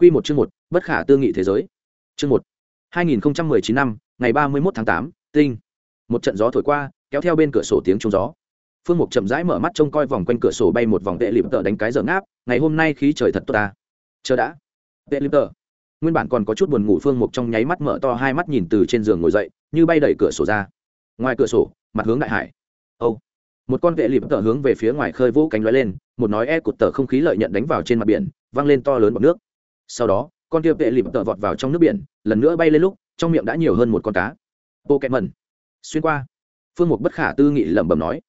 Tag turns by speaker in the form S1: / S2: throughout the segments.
S1: Quy một chương một, bất khả tư nghị thế giới. Chương một, 2019 năm, ngày 31 tháng 8, tinh. Một trận gió thổi qua, kéo theo bên cửa sổ tiếng trung gió. Phương Mục chậm rãi mở mắt trông coi vòng quanh cửa sổ bay một vòng vệ lịp tợ đánh cái giờ ngáp, ngày hôm nay khí trời thật tốt ta. Chờ đã. Vệ lịp tợ. Nguyên bản còn có chút buồn ngủ Phương Mục trong nháy mắt mở to hai mắt nhìn từ trên giường ngồi dậy, như bay đẩy cửa sổ ra. Ngoài cửa sổ, mặt hướng đại hải. Âu. Một con vệ lịp tợ hướng về phía ngoài khơi vũ cánh lóe lên, một nói e cụt tờ không khí lợi nhận đánh vào trên mặt biển, vang lên to lớn bọt nước sau đó, con kia vệ lịp tợ vọt vào trong nước biển, lần nữa bay lên lúc, trong miệng đã nhiều hơn một con cá. Bộ kẹt mẩn xuyên qua. Phương mục bất khả tư nghị lẩm bẩm nói.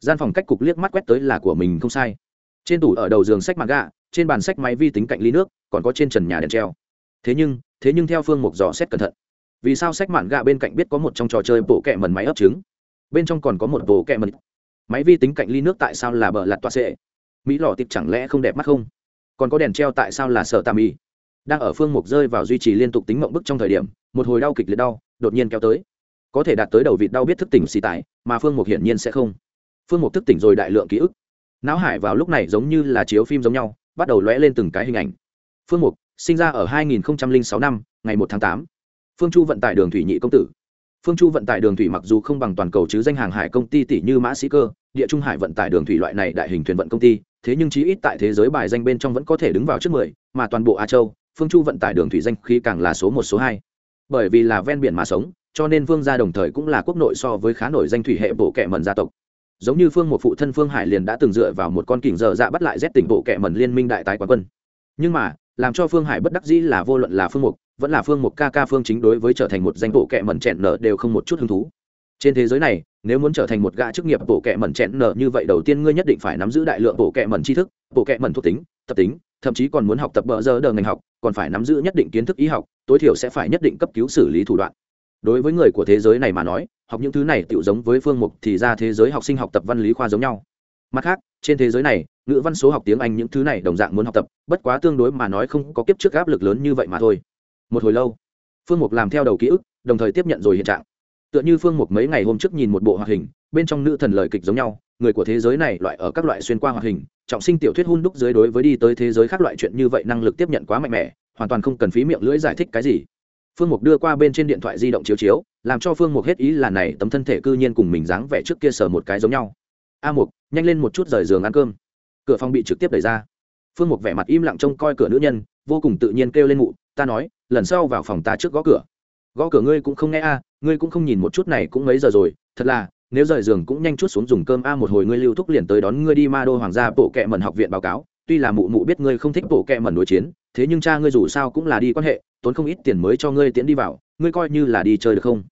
S1: Gian phòng cách cục liếc mắt quét tới là của mình không sai. Trên tủ ở đầu giường sách mặt gạ trên bàn sách máy vi tính cạnh ly nước, còn có trên trần nhà đèn treo. Thế nhưng thế nhưng theo phương mục dò xét cẩn thận. Vì sao sách mạn gạ bên cạnh biết có một trong trò chơi bộ kẹ mần máy ấp trứng? Bên trong còn có một bộ kẹ mần máy vi tính cạnh ly nước tại sao là bờ lặt toa sệ? Mỹ lò tiệp chẳng lẽ không đẹp mắt không? Còn có đèn treo tại sao là sợ tà mì đang ở phương mục rơi vào duy trì liên tục tính mộng bức trong thời điểm, một hồi đau kịch liệt đau, đột nhiên kéo tới. Có thể đạt tới đầu vịt đau biết thức tỉnh xì tải, mà phương mục hiển nhiên sẽ không. Phương mục thức tỉnh rồi đại lượng ký ức. Não hải vào lúc này giống như là chiếu phim giống nhau, bắt đầu lóe lên từng cái hình ảnh. Phương mục, sinh ra ở 2006 năm, ngày 1 tháng 8. phương chu vận tải đường thủy nhị công tử. Phương chu vận tải đường thủy mặc dù không bằng toàn cầu chứ danh hàng hải công ty tỷ như mã sĩ cơ, địa trung hải vận tải đường thủy loại này đại hình thuyền vận công ty, thế nhưng chí ít tại thế giới bài danh bên trong vẫn có thể đứng vào trước mười, mà toàn bộ a châu phương chu vận tải đường thủy danh khí càng là số một, số hai. Bởi vì là ven biển mà sống, cho nên vương gia đồng thời cũng là quốc nội so với khá nổi danh thủy hệ bộ kệ mần gia tộc. Giống như phương một phụ thân phương hải liền đã từng dựa vào một con kình dở dạ bắt lại rét tỉnh bộ kệ mần liên minh đại tái quán quân. Nhưng mà, làm cho phương hải bất đắc dĩ là vô luận là phương mục, vẫn là phương mục ca ca phương chính đối với trở thành một danh bộ kệ mẩn chẹn nở đều không một chút hứng thú. Trên thế giới này, nếu muốn trở thành một gã chức nghiệp bộ kệ mẩn chẹn nở như vậy, đầu tiên ngươi nhất định phải nắm giữ đại lượng bộ kệ mẩn tri thức, bộ kệ mẩn thuộc tính, tập tính thậm chí còn muốn học tập bợ giờ đờ ngành học, còn phải nắm giữ nhất định kiến thức y học, tối thiểu sẽ phải nhất định cấp cứu xử lý thủ đoạn. Đối với người của thế giới này mà nói, học những thứ này tự giống với phương mục thì ra thế giới học sinh học tập văn lý khoa giống nhau. Mặt khác, trên thế giới này, ngữ văn số học tiếng anh những thứ này đồng dạng muốn học tập, bất quá tương đối mà nói không có kiếp trước áp lực lớn như vậy mà thôi. Một hồi lâu, phương mục làm theo đầu ký ức, đồng thời tiếp nhận rồi hiện trạng. Tựa như phương mục mấy ngày hôm trước nhìn một bộ hoạt hình, bên trong nữ thần lời kịch giống nhau, người của thế giới này loại ở các loại xuyên qua hoạt hình trọng sinh tiểu thuyết hun đúc dưới đối với đi tới thế giới khác loại chuyện như vậy năng lực tiếp nhận quá mạnh mẽ, hoàn toàn không cần phí miệng lưỡi giải thích cái gì. Phương mục đưa qua bên trên điện thoại di động chiếu chiếu, làm cho phương mục hết ý là này tấm thân thể cư nhiên cùng mình dáng vẻ trước kia sờ một cái giống nhau. A mục, nhanh lên một chút rời giường ăn cơm. Cửa phòng bị trực tiếp đẩy ra. Phương mục vẻ mặt im lặng trông coi cửa nữ nhân, vô cùng tự nhiên kêu lên mụ, ta nói, lần sau vào phòng ta trước gõ cửa. Gõ cửa ngươi cũng không nghe a, ngươi cũng không nhìn một chút này cũng mấy giờ rồi, thật là nếu rời giường cũng nhanh chút xuống dùng cơm a, một hồi ngươi lưu thúc liền tới đón ngươi đi ma đô hoàng gia bộ kệ mẩn học viện báo cáo. Tuy là mụ mụ biết ngươi không thích bộ kệ mẩn đối chiến, thế nhưng cha ngươi dù sao cũng là đi quan hệ, tốn không ít tiền mới cho ngươi tiễn đi vào, ngươi coi như là đi chơi được không?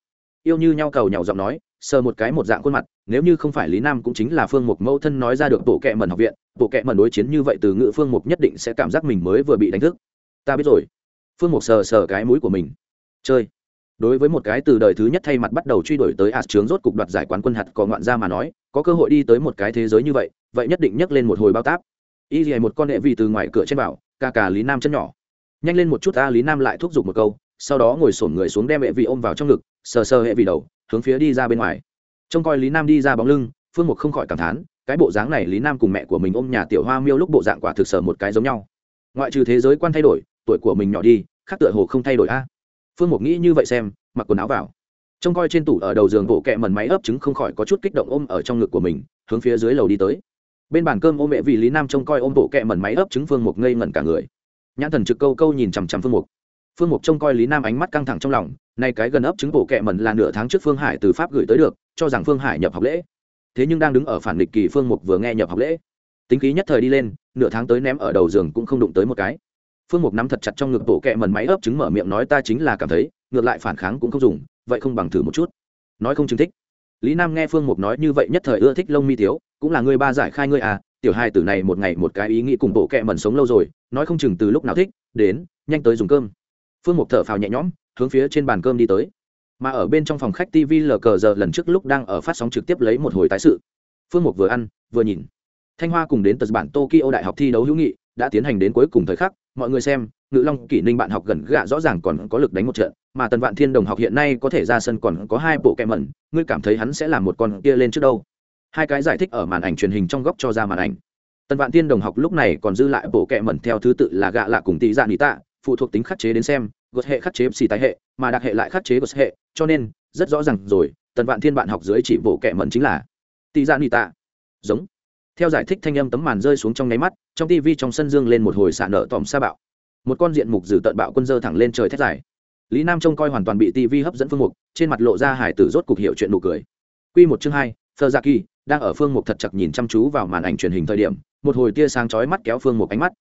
S1: Yêu như nhau cầu nhào giọng nói, sờ một cái một dạng khuôn mặt, nếu như không phải lý nam cũng chính là phương mục mẫu thân nói ra được bộ kệ mẩn học viện, bộ kệ mẩn đối chiến như vậy từ ngữ phương mục nhất định sẽ cảm giác mình mới vừa bị đánh thức. Ta biết rồi. Phương mục sờ sờ cái mũi của mình. Chơi đối với một cái từ đời thứ nhất thay mặt bắt đầu truy đuổi tới ạt trướng rốt cục đoạt giải quán quân hạt có ngoạn ra mà nói, có cơ hội đi tới một cái thế giới như vậy vậy nhất định nhấc lên một hồi bao táp. Y dì một con đệ vị từ ngoài cửa trên bảo, ca cả lý nam chân nhỏ. Nhanh lên một chút ta lý nam lại thúc giục một câu, sau đó ngồi sổn người xuống đem hệ vị ôm vào trong ngực, sờ sờ hệ vị đầu, hướng phía đi ra bên ngoài. Trông coi lý nam đi ra bóng lưng, phương mục không khỏi cảm thán, cái bộ dáng này lý nam cùng mẹ của mình ôm nhà tiểu hoa miêu lúc bộ dạng quả thực sở một cái giống nhau. Ngoại trừ thế giới quan thay đổi, tuổi của mình nhỏ đi, khác tựa hồ không thay đổi a phương mục nghĩ như vậy xem, mặc quần áo vào. Trông coi trên tủ ở đầu giường bộ kẹ mần máy ấp trứng không khỏi có chút kích động ôm ở trong ngực của mình, hướng phía dưới lầu đi tới. Bên bàn cơm ôm mẹ vì lý nam trông coi ôm bộ kẹ mần máy ấp trứng phương mục ngây ngẩn cả người. Nhãn thần trực câu câu nhìn chằm chằm phương mục. Phương mục trông coi lý nam ánh mắt căng thẳng trong lòng, nay cái gần ấp trứng bộ kẹ mần là nửa tháng trước phương hải từ pháp gửi tới được, cho rằng phương hải nhập học lễ. Thế nhưng đang đứng ở phản địch kỳ phương mục vừa nghe nhập học lễ. Tính khí nhất thời đi lên, nửa tháng tới ném ở đầu giường cũng không đụng tới một cái phương mục nắm thật chặt trong ngực bộ kẹ mần máy ấp trứng mở miệng nói, ta chính là cảm thấy, ngược lại phản kháng cũng không dùng, vậy không bằng thử một chút. Nói không chứng thích. Lý nam nghe phương mục nói như vậy nhất thời ưa thích lông mi tiếu, cũng là người ba giải khai ngươi à tiểu hai tử này một ngày một cái ý nghĩ cùng bộ kẹ mần sống lâu rồi, nói không chừng từ lúc nào thích, đến, nhanh tới dùng cơm. Phương mục thở phào nhẹ nhõm, hướng phía trên bàn cơm đi tới. Mà ở bên trong phòng khách tv lờ cờ giờ lần trước lúc đang ở phát sóng trực tiếp lấy một hồi tái sự. Phương mục vừa ăn, vừa nhìn. Thanh hoa cùng đến tật bản tokyo đại học thi đấu hữu nghị, đã tiến hành đến cuối cùng thời khắc mọi người xem, ngự long kỷ ninh bạn học gần gạ rõ ràng còn có lực đánh một trận, mà tần vạn thiên đồng học hiện nay có thể ra sân còn có hai bộ kẹ mẩn, ngươi cảm thấy hắn sẽ làm một con kia lên trước đâu? Hai cái giải thích ở màn ảnh truyền hình trong góc cho ra màn ảnh. Tần vạn thiên đồng học lúc này còn dư lại bộ kẹ mẩn theo thứ tự là gạ lạ cùng tỷ dạ nị tạ, phụ thuộc tính khắc chế đến xem, gột hệ khắc chế xì tái hệ, mà đặc hệ lại khắc chế gột hệ, cho nên, rất rõ ràng rồi, tần vạn thiên bạn học dưới chỉ bộ kẹ mẩn chính là tị dạ nị tạ. Giống theo giải thích thanh âm tấm màn rơi xuống trong nháy mắt, trong tivi trong sân dương lên một hồi xả nợ tòm sa bạo. Một con diện mục dử tận bạo quân dơ thẳng lên trời thét dài. Lý nam trông coi hoàn toàn bị tivi hấp dẫn phương mục, trên mặt lộ ra hải tử rốt cục hiệu chuyện nụ cười. Q một chương hai thơ gia dạ kỳ, đang ở phương mục thật chặt nhìn chăm chú vào màn ảnh truyền hình thời điểm, một hồi tia sáng chói mắt kéo phương mục ánh mắt.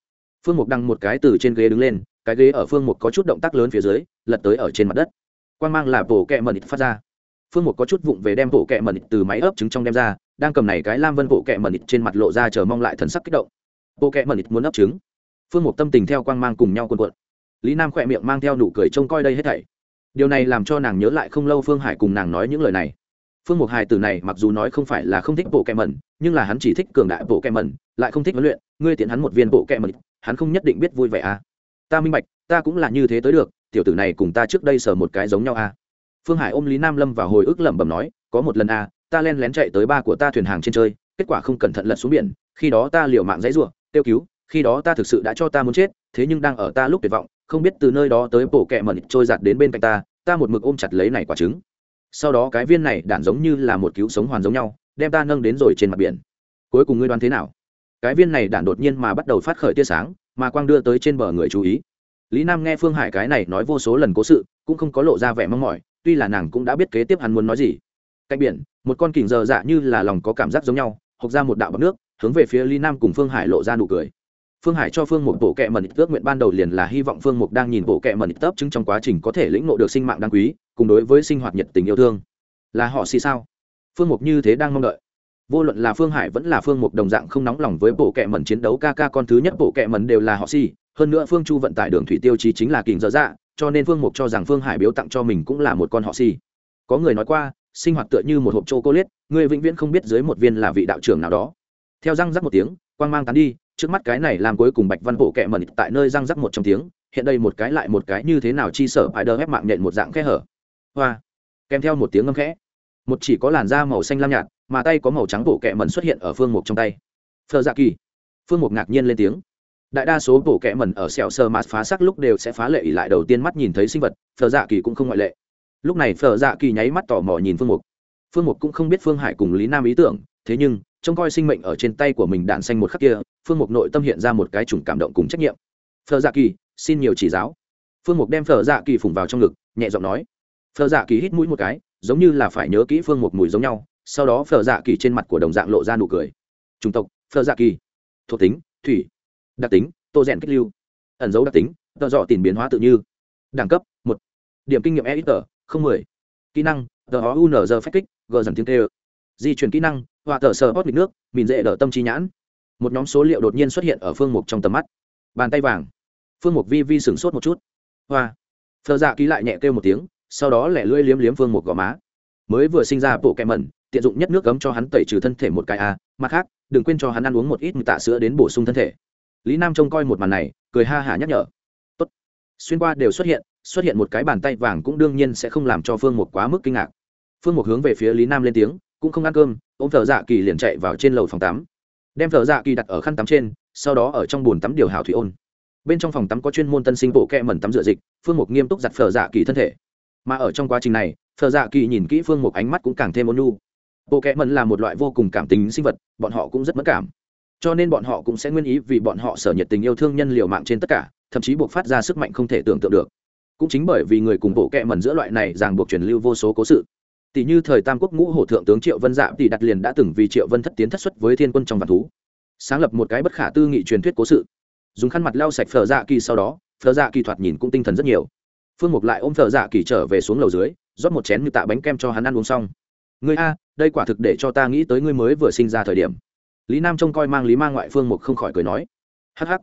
S1: Phương mục đăng một cái từ trên ghế đứng lên, cái ghế ở phương mục có chút động tác lớn phía dưới, lật tới ở trên mặt đất. Quan mang là bổ kẹ mần phát ra. Phương mục có chút vụng về đem bổ kẹ mần từ máy ấp trứng trong đem ra đang cầm này cái lam vân bộ kẹ mần trên mặt lộ ra chờ mong lại thần sắc kích động. Bộ kẹ mần muốn ấp trứng. Phương mục tâm tình theo quang mang cùng nhau quần quận lý nam khỏe miệng mang theo nụ cười trông coi đây hết thảy. Điều này làm cho nàng nhớ lại không lâu phương hải cùng nàng nói những lời này. Phương mục hài từ này mặc dù nói không phải là không thích bộ kẹ mẩn, nhưng là hắn chỉ thích cường đại bộ kẹ mẩn, lại không thích huấn luyện. Ngươi tiện hắn một viên bộ kẹ mẩn, hắn không nhất định biết vui vẻ à. Ta minh bạch, ta cũng là như thế tới được, tiểu tử này cùng ta trước đây sờ một cái giống nhau à. Phương hải ôm lý nam lâm vào hồi ức lẩm bẩm nói, có một lần à ta len lén chạy tới ba của ta thuyền hàng trên chơi, kết quả không cẩn thận lật xuống biển, khi đó ta liều mạng dãy ruộng tiêu cứu, khi đó ta thực sự đã cho ta muốn chết, thế nhưng đang ở ta lúc tuyệt vọng, không biết từ nơi đó tới bổ kẹ mẩn trôi giạt đến bên cạnh ta ta một mực ôm chặt lấy này quả trứng. Sau đó cái viên này đản giống như là một cứu sống hoàn giống nhau, đem ta nâng đến rồi trên mặt biển. Cuối cùng ngươi đoán thế nào? Cái viên này đản đột nhiên mà bắt đầu phát khởi tia sáng, mà quang đưa tới trên bờ người chú ý. Lý nam nghe phương hải cái này nói vô số lần cố sự, cũng không có lộ ra vẻ mong mỏi, tuy là nàng cũng đã biết kế tiếp hắn muốn nói gì cạnh biển, một con kình giờ dạ như là lòng có cảm giác giống nhau, hộc ra một đạo bọc nước, hướng về phía ly nam cùng phương hải lộ ra nụ cười. Phương hải cho phương một bộ kệ mần ước nguyện ban đầu liền là hy vọng phương mục đang nhìn bộ kệ mần tấp chứng trong quá trình có thể lĩnh ngộ được sinh mạng đáng quý, cùng đối với sinh hoạt nhiệt tình yêu thương. Là họ xì sao? Phương mục như thế đang mong đợi. Vô luận là phương hải vẫn là phương mục đồng dạng không nóng lòng với bộ kệ mần chiến đấu ca ca con thứ nhất bộ kệ mần đều là họ xì. Hơn nữa phương chu vận tải đường thủy tiêu chí chính là kình dở dạ cho nên phương mục cho rằng phương hải biếu tặng cho mình cũng là một con họ xì. Có người nói qua sinh hoạt tựa như một hộp chocolate, cô liết người vĩnh viễn không biết dưới một viên là vị đạo trưởng nào đó. Theo răng rắc một tiếng quang mang tán đi trước mắt cái này làm cuối cùng bạch văn bộ kệ mẩn tại nơi răng rắc một trong tiếng hiện đây một cái lại một cái như thế nào chi sở phải đơ ép mạng nhện một dạng khe hở. Hoa! Kèm theo một tiếng ngâm khẽ. Một chỉ có làn da màu xanh lam nhạt mà tay có màu trắng bộ kệ mẩn xuất hiện ở phương mục trong tay. Phở dạ kỳ! Phương mục ngạc nhiên lên tiếng. Đại đa số bộ kệ mẩn ở sẹo sơ mạt phá sắc lúc đều sẽ phá lệ ỉ lại đầu tiên mắt nhìn thấy sinh vật thờ dạ kỳ cũng không ngoại lệ lúc này phở dạ kỳ nháy mắt tò mò nhìn phương mục. Phương mục cũng không biết phương hải cùng lý nam ý tưởng, thế nhưng, trông coi sinh mệnh ở trên tay của mình đạn xanh một khắc kia, phương mục nội tâm hiện ra một cái chủng cảm động cùng trách nhiệm. Phở dạ kỳ, xin nhiều chỉ giáo. Phương mục đem phở dạ kỳ phùng vào trong ngực, nhẹ giọng nói. Phở dạ kỳ hít mũi một cái, giống như là phải nhớ kỹ phương mục mùi giống nhau, sau đó phở dạ kỳ trên mặt của đồng dạng lộ ra nụ cười. Chủng tộc, phở dạ kỳ, thuộc tính, thủy, đặc tính, tô rèn kích lưu, ẩn dấu đặc tính, tợ dọ tìm biến hóa tự như, đẳng cấp, một, điểm kinh nghiệm e ít tờ không mười. Kỹ năng, tờ ó unz phép kích, gờ dần tiếng tê di chuyển kỹ năng, họa tờ sờ hót mịt nước, mìn dễ đỡ tâm trí nhãn. Một nhóm số liệu đột nhiên xuất hiện ở phương mục trong tầm mắt. Bàn tay vàng. Phương mục vi vi sửng sốt một chút. Hoa. Phờ dạ ký lại nhẹ kêu một tiếng, sau đó lẻ lưỡi liếm liếm phương mục gò má. Mới vừa sinh ra bộ kẹ mẩn, tiện dụng nhất nước cấm cho hắn tẩy trừ thân thể một cái a mặt khác, đừng quên cho hắn ăn uống một ít tạ sữa đến bổ sung thân thể. Lý nam trông coi một màn này, cười ha hả nhắc nhở. Tốt. xuyên qua đều xuất hiện xuất hiện một cái bàn tay vàng cũng đương nhiên sẽ không làm cho phương mục quá mức kinh ngạc. Phương mục hướng về phía lý nam lên tiếng, cũng không ăn cơm, ôm thợ dạ kỳ liền chạy vào trên lầu phòng tắm. Đem thợ dạ kỳ đặt ở khăn tắm trên, sau đó ở trong bồn tắm điều hào thủy ôn. Bên trong phòng tắm có chuyên môn tân sinh bộ kẹ mẩn tắm rửa dịch, phương mục nghiêm túc giặt phở dạ kỳ thân thể. Mà ở trong quá trình này phở dạ kỳ nhìn kỹ phương mục ánh mắt cũng càng thêm ôn nhu. Bộ kẹ mẩn là một loại vô cùng cảm tính sinh vật, bọn họ cũng rất mất cảm. Cho nên bọn họ cũng sẽ nguyên ý vì bọn họ sở nhiệt tình yêu thương nhân liều mạng trên tất cả, thậm chí buộc phát ra sức mạnh không thể tưởng tượng được cũng chính bởi vì người cùng bộ kệ mẩn giữa loại này ràng buộc truyền lưu vô số cố sự. Tỷ như thời tam quốc ngũ hổ thượng tướng triệu vân dạ tỷ đặt liền đã từng vì triệu vân thất tiến thất xuất với thiên quân trong vạn thú, sáng lập một cái bất khả tư nghị truyền thuyết cố sự. Dùng khăn mặt lau sạch phở dạ kỳ sau đó, phở dạ kỳ thoạt nhìn cũng tinh thần rất nhiều. Phương mục lại ôm phở dạ kỳ trở về xuống lầu dưới, rót một chén như tạ bánh kem cho hắn ăn uống xong. Ngươi a, đây quả thực để cho ta nghĩ tới ngươi mới vừa sinh ra thời điểm. Lý nam trông coi mang lý mang ngoại phương mục không khỏi cười nói. Hắc hắc.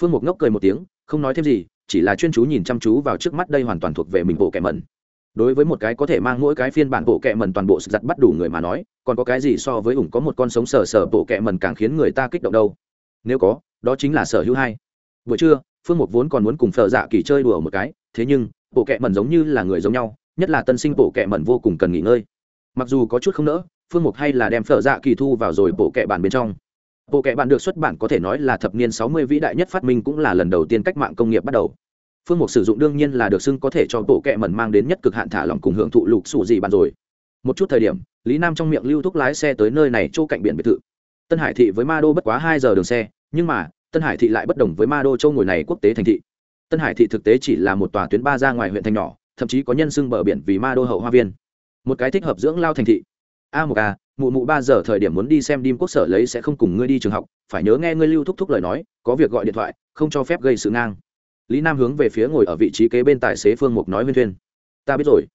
S1: Phương mục ngốc cười một tiếng, không nói thêm gì chỉ là chuyên chú nhìn chăm chú vào trước mắt đây hoàn toàn thuộc về mình bộ kẻ mẩn. Đối với một cái có thể mang mỗi cái phiên bản bộ kẹ mần toàn bộ sự giặt bắt đủ người mà nói, còn có cái gì so với ủng có một con sống sờ sờ bộ kẹ mần càng khiến người ta kích động đâu? Nếu có, đó chính là sở hữu hai. Buổi trưa, phương mục vốn còn muốn cùng phở dạ kỳ chơi đùa một cái, thế nhưng, bộ kẹ mần giống như là người giống nhau, nhất là tân sinh bộ kẹ mần vô cùng cần nghỉ ngơi. Mặc dù có chút không nỡ, phương mục hay là đem phở dạ kỳ thu vào rồi bộ kẹ bản bên trong bộ kẹ bạn được xuất bản có thể nói là thập niên sáu mươi vĩ đại nhất phát minh cũng là lần đầu tiên cách mạng công nghiệp bắt đầu. Phương mục sử dụng đương nhiên là được xưng có thể cho bộ kẹ mẩn mang đến nhất cực hạn thả lỏng cùng hưởng thụ lục sủ gì bạn rồi. Một chút thời điểm, lý nam trong miệng lưu thúc lái xe tới nơi này chỗ cạnh biển biệt thự. Tân hải thị với ma đô bất quá hai giờ đường xe, nhưng mà, tân hải thị lại bất đồng với ma đô châu ngồi này quốc tế thành thị. Tân hải thị thực tế chỉ là một tòa tuyến ba ra ngoài huyện thành nhỏ, thậm chí có nhân xưng bờ biển vì ma đô hậu hoa viên. Một cái thích hợp dưỡng lao thành thị. A một a mụ mụ ba giờ thời điểm muốn đi xem đêm quốc sở lấy sẽ không cùng ngươi đi trường học, phải nhớ nghe ngươi lưu thúc thúc lời nói, có việc gọi điện thoại, không cho phép gây sự ngang. Lý nam hướng về phía ngồi ở vị trí kế bên tài xế phương mục nói huyên thuyên. Ta biết rồi,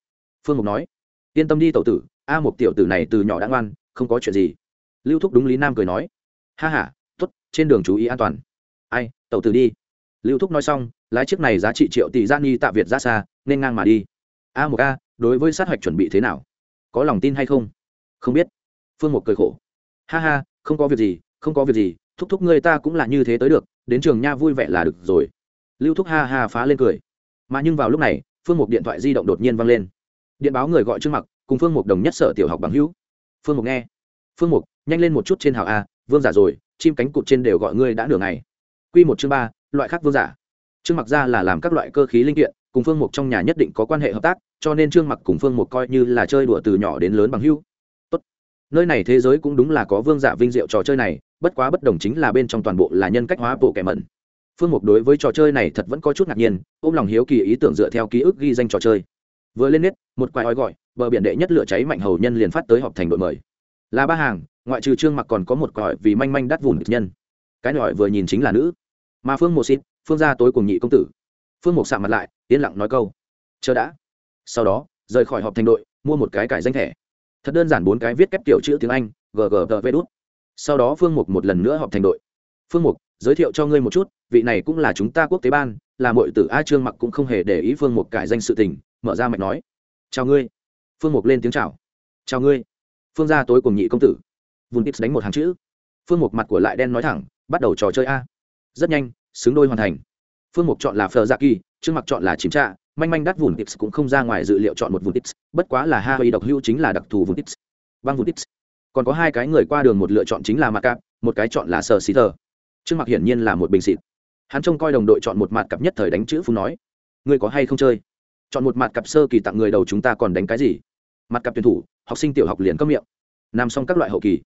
S1: phương mục nói. Yên tâm đi tẩu tử, a một tiểu tử này từ nhỏ đã ngoan, không có chuyện gì. Lưu thúc đúng lý nam cười nói. Ha h a t ố t trên đường chú ý an toàn. Ai, tẩu tử đi. Lưu thúc nói xong, lái chiếc này giá trị triệu tỷ gian ni tạ việt ra xa, nên ngang mà đi. A một a, đối với sát hạch chuẩn bị thế nào? Có lòng tin hay không? Không biết phương Mục cười khổ. Ha ha, không có việc gì, không có việc gì, thúc thúc ngươi ta cũng là như thế tới được, đến trường nha vui vẻ là được rồi. Lưu thúc ha ha phá lên cười. Mà nhưng vào lúc này, phương mục điện thoại di động đột nhiên văng lên. Điện báo người gọi trương mặc, cùng phương mục đồng nhất sở tiểu học bằng hữu. Phương mục nghe. Phương mục, nhanh lên một chút trên hào a, vương giả rồi, chim cánh cụt trên đều gọi ngươi đã nửa ngày. Q một chương ba, loại khác vương giả. Trương mặc ra là làm các loại cơ khí linh kiện, cùng phương mục trong nhà nhất định có quan hệ hợp tác, cho nên trương mặc cùng phương mục coi như là chơi đùa từ nhỏ đến lớn bằng hữu nơi này thế giới cũng đúng là có vương giả vinh diệu trò chơi này, bất quá bất đồng chính là bên trong toàn bộ là nhân cách hóa bộ kẻ mẩn. Phương mục đối với trò chơi này thật vẫn có chút ngạc nhiên, ôm lòng hiếu kỳ ý tưởng dựa theo ký ức ghi danh trò chơi. Vừa lên nét, một quái ói gọi, bờ biển đệ nhất lửa cháy mạnh hầu nhân liền phát tới họp thành đội mời. Là ba hàng, ngoại trừ trương mặc còn có một cõi vì manh manh đắt vùn nhân. Cái nọi vừa nhìn chính là nữ. Mà phương một xịt phương gia tối cùng nhị công tử. Phương một sạm mặt lại, yên lặng nói câu. Chờ đã. Sau đó, rời khỏi họp thành đội, mua một cái cải danh thẻ thật đơn giản bốn cái viết kép kiểu chữ tiếng anh ggv đút. Sau đó phương mục một lần nữa họp thành đội. Phương mục, giới thiệu cho ngươi một chút, vị này cũng là chúng ta quốc tế ban, là mọi tử a trương mặc cũng không hề để ý phương mục cải danh sự tình, mở ra mạch nói. Chào ngươi. Phương mục lên tiếng chào. Chào ngươi. Phương gia tối cùng nhị công tử. Vùn tips đánh một hàng chữ. Phương mục mặt của lại đen nói thẳng, bắt đầu trò chơi a. Rất nhanh, xứng đôi hoàn thành. Phương mục chọn là phờ gia dạ kỳ, trương mặc chọn là chìm trạ manh manh đắt vùn tips cũng không ra ngoài dự liệu chọn một vùn tips, bất quá là hai độc Hưu chính là đặc thù vùn tips. Băng vùn tips. Còn có hai cái người qua đường một lựa chọn chính là mặt cạp, một cái chọn là sờ xí thờ. trương mặc hiển nhiên là một bình xịt. Hắn trông coi đồng đội chọn một mặt cặp nhất thời đánh chữ phú nói, ngươi có hay không chơi? Chọn một mặt cặp sơ kỳ tặng người đầu chúng ta còn đánh cái gì? Mặt cặp tuyển thủ, học sinh tiểu học liền cấp miệng. Nằm xong các loại hậu kỳ.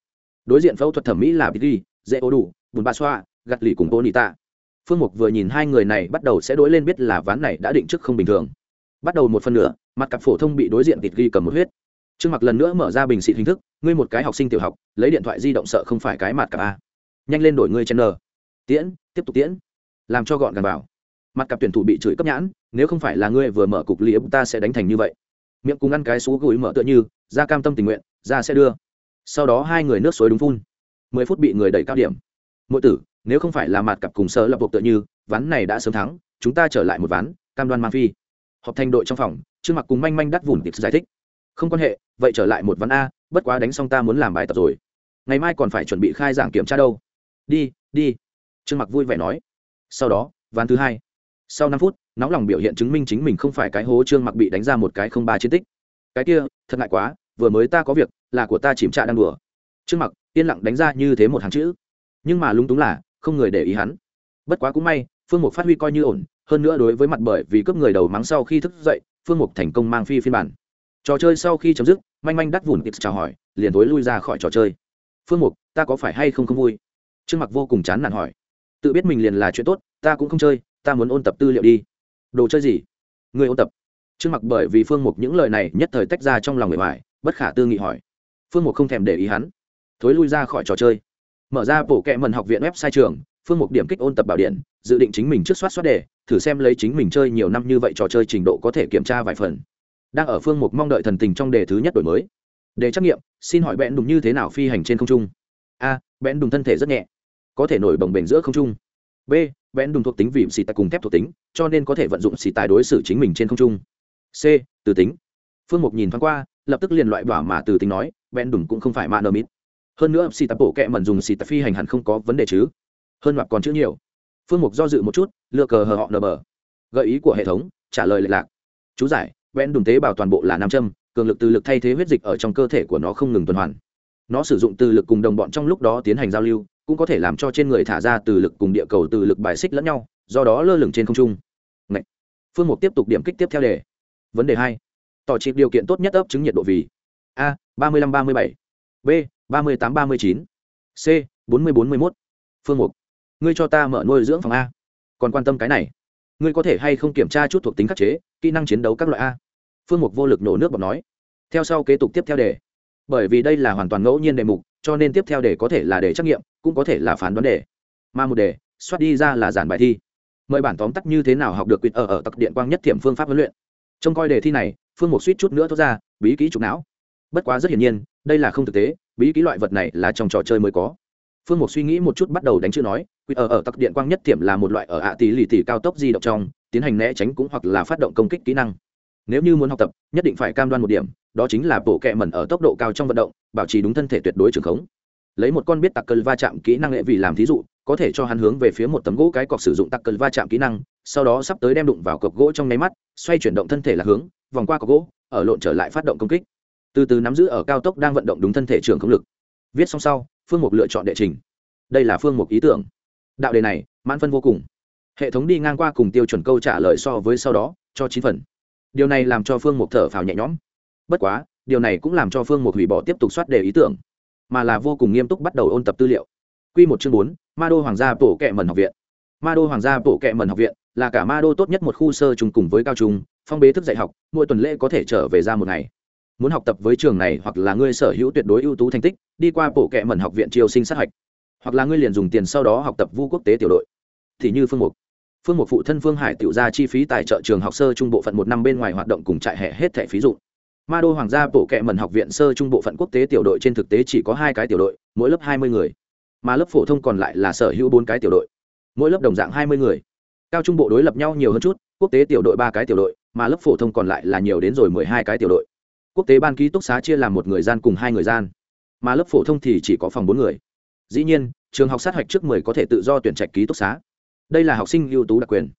S1: Đối diện phẫu thuật thẩm mỹ là bít dễ ô đủ, bùn ba xoa gặt lì cùng tô tạ phương mục vừa nhìn hai người này bắt đầu sẽ đối lên biết là ván này đã định trước không bình thường. Bắt đầu một phần nửa, mặt cặp phổ thông bị đối diện tịt ghi cầm một huyết. Trương mặc lần nữa mở ra bình xịt hình thức, ngươi một cái học sinh tiểu học, lấy điện thoại di động sợ không phải cái mặt cặp a. Nhanh lên đổi ngươi chen nờ tiễn, tiếp tục tiễn. Làm cho gọn gàng vào. Mặt cặp tuyển thủ bị chửi cấp nhãn, nếu không phải là ngươi vừa mở cục liễu, ta sẽ đánh thành như vậy. Miệng cùng ăn cái xú gửi mở tựa như, ra cam tâm tình nguyện, ra sẽ đưa. Sau đó hai người nước suối đúng phun. Mười phút bị người đẩy cao điểm. Mỗi tử nếu không phải là mặt cặp cùng sơ lập buộc tựa như, ván này đã sớm thắng, chúng ta trở lại một ván, cam đoan mang phi. Họp thành đội trong phòng, trương mặc cùng manh manh đắt vùn tiệp giải thích. Không quan hệ, vậy trở lại một ván a, bất quá đánh xong ta muốn làm bài tập rồi. Ngày mai còn phải chuẩn bị khai giảng kiểm tra đâu. Đi đi. Trương mặc vui vẻ nói. Sau đó, ván thứ hai. Sau năm phút, nóng lòng biểu hiện chứng minh chính mình không phải cái hố trương mặc bị đánh ra một cái không ba chiến tích. Cái kia, thật ngại quá, vừa mới ta có việc, là của ta chìm trạ đang đùa. Trương mặc, yên lặng đánh ra như thế một hàng chữ. Nhưng mà lúng túng là không người để ý hắn. Bất quá cũng may, phương mục phát huy coi như ổn, hơn nữa đối với mặt bởi vì cướp người đầu mắng sau khi thức dậy, phương mục thành công mang phi phiên bản. Trò chơi sau khi chấm dứt, manh manh đắt vùn kịp chào hỏi, liền tối lui ra khỏi trò chơi. Phương mục, ta có phải hay không không vui? Trương mặc vô cùng chán nản hỏi. Tự biết mình liền là chuyện tốt, ta cũng không chơi, ta muốn ôn tập tư liệu đi. Đồ chơi gì? Người ôn tập. Trương mặc bởi vì phương mục những lời này nhất thời tách ra trong lòng người ngoài bất khả tư nghị hỏi. Phương mục không thèm để ý hắn, thối lui ra khỏi trò chơi mở ra bộ kệ mần học viện website trường, phương mục điểm kích ôn tập bảo điện, dự định chính mình trước soát soát đề, thử xem lấy chính mình chơi nhiều năm như vậy trò chơi trình độ có thể kiểm tra vài phần. Đang ở phương mục mong đợi thần tình trong đề thứ nhất đổi mới. Đề trắc nghiệm, xin hỏi bẽn đùng như thế nào phi hành trên không trung? A bẽn đùng thân thể rất nhẹ. Có thể nổi bồng bềnh giữa không trung. B bẽn đùng thuộc tính vì xì tài cùng thép thuộc tính, cho nên có thể vận dụng xì tài đối xử chính mình trên không trung. C, từ tính. Phương mục nhìn thoáng qua, lập tức liền loại bỏ mà từ tính nói bẽn đùng cũng không phải mạ nơ mít hơn nữa, xì tập bộ kẹ mẩn dùng xì tập phi hành hẳn không có vấn đề chứ. Hơn mặt còn chữ nhiều. Phương mục do dự một chút, lựa cờ hờ họ nờ bờ. Gợi ý của hệ thống, trả lời lệch lạc. Chú giải vẽn đùng tế bào toàn bộ là nam châm, cường lực từ lực thay thế huyết dịch ở trong cơ thể của nó không ngừng tuần hoàn. Nó sử dụng từ lực cùng đồng bọn trong lúc đó tiến hành giao lưu, cũng có thể làm cho trên người thả ra từ lực cùng địa cầu từ lực bài xích lẫn nhau, do đó lơ lửng trên không trung. Ngậy! phương mục tiếp tục điểm kích tiếp theo đề. Vấn đề hai. Tỏ trị điều kiện tốt nhất ấp chứng nhiệt độ vì a, ba mươi năm ba mươi bảy. B ba mươi tám ba mươi chín. C, bốn mươi bốn mươi mốt. Phương mục, ngươi cho ta mở nuôi dưỡng phòng a. Còn quan tâm cái này? Ngươi có thể hay không kiểm tra chút thuộc tính khắc chế, kỹ năng chiến đấu các loại a? Phương mục vô lực nổ nước bọc nói. Theo sau kế tục tiếp theo đề. Bởi vì đây là hoàn toàn ngẫu nhiên đề mục, cho nên tiếp theo đề có thể là đề trắc nghiệm, cũng có thể là phán đoán đề. Mà một đề, soát đi ra là giản bài thi. Mời bản tóm tắt như thế nào học được quyệt ở ở tặc điện quang nhất thiểm phương pháp huấn luyện. Trông coi đề thi này, phương mục suýt chút nữa thốt ra, bí kỹ trục não. Bất quá rất hiển nhiên, đây là không thực tế bí ký loại vật này là trong trò chơi mới có. Phương mục suy nghĩ một chút bắt đầu đánh chữ nói, quy ở ở tặc điện quang nhất thiểm là một loại ở ạ tỷ lì tỷ cao tốc di động trong, tiến hành né tránh cũng hoặc là phát động công kích kỹ năng. Nếu như muốn học tập, nhất định phải cam đoan một điểm, đó chính là bộ kẹ mẩn ở tốc độ cao trong vận động, bảo trì đúng thân thể tuyệt đối trường khống. Lấy một con biết tặc cơn va chạm kỹ năng lệ vì làm thí dụ, có thể cho hắn hướng về phía một tấm gỗ cái cọc sử dụng tặc cơn va chạm kỹ năng, sau đó sắp tới đem đụng vào cọc gỗ trong nháy mắt, xoay chuyển động thân thể là hướng, vòng qua cọc gỗ, ở lộn trở lại phát động công kích từ từ nắm giữ ở cao tốc đang vận động đúng thân thể trường không lực. Viết xong sau, phương mục lựa chọn đệ trình. Đây là phương mục ý tưởng. Đạo đề này, mãn phân vô cùng. Hệ thống đi ngang qua cùng tiêu chuẩn câu trả lời so với sau đó, cho chín phần. Điều này làm cho phương mục thở phào nhẹ nhõm. Bất quá, điều này cũng làm cho phương mục hủy bỏ tiếp tục soát đề ý tưởng, mà là vô cùng nghiêm túc bắt đầu ôn tập tư liệu. Q một chương bốn, ma đô hoàng gia bổ kệ mần học viện. Ma đô hoàng gia bổ kệ mần học viện là cả ma đô tốt nhất một khu sơ trùng cùng với cao trung, phong bế thức dạy học, mỗi tuần lễ có thể trở về ra một ngày muốn học tập với trường này hoặc là ngươi sở hữu tuyệt đối ưu tú thành tích, đi qua bộ kệ mần học viện triều sinh sát hạch. Hoặc là ngươi liền dùng tiền sau đó học tập vu quốc tế tiểu đội. Thì như phương mục. Phương mục phụ thân phương hải tiểu ra chi phí tài trợ trường học sơ trung bộ phận một năm bên ngoài hoạt động cùng trại hè hết thẻ phí dụ ma đô hoàng gia bộ kệ mần học viện sơ trung bộ phận quốc tế tiểu đội trên thực tế chỉ có hai cái tiểu đội, mỗi lớp hai mươi người. Mà lớp phổ thông còn lại là sở hữu bốn cái tiểu đội. Mỗi lớp đồng dạng hai mươi người. Cao trung bộ đối lập nhau nhiều hơn chút, quốc tế tiểu đội ba cái tiểu đội, mà lớp phổ thông còn lại là nhiều đến rồi mười hai cái tiểu đội quốc tế ban ký túc xá chia làm một người gian cùng hai người gian. Mà lớp phổ thông thì chỉ có phòng bốn người. Dĩ nhiên, trường học sát hạch trước mười có thể tự do tuyển trạch ký túc xá. Đây là học sinh ưu tú đặc quyền.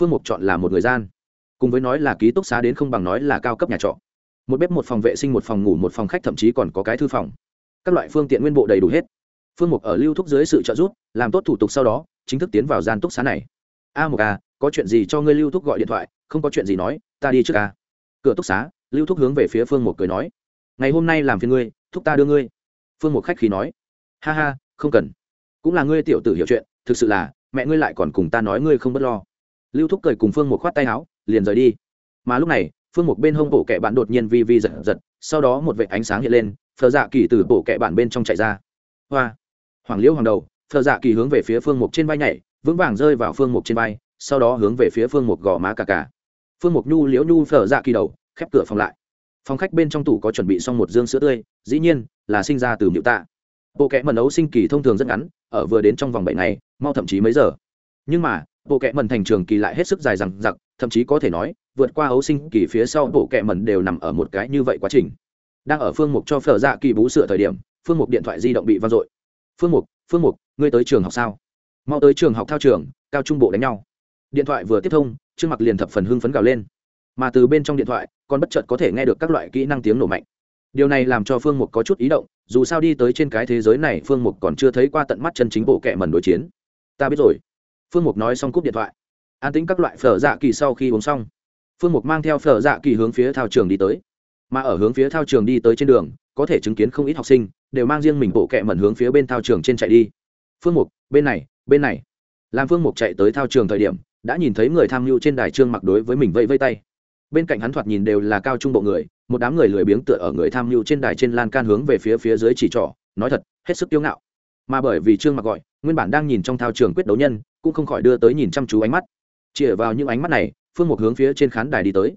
S1: Phương mục chọn là một người gian. Cùng với nói là ký túc xá đến không bằng nói là cao cấp nhà trọ. Một bếp một phòng vệ sinh một phòng ngủ một phòng khách thậm chí còn có cái thư phòng. Các loại phương tiện nguyên bộ đầy đủ hết. Phương mục ở lưu thúc dưới sự trợ giúp, làm tốt thủ tục sau đó, chính thức tiến vào gian túc xá này. A một a à, có chuyện gì cho ngươi lưu thúc gọi điện thoại, không có chuyện gì nói, ta đi trước a cửa túc xá lưu thúc hướng về phía phương mục cười nói, ngày hôm nay làm phiền ngươi, thúc ta đưa ngươi. Phương mục khách khí nói, ha ha, không cần. Cũng là ngươi tiểu tử hiểu chuyện, thực sự là, mẹ ngươi lại còn cùng ta nói ngươi không b ấ t lo. Lưu thúc cười cùng phương mục khoát tay áo, liền rời đi. Mà lúc này, phương mục bên hông bộ kẹ bạn đột nhiên vi vi giật giật, sau đó một vệ ánh sáng hiện lên, phờ dạ kỳ từ bộ kẹ bạn bên trong chạy ra. Hoa! Hoàng liễu hoàng đầu, phờ dạ kỳ hướng về phía phương mục trên vai nhảy, vững vàng rơi vào phương mục trên vai, sau đó hướng về phía phương mục gò má cà cà. Phương mục nhu liễu nhu phờ dạ kỳ đầu khép cửa phòng lại. Phòng khách bên trong tủ có chuẩn bị xong một dương sữa tươi, dĩ nhiên là sinh ra từ miệu tạ. Bộ kẽ mần ấu sinh kỳ thông thường rất ngắn, ở vừa đến trong vòng bảy ngày, mau thậm chí mấy giờ. Nhưng mà, bộ kẽ mần thành trường kỳ lại hết sức dài rằng giặc thậm chí có thể nói, vượt qua ấu sinh kỳ phía sau, bộ kẽ mần đều nằm ở một cái như vậy quá trình. Đang ở phương mục cho phở dạ kỳ bú sửa thời điểm, phương mục điện thoại di động bị vang dội. Phương mục phương mục, ngươi tới trường học sao? Mau tới trường học thao trường, cao trung bộ đánh nhau. Điện thoại vừa tiếp thông, trương mặc liền thập phần hưng phấn gào lên. Mà từ bên trong điện thoại còn bất chợt có thể nghe được các loại kỹ năng tiếng nổ mạnh. Điều này làm cho phương mục có chút ý động, dù sao đi tới trên cái thế giới này, phương mục còn chưa thấy qua tận mắt chân chính bộ kệ mần đối chiến. Ta biết rồi. Phương mục nói xong cúp điện thoại. An tính các loại phở dạ kỳ sau khi uống xong, phương mục mang theo phở dạ kỳ hướng phía thao trường đi tới. Mà ở hướng phía thao trường đi tới trên đường, có thể chứng kiến không ít học sinh, đều mang riêng mình bộ kệ mẩn hướng phía bên thao trường trên chạy đi. Phương mục, bên này bên này. Làm phương mục chạy tới thao trường thời điểm, đã nhìn thấy người tham mưu trên đài trương mặc đối với mình vẫy vây tay bên cạnh hắn thoạt nhìn đều là cao trung bộ người, một đám người lười biếng tựa ở người tham mưu trên đài trên lan can hướng về phía phía dưới chỉ trỏ, nói thật, hết sức kiêu ngạo. Mà bởi vì trương mặc gọi, nguyên bản đang nhìn trong thao trường quyết đấu nhân, cũng không khỏi đưa tới nhìn chăm chú ánh mắt. Chĩa vào những ánh mắt này, phương mục hướng phía trên khán đài đi tới.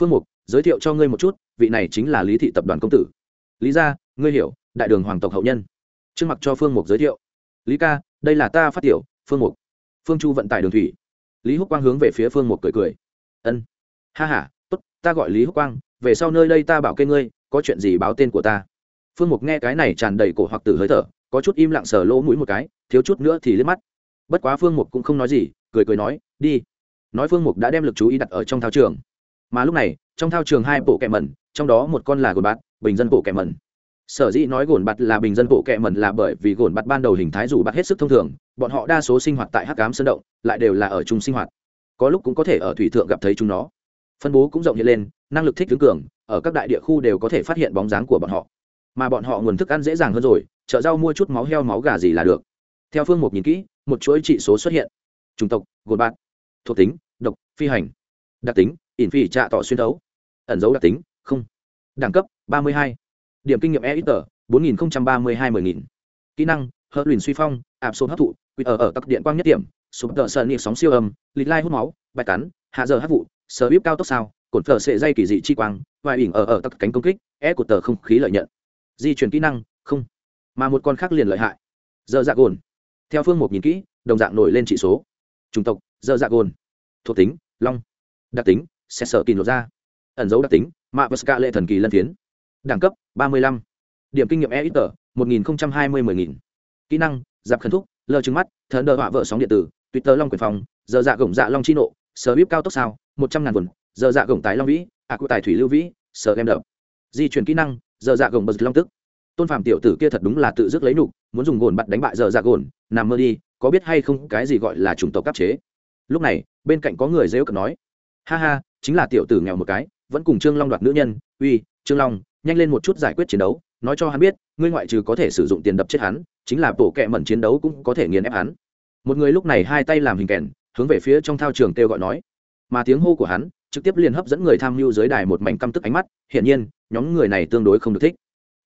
S1: Phương mục, giới thiệu cho ngươi một chút, vị này chính là lý thị tập đoàn công tử. Lý gia, ngươi hiểu, đại đường hoàng tộc hậu nhân. Trương mặc cho phương mục giới thiệu. Lý ca, đây là ta phát tiểu, phương mục. Phương chu vận tải đường thủy. Lý húc quang hướng về phía phương mục cười cười. Ân, ha h a ta gọi lý húc quang, về sau nơi đây ta bảo kê ngươi, có chuyện gì báo tên của ta. Phương mục nghe cái này tràn đầy cổ hoặc tử hơi thở, có chút im lặng sờ lỗ mũi một cái, thiếu chút nữa thì liếc mắt. Bất quá phương mục cũng không nói gì, cười cười nói, đi. Nói phương mục đã đem lực chú ý đặt ở trong thao trường. Mà lúc này, trong thao trường hai bộ kẹ mẩn, trong đó một con là gồn bạt, bình dân bộ kẹ mẩn. Sở dĩ nói gồn bạt là bình dân bộ kẹ mẩn là bởi vì gồn bạt ban đầu hình thái dù bạt hết sức thông thường, bọn họ đa số sinh hoạt tại hắc cám sơn động, lại đều là ở chung sinh hoạt. Có lúc cũng có thể ở thủy thượng gặp thấy chúng nó phân bố cũng rộng hiện lên năng lực thích ứng cường ở các đại địa khu đều có thể phát hiện bóng dáng của bọn họ. Mà bọn họ nguồn thức ăn dễ dàng hơn rồi chợ rau mua chút máu heo máu gà gì là được. Theo phương một nhìn kỹ một chuỗi trị số xuất hiện. Chủng tộc gột bát thuộc tính độc phi hành. Đặc tính ỉn phi trạ tỏ xuyên đấu, ẩn dấu đặc tính không. Đẳng cấp ba mươi hai. Điểm kinh nghiệm e ít tờ bốn nghìn ba mươi hai mười nghìn. Kỹ năng hớt luyện suy phong áp số hấp thụ quýt ở ở tắc điện quang nhất điểm sụp tờ sợ nịp sóng siêu âm lịch lai hút máu bạch cắn hạ giờ hấp vụ sờ bíp cao tốc sao? Cổn thợ sệ dây kỳ dị chi quang và ỉn ở ở tắc cánh công kích e của tờ không khí lợi nhận. Di chuyển kỹ năng, không. Mà một con khác liền lợi hại. Dơ dạ gồn. Theo phương một nhìn kỹ, đồng dạng nổi lên chỉ số. Chủng tộc, dơ dạ gồn. Thuộc tính, long. Đặc tính xét sợ kỳ lột ra. Ẩn dấu đặc tính, mạ và ska lệ thần kỳ lân phiến đẳng cấp, ba mươi lăm. Điểm kinh nghiệm e ít tờ, một nghìn hai mươi mười nghìn. Kỹ năng, giáp khẩn thúc, lơ trứng mắt, thần đờ họa vợ sóng điện tử, twitter long quyền phòng giờ dạ gồng dạ long chi nộ sở bíp cao tốc sao? Một trăm ngàn vườn giờ dạ gồng tài long vĩ, ạ cụ tài thủy lưu vĩ, sở em đập. Di chuyển kỹ năng, giờ dạ gồng bật long tức. Tôn phạm tiểu tử kia thật đúng là tự dứt lấy nục muốn dùng gồn bặt đánh bại giờ dạ gồn, nằm mơ đi, có biết hay không cái gì gọi là chủng tộc cấp chế? Lúc này, bên cạnh có người dễ cận nói. Ha ha, chính là tiểu tử nghèo một cái, vẫn cùng trương long đoạt nữ nhân. Uy, trương long, nhanh lên một chút giải quyết chiến đấu. Nói cho hắn biết, ngươi ngoại trừ có thể sử dụng tiền đập chết hắn, chính là bộ kẹ mẩn chiến đấu cũng có thể nghiền ép hắn. Một người lúc này hai tay làm hình kèn hướng về phía trong thao trường kêu gọi nói. Mà tiếng hô của hắn trực tiếp liền hấp dẫn người tham mưu dưới đài một mảnh căm tức ánh mắt, hiển nhiên, nhóm người này tương đối không được thích.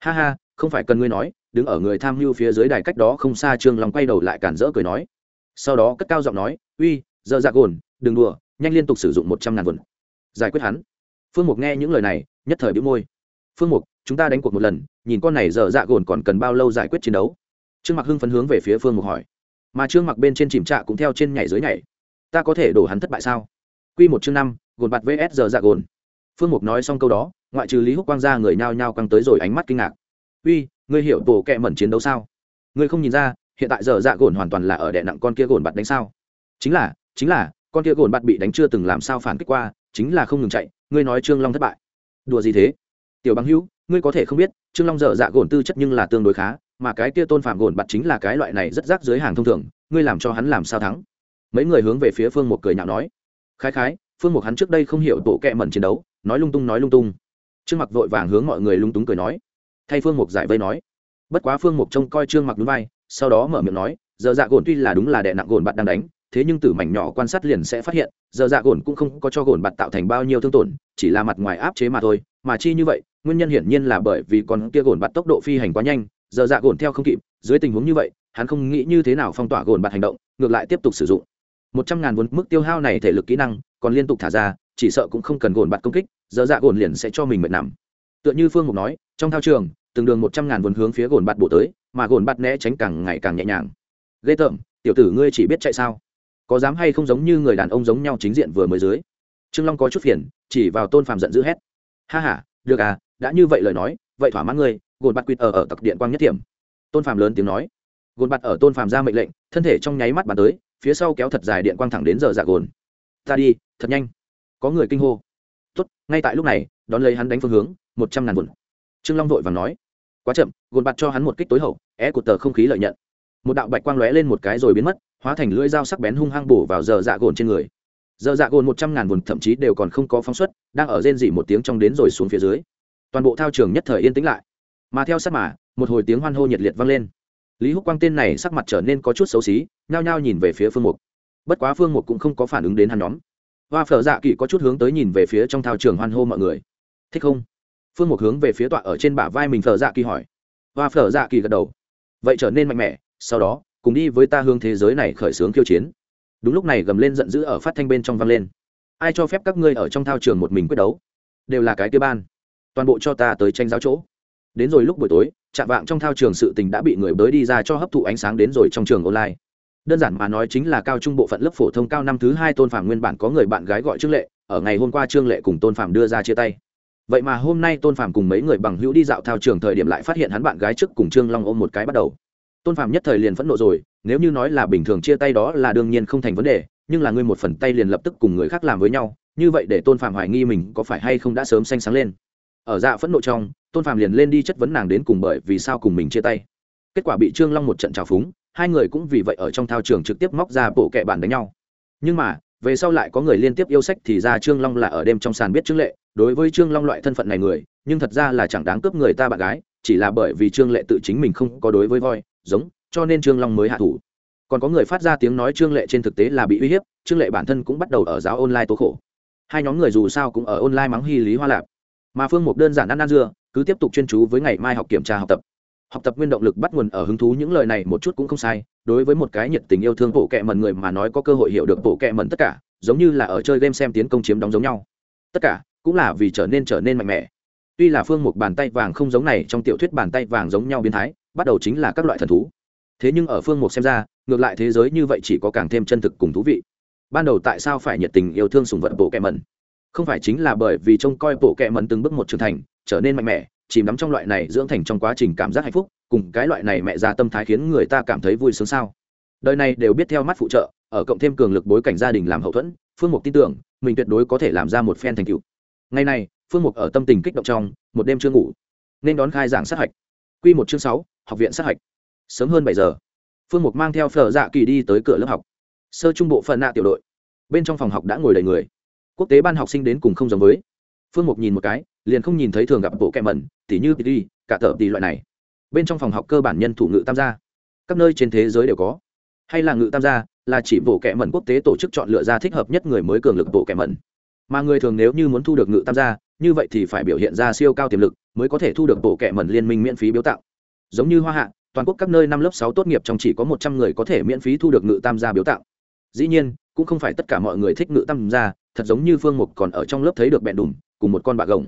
S1: Ha ha, không phải cần ngươi nói, đứng ở người tham mưu phía dưới đài cách đó không xa trương long quay đầu lại cản rỡ cười nói. Sau đó cất cao giọng nói, uy, giờ dạ gồn, đừng đùa, nhanh liên tục sử dụng một trăm ngàn vườn giải quyết hắn. Phương mục nghe những lời này, nhất thời bĩu môi. Phương mục, chúng ta đánh cuộc một lần, nhìn con này giờ dạ gồn còn cần bao lâu giải quyết chiến đấu? Trương mặc hưng phấn hướng về phía phương mục hỏi. Mà trương mặc bên trên chìm trạ cũng theo trên nhảy dưới nhảy ta có thể đổ hắn thất bại sao? Q một chương năm, gồn bạt vs giờ dạ gồn. Phương mục nói xong câu đó, ngoại trừ lý húc quang ra người nhao nhao căng tới rồi ánh mắt kinh ngạc. Uy, ngươi hiểu tổ kẹ mẩn chiến đấu sao? Ngươi không nhìn ra, hiện tại giờ dạ gồn hoàn toàn là ở đè nặng con kia gồn bạt đánh sao? Chính là chính là, con kia gồn bạt bị đánh chưa từng làm sao phản kích qua, chính là không ngừng chạy, ngươi nói trương long thất bại. Đùa gì thế? Tiểu bằng hữu, ngươi có thể không biết, trương long dở dạ gồn tư chất nhưng là tương đối khá, mà cái kia tôn phạm gồn bạt chính là cái loại này rất rác dưới hàng thông thường, ngươi làm cho hắn làm sao thắng? Mấy người hướng về phía phương một cười nhạo nói, khái khái, phương một hắn trước đây không hiểu bộ kẹ mẩn chiến đấu, nói lung tung, nói lung tung. Trương mặc vội vàng hướng mọi người lung túng cười nói, thay phương mục giải vây nói. Bất quá phương mục trông coi trương mặc núi vai, sau đó mở miệng nói, giờ dạ gồn tuy là đúng là đệ nặng gồn bạn đang đánh, thế nhưng từ mảnh nhỏ quan sát liền sẽ phát hiện, giờ dạ gồn cũng không có cho gồn bạn tạo thành bao nhiêu thương tổn, chỉ là mặt ngoài áp chế mà thôi, mà chi như vậy, nguyên nhân hiển nhiên là bởi vì con kia gồn bạn tốc độ phi hành quá nhanh, giờ dạ gồn theo không kịp, dưới tình huống như vậy, hắn không nghĩ như thế nào phong tỏa gồn bạn hành động, ngược lại tiếp tục sử dụng một trăm ngàn vốn mức tiêu hao này thể lực kỹ năng, còn liên tục thả ra, chỉ sợ cũng không cần gồn bạt công kích, giờ dạ gồn liền sẽ cho mình mệt nằm. Tựa như phương mục nói, trong thao trường, từng đường một trăm ngàn vốn hướng phía gồn bạt bổ tới, mà gồn bạt né tránh càng ngày càng nhẹ nhàng. Ghê tởm, tiểu tử ngươi chỉ biết chạy sao? Có dám hay không giống như người đàn ông giống nhau chính diện vừa mới dưới? Trương long có chút phiền, chỉ vào tôn phàm giận dữ hét. Ha h a được à đã như vậy lời nói, vậy thỏa mãn ngươi, gồn bạt quýt ở ở tặc điện quang nhất điểm tôn phàm lớn tiếng nói. Gồn bạt ở tôn phàm ra mệnh lệnh, thân thể trong nháy mắt bàn tới phía sau kéo thật dài điện quang thẳng đến giờ dạ gồn. Ta đi, thật nhanh. Có người kinh hô. Tốt, ngay tại lúc này, đón lấy hắn đánh phương hướng, một trăm ngàn vụn. Trương long vội vàng nói. Quá chậm, gồn bạt cho hắn một kích tối hậu, é của tờ không khí lợi nhận. Một đạo bạch quang lóe lên một cái rồi biến mất, hóa thành lưỡi dao sắc bén hung hăng bổ vào giờ dạ gồn trên người. Giờ dạ gồn một trăm ngàn vụn thậm chí đều còn không có phóng xuất, đang ở rên dỉ một tiếng trong đến rồi xuống phía dưới. Toàn bộ thao trường nhất thời yên tĩnh lại. Mà theo sát mà, một hồi tiếng hoan hô nhiệt liệt vang lên lý húc quang tên này sắc mặt trở nên có chút xấu xí, nhao nhao nhìn về phía phương mục. Bất quá phương mục cũng không có phản ứng đến hắn nhóm. Hoa phở dạ kỳ có chút hướng tới nhìn về phía trong thao trường hoan hô mọi người. Thích không? Phương mục hướng về phía tọa ở trên bả vai mình phở dạ kỳ hỏi. Hoa phở dạ kỳ gật đầu. Vậy trở nên mạnh mẽ, sau đó, cùng đi với ta hướng thế giới này khởi xướng khiêu chiến. Đúng lúc này gầm lên giận dữ ở phát thanh bên trong vang lên. Ai cho phép các ngươi ở trong thao trường một mình quyết đấu? Đều là cái kia ban. Toàn bộ cho ta tới tranh giáo chỗ đến rồi lúc buổi tối chạm vạng trong thao trường sự tình đã bị người bới đi ra cho hấp thụ ánh sáng đến rồi trong trường online. Đơn giản mà nói chính là cao trung bộ phận lớp phổ thông cao năm thứ hai tôn phạm nguyên bản có người bạn gái gọi trương lệ, ở ngày hôm qua trương lệ cùng tôn phạm đưa ra chia tay. Vậy mà hôm nay tôn phạm cùng mấy người bằng hữu đi dạo thao trường thời điểm lại phát hiện hắn bạn gái trước cùng trương long ôm một cái bắt đầu. Tôn phạm nhất thời liền phẫn nộ rồi, nếu như nói là bình thường chia tay đó là đương nhiên không thành vấn đề, nhưng là ngươi một phần tay liền lập tức cùng người khác làm với nhau, như vậy để tôn phạm hoài nghi mình có phải hay không đã sớm xanh sáng lên. Ở dạ phẫn nộ trong tôn Phàm liền lên đi chất vấn nàng đến cùng bởi vì sao cùng mình chia tay. Kết quả bị trương long một trận trào phúng, hai người cũng vì vậy ở trong thao trường trực tiếp móc ra bộ kệ bản đánh nhau. Nhưng mà, về sau lại có người liên tiếp yêu sách thì ra trương long là ở đêm trong sàn biết trương lệ, đối với trương long loại thân phận này người, nhưng thật ra là chẳng đáng cướp người ta bạn gái, chỉ là bởi vì trương lệ tự chính mình không có đối với voi, giống, cho nên trương long mới hạ thủ. Còn có người phát ra tiếng nói trương lệ trên thực tế là bị uy hiếp, trương lệ bản thân cũng bắt đầu ở giáo online tố khổ. Hai nhóm người dù sao cũng ở online mắng hy lý hoa lạp. Mà phương mục đơn giản ăn ăn dưa cứ tiếp tục chuyên chú với ngày mai học kiểm tra học tập. Học tập nguyên động lực bắt nguồn ở hứng thú những lời này một chút cũng không sai, đối với một cái nhiệt tình yêu thương bộ kệ mần người mà nói có cơ hội hiểu được bộ kệ mần tất cả, giống như là ở chơi game xem tiến công chiếm đóng giống nhau. Tất cả, cũng là vì trở nên trở nên mạnh mẽ. Tuy là phương một bàn tay vàng không giống này, trong tiểu thuyết bàn tay vàng giống nhau biến thái, bắt đầu chính là các loại thần thú. Thế nhưng ở phương một xem ra, ngược lại thế giới như vậy chỉ có càng thêm chân thực cùng thú vị. Ban đầu tại sao phải nhiệt tình yêu thương sùng vật bộ kệ mần không phải chính là bởi vì trông coi bộ kệ mần từng bước một trưởng thành trở nên mạnh mẽ chìm đắm trong loại này dưỡng thành trong quá trình cảm giác hạnh phúc cùng cái loại này mẹ già tâm thái khiến người ta cảm thấy vui sướng sao? Đời này đều biết theo mắt phụ trợ ở cộng thêm cường lực bối cảnh gia đình làm hậu thuẫn phương mục tin tưởng mình tuyệt đối có thể làm ra một phen thành tựu. Ngày nay, phương mục ở tâm tình kích động trong một đêm chưa ngủ nên đón khai giảng sát hạch. Q một chương sáu học viện sát hạch. Sớm hơn bảy giờ phương mục mang theo phở dạ kỳ đi tới cửa lớp học. Sơ trung bộ phần nạ tiểu đội bên trong phòng học đã ngồi đầy người. Quốc tế ban học sinh đến cùng không giống với. Phương mục nhìn một cái liền không nhìn thấy thường gặp bộ kẹ mẩn, tỉ như đi cả thợ tỷ loại này. Bên trong phòng học cơ bản nhân thủ ngự tam gia. Các nơi trên thế giới đều có. Hay là ngự tam gia, là chỉ bộ kẹ mẩn quốc tế tổ chức chọn lựa ra thích hợp nhất người mới cường lực bộ kẹ mẩn. Mà người thường nếu như muốn thu được ngự tam gia, như vậy thì phải biểu hiện ra siêu cao tiềm lực, mới có thể thu được bộ kẹ mẩn liên minh miễn phí biếu tặng. Giống như hoa hạ, toàn quốc các nơi năm lớp sáu tốt nghiệp trong chỉ có một trăm người có thể miễn phí thu được ngự tam gia biếu tặng. Dĩ nhiên, cũng không phải tất cả mọi người thích ngự tam gia, thật giống như phương mục còn ở trong lớp thấy được bẹn đùm, cùng một con bạc gồng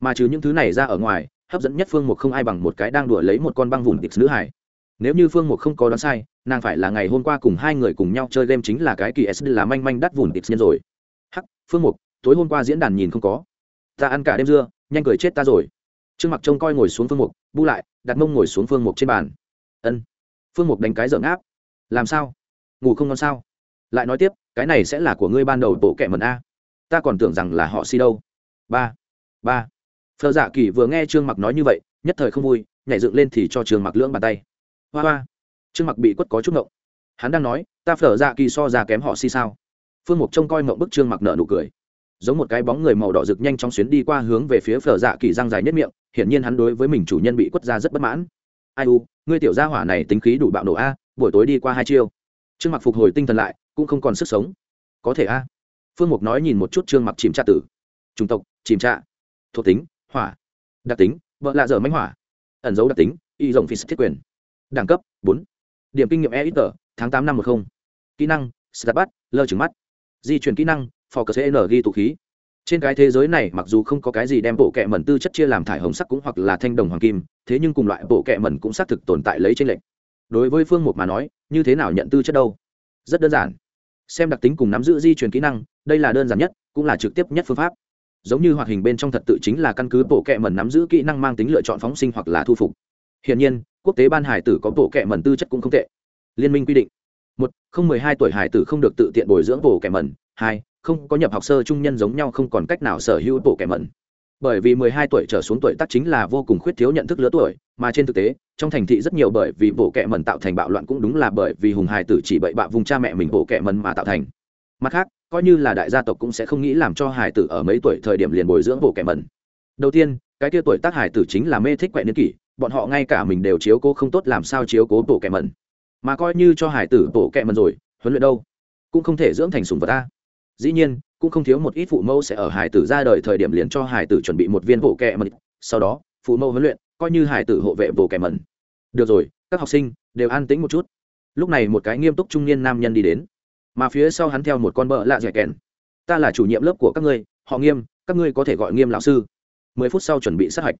S1: mà trừ những thứ này ra ở ngoài, hấp dẫn nhất phương mục không ai bằng một cái đang đuổi lấy một con băng vùng tịch nữ hải. Nếu như phương mục không có đoán sai, nàng phải là ngày hôm qua cùng hai người cùng nhau chơi game chính là cái kỳ s là manh manh đắt vùng tịch nhân rồi. Hắc, phương mục, tối hôm qua diễn đàn nhìn không có. Ta ăn cả đêm dưa, nhanh cười chết ta rồi. Trương mặc trông coi ngồi xuống phương mục, bu lại, đặt mông ngồi xuống phương mục trên bàn. Ân. Phương mục đánh cái dởm áp. Làm sao? Ngủ không ngon sao? Lại nói tiếp, cái này sẽ là của ngươi ban đầu bộ kệ mần a. Ta còn tưởng rằng là họ si đâu. Ba. Ba phờ dạ kỳ vừa nghe trương mặc nói như vậy, nhất thời không vui, nhảy dựng lên thì cho trương mặc lưỡng bàn tay. Hoa hoa, trương mặc bị quất có chút ngộng. Hắn đang nói, ta phở dạ kỳ so ra kém họ si sao? Phương mục trông coi ngộng bức trương mặc nợ nụ cười. Giống một cái bóng người màu đỏ rực nhanh chóng xuyến đi qua hướng về phía phở dạ kỳ răng dài nhất miệng, hiển nhiên hắn đối với mình chủ nhân bị quất ra rất bất mãn. Ai u, ngươi tiểu gia hỏa này tính khí đủ bạo nổ a, buổi tối đi qua hai chiêu. Trương mặc phục hồi tinh thần lại, cũng không còn sức sống. Có thể a. Phương mục nói nhìn một chút trương mặc chìm tra tử. Chủng tộc, chìm tra thuộc tính hỏa. Đặc tính, vợ lạ dở mánh hỏa. Ẩn dấu đặc tính, y rồng phi thiết quyền. Đẳng cấp, bốn. Điểm kinh nghiệm e ít tờ, tháng tám năm một không. Kỹ năng, stat bắt lơ trứng mắt. Di chuyển kỹ năng focus cn ghi tụ khí. Trên cái thế giới này, mặc dù không có cái gì đem bộ kệ mẩn tư chất chia làm thải hồng sắc cũng hoặc là thanh đồng hoàng kim, thế nhưng cùng loại bộ kệ mẩn cũng xác thực tồn tại lấy trên lệnh đối với phương mục mà nói, như thế nào nhận tư chất đâu? Rất đơn giản. Xem đặc tính cùng nắm giữ di chuyển kỹ năng, đây là đơn giản nhất, cũng là trực tiếp nhất phương pháp giống như hoạt hình bên trong thật tự chính là căn cứ bộ kệ mẩn nắm giữ kỹ năng mang tính lựa chọn phóng sinh hoặc là thu phục. Hiện nhiên, quốc tế ban hải tử có bộ kệ mẩn tư chất cũng không tệ. Liên minh quy định, một, không mười hai tuổi hải tử không được tự tiện bồi dưỡng bộ kệ mẩn. Hai, không có nhập học sơ trung nhân giống nhau không còn cách nào sở hữu bộ kệ mẩn. Bởi vì mười hai tuổi trở xuống tuổi tác chính là vô cùng khuyết thiếu nhận thức lứa tuổi, mà trên thực tế, trong thành thị rất nhiều bởi vì bộ kệ mẩn tạo thành bạo loạn cũng đúng là bởi vì hùng hải tử chỉ bậy bạ vùng cha mẹ mình bộ kệ mẩn mà tạo thành. Mặt khác coi như là đại gia tộc cũng sẽ không nghĩ làm cho hải tử ở mấy tuổi thời điểm liền bồi dưỡng bộ kẻ mẩn. Đầu tiên, cái kia tuổi tác hải tử chính là mê thích quậy niên kỷ, bọn họ ngay cả mình đều chiếu cố không tốt làm sao chiếu cố bộ kẻ mẩn. Mà coi như cho hải tử bộ kẻ mẩn rồi, huấn luyện đâu? Cũng không thể dưỡng thành sùng vật ta. Dĩ nhiên, cũng không thiếu một ít phụ mẫu sẽ ở hải tử ra đời thời điểm liền cho hải tử chuẩn bị một viên bộ kẻ mẩn. Sau đó, phụ mẫu huấn luyện, coi như hải tử hộ vệ bộ kẻ mẩn. Được rồi, các học sinh đều an tĩnh một chút. Lúc này một cái nghiêm túc trung niên nam nhân đi đến mà phía sau hắn theo một con bợ lạ dẻ kèn. Ta là chủ nhiệm lớp của các ngươi họ nghiêm các ngươi có thể gọi nghiêm lão sư. Mười phút sau chuẩn bị sát hạch.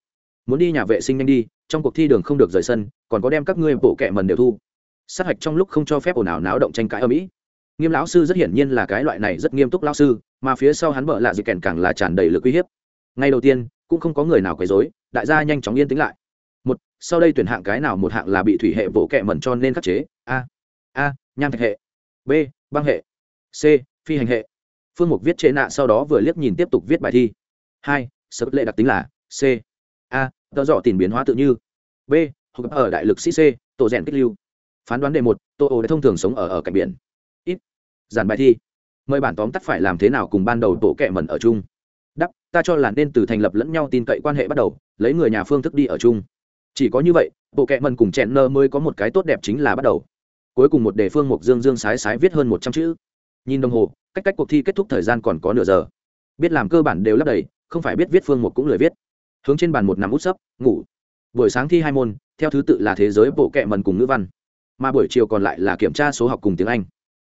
S1: Muốn đi nhà vệ sinh nhanh đi trong cuộc thi đường không được rời sân còn có đem các ngươi bộ kẹ mần đều thu. Sát hạch trong lúc không cho phép ồn ào náo động tranh cãi ở mỹ. Nghiêm lão sư rất hiển nhiên là cái loại này rất nghiêm túc lão sư mà phía sau hắn bợ lạ dẻ kèn càng là tràn đầy lực uy hiếp. Ngay đầu tiên cũng không có người nào quấy rối, đại gia nhanh chóng yên tĩnh lại. Một sau đây tuyển hạng cái nào một hạng là bị thủy hệ bộ kẹ mẩn cho nên khắc chế. A a nham thạch hệ. B băng hệ, c, phi hành hệ. Phương mục viết chế nạ sau đó vừa liếc nhìn tiếp tục viết bài thi. Hai sở lệ đặc tính là c. A, tờ dọ tìm biến hóa tự như. B hoặc ở đại lực sĩ c, tổ rèn kích lưu. Phán đoán đề một, tô ô đã thông thường sống ở ở cạnh biển. Ít. Giản bài thi. Mời bản tóm tắt phải làm thế nào cùng ban đầu tổ kẹ mẩn ở chung. Đắp, ta cho là nên từ thành lập lẫn nhau tin cậy quan hệ bắt đầu, lấy người nhà phương thức đi ở chung. Chỉ có như vậy bộ kẹ mẩn cùng chẹn nơ mới có một cái tốt đẹp chính là bắt đầu cuối cùng một đề phương mục dương dương sái sái viết hơn một trăm chữ. Nhìn đồng hồ, cách cách cuộc thi kết thúc thời gian còn có nửa giờ. Biết làm cơ bản đều lấp đầy, không phải biết viết phương mục cũng lười viết. Hướng trên bàn một nằm út sấp, ngủ. Buổi sáng thi hai môn, theo thứ tự là thế giới bộ kệ mần cùng ngữ văn. Mà buổi chiều còn lại là kiểm tra số học cùng tiếng anh.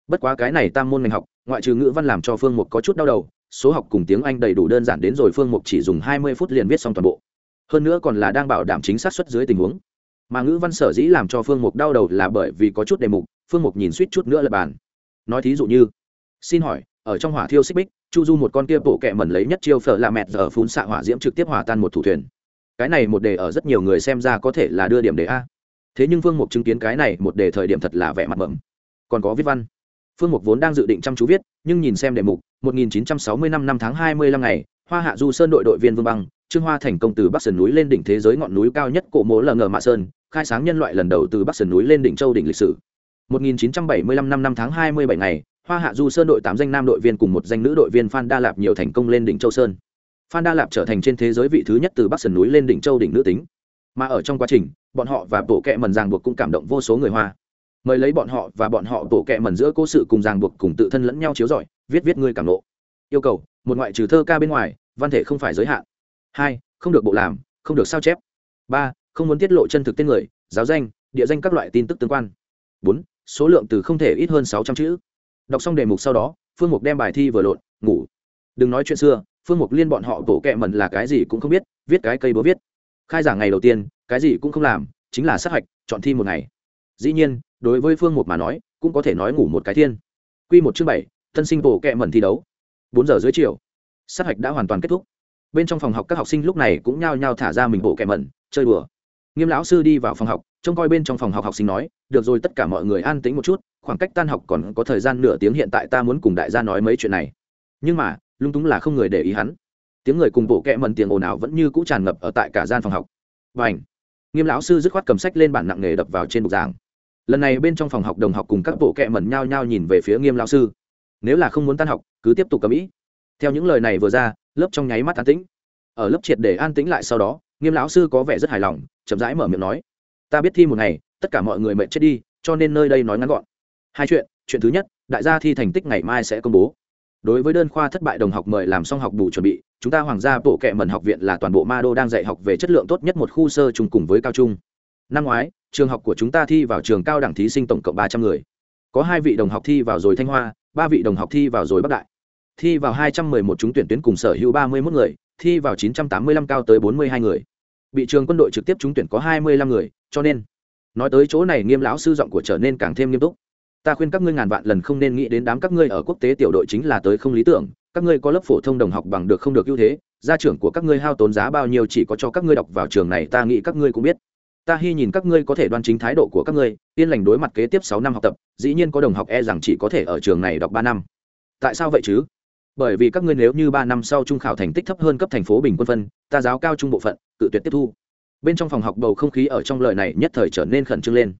S1: Bất quá cái này tam môn ngành học, ngoại trừ ngữ văn làm cho phương mục có chút đau đầu, số học cùng tiếng anh đầy đủ đơn giản đến rồi phương mục chỉ dùng hai mươi phút liền viết xong toàn bộ. Hơn nữa còn là đang bảo đảm chính xác suất dưới tình huống mà ngữ văn sở dĩ làm cho phương mục đau đầu là bởi vì có chút đề mục, phương mục nhìn suýt chút nữa là bàn. Nói thí dụ như, xin hỏi, ở trong hỏa thiêu xích bích, chu du một con kia bộ kẹ mẩn lấy nhất chiêu phở là mẹt giờ phun xạ hỏa diễm trực tiếp hòa tan một thủ thuyền. Cái này một đề ở rất nhiều người xem ra có thể là đưa điểm đề a. Thế nhưng phương mục chứng kiến cái này một đề thời điểm thật là vẻ mặt mầm còn có viết văn. Phương mục vốn đang dự định chăm chú viết, nhưng nhìn xem đề mục 1965 năm tháng 25 ngày, hoa hạ du sơn đội đội viên vương băng trương hoa thành công từ bắc sơn núi lên đỉnh thế giới ngọn núi cao nhất cổ mố lờ ngờ mạ sơn, khai sáng nhân loại lần đầu từ bắc sơn núi lên đỉnh châu đỉnh lịch sử. 1975 năm năm tháng 27 ngày, hoa hạ du sơn đội tám danh nam đội viên cùng một danh nữ đội viên phan đa lạp nhiều thành công lên đỉnh châu sơn. Phan đa lạp trở thành trên thế giới vị thứ nhất từ bắc sơn núi lên đỉnh châu đỉnh nữ tính. Mà ở trong quá trình, bọn họ và bộ kệ mần ràng buộc cũng cảm động vô số người hoa. Mời lấy bọn họ và bọn họ bộ kệ mần giữa cố sự cùng ràng buộc cùng tự thân lẫn nhau chiếu giỏi viết viết người cảm nộ. Yêu cầu, một ngoại trừ thơ ca bên ngoài, văn thể không phải giới hạn hai, không được bộ làm, không được sao chép. Ba, không muốn tiết lộ chân thực tên người, giáo danh, địa danh các loại tin tức tương quan. Bốn, số lượng từ không thể ít hơn sáu trăm chữ. Đọc xong đề mục sau đó, phương mục đem bài thi vừa lộn ngủ. Đừng nói chuyện xưa, phương mục liên bọn họ tổ kẹ mẩn là cái gì cũng không biết, viết cái cây búa viết. Khai giảng ngày đầu tiên, cái gì cũng không làm, chính là sát hạch, chọn thi một ngày. Dĩ nhiên, đối với phương mục mà nói, cũng có thể nói ngủ một cái thiên. Q một chương bảy tân sinh tổ kẹ mẩn thi đấu. Bốn giờ dưới chiều, sát hạch đã hoàn toàn kết thúc bên trong phòng học các học sinh lúc này cũng nhao nhao thả ra mình bộ kẻ mẩn, chơi đùa. Nghiêm lão sư đi vào phòng học, trông coi bên trong phòng học học sinh nói, được rồi, tất cả mọi người an tĩnh một chút, khoảng cách tan học còn có thời gian nửa tiếng hiện tại ta muốn cùng đại gia nói mấy chuyện này. Nhưng mà, lung túng là không người để ý hắn. Tiếng người cùng bộ kẹ mần tiền ồn ào vẫn như cũ tràn ngập ở tại cả gian phòng học. Và ảnh nghiêm lão sư dứt khoát cầm sách lên bản nặng nghề đập vào trên bục giảng. Lần này bên trong phòng học đồng học cùng các bộ kẹ mần nhao nhao nhìn về phía nghiêm lão sư. Nếu là không muốn tan học, cứ tiếp tục cầm ý. Theo những lời này vừa ra lớp trong nháy mắt an tĩnh. Ở lớp triệt để an tĩnh lại sau đó, nghiêm lão sư có vẻ rất hài lòng, chậm rãi mở miệng nói, ta biết thi một ngày, tất cả mọi người mệt chết đi, cho nên nơi đây nói ngắn gọn. Hai chuyện chuyện thứ nhất, đại gia thi thành tích ngày mai sẽ công bố. Đối với đơn khoa thất bại đồng học mời làm xong học bù chuẩn bị, chúng ta hoàng gia bộ kệ mần học viện là toàn bộ ma đô đang dạy học về chất lượng tốt nhất một khu sơ trung cùng với cao trung. Năm ngoái, trường học của chúng ta thi vào trường cao đẳng thí sinh tổng cộng ba trăm người. Có hai vị đồng học thi vào rồi thanh hoa, ba vị đồng học thi vào rồi bắc đại thi vào hai trăm mười một trúng tuyển tuyến cùng sở hữu ba mươi mốt người, thi vào chín trăm tám mươi lăm cao tới bốn mươi hai người. Bị trường quân đội trực tiếp trúng tuyển có hai mươi lăm người, cho nên, nói tới chỗ này nghiêm lão sư giọng của trở nên càng thêm nghiêm túc. Ta khuyên các ngươi ngàn vạn lần không nên nghĩ đến đám các ngươi ở quốc tế tiểu đội chính là tới không lý tưởng, các ngươi có lớp phổ thông đồng học bằng được không được ưu thế, gia trưởng của các ngươi hao tốn giá bao nhiêu chỉ có cho các ngươi đọc vào trường này, ta nghĩ các ngươi cũng biết. Ta hy nhìn các ngươi có thể đoan chính thái độ của các ngươi, yên lành đối mặt kế tiếp sáu năm học tập, dĩ nhiên có đồng học e rằng chỉ có thể ở trường này đọc ba năm. Tại sao vậy chứ? Bởi vì các ngươi nếu như ba năm sau trung khảo thành tích thấp hơn cấp thành phố bình quân phân, ta giáo cao trung bộ phận, cự tuyệt tiếp thu. Bên trong phòng học bầu không khí ở trong lời này nhất thời trở nên khẩn trương lên.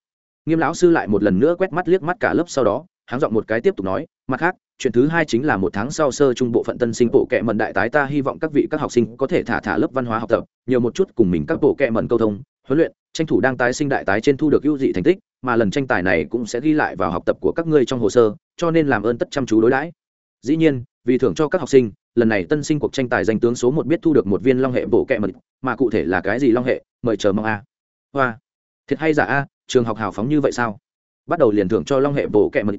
S1: Nghiêm lão sư lại một lần nữa quét mắt liếc mắt cả lớp sau đó, háng giọng một cái tiếp tục nói, mặt khác, chuyện thứ hai chính là một tháng sau sơ trung bộ phận tân sinh bộ kệ mần đại tái ta hy vọng các vị các học sinh có thể thả thả lớp văn hóa học tập, nhiều một chút cùng mình các bộ kệ mần câu thông, huấn luyện, tranh thủ đang tái sinh đại tái trên thu được ưu dị thành tích, mà lần tranh tài này cũng sẽ ghi lại vào học tập của các ngươi trong hồ sơ, cho nên làm ơn tất chăm chú đối đãi. Dĩ nhiên vì thưởng cho các học sinh, lần này tân sinh cuộc tranh tài danh tướng số một biết thu được một viên long hệ bộ kệ mật, mà cụ thể là cái gì long hệ, mời chờ mong a. Hoa. Thiệt hay giả a, trường học hào phóng như vậy sao? Bắt đầu liền thưởng cho long hệ bộ kệ mật.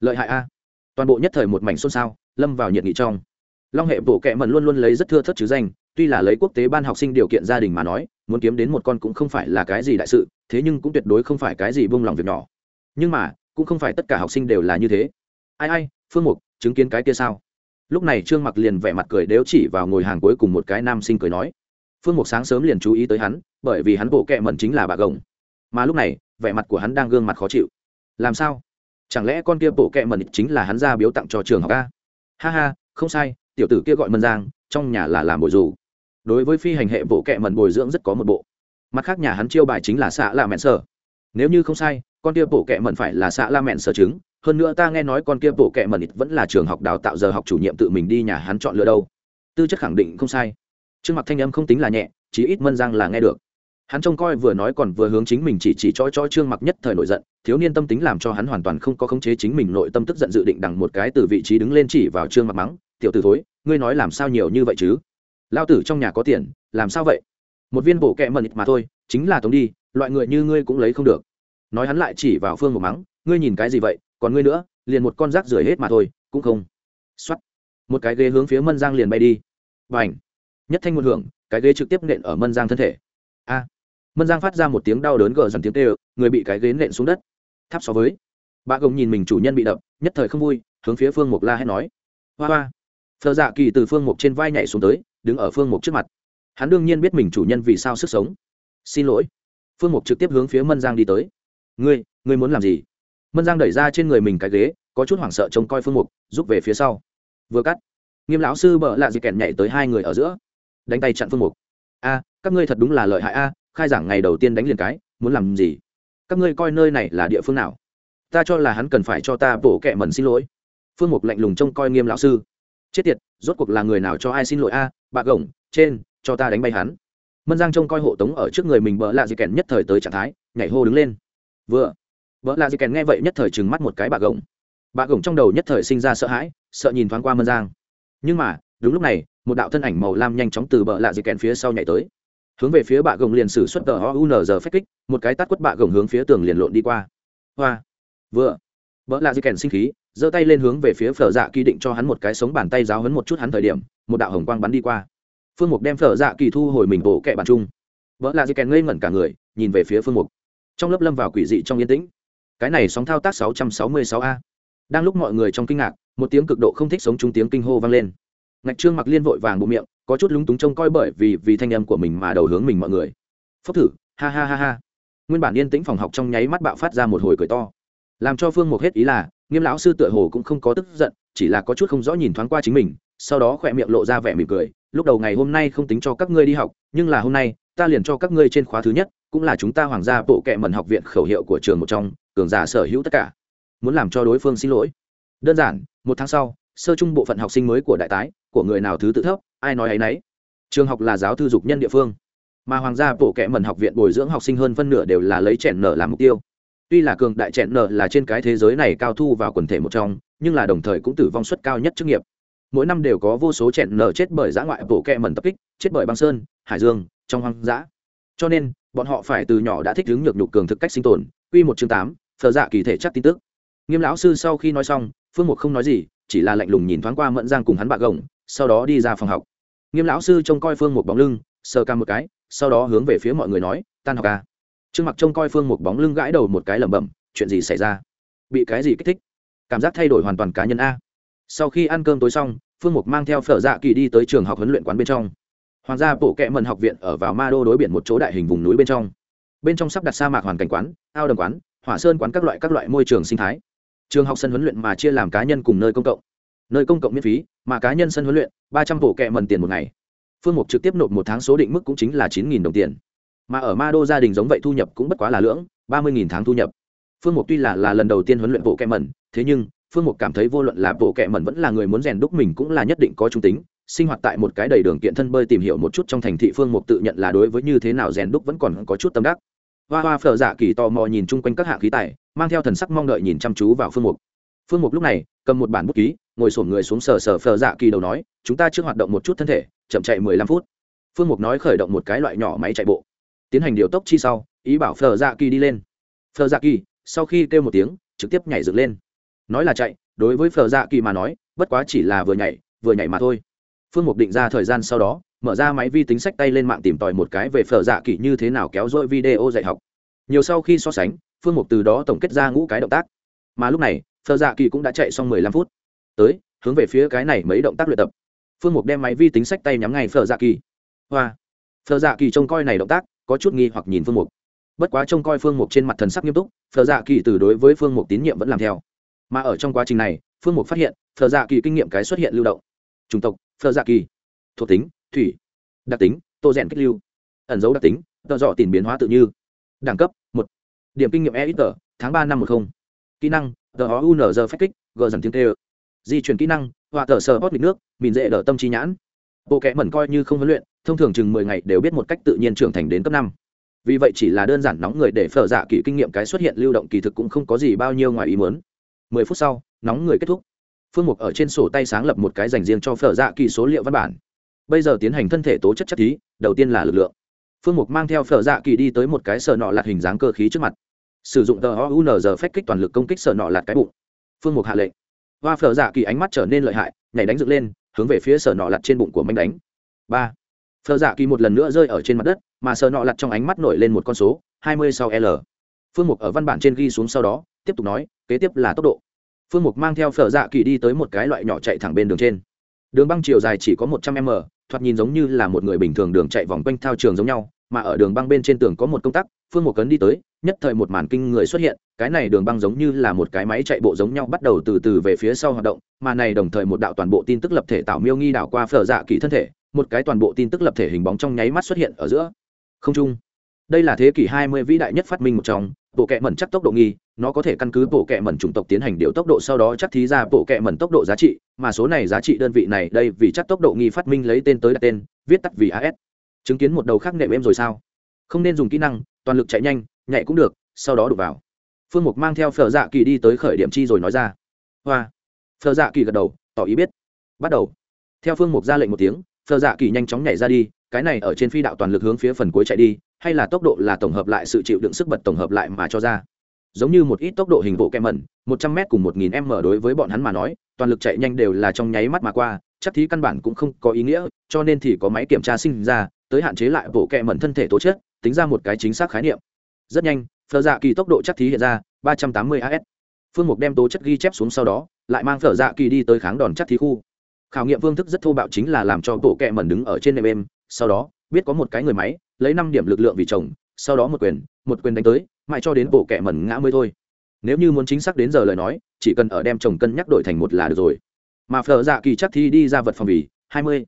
S1: Lợi hại a. Toàn bộ nhất thời một mảnh xôn xao, lâm vào nhiệt nghị trong. Long hệ bộ kệ mật luôn luôn lấy rất thưa thất chứ danh, tuy là lấy quốc tế ban học sinh điều kiện gia đình mà nói, muốn kiếm đến một con cũng không phải là cái gì đại sự, thế nhưng cũng tuyệt đối không phải cái gì buông lòng việc nhỏ. Nhưng mà, cũng không phải tất cả học sinh đều là như thế. Ai ai, phương mục, chứng kiến cái kia sao? Lúc này trương mặc liền vẻ mặt cười đếu chỉ vào ngồi hàng cuối cùng một cái nam sinh cười nói, phương mục sáng sớm liền chú ý tới hắn, bởi vì hắn bộ kẹ mẩn chính là bà gồng. Mà lúc này, vẻ mặt của hắn đang gương mặt khó chịu. Làm sao? Chẳng lẽ con kia bộ kẹ mẩn chính là hắn ra biếu tặng cho trường học a? Ha ha, không sai, tiểu tử kia gọi mân giang, trong nhà là làm bồi dù đối với phi hành hệ bộ kẹ mẩn bồi dưỡng rất có một bộ. Mặt khác nhà hắn chiêu bài chính là xạ la mẹn sở. Nếu như không sai, con kia bộ kẹ mẩn phải là xạ la mẹn sở chứng hơn nữa ta nghe nói con kia bộ kệ mẩn ít vẫn là trường học đào tạo giờ học chủ nhiệm tự mình đi nhà hắn chọn lựa đâu. Tư chất khẳng định không sai. Trương mặc thanh âm không tính là nhẹ chí ít mân giang là nghe được. Hắn trông coi vừa nói còn vừa hướng chính mình chỉ chỉ cho cho trương mặc nhất thời nổi giận, thiếu niên tâm tính làm cho hắn hoàn toàn không có khống chế chính mình nội tâm tức giận dự định đằng một cái từ vị trí đứng lên chỉ vào trương mặc mắng, tiểu tử thối, ngươi nói làm sao nhiều như vậy chứ? Lao tử trong nhà có tiền, làm sao vậy? Một viên bộ kẹ mần mà thôi, chính là tống đi, loại người như ngươi cũng lấy không được. Nói hắn lại chỉ vào phương một mắng, ngươi nhìn cái gì vậy? Còn ngươi nữa, liền một con rác rưởi hết mà thôi, cũng không. X một cái ghế hướng phía mân giang liền bay đi. Và ảnh nhất thanh một hưởng, cái ghế trực tiếp nện ở mân giang thân thể. A. Mân giang phát ra một tiếng đau đớn gờ dần tiếng tê người bị cái ghế nện xuống đất. Tháp so với. Bà gồng nhìn mình chủ nhân bị đập, nhất thời không vui, hướng phía phương mục la hét nói. Hoa hoa. Thợ dạ kỳ từ phương mục trên vai nhảy xuống tới, đứng ở phương mục trước mặt. Hắn đương nhiên biết mình chủ nhân vì sao sức sống. Xin lỗi. Phương mục trực tiếp hướng phía mân giang đi tới. Ngươi ngươi muốn làm gì? Mân giang đẩy ra trên người mình cái ghế có chút hoảng sợ trông coi phương mục rút về phía sau. Vừa cắt nghiêm lão sư bợ lạ dị kèn nhảy tới hai người ở giữa. Đánh tay chặn phương mục. A các ngươi thật đúng là lợi hại a khai giảng ngày đầu tiên đánh liền cái muốn làm gì? Các ngươi coi nơi này là địa phương nào? Ta cho là hắn cần phải cho ta bổ kẹ mẩn xin lỗi. Phương mục lạnh lùng trông coi nghiêm lão sư. Chết tiệt rốt cuộc là người nào cho ai xin lỗi a? À, bạc gồng trên cho ta đánh bay hắn. Mân giang trông coi hộ tống ở trước người mình bợ lạ dị kèn nhất thời tới trạng thái nhảy hô đứng lên. Vừa vợ lạ dị kèn nghe vậy nhất thời trừng mắt một cái bà gồng. Bà gồng trong đầu nhất thời sinh ra sợ hãi, sợ nhìn thoáng qua mân giang. Nhưng mà, đúng lúc này, một đạo thân ảnh màu lam nhanh chóng từ bờ lạ dị kèn phía sau nhảy tới. Hướng về phía bạ gồng liền sử xuất tờ giờ phép kích, một cái tắt quất bạ gồng hướng phía tường liền lộn đi qua. Hoa! Vừa! Vợ lạ dị kèn sinh khí, giơ tay lên hướng về phía phở dạ kỳ định cho hắn một cái sống bàn tay giáo hấn một chút hắn thời điểm, một đạo hồng quang bắn đi qua. Phương mục đem phở dạ kỳ thu hồi mình bộ kệ bàn chung. Vợ lạ dị kèn ngây ngẩn cả người, nhìn về phía phương mục. Trong lớp lâm vào quỷ dị trong yên tĩnh cái này sóng thao tác 666 a. Đang lúc mọi người trong kinh ngạc, một tiếng cực độ không thích sống chung tiếng kinh hô vang lên. Ngạch trương mặc liên vội vàng bộ miệng, có chút lúng túng trông coi bởi vì vì thanh âm của mình mà đầu hướng mình mọi người. Phốc thử, ha ha ha ha. Nguyên bản yên tĩnh phòng học trong nháy mắt bạo phát ra một hồi cười to. Làm cho phương mục hết ý là, nghiêm lão sư tựa hồ cũng không có tức giận, chỉ là có chút không rõ nhìn thoáng qua chính mình, sau đó khỏe miệng lộ ra vẻ mỉm cười, lúc đầu ngày hôm nay không tính cho các ngươi đi học, nhưng là hôm nay, ta liền cho các ngươi trên khóa thứ nhất, cũng là chúng ta hoàng gia bộ kệ mần học viện khẩu hiệu của trường một trong cường giả sở hữu tất cả. Muốn làm cho đối phương xin lỗi. Đơn giản, một tháng sau, sơ chung bộ phận học sinh mới của đại tái, của người nào thứ tự thấp, ai nói ấy nấy. Trường học là giáo thư dục nhân địa phương. Mà hoàng gia bộ kẽ mần học viện bồi dưỡng học sinh hơn phân nửa đều là lấy chèn nở làm mục tiêu. Tuy là cường đại chèn nở là trên cái thế giới này cao thu vào quần thể một trong, nhưng là đồng thời cũng tử vong suất cao nhất chức nghiệp. Mỗi năm đều có vô số chèn nở chết bởi giã ngoại bộ kệ mần tập kích, chết bởi băng sơn, hải dương, trong hoang dã. Cho nên, bọn họ phải từ nhỏ đã thích ứng nhược nhục cường thực cách sinh tồn. Quy một chương tám Phở dạ kỳ thể chắc tin tức. Nghiêm lão sư sau khi nói xong, phương mục không nói gì, chỉ là lạnh lùng nhìn thoáng qua mẫn giang cùng hắn bạc gồng, sau đó đi ra phòng học. Nghiêm lão sư trông coi phương Mục bóng lưng, sờ ca một cái, sau đó hướng về phía mọi người nói, tan học ca trương mặc trông coi phương Mục bóng lưng gãi đầu một cái lẩm bẩm, chuyện gì xảy ra? Bị cái gì kích thích? Cảm giác thay đổi hoàn toàn cá nhân a. Sau khi ăn cơm tối xong, phương mục mang theo phở dạ kỳ đi tới trường học huấn luyện quán bên trong. Hoàng gia bộ kệ mần học viện ở vào ma đô đối biển một chỗ đại hình vùng núi bên trong. Bên trong sắp đặt sa mạc hoàn cảnh quán, ao đầm quán hỏa sơn quán các loại các loại môi trường sinh thái. Trường học sân huấn luyện mà chia làm cá nhân cùng nơi công cộng. Nơi công cộng miễn phí mà cá nhân sân huấn luyện ba trăm bộ kẹ mần tiền một ngày. Phương mục trực tiếp nộp một tháng số định mức cũng chính là chín nghìn đồng tiền. Mà ở ma đô gia đình giống vậy thu nhập cũng bất quá là lưỡng ba mươi nghìn tháng thu nhập. Phương mục tuy là, là lần đầu tiên huấn luyện bộ kẹ mần thế nhưng phương mục cảm thấy vô luận là bộ kẹ mần vẫn là người muốn rèn đúc mình cũng là nhất định có trung tính. Sinh hoạt tại một cái đầy đường kiện thân bơi tìm hiểu một chút trong thành thị phương mục tự nhận là đối với như thế nào rèn đúc vẫn còn có chút tâm đắc hoa hoa phở dạ kỳ tò mò nhìn chung quanh các hạng khí tài, mang theo thần sắc mong đợi nhìn chăm chú vào phương mục. Phương mục lúc này, cầm một bản bút ký, ngồi sổm người xuống sờ sờ phờ dạ kỳ đầu nói, chúng ta chưa hoạt động một chút thân thể, chậm chạy mười lăm phút. Phương mục nói khởi động một cái loại nhỏ máy chạy bộ. Tiến hành điều tốc chi sau, ý bảo phờ dạ kỳ đi lên. Phờ dạ kỳ, sau khi kêu một tiếng, trực tiếp nhảy dựng lên. Nói là chạy, đối với phờ dạ kỳ mà nói, bất quá chỉ là vừa nhảy vừa nhảy mà thôi. Phương mục định ra thời gian sau đó mở ra máy vi tính sách tay lên mạng tìm tòi một cái về phở dạ kỳ như thế nào kéo dỗi video dạy học. Nhiều sau khi so sánh, phương mục từ đó tổng kết ra ngũ cái động tác. Mà lúc này, phở dạ kỳ cũng đã chạy xong mười lăm phút. Tới, hướng về phía cái này mấy động tác luyện tập. Phương mục đem máy vi tính sách tay nhắm ngay phở dạ kỳ hoa! Phở dạ kỳ trông coi này động tác, có chút nghi hoặc nhìn phương mục. Bất quá trông coi phương mục trên mặt thần sắc nghiêm túc, phở dạ kỳ từ đối với phương mục tín nhiệm vẫn làm theo. Mà ở trong quá trình này, phương mục phát hiện, phở dạ kỳ kinh nghiệm cái xuất hiện lưu động. Chủng tộc, phở dạ kỳ thuộc tính thủy. Đặc tính, tô rèn kích lưu. Ẩn dấu đặc tính tờ dọ tìm biến hóa tự như. Đẳng cấp, một. Điểm kinh nghiệm e ít tờ tháng ba năm một không. Kỹ năng tờ ó unz phép kích, gờ dần tiếng tê di chuyển kỹ năng, họa tờ sờ hót mịt nước, mìn dễ đỡ tâm trí nhãn. Bộ kẽ mẩn coi như không huấn luyện, thông thường chừng mười ngày đều biết một cách tự nhiên trưởng thành đến cấp năm. Vì vậy chỉ là đơn giản nóng người để phở dạ kỳ kinh nghiệm cái xuất hiện lưu động kỳ thực cũng không có gì bao nhiêu ngoài ý muốn. Mười phút sau, nóng người kết thúc. Phương mục ở trên sổ tay sáng lập một cái dành riêng cho phở dạ kỳ số liệu văn bản bây giờ tiến hành thân thể tố chất chất thí, đầu tiên là lực lượng. Phương mục mang theo phở dạ kỳ đi tới một cái sợ nọ lạt hình dáng cơ khí trước mặt. Sử dụng tờ ounz phách kích toàn lực công kích sợ nọ lạt cái bụng. Phương mục hạ lệnh. Và phở dạ kỳ ánh mắt trở nên lợi hại, nhảy đánh dựng lên, hướng về phía sờ nọ lặt trên bụng của manh đánh. Ba. Phở dạ kỳ một lần nữa rơi ở trên mặt đất, mà sờ nọ lặt trong ánh mắt nổi lên một con số, hai mươi sau l. Phương mục ở văn bản trên ghi xuống sau đó, tiếp tục nói, kế tiếp là tốc độ. Phương mục mang theo phở dạ kỳ đi tới một cái loại nhỏ chạy thẳng bên đường trên đường băng chiều dài chỉ có một trăm m, thoạt nhìn giống như là một người bình thường đường chạy vòng quanh thao trường giống nhau, mà ở đường băng bên trên tường có một công tắc, phương một cấn đi tới, nhất thời một màn kinh người xuất hiện, cái này đường băng giống như là một cái máy chạy bộ giống nhau bắt đầu từ từ về phía sau hoạt động, mà này đồng thời một đạo toàn bộ tin tức lập thể tạo miêu nghi đảo qua phở dạ kỳ thân thể, một cái toàn bộ tin tức lập thể hình bóng trong nháy mắt xuất hiện ở giữa. Không trung. Đây là thế kỷ 20 vĩ đại nhất phát minh một trong bộ kệ mẩn chắc tốc độ nghi, nó có thể căn cứ bộ kệ mẩn chủng tộc tiến hành điều tốc độ, sau đó chắc thí ra bộ kệ mẩn tốc độ giá trị, mà số này giá trị đơn vị này đây vì chắc tốc độ nghi phát minh lấy tên tới đặt tên, viết tắt vì as chứng kiến một đầu khác nệm em rồi sao? Không nên dùng kỹ năng, toàn lực chạy nhanh nhạy cũng được, sau đó đục vào. Phương mục mang theo phở dạ kỳ đi tới khởi điểm chi rồi nói ra. Hoa. Phở dạ kỳ gật đầu, tỏ ý biết. Bắt đầu. Theo phương mục ra lệnh một tiếng, phở dạ kỳ nhanh chóng nhảy ra đi, cái này ở trên phi đạo toàn lực hướng phía phần cuối chạy đi hay là tốc độ là tổng hợp lại sự chịu đựng sức bật tổng hợp lại mà cho ra. Giống như một ít tốc độ hình bộ kem mẩn, một trăm m cùng một nghìn m đối với bọn hắn mà nói, toàn lực chạy nhanh đều là trong nháy mắt mà qua, chắc thí căn bản cũng không có ý nghĩa, cho nên thì có máy kiểm tra sinh ra, tới hạn chế lại bộ kẹ mẩn thân thể tố chất, tính ra một cái chính xác khái niệm. Rất nhanh, phở dạ kỳ tốc độ chắc thí hiện ra, ba trăm tám mươi as phương mục đem tố chất ghi chép xuống sau đó, lại mang phở dạ kỳ đi tới kháng đòn chắc thí khu. Khảo nghiệm phương thức rất thô bạo chính là làm cho bộ kẹ mẩn đứng ở trên nệm êm, sau đó, biết có một cái người máy lấy năm điểm lực lượng vì chồng, sau đó một quyền một quyền đánh tới, mãi cho đến bộ kẻ mẩn ngã mới thôi. Nếu như muốn chính xác đến giờ lời nói, chỉ cần ở đem chồng cân nhắc đổi thành một là được rồi. Mà phở dạ kỳ chắc thi đi ra vật phòng vì hai mươi.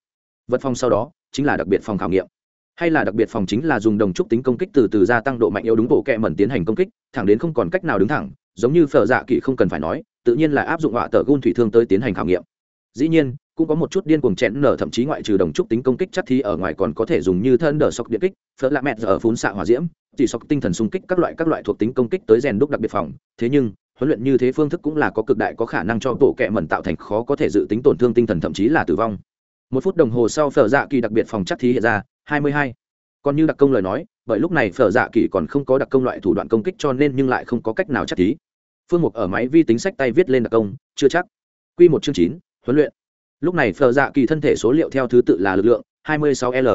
S1: Vật phòng sau đó chính là đặc biệt phòng khảo nghiệm. Hay là đặc biệt phòng chính là dùng đồng trúc tính công kích từ từ gia tăng độ mạnh yếu đúng bộ kẹ mẩn tiến hành công kích, thẳng đến không còn cách nào đứng thẳng, giống như phở dạ kỳ không cần phải nói, tự nhiên là áp dụng họa tờ gun thủy thương tới tiến hành khảo nghiệm. Dĩ nhiên cũng có một chút điên cuồng chẽn nở, thậm chí ngoại trừ đồng trúc tính công kích chắc thi ở ngoài còn có thể dùng như thân đờ sọc điện kích phở lạ mẹt ở phun xạ hỏa diễm chỉ sọc tinh thần xung kích các loại các loại thuộc tính công kích tới rèn đúc đặc biệt phòng. Thế nhưng, huấn luyện như thế phương thức cũng là có cực đại có khả năng cho bộ kệ mẩn tạo thành khó có thể dự tính tổn thương tinh thần thậm chí là tử vong. Một phút đồng hồ sau phở dạ kỳ đặc biệt phòng chắc thí hiện ra, hai mươi hai. Còn như đặc công lời nói, bởi lúc này phở dạ kỳ còn không có đặc công loại thủ đoạn công kích cho nên nhưng lại không có cách nào chắc thí. Phương mục ở máy vi tính sách tay viết lên đặc công, chưa chắc. Quy một chương chín, huấn luyện lúc này phở dạ kỳ thân thể số liệu theo thứ tự là lực lượng 26 l.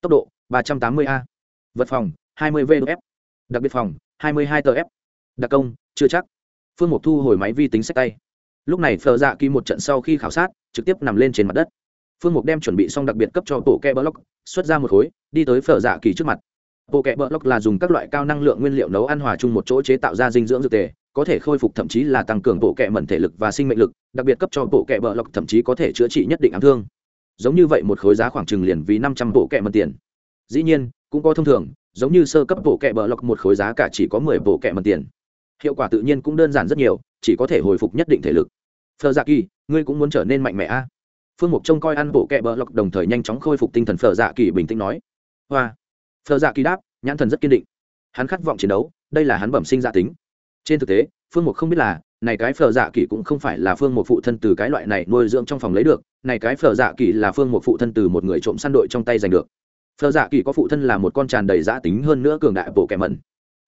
S1: Tốc độ 380 a. Vật phòng 20 vf đặc biệt phòng 22 tf đặc công, chưa chắc. Phương mục thu hồi máy vi tính sách tay. Lúc này phở dạ kỳ một trận sau khi khảo sát, trực tiếp nằm lên trên mặt đất. Phương mục đem chuẩn bị xong đặc biệt cấp cho bộ ke block, xuất ra một khối, đi tới phở dạ kỳ trước mặt bộ kẹ block là dùng các loại cao năng lượng nguyên liệu nấu ăn hòa chung một chỗ chế tạo ra dinh dưỡng dược tề, có thể khôi phục thậm chí là tăng cường bộ kẹ mẩn thể lực và sinh mệnh lực, đặc biệt cấp cho bộ kẹ bờ lọc thậm chí có thể chữa trị nhất định ám thương. Giống như vậy một khối giá khoảng chừng liền vì năm trăm bộ kẹ mẩn tiền. Dĩ nhiên, cũng có thông thường, giống như sơ cấp bộ kẹ bờ lọc một khối giá cả chỉ có mười bộ kẹ mẩn tiền. Hiệu quả tự nhiên cũng đơn giản rất nhiều, chỉ có thể hồi phục nhất định thể lực. Phờ dạ kỳ, ngươi cũng muốn trở nên mạnh mẽ a? Phương mục trông coi ăn bộ kẹ bờ lọc đồng thời nhanh chóng khôi phục tinh thần phờ dạ kỳ bình tĩnh nói. Hoa、wow Phở dạ kỳ đáp, nhãn thần rất kiên định. Hắn khát vọng chiến đấu, đây là hắn bẩm sinh dạ tính. Trên thực tế, phương mục không biết là, này cái phở dạ kỳ cũng không phải là phương Mục phụ thân từ cái loại này nuôi dưỡng trong phòng lấy được, này cái phở dạ kỳ là phương Mục phụ thân từ một người trộm săn đội trong tay giành được. Phở dạ kỳ có phụ thân là một con tràn đầy dạ tính hơn nữa cường đại bộ kẻ mẩn.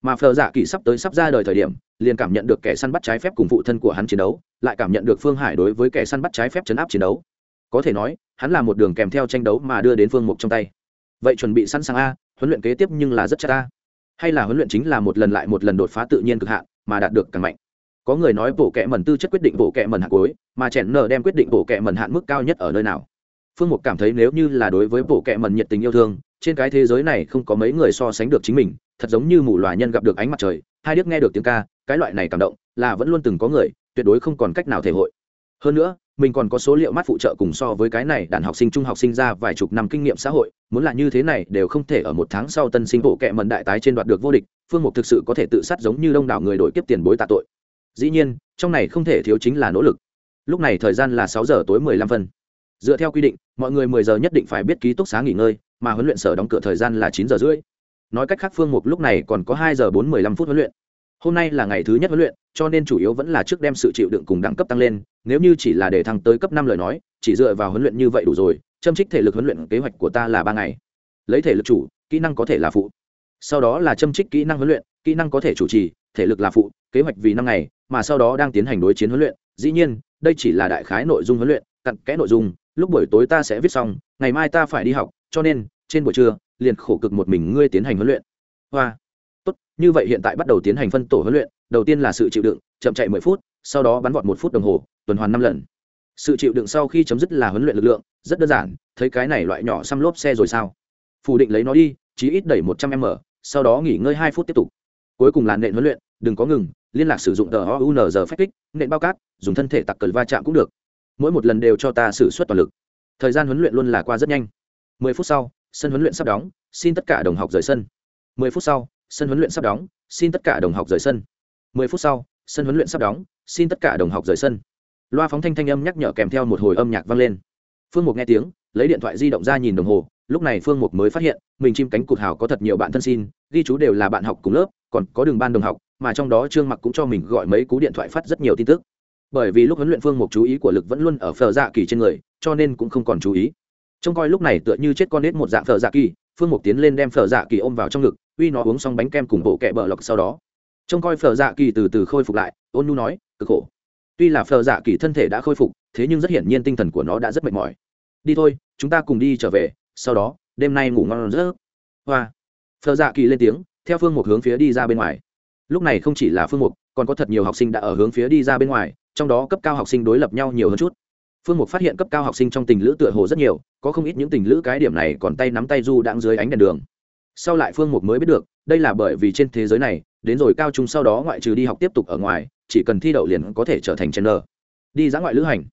S1: Mà phở dạ kỳ sắp tới sắp ra đời thời điểm, liền cảm nhận được kẻ săn bắt trái phép cùng phụ thân của hắn chiến đấu, lại cảm nhận được phương hải đối với kẻ săn bắt trái phép chấn áp chiến đấu. Có thể nói, hắn là một đường kèm theo tranh đấu mà đưa đến phương mục trong tay. Vậy chuẩn bị sẵn sàng a huấn luyện kế tiếp nhưng là rất chắc ta. Hay là huấn luyện chính là một lần lại một lần đột phá tự nhiên cực hạn, mà đạt được càng mạnh. Có người nói bộ kệ mẩn tư chất quyết định bộ kệ mẩn hạng cuối, mà chèn nở đem quyết định bộ kệ mẩn hạn mức cao nhất ở nơi nào? Phương mục cảm thấy nếu như là đối với bộ kệ mẩn nhiệt tình yêu thương, trên cái thế giới này không có mấy người so sánh được chính mình, thật giống như mù loà nhân gặp được ánh mặt trời, hai đứa nghe được tiếng ca, cái loại này cảm động, là vẫn luôn từng có người, tuyệt đối không còn cách nào thể hội. Hơn nữa mình còn có số liệu mắt phụ trợ cùng so với cái này đàn học sinh trung học sinh ra vài chục năm kinh nghiệm xã hội, muốn là như thế này đều không thể ở một tháng sau tân sinh bộ kệ mần đại tái trên đoạt được vô địch, phương mục thực sự có thể tự sát giống như đông đảo người đổi kiếp tiền bối tạ tội. Dĩ nhiên, trong này không thể thiếu chính là nỗ lực. Lúc này thời gian là sáu giờ tối mười lăm phân. Dựa theo quy định, mọi người mười giờ nhất định phải biết ký túc xá nghỉ ngơi, mà huấn luyện sở đóng cửa thời gian là chín giờ rưỡi. Nói cách khác phương mục lúc này còn có hai giờ bốn mươi lăm phút huấn luyện hôm nay là ngày thứ nhất huấn luyện, cho nên chủ yếu vẫn là trước đem sự chịu đựng cùng đẳng cấp tăng lên, nếu như chỉ là để thăng tới cấp năm lời nói, chỉ dựa vào huấn luyện như vậy đủ rồi, châm trích thể lực huấn luyện kế hoạch của ta là ba ngày. Lấy thể lực chủ, kỹ năng có thể là phụ. Sau đó là châm trích kỹ năng huấn luyện, kỹ năng có thể chủ trì, thể lực là phụ, kế hoạch vì năm ngày, mà sau đó đang tiến hành đối chiến huấn luyện. Dĩ nhiên, đây chỉ là đại khái nội dung huấn luyện, cặn kẽ nội dung, lúc buổi tối ta sẽ viết xong, ngày mai ta phải đi học, cho nên, trên buổi trưa, liền khổ cực một mình ngươi tiến hành huấn luyện. Hoa như vậy hiện tại bắt đầu tiến hành phân tổ huấn luyện, đầu tiên là sự chịu đựng, chậm chạy mười phút, sau đó bắn vọt một phút đồng hồ, tuần hoàn năm lần. Sự chịu đựng sau khi chấm dứt là huấn luyện lực lượng, rất đơn giản, thấy cái này loại nhỏ xăm lốp xe rồi sao? Phủ định lấy nó đi, chí ít đẩy một trăm m, sau đó nghỉ ngơi hai phút tiếp tục. Cuối cùng là nện huấn luyện, đừng có ngừng, liên lạc sử dụng tờ ounz phép kích nện bao cát, dùng thân thể tặc cờ va chạm cũng được. Mỗi một lần đều cho ta xử suất toàn lực. Thời gian huấn luyện luôn là qua rất nhanh. Mười phút sau, sân huấn luyện sắp đóng, xin tất cả đồng học rời sân. Mười phút sau sân huấn luyện sắp đóng, xin tất cả đồng học rời sân. Mười phút sau, sân huấn luyện sắp đóng, xin tất cả đồng học rời sân. Loa phóng thanh thanh âm nhắc nhở kèm theo một hồi âm nhạc vang lên. Phương mục nghe tiếng, lấy điện thoại di động ra nhìn đồng hồ, lúc này phương mục mới phát hiện, mình chim cánh cụt hào có thật nhiều bạn thân xin, ghi chú đều là bạn học cùng lớp, còn có đường ban đồng học, mà trong đó trương mặc cũng cho mình gọi mấy cú điện thoại phát rất nhiều tin tức. Bởi vì lúc huấn luyện phương mục chú ý của lực vẫn luôn ở phờ dạ kỳ trên người, cho nên cũng không còn chú ý. Trông coi lúc này tựa như chết con nết một dạng phờ dạ kỳ, phương mục tiến lên đem phờ dạ kỳ ôm vào trong ngực uy nó uống xong bánh kem cùng bộ kẹ bờ lọc sau đó. Trông coi phở dạ kỳ từ từ khôi phục lại, ôn nu nói, cực khổ. Tuy là phở dạ kỳ thân thể đã khôi phục, thế nhưng rất hiển nhiên tinh thần của nó đã rất mệt mỏi. Đi thôi, chúng ta cùng đi trở về, sau đó, đêm nay ngủ ngon rớt hoa. Phở dạ kỳ lên tiếng, theo phương một hướng phía đi ra bên ngoài. Lúc này không chỉ là phương mục, còn có thật nhiều học sinh đã ở hướng phía đi ra bên ngoài, trong đó cấp cao học sinh đối lập nhau nhiều hơn chút. Phương mục phát hiện cấp cao học sinh trong tình lữ tựa hồ rất nhiều, có không ít những tình lữ cái điểm này còn tay nắm tay du đang dưới ánh đèn đường sau lại phương mục mới biết được, đây là bởi vì trên thế giới này, đến rồi cao trung sau đó ngoại trừ đi học tiếp tục ở ngoài, chỉ cần thi đậu liền có thể trở thành chen đi dã ngoại lữ hành.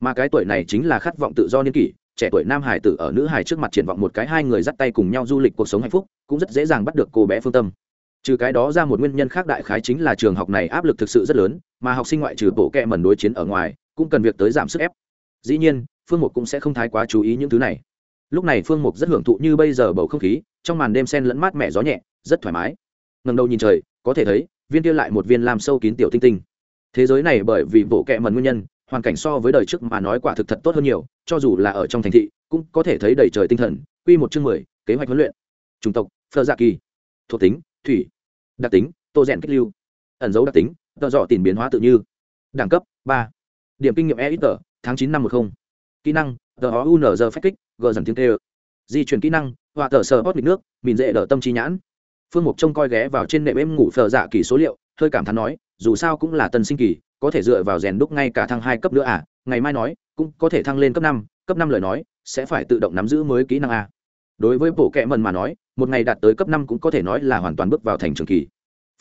S1: Mà cái tuổi này chính là khát vọng tự do niên kỷ, trẻ tuổi nam hải tử ở nữ hải trước mặt triển vọng một cái hai người dắt tay cùng nhau du lịch cuộc sống hạnh phúc, cũng rất dễ dàng bắt được cô bé phương tâm. Trừ cái đó ra một nguyên nhân khác đại khái chính là trường học này áp lực thực sự rất lớn, mà học sinh ngoại trừ bộ kẹ mẩn đối chiến ở ngoài, cũng cần việc tới giảm sức ép. Dĩ nhiên, phương mục cũng sẽ không thái quá chú ý những thứ này lúc này phương mục rất hưởng thụ như bây giờ bầu không khí, trong màn đêm sen lẫn mát mẻ gió nhẹ, rất thoải mái. Ngần đầu nhìn trời, có thể thấy, viên kia lại một viên làm sâu kín tiểu tinh tinh. Thế giới này bởi vì bộ kệ mần nguyên nhân, hoàn cảnh so với đời trước mà nói quả thực thật tốt hơn nhiều, cho dù là ở trong thành thị, cũng có thể thấy đầy trời tinh thần, quy một chương mười, kế hoạch huấn luyện. Chủng tộc phơ dạ kỳ. Thuộc tính, thủy. Đặc tính, tô rèn kích lưu. Ẩn dấu đặc tính, tợ dọ tìm biến hóa tự như. Đẳng cấp, ba. Điểm kinh nghiệm e ít tờ tháng chín năm một không. Kỹ năng, tờ ó unz phách kích gờ dần tiếng tê di chuyển kỹ năng, họa tờ sờ hót mịt nước, mìn dễ đỡ tâm trí nhãn. Phương mục trông coi ghé vào trên nệm êm ngủ phờ dạ kỳ số liệu, hơi cảm thán nói, dù sao cũng là tân sinh kỳ, có thể dựa vào rèn đúc ngay cả thăng hai cấp nữa à? Ngày mai nói, cũng có thể thăng lên cấp năm cấp năm lời nói, sẽ phải tự động nắm giữ mới kỹ năng a đối với bộ kệ mần mà nói, một ngày đạt tới cấp năm cũng có thể nói là hoàn toàn bước vào thành trường kỳ.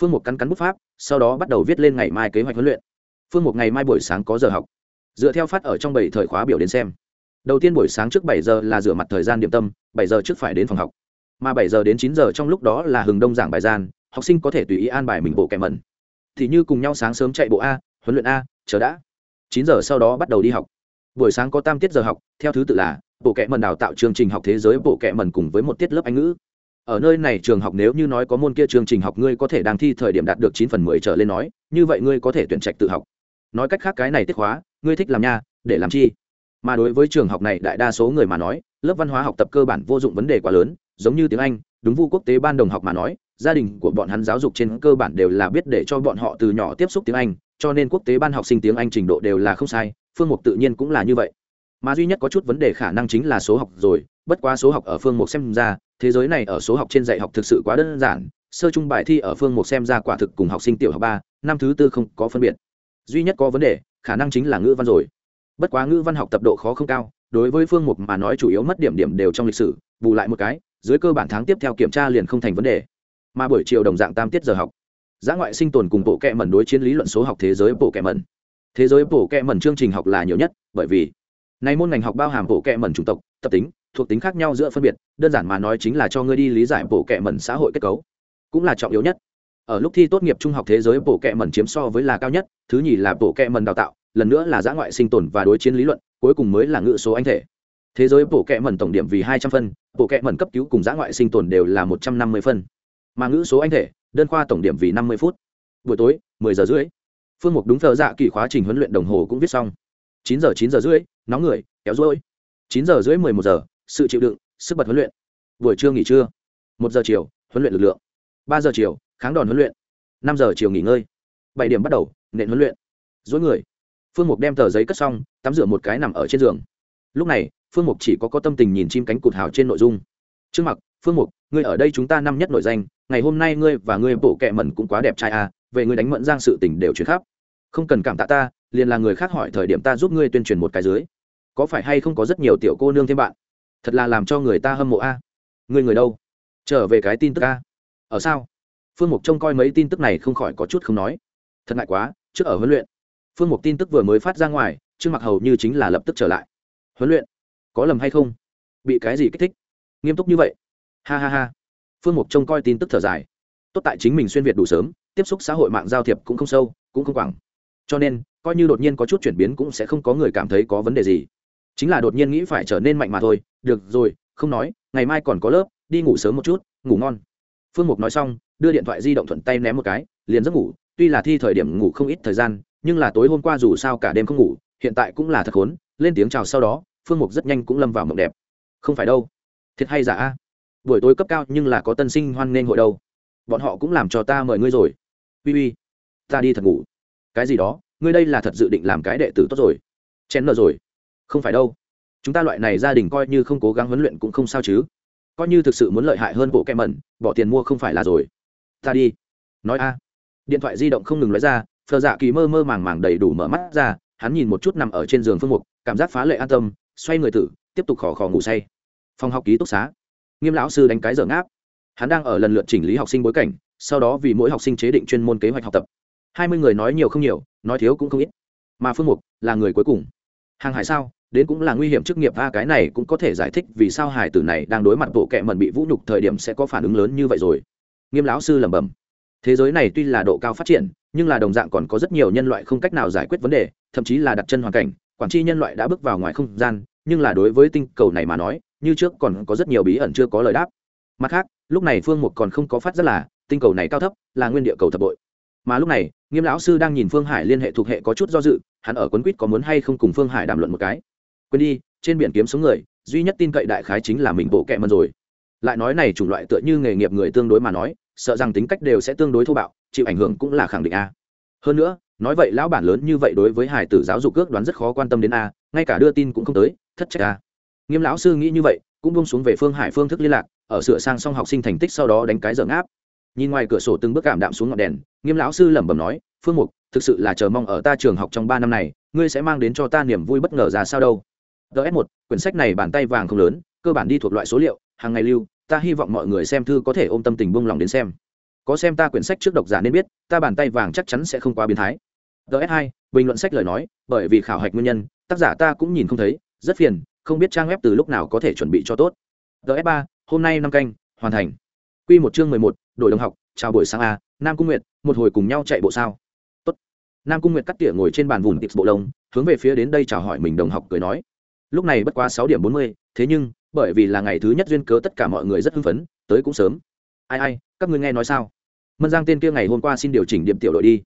S1: Phương mục cắn cắn bút pháp, sau đó bắt đầu viết lên ngày mai kế hoạch huấn luyện. Phương mục ngày mai buổi sáng có giờ học. Dựa theo phát ở trong bảy thời khóa biểu đến xem đầu tiên buổi sáng trước bảy giờ là rửa mặt thời gian điểm tâm, bảy giờ trước phải đến phòng học. Mà bảy giờ đến chín giờ trong lúc đó là hừng đông giảng bài gian, học sinh có thể tùy ý an bài mình bộ kẻ mẩn. Thì như cùng nhau sáng sớm chạy bộ a, huấn luyện a, chờ đã. Chín giờ sau đó bắt đầu đi học. Buổi sáng có tam tiết giờ học, theo thứ tự là, bộ kệ mần đào tạo chương trình học thế giới bộ kệ mần cùng với một tiết lớp anh ngữ. Ở nơi này trường học nếu như nói có môn kia chương trình học ngươi có thể đang thi thời điểm đạt được chín phần mười trở lên nói, như vậy ngươi có thể tuyển trạch tự học. Nói cách khác cái này tiết khóa, ngươi thích làm nha, để làm chi? Mà đối với trường học này đại đa số người mà nói, lớp văn hóa học tập cơ bản vô dụng vấn đề quá lớn, giống như tiếng anh, đúng vu quốc tế ban đồng học mà nói, gia đình của bọn hắn giáo dục trên cơ bản đều là biết để cho bọn họ từ nhỏ tiếp xúc tiếng anh, cho nên quốc tế ban học sinh tiếng anh trình độ đều là không sai, phương mục tự nhiên cũng là như vậy. Mà duy nhất có chút vấn đề khả năng chính là số học rồi, bất quá số học ở phương mục xem ra, thế giới này ở số học trên dạy học thực sự quá đơn giản, sơ chung bài thi ở phương mục xem ra quả thực cùng học sinh tiểu học ba, năm thứ tư không có phân biệt. Duy nhất có vấn đề, khả năng chính là ngữ văn rồi bất quá ngữ văn học tập độ khó không cao, đối với phương mục mà nói chủ yếu mất điểm điểm đều trong lịch sử, bù lại một cái, dưới cơ bản tháng tiếp theo kiểm tra liền không thành vấn đề. Mà buổi chiều đồng dạng tam tiết giờ học. Giã ngoại sinh tồn cùng bộ kệ mẩn đối chiến lý luận số học thế giới bộ kệ mẩn. Thế giới bộ kệ mẩn chương trình học là nhiều nhất, bởi vì này môn ngành học bao hàm bộ kệ mẩn chủng tộc, tập tính, thuộc tính khác nhau giữa phân biệt, đơn giản mà nói chính là cho ngươi đi lý giải bộ kệ mẩn xã hội kết cấu, cũng là trọng yếu nhất. Ở lúc thi tốt nghiệp trung học thế giới bộ kệ mẩn chiếm so với là cao nhất, thứ nhì là bộ kệ mẩn đào tạo lần nữa là giã ngoại sinh tồn và đối chiến lý luận, cuối cùng mới là ngự số anh thể. Thế giới bộ kệ mẩn tổng điểm vì hai trăm phân bộ kệ mẩn cấp cứu cùng giã ngoại sinh tồn đều là một trăm năm mươi phân. Mà ngữ số anh thể, đơn khoa tổng điểm vì năm mươi phút. Buổi tối, mười giờ rưỡi. Phương mục đúng thờ dạ kỳ khóa trình huấn luyện đồng hồ cũng viết xong. Chín giờ chín giờ rưỡi, nóng người, kéo rỗi chín giờ rưỡi, mười một giờ, sự chịu đựng, sức bật huấn luyện. Buổi trưa nghỉ trưa. Một giờ chiều, huấn luyện lực lượng. Ba giờ chiều, kháng đòn huấn luyện. Năm giờ chiều nghỉ ngơi. Bảy điểm bắt đầu, nện huấn luyện. Dối người phương mục đem tờ giấy cất xong, tắm rửa một cái nằm ở trên giường. Lúc này, phương mục chỉ có có tâm tình nhìn chim cánh cụt hào trên nội dung. Trước mặt phương mục, ngươi ở đây chúng ta năm nhất nội danh, ngày hôm nay ngươi và ngươi bổ kẹ mẩn cũng quá đẹp trai à về ngươi đánh mẫn giang sự tình đều chuyển khắp. Không cần cảm tạ ta, liền là người khác hỏi thời điểm ta giúp ngươi tuyên truyền một cái dưới. Có phải hay không có rất nhiều tiểu cô nương thêm bạn? Thật là làm cho người ta hâm mộ a. Ngươi người đâu? Trở về cái tin tức a. Ở sao? Phương mục trông coi mấy tin tức này không khỏi có chút không nói. Thật ngại quá, trước ở huấn luyện phương mục tin tức vừa mới phát ra ngoài trước mặt hầu như chính là lập tức trở lại. Huấn luyện, có lầm hay không? Bị cái gì kích thích? Nghiêm túc như vậy? Ha ha ha. Phương mục trông coi tin tức thở dài. Tốt tại chính mình xuyên việt đủ sớm, tiếp xúc xã hội mạng giao thiệp cũng không sâu, cũng không quảng. Cho nên, coi như đột nhiên có chút chuyển biến cũng sẽ không có người cảm thấy có vấn đề gì. Chính là đột nhiên nghĩ phải trở nên mạnh mà thôi. Được rồi, không nói, ngày mai còn có lớp, đi ngủ sớm một chút, ngủ ngon. Phương mục nói xong, đưa điện thoại di động thuận tay ném một cái, liền giấc ngủ. Tuy là thi thời điểm ngủ không ít thời gian nhưng là tối hôm qua dù sao cả đêm không ngủ, hiện tại cũng là thật khốn, lên tiếng chào sau đó, phương mục rất nhanh cũng lâm vào mộng đẹp. Không phải đâu. Thiệt hay giả? A buổi tối cấp cao nhưng là có tân sinh hoan nghênh hội đâu. Bọn họ cũng làm cho ta mời ngươi rồi. Uy uy, ta đi thật ngủ. Cái gì đó? Ngươi đây là thật dự định làm cái đệ tử tốt rồi. Chén nợ rồi. Không phải đâu. Chúng ta loại này gia đình coi như không cố gắng huấn luyện cũng không sao chứ. Coi như thực sự muốn lợi hại hơn bộ kem mẩn, bỏ tiền mua không phải là rồi. Ta đi. Nói a. Điện thoại di động không ngừng nói ra phờ dạ kỳ mơ mơ màng màng đầy đủ mở mắt ra, hắn nhìn một chút nằm ở trên giường phương mục, cảm giác phá lệ an tâm, xoay người tử, tiếp tục khò khò ngủ say. Phòng học ký túc xá. Nghiêm lão sư đánh cái dở ngáp. Hắn đang ở lần lượt chỉnh lý học sinh bối cảnh, sau đó vì mỗi học sinh chế định chuyên môn kế hoạch học tập. Hai mươi người nói nhiều không nhiều, nói thiếu cũng không ít. Mà phương mục là người cuối cùng. Hàng hải sao? Đến cũng là nguy hiểm chức nghiệp, a, cái này cũng có thể giải thích vì sao hải tử này đang đối mặt bộ kệ mẩn bị vũ nhục thời điểm sẽ có phản ứng lớn như vậy rồi. Nghiêm lão sư lẩm bẩm. Thế giới này tuy là độ cao phát triển nhưng là đồng dạng còn có rất nhiều nhân loại không cách nào giải quyết vấn đề, thậm chí là đặt chân hoàn cảnh, quản tri nhân loại đã bước vào ngoài không gian, nhưng là đối với tinh cầu này mà nói, như trước còn có rất nhiều bí ẩn chưa có lời đáp. Mặt khác, lúc này phương mục còn không có phát rất là tinh cầu này cao thấp, là nguyên địa cầu thập bội. Mà lúc này, nghiêm lão sư đang nhìn phương hải liên hệ thuộc hệ có chút do dự, hắn ở quấn quýt có muốn hay không cùng phương hải đàm luận một cái. Quên đi, trên biển kiếm sống người, duy nhất tin cậy đại khái chính là mình bộ kẹ mần rồi. Lại nói này chủng loại tựa như nghề nghiệp người tương đối mà nói sợ rằng tính cách đều sẽ tương đối thô bạo, chịu ảnh hưởng cũng là khẳng định a. Hơn nữa, nói vậy lão bản lớn như vậy đối với hải tử giáo dục ước đoán rất khó quan tâm đến a, ngay cả đưa tin cũng không tới, thất trách a. Nghiêm lão sư nghĩ như vậy, cũng buông xuống về phương hải phương thức liên lạc, ở sửa sang xong học sinh thành tích sau đó đánh cái dở áp. Nhìn ngoài cửa sổ từng bước cảm đạm xuống ngọn đèn, nghiêm lão sư lẩm bẩm nói, phương mục, thực sự là chờ mong ở ta trường học trong ba năm này, ngươi sẽ mang đến cho ta niềm vui bất ngờ ra sao đâu. Ts một, quyển sách này bàn tay vàng không lớn, cơ bản đi thuộc loại số liệu, hàng ngày lưu ta hy vọng mọi người xem thư có thể ôm tâm tình buông lòng đến xem. Có xem ta quyển sách trước độc giả nên biết, ta bàn tay vàng chắc chắn sẽ không quá biến thái. Ts 2 bình luận sách lời nói, bởi vì khảo hạch nguyên nhân, tác giả ta cũng nhìn không thấy, rất phiền, không biết trang web từ lúc nào có thể chuẩn bị cho tốt. Ts 3 hôm nay năm canh, hoàn thành. Q một chương mười một đội đồng học, chào buổi sáng a, nam cung nguyệt, một hồi cùng nhau chạy bộ sao? Tốt. nam cung nguyệt cắt tỉa ngồi trên bàn vùng tips bộ lông, hướng về phía đến đây chào hỏi mình đồng học cười nói. Lúc này bất quá sáu điểm bốn mươi, thế nhưng bởi vì là ngày thứ nhất duyên cớ tất cả mọi người rất hưng phấn, tới cũng sớm. Ai ai, các ngươi nghe nói sao? Mân giang tên kia ngày hôm qua xin điều chỉnh điểm tiểu đội đi.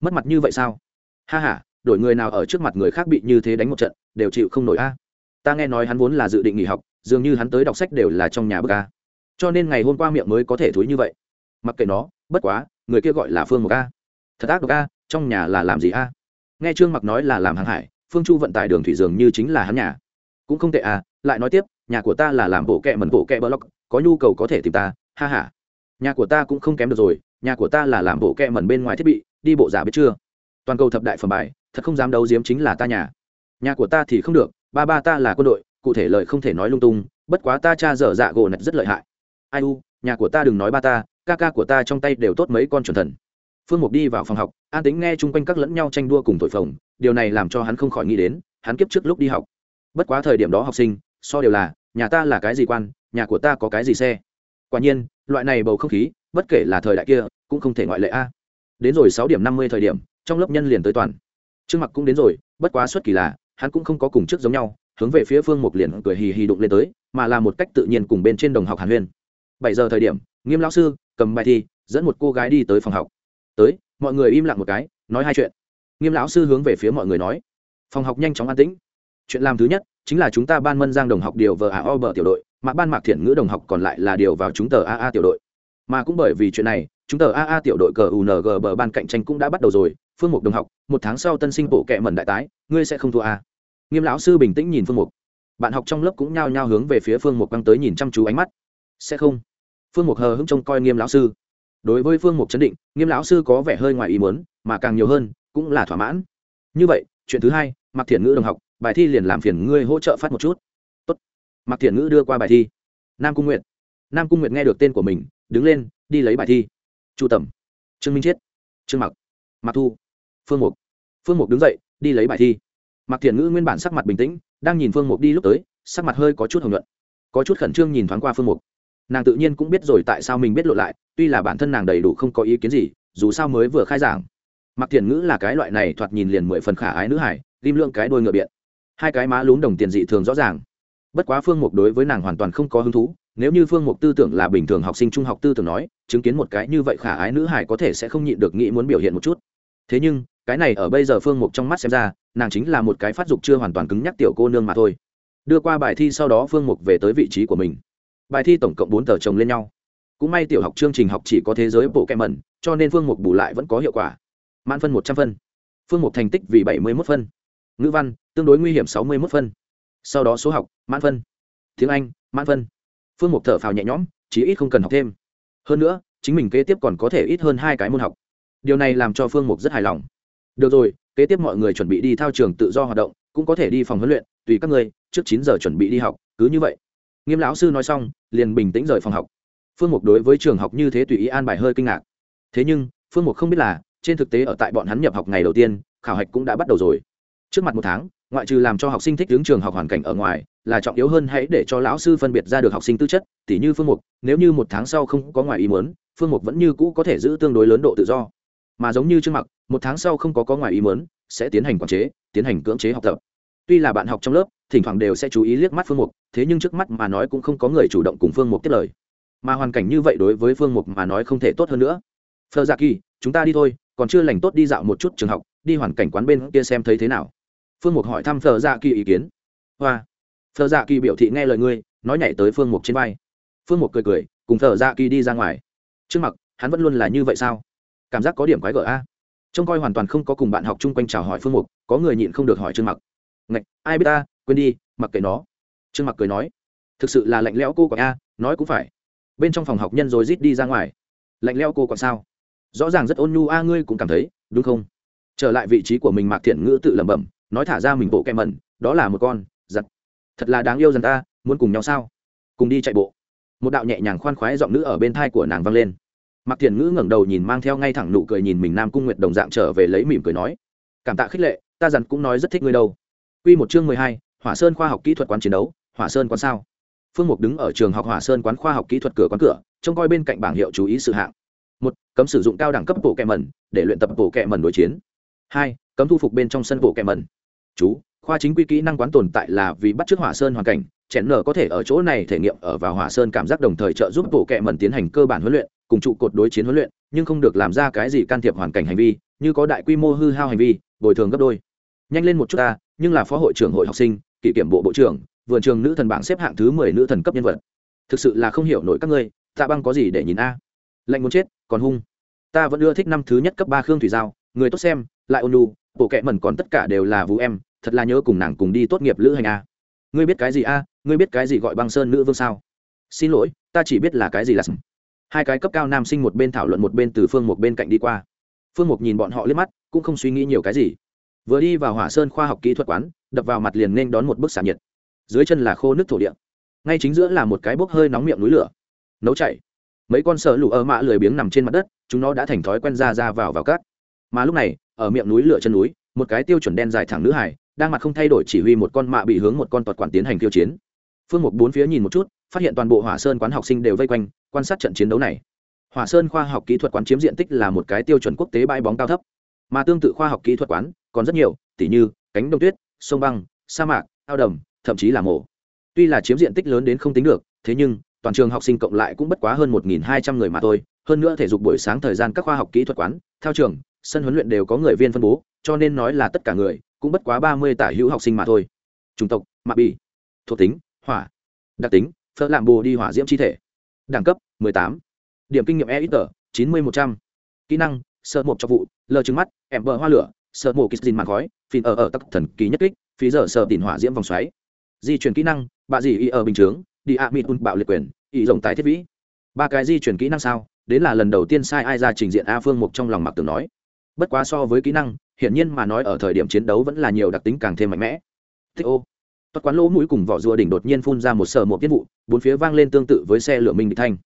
S1: Mất mặt như vậy sao? Ha h a đổi người nào ở trước mặt người khác bị như thế đánh một trận, đều chịu không nổi a. Ta nghe nói hắn vốn là dự định nghỉ học, dường như hắn tới đọc sách đều là trong nhà bức a. Cho nên ngày hôm qua miệng mới có thể thúi như vậy. Mặc kệ nó, bất quá, người kia gọi là phương một a. Thật ác độc a, trong nhà là làm gì a? Nghe trương mặc nói là làm hàng hải, phương chu vận tải đường thủy dường như chính là hắn nhà. Cũng không tệ à lại nói tiếp nhà của ta là làm bộ kệ mẩn bộ kệ blog có nhu cầu có thể tìm ta, ha ha. Nhà của ta cũng không kém được rồi, nhà của ta là làm bộ kệ mẩn bên ngoài thiết bị, đi bộ giả biết chưa? Toàn cầu thập đại phẩm bài, thật không dám đấu diếm chính là ta nhà. Nhà của ta thì không được, ba ba ta là quân đội, cụ thể lời không thể nói lung tung, bất quá ta cha dở dạ gỗ nạch rất lợi hại. Ai u, nhà của ta đừng nói ba ta, ca ca của ta trong tay đều tốt mấy con chuẩn thần. Phương mục đi vào phòng học, an tính nghe chung quanh các lẫn nhau tranh đua cùng tội phồng, điều này làm cho hắn không khỏi nghĩ đến, hắn kiếp trước lúc đi học. Bất quá thời điểm đó học sinh so đều là, nhà ta là cái gì quan, nhà của ta có cái gì xe? Quả nhiên, loại này bầu không khí, bất kể là thời đại kia, cũng không thể ngoại lệ a. Đến rồi sáu điểm năm mươi thời điểm, trong lớp nhân liền tới toàn. Trương mặc cũng đến rồi, bất quá xuất kỳ là, hắn cũng không có cùng trước giống nhau, hướng về phía phương mục liền cười hì hì đụng lên tới, mà là một cách tự nhiên cùng bên trên đồng học hàn huyên. Bảy giờ thời điểm, nghiêm lão sư cầm bài thi, dẫn một cô gái đi tới phòng học. Tới, mọi người im lặng một cái, nói hai chuyện. Nghiêm lão sư hướng về phía mọi người nói. Phòng học nhanh chóng an tĩnh. Chuyện làm thứ nhất chính là chúng ta ban mân giang đồng học điều vờ o bờ tiểu đội, mà ban mạc thiện ngữ đồng học còn lại là điều vào chúng tờ aa tiểu đội. Mà cũng bởi vì chuyện này, chúng tờ aa tiểu đội cờ ung bờ ban cạnh tranh cũng đã bắt đầu rồi. Phương mục đồng học, một tháng sau tân sinh bộ kệ mẩn đại tái, ngươi sẽ không thua a. Nghiêm lão sư bình tĩnh nhìn phương mục. Bạn học trong lớp cũng nhao nhao hướng về phía phương mục băng tới nhìn chăm chú ánh mắt. Sẽ không. Phương mục hờ hững trông coi nghiêm lão sư. Đối với phương mục chấn định, nghiêm lão sư có vẻ hơi ngoài ý muốn, mà càng nhiều hơn, cũng là thỏa mãn. Như vậy, chuyện thứ hai mặc thiện ngữ đồng học bài thi liền làm phiền ngươi hỗ trợ phát một chút. Tốt. mặc thiện ngữ đưa qua bài thi. Nam cung nguyệt. Nam cung nguyệt nghe được tên của mình, đứng lên, đi lấy bài thi. Chu tẩm. Trương minh chiết. Trương mặc. Mặc thu. Phương mục. Phương mục đứng dậy, đi lấy bài thi. Mặc thiện ngữ nguyên bản sắc mặt bình tĩnh, đang nhìn phương mục đi lúc tới, sắc mặt hơi có chút hồng nhuận. Có chút khẩn trương nhìn thoáng qua phương mục. Nàng tự nhiên cũng biết rồi tại sao mình biết lộ lại, tuy là bản thân nàng đầy đủ không có ý kiến gì, dù sao mới vừa khai giảng. Mặc thiền ngữ là cái loại này thoạt nhìn liền mười phần khả ái nữ hải lim lượng cái đôi ngựa biện hai cái má lún đồng tiền dị thường rõ ràng. Bất quá phương mục đối với nàng hoàn toàn không có hứng thú, nếu như phương mục tư tưởng là bình thường học sinh trung học tư tưởng nói, chứng kiến một cái như vậy khả ái nữ hải có thể sẽ không nhịn được nghĩ muốn biểu hiện một chút. Thế nhưng, cái này ở bây giờ phương mục trong mắt xem ra, nàng chính là một cái phát dục chưa hoàn toàn cứng nhắc tiểu cô nương mà thôi. Đưa qua bài thi sau đó phương mục về tới vị trí của mình. Bài thi tổng cộng bốn tờ chồng lên nhau. Cũng may tiểu học chương trình học chỉ có thế giới bộ kem mẩn, cho nên phương mục bù lại vẫn có hiệu quả. Mãn phân một trăm phân. Phương mục thành tích vì bảy mươi một phân ngữ văn, tương đối nguy hiểm sáu mươi một phân. Sau đó số học, mãn phân. Tiếng anh, mãn phân. Phương mục thở phào nhẹ nhõm, chí ít không cần học thêm. Hơn nữa, chính mình kế tiếp còn có thể ít hơn hai cái môn học. Điều này làm cho phương mục rất hài lòng. Được rồi, kế tiếp mọi người chuẩn bị đi thao trường tự do hoạt động, cũng có thể đi phòng huấn luyện, tùy các người, trước chín giờ chuẩn bị đi học, cứ như vậy. Nghiêm lão sư nói xong, liền bình tĩnh rời phòng học. Phương mục đối với trường học như thế tùy ý an bài hơi kinh ngạc. Thế nhưng, phương mục không biết là, trên thực tế ở tại bọn hắn nhập học ngày đầu tiên, khảo hạch cũng đã bắt đầu rồi trước mặt một tháng, ngoại trừ làm cho học sinh thích hướng trường học hoàn cảnh ở ngoài, là trọng yếu hơn hãy để cho lão sư phân biệt ra được học sinh tư chất, tỉ như phương mục, nếu như một tháng sau không có ngoài ý muốn, phương mục vẫn như cũ có thể giữ tương đối lớn độ tự do. Mà giống như trương mặc, một tháng sau không có có ngoài ý muốn, sẽ tiến hành quản chế, tiến hành cưỡng chế học tập. Tuy là bạn học trong lớp, thỉnh thoảng đều sẽ chú ý liếc mắt phương mục, thế nhưng trước mắt mà nói cũng không có người chủ động cùng phương mục tiết lời. Mà hoàn cảnh như vậy đối với phương mục mà nói không thể tốt hơn nữa. Phờ gia kỳ, chúng ta đi thôi còn chưa lành tốt đi dạo một chút trường học, đi hoàn cảnh quán bên kia xem thấy thế nào. Phương mục hỏi thăm thờ dạ kỳ ý kiến. Hoa. Thờ dạ kỳ biểu thị nghe lời ngươi, nói nhảy tới phương mục trên vai. Phương mục cười cười, cùng thờ dạ kỳ đi ra ngoài. Trước mặt, hắn vẫn luôn là như vậy sao? Cảm giác có điểm quái gở a. Trông coi hoàn toàn không có cùng bạn học chung quanh chào hỏi phương mục, có người nhịn không được hỏi trương mặc. Ngạch, ai biết ta? Quên đi, mặc kệ nó. Trương mặc cười nói. Thực sự là lạnh lẽo cô còn a, nói cũng phải. Bên trong phòng học nhân rồi rít đi ra ngoài. Lạnh lẽo cô còn sao? Rõ ràng rất ôn nhu a ngươi cũng cảm thấy đúng không? Trở lại vị trí của mình mạc thiện ngữ tự lẩm bẩm nói thả ra mình bộ kem mẩn đó là một con giặt thật là đáng yêu dần ta muốn cùng nhau sao? Cùng đi chạy bộ. Một đạo nhẹ nhàng khoan khoái giọng nữ ở bên thai của nàng vang lên. Mạc thiện ngữ ngẩng đầu nhìn mang theo ngay thẳng nụ cười nhìn mình nam cung nguyệt đồng dạng trở về lấy mỉm cười nói cảm tạ khích lệ ta dặn cũng nói rất thích ngươi đâu. Quy một chương mười hai, Hỏa Sơn khoa học kỹ thuật quán chiến đấu, Hỏa Sơn quán sao? Phương Mục đứng ở trường học Hỏa Sơn quán khoa học kỹ thuật cửa quán cửa, trông coi bên cạnh bảng hiệu chú ý sự hạng. Một, Cấm sử dụng cao đẳng cấp bộ kệ mẩn để luyện tập bộ kệ mẩn đối chiến. Hai, Cấm thu phục bên trong sân bộ kệ mẩn. Chú, khoa chính quy kỹ năng quán tồn tại là vì bắt chước Hỏa Sơn hoàn cảnh, chèn nở có thể ở chỗ này thể nghiệm ở vào Hỏa Sơn cảm giác đồng thời trợ giúp bộ kệ mẩn tiến hành cơ bản huấn luyện, cùng trụ cột đối chiến huấn luyện, nhưng không được làm ra cái gì can thiệp hoàn cảnh hành vi, như có đại quy mô hư hao hành vi, bồi thường gấp đôi. Nhanh lên một chút ta, nhưng là phó hội trưởng hội học sinh kỷ kiểm bộ bộ trưởng vườn trường nữ thần bảng xếp hạng thứ mười nữ thần cấp nhân vật thực sự là không hiểu nổi các ngươi tạ băng có gì để nhìn a lạnh muốn chết, còn hung. Ta vẫn ưa thích năm thứ nhất cấp ba khương thủy giao, người tốt xem, lại ôn lu bộ kệ mẩn còn tất cả đều là vũ em, thật là nhớ cùng nàng cùng đi tốt nghiệp lữ hành a ngươi biết cái gì a ngươi biết cái gì gọi băng sơn nữ vương sao? Xin lỗi, ta chỉ biết là cái gì là hai cái cấp cao nam sinh một bên thảo luận một bên từ phương một bên cạnh đi qua. Phương mục nhìn bọn họ liếc mắt, cũng không suy nghĩ nhiều cái gì. Vừa đi vào hỏa sơn khoa học kỹ thuật quán, đập vào mặt liền nên đón một bức xả nhiệt. Dưới chân là khô nước thổ địa. Ngay chính giữa là một cái bốc hơi nóng miệng núi lửa. Nấu chảy mấy con sợ lụ ơ mạ lười biếng nằm trên mặt đất, chúng nó đã thành thói quen ra ra vào vào cát. Mà lúc này, ở miệng núi lửa chân núi, một cái tiêu chuẩn đen dài thẳng nữ hải, đang mặt không thay đổi chỉ huy một con mạ bị hướng một con tuật quản tiến hành tiêu chiến. Phương mục bốn phía nhìn một chút, phát hiện toàn bộ hỏa sơn quán học sinh đều vây quanh, quan sát trận chiến đấu này. Hỏa sơn khoa học kỹ thuật quán chiếm diện tích là một cái tiêu chuẩn quốc tế bãi bóng cao thấp. Mà tương tự khoa học kỹ thuật quán, còn rất nhiều, tỉ như cánh đông tuyết, sông băng, sa mạc, ao đầm, thậm chí là mổ tuy là chiếm diện tích lớn đến không tính được, thế nhưng toàn trường học sinh cộng lại cũng bất quá hơn một hai trăm người mà thôi. Hơn nữa thể dục buổi sáng thời gian các khoa học kỹ thuật quán theo trường, sân huấn luyện đều có người viên phân bố, cho nên nói là tất cả người cũng bất quá ba mươi tả hữu học sinh mà thôi. Chủng tộc, mạ bì, thuộc tính, hỏa, đặc tính, phở làm bồ đi hỏa diễm chi thể. Đẳng cấp 18. điểm kinh nghiệm e ít tờ chín mươi một trăm. Kỹ năng, sợ một cho vụ lờ trứng mắt em bờ hoa lửa, sợ mổ kịch dìn màn khói, phìn ở ở tắc thần kỳ nhất kích, phí giờ sợ tỉn hỏa diễm vòng xoáy. Di chuyển kỹ năng, bạ dị y ở bình chướng đi ạ, mịt un bạo liệt quyền y rộng tài thiết vĩ. Ba cái di chuyển kỹ năng sao? Đến là lần đầu tiên sai ai ra trình diện a phương mục trong lòng mặc tưởng nói. Bất quá so với kỹ năng, hiển nhiên mà nói ở thời điểm chiến đấu vẫn là nhiều đặc tính càng thêm mạnh mẽ. Thích ô. Tất quán lỗ mũi cùng vỏ rùa đỉnh đột nhiên phun ra một sờ một tiết vụ, bốn phía vang lên tương tự với xe lửa minh địch thanh.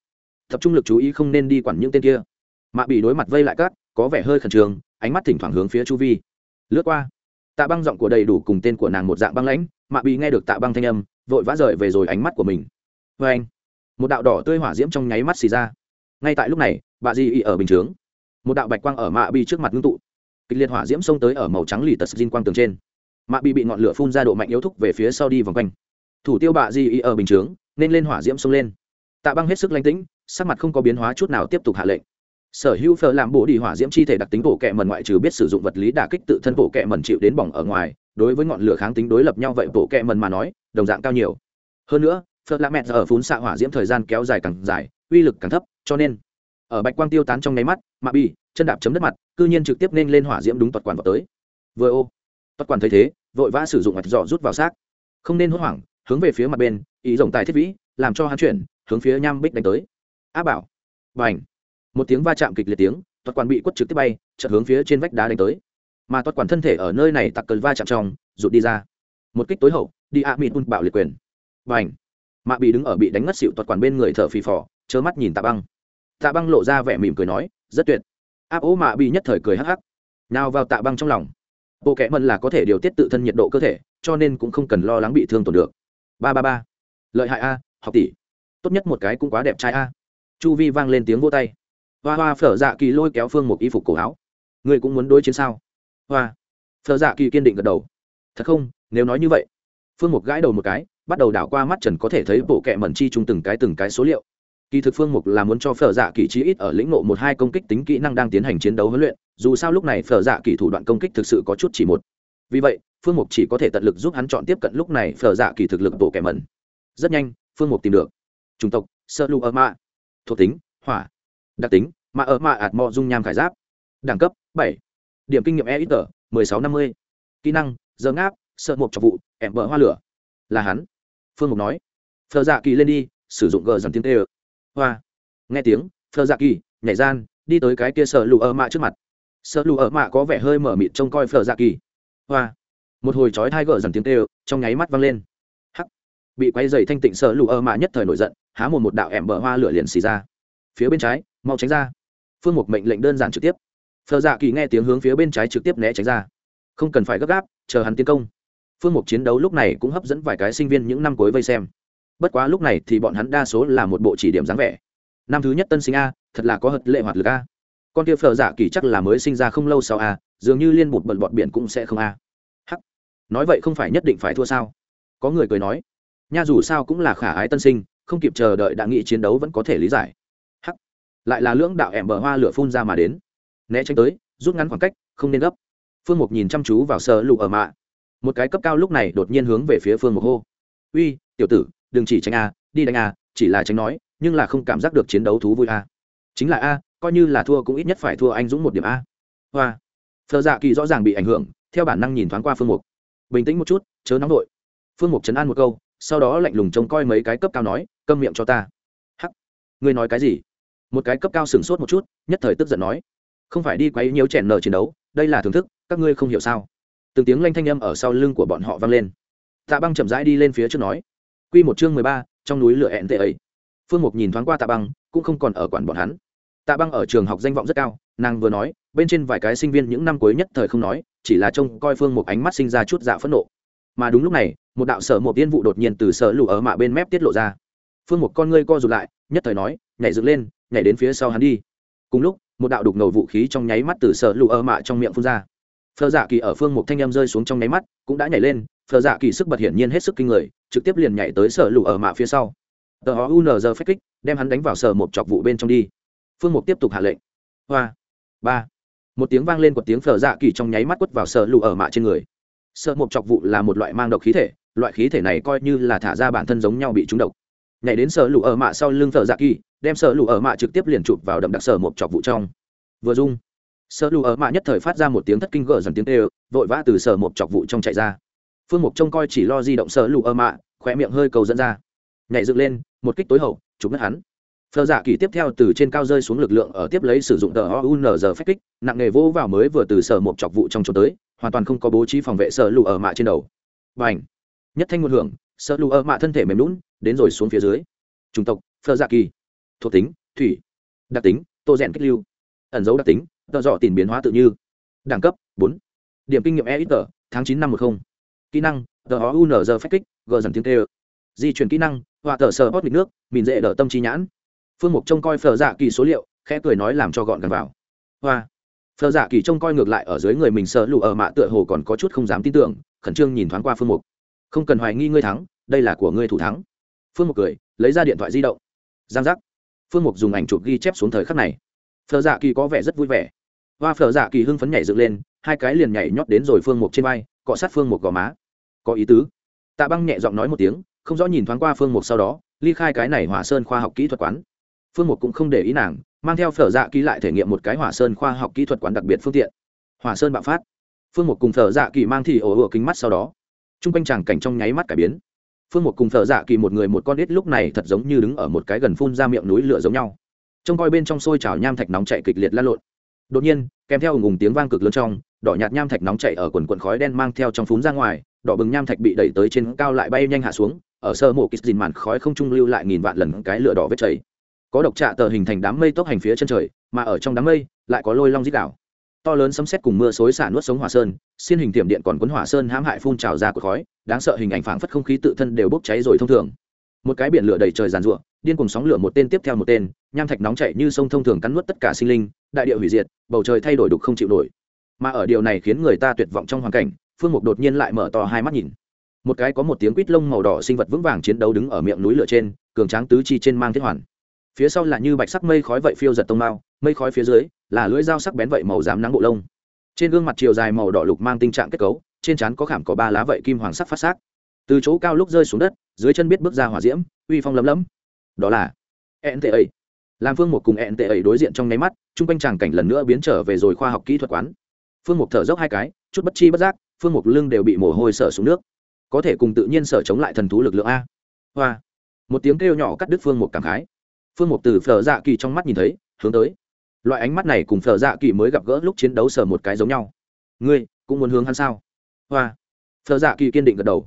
S1: Tập trung lực chú ý không nên đi quản những tên kia. Mạ bị đối mặt vây lại cát có vẻ hơi khẩn trương, ánh mắt thỉnh thoảng hướng phía chu vi. Lướt qua, tạ băng giọng của đầy đủ cùng tên của nàng một dạng băng lãnh, mạ bị nghe được tạ băng thanh âm vội vã rời về rồi ánh mắt của mình. Vê anh, một đạo đỏ tươi hỏa diễm trong nháy mắt xì ra. Ngay tại lúc này, bà di ở bình chướng. Một đạo bạch quang ở mạ bi trước mặt ngưng tụ. Kịch liệt hỏa diễm xông tới ở màu trắng lì tật xin quang tường trên. Mạ bi bị ngọn lửa phun ra độ mạnh yếu thúc về phía sau đi vòng quanh. Thủ tiêu bà di ở bình chướng, nên lên hỏa diễm xông lên. Tạ băng hết sức lánh tĩnh, sắc mặt không có biến hóa chút nào tiếp tục hạ lệnh. Sở hữu phở làm bổ đi hỏa diễm chi thể đặc tính bộ kẹ mần ngoại trừ biết sử dụng vật lý đả kích tự thân bộ kẹ mần chịu đến bỏng ở ngoài, đối với ngọn lửa kháng tính đối lập nhau vậy bộ kẹ mần mà nói đồng dạng cao nhiều. Hơn nữa, phật lạ mẹ ở phun xạ hỏa diễm thời gian kéo dài càng dài, uy lực càng thấp, cho nên, ở bạch quang tiêu tán trong nháy mắt, mạ bi chân đạp chấm đất mặt, cư nhiên trực tiếp nên lên hỏa diễm đúng toàn quản vào tới. Vừa ô toàn quản thấy thế, vội vã sử dụng mặt dọ rút vào xác. Không nên hốt hoảng, hướng về phía mặt bên, ý rồng tài thiết vĩ, làm cho hắn chuyển, hướng phía nham bích đánh tới. Á bảo và một tiếng va chạm kịch liệt tiếng toàn quản bị quất trực tiếp bay, chợt hướng phía trên vách đá đánh tới. Mà toàn quản thân thể ở nơi này tặc cờ va chạm trong, rụt đi ra. Một kích tối hậu đi a mịn un bạo liệt quyền. Và ảnh mạ bị đứng ở bị đánh ngất xịu toàn quản bên người thở phì phò chớ mắt nhìn tạ băng. Tạ băng lộ ra vẻ mỉm cười nói, rất tuyệt. Áp ố mạ bị nhất thời cười hắc hắc. Nào vào tạ băng trong lòng. Bộ kẽ mần là có thể điều tiết tự thân nhiệt độ cơ thể, cho nên cũng không cần lo lắng bị thương tổn được. Ba ba ba. Lợi hại a, học tỷ. Tốt nhất một cái cũng quá đẹp trai a. Chu vi vang lên tiếng vô tay. Hoa hoa phở dạ kỳ lôi kéo phương một y phục cổ áo. Ngươi cũng muốn đối chiến sao? Hoa. Phở dạ kỳ kiên định gật đầu. Thật không, nếu nói như vậy phương một gãi đầu một cái bắt đầu đảo qua mắt trần có thể thấy bộ kẹ mẩn chi chung từng cái từng cái số liệu. Kỳ thực phương mục là muốn cho phở dạ kỳ trí ít ở lĩnh ngộ một hai công kích tính kỹ năng đang tiến hành chiến đấu huấn luyện dù sao lúc này phở dạ kỳ thủ đoạn công kích thực sự có chút chỉ một. Vì vậy phương mục chỉ có thể tận lực giúp hắn chọn tiếp cận lúc này phở dạ kỳ thực lực bộ kẻ mẩn. Rất nhanh phương mục tìm được. Chủng tộc sơ lu ơ Ma, thuộc tính hỏa. Đặc tính Ma ở Ma ạt mò dung nham khải giáp. Đẳng cấp bảy. Điểm kinh nghiệm e ít tờ mười sáu năm mươi. Kỹ năng giờ ngáp sợ một cho vụ em bờ hoa lửa. Là hắn. Phương mục nói. Phờ dạ kỳ lên đi, sử dụng gờ dằn tiếng tê ơ. Hoa. Nghe tiếng, phờ dạ kỳ nhảy gian, đi tới cái kia sợ lụ ở mạ trước mặt. Sợ lụ ở mạ có vẻ hơi mở mịt trông coi phờ dạ kỳ. Hoa. Một hồi chói thai gờ dằn tiếng tê ơ, trong nháy mắt văng lên. Hắc. Bị quay dày thanh tịnh sợ lụ ở mạ nhất thời nổi giận, há một một đạo em bờ hoa lửa liền xì ra. Phía bên trái, mau tránh ra. Phương mục mệnh lệnh đơn giản trực tiếp. Phờ dạ kỳ nghe tiếng hướng phía bên trái trực tiếp né tránh ra. Không cần phải gấp gáp, chờ hắn tiến công phương mục chiến đấu lúc này cũng hấp dẫn vài cái sinh viên những năm cuối vây xem. Bất quá lúc này thì bọn hắn đa số là một bộ chỉ điểm dáng vẻ. Năm thứ nhất tân sinh a, thật là có hật lệ hoạt lực a. Con kia Phở giả kỳ chắc là mới sinh ra không lâu sau a, dường như liên bụt bận bọt biển cũng sẽ không a. Hắc. Nói vậy không phải nhất định phải thua sao? Có người cười nói. Nha dù sao cũng là khả ái tân sinh, không kịp chờ đợi đã nghị chiến đấu vẫn có thể lý giải. Hắc. Lại là lưỡng đạo ẻm bờ hoa lửa phun ra mà đến. Né tránh tới, rút ngắn khoảng cách, không nên gấp. Phương mục nhìn chăm chú vào sơ lụ ở mạ một cái cấp cao lúc này đột nhiên hướng về phía phương mục hô. Uy, tiểu tử, đừng chỉ tránh a, đi đánh a, chỉ là tránh nói, nhưng là không cảm giác được chiến đấu thú vui a. Chính là a, coi như là thua cũng ít nhất phải thua anh dũng một điểm a. Hoa. Phờ dạ kỳ rõ ràng bị ảnh hưởng, theo bản năng nhìn thoáng qua phương mục bình tĩnh một chút, chớ nóng vội. Phương mục chấn an một câu, sau đó lạnh lùng trông coi mấy cái cấp cao nói, câm miệng cho ta. Hắc, ngươi nói cái gì? Một cái cấp cao sửng sốt một chút, nhất thời tức giận nói, không phải đi quấy nhiều chèn nở chiến đấu, đây là thưởng thức, các ngươi không hiểu sao? Từng tiếng lanh thanh âm ở sau lưng của bọn họ vang lên. Tạ băng chậm rãi đi lên phía trước nói q một chương mười ba, trong núi lửa hẹn tệ ấy. Phương mục nhìn thoáng qua tạ băng, cũng không còn ở quản bọn hắn. Tạ băng ở trường học danh vọng rất cao, nàng vừa nói, bên trên vài cái sinh viên những năm cuối nhất thời không nói, chỉ là trông coi phương mục ánh mắt sinh ra chút dạ phẫn nộ. Mà đúng lúc này, một đạo sở một tiên vụ đột nhiên từ sở lụ ở mạ bên mép tiết lộ ra. Phương mục con ngươi co rụt lại, nhất thời nói, nhảy dựng lên, nhảy đến phía sau hắn đi. Cùng lúc, một đạo đục ngầu vũ khí trong nháy mắt từ sở lụ ở mạ trong miệng phun ra phờ dạ kỳ ở phương một thanh em rơi xuống trong nháy mắt, cũng đã nhảy lên phờ dạ kỳ sức bật hiển nhiên hết sức kinh người, trực tiếp liền nhảy tới sở lụ ở mạ phía sau. Tờ họ unz phép kích, đem hắn đánh vào sở một chọc vụ bên trong đi. Phương mục tiếp tục hạ lệnh. Hoa. Ba. Một tiếng vang lên của tiếng phở dạ kỳ trong nháy mắt quất vào sở lụ ở mạ trên người. Sợ một chọc vụ là một loại mang độc khí thể, loại khí thể này coi như là thả ra bản thân giống nhau bị trúng độc. Nhảy đến sở lụ ở mạ sau lưng phở dạ kỳ, đem sở lụ ở mạ trực tiếp liền chụp vào đậm đặc sở một chọc vụ trong. Vừa dung sợ lù ở mạ nhất thời phát ra một tiếng thất kinh gờ dần tiếng tê vội vã từ sở một chọc vụ trong chạy ra. Phương mục trông coi chỉ lo di động sợ lù ở mạ khỏe miệng hơi cầu dẫn ra. Nhảy dựng lên, một kích tối hậu chúng mất hắn. Phờ dạ kỳ tiếp theo từ trên cao rơi xuống lực lượng ở tiếp lấy sử dụng tờ ounz phép kích, nặng nghề vô vào mới vừa từ sở một chọc vụ trong chỗ tới, hoàn toàn không có bố trí phòng vệ sợ lù ở mạ trên đầu. Và ảnh nhất thanh một hưởng sợ lù ở mạ thân thể mềm lún đến rồi xuống phía dưới. Chủng tộc phờ dạ kỳ. Thuộc tính, thủy. Đặc tính, tô rèn kích lưu. Ẩn dấu đặc tính tờ dọ tìm biến hóa tự như. Đẳng cấp, bốn. Điểm kinh nghiệm e ít tờ tháng chín năm một không. Kỹ năng, tờ ounz phép kích, gờ dần tiếng tê di chuyển kỹ năng, họa tờ sờ hót mịt nước, mìn dễ đỡ tâm trí nhãn. Phương mục trông coi phờ dạ kỳ số liệu, khẽ cười nói làm cho gọn gần vào. Hoa. Phờ dạ kỳ trông coi ngược lại ở dưới người mình sợ lụ ở mạ tựa hồ còn có chút không dám tin tưởng, khẩn trương nhìn thoáng qua phương mục. Không cần hoài nghi ngươi thắng, đây là của ngươi thủ thắng. Phương mục cười, lấy ra điện thoại di động. Giang giác. Phương mục dùng ảnh chụp ghi chép xuống thời khắc này. Phờ dạ kỳ có vẻ rất vui vẻ hoa phở dạ kỳ hưng phấn nhảy dựng lên, hai cái liền nhảy nhót đến rồi phương mục trên vai, cọ sát phương mục gò má. Có ý tứ. Tạ băng nhẹ giọng nói một tiếng, không rõ nhìn thoáng qua phương mục sau đó, ly khai cái này hỏa sơn khoa học kỹ thuật quán. Phương mục cũng không để ý nàng, mang theo phở dạ kỳ lại thể nghiệm một cái hỏa sơn khoa học kỹ thuật quán đặc biệt phương tiện. Hỏa sơn bạo phát. Phương mục cùng phở dạ kỳ mang thì ổ ửa kính mắt sau đó. T r u n g quanh tràng cảnh trong nháy mắt cải biến. Phương mục cùng phở dạ kỳ một người một con ít lúc này thật giống như đứng ở một cái gần phun ra miệng núi lửa giống nhau. Trông coi bên trong sôi trào nham thạch nóng chạy kịch liệt lan lộn đột nhiên, kèm theo ùng ùng tiếng vang cực lớn trong, đỏ nhạt nham thạch nóng chạy ở quần quần khói đen mang theo trong phún ra ngoài, đỏ bừng nham thạch bị đẩy tới trên cao lại bay nhanh hạ xuống, ở sơ mộ kích dìn màn khói không trung lưu lại nghìn vạn lần cái lửa đỏ vết chảy. Có độc trạ tờ hình thành đám mây tốc hành phía chân trời, mà ở trong đám mây, lại có lôi long dít đảo. To lớn sấm sét cùng mưa xối xả nuốt sống hỏa sơn xin hình tiệm điện còn cuốn hỏa sơn hãm hại phun trào ra của khói, đáng sợ hình ảnh phảng phất không khí tự thân đều bốc cháy rồi thông thường. Một cái biển lửa đầy trời giàn ruộng điên cùng sóng lửa một tên tiếp theo một tên, nham thạch nóng chảy như sông thông thường cắn nuốt tất cả sinh linh đại địa hủy diệt, bầu trời thay đổi đục không chịu nổi. Mà ở điều này khiến người ta tuyệt vọng trong hoàn cảnh, phương mục đột nhiên lại mở to hai mắt nhìn. Một cái có một tiếng quýt lông màu đỏ sinh vật vững vàng chiến đấu đứng ở miệng núi lửa trên, cường tráng tứ chi trên mang thiết hoàn. Phía sau là như bạch sắc mây khói vậy phiêu giật tông mao, mây khói phía dưới là lưỡi dao sắc bén vậy màu dám nắng bộ lông. Trên gương mặt chiều dài màu đỏ lục mang tình trạng kết cấu, trên trán có khảm có ba lá vậy kim hoàng sắc phát sắc từ chỗ cao lúc rơi xuống đất, dưới chân biết bước ra hỏa diễm, uy phong lấm lấm. Đó là ẹn tệ ấy làm phương một cùng ẹn tệ ấy đối diện trong nháy mắt, chung quanh tràng cảnh lần nữa biến trở về rồi khoa học kỹ thuật quán. Phương mục thở dốc hai cái, chút bất chi bất giác, phương mục lưng đều bị mồ hôi sở xuống nước. Có thể cùng tự nhiên sở chống lại thần thú lực lượng a. Hoa. Một tiếng kêu nhỏ cắt đứt phương mục cảm khái. Phương mục từ phở dạ kỳ trong mắt nhìn thấy, hướng tới. Loại ánh mắt này cùng phở dạ kỳ mới gặp gỡ lúc chiến đấu sở một cái giống nhau. Ngươi, cũng muốn hướng hắn sao? Hoa. Phở dạ kỳ kiên định gật đầu.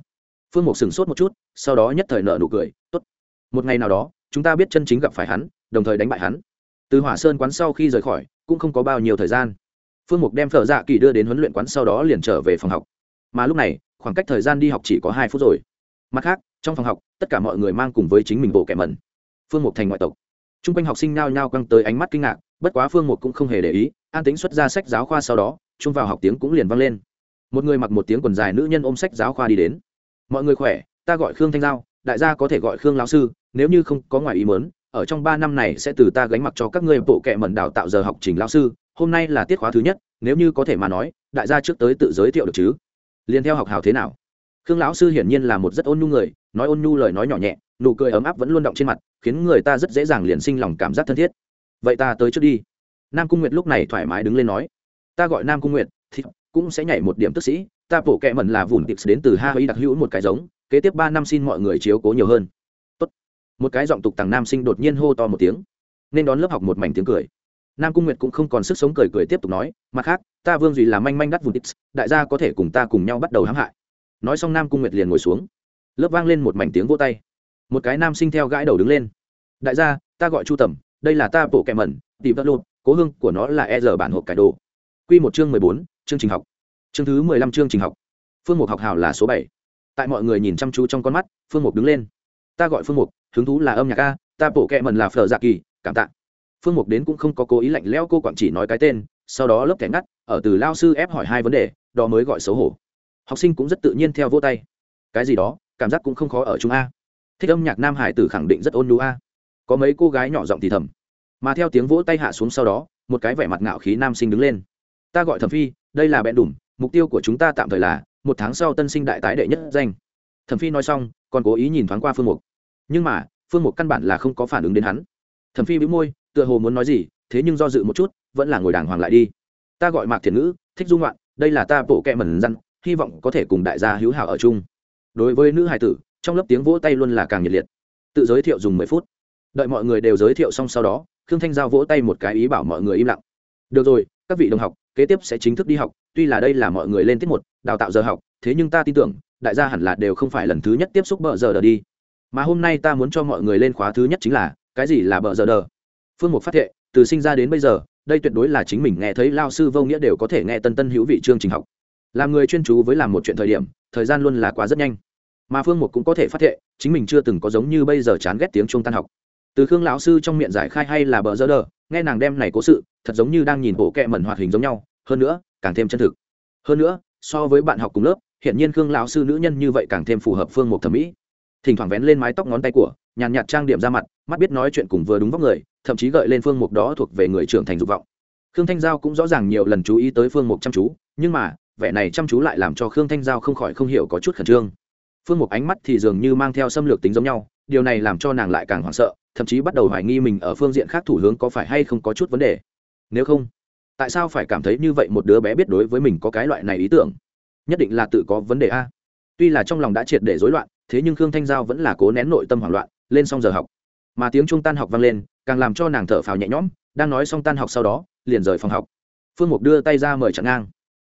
S1: Phương mục sửng sốt một chút, sau đó nhất thời nợ nụ cười, tốt. Một ngày nào đó, chúng ta biết chân chính gặp phải hắn đồng thời đánh bại hắn. Từ hỏa sơn quán sau khi rời khỏi, cũng không có bao nhiêu thời gian. Phương mục đem phở dạ kỳ đưa đến huấn luyện quán sau đó liền trở về phòng học. Mà lúc này, khoảng cách thời gian đi học chỉ có hai phút rồi. Mặt khác, trong phòng học, tất cả mọi người mang cùng với chính mình bộ kẻ mẩn. Phương mục thành ngoại tộc. T r u n g quanh học sinh nao nhao căng tới ánh mắt kinh ngạc, bất quá phương mục cũng không hề để ý, an tính xuất ra sách giáo khoa sau đó, chung vào học tiếng cũng liền vang lên. Một người mặc một tiếng quần dài nữ nhân ôm sách giáo khoa đi đến. Mọi người khỏe, ta gọi khương thanh giao, đại gia có thể gọi khương lao sư, nếu như không có ngoài ý mớn ở trong ba năm này sẽ từ ta gánh mặc cho các ngươi bộ kệ mẩn đào tạo giờ học trình lão sư, hôm nay là tiết khóa thứ nhất, nếu như có thể mà nói, đại gia trước tới tự giới thiệu được chứ? Liên theo học hào thế nào? Khương lão sư hiển nhiên là một rất ôn nhu người, nói ôn nhu lời nói nhỏ nhẹ, nụ cười ấm áp vẫn luôn động trên mặt, khiến người ta rất dễ dàng liền sinh lòng cảm giác thân thiết. Vậy ta tới trước đi. Nam cung nguyệt lúc này thoải mái đứng lên nói, ta gọi nam cung nguyệt, thì cũng sẽ nhảy một điểm tức sĩ. Ta bổ kệ mẩn là vụn tips đến từ ha Huy đặc hữu một cái giống, kế tiếp ba năm xin mọi người chiếu cố nhiều hơn một cái giọng tục tằng nam sinh đột nhiên hô to một tiếng. Nên đón lớp học một mảnh tiếng cười. Nam cung nguyệt cũng không còn sức sống cười cười tiếp tục nói, mặt khác, ta vương duy là manh manh đắt vùng tips đại gia có thể cùng ta cùng nhau bắt đầu hãm hại. Nói xong nam cung nguyệt liền ngồi xuống. Lớp vang lên một mảnh tiếng vô tay. Một cái nam sinh theo gãi đầu đứng lên. Đại gia, ta gọi chu tầm, đây là ta bộ kẹ mẩn tìm vật lộn cố hương của nó là e r bản hộp cải đồ. Q một chương mười bốn, chương trình học. Chương thứ mười lăm chương trình học. Phương mục học hào là số bảy. Tại mọi người nhìn chăm chú trong con mắt, phương mục đứng lên ta gọi phương mục, hứng thú là âm nhạc a, ta bổ kẹ mần là phở dạ kỳ, cảm tạ. Phương mục đến cũng không có cố ý lạnh lẽo, cô quảng chỉ nói cái tên, sau đó lớp thẻ ngắt, ở từ lao sư ép hỏi hai vấn đề, đó mới gọi xấu hổ. Học sinh cũng rất tự nhiên theo vô tay. Cái gì đó, cảm giác cũng không khó ở chúng a. Thích âm nhạc nam hải tử khẳng định rất ôn nhu a. Có mấy cô gái nhỏ giọng thì thầm. Mà theo tiếng vỗ tay hạ xuống sau đó, một cái vẻ mặt ngạo khí nam sinh đứng lên. Ta gọi thẩm phi, đây là bẹn đùm, mục tiêu của chúng ta tạm thời là, một tháng sau tân sinh đại tái đệ nhất danh. Thẩm phi nói xong còn cố ý nhìn thoáng qua phương mục. Nhưng mà, phương mục căn bản là không có phản ứng đến hắn. Thẩm phi bĩu môi, tựa hồ muốn nói gì, thế nhưng do dự một chút, vẫn là ngồi đàng hoàng lại đi. Ta gọi mạc thiền ngữ, thích dung loạn đây là ta bộ kẹ mẩn răn, hy vọng có thể cùng đại gia hữu hảo ở chung. Đối với nữ hải tử, trong lớp tiếng vỗ tay luôn là càng nhiệt liệt. Tự giới thiệu dùng mười phút. Đợi mọi người đều giới thiệu xong sau đó, khương thanh giao vỗ tay một cái ý bảo mọi người im lặng. Được rồi, các vị đồng học, kế tiếp sẽ chính thức đi học, tuy là đây là mọi người lên tiết một, đào tạo giờ học, thế nhưng ta tin tưởng đại gia hẳn là đều không phải lần thứ nhất tiếp xúc bờ giờ đờ đi. Mà hôm nay ta muốn cho mọi người lên khóa thứ nhất chính là, cái gì là bờ giờ đờ? Phương mục phát hiện từ sinh ra đến bây giờ, đây tuyệt đối là chính mình nghe thấy lao sư vô nghĩa đều có thể nghe tân tân hữu vị chương trình học. Làm người chuyên chú với làm một chuyện thời điểm, thời gian luôn là quá rất nhanh. Mà phương mục cũng có thể phát hiện chính mình chưa từng có giống như bây giờ chán ghét tiếng trung tan học. Từ khương lão sư trong miệng giải khai hay là bờ giờ đờ, nghe nàng đem này cố sự, thật giống như đang nhìn bộ kẹ mẩn hoạt hình giống nhau, hơn nữa, càng thêm chân thực. Hơn nữa, so với bạn học cùng lớp hiện nhiên khương lão sư nữ nhân như vậy càng thêm phù hợp phương mục thẩm mỹ. Thỉnh thoảng vén lên mái tóc ngón tay của, nhàn nhạt trang điểm ra mặt, mắt biết nói chuyện cùng vừa đúng vóc người, thậm chí gợi lên phương mục đó thuộc về người trưởng thành dục vọng. Khương thanh giao cũng rõ ràng nhiều lần chú ý tới phương mục chăm chú, nhưng mà, vẻ này chăm chú lại làm cho khương thanh giao không khỏi không hiểu có chút khẩn trương. Phương mục ánh mắt thì dường như mang theo xâm lược tính giống nhau, điều này làm cho nàng lại càng hoảng sợ, thậm chí bắt đầu hoài nghi mình ở phương diện khác thủ hướng có phải hay không có chút vấn đề. Nếu không, tại sao phải cảm thấy như vậy một đứa bé biết đối với mình có cái loại này ý tưởng? Nhất định là tự có vấn đề a. Tuy là trong lòng đã triệt để rối loạn, thế nhưng khương thanh giao vẫn là cố nén nội tâm hoảng loạn, lên xong giờ học. Mà tiếng trung tan học vang lên, càng làm cho nàng thở phào nhẹ nhõm, đang nói xong tan học sau đó, liền rời phòng học. Phương mục đưa tay ra mời chặn ngang.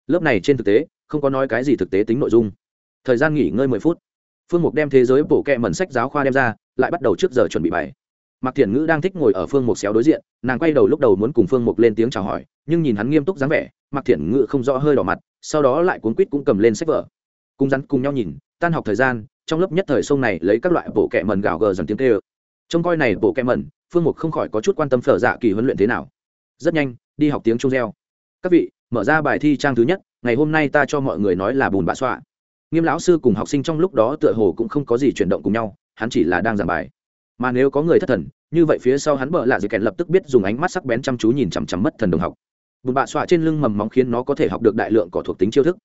S1: Lớp này trên thực tế, không có nói cái gì thực tế tính nội dung. Thời gian nghỉ ngơi mười phút. Phương mục đem thế giới bổ kẹ mẩn sách giáo khoa đem ra, lại bắt đầu trước giờ chuẩn bị bài mạc Thiển ngữ đang thích ngồi ở phương mục xéo đối diện, nàng quay đầu lúc đầu muốn cùng phương mục lên tiếng chào hỏi, nhưng nhìn hắn nghiêm túc dáng vẻ, mạc Thiển ngữ không rõ hơi đỏ mặt, sau đó lại cuốn quýt cũng cầm lên sách vở. Cùng rắn cùng nhau nhìn, tan học thời gian, trong lớp nhất thời sông này lấy các loại bộ kẹ mần gạo gờ dần tiếng tê ơ trông coi này bộ kẹ mần phương mục không khỏi có chút quan tâm phở dạ kỳ huấn luyện thế nào. Rất nhanh, đi học tiếng trung reo. Các vị, mở ra bài thi trang thứ nhất, ngày hôm nay ta cho mọi người nói là bùn bạ xoa nghiêm lão sư cùng học sinh trong lúc đó tựa hồ cũng không có gì chuyển động cùng nhau, hắn chỉ là đang giảng bài mà nếu có người thất thần, như vậy phía sau hắn bợ lạ dì kèn lập tức biết dùng ánh mắt sắc bén chăm chú nhìn chằm chằm mất thần đồng học. Bùn bạ xoa trên lưng mầm móng khiến nó có thể học được đại lượng cỏ thuộc tính chiêu thức.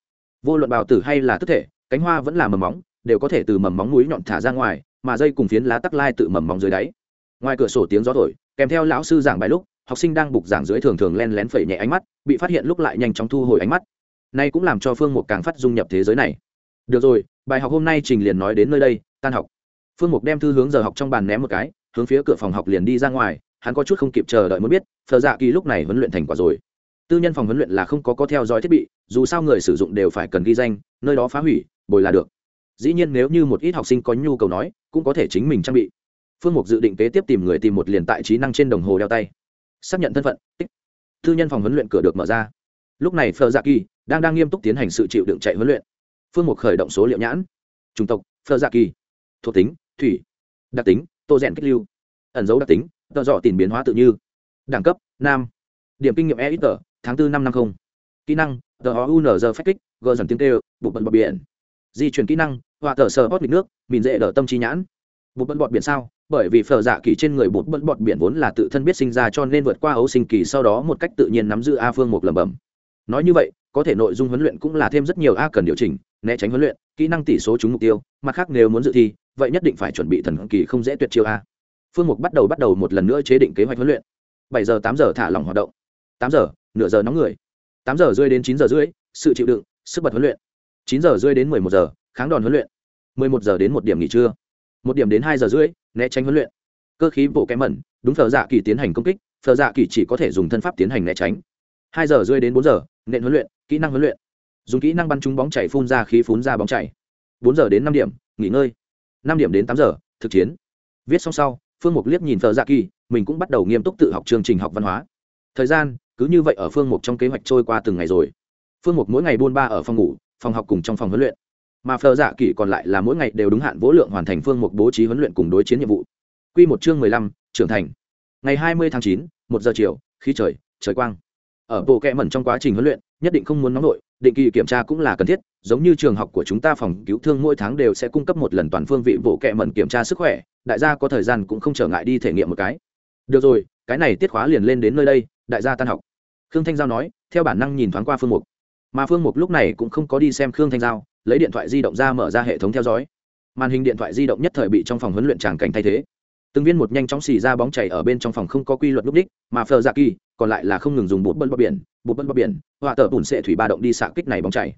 S1: Vô luận bào tử hay là tức thể, cánh hoa vẫn là mầm móng, đều có thể từ mầm móng núi nhọn thả ra ngoài, mà dây cùng phiến lá tắc lai tự mầm móng dưới đáy. Ngoài cửa sổ tiếng gió thổi, kèm theo lão sư giảng bài lúc, học sinh đang bục giảng dưới thường thường len lén phẩy nhẹ ánh mắt, bị phát hiện lúc lại nhanh chóng thu hồi ánh mắt. Nay cũng làm cho phương một càng phát dung nhập thế giới này. Được rồi, bài học hôm nay trình liền nói đến nơi đây, tan học phương mục đem thư hướng giờ học trong bàn ném một cái, hướng phía cửa phòng học liền đi ra ngoài, hắn có chút không kịp chờ đợi muốn biết phờ dạ kỳ lúc này huấn luyện thành quả rồi. Tư nhân phòng huấn luyện là không có có theo dõi thiết bị, dù sao người sử dụng đều phải cần ghi danh, nơi đó phá hủy, bồi là được. Dĩ nhiên nếu như một ít học sinh có nhu cầu nói, cũng có thể chính mình trang bị. Phương mục dự định kế tiếp tìm người tìm một liền tại trí năng trên đồng hồ đeo tay. Xác nhận thân phận, tích. Tư nhân phòng huấn luyện cửa được mở ra. Lúc này phờ dạ kỳ đang đang nghiêm túc tiến hành sự chịu đựng chạy huấn luyện. Phương mục khởi động số liệu nhãn. Chủng tộc phờ dạ kỳ. Thuộc tính thủy. Đặc tính, tô rèn kích lưu. Ẩn dấu đặc tính, tợ dọ tìm biến hóa tự như. Đẳng cấp, nam. Điểm kinh nghiệm e ít tờ tháng bốn năm năm không. Kỹ năng tờ o u n g phép kích, gờ dần tiếng tê bụng bận bọt biển. Di chuyển kỹ năng, họa tờ sờ hót nghịch nước, mìn dễ đỡ tâm trí nhãn. Bụng bận bọt biển sao? Bởi vì phở dạ kỳ trên người bột bận bọt biển vốn là tự thân biết sinh ra cho nên vượt qua ấu sinh kỳ sau đó một cách tự nhiên nắm giữ a phương một lẩm bẩm. Nói như vậy, có thể nội dung huấn luyện cũng là thêm rất nhiều a cần điều chỉnh, né tránh huấn luyện, kỹ năng tỷ số trúng mục tiêu, mặt khác nếu muốn dự thi vậy nhất định phải chuẩn bị thần kỳ không dễ tuyệt chiêu a. Phương mục bắt đầu bắt đầu một lần nữa chế định kế hoạch huấn luyện. Bảy giờ, tám giờ thả lỏng hoạt động. Tám giờ, nửa giờ nóng người. Tám giờ rơi đến chín giờ rưỡi, sự chịu đựng, sức bật huấn luyện. Chín giờ rơi đến mười một giờ, kháng đòn huấn luyện. Mười một giờ đến một điểm nghỉ trưa. Một điểm đến hai giờ rưỡi, né tránh huấn luyện. Cơ khí bộ kém mẩn, đúng phở dạ kỳ tiến hành công kích phở dạ kỳ chỉ có thể dùng thân pháp tiến hành né tránh. Hai giờ rơi đến bốn giờ, nện huấn luyện, kỹ năng huấn luyện. Dùng kỹ năng bắn trúng bóng chảy phun ra khí phun ra bóng chảy. Bốn giờ đến năm điểm, nghỉ ngơi năm điểm đến tám giờ, thực chiến. Viết xong sau, phương mục liếc nhìn thợ dạ kỳ, mình cũng bắt đầu nghiêm túc tự học chương trình học văn hóa. Thời gian, cứ như vậy ở phương mục trong kế hoạch trôi qua từng ngày rồi. Phương mục mỗi ngày buôn ba ở phòng ngủ, phòng học cùng trong phòng huấn luyện. Mà phờ dạ kỳ còn lại là mỗi ngày đều đúng hạn vỗ lượng hoàn thành phương mục bố trí huấn luyện cùng đối chiến nhiệm vụ. Q một chương mười lăm, trưởng thành. Ngày hai mươi tháng chín, một giờ chiều khi trời trời quang. Ở bộ kẹ mẩn trong quá trình huấn luyện nhất định không muốn nóng nổi, định kỳ kiểm tra cũng là cần thiết, giống như trường học của chúng ta phòng cứu thương mỗi tháng đều sẽ cung cấp một lần toàn phương vị bộ kệ mẩn kiểm tra sức khỏe, đại gia có thời gian cũng không trở ngại đi thể nghiệm một cái. Được rồi, cái này tiết khóa liền lên đến nơi đây, đại gia tan học. Khương thanh giao nói, theo bản năng nhìn thoáng qua phương mục. Mà phương mục lúc này cũng không có đi xem khương thanh giao, lấy điện thoại di động ra mở ra hệ thống theo dõi. Màn hình điện thoại di động nhất thời bị trong phòng huấn luyện tràng cảnh thay thế từng viên một nhanh chóng xì ra bóng chảy ở bên trong phòng không có quy luật lúc đích, mà phờ dạ kỳ, còn lại là không ngừng dùng bột bân bọc biển, bột bân bọc biển, họa tờ bùn sệ thủy ba động đi xạ kích này bóng chảy.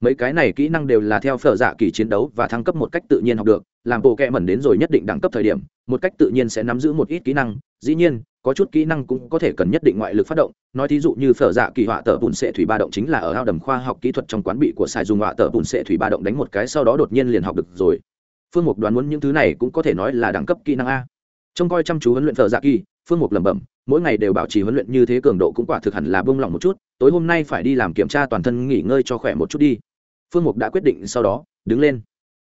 S1: Mấy cái này kỹ năng đều là theo phở dạ kỳ chiến đấu và thăng cấp một cách tự nhiên học được, làm bộ kẹ mẩn đến rồi nhất định đẳng cấp thời điểm, một cách tự nhiên sẽ nắm giữ một ít kỹ năng, dĩ nhiên, có chút kỹ năng cũng có thể cần nhất định ngoại lực phát động, nói thí dụ như phở dạ kỳ họa tờ bùn sệ thủy ba động chính là ở ao đầm khoa học kỹ thuật trong quán bị của sài dùng họa tờ bùn sệ thủy ba động đánh một cái sau đó đột nhiên liền học được rồi. Phương mục đoán muốn những thứ này cũng có thể nói là đẳng cấp kỹ năng a trông coi chăm chú huấn luyện thợ dạ kỳ, phương mục lẩm bẩm, mỗi ngày đều bảo trì huấn luyện như thế cường độ cũng quả thực hẳn là bông lỏng một chút, tối hôm nay phải đi làm kiểm tra toàn thân nghỉ ngơi cho khỏe một chút đi. Phương mục đã quyết định sau đó, đứng lên.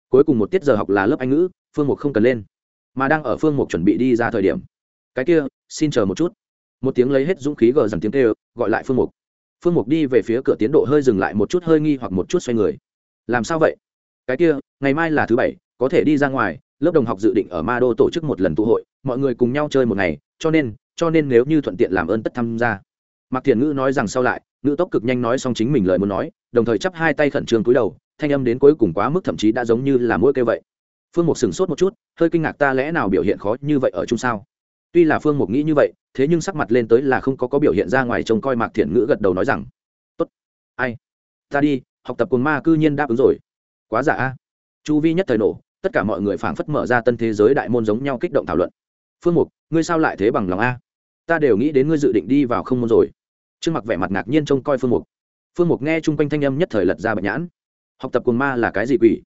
S1: Cuối cùng một tiết giờ học là lớp anh ngữ, phương mục không cần lên. Mà đang ở phương mục chuẩn bị đi ra thời điểm. Cái kia, xin chờ một chút. Một tiếng lấy hết dũng khí gờ dằn tiếng kêu, gọi lại phương mục. Phương mục đi về phía cửa tiến độ hơi dừng lại một chút hơi nghi hoặc một chút xoay người. Làm sao vậy? Cái kia, ngày mai là thứ bảy, có thể đi ra ngoài, lớp đồng học dự định ở ma đô tổ chức một lần tụ hội mọi người cùng nhau chơi một ngày, cho nên cho nên nếu như thuận tiện làm ơn tất tham gia. Mạc thiền ngữ nói rằng sau lại, ngữ tốc cực nhanh nói xong chính mình lời muốn nói, đồng thời chắp hai tay khẩn trương cúi đầu, thanh âm đến cuối cùng quá mức thậm chí đã giống như là mỗi kêu vậy. Phương mục sửng sốt một chút, hơi kinh ngạc ta lẽ nào biểu hiện khó như vậy ở chung sao? Tuy là phương mục nghĩ như vậy, thế nhưng sắc mặt lên tới là không có có biểu hiện ra ngoài trông coi mạc thiện ngữ gật đầu nói rằng, tốt, ai? Ta đi, học tập cồn ma cư nhiên đáp ứng rồi. Quá giả a. Chu vi nhất thời nổ, tất cả mọi người phảng phất mở ra tân thế giới đại môn giống nhau kích động thảo luận phương mục, ngươi sao lại thế bằng lòng a? Ta đều nghĩ đến ngươi dự định đi vào không môn rồi. Trương mặc vẻ mặt ngạc nhiên trông coi phương mục. Phương mục nghe chung quanh thanh âm nhất thời lật ra bạch nhãn. Học tập cùng ma là cái gì quỷ?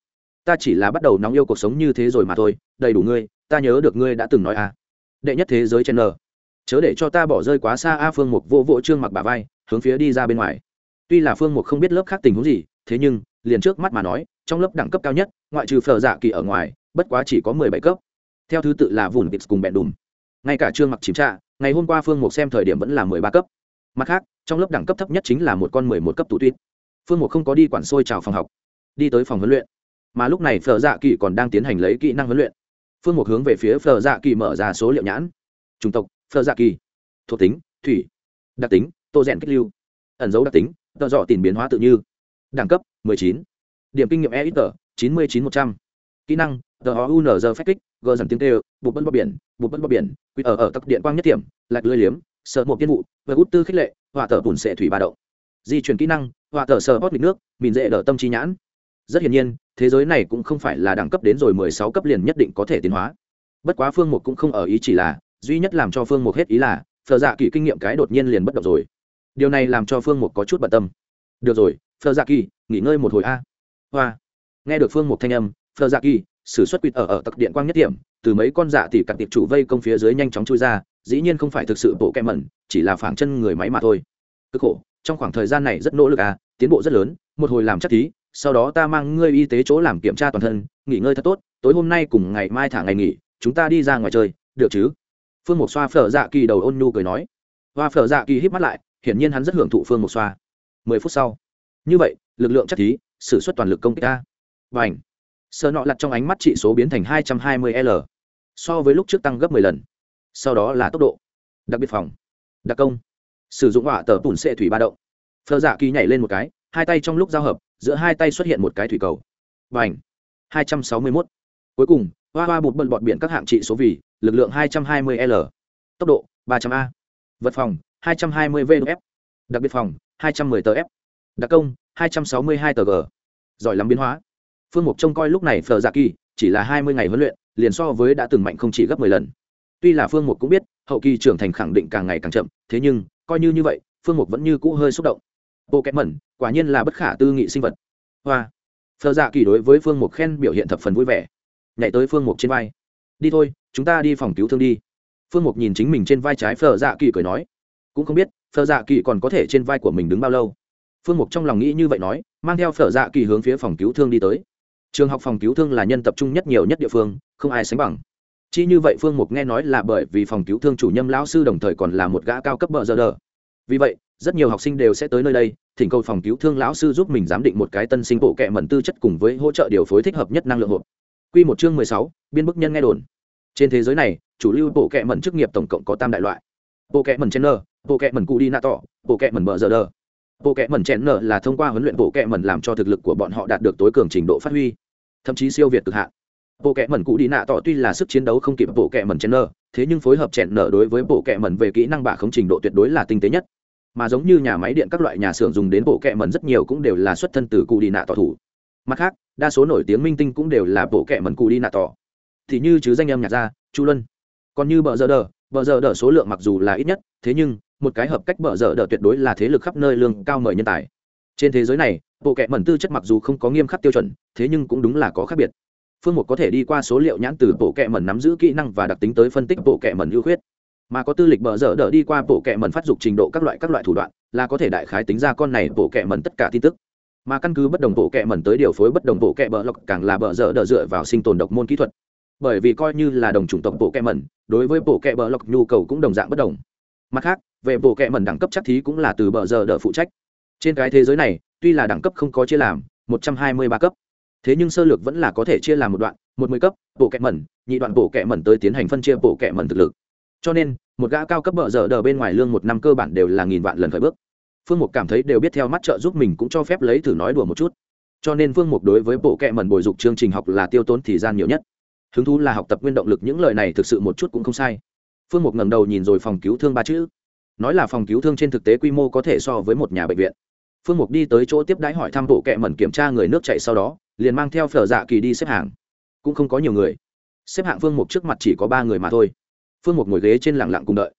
S1: Ta chỉ là bắt đầu nóng yêu cuộc sống như thế rồi mà thôi, đầy đủ ngươi, ta nhớ được ngươi đã từng nói a đệ nhất thế giới chen nờ chớ để cho ta bỏ rơi quá xa a, phương mục vô vỗ trương mặc bà vai, hướng phía đi ra bên ngoài. Tuy là phương mục không biết lớp khác tình huống gì, thế nhưng, liền trước mắt mà nói, trong lớp đẳng cấp cao nhất, ngoại trừ phở dạ kỳ ở ngoài, bất quá chỉ có mười bảy cấp theo thứ tự là vùn vịt cùng bẹn đùm. Ngay cả trương mặc chìm trạ, ngày hôm qua phương mục xem thời điểm vẫn là mười ba cấp. Mặt khác, trong lớp đẳng cấp thấp nhất chính là một con mười một cấp tủ tuyết phương mục không có đi quản xôi chào phòng học, đi tới phòng huấn luyện. Mà lúc này phở dạ kỳ còn đang tiến hành lấy kỹ năng huấn luyện. Phương mục hướng về phía phở dạ kỳ mở ra số liệu nhãn. Chủng tộc, phở dạ kỳ. Thuộc tính, thủy. Đặc tính, tô rèn kích lưu. Ẩn dấu đặc tính, tợ dọ tìm biến hóa tự như. Đẳng cấp 19. điểm kinh nghiệm e ít tờ 99 100. kỹ năng tờ ho n giờ phép kích gờ dần tiếng tê bụt bân bọc biển, bụt bân bọc biển, quy ở ở tắc điện quang nhất điểm lạch lưới liếm, sợ một tiên vụ, và út tư khích lệ, họa tờ bùn sệ thủy ba đậu. Di chuyển kỹ năng, họa tờ sợ hót mịt nước, mìn dễ đỡ tâm trí nhãn. Rất hiển nhiên, thế giới này cũng không phải là đẳng cấp đến rồi mười sáu cấp liền nhất định có thể tiến hóa. Bất quá phương một cũng không ở ý chỉ là, duy nhất làm cho phương một hết ý là phờ dạ kỳ kinh nghiệm cái đột nhiên liền bất động rồi. Điều này làm cho phương một có chút bận tâm. Được rồi phờ dạ kỳ, nghỉ ngơi một hồi a. Hoa. Nghe được phương một thanh âm phờ dạ kỳ sử xuất quýt ở ở tặc điện quang nhất điểm, từ mấy con dạ tỉ cặp tiệp chủ vây công phía dưới nhanh chóng chui ra, dĩ nhiên không phải thực sự bộ kem mẩn, chỉ là phảng chân người máy mà thôi. Cực khổ, trong khoảng thời gian này rất nỗ lực à tiến bộ rất lớn, một hồi làm chắc thí, sau đó ta mang ngươi y tế chỗ làm kiểm tra toàn thân, nghỉ ngơi thật tốt, tối hôm nay cùng ngày mai thả ngày nghỉ, chúng ta đi ra ngoài chơi, được chứ? Phương một xoa phở dạ kỳ đầu ôn nhu cười nói. Hoa phở dạ kỳ híp mắt lại, hiển nhiên hắn rất hưởng thụ phương một xoa. Mười phút sau. Như vậy, lực lượng chắc thí s ử suất toàn lực công kích ta. Và ảnh sợ nọ lặt trong ánh mắt trị số biến thành hai trăm hai mươi l. So với lúc trước tăng gấp mười lần. Sau đó là tốc độ. Đặc biệt phòng. Đặc công. Sử dụng họa tờ bùn xệ thủy ba động. Phờ dạ kỳ nhảy lên một cái, hai tay trong lúc giao hợp, giữa hai tay xuất hiện một cái thủy cầu. Và ảnh hai trăm sáu mươi một cuối cùng, hoa hoa bụt bận bọt biển các hạng trị số vì, lực lượng hai trăm hai mươi l. Tốc độ, ba trăm a. Vật phòng, hai trăm hai mươi vf đặc biệt phòng, hai trăm 210 tf đặc công, hai trăm sáu mươi hai tg giỏi lắm biến hóa phương mục trông coi lúc này phờ dạ kỳ, chỉ là hai mươi ngày huấn luyện, liền so với đã từng mạnh không chỉ gấp mười lần. Tuy là phương mục cũng biết, hậu kỳ trưởng thành khẳng định càng ngày càng chậm, thế nhưng, coi như như vậy, phương mục vẫn như cũ hơi xúc động. Bộ kém mẩn quả nhiên là bất khả tư nghị sinh vật. Hoa. Phờ dạ kỳ đối với phương mục khen biểu hiện thập phần vui vẻ. Nhảy tới phương mục trên vai. Đi thôi, chúng ta đi phòng cứu thương đi. Phương mục nhìn chính mình trên vai trái phờ dạ kỳ cười nói. Cũng không biết phờ dạ kỳ còn có thể trên vai của mình đứng bao lâu. Phương mục trong lòng nghĩ như vậy nói, mang theo phở dạ kỳ hướng phía phòng cứu thương đi tới trường học phòng cứu thương là nhân tập trung nhất nhiều nhất địa phương không ai sánh bằng chi như vậy phương mục nghe nói là bởi vì phòng cứu thương chủ nhâm lão sư đồng thời còn là một gã cao cấp bờ giờ đờ vì vậy rất nhiều học sinh đều sẽ tới nơi đây thỉnh cầu phòng cứu thương lão sư giúp mình giám định một cái tân sinh bộ kệ mẩn tư chất cùng với hỗ trợ điều phối thích hợp nhất năng lượng hộp Quy một chương mười sáu, biên bức nhân nghe đồn. Trên thế giới này, chủ lưu bộ kệ mẩn chức nghiệp tổng cộng có tam đại loại. Bộ kệ mẩn trainer, bộ kệ mẩn cụ đi nạ tỏ, bộ kệ mẩn bờ giờ đờ. Bộ kệ mẩn trainer là thông qua huấn luyện bộ kệ mẩn làm cho thực lực của bọn họ đạt được tối cường trình độ phát huy, thậm chí siêu việt cực hạn. Bộ kệ mẩn cụ đi nạ tỏ tuy là sức chiến đấu không kịp bộ kệ mẩn trainer, thế nhưng phối hợp chèn nở đối với bộ kệ mẩn về kỹ năng bạ không trình độ tuyệt đối là tinh tế nhất. Mà giống như nhà máy điện các loại nhà xưởng dùng đến bộ kệ mẩn rất nhiều cũng đều là xuất thân từ cụ đi nạ tỏ thủ. Mặt khác đa số nổi tiếng minh tinh cũng đều là bộ kệ mẩn cụ đi nạ tỏ. Thì như chứ danh âm nhạc gia chu luân. Còn như bờ giờ đờ bờ giờ đờ số lượng mặc dù là ít nhất thế nhưng một cái hợp cách bở dở đỡ tuyệt đối là thế lực khắp nơi lương cao mời nhân tài. Trên thế giới này, bộ kệ mẩn tư chất mặc dù không có nghiêm khắc tiêu chuẩn, thế nhưng cũng đúng là có khác biệt. Phương mục có thể đi qua số liệu nhãn từ bộ kệ mẩn nắm giữ kỹ năng và đặc tính tới phân tích bộ kệ mẩn ưu khuyết. Mà có tư lịch bở dở đỡ đi qua bộ kệ mẩn phát dục trình độ các loại các loại thủ đoạn, là có thể đại khái tính ra con này bộ kệ mẩn tất cả tin tức. Mà căn cứ bất đồng bộ kệ mẩn tới điều phối bất đồng bộ kệ bờ lọc càng là bờ dở đỡ dựa vào sinh tồn độc môn kỹ thuật. Bởi vì coi như là đồng chủng tộc bộ kệ mẩn, đối với bộ kệ bờ lọc nhu cầu cũng đồng dạng bất đồng mặt khác, về bộ kệ mẩn đẳng cấp chắc thí cũng là từ bờ giờ đỡ phụ trách. Trên cái thế giới này, tuy là đẳng cấp không có chia làm, một trăm hai mươi ba cấp. Thế nhưng sơ lược vẫn là có thể chia làm một đoạn, một mươi cấp, bộ kệ mẩn, nhị đoạn bộ kệ mẩn tới tiến hành phân chia bộ kệ mẩn thực lực. Cho nên, một gã cao cấp bờ giờ đờ bên ngoài lương một năm cơ bản đều là nghìn vạn lần khởi bước. Phương mục cảm thấy đều biết theo mắt trợ giúp mình cũng cho phép lấy thử nói đùa một chút. Cho nên phương mục đối với bộ kệ mẩn bồi dục chương trình học là tiêu tốn thời gian nhiều nhất. Hứng thú là học tập nguyên động lực, những lời này thực sự một chút cũng không sai phương mục ngẩng đầu nhìn rồi phòng cứu thương ba chữ. Nói là phòng cứu thương trên thực tế quy mô có thể so với một nhà bệnh viện. Phương mục đi tới chỗ tiếp đãi hỏi thăm bộ kệ mẩn kiểm tra người nước chạy sau đó, liền mang theo phở dạ kỳ đi xếp hàng. Cũng không có nhiều người. Xếp hạng phương mục trước mặt chỉ có ba người mà thôi. Phương một ngồi ghế trên lẳng lặng cùng đợi.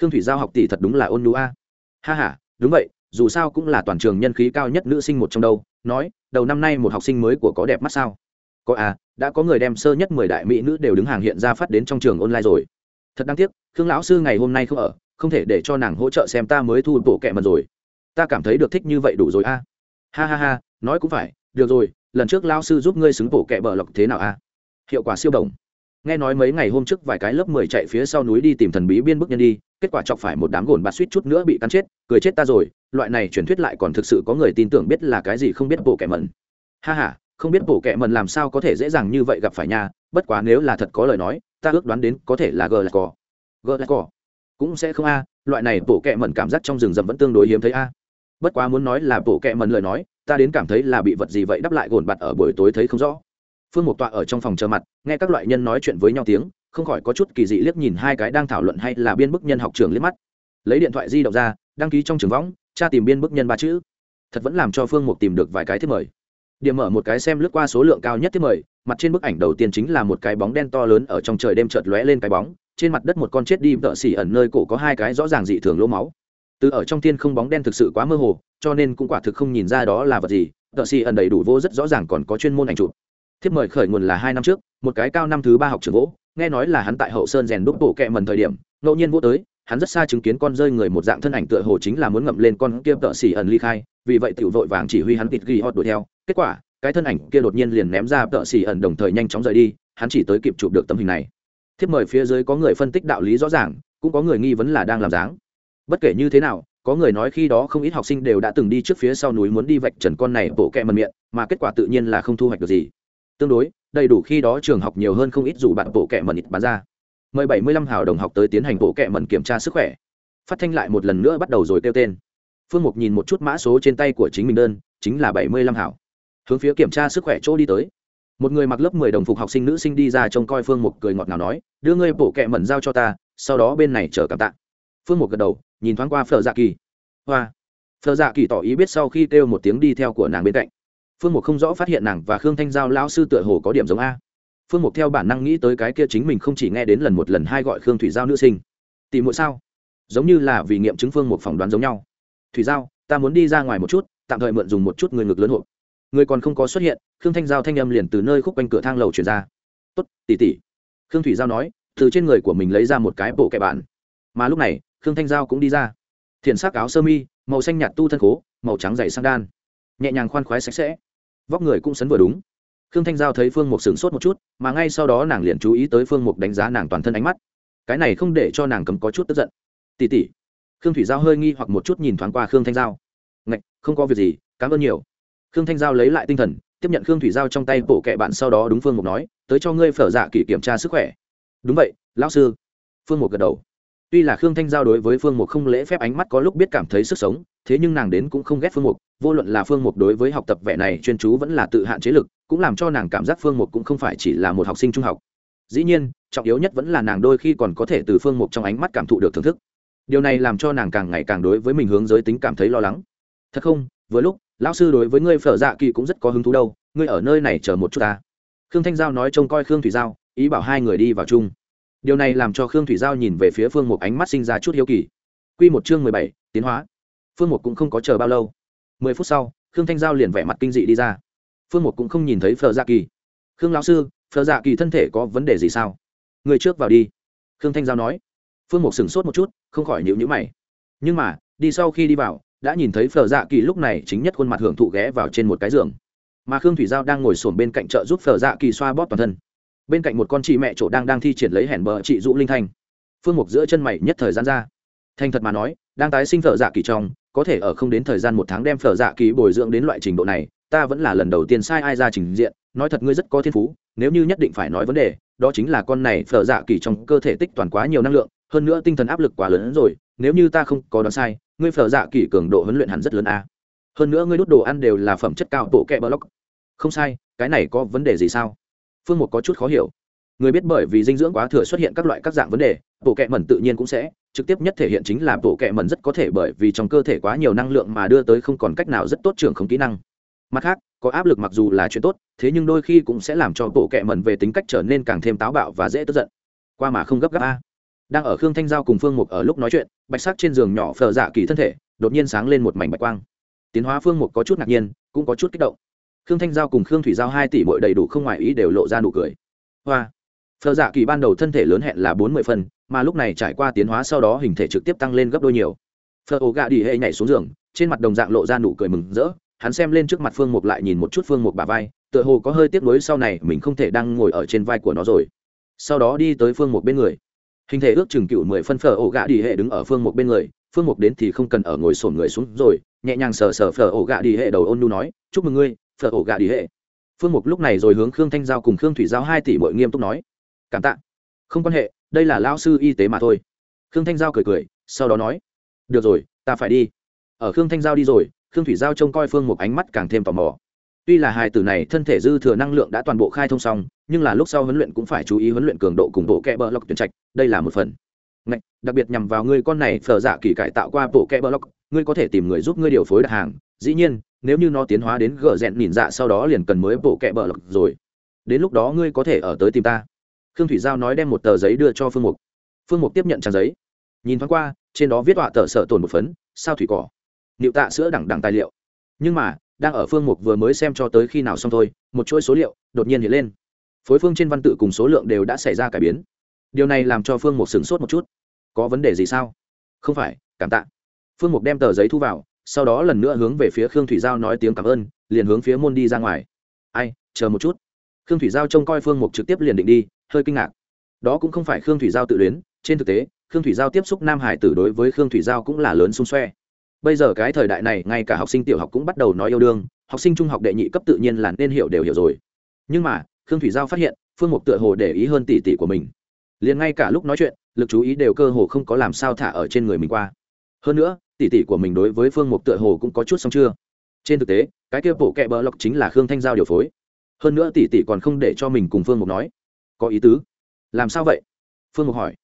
S1: Khương thủy giao học tỷ thật đúng là ôn lũ a. Ha h a đúng vậy, dù sao cũng là toàn trường nhân khí cao nhất nữ sinh một trong đâu. Nói, đầu năm nay một học sinh mới của có đẹp mắt sao? Có à đã có người đem sơ nhất mười đại mỹ nữ đều đứng hàng hiện ra phát đến trong trường online rồi thật đáng tiếc, khương lão sư ngày hôm nay không ở, không thể để cho nàng hỗ trợ xem ta mới thu bộ kẹ mật rồi. Ta cảm thấy được thích như vậy đủ rồi a. Ha ha ha, nói cũng phải, được rồi, lần trước lão sư giúp ngươi xứng bổ kẹ bờ lọc thế nào a? Hiệu quả siêu đồng. Nghe nói mấy ngày hôm trước vài cái lớp mười chạy phía sau núi đi tìm thần bí biên bức nhân đi, kết quả chọc phải một đám gồn bạt suýt chút nữa bị cắn chết, cười chết ta rồi, loại này truyền thuyết lại còn thực sự có người tin tưởng biết là cái gì không biết bộ kẻ mẩn ha ha không biết bộ kệ mần làm sao có thể dễ dàng như vậy gặp phải nhà, bất quá nếu là thật có lời nói, ta ước đoán đến có thể là gờ là cỏ. gờ là cỏ cũng sẽ không a, loại này bộ kệ mần cảm giác trong rừng rậm vẫn tương đối hiếm thấy a. Bất quá muốn nói là bộ kệ mần lời nói, ta đến cảm thấy là bị vật gì vậy đắp lại gồn bạt ở buổi tối thấy không rõ. Phương một tọa ở trong phòng chờ mặt, nghe các loại nhân nói chuyện với nhau tiếng, không khỏi có chút kỳ dị liếc nhìn hai cái đang thảo luận hay là biên bức nhân học trường liếc mắt. Lấy điện thoại di động ra, đăng ký trong trường võng, tra tìm biên bức nhân ba chữ. Thật vẫn làm cho phương mục tìm được vài cái thiết mời điểm mở một cái xem lướt qua số lượng cao nhất thiết mời, mặt trên bức ảnh đầu tiên chính là một cái bóng đen to lớn ở trong trời đêm chợt lóe lên cái bóng, trên mặt đất một con chết đi vợ xỉ ẩn nơi cổ có hai cái rõ ràng dị thường lỗ máu. Từ ở trong thiên không bóng đen thực sự quá mơ hồ, cho nên cũng quả thực không nhìn ra đó là vật gì, vợ xỉ ẩn đầy đủ vô rất rõ ràng còn có chuyên môn ảnh chụp. Thiếp mời khởi nguồn là hai năm trước, một cái cao năm thứ ba học trường gỗ nghe nói là hắn tại hậu sơn rèn đúc bộ kẹ mần thời điểm, ngẫu nhiên vô tới hắn rất xa chứng kiến con rơi người một dạng thân ảnh tựa hồ chính là muốn ngậm lên con kia tợ xỉ ẩn ly khai, vì vậy tiểu vội vàng chỉ huy hắn tịt ghi hot đuổi theo. Kết quả, cái thân ảnh kia đột nhiên liền ném ra tợ xỉ ẩn đồng thời nhanh chóng rời đi, hắn chỉ tới kịp chụp được tấm hình này. Thiếp mời phía dưới có người phân tích đạo lý rõ ràng, cũng có người nghi vấn là đang làm dáng. Bất kể như thế nào, có người nói khi đó không ít học sinh đều đã từng đi trước phía sau núi muốn đi vạch trần con này bộ kẹ mần miệng, mà kết quả tự nhiên là không thu hoạch được gì. Tương đối, đầy đủ khi đó trường học nhiều hơn không ít dù bạn bộ kệ mần ít bán ra mời bảy mươi lăm hào đồng học tới tiến hành bộ kệ mẩn kiểm tra sức khỏe. Phát thanh lại một lần nữa bắt đầu rồi kêu tên. Phương mục nhìn một chút mã số trên tay của chính mình đơn, chính là bảy mươi lăm hảo hướng phía kiểm tra sức khỏe chỗ đi tới. Một người mặc lớp mười đồng phục học sinh nữ sinh đi ra trông coi phương mục cười ngọt ngào nói, đưa ngươi bộ kệ mẩn giao cho ta, sau đó bên này chờ cảm tạ. Phương mục gật đầu, nhìn thoáng qua phở dạ kỳ. Hoa. Phở dạ kỳ tỏ ý biết sau khi kêu một tiếng đi theo của nàng bên cạnh. Phương mục không rõ phát hiện nàng và khương thanh giao lão sư tựa hồ có điểm giống a phương mục theo bản năng nghĩ tới cái kia chính mình không chỉ nghe đến lần một lần hai gọi khương thủy giao nữ sinh. Tìm mỗi sao? Giống như là vì nghiệm chứng phương mục phỏng đoán giống nhau. Thủy giao, ta muốn đi ra ngoài một chút, tạm thời mượn dùng một chút người ngực lớn hộp. Người còn không có xuất hiện, khương thanh giao thanh âm liền từ nơi khúc quanh cửa thang lầu chuyển ra. Tốt tỉ tỉ khương thủy giao nói, từ trên người của mình lấy ra một cái bộ kẹ bản. Mà lúc này, khương thanh giao cũng đi ra. Thiện sắc áo sơ mi, màu xanh nhạt tu thân khố, màu trắng dày sang đan. Nhẹ nhàng khoan khoái sạch sẽ. Vóc người cũng sấn vừa đúng khương thanh giao thấy phương mục sửng sốt một chút, mà ngay sau đó nàng liền chú ý tới phương mục đánh giá nàng toàn thân ánh mắt. Cái này không để cho nàng cấm có chút tức giận. Tỉ tỉ khương thủy giao hơi nghi hoặc một chút nhìn thoáng qua khương thanh giao. Ngạch, không có việc gì, cảm ơn nhiều. Khương thanh giao lấy lại tinh thần, tiếp nhận khương thủy giao trong tay bộ kệ bạn sau đó đúng phương mục nói, tới cho ngươi phở dạ kỷ kiểm tra sức khỏe. Đúng vậy, lão sư. Phương mục gật đầu tuy là khương thanh giao đối với phương mục không lễ phép ánh mắt có lúc biết cảm thấy sức sống, thế nhưng nàng đến cũng không ghét phương mục, vô luận là phương mục đối với học tập vẻ này chuyên chú vẫn là tự hạn chế lực, cũng làm cho nàng cảm giác phương mục cũng không phải chỉ là một học sinh trung học. Dĩ nhiên, trọng yếu nhất vẫn là nàng đôi khi còn có thể từ phương mục trong ánh mắt cảm thụ được thưởng thức. Điều này làm cho nàng càng ngày càng đối với mình hướng giới tính cảm thấy lo lắng. Thật không, vừa lúc, lão sư đối với ngươi phở dạ kỳ cũng rất có hứng thú đâu, ngươi ở nơi này chờ một chút ta. Khương thanh giao nói trông coi khương thủy giao, ý bảo hai người đi vào chung điều này làm cho khương thủy giao nhìn về phía phương mục ánh mắt sinh ra chút hiếu kỳ. Q một chương mười bảy, tiến hóa. Phương mục cũng không có chờ bao lâu. Mười phút sau, khương thanh giao liền vẻ mặt kinh dị đi ra. Phương mục cũng không nhìn thấy phở dạ kỳ. Khương lão sư, phở dạ kỳ thân thể có vấn đề gì sao? Người trước vào đi. Khương thanh giao nói. Phương mục sửng sốt một chút, không khỏi nhịu nhữ mày. Nhưng mà, đi sau khi đi vào, đã nhìn thấy phở dạ kỳ lúc này chính nhất khuôn mặt hưởng thụ ghé vào trên một cái giường. Mà khương thủy giao đang ngồi sổm bên cạnh chợ giúp phở dạ kỳ xoa bóp toàn thân bên cạnh một con chị mẹ chỗ đang đang thi triển lấy hẻn bờ chị dụ linh thanh. Phương mục giữa chân mày nhất thời gian ra. Thành thật mà nói, đang tái sinh phở dạ kỳ trong, có thể ở không đến thời gian một tháng đem phở dạ kỳ bồi dưỡng đến loại trình độ này, ta vẫn là lần đầu tiên sai ai ra trình diện, nói thật ngươi rất có thiên phú, nếu như nhất định phải nói vấn đề, đó chính là con này phở dạ kỳ trong cơ thể tích toàn quá nhiều năng lượng, hơn nữa tinh thần áp lực quá lớn hơn rồi, nếu như ta không có đoán sai, ngươi phở dạ kỳ cường độ huấn luyện hẳn rất lớn a. Hơn nữa ngươi đốt đồ ăn đều là phẩm chất cao, bộ kẹ block không sai, cái này có vấn đề gì sao? Phương một có chút khó hiểu. Người biết bởi vì dinh dưỡng quá thừa xuất hiện các loại các dạng vấn đề, bộ kệ mẩn tự nhiên cũng sẽ, trực tiếp nhất thể hiện chính là bộ kệ mẩn rất có thể bởi vì trong cơ thể quá nhiều năng lượng mà đưa tới không còn cách nào rất tốt trưởng không kỹ năng. Mặt khác, có áp lực mặc dù là chuyện tốt, thế nhưng đôi khi cũng sẽ làm cho bộ kệ mẩn về tính cách trở nên càng thêm táo bạo và dễ tức giận. Qua mà không gấp gáp a. Đang ở khương thanh giao cùng phương mục ở lúc nói chuyện, bạch sắc trên giường nhỏ phờ dạ kỳ thân thể, đột nhiên sáng lên một mảnh bạch quang. Tiến hóa phương mục có chút ngạc nhiên, cũng có chút kích động khương thanh giao cùng khương thủy giao hai tỷ mỗi đầy đủ không ngoài ý đều lộ ra nụ cười. Hoa. Phờ dạ kỳ ban đầu thân thể lớn hẹn là bốn mươi phân mà lúc này trải qua tiến hóa sau đó hình thể trực tiếp tăng lên gấp đôi nhiều. Phờ ổ gạ đi hệ nhảy xuống giường, trên mặt đồng dạng lộ ra nụ cười mừng rỡ, hắn xem lên trước mặt phương mục lại nhìn một chút phương mục bà vai, tựa hồ có hơi tiếc nuối sau này mình không thể đang ngồi ở trên vai của nó rồi. Sau đó đi tới phương mục bên người. Hình thể ước chừng cựu mười phân phở ổ gạ đi hệ đứng ở phương mục bên người, phương mục đến thì không cần ở ngồi sổn người xuống rồi, nhẹ nhàng sờ sờ phở ổ gạ đi hệ đầu ôn nu nói, chúc mừng ngươi phở ổ gà đi hệ. Phương mục lúc này rồi hướng khương thanh giao cùng khương thủy giao hai tỷ bội nghiêm túc nói cảm tạ. Không quan hệ đây là lao sư y tế mà thôi. Khương thanh giao cười cười sau đó nói được rồi ta phải đi. Ở khương thanh giao đi rồi khương thủy giao trông coi phương mục ánh mắt càng thêm tò mò. Tuy là hài tử này thân thể dư thừa năng lượng đã toàn bộ khai thông xong nhưng là lúc sau huấn luyện cũng phải chú ý huấn luyện cường độ cùng bộ kẹ bờ lọc tuyển trạch đây là một phần. Ngạch, đặc biệt nhằm vào ngươi con này phở giả kỳ cải tạo qua bộ kẹ bờ lọc ngươi có thể tìm người giúp ngươi điều phối đặt hàng. Dĩ nhiên nếu như nó tiến hóa đến gờ rẽn nhìn dạ sau đó liền cần mới bộ kẹ bờ lọc rồi. Đến lúc đó ngươi có thể ở tới tìm ta. Khương thủy giao nói đem một tờ giấy đưa cho phương mục. Phương mục tiếp nhận trang giấy. Nhìn thoáng qua, trên đó viết họa tờ sợ tồn một phấn, sao thủy cỏ. Liệu tạ sữa đẳng đẳng tài liệu. Nhưng mà, đang ở phương mục vừa mới xem cho tới khi nào xong thôi, một chuỗi số liệu đột nhiên hiện lên. Phối phương trên văn tự cùng số lượng đều đã xảy ra cải biến. Điều này làm cho phương mục sửng sốt một chút. Có vấn đề gì sao? Không phải, cảm tạ. Phương mục đem tờ giấy thu vào sau đó lần nữa hướng về phía khương thủy giao nói tiếng cảm ơn, liền hướng phía môn đi ra ngoài. Ai, chờ một chút. Khương thủy giao trông coi phương mục trực tiếp liền định đi, hơi kinh ngạc. Đó cũng không phải khương thủy giao tự luyến, trên thực tế, khương thủy giao tiếp xúc nam hải tử đối với khương thủy giao cũng là lớn xung xoe. Bây giờ cái thời đại này, ngay cả học sinh tiểu học cũng bắt đầu nói yêu đương, học sinh trung học đệ nhị cấp tự nhiên là nên hiểu đều hiểu rồi. Nhưng mà, khương thủy giao phát hiện, phương mục tựa hồ để ý hơn tỷ tỷ của mình. Liền ngay cả lúc nói chuyện, lực chú ý đều cơ hồ không có làm sao thả ở trên người mình qua. Hơn nữa tỷ tỷ của mình đối với phương mục tựa hồ cũng có chút xong chưa? Trên thực tế, cái kia bộ kẹ bờ lọc chính là khương thanh giao điều phối. Hơn nữa tỷ tỷ còn không để cho mình cùng phương mục nói. Có ý tứ. Làm sao vậy? Phương mục hỏi.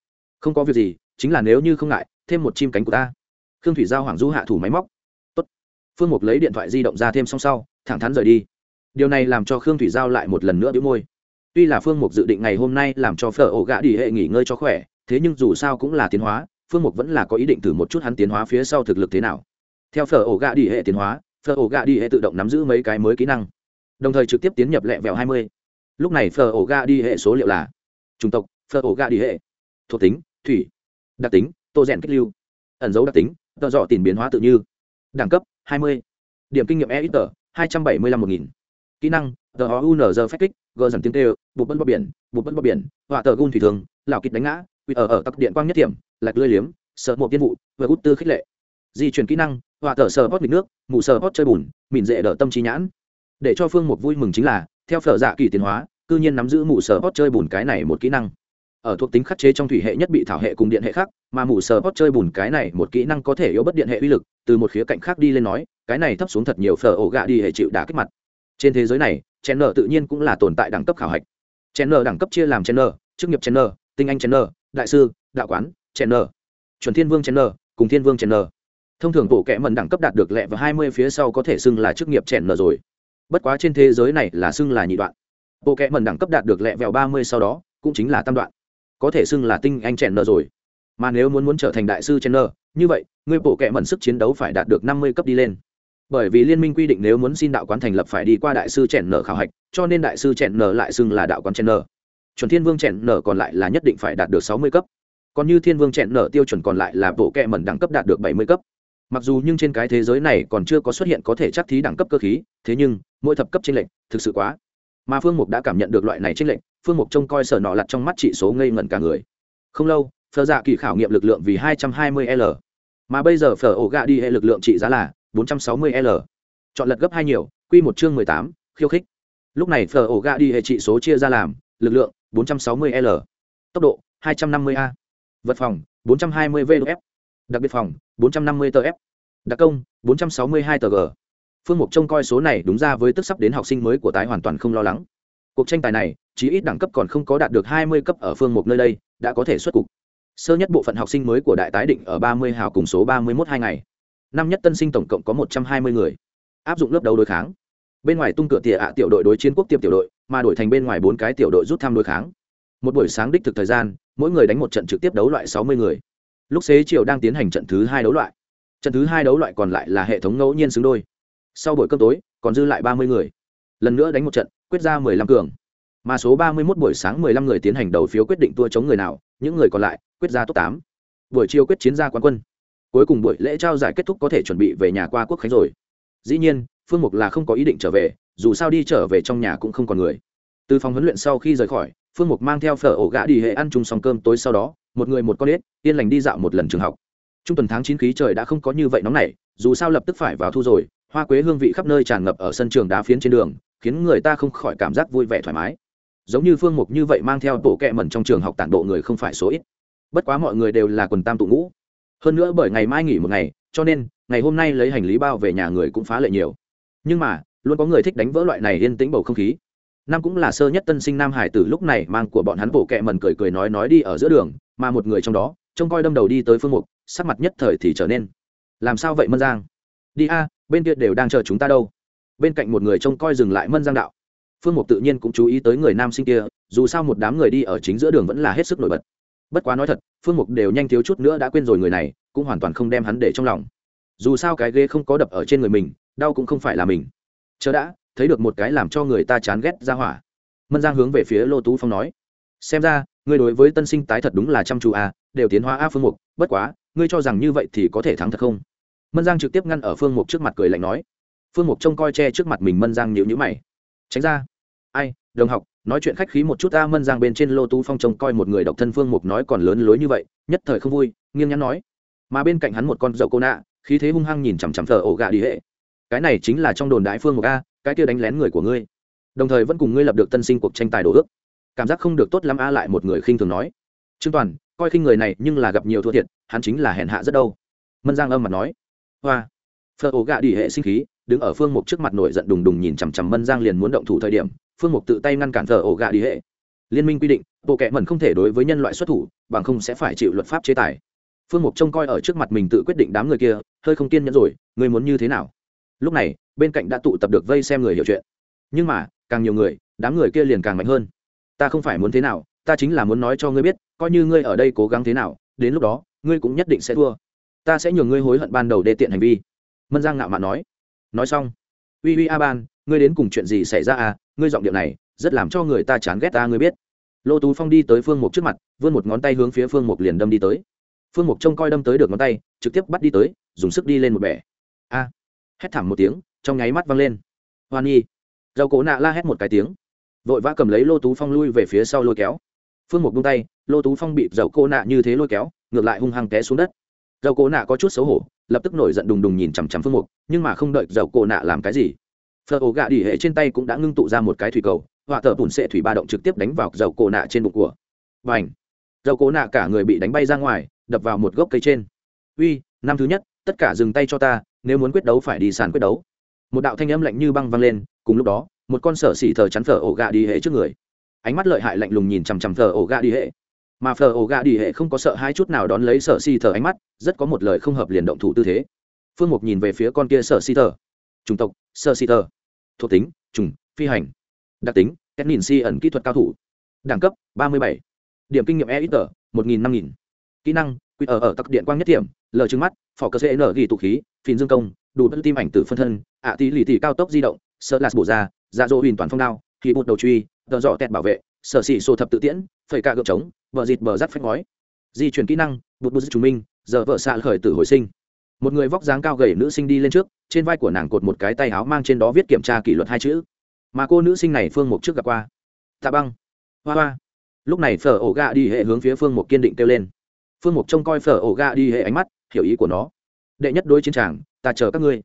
S1: Không có việc gì, chính là nếu như không ngại, thêm một chim cánh của ta. Khương thủy giao hoảng du hạ thủ máy móc. Tốt. phương mục lấy điện thoại di động ra thêm xong sau, thẳng thắn rời đi. Điều này làm cho khương thủy giao lại một lần nữa đĩu môi. Tuy là phương mục dự định ngày hôm nay làm cho phở ổ gã đi hệ nghỉ ngơi cho khỏe, thế nhưng dù sao cũng là tiến hóa phương mục vẫn là có ý định thử một chút hắn tiến hóa phía sau thực lực thế nào. Theo phở ổ gạ đi hệ tiến hóa, phở ổ gạ đi hệ tự động nắm giữ mấy cái mới kỹ năng. Đồng thời trực tiếp tiến nhập lẹ vẹo hai mươi. Lúc này phở ổ gạ đi hệ số liệu là chủng tộc, phở ổ gạ đi hệ. Thuộc tính, thủy. Đặc tính, tô rèn kích lưu. Ẩn dấu đặc tính tờ dọ tiền biến hóa tự như. Đẳng cấp 20. điểm kinh nghiệm e ít tờ, hai trăm bảy mươi lăm một nghìn. Kỹ năng, tờ ho unr phép kích, gờ dần tiếng tê bụt bất bọc biển, bụt bất bọc biển, họa tờ gun thủy thường lào kịch đánh ngã quỷ ở ở tặc điện quang nhất điểm lạch lưỡi liếm, sợ một tiên vụ, vừa út tư khích lệ. Di chuyển kỹ năng, họa tờ sờ hót nghịch nước mụ sờ hót chơi bùn mịn dễ đỡ tâm trí nhãn. Để cho phương một vui mừng chính là, theo phở dạ kỳ tiến hóa, cư nhiên nắm giữ mụ sờ hót chơi bùn cái này một kỹ năng. Ở thuộc tính khắc chế trong thủy hệ nhất bị thảo hệ cùng điện hệ khác, mà mụ sờ hót chơi bùn cái này một kỹ năng có thể yếu bất điện hệ uy lực, từ một khía cạnh khác đi lên nói, cái này thấp xuống thật nhiều phở ổ gạ đi hệ chịu đã kích mặt. Trên thế giới này chen nợ tự nhiên cũng là tồn tại đẳng cấp khảo hạch. Chen nợ đẳng cấp chia làm chen nợ chức nghiệp chen nợ tinh anh chen nợ đại sư, đạo quán chen nợ chuẩn thiên vương chen nợ cùng thiên vương chen nợ thông thường bộ kẽ mần đẳng cấp đạt được lẹ và hai mươi phía sau có thể xưng là chức nghiệp chen nợ rồi. Bất quá trên thế giới này là xưng là nhị đoạn. Bộ kẽ mần đẳng cấp đạt được lẹ vẹo ba mươi sau đó, cũng chính là tam đoạn. Có thể xưng là tinh anh chen nợ rồi. Mà nếu muốn muốn trở thành đại sư chen nợ như vậy, người bộ kẽ mần sức chiến đấu phải đạt được năm mươi cấp đi lên. Bởi vì liên minh quy định nếu muốn xin đạo quán thành lập phải đi qua đại sư chèn nở khảo hạch, cho nên đại sư chèn nở lại xưng là đạo quán chèn nở chuẩn thiên vương chèn nở còn lại là nhất định phải đạt được sáu mươi cấp. Còn như thiên vương chèn nở tiêu chuẩn còn lại là bộ kẹ mẩn đẳng cấp đạt được bảy mươi cấp. Mặc dù nhưng trên cái thế giới này còn chưa có xuất hiện có thể chắc thí đẳng cấp cơ khí thế nhưng mỗi thập cấp trên lệnh thực sự quá. Mà phương mục đã cảm nhận được loại này trên lệnh phương mục trông coi sở nọ lặt trong mắt trị số ngây ngẩn cả người. Không lâu phờ dạ kỳ khảo nghiệm lực lượng vì hai trăm hai mươi l. Mà bây giờ phở ổ gạ đi hệ lực lượng trị giá là 460L. Chọn lật gấp hai nhiều, quy một chương 18, khiêu khích. Lúc này phở ổ gạ đi hệ trị số chia ra làm, lực lượng 460L, tốc độ 250A, vật phòng 420 VF, đặc biệt phòng 450 TF, đặc công 462 TG. Phương Mục trông coi số này đúng ra với tức sắp đến học sinh mới của tái hoàn toàn không lo lắng. Cuộc tranh tài này, chí ít đẳng cấp còn không có đạt được 20 cấp ở Phương Mục nơi đây, đã có thể xuất cục. Sơ nhất bộ phận học sinh mới của đại tái định ở 30 hào cùng số 31 hai ngày. Năm nhất tân sinh tổng cộng có một trăm hai mươi người. Áp dụng lớp đấu đối kháng bên ngoài tung cửa tỉa ạ tiểu đội đối chiến quốc tiệp tiểu đội, mà đổi thành bên ngoài bốn cái tiểu đội rút thăm đối kháng. Một buổi sáng đích thực thời gian, mỗi người đánh một trận trực tiếp đấu loại sáu mươi người. Lúc xế chiều đang tiến hành trận thứ hai đấu loại. Trận thứ hai đấu loại còn lại là hệ thống ngẫu nhiên xứng đôi. Sau buổi cơm tối, còn dư lại ba mươi người. Lần nữa đánh một trận, quyết ra mười lăm cường. Mà số ba mươi một buổi sáng mười lăm người tiến hành đầu phiếu quyết định tua chống người nào, những người còn lại, quyết ra top tám. Buổi chiều quyết chiến ra quán quân. Cuối cùng buổi lễ trao giải kết thúc có thể chuẩn bị về nhà qua quốc khánh rồi. Dĩ nhiên phương mục là không có ý định trở về, dù sao đi trở về trong nhà cũng không còn người. Từ phòng huấn luyện sau khi rời khỏi, phương mục mang theo phở ổ gã đi hệ ăn chung xong cơm tối sau đó, một người một con ếch, yên lành đi dạo một lần trường học. Trung tuần tháng chín khí trời đã không có như vậy nóng nảy, dù sao lập tức phải vào thu rồi, hoa quế hương vị khắp nơi tràn ngập ở sân trường đá phiến trên đường, khiến người ta không khỏi cảm giác vui vẻ thoải mái. Giống như phương mục như vậy mang theo bộ kẹ mẩn trong trường học tản bộ người không phải số ít. Bất quá mọi người đều là quần tam tụ ngũ. Hơn nữa bởi ngày mai nghỉ một ngày, cho nên, ngày hôm nay lấy hành lý bao về nhà người cũng phá lệ nhiều nhưng mà, luôn có người thích đánh vỡ loại này yên tĩnh bầu không khí. Nam cũng là sơ nhất tân sinh nam hải tử lúc này mang của bọn hắn bổ kẹ mần cười cười nói nói đi ở giữa đường, mà một người trong đó, trông coi đâm đầu đi tới phương mục, sắc mặt nhất thời thì trở nên, làm sao vậy mân giang? Đi a, bên kia đều đang chờ chúng ta đâu. Bên cạnh một người trông coi dừng lại mân giang đạo. Phương mục tự nhiên cũng chú ý tới người nam sinh kia, dù sao một đám người đi ở chính giữa đường vẫn là hết sức nổi bật. Bất quá nói thật, phương mục đều nhanh thiếu chút nữa đã quên rồi người này, cũng hoàn toàn không đem hắn để trong lòng. Dù sao cái ghê không có đập ở trên người mình đau cũng không phải là mình. Chờ đã, thấy được một cái làm cho người ta chán ghét ra hỏa. Mân giang hướng về phía lô tú phong nói. Xem ra, ngươi đối với tân sinh tái thật đúng là chăm chú à đều tiến hóa a phương mục, bất quá, ngươi cho rằng như vậy thì có thể thắng thật không? Mân giang trực tiếp ngăn ở phương mục trước mặt cười lạnh nói. Phương mục trông coi che trước mặt mình mân giang nhịu nhữ mày. Tránh ra. Ai, đồng học, nói chuyện khách khí một chút ta mân giang bên trên lô tú phong trông coi một người độc thân phương mục nói còn lớn lối như vậy, nhất thời không vui, nghiêng nhắn nói. Mà bên cạnh hắn một con dậu cô nạ, khí thế hung hăng nhìn chằm chằm thờ ổ gà đi hệ cái này chính là trong đồn đại phương một a, cái kia đánh lén người của ngươi. Đồng thời vẫn cùng ngươi lập được tân sinh cuộc tranh tài đồ ước. Cảm giác không được tốt lắm a lại một người khinh thường nói. Trương toàn, coi khinh người này nhưng là gặp nhiều thua thiệt, hắn chính là hèn hạ rất đâu. Mân giang âm mặt nói. Hoa. Phở ổ gạ đi hệ sinh khí, đứng ở phương mục trước mặt nổi giận đùng đùng nhìn chằm chằm mân giang liền muốn động thủ thời điểm, phương mục tự tay ngăn cản phở ổ gạ đi hệ. Liên minh quy định, bộ kệ mẩn không thể đối với nhân loại xuất thủ, bằng không sẽ phải chịu luật pháp chế tài. Phương mục trông coi ở trước mặt mình tự quyết định đám người kia, hơi không kiên nhẫn rồi, ngươi muốn như thế nào? Lúc này, bên cạnh đã tụ tập được vây xem người hiểu chuyện. Nhưng mà, càng nhiều người, đám người kia liền càng mạnh hơn. Ta không phải muốn thế nào, ta chính là muốn nói cho ngươi biết, coi như ngươi ở đây cố gắng thế nào, đến lúc đó, ngươi cũng nhất định sẽ thua. Ta sẽ nhường ngươi hối hận ban đầu đê tiện hành vi. Mân giang ngạo mạn nói. Nói xong, uy uy a ban, ngươi đến cùng chuyện gì xảy ra à? Ngươi giọng điệu này, rất làm cho người ta chán ghét ta, ngươi biết. Lô tú phong đi tới phương mục trước mặt, vươn một ngón tay hướng phía phương mục liền đâm đi tới. Phương mục trông coi đâm tới được ngón tay, trực tiếp bắt đi tới, dùng sức đi lên một bẻ. A hét thảm một tiếng, trong nháy mắt văng lên. Hoan nhi. Dầu cổ nạ la hét một cái tiếng. Vội vã cầm lấy lô tú phong lui về phía sau lôi kéo. Phương một bung tay, lô tú phong bị dầu cổ nạ như thế lôi kéo, ngược lại hung hăng té xuống đất. Dầu cổ nạ có chút xấu hổ, lập tức nổi giận đùng đùng nhìn chằm chằm phương mục, nhưng mà không đợi dầu cổ nạ làm cái gì. Phở ổ gạ đỉ hệ trên tay cũng đã ngưng tụ ra một cái thủy cầu họa thợ bùn sệ thủy ba động trực tiếp đánh vào dầu cổ nạ trên bụng của. Và h dầu cổ nạ cả người bị đánh bay ra ngoài, đập vào một gốc cây trên. Uy, năm thứ nhất, tất cả dừng tay cho ta nếu muốn quyết đấu phải đi sàn quyết đấu. Một đạo thanh âm lạnh như băng vang lên, cùng lúc đó, một con sở xỉ thờ chắn phở ổ gạ đi hệ trước người. Ánh mắt lợi hại lạnh lùng nhìn chằm chằm phở ổ gạ đi hệ. Mà phở ổ gạ đi hệ không có sợ hai chút nào đón lấy sở xỉ thờ ánh mắt, rất có một lời không hợp liền động thủ tư thế. Phương mục nhìn về phía con kia sở xỉ thờ. Chủng tộc, sở xỉ thờ. Thuộc tính trùng phi hành. Đặc tính cách nhìn si ẩn kỹ thuật cao thủ. Đẳng cấp, ba mươi bảy. Điểm kinh nghiệm e ít tờ một nghìn năm nghìn. Kỹ năng quy ở ở tặc điện quang nhất điểm lờ trứng mắt, phỏ cơ cn ghi tụ khí, phìn dương công, đủ đất tim ảnh tử phân thân, ạ tí lì tỉ cao tốc di động, sợ lạt bổ ra dạ dỗ huỳnh toàn phong đao khí bụt đầu truy, tờ dọ tẹt bảo vệ sở xị sổ thập tự tiễn, phẩy ca gợp trống vợ dịt bờ rắt phách ngói. Di chuyển kỹ năng, bụt bụt trung minh, giờ vợ xạ khởi tử hồi sinh. Một người vóc dáng cao gầy nữ sinh đi lên trước, trên vai của nàng cột một cái tay áo mang trên đó viết kiểm tra kỷ luật hai chữ. Mà cô nữ sinh này phương mục trước gặp qua. Tạ băng. Hoa hoa. Lúc này phở ổ gà đi hệ hướng phía phương mục kiên định kêu lên phương mục trông coi phở ổ gà đi hệ ánh mắt, hiểu ý của nó. Đệ nhất đối chiến tràng ta chờ các ngươi.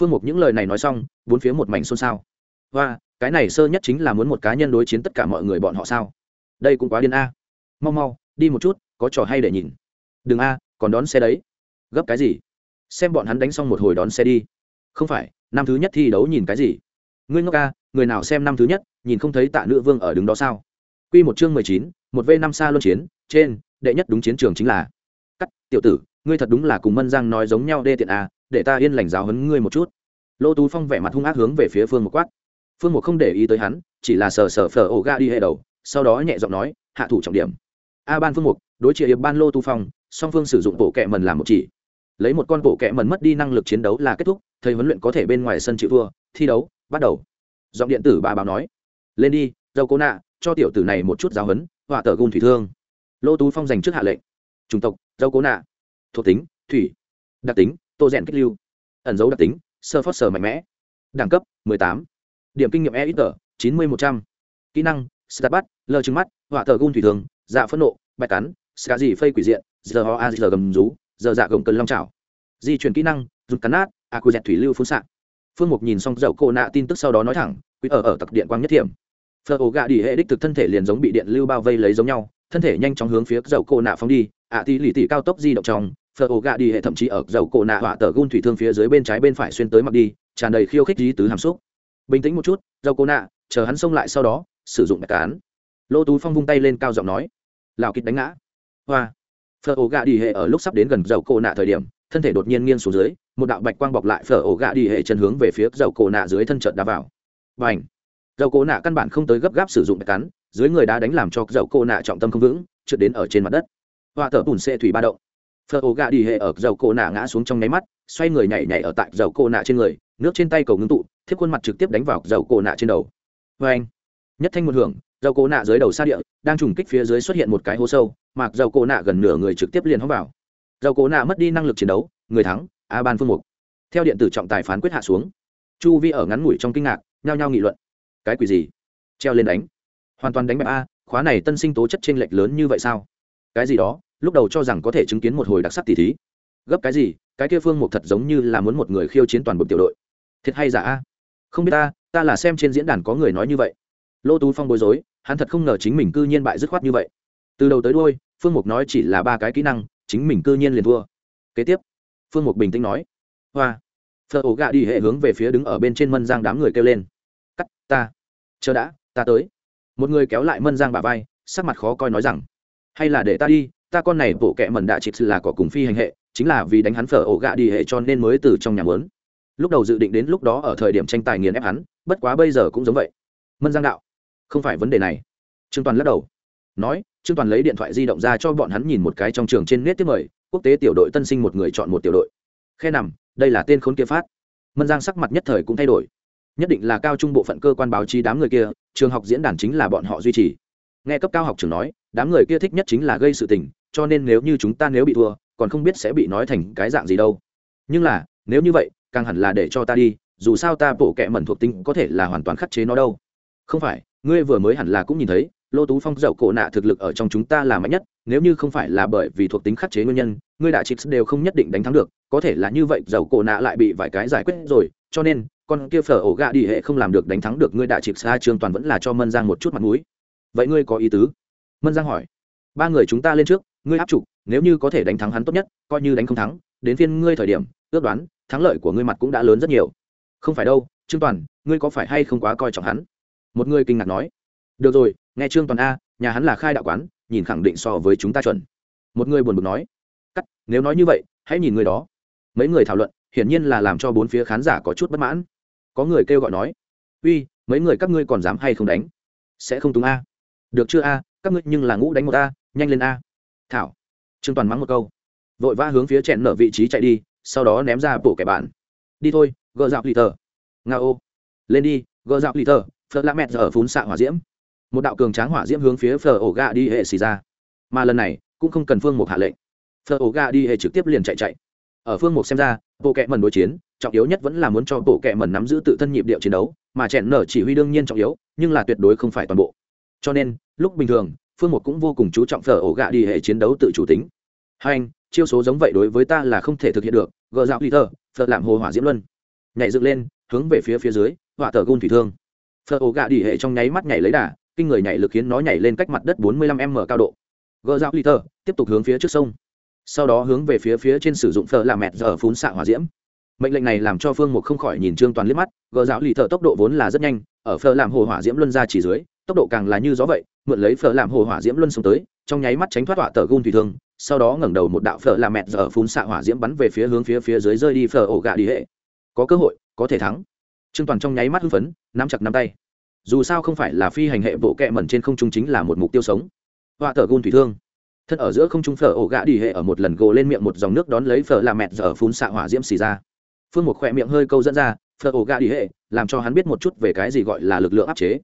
S1: Phương mục những lời này nói xong, bốn phía một mảnh xôn xao. Và cái này sơ nhất chính là muốn một cá nhân đối chiến tất cả mọi người bọn họ sao? Đây cũng quá điên a. Mau mau, đi một chút, có trò hay để nhìn. Đừng a, còn đón xe đấy. Gấp cái gì? Xem bọn hắn đánh xong một hồi đón xe đi. Không phải, năm thứ nhất thi đấu nhìn cái gì? Ngươi ngốc a, người nào xem năm thứ nhất, nhìn không thấy tạ nữ vương ở đứng đó sao? Q một chương mười chín, một v năm xa luân chiến, trên đệ nhất đúng chiến trường chính là cắt tiểu tử ngươi thật đúng là cùng mân giang nói giống nhau đê tiện à, để ta yên lành giáo hấn ngươi một chút. Lô tú phong vẻ mặt hung ác hướng về phía phương một quát. Phương một không để ý tới hắn chỉ là sờ sờ phở ổ ga đi hệ đầu sau đó nhẹ giọng nói hạ thủ trọng điểm. A ban phương mục đối trị hiệp ban lô tu phong song phương sử dụng bộ kẹ mần làm một chỉ. Lấy một con bộ kẹ mần mất đi năng lực chiến đấu là kết thúc thầy huấn luyện có thể bên ngoài sân chịu vua thi đấu bắt đầu. Giọng điện tử bà báo nói lên đi dâu cố nạ cho tiểu tử này một chút giáo huấn họa tờ gun thủy thương lô tú phong dành trước hạ lệnh. Chủng tộc, dâu cố nạ. Thuộc tính, thủy. Đặc tính, tô rèn kích lưu. Ẩn dấu đặc tính, sơ phót sờ mạnh mẽ. Đẳng cấp 18. điểm kinh nghiệm e ít tờ, chín mươi một trăm. Kỹ năng start bắt lơ trứng mắt, họa thờ gun thủy thường dạ phẫn nộ, bạch cắn ska gì phây quỷ diện, giờ ho a, giờ gầm rú, giờ dạ gồng cần long trào di chuyển kỹ năng, rụt cắn nát, a quy dẹt thủy lưu phun xạ. Phương mục nhìn xong dậu cổ nạ tin tức sau đó nói thẳng, quý ở ở tặc điện quang nhất thiểm. Phờ ổ gạ đi hệ đích thực thân thể liền giống bị điện lưu bao vây lấy giống nhau thân thể nhanh chóng hướng phía dầu cổ nạ phóng đi, ạ tỷ lì tỷ cao tốc di động trong phở ổ gạ đi hệ thậm chí ở dầu cổ nạ họa tờ gun thủy thương phía dưới bên trái bên phải xuyên tới mặt đi, tràn đầy khiêu khích dí tứ hàm xúc. Bình tĩnh một chút, dầu cổ nạ, chờ hắn xông lại sau đó, sử dụng mẹ cán. Lô tú phong vung tay lên cao giọng nói lào kịch đánh ngã. Hoa. Phở ổ gạ đi hệ ở lúc sắp đến gần dầu cổ nạ thời điểm, thân thể đột nhiên nghiêng xuống dưới, một đạo bạch quang bọc lại phở ổ gạ đi hệ chân hướng về phía dầu cổ nạ dưới thân trận đá vào. Và ảnh dầu cổ nạ căn bản không tới gấp gáp sử dụng bạch cắn dưới người đá đánh làm cho dầu cổ nạ trọng tâm không vững, trượt đến ở trên mặt đất. Hoa thở bùn xê thủy ba động. Phở ổ gà đi hệ ở dầu cổ nạ ngã xuống trong nháy mắt, xoay người nhảy nhảy ở tại dầu cổ nạ trên người, nước trên tay cầu ngưng tụ, thiếp khuôn mặt trực tiếp đánh vào dầu cổ nạ trên đầu. Vê anh, nhất thanh một hưởng, dầu cổ nạ dưới đầu xa địa, đang trùng kích phía dưới xuất hiện một cái hố sâu, mặc dầu cổ nạ gần nửa người trực tiếp liền hóng vào. Dầu cổ nạ mất đi năng lực chiến đấu, người thắng, a ban phương mục. Theo điện tử trọng tài phán quyết hạ xuống. Chu vi ở ngắn ngủi trong kinh ngạc, nhao nhao nghị luận. Cái quỷ gì? Treo lên đánh hoàn toàn đánh bại a, khóa này tân sinh tố chất t r ê n lệch lớn như vậy sao? Cái gì đó, lúc đầu cho rằng có thể chứng kiến một hồi đặc sắc tỷ thí. Gấp cái gì, cái kia phương mục thật giống như là muốn một người khiêu chiến toàn bộ tiểu đội. Thiệt hay giả a? Không biết ta ta là xem trên diễn đàn có người nói như vậy. Lô tú phong bối rối, hắn thật không ngờ chính mình cư nhiên bại dứt khoát như vậy. Từ đầu tới đôi phương mục nói chỉ là ba cái kỹ năng, chính mình cư nhiên liền thua. Kế tiếp, phương mục bình tĩnh nói, hoa. Phở ổ gà đi hệ hướng về phía đứng ở bên trên mân giang đám người kêu lên, cắt, ta. Chờ đã, ta tới một người kéo lại mân giang bà vai, sắc mặt khó coi nói rằng, hay là để ta đi, ta con này bộ kệ mẩn đạ chịt là có cùng phi hành hệ, chính là vì đánh hắn phở ổ gạ đi hệ cho nên mới từ trong nhà mớn lúc đầu dự định đến lúc đó ở thời điểm tranh tài nghiền ép hắn, bất quá bây giờ cũng giống vậy. Mân giang đạo, không phải vấn đề này. Trương toàn lắc đầu, nói, trương toàn lấy điện thoại di động ra cho bọn hắn nhìn một cái trong trường trên nét tiếp mời, quốc tế tiểu đội tân sinh một người chọn một tiểu đội. Khe nằm, đây là tên khốn kia phát. Mân giang sắc mặt nhất thời cũng thay đổi nhất định là cao trung bộ phận cơ quan báo chí đám người kia, trường học diễn đàn chính là bọn họ duy trì. Nghe cấp cao học trường nói, đám người kia thích nhất chính là gây sự tình, cho nên nếu như chúng ta nếu bị thua, còn không biết sẽ bị nói thành cái dạng gì đâu. Nhưng là, nếu như vậy, càng hẳn là để cho ta đi, dù sao ta bộ kệ mẩn thuộc tính có thể là hoàn toàn khắc chế nó đâu. Không phải, ngươi vừa mới hẳn là cũng nhìn thấy, lô tú phong dậu cổ nạ thực lực ở trong chúng ta là mạnh nhất, nếu như không phải là bởi vì thuộc tính khắc chế nguyên nhân, ngươi đại chịt đều không nhất định đánh thắng được, có thể là như vậy, dậu cổ nạ lại bị vài cái giải quyết rồi, cho nên con kia phở ổ gạ đi hệ không làm được đánh thắng được ngươi đại chịp xa, trương toàn vẫn là cho mân giang một chút mặt mũi. Vậy ngươi có ý tứ? Mân giang hỏi. Ba người chúng ta lên trước, ngươi áp trục nếu như có thể đánh thắng hắn tốt nhất, coi như đánh không thắng, đến phiên ngươi thời điểm, ước đoán, thắng lợi của ngươi mặt cũng đã lớn rất nhiều. Không phải đâu, trương toàn, ngươi có phải hay không quá coi trọng hắn? Một người kinh ngạc nói. Được rồi, nghe trương toàn a, nhà hắn là khai đạo quán, nhìn khẳng định so với chúng ta chuẩn. Một người buồn bực nói. Cắt, nếu nói như vậy, hãy nhìn người đó. Mấy người thảo luận, hiển nhiên là làm cho bốn phía khán giả có chút bất mãn có người kêu gọi nói, uy, mấy người các ngươi còn dám hay không đánh? Sẽ không túng a. Được chưa a, các ngươi nhưng là ngũ đánh một a, nhanh lên a. Thảo. Trương toàn mắng một câu. Vội vã hướng phía chẹn nở vị trí chạy đi, sau đó ném ra bổ kẻ bạn. Đi thôi, gỡ dạo lì tờ. Nga ô. Lên đi, gỡ dạo lì tờ phật lạ mẹt ở phún xạ hỏa diễm. Một đạo cường tráng hỏa diễm hướng phía phờ ổ gà đi hệ xì ra. Mà lần này, cũng không cần phương mục hạ lệnh. Phờ ổ gà đi hệ trực tiếp liền chạy chạy. Ở phương mục xem ra, bộ kệ mần đối chiến trọng yếu nhất vẫn là muốn cho bộ kệ mẩn nắm giữ tự thân nhịp điệu chiến đấu mà chèn nở chỉ huy đương nhiên trọng yếu nhưng là tuyệt đối không phải toàn bộ. Cho nên lúc bình thường phương Một cũng vô cùng chú trọng phở ổ gạ đi hệ chiến đấu tự chủ tính. Hành, chiêu số giống vậy đối với ta là không thể thực hiện được gờ dạo Peter, phở làm hồ hỏa diễm luân. Nhảy dựng lên hướng về phía phía dưới hỏa tở gôn thủy thương. Phở ổ gạ đi hệ trong nháy mắt nhảy lấy đà kinh người nhảy lực khiến nó nhảy lên cách mặt đất 45 m cao độ. Gỡ dạo Peter tiếp tục hướng phía trước sông. Sau đó hướng về phía phía trên sử dụng phở làm mệt giờ phun xạ hỏa diễm mệnh lệnh này làm cho phương mục không khỏi nhìn trương toàn liếc mắt, gờ dạo lì thợ tốc độ vốn là rất nhanh, ở phở làm hồ hỏa diễm luân ra chỉ dưới, tốc độ càng là như gió vậy, mượn lấy phở làm hồ hỏa diễm luân xuống tới, trong nháy mắt tránh thoát hỏa tờ gun thủy thương, sau đó ngẩng đầu một đạo phở làm mẹt giờ phun xạ hỏa diễm bắn về phía hướng phía phía dưới rơi đi phở ổ gà đi hệ. Có cơ hội, có thể thắng. Trương toàn trong nháy mắt hưng phấn, nắm chặt nắm tay. Dù sao không phải là phi hành hệ bộ kẹ mẩn trên không trung chính là một mục tiêu sống. Hỏa tờ gun thủy thương. Thân ở giữa không trung phở ổ gà đi hệ ở một lần gồ lên miệng một dòng nước đón lấy phở là mẹt giờ phun xạ hỏa diễm xì ra phương một khỏe miệng hơi câu dẫn ra, phở ổ gà đi hệ, làm cho hắn biết một chút về cái gì gọi là lực lượng áp chế.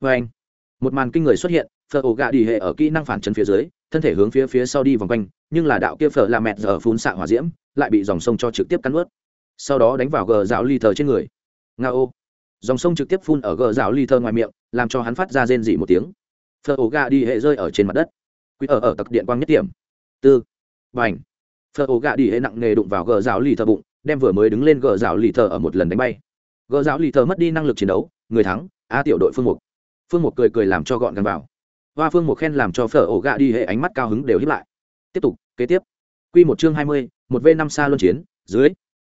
S1: Vê anh, một màn kinh người xuất hiện, phở ổ gà đi hệ ở kỹ năng phản chân phía dưới, thân thể hướng phía phía sau đi vòng quanh, nhưng là đạo kia phở là mẹ giờ phun xạ hỏa diễm, lại bị dòng sông cho trực tiếp cắn ướt sau đó đánh vào gờ rào ly thờ trên người. Nga ô. Dòng sông trực tiếp phun ở gờ rào ly thơ ngoài miệng, làm cho hắn phát ra rên dỉ một tiếng. Phở ổ gà đi hệ rơi ở trên mặt đất. Quý ở ở tặc điện quang nhất điểm. Tư. B à n h phở ổ gà đi hệ nặng nề đụng vào gờ rào ly thơ bụng đem vừa mới đứng lên gờ rào lì thờ ở một lần đánh bay. Gờ rào lì thờ mất đi năng lực chiến đấu, người thắng, a tiểu đội phương mục. Phương mục cười cười làm cho gọn gần vào. Hoa phương mục khen làm cho phở ổ gà đi hệ ánh mắt cao hứng đều hiếp lại. Tiếp tục, kế tiếp. Q một chương hai mươi, một v năm xa luân chiến, dưới.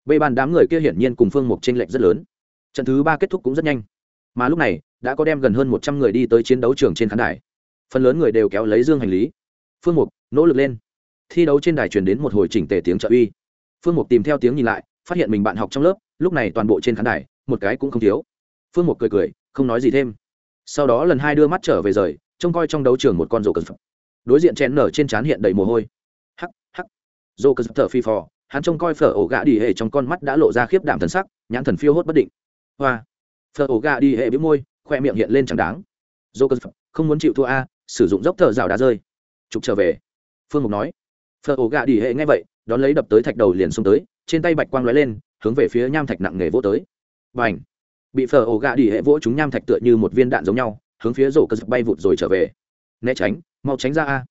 S1: B bàn đám người kia hiển nhiên cùng phương mục tranh lệch rất lớn. Trận thứ ba kết thúc cũng rất nhanh. Mà lúc này, đã có đem gần hơn một trăm người đi tới chiến đấu trường trên khán đài. Phần lớn người đều kéo lấy dương hành lý. Phương mục, nỗ lực lên. Thi đấu trên đài truyền đến một hồi chỉnh tề tiếng trợ uy phương mục tìm theo tiếng nhìn lại, phát hiện mình bạn học trong lớp, lúc này toàn bộ trên khán đài, một cái cũng không thiếu. Phương mục cười cười, không nói gì thêm. Sau đó lần hai đưa mắt trở về rời, trông coi trong đấu trường một con rổ cờ đối diện chén nở trên trán hiện đầy mồ hôi. Hắc hắc. Rổ cờ thở phi phò, hắn trông coi phở ổ gạ đi hệ trong con mắt đã lộ ra khiếp đảm thần sắc, nhãn thần phiêu hốt bất định. Hoa. Phở ổ gạ đi hệ bĩu môi, khoe miệng hiện lên chẳng đáng. Dô cơ không muốn chịu thua a, sử dụng dốc thợ rào đá rơi. Trục trở về. Phương mục nói. Phở ổ gạ đi hệ ngay vậy đón lấy đập tới thạch đầu liền xông tới, trên tay bạch quang lóe lên, hướng về phía nham thạch nặng nề vỗ tới. Và h bị phở ổ gạ đi hệ vỗ chúng nham thạch tựa như một viên đạn giống nhau, hướng phía rổ cơ bay vụt rồi trở về. Né tránh, mau tránh ra a.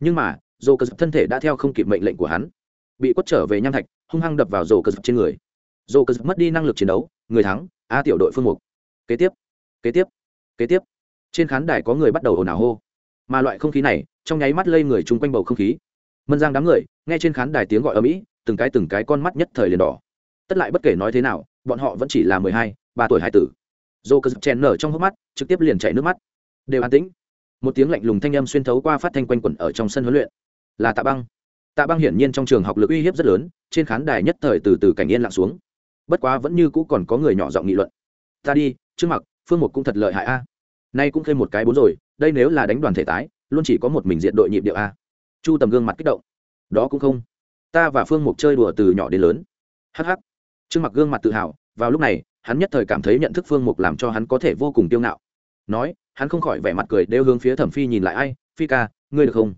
S1: Nhưng mà, rổ cơ thân thể đã theo không kịp mệnh lệnh của hắn. Bị quất trở về nham thạch, hung hăng đập vào rổ cơ trên người. Rổ cơ mất đi năng lực chiến đấu, người thắng, a tiểu đội phương mục. Kế tiếp kế tiếp kế tiếp. Trên khán đài có người bắt đầu ồn ào hô. Mà loại không khí này, trong nháy mắt lây người chung quanh bầu không khí mân giang đám người, nghe trên khán đài tiếng gọi ở mỹ, từng cái từng cái con mắt nhất thời liền đỏ. Tất lại bất kể nói thế nào, bọn họ vẫn chỉ là mười hai, ba tuổi hai tử. Dô cơ chèn nở trong hốc mắt, trực tiếp liền chảy nước mắt. Đều an tĩnh. Một tiếng lạnh lùng thanh âm xuyên thấu qua phát thanh quanh quẩn ở trong sân huấn luyện. Là tạ băng. Tạ băng hiển nhiên trong trường học lực uy hiếp rất lớn, trên khán đài nhất thời từ từ cảnh yên lặng xuống. Bất quá vẫn như cũ còn có người nhỏ giọng nghị luận. Ta đi trước mặt phương một cũng thật lợi hại a. Nay cũng thêm một cái bốn rồi, đây nếu là đánh đoàn thể tái, luôn chỉ có một mình diện đội nhịp điệu a chu tầm gương mặt kích động. Đó cũng không. Ta và phương mục chơi đùa từ nhỏ đến lớn. Hh trương mặc gương mặt tự hào, vào lúc này, hắn nhất thời cảm thấy nhận thức phương mục làm cho hắn có thể vô cùng tiêu ngạo. Nói, hắn không khỏi vẻ mặt cười, đeo hướng phía thẩm phi nhìn lại, ai, phi ca, ngươi được không?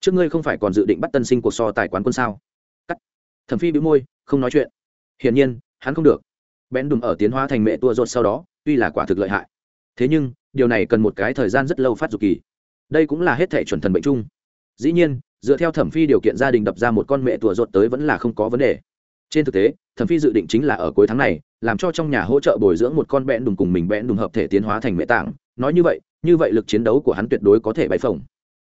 S1: Trước ngươi không phải còn dự định bắt tân sinh cuộc so tài quán quân sao? Cắt. Thẩm phi bĩu môi, không nói chuyện. Hiển nhiên, hắn không được. Bén đùm ở tiến hóa thành mẹ tua rột sau đó, tuy là quả thực lợi hại. Thế nhưng, điều này cần một cái thời gian rất lâu phát dục kỳ. Đây cũng là hết thể chuẩn thần bệnh chung. Dĩ nhiên dựa theo thẩm phi điều kiện gia đình đập ra một con mẹ tua ruột tới vẫn là không có vấn đề. Trên thực tế, thẩm phi dự định chính là ở cuối tháng này, làm cho trong nhà hỗ trợ bồi dưỡng một con bẽn đùng cùng mình bẽn đùng hợp thể tiến hóa thành mẹ tạng. Nói như vậy như vậy lực chiến đấu của hắn tuyệt đối có thể bay phồng.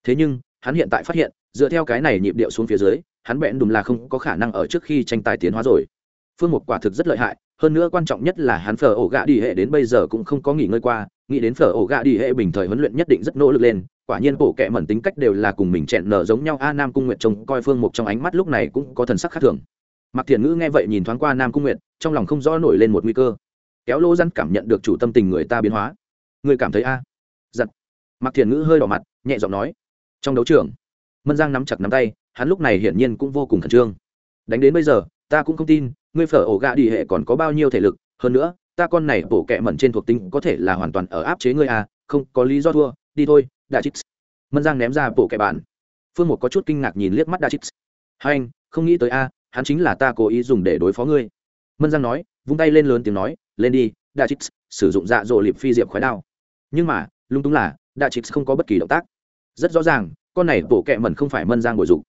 S1: Thế nhưng, hắn hiện tại phát hiện, dựa theo cái này nhịp điệu xuống phía dưới, hắn bẽn đùng là không có khả năng ở trước khi tranh tài tiến hóa rồi. Phương mục quả thực rất lợi hại hơn nữa quan trọng nhất là hắn phở ổ gạ đi hệ đến bây giờ cũng không có nghỉ ngơi qua, nghĩ đến phở ổ gạ đi hệ bình thời huấn luyện nhất định rất nỗ lực lên, quả nhiên bộ kệ mẩn tính cách đều là cùng mình chẹn nở giống nhau, a nam cung nguyện trông coi phương mục trong ánh mắt lúc này cũng có thần sắc khác thường. Mặc thiền ngữ nghe vậy nhìn thoáng qua nam cung nguyện trong lòng không rõ nổi lên một nguy cơ. Kéo lỗ răn cảm nhận được chủ tâm tình người ta biến hóa. Người cảm thấy a? Giật mặc thiền ngữ hơi đỏ mặt, nhẹ giọng nói. Trong đấu trường, mân giang nắm chặt nắm tay, hắn lúc này hiển nhiên cũng vô cùng khẩn trương. Đánh đến bây giờ, ta cũng không tin ngươi phở ổ gạ đi hệ còn có bao nhiêu thể lực, hơn nữa, ta con này bổ kẹ mẩn trên thuộc tính có thể là hoàn toàn ở áp chế ngươi à không, có lý do thua, đi thôi, đa chít mân giang ném ra bổ kẹ bạn. Phương một có chút kinh ngạc nhìn liếc mắt đa chít hai anh, không nghĩ tới a, hắn chính là ta cố ý dùng để đối phó ngươi. Mân giang nói, vung tay lên lớn tiếng nói, lên đi, đa chít sử dụng dạ dỗ liệp phi diệp khói đao. Nhưng mà, lung túng là, đa chít không có bất kỳ động tác. Rất rõ ràng, con này bổ kẹ mẩn không phải mân giang bồi dục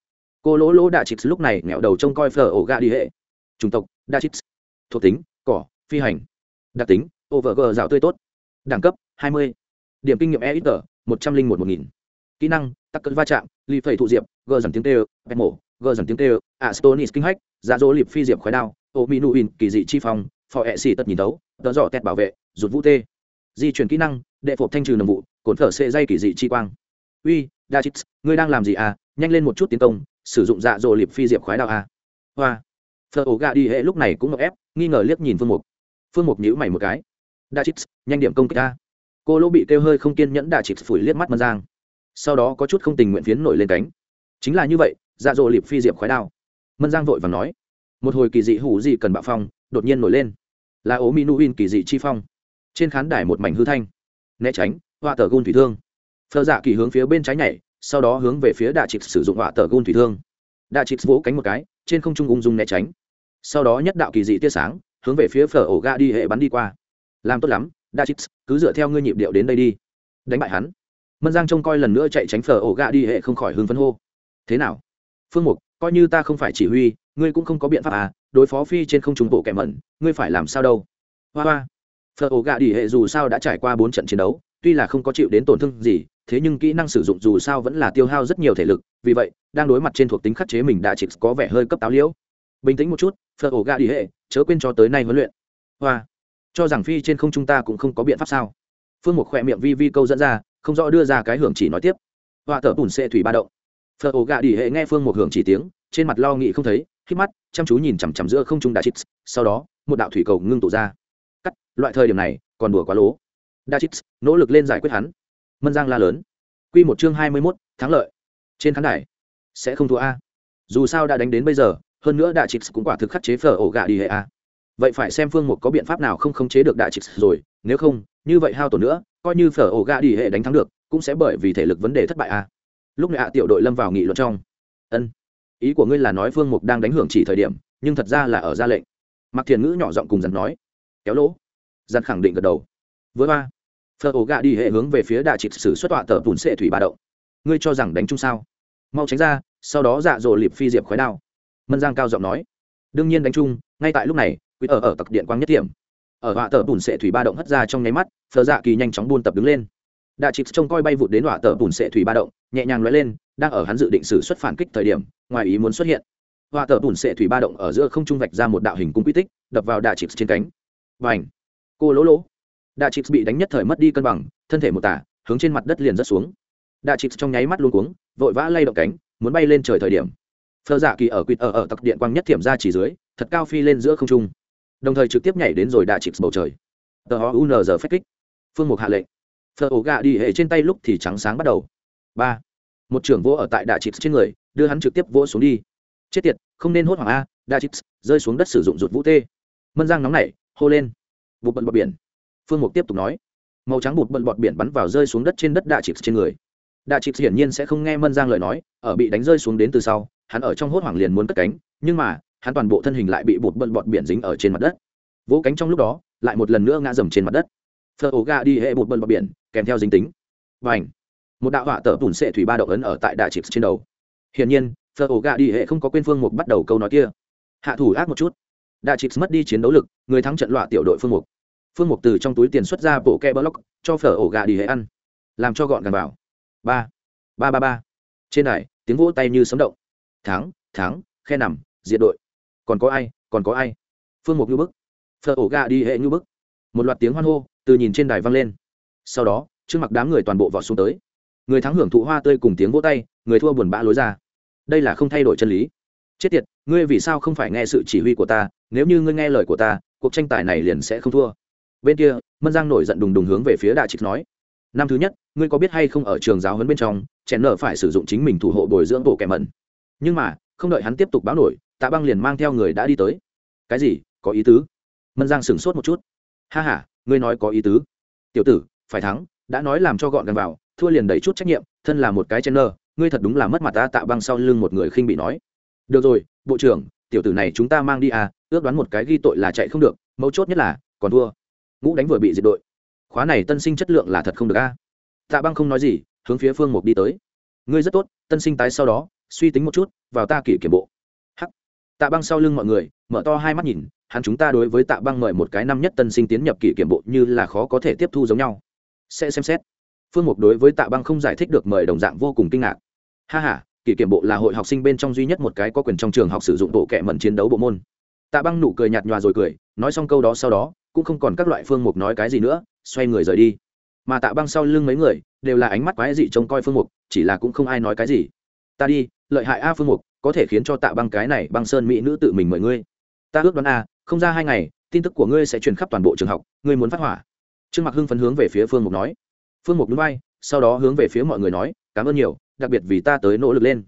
S1: cô lỗ lỗ đa chít lúc này nghẹo đầu trông coi phở ổ gạ đi hệ chủng tộc đa chips thuộc tính, cỏ, phi hành. Đặc tính over g dạo tươi tốt. Đẳng cấp 20. điểm kinh nghiệm e ít tờ một trăm linh một một nghìn. Kỹ năng, tắc cất va chạm ly phẩy thụ diệp g dần tiếng tê ơ mổ g dần tiếng tê astonis kinh hách giá dỗ liệp phi diệp khói đao ô minu in kỳ dị chi phong, phò ẹ xì tật nhìn tấu tờ dọ tẹt bảo vệ, rụt vũ tê. Di chuyển kỹ năng, đệ phộp thanh trừ nồng vụ cồn thở xệ dây kỳ dị chi quang. Uy đa chít ngươi đang làm gì à? Nhanh lên một chút tiến công, sử dụng dạ dỗ liệp phi diệp khói đao à? Hoa phở ổ gà đi hệ lúc này cũng ngập ép, nghi ngờ liếc nhìn phương mục. Phương mục nhíu mày một cái. Đa chít nhanh điểm công kích ta. Cô lỗ bị kêu hơi không kiên nhẫn đa chít phủi liếc mắt mân giang. Sau đó có chút không tình nguyện phiến nổi lên cánh. Chính là như vậy dạ dỗ liệp phi diệp khói đao. Mân giang vội và nói. Một hồi kỳ dị hủ gì cần bạo phong, đột nhiên nổi lên. Là ố minu in kỳ dị chi phong. Trên khán đài một mảnh hư thanh. Né tránh, họa tờ gun thủy thương. Phờ dạ kỳ hướng phía bên trái nhảy, sau đó hướng về phía đa chịp sử dụng họa tờ gun thủy thương. Đa chịp vỗ cánh một cái trên không trung ung dung né tránh. Sau đó nhất đạo kỳ dị tia sáng, hướng về phía phở ổ ga đi hệ bắn đi qua. Làm tốt lắm đa chít cứ dựa theo ngươi nhịp điệu đến đây đi. Đánh bại hắn. Mân giang trông coi lần nữa chạy tránh phở ổ ga đi hệ không khỏi hưng phấn hô. Thế nào? Phương mục, coi như ta không phải chỉ huy, ngươi cũng không có biện pháp à đối phó phi trên không trung bộ kẻ mẩn, ngươi phải làm sao đâu? Hoa hoa. Phở ổ ga đi hệ dù sao đã trải qua bốn trận chiến đấu, tuy là không có chịu đến tổn thương gì thế nhưng kỹ năng sử dụng dù sao vẫn là tiêu hao rất nhiều thể lực, vì vậy, đang đối mặt trên thuộc tính khắc chế mình đã chỉ có vẻ hơi cấp táo liễu. Bình tĩnh một chút, phật ổ gà đi hệ, chớ quên cho tới nay huấn luyện. Hoa, cho rằng phi trên không chúng ta cũng không có biện pháp sao? Phương một khỏe miệng vi vi câu dẫn ra, không rõ đưa ra cái hưởng chỉ nói tiếp. Hoa thở bùn xệ thủy ba động. Phật ổ gà đi hệ nghe phương một hưởng chỉ tiếng, trên mặt lo nghĩ không thấy khi mắt, chăm chú nhìn chằm chằm giữa không trung đã chít. Sau đó, một đạo thủy cầu ngưng tụ ra. Cắt, loại thời điểm này, còn đùa quá lố. Đa chít, nỗ lực lên giải quyết hắn mân giang la lớn. Q một chương hai mươi mốt, thắng lợi. Trên khán đài, sẽ không thua a. Dù sao đã đánh đến bây giờ, hơn nữa đại trịch cũng quả thực khắc chế phở ổ gà đi hệ a. Vậy phải xem phương mục có biện pháp nào không khống chế được đại trịch rồi, nếu không, như vậy hao tổn nữa, coi như phở ổ gà đi hệ đánh thắng được, cũng sẽ bởi vì thể lực vấn đề thất bại a. Lúc này ạ, tiểu đội lâm vào nghị luận trong. Ân. Ý của ngươi là nói phương mục đang đánh hưởng chỉ thời điểm, nhưng thật ra là ở ra lệnh. Mặc thiền ngữ nhỏ giọng cùng dặn nói. Kéo lỗ. Dặn khẳng định gật đầu. Với ba phở ổ gà đi hệ hướng về phía đạ trịt sử xuất tọa tờ bùn sệ thủy ba động. Ngươi cho rằng đánh chung sao? Mau tránh ra, sau đó dạ dỗ liệp phi diệp khói đao. Mân giang cao giọng nói. Đương nhiên đánh chung, ngay tại lúc này quýt ở ở tặc điện quang nhất điểm ở họa tờ bùn sệ thủy ba động hất ra trong nháy mắt, Phở dạ kỳ nhanh chóng buôn tập đứng lên. Đạ trịt trông coi bay vụt đến họa tờ bùn sệ thủy ba động, nhẹ nhàng lóe lên, đang ở hắn dự định xử xuất phản kích thời điểm, ngoài ý muốn xuất hiện. Họa tờ bùn sệ thủy ba động ở giữa không trung vạch ra một đạo hình cung quy tích, đập vào đạ trịt trên cánh. Và ảnh cô lỗ lỗ đạ chịt bị đánh nhất thời mất đi cân bằng, thân thể một tả, hướng trên mặt đất liền rớt xuống. Đạ chịt trong nháy mắt luôn cuống, vội vã lay động cánh, muốn bay lên trời thời điểm. Phờ dạ kỳ ở quýt ở ở tặc điện quang nhất thiểm ra chỉ dưới, thật cao phi lên giữa không trung. Đồng thời trực tiếp nhảy đến rồi đạ chịt bầu trời. Tờ ho un giờ phép kích. Phương mục hạ lệnh. Phờ ổ gà đi hệ trên tay lúc thì trắng sáng bắt đầu. Ba. Một trưởng vỗ ở tại đạ chịt trên người, đưa hắn trực tiếp vỗ xuống đi. Chết tiệt, không nên hốt hoảng a, đạ chịp rơi xuống đất sử dụng rụt vũ tê. Mân giang nóng nảy, hô lên. Bụt bận bọc biển phương mục tiếp tục nói, màu trắng bụt bận bọt biển bắn vào rơi xuống đất trên đất đạ chịp trên người. Đạ chịp hiển nhiên sẽ không nghe mân giang lời nói, ở bị đánh rơi xuống đến từ sau, hắn ở trong hốt hoảng liền muốn cất cánh, nhưng mà, hắn toàn bộ thân hình lại bị bụt bận bọt biển dính ở trên mặt đất. Vỗ cánh trong lúc đó, lại một lần nữa ngã dầm trên mặt đất. Phở ổ ga đi hệ bột bận bọt biển, kèm theo dính tính. Và ảnh một đạo họa tờ bùn sệ thủy ba đậu ấn ở tại đại trịch trên đầu. Hiển nhiên, phở ổ ga đi hệ không có quên phương mục bắt đầu câu nói kia. Hạ thủ ác một chút. Đại trịch mất đi chiến đấu lực, người thắng trận loạ tiểu đội phương mục phương mục từ trong túi tiền xuất ra bộ ke block cho phở ổ gà đi hệ ăn. Làm cho gọn gàng vào. Ba. Ba ba ba. Trên đài, tiếng vỗ tay như sấm động. Thắng thắng, khe nằm diện đội. Còn có ai, còn có ai? Phương mục như bức. Phở ổ gà đi hệ như bức. Một loạt tiếng hoan hô từ nhìn trên đài vang lên. Sau đó, trước mặt đám người toàn bộ vọt xuống tới. Người thắng hưởng thụ hoa tươi cùng tiếng vỗ tay, người thua buồn bã lối ra. Đây là không thay đổi chân lý. Chết tiệt, ngươi vì sao không phải nghe sự chỉ huy của ta? Nếu như ngươi nghe lời của ta, cuộc tranh tài này liền sẽ không thua bên kia, mân giang nổi giận đùng đùng hướng về phía đại trịch nói, năm thứ nhất, ngươi có biết hay không ở trường giáo huấn bên trong, chèn nở phải sử dụng chính mình thủ hộ bồi dưỡng bộ kẻ mẩn. Nhưng mà, không đợi hắn tiếp tục báo nổi, tạ băng liền mang theo người đã đi tới. Cái gì? Có ý tứ? Mân giang sửng sốt một chút. Ha h a ngươi nói có ý tứ. Tiểu tử, phải thắng, đã nói làm cho gọn gàng vào, thua liền đẩy chút trách nhiệm, thân là một cái chen nơ ngươi thật đúng là mất mặt ta. Tạ băng sau lưng một người khinh bị nói. Được rồi, bộ trưởng, tiểu tử này chúng ta mang đi à ước đoán một cái ghi tội là chạy không được, mấu chốt nhất là, còn thua ngũ đánh vừa bị diệt đội. Khóa này tân sinh chất lượng là thật không được a. À? tạ băng không nói gì, hướng phía phương mục đi tới. Ngươi rất tốt, tân sinh tái sau đó, suy tính một chút, vào ta kỷ kiểm bộ. Hắc. Tạ băng sau lưng mọi người, mở to hai mắt nhìn, hắn chúng ta đối với tạ băng mời một cái năm nhất tân sinh tiến nhập kỷ kiểm bộ như là khó có thể tiếp thu giống nhau. Sẽ xem xét. Phương mục đối với tạ băng không giải thích được mời đồng dạng vô cùng kinh ngạc. Ha h a kỷ kiểm bộ là hội học sinh bên trong duy nhất một cái có quyền trong trường học sử dụng bộ kệ mận chiến đấu bộ môn. Tạ băng nụ cười nhạt nhòa rồi cười nói xong câu đó sau đó, cũng không còn các loại phương mục nói cái gì nữa, xoay người rời đi. Mà tạ băng sau lưng mấy người, đều là ánh mắt quái dị trông coi phương mục, chỉ là cũng không ai nói cái gì. Ta đi, lợi hại a phương mục, có thể khiến cho tạ băng cái này băng sơn mỹ nữ tự mình mời ngươi. Ta ước đoán a, không ra hai ngày, tin tức của ngươi sẽ truyền khắp toàn bộ trường học, ngươi muốn phát hỏa. Trương mặc hưng phấn hướng về phía phương mục nói. Phương mục núi bay sau đó hướng về phía mọi người nói, cảm ơn nhiều, đặc biệt vì ta tới nỗ lực lên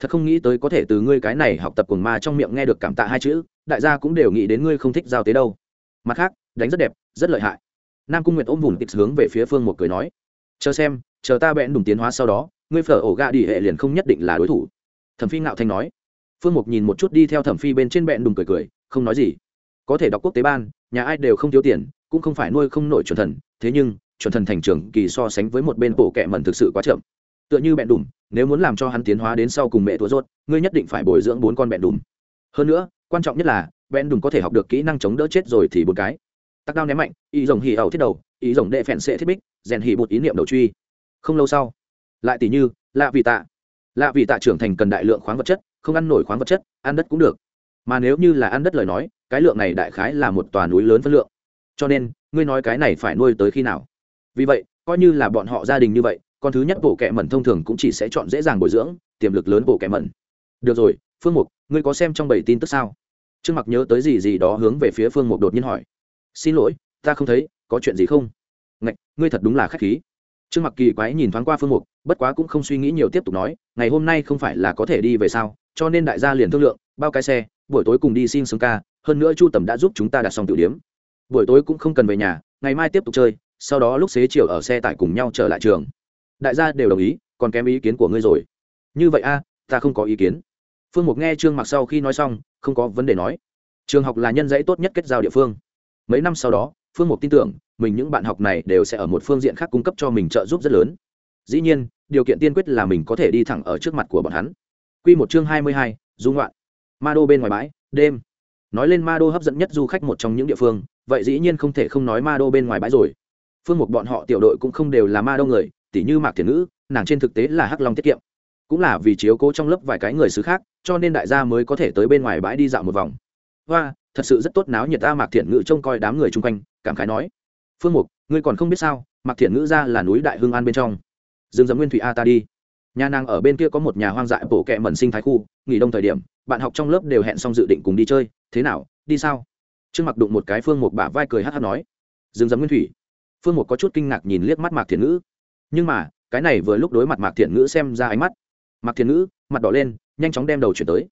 S1: thật không nghĩ tới có thể từ ngươi cái này học tập cùng ma trong miệng nghe được cảm tạ hai chữ, đại gia cũng đều nghĩ đến ngươi không thích giao tế đâu. Mặt khác, đánh rất đẹp, rất lợi hại. Nam cung nguyệt ôm vùng tịch hướng về phía phương một cười nói, chờ xem, chờ ta bẽn đùng tiến hóa sau đó, ngươi phở ổ gà đi hệ liền không nhất định là đối thủ. Thẩm phi ngạo thanh nói. Phương mục nhìn một chút đi theo thẩm phi bên trên bẹn đùng cười cười, không nói gì. Có thể đọc quốc tế ban, nhà ai đều không thiếu tiền, cũng không phải nuôi không nổi chuẩn thần, thế nhưng, chuẩn thần thành trưởng kỳ so sánh với một bên bộ kệ mẩn thực sự quá chậm tựa như bẹn đùm, nếu muốn làm cho hắn tiến hóa đến sau cùng mẹ tua rốt, ngươi nhất định phải bồi dưỡng bốn con bẹn đùm. Hơn nữa, quan trọng nhất là, bẹn đùm có thể học được kỹ năng chống đỡ chết rồi thì bốn cái. Tắc đao ném mạnh ý rồng hì ẩu thiết đầu ý rồng đệ phèn sệ thiết bích, rèn hì bột ý niệm đầu truy. Không lâu sau, lại tỷ như, lạ vị tạ. Lạ vị tạ trưởng thành cần đại lượng khoáng vật chất, không ăn nổi khoáng vật chất, ăn đất cũng được. Mà nếu như là ăn đất lời nói, cái lượng này đại khái là một tòa núi lớn phân lượng. Cho nên, ngươi nói cái này phải nuôi tới khi nào? Vì vậy, coi như là bọn họ gia đình như vậy con thứ nhất bộ kệ mẩn thông thường cũng chỉ sẽ chọn dễ dàng bồi dưỡng, tiềm lực lớn bộ kệ mẩn. Được rồi, phương mục, ngươi có xem trong bảy tin tức sao? Trương mặc nhớ tới gì gì đó hướng về phía phương mục đột nhiên hỏi. Xin lỗi, ta không thấy, có chuyện gì không? Ngạch, ngươi thật đúng là khách khí. Trương mặc kỳ quái nhìn thoáng qua phương mục, bất quá cũng không suy nghĩ nhiều tiếp tục nói, ngày hôm nay không phải là có thể đi về sao, cho nên đại gia liền thương lượng, bao cái xe, buổi tối cùng đi xin sướng ca, hơn nữa chu tầm đã giúp chúng ta đặt xong tiểu điếm buổi tối cũng không cần về nhà, ngày mai tiếp tục chơi, sau đó lúc xế chiều ở xe tải cùng nhau trở lại trường đại gia đều đồng ý, còn kém ý kiến của ngươi rồi. Như vậy a, ta không có ý kiến. Phương mục nghe trương mặc sau khi nói xong, không có vấn đề nói. Trường học là nhân dãy tốt nhất kết giao địa phương. Mấy năm sau đó, phương mục tin tưởng, mình những bạn học này đều sẽ ở một phương diện khác cung cấp cho mình trợ giúp rất lớn. Dĩ nhiên, điều kiện tiên quyết là mình có thể đi thẳng ở trước mặt của bọn hắn. Q một chương hai mươi hai dung loạn ma đô bên ngoài bãi, đêm. Nói lên ma đô hấp dẫn nhất du khách một trong những địa phương, vậy dĩ nhiên không thể không nói ma đô bên ngoài bãi rồi. Phương mục bọn họ tiểu đội cũng không đều là ma đô người tỉ như mạc thiền ngữ, nàng trên thực tế là hắc long tiết kiệm. Cũng là vì chiếu cố trong lớp vài cái người xứ khác, cho nên đại gia mới có thể tới bên ngoài bãi đi dạo một vòng. Hoa, thật sự rất tốt náo nhiệt ta, mạc thiện ngữ trông coi đám người chung quanh, cảm khái nói. Phương mục, ngươi còn không biết sao, mạc thiện ngữ ra là núi đại hương an bên trong. Dương dấm nguyên thủy a ta đi. Nhà nàng ở bên kia có một nhà hoang dại bổ kẹ mẩn sinh thái khu, nghỉ đông thời điểm, bạn học trong lớp đều hẹn xong dự định cùng đi chơi. Thế nào, đi sao? Trương mặc đụng một cái phương mục bả vai cười hát hát nói. Dương dấm nguyên thủy. Phương mục có chút kinh ngạc nhìn liếc mắt mạc thiện ngữ nhưng mà, cái này vừa lúc đối mặt mạc thiện ngữ xem ra ánh mắt. Mạc thiện ngữ, mặt đỏ lên, nhanh chóng đem đầu chuyển tới.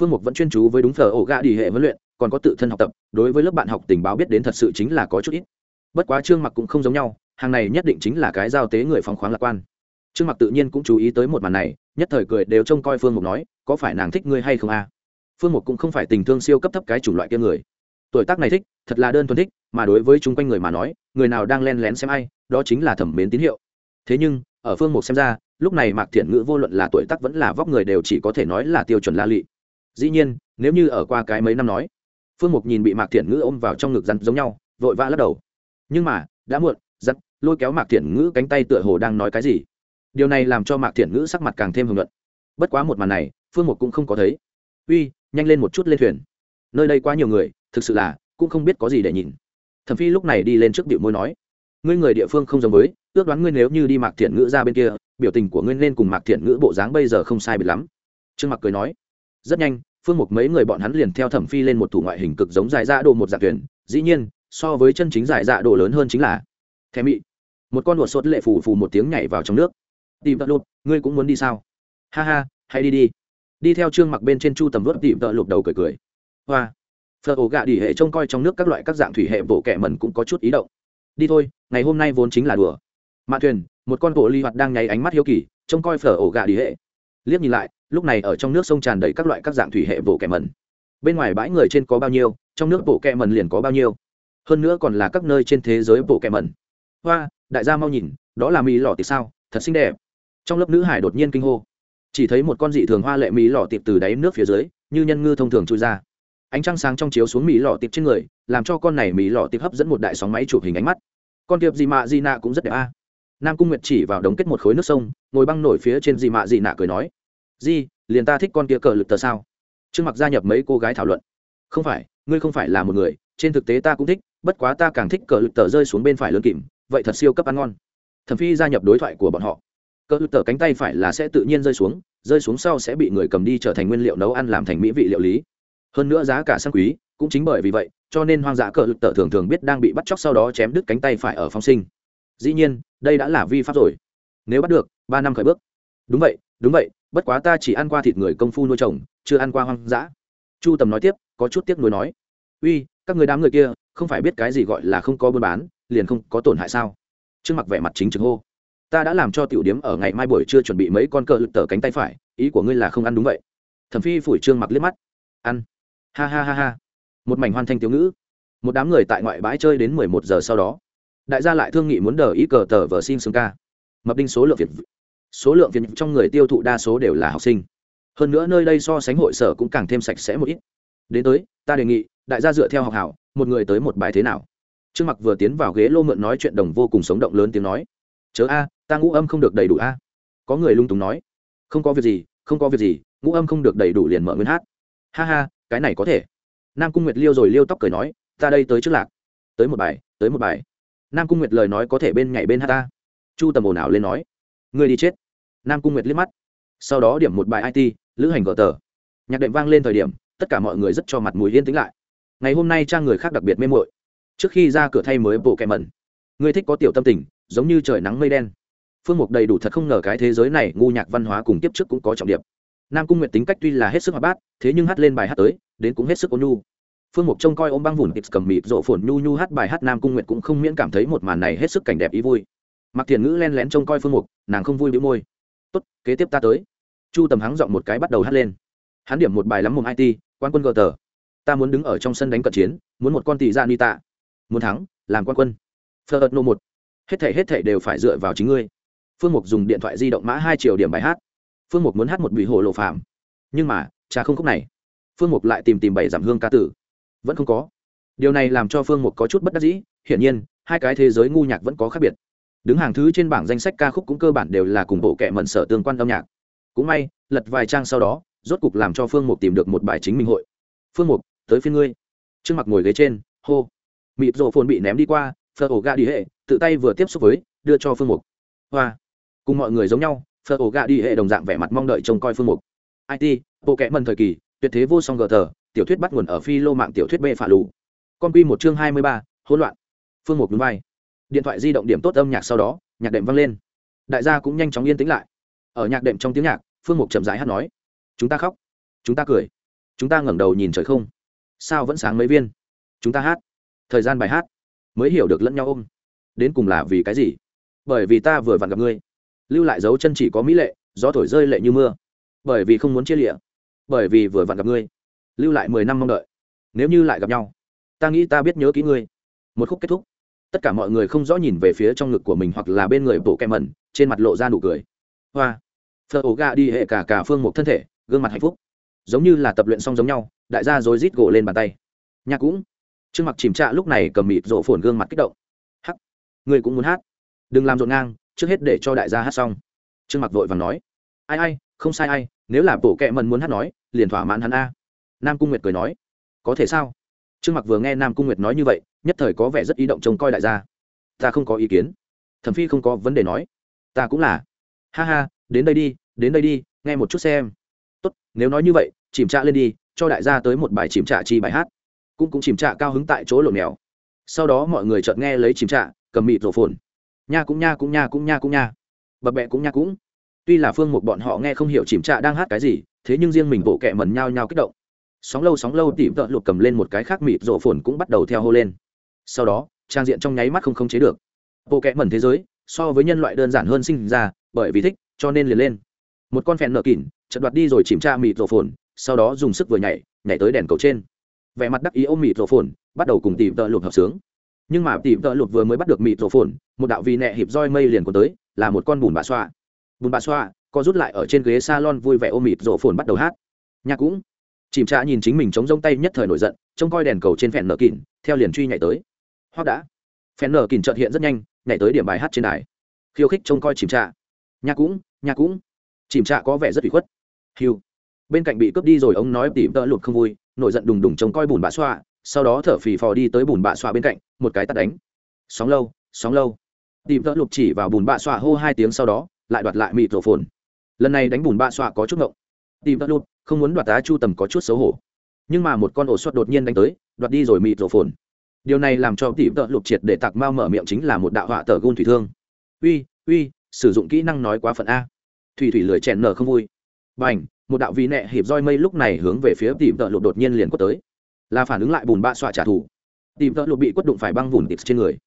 S1: Phương mục vẫn chuyên chú với đúng thờ ổ gạ đi hệ huấn luyện, còn có tự thân học tập, đối với lớp bạn học tình báo biết đến thật sự chính là có chút ít. Bất quá trương mặc cũng không giống nhau, hàng này nhất định chính là cái giao tế người phóng khoáng lạc quan. Trương mặc tự nhiên cũng chú ý tới một màn này, nhất thời cười đều trông coi phương mục nói, có phải nàng thích ngươi hay không a? Phương mục cũng không phải tình thương siêu cấp thấp cái chủng loại kia người. Tuổi tác này thích, thật là đơn thuần thích, mà đối với chung quanh người mà nói, người nào đang len lén xem ai, đó chính là thẩm mến tín hiệu thế nhưng, ở phương mục xem ra, lúc này mạc thiện ngữ vô luận là tuổi tác vẫn là vóc người đều chỉ có thể nói là tiêu chuẩn la lị. Dĩ nhiên, nếu như ở qua cái mấy năm nói, phương mục nhìn bị mạc thiện ngữ ôm vào trong ngực rắn giống nhau, vội vã lắc đầu. Nhưng mà, đã muộn giật lôi kéo mạc thiện ngữ cánh tay tựa hồ đang nói cái gì. Điều này làm cho mạc thiện ngữ sắc mặt càng thêm hưởng luận bất quá một màn này, phương mục cũng không có thấy. Uy, nhanh lên một chút lên thuyền. Nơi đây quá nhiều người, thực sự là cũng không biết có gì để nhìn. Thẩm phi lúc này đi lên trước điệu môi nói ngươi người địa phương không giống với, ước đoán ngươi nếu như đi mạc thiện ngữ ra bên kia, biểu tình của ngươi nên cùng mạc thiện ngữ bộ dáng bây giờ không sai biệt lắm. Trương mặc cười nói. Rất nhanh, phương mục mấy người bọn hắn liền theo thẩm phi lên một thủ ngoại hình cực giống dài dạ đồ một dạng thuyền dĩ nhiên, so với chân chính dài dạ đồ lớn hơn chính là thèm mị. Một con đuột sốt lệ phù phù một tiếng nhảy vào trong nước. Tìm tợ lụp, ngươi cũng muốn đi sao? Ha ha, hãy đi đi. Đi theo trương mặc bên trên chu tầm vớt tìm tợ lụp đầu cười cười. Hoa. Phở ổ gạ đỉ hệ trông coi trong nước các loại các dạng thủy hệ bộ kẻ mẩn cũng có chút ý động đi thôi, ngày hôm nay vốn chính là đùa. Mạ thuyền, một con bộ ly hoạt đang nháy ánh mắt hiếu kỳ, trông coi phở ổ gạ đi hệ. Liếc nhìn lại, lúc này ở trong nước sông tràn đầy các loại các dạng thủy hệ bộ kẻ mẩn. Bên ngoài bãi người trên có bao nhiêu, trong nước bộ kẻ mẩn liền có bao nhiêu. Hơn nữa còn là các nơi trên thế giới bộ kẻ mẩn. Hoa, đại gia mau nhìn, đó là mỹ lọ tiệp sao, thật xinh đẹp. Trong lớp nữ hải đột nhiên kinh hô. Chỉ thấy một con dị thường hoa lệ mỹ lọ tiệp từ đáy nước phía dưới, như nhân ngư thông thường trôi ra. Ánh trăng sáng trong chiếu xuống mỹ lọ tiệp trên người, làm cho con này mỹ lọ tiệp hấp dẫn một đại sóng máy chụp hình ánh mắt con tiệp gì mạ gì nạ cũng rất đẹp a. Nam cung nguyệt chỉ vào đống kết một khối nước sông, ngồi băng nổi phía trên gì mạ gì nạ cười nói. Di liền ta thích con kia cờ lực tờ sao? Trương mặc gia nhập mấy cô gái thảo luận. Không phải, ngươi không phải là một người, trên thực tế ta cũng thích, bất quá ta càng thích cờ lực tờ rơi xuống bên phải lớn kìm, vậy thật siêu cấp ăn ngon. Thẩm phi gia nhập đối thoại của bọn họ. Cờ lực tờ cánh tay phải là sẽ tự nhiên rơi xuống rơi xuống sau sẽ bị người cầm đi trở thành nguyên liệu nấu ăn làm thành mỹ vị liệu lý. Hơn nữa giá cả sang quý, cũng chính bởi vì vậy cho nên hoang dã cờ lực tờ thường thường biết đang bị bắt chóc sau đó chém đứt cánh tay phải ở phong sinh. Dĩ nhiên, đây đã là vi pháp rồi. Nếu bắt được, ba năm khởi bước. Đúng vậy đúng vậy, bất quá ta chỉ ăn qua thịt người công phu nuôi trồng chưa ăn qua hoang dã. Chu tầm nói tiếp, có chút tiếc nuối nói. Uy, các người đám người kia, không phải biết cái gì gọi là không có buôn bán, liền không có tổn hại sao? Trương mặc vẻ mặt chính chứng hô. Ta đã làm cho tiểu điếm ở ngày mai buổi trưa chuẩn bị mấy con cờ lực tờ cánh tay phải, ý của ngươi là không ăn đúng vậy. Thẩm phi phủi trương mặc liếc mắt. Ăn. Ha ha ha ha một mảnh hoan thanh tiểu ngữ. Một đám người tại ngoại bãi chơi đến mười một giờ sau đó. Đại gia lại thương nghị muốn đờ ý cờ tờ vờ xin xương ca. Mập đinh số lượng việt số lượng việt trong người tiêu thụ đa số đều là học sinh. Hơn nữa nơi đây so sánh hội sở cũng càng thêm sạch sẽ một ít. Đến tới, ta đề nghị, đại gia dựa theo học hảo, một người tới một bài thế nào? Trương mặc vừa tiến vào ghế lô mượn nói chuyện đồng vô cùng sống động lớn tiếng nói. Chớ a, ta ngũ âm không được đầy đủ a. Có người lung túng nói. Không có việc gì, không có việc gì, ngũ âm không được đầy đủ liền mở nguyên hát. Ha ha, cái này có thể nam cung nguyệt liêu rồi liêu tóc cười nói, ta đây tới trước lạc, tới một bài, tới một bài. Nam cung nguyệt lời nói có thể bên nhảy bên hát ta. Chu tầm ồn ào lên nói người đi chết. Nam cung nguyệt liếc mắt. Sau đó điểm một bài it lữ hành gỡ tờ. Nhạc đệm vang lên thời điểm, tất cả mọi người rất cho mặt mùi yên tĩnh lại. Ngày hôm nay trang người khác đặc biệt mê mội trước khi ra cửa thay mới bộ kẹ mẩn. Người thích có tiểu tâm tình, giống như trời nắng mây đen. Phương mục đầy đủ thật không ngờ cái thế giới này, ngu nhạc văn hóa cùng tiếp trước cũng có trọng điệp nam cung nguyệt tính cách tuy là hết sức hoạt bát, thế nhưng hát lên bài hát tới, đến cũng hết sức ôn nhu. Phương mục trông coi ôm băng vùn cầm mịt rộ phồn nhu nhu hát bài hát, nam cung nguyệt cũng không miễn cảm thấy một màn này hết sức cảnh đẹp ý vui. Mặc thiền ngữ len lén trông coi phương mục nàng không vui bĩu môi. Tốt, kế tiếp ta tới. Chu tầm hắng giọng một cái bắt đầu hát lên. Hắn điểm một bài lắm mồm it quan quân gờ tờ. Ta muốn đứng ở trong sân đánh cận chiến, muốn một con tỷ ra ni tạ muốn thắng, làm quan quân. Phờ ợt nô một. Hết thể hết thể đều phải dựa vào chính ngươi. Phương mục dùng điện thoại di động mã hai triệu điểm bài hát phương mục muốn hát một bị hồ lộ phạm nhưng mà, cha không khúc này. Phương mục lại tìm tìm bảy giảm hương ca tử. Vẫn không có. Điều này làm cho phương mục có chút bất đắc dĩ, hiển nhiên, hai cái thế giới ngu nhạc vẫn có khác biệt. Đứng hàng thứ trên bảng danh sách ca khúc cũng cơ bản đều là cùng bộ kệ mận sở tương quan âm nhạc. Cũng may, lật vài trang sau đó, rốt cục làm cho phương mục tìm được một bài chính minh hội. Phương mục, tới phiên ngươi. Trương mặc ngồi ghế trên, hô. Mịp rộ phồn bị ném đi qua, phờ ổ ga đi hệ, tự tay vừa tiếp xúc với, đưa cho phương mục. Hoa. Cùng mọi người giống nhau phờ ổ gà đi hệ đồng dạng vẻ mặt mong đợi trông coi phương mục. It bộ kệ mần thời kỳ, tuyệt thế vô song gờ tờ, tiểu thuyết bắt nguồn ở phi lô mạng tiểu thuyết b phả lù. Con quy một chương hai mươi ba, hỗn loạn. Phương mục núi vai. Điện thoại di động điểm tốt âm nhạc sau đó, nhạc đệm vang lên. Đại gia cũng nhanh chóng yên tĩnh lại. Ở nhạc đệm trong tiếng nhạc, phương mục chậm rãi hát nói, chúng ta khóc, chúng ta cười, chúng ta ngẩng đầu nhìn trời không. Sao vẫn sáng mấy viên? Chúng ta hát. Thời gian bài hát. Mới hiểu được lẫn nhau ôm. Đến cùng là vì cái gì? Bởi vì ta vừa vặn gặp ngươi lưu lại dấu chân chỉ có mỹ lệ, gió thổi rơi lệ như mưa. Bởi vì không muốn chia lịa bởi vì vừa vặn gặp ngươi, lưu lại mười năm mong đợi. Nếu như lại gặp nhau, ta nghĩ ta biết nhớ kỹ ngươi. Một khúc kết thúc. Tất cả mọi người không rõ nhìn về phía trong ngực của mình hoặc là bên người bộ kem mẩn, trên mặt lộ ra nụ cười. Hoa. Phở ổ gà đi hệ cả cả phương một thân thể, gương mặt hạnh phúc. Giống như là tập luyện xong giống nhau, đại gia rồi rít gỗ lên bàn tay. Nhạc cũng. Trương mặc chìm trạ lúc này cầm mịt rộ phồn gương mặt kích động. Hắc. Người cũng muốn hát. Đừng làm rộn ngang trước hết để cho đại gia hát xong. Trương mặc vội và nói, ai ai, không sai ai, nếu là bộ kệ mần muốn hát nói, liền thỏa mãn hắn a. Nam cung nguyệt cười nói, có thể sao? Trương mặc vừa nghe nam cung nguyệt nói như vậy, nhất thời có vẻ rất ý động trông coi đại gia. Ta không có ý kiến. Thẩm phi không có vấn đề nói, ta cũng là. Ha ha, đến đây đi, đến đây đi, nghe một chút xem. Tốt, nếu nói như vậy, chìm trạ lên đi, cho đại gia tới một bài chìm trạ chi bài hát. Cũng cũng chìm trạ cao hứng tại chỗ lộn mèo sau đó mọi người chợt nghe lấy chìm trạ, cầm mịt rổ phồn nha cũng nha cũng nha cũng nha cũng nha. Bập bẹ cũng nha cũng. Tuy là phương một bọn họ nghe không hiểu chìm trạ đang hát cái gì, thế nhưng riêng mình bộ kẹ mần nhao nhao kích động. Sóng lâu sóng lâu tỉ vợ lụt cầm lên một cái khác mịt rổ phồn cũng bắt đầu theo hô lên. Sau đó, trang diện trong nháy mắt không khống chế được. Bộ kẹ mần thế giới, so với nhân loại đơn giản hơn sinh ra, bởi vì thích, cho nên liền lên. Một con phèn nợ kỉn chật đoạt đi rồi chìm tra mịt rổ phồn, sau đó dùng sức vừa nhảy nhảy tới đèn cầu trên. Vẻ mặt đắc ý ôm mịt rổ phồn, bắt đầu cùng tìm tợ lụt hợp sướng nhưng mà tỉ tợ lụt vừa mới bắt được mịt rổ phồn, một đạo vì nẹ hiệp roi mây liền của tới, là một con bùn bà xoa. Bùn bà xoa, co rút lại ở trên ghế salon vui vẻ ôm mịt rổ phồn bắt đầu hát. Nhạc cũng. Chìm trạ nhìn chính mình chống rông tay nhất thời nổi giận, trông coi đèn cầu trên phèn nở kỉn theo liền truy nhảy tới. Hoặc đã. Phèn nở kỉn trợt hiện rất nhanh, nhảy tới điểm bài hát trên đài. Khiêu khích trông coi chìm trạ. Nhạc cũng nhạc cũng. Chìm trạ có vẻ rất bị khuất. Hiu bên cạnh bị cướp đi rồi, ông nói tìm tợ lụt không vui, nổi giận đùng đùng trông coi bùn bà xoa sau đó thở phì phò đi tới bùn bạ xoa bên cạnh, một cái tắt đánh. Sóng lâu sóng lâu. Tìm tợ lục chỉ vào bùn bạ xoa hô hai tiếng sau đó, lại đoạt lại mịt rổ phồn. Lần này đánh bùn bạ xoa có chút ngộng. Tìm tợ lục không muốn đoạt tá chu tầm có chút xấu hổ. Nhưng mà một con ổ suất đột nhiên đánh tới, đoạt đi rồi mịt rổ phồn. Điều này làm cho tìm tợ lục triệt để tạc mau mở miệng chính là một đạo họa tờ gôn thủy thương. Uy uy, sử dụng kỹ năng nói quá phận a. Thủy thủy lười chèn nở không vui. B à n h một đạo vị nẹ hiệp roi mây lúc này hướng về phía tìm tợ lục đột nhiên liền quất tới là phản ứng lại bùn bạ xoa trả thù. Tìm tợ lụt bị quất đụng phải băng vùn tips trên người.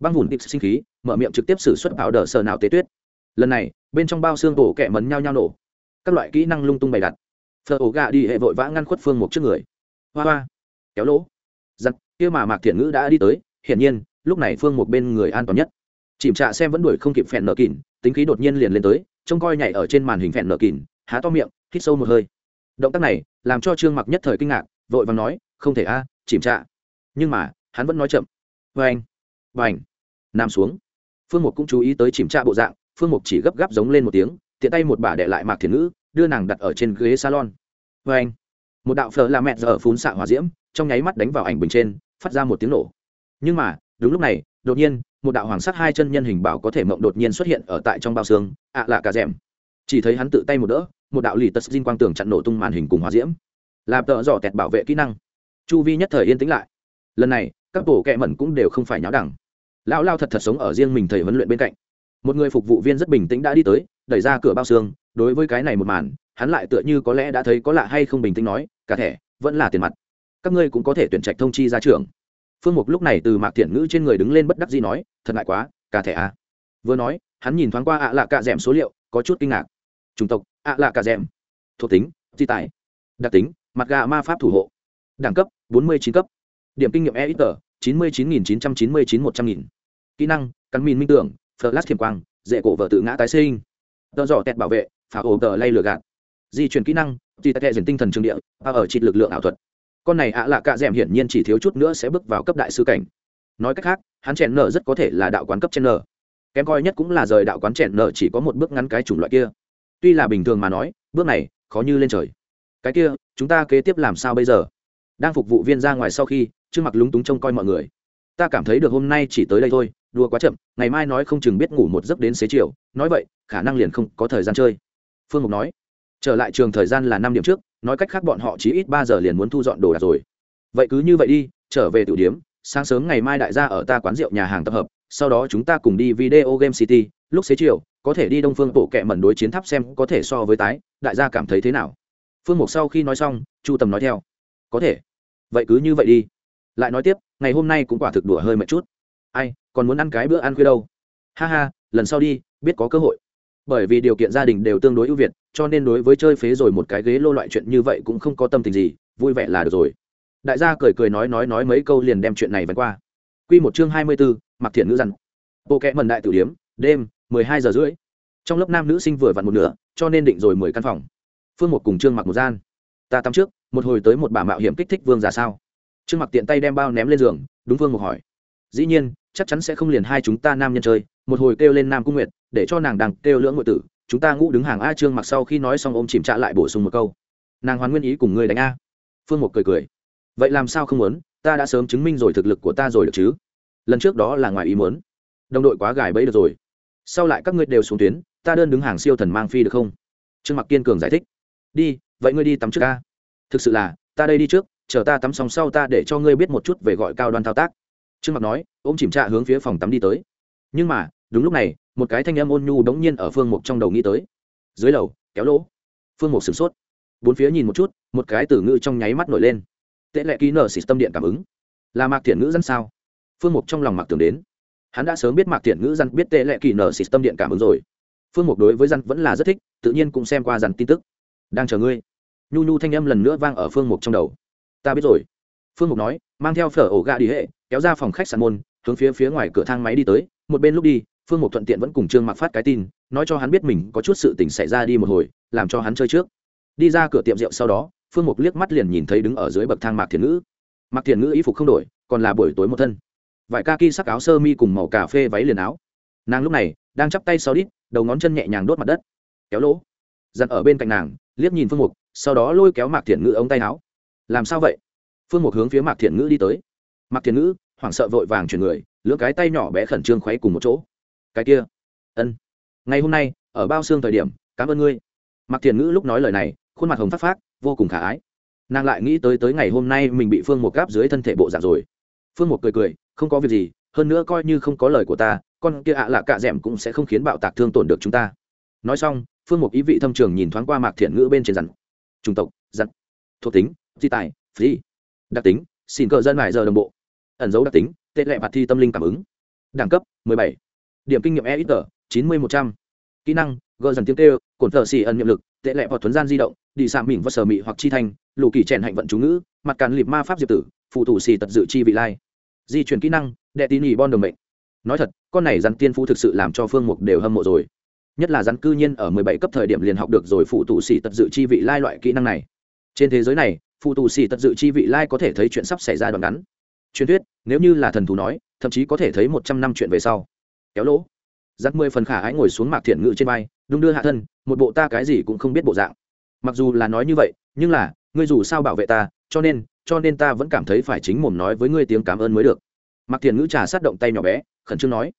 S1: Băng vùn tips sinh khí, mở miệng trực tiếp xử suất bảo đờ sờ nào tế tuyết. Lần này, bên trong bao xương tổ kẻ mấn nhau nhau nổ. Các loại kỹ năng lung tung bày đặt. Phở ổ gà đi hệ vội vã ngăn khuất phương một trước người. Hoa hoa. Kéo lỗ. Giặc, kia mà mạc thiện ngữ đã đi tới, hiển nhiên, lúc này phương một bên người an toàn nhất. Chìm trạ xem vẫn đuổi không kịp phèn nợ kỉn tính khí đột nhiên liền lên tới, trông coi nhảy ở trên màn hình phèn nợ kỉn há to miệng, hít sâu một hơi. Động tác này, làm cho trương mặc nhất thời kinh ngạc, vội vàng nói không thể a chìm trạ. Nhưng mà hắn vẫn nói chậm. Vâng, vâng. Vê anh và anh, nằm xuống. Phương mục cũng chú ý tới chìm trạ bộ dạng phương mục chỉ gấp gáp giống lên một tiếng tiện tay một bà đệ lại mạc thiền ngữ đưa nàng đặt ở trên ghế salon. Vê anh một đạo phở là mẹ giờ phun xạ hỏa diễm trong nháy mắt đánh vào ảnh bình trên phát ra một tiếng nổ. Nhưng mà đúng lúc này đột nhiên một đạo hoàng sắc hai chân nhân hình bảo có thể mộng đột nhiên xuất hiện ở tại trong bao xương ạ lạ cả rèm. Chỉ thấy hắn tự tay một đỡ một đạo lì tật xin quang tường chặn nổ tung màn hình cùng hòa diễm. Làm tợ dò tẹt bảo vệ kỹ năng chu vi nhất thời yên tĩnh lại. Lần này, các tổ kẹ mẩn cũng đều không phải nháo đẳng lão lao thật thật sống ở riêng mình thầy huấn luyện bên cạnh. Một người phục vụ viên rất bình tĩnh đã đi tới, đẩy ra cửa bao xương, đối với cái này một màn, hắn lại tựa như có lẽ đã thấy có lạ hay không bình tĩnh nói, cả thẻ, vẫn là tiền mặt. Các ngươi cũng có thể tuyển trạch thông chi ra trường. Phương mục lúc này từ mạc thiện ngữ trên người đứng lên bất đắc dĩ nói, thật ngại quá, cả thẻ à. vừa nói, hắn nhìn thoáng qua ạ lạ cạ d số liệu, có chút kinh ngạc. Chủng tộc, ạ lạ cạ d thuộc tính, di tài. Đặc tính, mặt gà ma pháp thủ hộ. Đẳng cấp bốn mươi chín cấp. Điểm kinh nghiệm e ít tờ chín mươi chín nghìn chín trăm chín mươi chín, một trăm nghìn. Kỹ năng, cắn mìn minh tưởng, flash thiềm quang, dễ cổ vợ tự ngã tái sinh. Tờ dò tẹt bảo vệ phá ổ tờ lay lừa gạt. Di chuyển kỹ năng, di tẹt diển tinh thần trường địa và ở trị lực lượng ảo thuật. Con này ạ lạ cạ d hiển nhiên chỉ thiếu chút nữa sẽ bước vào cấp đại sư cảnh. Nói cách khác, hắn chèn nở rất có thể là đạo quán cấp chèn nở. Kém coi nhất cũng là rời đạo quán chèn nở chỉ có một bước ngắn cái chủng loại kia. Tuy là bình thường mà nói, bước này khó như lên trời. Cái kia, chúng ta kế tiếp làm sao bây giờ? Đang phục vụ viên ra ngoài sau khi, trương mặc lúng túng trông coi mọi người. Ta cảm thấy được hôm nay chỉ tới đây thôi đua quá chậm, ngày mai nói không chừng biết ngủ một giấc đến xế chiều, nói vậy, khả năng liền không có thời gian chơi. Phương mục nói. Trở lại trường thời gian là năm điểm trước, nói cách khác bọn họ chỉ ít ba giờ liền muốn thu dọn đồ đạc rồi. Vậy cứ như vậy đi, trở về tiểu điếm sáng sớm ngày mai đại gia ở ta quán rượu nhà hàng tập hợp, sau đó chúng ta cùng đi video game city, lúc xế chiều, có thể đi đông phương bộ kệ mẩn đối chiến tháp xem có thể so với tái, đại gia cảm thấy thế nào? Phương mục sau khi nói xong, chu tầm nói theo. Có thể vậy cứ như vậy đi. Lại nói tiếp, ngày hôm nay cũng quả thực đùa hơi mệt chút. Ai, còn muốn ăn cái bữa ăn khuya đâu. Ha ha, lần sau đi, biết có cơ hội. Bởi vì điều kiện gia đình đều tương đối ưu việt, cho nên đối với chơi phế rồi một cái ghế lô loại chuyện như vậy cũng không có tâm tình gì, vui vẻ là được rồi. Đại gia cười cười nói nói nói mấy câu liền đem chuyện này vắn qua. Q một chương hai mươi bốn mặc thiện ngữ dằn bộ kẽ mần đại tử điếm, đêm, mười hai giờ rưỡi. Trong lớp nam nữ sinh vừa vặn một nửa, cho nên định rồi mười căn phòng. Phương một cùng trương mặc một gian ta tắm trước, một hồi tới một bà mạo hiểm kích thích vương ra sao? Trương mặc tiện tay đem bao ném lên giường, đúng vương một hỏi. Dĩ nhiên, chắc chắn sẽ không liền hai chúng ta nam nhân chơi, một hồi kêu lên nam cung nguyệt, để cho nàng đằng kêu lưỡng ngội tử, chúng ta ngũ đứng hàng a trương mặc sau khi nói xong ôm chìm trả lại bổ sung một câu. Nàng hoàn nguyên ý cùng người đánh a. Phương một cười cười. Vậy làm sao không muốn, ta đã sớm chứng minh rồi thực lực của ta rồi được chứ? Lần trước đó là ngoài ý muốn. Đồng đội quá gài bẫy được rồi. Sau lại các ngươi đều xuống tuyến, ta đơn đứng hàng siêu thần mang phi được không? Trương mặc kiên cường giải thích. Đi vậy ngươi đi tắm trước ca. Thực sự là, ta đây đi trước, chờ ta tắm xong sau ta để cho ngươi biết một chút về gọi cao đoan thao tác. Trương mặc nói, ôm chìm trạ hướng phía phòng tắm đi tới. Nhưng mà, đúng lúc này, một cái thanh âm ôn nhu đống nhiên ở phương mục trong đầu nghĩ tới. Dưới lầu, kéo lỗ. Phương mục sửng sốt. Bốn phía nhìn một chút, một cái từ ngữ trong nháy mắt nổi lên. Tệ lệ ký nở xịt tâm điện cảm ứng. Là mạc thiện ngữ dân sao? Phương mục trong lòng mặc tưởng đến. Hắn đã sớm biết mạc thiện ngữ dân biết tệ lệ kỳ nở xịt tâm điện cảm ứng rồi. Phương mục đối với dân vẫn là rất thích, tự nhiên cũng xem qua dàn tin tức. Đang chờ ngươi nhu nhu thanh âm lần nữa vang ở phương mục trong đầu. Ta biết rồi. Phương mục nói, mang theo phở ổ gà đi hệ, kéo ra phòng khách sạn môn, hướng phía phía ngoài cửa thang máy đi tới. Một bên lúc đi, phương mục thuận tiện vẫn cùng trương mặc phát cái tin, nói cho hắn biết mình có chút sự tình xảy ra đi một hồi, làm cho hắn chơi trước. Đi ra cửa tiệm rượu sau đó, phương mục liếc mắt liền nhìn thấy đứng ở dưới bậc thang mạc thiền ngữ. Mạc thiền ngữ y phục không đổi, còn là buổi tối một thân. Vải ca ki sắc áo sơ mi cùng màu cà phê váy liền áo. Nàng lúc này, đang chắp tay sau đít, đầu ngón chân nhẹ nhàng đốt mặt đất. Kéo lỗ. Dặn ở bên cạnh nàng, liếc nhìn phương mục sau đó lôi kéo mạc thiện ngữ ống tay áo. Làm sao vậy? Phương mục hướng phía mạc thiện ngữ đi tới. Mạc thiện ngữ, hoảng sợ vội vàng chuyển người, lưỡng cái tay nhỏ bé khẩn trương khoáy cùng một chỗ. Cái kia. Ân. Ngày hôm nay, ở bao xương thời điểm, cảm ơn ngươi. Mạc thiện ngữ lúc nói lời này, khuôn mặt hồng phát phát vô cùng khả ái. Nàng lại nghĩ tới tới ngày hôm nay mình bị phương một gáp dưới thân thể bộ dạng rồi. Phương một cười cười, không có việc gì, hơn nữa coi như không có lời của ta, con kia ạ à lạ cạ d ẻ m cũng sẽ không khiến bạo tạc thương tổn được chúng ta. Nói xong, phương một ý vị thâm trường nhìn thoáng qua mạc thiện ngữ bên trên rắn chủng tộc rắn thuộc tính di tài free đặc tính xin cờ dân mải giờ đồng bộ. Ẩn dấu đặc tính tệ lệ bạt thi tâm linh cảm ứng. Đẳng cấp 17. điểm kinh nghiệm e ít tờ chín mươi một trăm. Kỹ năng gờ dần tiếng tê cồn thờ xì ẩn nhiệm lực tệ lệ hoặc thuấn gian di động đi xạ mỉm và sở mị hoặc chi thành, lù kỳ chèn hạnh vận chú ngữ mặt càn lịp ma pháp diệp tử phụ thủ xì tật dự chi vị lai. Di chuyển kỹ năng đệ tín nhì bon đồng mệnh. Nói thật con này rắn tiên phú thực sự làm cho phương mục đều hâm mộ rồi nhất là rắn cư nhiên ở mười bảy cấp thời điểm liền học được rồi phụ tù xỉ tật dự chi vị lai loại kỹ năng này. Trên thế giới này, phụ tù xỉ tật dự chi vị lai có thể thấy chuyện sắp xảy ra đoạn ngắn. Truyền thuyết, nếu như là thần thú nói, thậm chí có thể thấy một trăm năm chuyện về sau. Kéo lỗ. Giặc mười phần khả ái ngồi xuống mạc thiện ngự trên vai, đung đưa hạ thân, một bộ ta cái gì cũng không biết bộ dạng. Mặc dù là nói như vậy, nhưng là, ngươi dù sao bảo vệ ta, cho nên cho nên ta vẫn cảm thấy phải chính mồm nói với ngươi tiếng cảm ơn mới được. Mạc thiện ngữ trà sát động tay nhỏ bé, khẩn trương nói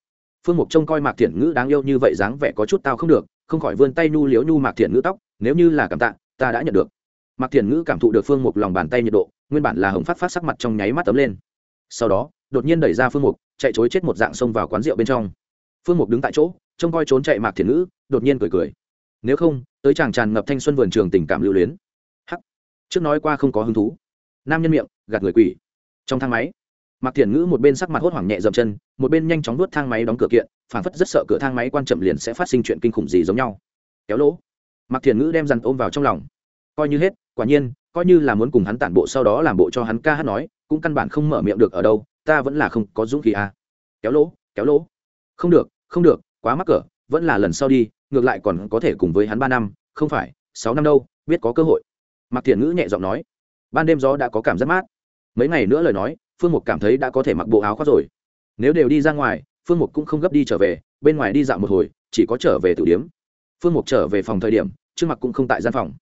S1: phương mục trông coi mạc thiện ngữ đáng yêu như vậy dáng vẻ có chút tao không được, không khỏi vươn tay nhu liếu nhu mạc thiện ngữ tóc, nếu như là cảm tạ, ta đã nhận được. Mạc thiện ngữ cảm thụ được phương mục lòng bàn tay nhiệt độ, nguyên bản là hồng phát phát sắc mặt trong nháy mắt tấm lên. Sau đó, đột nhiên đẩy ra phương mục, chạy chối chết một dạng xông vào quán rượu bên trong. Phương mục đứng tại chỗ, trông coi trốn chạy mạc thiện ngữ, đột nhiên cười cười. Nếu không, tới chàng tràn ngập thanh xuân vườn trường tình cảm lưu luyến. Hắc, trước nói qua không có hứng thú. Nam nhân miệng, gạt người quỷ. Trong thang máy mạc thiện ngữ một bên sắc mặt hốt hoảng nhẹ dậm chân, một bên nhanh chóng đuốt thang máy đóng cửa kiện, phản phất rất sợ cửa thang máy quan chậm liền sẽ phát sinh chuyện kinh khủng gì giống nhau. Kéo lỗ. Mạc thiện ngữ đem dằn ôm vào trong lòng. Coi như hết, quả nhiên, coi như là muốn cùng hắn tản bộ sau đó làm bộ cho hắn ca hát nói, cũng căn bản không mở miệng được ở đâu, ta vẫn là không có dũng khí à. kéo lỗ kéo lỗ. Không được không được, quá mắc cỡ, vẫn là lần sau đi, ngược lại còn có thể cùng với hắn ba năm, không phải, sáu năm đâu, biết có cơ hội. Mạc thiện ngữ nhẹ giọng nói. Ban đêm gió đã có cảm giác mát. Mấy ngày nữa lời nói phương mục cảm thấy đã có thể mặc bộ áo khoác rồi. Nếu đều đi ra ngoài, phương mục cũng không gấp đi trở về, bên ngoài đi dạo một hồi, chỉ có trở về tử điếm. Phương mục trở về phòng thời điểm, trương mặc cũng không tại gian phòng.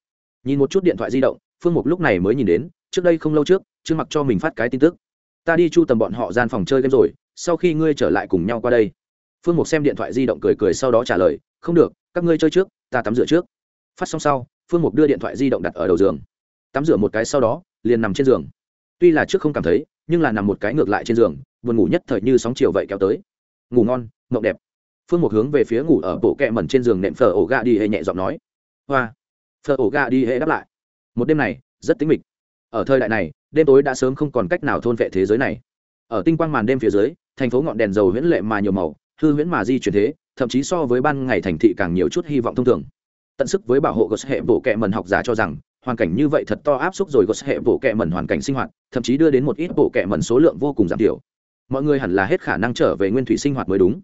S1: Nhìn một chút điện thoại di động, phương mục lúc này mới nhìn đến, trước đây không lâu trước, trương mặc cho mình phát cái tin tức. Ta đi chu tầm bọn họ gian phòng chơi game rồi, sau khi ngươi trở lại cùng nhau qua đây. Phương mục xem điện thoại di động cười cười sau đó trả lời, không được, các ngươi chơi trước, ta tắm rửa trước. Phát xong sau, phương mục đưa điện thoại di động đặt ở đầu giường. Tắm rửa một cái sau đó, liền nằm trên giường. Tuy là trước không cảm thấy nhưng là nằm một cái ngược lại trên giường, buồn ngủ nhất thời như sóng chiều vậy kéo tới. Ngủ ngon, mộng đẹp. Phương một hướng về phía ngủ ở bộ kẹ mẩn trên giường nệm phở ổ gà đi hệ nhẹ giọng nói. Hoa. Phở ổ gà đi hệ đáp lại. Một đêm này, rất tính mịch. Ở thời đại này, đêm tối đã sớm không còn cách nào thôn vệ thế giới này. Ở tinh quang màn đêm phía dưới, thành phố ngọn đèn dầu huyễn lệ mà nhiều màu, hư huyễn mà di chuyển thế, thậm chí so với ban ngày thành thị càng nhiều chút hy vọng thông thường. Tận sức với bảo hộ gos hệ bộ kẹ mần học giả cho rằng hoàn cảnh như vậy thật to áp suất rồi có hệ bộ kệ mẩn hoàn cảnh sinh hoạt, thậm chí đưa đến một ít bộ kệ mẩn số lượng vô cùng giảm thiểu. Mọi người hẳn là hết khả năng trở về nguyên thủy sinh hoạt mới đúng.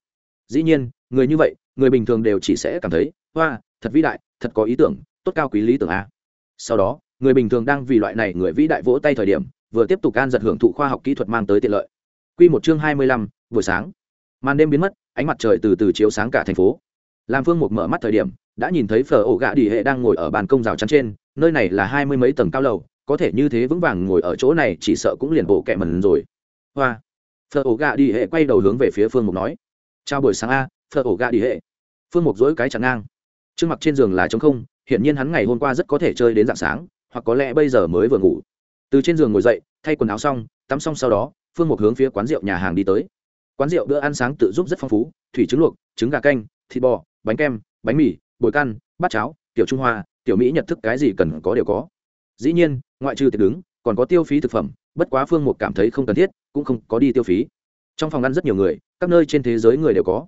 S1: Dĩ nhiên, người như vậy, người bình thường đều chỉ sẽ cảm thấy hoa thật vĩ đại, thật có ý tưởng, tốt cao quý lý tưởng a. Sau đó, người bình thường đang vì loại này người vĩ đại vỗ tay thời điểm, vừa tiếp tục gan giật hưởng thụ khoa học kỹ thuật mang tới tiện lợi. Q một chương hai mươi lăm, buổi sáng. Màn đêm biến mất, ánh mặt trời từ từ chiếu sáng cả thành phố. Làm phương mục mở mắt thời điểm đã nhìn thấy phở ổ gạ đi hệ đang ngồi ở bàn công rào chắn trên, nơi này là hai mươi mấy tầng cao lầu, có thể như thế vững vàng ngồi ở chỗ này chỉ sợ cũng liền bộ kẹ mần rồi. Hoa. Phở ổ gạ đi hệ quay đầu hướng về phía phương mục nói. Chào buổi sáng a, phở ổ gạ đi hệ. Phương mục dỗi cái chắn ngang. Trước mặt trên giường là trống không, hiển nhiên hắn ngày hôm qua rất có thể chơi đến dạng sáng, hoặc có lẽ bây giờ mới vừa ngủ. Từ trên giường ngồi dậy, thay quần áo xong, tắm xong sau đó, phương mục hướng phía quán rượu nhà hàng đi tới. Quán rượu bữa ăn sáng tự giúp rất phong phú, thủy trứng luộc, trứng gà canh, thịt bò, bánh kem, bánh mì bồi căn, bát cháo, tiểu trung hoa, tiểu mỹ nhật thức cái gì cần có đều có. Dĩ nhiên, ngoại trừ tiệc đứng, còn có tiêu phí thực phẩm, bất quá phương mục cảm thấy không cần thiết, cũng không có đi tiêu phí. Trong phòng ăn rất nhiều người, các nơi trên thế giới người đều có.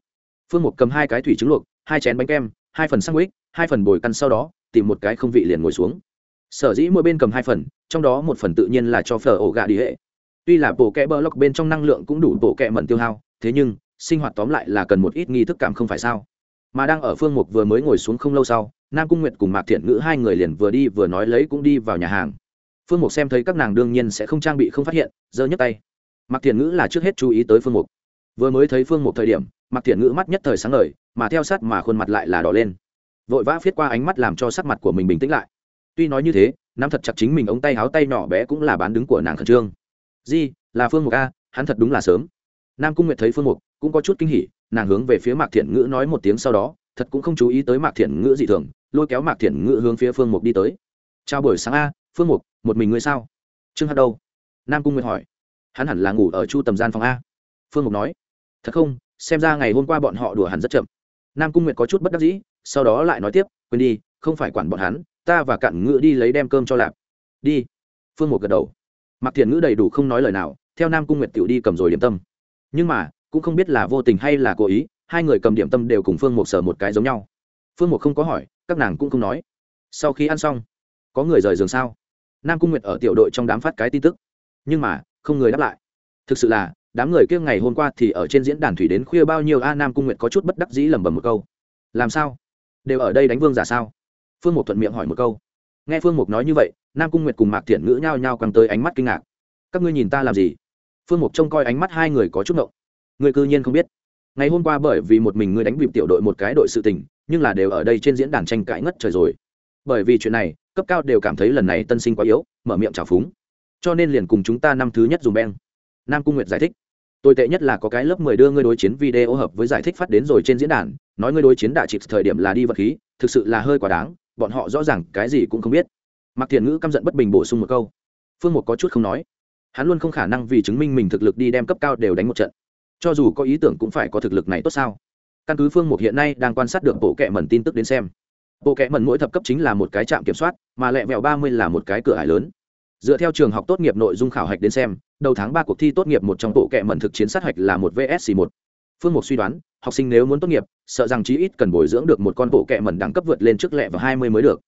S1: Phương mục cầm hai cái thủy trứng luộc, hai chén bánh kem, hai phần sandwich, hai phần bồi căn sau đó, tìm một cái không vị liền ngồi xuống. Sở dĩ mỗi bên cầm hai phần, trong đó một phần tự nhiên là cho phở ổ gà đi hệ. Tuy là bộ kẽ bơ lóc bên trong năng lượng cũng đủ bộ kẹ mẩn tiêu hao, thế nhưng, sinh hoạt tóm lại là cần một ít nghi thức cảm không phải sao? Mà đang ở phương mục vừa mới ngồi xuống không lâu sau, nam cung nguyệt cùng mạc thiện ngữ hai người liền vừa đi vừa nói lấy cũng đi vào nhà hàng. Phương mục xem thấy các nàng đương nhiên sẽ không trang bị không phát hiện, giơ nhấc tay. Mạc thiện ngữ là trước hết chú ý tới phương mục. Vừa mới thấy phương mục thời điểm, mạc thiện ngữ mắt nhất thời sáng lời mà theo sát mà khuôn mặt lại là đỏ lên. Vội vã viết qua ánh mắt làm cho sắc mặt của mình bình tĩnh lại. Tuy nói như thế, nắm thật chặt chính mình ống tay háo tay nhỏ bé cũng là bán đứng của nàng khẩn trương. Di, là phương mục a, hắn thật đúng là sớm. Nam cung nguyệt thấy phương mục cũng có chút kinh hỉ, nàng hướng về phía mạc thiện ngữ nói một tiếng sau đó, thật cũng không chú ý tới mạc thiện ngữ dị thường, lôi kéo mạc thiện ngữ hướng phía phương mục đi tới. Chào buổi sáng a, phương mục, một mình ngươi sao? Trương hát đâu. Nam cung nguyệt hỏi. Hắn hẳn là ngủ ở chu tầm gian phòng a. Phương mục nói. Thật không, xem ra ngày hôm qua bọn họ đùa hẳn rất chậm. Nam cung nguyệt có chút bất đắc dĩ, sau đó lại nói tiếp, quên đi, không phải quản bọn hắn, ta và cạn ngữ đi lấy đem cơm cho lạp. Đi. Phương mục gật đầu. Mặc thiện ngữ đầy đủ không nói lời nào, theo nam cung nguyệt tiểu đi cầm rồi điểm tâm. Nhưng mà cũng không biết là vô tình hay là cố ý, hai người cầm điểm tâm đều cùng phương mục sở một cái giống nhau. Phương mục không có hỏi, các nàng cũng không nói. Sau khi ăn xong, có người rời giường sao? Nam cung nguyệt ở tiểu đội trong đám phát cái tin tức. Nhưng mà, không người đáp lại. Thực sự là, đám người kia ngày hôm qua thì ở trên diễn đàn thủy đến khuya bao nhiêu a, nam cung nguyệt có chút bất đắc dĩ lẩm bẩm một câu. Làm sao? Đều ở đây đánh vương giả sao? Phương mục thuận miệng hỏi một câu. Nghe phương mục nói như vậy, nam cung nguyệt cùng mạc thiện ngữ nhao nhao quăng tới ánh mắt kinh ngạc. Các ngươi nhìn ta làm gì? Phương mục trông coi ánh mắt hai người có chút ngộng người cư nhiên không biết. Ngày hôm qua bởi vì một mình ngươi đánh bịp tiểu đội một cái đội sự tình, nhưng là đều ở đây trên diễn đàn tranh cãi ngất trời rồi. Bởi vì chuyện này, cấp cao đều cảm thấy lần này tân sinh quá yếu, mở miệng trào phúng. Cho nên liền cùng chúng ta năm thứ nhất dùng beng. Nam cung nguyệt giải thích. Tồi tệ nhất là có cái lớp mười đưa ngươi đối chiến video hợp với giải thích phát đến rồi trên diễn đàn, nói ngươi đối chiến đạ trịch thời điểm là đi vật khí, thực sự là hơi quá đáng, bọn họ rõ ràng cái gì cũng không biết. Mặc thiền ngữ căm giận bất bình bổ sung một câu. Phương một có chút không nói. Hắn luôn không khả năng vì chứng minh mình thực lực đi đem cấp cao đều đánh một trận cho dù có ý tưởng cũng phải có thực lực này tốt sao? Căn cứ phương mục hiện nay đang quan sát được bộ kệ mẩn tin tức đến xem, bộ kệ mẩn mỗi thập cấp chính là một cái trạm kiểm soát, mà lẹ vẹo ba mươi là một cái cửa hải lớn. Dựa theo trường học tốt nghiệp nội dung khảo hạch đến xem, đầu tháng ba cuộc thi tốt nghiệp một trong bộ kệ mẩn thực chiến sát hạch là một vsc một. Phương mục suy đoán, học sinh nếu muốn tốt nghiệp, sợ rằng chí ít cần bồi dưỡng được một con bộ kệ mẩn đẳng cấp vượt lên trước lẹ vào hai mươi mới được.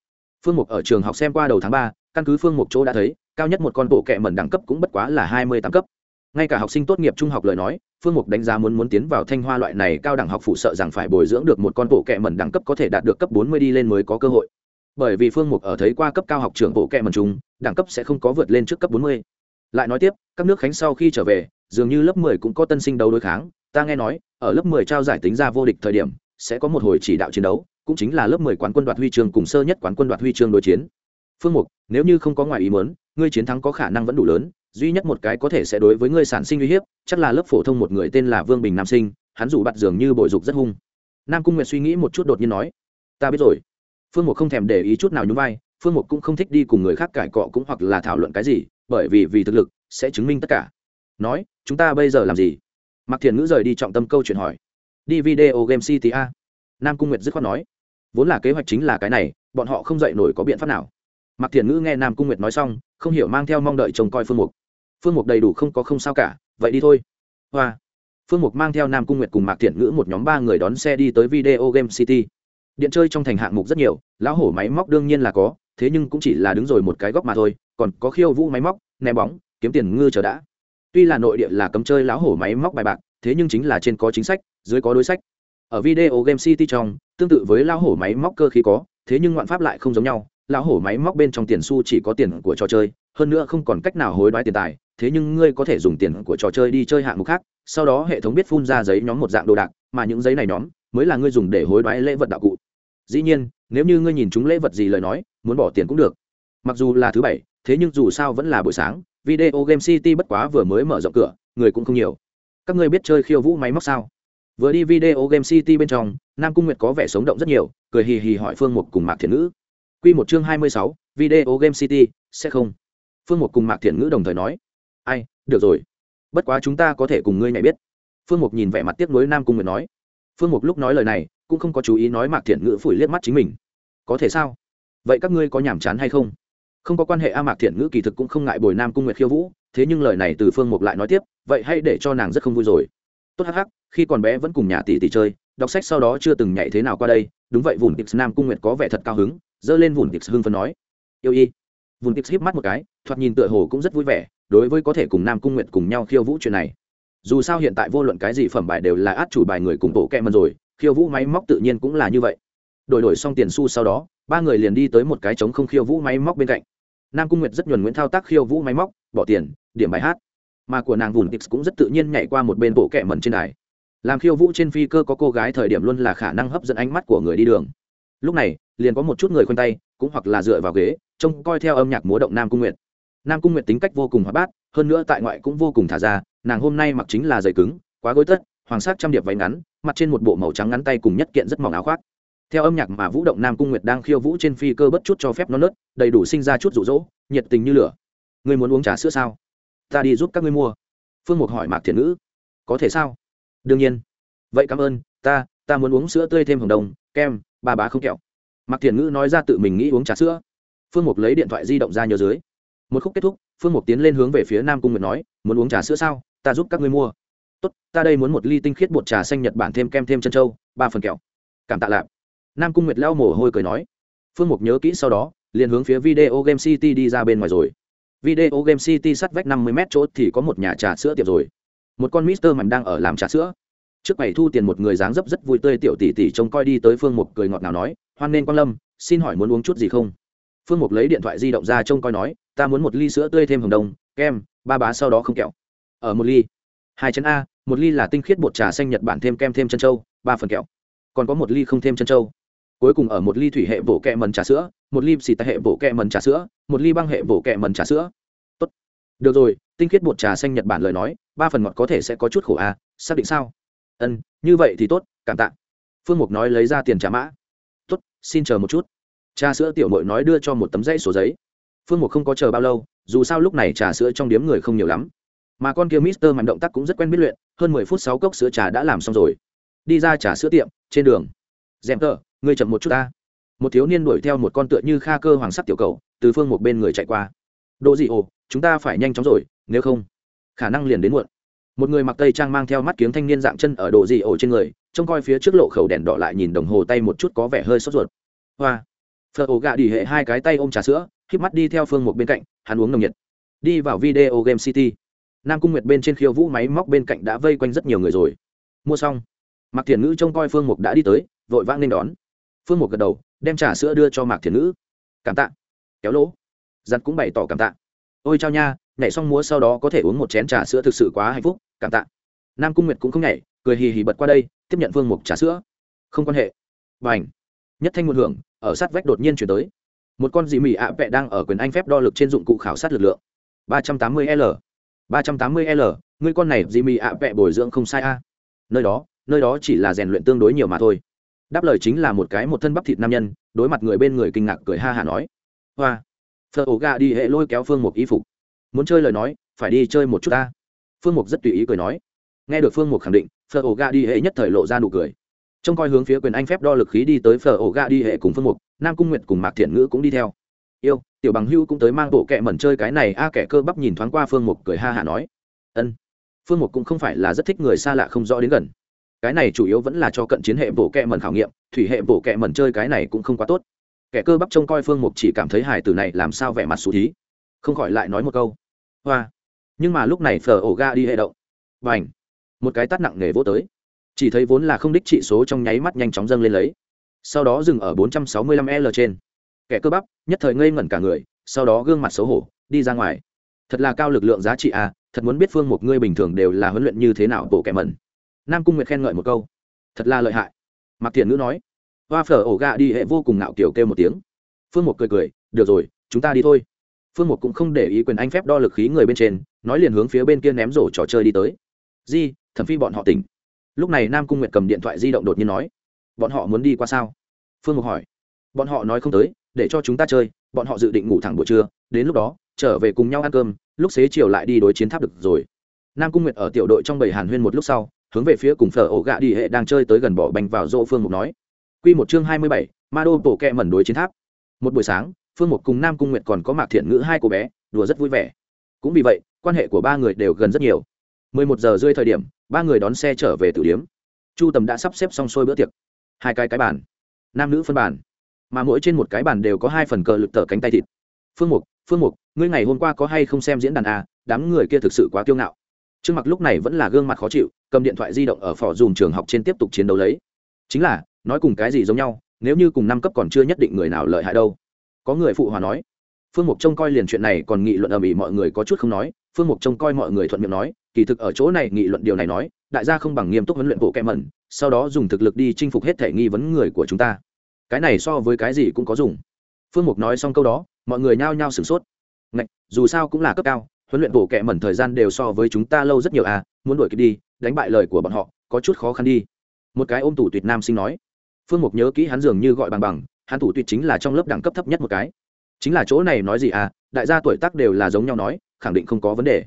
S1: Phương mục ở trường học xem qua đầu tháng ba, căn cứ phương mục chỗ đã thấy, cao nhất một con bộ kệ mẩn đẳng cấp cũng bất quá là hai mươi tám cấp. Ngay cả học sinh tốt nghiệp trung học lời nói phương mục đánh giá muốn muốn tiến vào thanh hoa loại này cao đẳng học phụ sợ rằng phải bồi dưỡng được một con bộ kệ mẩn đẳng cấp có thể đạt được cấp bốn mươi đi lên mới có cơ hội. Bởi vì phương mục ở thấy qua cấp cao học trường bộ kệ mẩn chúng đẳng cấp sẽ không có vượt lên trước cấp bốn mươi. Lại nói tiếp, các nước khánh sau khi trở về, dường như lớp mười cũng có tân sinh đấu đối kháng. Ta nghe nói, ở lớp mười trao giải tính ra vô địch thời điểm, sẽ có một hồi chỉ đạo chiến đấu, cũng chính là lớp mười quán quân đoạt huy chương cùng sơ nhất quán quân đoạt huy chương đối chiến. Phương mục, nếu như không có ngoài ý muốn, ngươi chiến thắng có khả năng vẫn đủ lớn duy nhất một cái có thể sẽ đối với ngươi sản sinh uy hiếp, chắc là lớp phổ thông một người tên là vương bình nam sinh, hắn rủ bặt dường như bội dục rất hung. Nam cung nguyệt suy nghĩ một chút đột nhiên nói, ta biết rồi. Phương mục không thèm để ý chút nào nhún vai, phương mục cũng không thích đi cùng người khác cãi cọ cũng hoặc là thảo luận cái gì, bởi vì vì thực lực sẽ chứng minh tất cả. Nói, chúng ta bây giờ làm gì? Mặc thiền ngữ rời đi trọng tâm câu chuyện hỏi. Đi video game city a. Nam cung nguyệt dứt khoát nói, vốn là kế hoạch chính là cái này, bọn họ không dạy nổi có biện pháp nào. Mạc thiền ngữ nghe nam cung nguyệt nói xong, không hiểu mang theo mong đợi trông coi phương mục. Phương mục đầy đủ không có không sao cả, vậy đi thôi. Hoa. Phương mục mang theo nam cung nguyệt cùng mạc thiện ngữ một nhóm ba người đón xe đi tới video game city. Điện chơi trong thành hạng mục rất nhiều, lão hổ máy móc đương nhiên là có, thế nhưng cũng chỉ là đứng rồi một cái góc mà thôi, còn có khiêu vũ máy móc, ném bóng, kiếm tiền ngư chờ đã. Tuy là nội địa là cấm chơi lão hổ máy móc bài bạc, thế nhưng chính là trên có chính sách, dưới có đối sách. Ở video game city trong, tương tự với lão hổ máy móc cơ khí có, thế nhưng ngoạn pháp lại không giống nhau lão hổ máy móc bên trong tiền xu chỉ có tiền của trò chơi, hơn nữa không còn cách nào hối đoái tiền tài, thế nhưng ngươi có thể dùng tiền của trò chơi đi chơi hạng mục khác, sau đó hệ thống biết phun ra giấy nhóm một dạng đồ đạc, mà những giấy này nhóm mới là ngươi dùng để hối đoái lễ vật đạo cụ. Dĩ nhiên, nếu như ngươi nhìn chúng lễ vật gì lời nói, muốn bỏ tiền cũng được. Mặc dù là thứ bảy, thế nhưng dù sao vẫn là buổi sáng, video game city bất quá vừa mới mở rộng cửa, người cũng không nhiều. Các ngươi biết chơi khiêu vũ máy móc sao? Vừa đi video game city bên trong, nam cung nguyệt có vẻ sống động rất nhiều, cười hì hì hỏi phương mục cùng mạc thiện ngữ. Quy một chương hai mươi sáu, video game city, sẽ không. Phương mục cùng mạc thiện ngữ đồng thời nói, ai, được rồi. Bất quá chúng ta có thể cùng ngươi nhảy biết. Phương mục nhìn vẻ mặt tiếc nuối nam cung nguyệt nói. Phương mục lúc nói lời này, cũng không có chú ý nói mạc thiện ngữ phủi liếc mắt chính mình. Có thể sao? Vậy các ngươi có nhàm chán hay không? Không có quan hệ a, mạc thiện ngữ kỳ thực cũng không ngại bồi nam cung nguyệt khiêu vũ, thế nhưng lời này từ phương mục lại nói tiếp, vậy hay để cho nàng rất không vui rồi. Tốt hắc hắc, khi còn bé vẫn cùng nhà tỷ tỷ chơi, đọc sách sau đó chưa từng nhảy thế nào qua đây. Đúng vậy vùn tips nam cung nguyệt có vẻ thật cao hứng giơ lên vùn tips hưng phấn nói, yêu y. Vùn tips híp mắt một cái, thoạt nhìn tựa hồ cũng rất vui vẻ, đối với có thể cùng nam cung nguyệt cùng nhau khiêu vũ chuyện này. Dù sao hiện tại vô luận cái gì phẩm bài đều là át chủ bài người cùng bộ kẹ mần rồi, khiêu vũ máy móc tự nhiên cũng là như vậy. Đổi đổi xong tiền xu sau đó, ba người liền đi tới một cái trống không khiêu vũ máy móc bên cạnh. Nam cung nguyệt rất nhuần nguyễn thao tác khiêu vũ máy móc, bỏ tiền, điểm bài hát. Mà của nàng vùn tix cũng rất tự nhiên nhảy qua một bên bộ kẹ mần trên đài. Làm khiêu vũ trên phi cơ có cô gái thời điểm luôn là khả năng hấp dẫn ánh mắt của người đi đường. Lúc này liền có một chút người khoanh tay, cũng hoặc là dựa vào ghế, trông coi theo âm nhạc múa động nam cung nguyệt. Nam cung nguyệt tính cách vô cùng hoạt bát, hơn nữa tại ngoại cũng vô cùng thả ra, nàng hôm nay mặc chính là giày cứng, quá gối tất, hoàng sắc trăm điệp váy ngắn, mặt trên một bộ màu trắng ngắn tay cùng nhất kiện rất mỏng áo khoác. Theo âm nhạc mà vũ động nam cung nguyệt đang khiêu vũ trên phi cơ bất chút cho phép nó nớt, đầy đủ sinh ra chút rụ rỗ, nhiệt tình như lửa. Người muốn uống trà sữa sao? Ta đi giúp các ngươi mua. Phương mục hỏi mạc thiện ngữ. Có thể sao? Đương nhiên. Vậy cảm ơn, ta ta muốn uống sữa tươi thêm hồng đồng, kem, ba bá không kẹo mạc thiền ngữ nói ra tự mình nghĩ uống trà sữa. Phương mục lấy điện thoại di động ra nhớ dưới. Một khúc kết thúc, phương mục tiến lên hướng về phía nam cung nguyệt nói, muốn uống trà sữa sao? Ta giúp các ngươi mua. Tốt, ta đây muốn một ly tinh khiết bột trà xanh nhật bản thêm kem thêm chân trâu, ba phần kẹo. Cảm tạ lạp. Nam cung nguyệt lao mồ hôi cười nói. Phương mục nhớ kỹ sau đó, liền hướng phía video game city đi ra bên ngoài rồi. Video game city sắt vách năm mươi m chỗ thì có một nhà trà sữa tiệp rồi. Một con mister mạnh đang ở làm trà sữa trước bảy thu tiền một người dáng dấp rất vui tươi tiểu tỷ tỷ trông coi đi tới phương mục cười ngọt nào nói, hoan nên quan lâm, xin hỏi muốn uống chút gì không? Phương mục lấy điện thoại di động ra trông coi nói, ta muốn một ly sữa tươi thêm hồng đồng, kem, ba bá sau đó không kẹo. Ở một ly. Hai chén a, một ly là tinh khiết bột trà xanh nhật bản thêm kem thêm chân trâu, ba phần kẹo. Còn có một ly không thêm chân trâu. Cuối cùng ở một ly thủy hệ bổ kẹ mần trà sữa, một ly xì tại hệ bổ kẹ mần trà sữa, một ly băng hệ bổ kẹ mần trà sữa. Tốt. được rồi, tinh khiết bột trà xanh nhật bản lời nói, ba phần ngọt có thể sẽ có chút khổ a, xác định sao? Ân, như vậy thì tốt, cảm tạ. Phương mục nói lấy ra tiền trả mã. Tốt, xin chờ một chút. Trà sữa tiểu mội nói đưa cho một tấm dãy sổ giấy. Phương mục không có chờ bao lâu, dù sao lúc này trà sữa trong điếm người không nhiều lắm. Mà con kia mister mạnh động tác cũng rất quen biết luyện, hơn mười phút sáu cốc sữa trà đã làm xong rồi. Đi ra trà sữa tiệm, trên đường. Dèm tờ ngươi chậm một chút ta. Một thiếu niên đuổi theo một con tựa như kha cơ hoàng sắc tiểu cầu, từ phương một bên người chạy qua. Độ gì ồ, chúng ta phải nhanh chóng rồi, nếu không, khả năng liền đến muộn một người mặc tây trang mang theo mắt kiếng thanh niên dạng chân ở độ gì ổ trên người, trông coi phía trước lộ khẩu đèn đỏ lại nhìn đồng hồ tay một chút có vẻ hơi sốt ruột. Hoa. Phở ổ gà đi hệ hai cái tay ôm trà sữa k mắt đi theo phương một bên cạnh, hắn uống nồng nhiệt. Đi vào video game city. Nam cung nguyệt bên trên khiêu vũ máy móc bên cạnh đã vây quanh rất nhiều người rồi. Mua xong. Mặc thiền ngữ trông coi phương mục đã đi tới, vội vã nên đón. Phương mục gật đầu, đem trà sữa đưa cho mạc thiền ngữ. Cảm tạ. Kéo lỗ. Giặt cũng bày tỏ cảm tạ. Ôi chao nha, nhảy xong múa sau đó có thể uống một chén trà sữa thực sự quá hạnh phúc cảm tạ. Nam cung nguyệt cũng không nhảy, cười hì hì bật qua đây, tiếp nhận vương mục trà sữa. Không quan hệ. B à n h nhất thanh một hưởng, ở sát vách đột nhiên chuyển tới. Một con dị mị ạ vẹ đang ở quyền anh phép đo lực trên dụng cụ khảo sát lực lượng. ba trăm tám mươi l. ba trăm tám mươi l, ngươi con này dị mị ạ vẹ bồi dưỡng không sai a. Nơi đó nơi đó chỉ là rèn luyện tương đối nhiều mà thôi. Đáp lời chính là một cái một thân bắp thịt nam nhân, đối mặt người bên người kinh ngạc cười ha hả nói. Hoa. Phở ổ gà đi hệ lôi kéo phương mục y phục. Muốn chơi lời nói, phải đi chơi một chút ta phương mục rất tùy ý cười nói. Nghe được phương mục khẳng định, phở ổ ga đi hệ nhất thời lộ ra nụ cười. Trông coi hướng phía quyền anh phép đo lực khí đi tới phở ổ ga đi hệ cùng phương mục, nam cung nguyệt cùng mạc thiện ngữ cũng đi theo. Yêu, tiểu bằng hưu cũng tới mang bộ kẹ mẩn chơi cái này, a, kẻ cơ bắp nhìn thoáng qua phương mục cười ha hả nói. Ân. Phương mục cũng không phải là rất thích người xa lạ không rõ đến gần. Cái này chủ yếu vẫn là cho cận chiến hệ bộ kẹ mẩn khảo nghiệm, thủy hệ bộ kẹ mẩn chơi cái này cũng không quá tốt. Kẻ cơ bắp trông coi phương mục chỉ cảm thấy hải tử này làm sao vẻ mặt xú thí. Không khỏi lại nói một câu. Hoa nhưng mà lúc này phở ổ ga đi hệ động. Và h một cái tắt nặng nề vỗ tới. Chỉ thấy vốn là không đích trị số trong nháy mắt nhanh chóng dâng lên lấy. Sau đó dừng ở 465 l trên. Kẻ cơ bắp, nhất thời ngây ngẩn cả người, sau đó gương mặt xấu hổ, đi ra ngoài. Thật là cao lực lượng giá trị à thật muốn biết phương một ngươi bình thường đều là huấn luyện như thế nào bộ kẻ mẩn. Nam cung nguyệt khen ngợi một câu. Thật là lợi hại. Mặc thiền ngữ nói. Hoa phở ổ gà đi hệ vô cùng ngạo kiểu kêu một tiếng. Phương một cười cười. Được rồi, chúng ta đi thôi phương một cũng không để ý quyền anh phép đo lực khí người bên trên, nói liền hướng phía bên kia ném rổ trò chơi đi tới. Di, thẩm phi bọn họ tỉnh. Lúc này nam cung nguyệt cầm điện thoại di động đột nhiên nói, bọn họ muốn đi qua sao? Phương mục hỏi. Bọn họ nói không tới, để cho chúng ta chơi, bọn họ dự định ngủ thẳng buổi trưa, đến lúc đó, trở về cùng nhau ăn cơm, lúc xế chiều lại đi đối chiến tháp được rồi. Nam cung nguyệt ở tiểu đội trong bầy hàn huyên một lúc sau, hướng về phía cùng phở ổ gạ đi hệ đang chơi tới gần bỏ bành vào rỗ phương mục nói. Q một chương hai mươi bảy ma đô bộ kẹ mẩn đối chiến tháp. Một buổi sáng phương mục cùng nam cung nguyệt còn có mạc thiện ngữ hai cô bé, đùa rất vui vẻ. Cũng vì vậy, quan hệ của ba người đều gần rất nhiều. Mười một giờ rơi thời điểm, ba người đón xe trở về tử điếm. Chu tầm đã sắp xếp xong xuôi bữa tiệc. Hai cái cái bàn. Nam nữ phân bàn. Mà mỗi trên một cái bàn đều có hai phần cờ lực tờ cánh tay thịt. Phương mục phương mục, ngươi ngày hôm qua có hay không xem diễn đàn à? Đám người kia thực sự quá kiêu ngạo. Trương mặc lúc này vẫn là gương mặt khó chịu, cầm điện thoại di động ở phò dùm trường học trên tiếp tục chiến đấu lấy. Chính là, nói cùng cái gì giống nhau, nếu như cùng năm cấp còn chưa nhất định người nào lợi hại đâu có người phụ hòa nói. Phương mục trông coi liền chuyện này còn nghị luận ầm ĩ mọi người có chút không nói. Phương mục trông coi mọi người thuận miệng nói kỳ thực ở chỗ này nghị luận điều này nói đại gia không bằng nghiêm túc huấn luyện bộ kẹ mẩn sau đó dùng thực lực đi chinh phục hết thể nghi vấn người của chúng ta. Cái này so với cái gì cũng có dùng. Phương mục nói xong câu đó mọi người nhao nhao sửng sốt. Ngạch, dù sao cũng là cấp cao huấn luyện bộ kẹ mẩn thời gian đều so với chúng ta lâu rất nhiều à muốn đuổi kịp đi đánh bại lời của bọn họ có chút khó khăn đi. Một cái ôm tủ tuyệt nam sinh nói. Phương mục nhớ kỹ hắn dường như gọi bằng bằng hắn thủ tuyệt chính là trong lớp đẳng cấp thấp nhất một cái. Chính là chỗ này nói gì à đại gia tuổi tác đều là giống nhau nói, khẳng định không có vấn đề.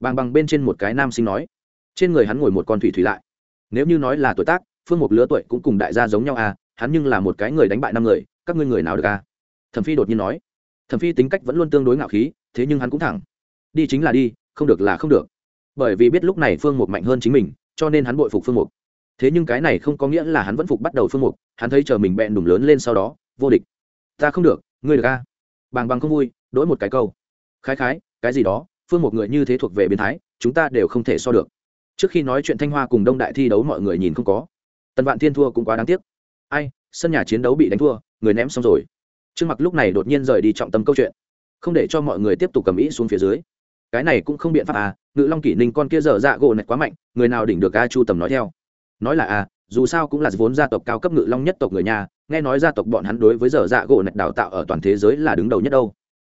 S1: Bằng bằng bên trên một cái nam sinh nói. Trên người hắn ngồi một con thủy thủy lại. Nếu như nói là tuổi tác, phương một lứa tuổi cũng cùng đại gia giống nhau à hắn nhưng là một cái người đánh bại năm người, các ngươi người nào được à? Thẩm phi đột nhiên nói. Thẩm phi tính cách vẫn luôn tương đối ngạo khí, thế nhưng hắn cũng thẳng. Đi chính là đi, không được là không được. Bởi vì biết lúc này phương mục mạnh hơn chính mình, cho nên hắn bội phục phương mục. Thế nhưng cái này không có nghĩa là hắn vẫn phục bắt đầu phương mục, hắn thấy chờ mình bẹn đủng lớn lên sau đó vô địch. Ta không được, ngươi được a. Bàng bằng không vui đỗi một cái câu. Khái khái, cái gì đó, phương một người như thế thuộc về biến thái, chúng ta đều không thể so được. Trước khi nói chuyện thanh hoa cùng đông đại thi đấu mọi người nhìn không có. Tần vạn thiên thua cũng quá đáng tiếc. Ai, sân nhà chiến đấu bị đánh thua, người ném xong rồi. Trương mặc lúc này đột nhiên rời đi trọng tâm câu chuyện. Không để cho mọi người tiếp tục cầm ý xuống phía dưới. Cái này cũng không biện pháp à ngự long kỷ ninh con kia dở dạ gỗ này quá mạnh, người nào đỉnh được a chu tầm nói theo. Nói là à dù sao cũng là vốn gia tộc cao cấp ngự long nhất tộc người nhà nghe nói gia tộc bọn hắn đối với dở dạ gỗ nạch đào tạo ở toàn thế giới là đứng đầu nhất đâu.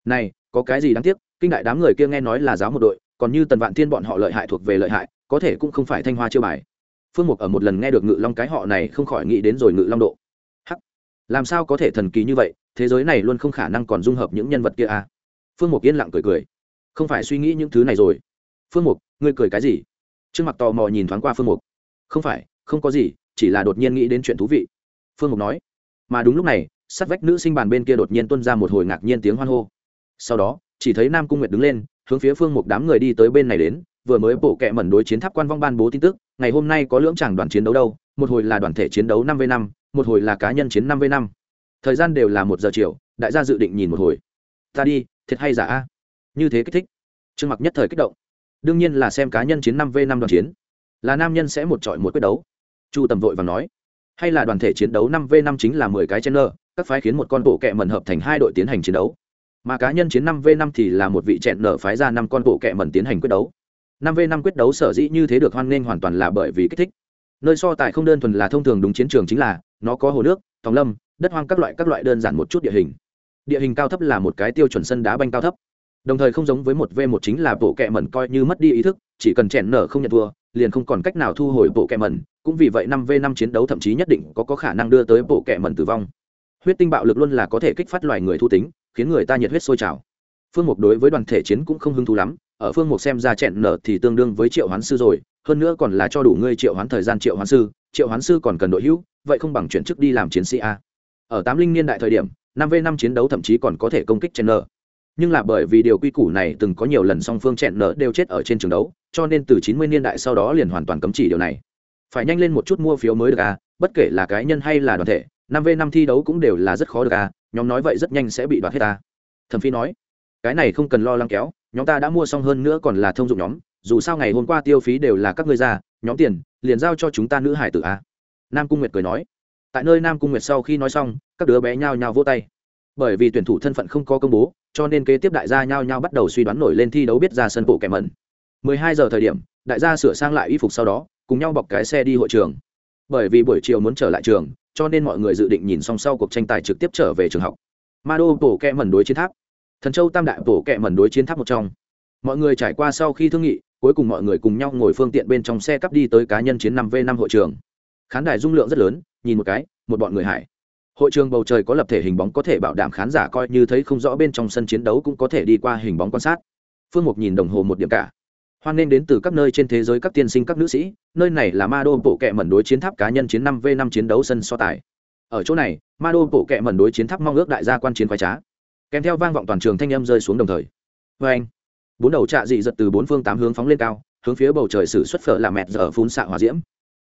S1: Này, có cái gì đáng tiếc? Kinh đại đám người kia nghe nói là giáo một đội, còn như tần vạn thiên bọn họ lợi hại thuộc về lợi hại, có thể cũng không phải thanh hoa chưa bài. Phương mục ở một lần nghe được ngự long cái họ này không khỏi nghĩ đến rồi ngự long độ. Hắc! Làm sao có thể thần kỳ như vậy? Thế giới này luôn không khả năng còn dung hợp những nhân vật kia à? Phương mục yên lặng cười cười. Không phải suy nghĩ những thứ này rồi. Phương mục, ngươi cười cái gì? Trương mặc tò mò nhìn thoáng qua phương mục. Không phải, không có gì, chỉ là đột nhiên nghĩ đến chuyện thú vị. Phương mục nói mà đúng lúc này, sát vách nữ sinh bàn bên kia đột nhiên tuân ra một hồi ngạc nhiên tiếng hoan hô. Sau đó, chỉ thấy nam cung nguyệt đứng lên, hướng phía phương một đám người đi tới bên này đến, vừa mới bổ kẹ mẩn đối chiến tháp quan vong ban bố tin tức, ngày hôm nay có lưỡng chàng đoàn chiến đấu đâu, một hồi là đoàn thể chiến đấu năm v năm, một hồi là cá nhân chiến năm v năm. Thời gian đều là một giờ chiều, đại gia dự định nhìn một hồi. Ta đi, thiệt hay giả a? Như thế kích thích. Trương mặc nhất thời kích động. Đương nhiên là xem cá nhân chiến năm v năm đoàn chiến. Là nam nhân sẽ một trọi một quyết đấu. Chu tầm vội và nói hay là đoàn thể chiến đấu năm v năm chính là mười cái chen các phái khiến một con bộ kẹ mẩn hợp thành hai đội tiến hành chiến đấu. Mà cá nhân chiến năm v năm thì là một vị chẹn nở phái ra năm con bộ kẹ mẩn tiến hành quyết đấu. Năm v năm quyết đấu sở dĩ như thế được hoan nghênh hoàn toàn là bởi vì kích thích. Nơi so tài không đơn thuần là thông thường đúng chiến trường chính là, nó có hồ nước, tòng lâm, đất hoang các loại các loại đơn giản một chút địa hình. Địa hình cao thấp là một cái tiêu chuẩn sân đá banh cao thấp. Đồng thời không giống với một v một chính là bộ kẹ mẩn coi như mất đi ý thức, chỉ cần chèn nở không nhận thua, liền không còn cách nào thu hồi bộ kẹ mẩn cũng vì vậy năm v năm chiến đấu thậm chí nhất định có, có khả năng đưa tới bộ kệ mẩn tử vong. Huyết tinh bạo lực luôn là có thể kích phát loài người thu tính khiến người ta nhiệt huyết sôi trào. Phương mục đối với đoàn thể chiến cũng không hứng thú lắm ở phương mục xem ra chẹn nở thì tương đương với triệu hoán sư rồi hơn nữa còn là cho đủ ngươi triệu hoán thời gian triệu hoán sư triệu hoán sư còn cần đội hữu vậy không bằng chuyển chức đi làm chiến sĩ a. Ở tám linh niên đại thời điểm năm v năm chiến đấu thậm chí còn có thể công kích chẹn nở. Nhưng là bởi vì điều quy củ này từng có nhiều lần song phương chẹn nở đều chết ở trên trường đấu cho nên từ chín mươi niên đại sau đó liền hoàn toàn cấm chỉ điều này phải nhanh lên một chút mua phiếu mới được à? bất kể là cá nhân hay là đoàn thể, năm v năm thi đấu cũng đều là rất khó được à? nhóm nói vậy rất nhanh sẽ bị đoạt hết ta thẩm phi nói, cái này không cần lo lắng kéo, nhóm ta đã mua xong hơn nữa còn là thông dụng nhóm, dù sao ngày hôm qua tiêu phí đều là các ngươi ra, nhóm tiền, liền giao cho chúng ta nữ hải tử a nam cung nguyệt cười nói, tại nơi nam cung nguyệt sau khi nói xong, các đứa bé nhao nhao vỗ tay bởi vì tuyển thủ thân phận không có công bố, cho nên kế tiếp đại gia nhao nhao bắt đầu suy đoán nổi lên thi đấu biết ra sân bộ kẻ mẩn 12 giờ thời điểm, đại gia sửa sang lại y phục sau đó cùng nhau bọc cái xe đi hội trường. Bởi vì buổi chiều muốn trở lại trường, cho nên mọi người dự định nhìn xong sau cuộc tranh tài trực tiếp trở về trường học. Ma đô bổ kẹ mẩn đối chiến tháp. Thần châu tam đại bổ kẹ mẩn đối chiến tháp một trong. Mọi người trải qua sau khi thương nghị, cuối cùng mọi người cùng nhau ngồi phương tiện bên trong xe cắp đi tới cá nhân chiến năm v năm hội trường. Khán đài dung lượng rất lớn, nhìn một cái, một bọn người hải. Hội trường bầu trời có lập thể hình bóng có thể bảo đảm khán giả coi như thấy không rõ bên trong sân chiến đấu cũng có thể đi qua hình bóng quan sát. Phương mục nhìn đồng hồ một điểm cả hoan nên đến từ các nơi trên thế giới các tiên sinh, các nữ sĩ. Nơi này là ma đô bộ kệ mẩn đối chiến tháp cá nhân chiến năm v năm chiến đấu sân so tài. Ở chỗ này, ma đô bộ kệ mẩn đối chiến tháp mong ước đại gia quan chiến khoái trá. Kèm theo vang vọng toàn trường thanh âm rơi xuống đồng thời. Vê anh. Bốn đầu trạ dị giật từ bốn phương tám hướng phóng lên cao, hướng phía bầu trời sử xuất phở là mẹt giờ phun xạ hỏa diễm.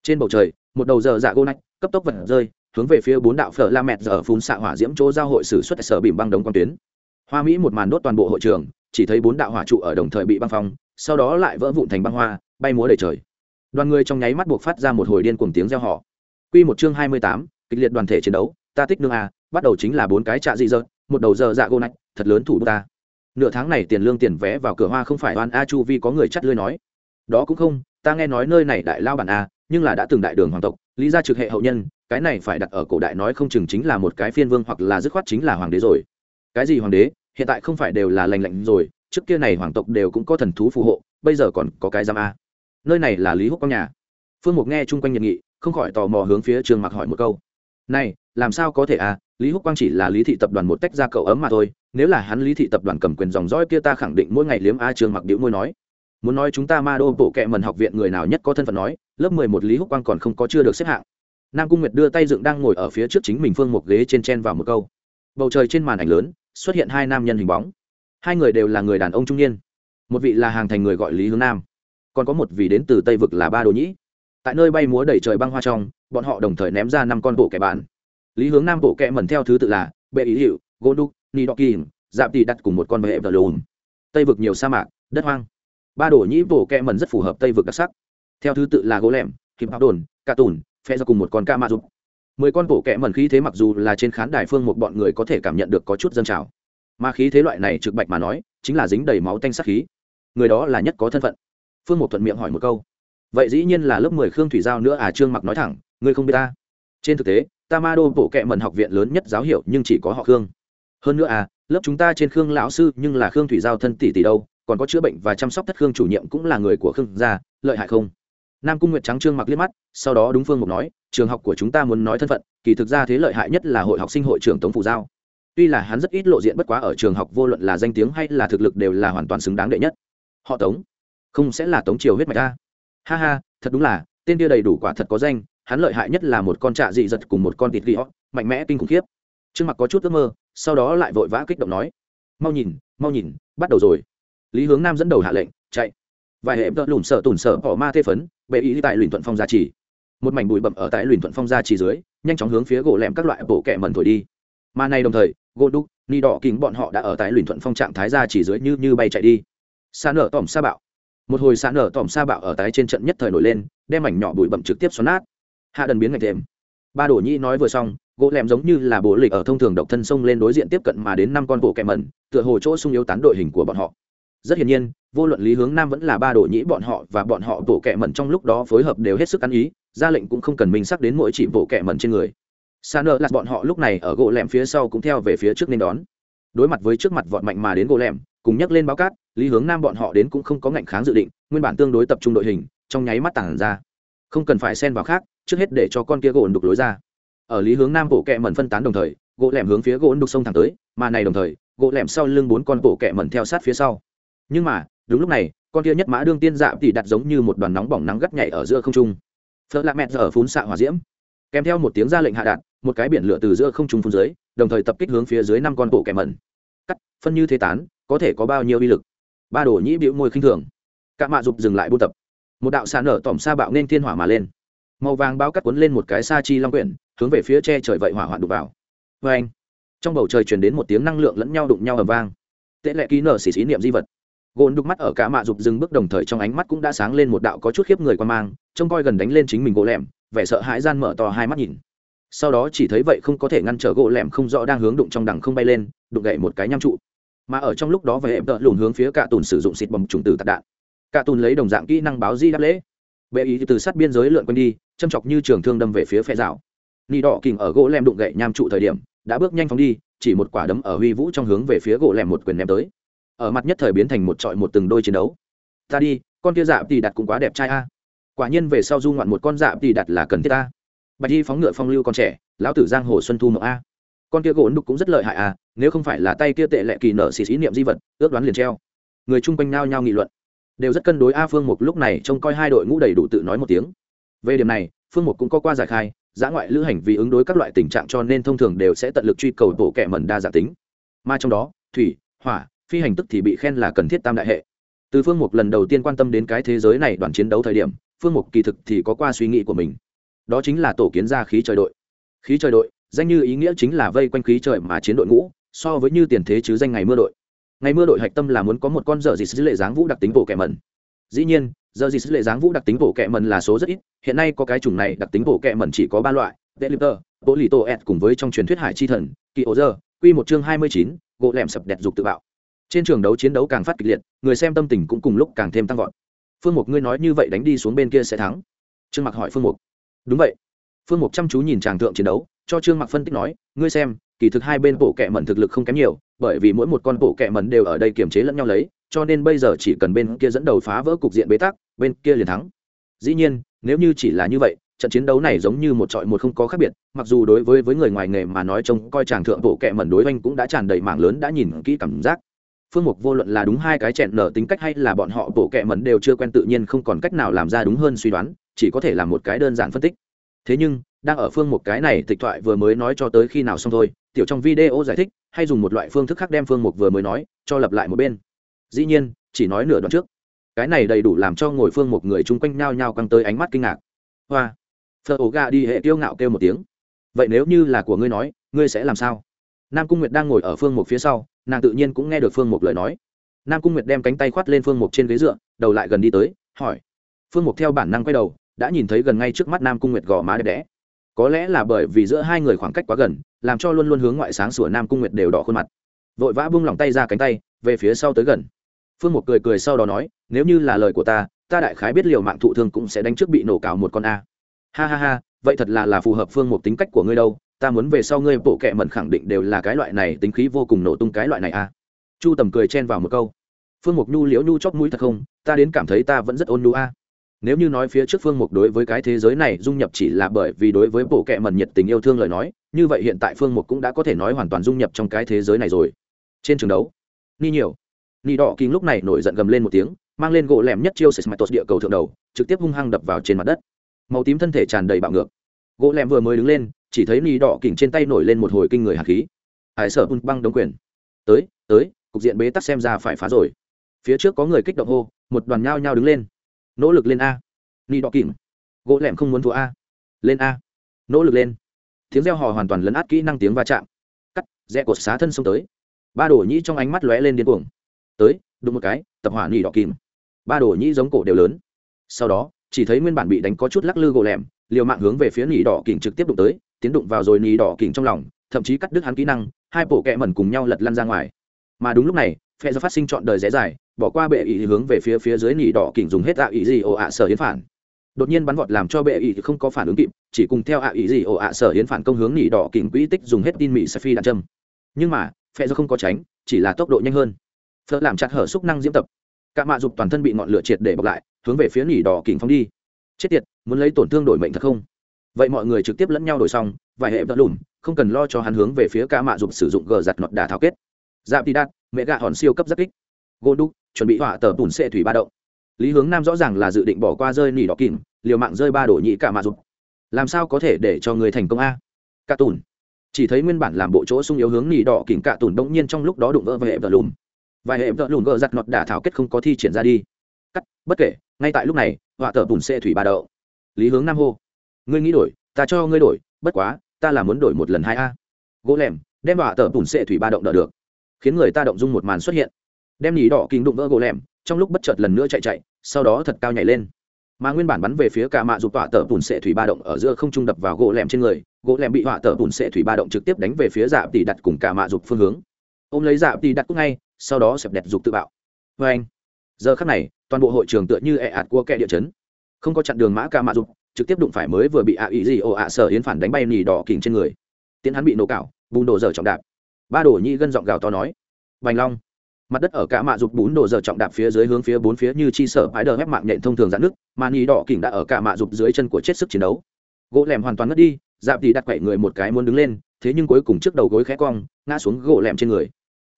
S1: Trên bầu trời, một đầu giờ dạ gô nách cấp tốc vật rơi, hướng về phía bốn đạo phở la mẹt giờ phun xạ hỏa diễm chỗ giao hội sử xuất sở bìm băng đồng quan tuyến. Hoa mỹ một màn đốt toàn bộ hội trường, chỉ thấy bốn đạo hỏa trụ ở đồng thời bị băng phong sau đó lại vỡ vụn thành băng hoa, bay múa đầy trời. Đoàn người trong nháy mắt buộc phát ra một hồi điên cuồng tiếng reo họ quy một chương hai mươi tám, kịch liệt đoàn thể chiến đấu, ta tích nương a bắt đầu chính là bốn cái trạ dị dợt, một đầu giờ dạ gô nạch, thật lớn thủ ta. Nửa tháng này tiền lương tiền vé vào cửa hoa không phải oan a chu vi có người chắt lưới nói. Đó cũng không, ta nghe nói nơi này đại lao bản a, nhưng là đã từng đại đường hoàng tộc, lý gia trực hệ hậu nhân, cái này phải đặt ở cổ đại nói không chừng chính là một cái phiên vương hoặc là dứt khoát chính là hoàng đế rồi. Cái gì hoàng đế? Hiện tại không phải đều là lành lạnh rồi trước kia này hoàng tộc đều cũng có thần thú phù hộ, bây giờ còn có cái giam a. Nơi này là lý húc quang nhà. Phương mục nghe chung quanh nhiệt nghị, không khỏi tò mò hướng phía trường mặc hỏi một câu. Này, làm sao có thể à lý húc quang chỉ là lý thị tập đoàn một tách ra cậu ấm mà thôi, nếu là hắn lý thị tập đoàn cầm quyền dòng dõi kia ta khẳng định mỗi ngày liếm a trường mặc điệu môi nói. Muốn nói chúng ta ma đô bộ kệ mần học viện người nào nhất có thân phận nói, lớp mười một lý húc quang còn không có chưa được xếp hạng. Nam cung nguyệt đưa tay dựng đang ngồi ở phía trước chính mình phương một ghế trên chen vào một câu. Bầu trời trên màn ảnh lớn, xuất hiện hai nam nhân hình bóng hai người đều là người đàn ông trung niên. Một vị là hàng thành người gọi lý hướng nam, còn có một vị đến từ tây vực là ba đồ nhĩ. Tại nơi bay múa đầy trời băng hoa trong, bọn họ đồng thời ném ra năm con bộ kẻ bạn. Lý hướng nam bộ kẹ mẩn theo thứ tự là bệ ý hiệu gỗ đúc, ni đọc kìm dạp tì đặt cùng một con bệ vờ lùn tây vực nhiều sa mạc, đất hoang. Ba đồ nhĩ bộ kẹ mẩn rất phù hợp tây vực đặc sắc. Theo thứ tự là gỗ lẻm, Kim áo đồn, ca tùn phe ra cùng một con ca ma dục. Mười con bộ kẹ mẩn khí thế mặc dù là trên khán đài phương một bọn người có thể cảm nhận được có chút dân trào mà khí thế loại này trực bạch mà nói, chính là dính đầy máu tanh sắc khí. Người đó là nhất có thân phận. Phương một thuận miệng hỏi một câu. Vậy dĩ nhiên là lớp mười khương thủy giao nữa à? Trương mặc nói thẳng, ngươi không biết ta. Trên thực tế, ta ma đô bộ kệ mần học viện lớn nhất giáo hiệu nhưng chỉ có họ khương. Hơn nữa à lớp chúng ta trên khương lão sư nhưng là khương thủy giao thân tỷ tỷ đâu, còn có chữa bệnh và chăm sóc thất khương chủ nhiệm cũng là người của khương gia, lợi hại không? Nam cung nguyệt trắng trương mặc liếc mắt, sau đó đúng phương mục nói, trường học của chúng ta muốn nói thân phận, kỳ thực ra thế lợi hại nhất là hội học sinh hội trưởng tống phủ giao tuy là hắn rất ít lộ diện bất quá ở trường học vô luận là danh tiếng hay là thực lực đều là hoàn toàn xứng đáng đệ nhất. Họ tống, không sẽ là tống triều huyết mạch ta ha ha, thật đúng là, tên kia đầy đủ quả thật có danh, hắn lợi hại nhất là một con trạ dị giật cùng một con thịt ghi hót mạnh mẽ kinh khủng khiếp. Trương mặc có chút ước mơ, sau đó lại vội vã kích động nói, mau nhìn mau nhìn, bắt đầu rồi. Lý hướng nam dẫn đầu hạ lệnh, chạy. Vài hệ đợt lùm sợ tùn sợ bỏ ma thê phấn, bệ ý tại luyện thuận phong gia trì. Một mảnh bụi bậm ở tại luyện thuận phong gia trì dưới, nhanh chóng hướng phía gỗ lẹm các loại bộ kẹ mần thổi đi mà này đồng thời gỗ đúc, ni đỏ kính bọn họ đã ở tại luyện thuận phong trạng thái ra chỉ dưới như như bay chạy đi. Xa nở tỏm sa bạo. Một hồi xa nở tỏm sa bạo ở tái trên trận nhất thời nổi lên, đem mảnh nhỏ bụi bậm trực tiếp xoắn nát. Hạ đần biến ngạch thềm ba đồ nhi nói vừa xong, gỗ lẻm giống như là bố lịch ở thông thường độc thân sông lên đối diện tiếp cận mà đến năm con bộ kẹ mẩn, tựa hồ chỗ sung yếu tán đội hình của bọn họ. Rất hiển nhiên, vô luận lý hướng nam vẫn là ba đồ nhĩ bọn họ và bọn họ bộ kẹ mẩn trong lúc đó phối hợp đều hết sức ăn ý, ra lệnh cũng không cần mình sắc đến mỗi chỉ bộ kẹ mẩn trên người xa nợ là bọn họ lúc này ở gỗ lẹm phía sau cũng theo về phía trước nên đón. Đối mặt với trước mặt vọt mạnh mà đến gỗ lẹm cùng nhắc lên báo cát, lý hướng nam bọn họ đến cũng không có ngạnh kháng dự định, nguyên bản tương đối tập trung đội hình, trong nháy mắt tản ra. Không cần phải xen vào khác, trước hết để cho con kia gỗ đục lối ra. Ở lý hướng nam bộ kẹ mẩn phân tán đồng thời gỗ lẻm hướng phía gỗ đục sông thẳng tới, mà này đồng thời gỗ lẻm sau lưng bốn con bộ kẹ mẩn theo sát phía sau. Nhưng mà, đúng lúc này, con kia nhất mã đương tiên dạ thì đặt giống như một đoàn nóng bỏng nắng gắt nhảy ở giữa không trung. Phớt lạ mẹt giờ phun xạ hỏa diễm. Kèm theo một tiếng ra lệnh hạ đạn một cái biển lửa từ giữa không trung phun dưới, đồng thời tập kích hướng phía dưới năm con bộ kẻ mẩn. Cắt, phân như thế tán, có thể có bao nhiêu uy lực? Ba đồ nhĩ bĩu môi khinh thường. Cả mạ dục dừng lại buôn tập. Một đạo sàn nở tỏm xa bạo nên thiên hỏa mà lên. Màu vàng bao cắt cuốn lên một cái sa chi long quyển, hướng về phía che trời vậy hỏa hoạn đục vào. Vê anh, trong bầu trời truyền đến một tiếng năng lượng lẫn nhau đụng nhau ầm vang. Tệ lệ ký nở xỉ xí niệm di vật. Gồn đục mắt ở cả mạ dục dừng bước đồng thời trong ánh mắt cũng đã sáng lên một đạo có chút khiếp người quan mang, trông coi gần đánh lên chính mình gỗ lẻm, vẻ sợ hãi gian mở to hai mắt nhìn sau đó chỉ thấy vậy không có thể ngăn trở gỗ lẻm không rõ đang hướng đụng trong đằng không bay lên, đụng gậy một cái nham trụ. Mà ở trong lúc đó về em tợ lùn hướng phía cả tùn sử dụng xịt bầm trùng tử tạc đạn. Cả tùn lấy đồng dạng kỹ năng báo di đáp lễ. Bệ ý từ sát biên giới lượn quanh đi, châm chọc như trường thương đâm về phía phe rào. Ni đỏ kình ở gỗ lem đụng gậy nham trụ thời điểm, đã bước nhanh phóng đi, chỉ một quả đấm ở huy vũ trong hướng về phía gỗ lem một quyền ném tới. Ở mặt nhất thời biến thành một trọi một từng đôi chiến đấu. Ta đi, con kia dạ thì đặt cũng quá đẹp trai a. Quả nhiên về sau du ngoạn một con dạ thì đặt là cần thiết ta bạch y phóng ngựa phong lưu còn trẻ, lão tử giang hồ xuân thu mộng a. Con kia gỗ đục cũng rất lợi hại à nếu không phải là tay kia tệ lệ kỳ nở xì xí niệm di vật, ước đoán liền treo. Người chung quanh nao nhau nghị luận. Đều rất cân đối a phương mục lúc này trông coi hai đội ngũ đầy đủ tự nói một tiếng. Về điểm này, phương mục cũng có qua giải khai, giã ngoại lữ hành vì ứng đối các loại tình trạng cho nên thông thường đều sẽ tận lực truy cầu bộ kệ mẩn đa dạng tính. Mà trong đó, thủy, hỏa, phi hành tức thì bị khen là cần thiết tam đại hệ. Từ phương mục lần đầu tiên quan tâm đến cái thế giới này đoàn chiến đấu thời điểm, phương mục kỳ thực thì có qua suy nghĩ của mình đó chính là tổ kiến ra khí trời đội. Khí trời đội danh như ý nghĩa chính là vây quanh khí trời mà chiến đội ngũ so với như tiền thế chứ danh ngày mưa đội. Ngày mưa đội hạch tâm là muốn có một con dở dì sứ lệ dáng vũ đặc tính bộ kẻ mẩn. Dĩ nhiên dở gì sứ lệ dáng vũ đặc tính bộ kẹ mần là số rất ít hiện nay có cái chủng này đặc tính bộ kẹ mần chỉ có ba loại Delipter, bộ lì tổ ẹt cùng với trong truyền thuyết hải chi thần kỳ ô dơ quy một chương hai mươi chín gỗ lẻm sập đẹp dục tự bạo. Trên trường đấu chiến đấu càng phát kịch liệt người xem tâm tình cũng cùng lúc càng thêm tăng vọt. Phương mục ngươi nói như vậy đánh đi xuống bên kia sẽ thắng. Trương mặc hỏi phương mục đúng vậy. Phương mục chăm chú nhìn tràng thượng chiến đấu, cho trương mặc phân tích nói, ngươi xem, kỳ thực hai bên bộ kệ mẩn thực lực không kém nhiều, bởi vì mỗi một con bộ kệ mẩn đều ở đây kiềm chế lẫn nhau lấy, cho nên bây giờ chỉ cần bên kia dẫn đầu phá vỡ cục diện bế tắc, bên kia liền thắng. Dĩ nhiên, nếu như chỉ là như vậy, trận chiến đấu này giống như một trọi một không có khác biệt, mặc dù đối với với người ngoài nghề mà nói trông coi chàng thượng bộ kệ mẩn đối oanh cũng đã tràn đầy mảng lớn đã nhìn kỹ cảm giác. Phương mục vô luận là đúng hai cái chẹn nở tính cách hay là bọn họ bộ kệ mẩn đều chưa quen tự nhiên không còn cách nào làm ra đúng hơn suy đoán chỉ có thể là một cái đơn giản phân tích. Thế nhưng, đang ở phương một cái này tịch thoại vừa mới nói cho tới khi nào xong thôi, tiểu trong video giải thích, hay dùng một loại phương thức khác đem phương một vừa mới nói, cho lặp lại một bên. Dĩ nhiên, chỉ nói nửa đoạn trước. Cái này đầy đủ làm cho ngồi phương một người chung quanh nhao nhao căng tới ánh mắt kinh ngạc. Hoa. Thợ ổ gà đi hệ tiêu ngạo kêu một tiếng. Vậy nếu như là của ngươi nói, ngươi sẽ làm sao? Nam cung nguyệt đang ngồi ở phương một phía sau, nàng tự nhiên cũng nghe được phương một lời nói. Nam cung nguyệt đem cánh tay khoát lên phương một trên ghế dựa, đầu lại gần đi tới, hỏi. Phương một theo bản năng quay đầu đã nhìn thấy gần ngay trước mắt nam cung nguyệt gò má đẹp đẽ. Có lẽ là bởi vì giữa hai người khoảng cách quá gần, làm cho luôn luôn hướng ngoại sáng sủa nam cung nguyệt đều đỏ khuôn mặt. Vội vã buông lỏng tay ra cánh tay, về phía sau tới gần. Phương một cười cười sau đó nói, nếu như là lời của ta ta đại khái biết liều mạng thụ thương cũng sẽ đánh trước bị nổ cào một con a. Ha ha ha, vậy thật là là phù hợp phương một tính cách của ngươi đâu, ta muốn về sau ngươi bộ kệ mẩn khẳng định đều là cái loại này tính khí vô cùng nổ tung cái loại này a. Chu tầm cười chen vào một câu. Phương mục nhu liễu nhu chót mũi thật không, ta đến cảm thấy ta vẫn rất ôn nhu a nếu như nói phía trước phương mục đối với cái thế giới này dung nhập chỉ là bởi vì đối với bộ kệ mần nhiệt tình yêu thương lời nói, như vậy hiện tại phương mục cũng đã có thể nói hoàn toàn dung nhập trong cái thế giới này rồi. Trên trường đấu, ni nhiều, ni đỏ kinh lúc này nổi giận gầm lên một tiếng, mang lên gỗ lẻm nhất chiêu sệt mặt địa cầu thượng đầu, trực tiếp hung hăng đập vào trên mặt đất. Màu tím thân thể tràn đầy bạo ngược. Gỗ lẻm vừa mới đứng lên, chỉ thấy ni đỏ kỉnh trên tay nổi lên một hồi kinh người hạt khí. Hải sở bung băng đống quyền. Tới tới, cục diện bế tắc xem ra phải phá rồi. Phía trước có người kích động hô, một đoàn nhao nhao đứng lên nỗ lực lên a. Ni đọ kìm. Gỗ lẻm không muốn thua a. Lên a. Nỗ lực lên. Tiếng reo hò hoàn toàn lấn át kỹ năng tiếng va chạm. Cắt, rẽ cột xá thân xông tới. Ba đổ nhĩ trong ánh mắt lóe lên điên cuồng. Tới, đụng một cái, tập hỏa nỉ đỏ kìm. Ba đổ nhĩ giống cổ đều lớn. Sau đó, chỉ thấy nguyên bản bị đánh có chút lắc lư gỗ lẻm, liều mạng hướng về phía nỉ đỏ kìm trực tiếp đụng tới, tiến đụng vào rồi nỉ đỏ kìm trong lòng, thậm chí cắt đứt hắn kỹ năng, hai bộ kẹ mẩn cùng nhau lật lăn ra ngoài. Mà đúng lúc này, phe do phát sinh chọn đời rẽ dài bỏ qua bệ ý hướng về phía phía dưới nỉ đỏ kỉnh dùng hết ạ ý gì ồ ạ sở hiến phản. Đột nhiên bắn vọt làm cho bệ ý không có phản ứng kịp, chỉ cùng theo ạ ý gì ồ ạ sở hiến phản công hướng nỉ đỏ kỉnh quỹ tích dùng hết tin mỹ sa phi đạn châm. Nhưng mà, phe do không có tránh, chỉ là tốc độ nhanh hơn. Phở làm chặt hở xúc năng diễm tập. Cả mạ dục toàn thân bị ngọn lửa triệt để bọc lại, hướng về phía nỉ đỏ kỉnh phóng đi. Chết tiệt, muốn lấy tổn thương đổi mệnh thật không? Vậy mọi người trực tiếp lẫn nhau đổi xong, vài hệ đã lùm, không cần lo cho hắn hướng về phía ca mạ dục sử dụng gờ giặt nọt đà tháo kết. Dạp đi đạt, mẹ gạ hòn siêu cấp giáp kích gô đúc, chuẩn bị hỏa tờ bùn xệ thủy ba động. Lý hướng nam rõ ràng là dự định bỏ qua rơi nỉ đỏ kìm, liều mạng rơi ba đổ nhị cả mạ dục làm sao có thể để cho người thành công a? Cả tùn. Chỉ thấy nguyên bản làm bộ chỗ sung yếu hướng nỉ đỏ kìm cả tùn bỗng nhiên trong lúc đó đụng vỡ về hệ vợ lùm vài hệ vợ lùm gỡ giặt nọt đả thảo kết không có thi triển ra đi. Cắt, bất kể, ngay tại lúc này, hỏa tờ bùn xệ thủy ba đậu lý hướng nam hô, ngươi nghĩ đổi, ta cho ngươi đổi, bất quá, ta là muốn đổi một lần hai a. Gỗ lẻm, đem họa tờ bùn xệ thủy ba động đỡ được, khiến người ta động dung một màn xuất hiện đem nhì đỏ kinh đụng vỡ gỗ lẻm trong lúc bất chợt lần nữa chạy chạy, sau đó thật cao nhảy lên. Mà nguyên bản bắn về phía cả mạ dục họa tờ bùn sệ thủy ba động ở giữa không trung đập vào gỗ lẻm trên người, gỗ lẻm bị họa tờ bùn sệ thủy ba động trực tiếp đánh về phía dạ tỷ đặt cùng cả mạ dục phương hướng. Ôm lấy dạ tỷ đặt cũng ngay, sau đó sẹp đẹp dục tự bạo. Vê anh, giờ khắc này, toàn bộ hội trường tựa như ẹ ạt cua kẹ địa chấn. Không có chặn đường mã cả mạ dục trực tiếp đụng phải mới vừa bị ạ ý gì ồ ạ sở yến phản đánh bay nỉ đỏ kình trên người. Tiến hắn bị nổ cạo, bùn đồ dở trọng đạp. Ba đổ nhi gân giọng gào to nói. Bành long mặt đất ở cả mạ dục bún đồ giờ trọng đạp phía dưới hướng phía bốn phía như chi sở bãi đờ ép mạng nhện thông thường giãn nước, mà nhì đỏ kình đã ở cả mạ dục dưới chân của chết sức chiến đấu. Gỗ lẻm hoàn toàn ngất đi, dạp thì đặt quậy người một cái muốn đứng lên, thế nhưng cuối cùng trước đầu gối khẽ cong, ngã xuống gỗ lẻm trên người.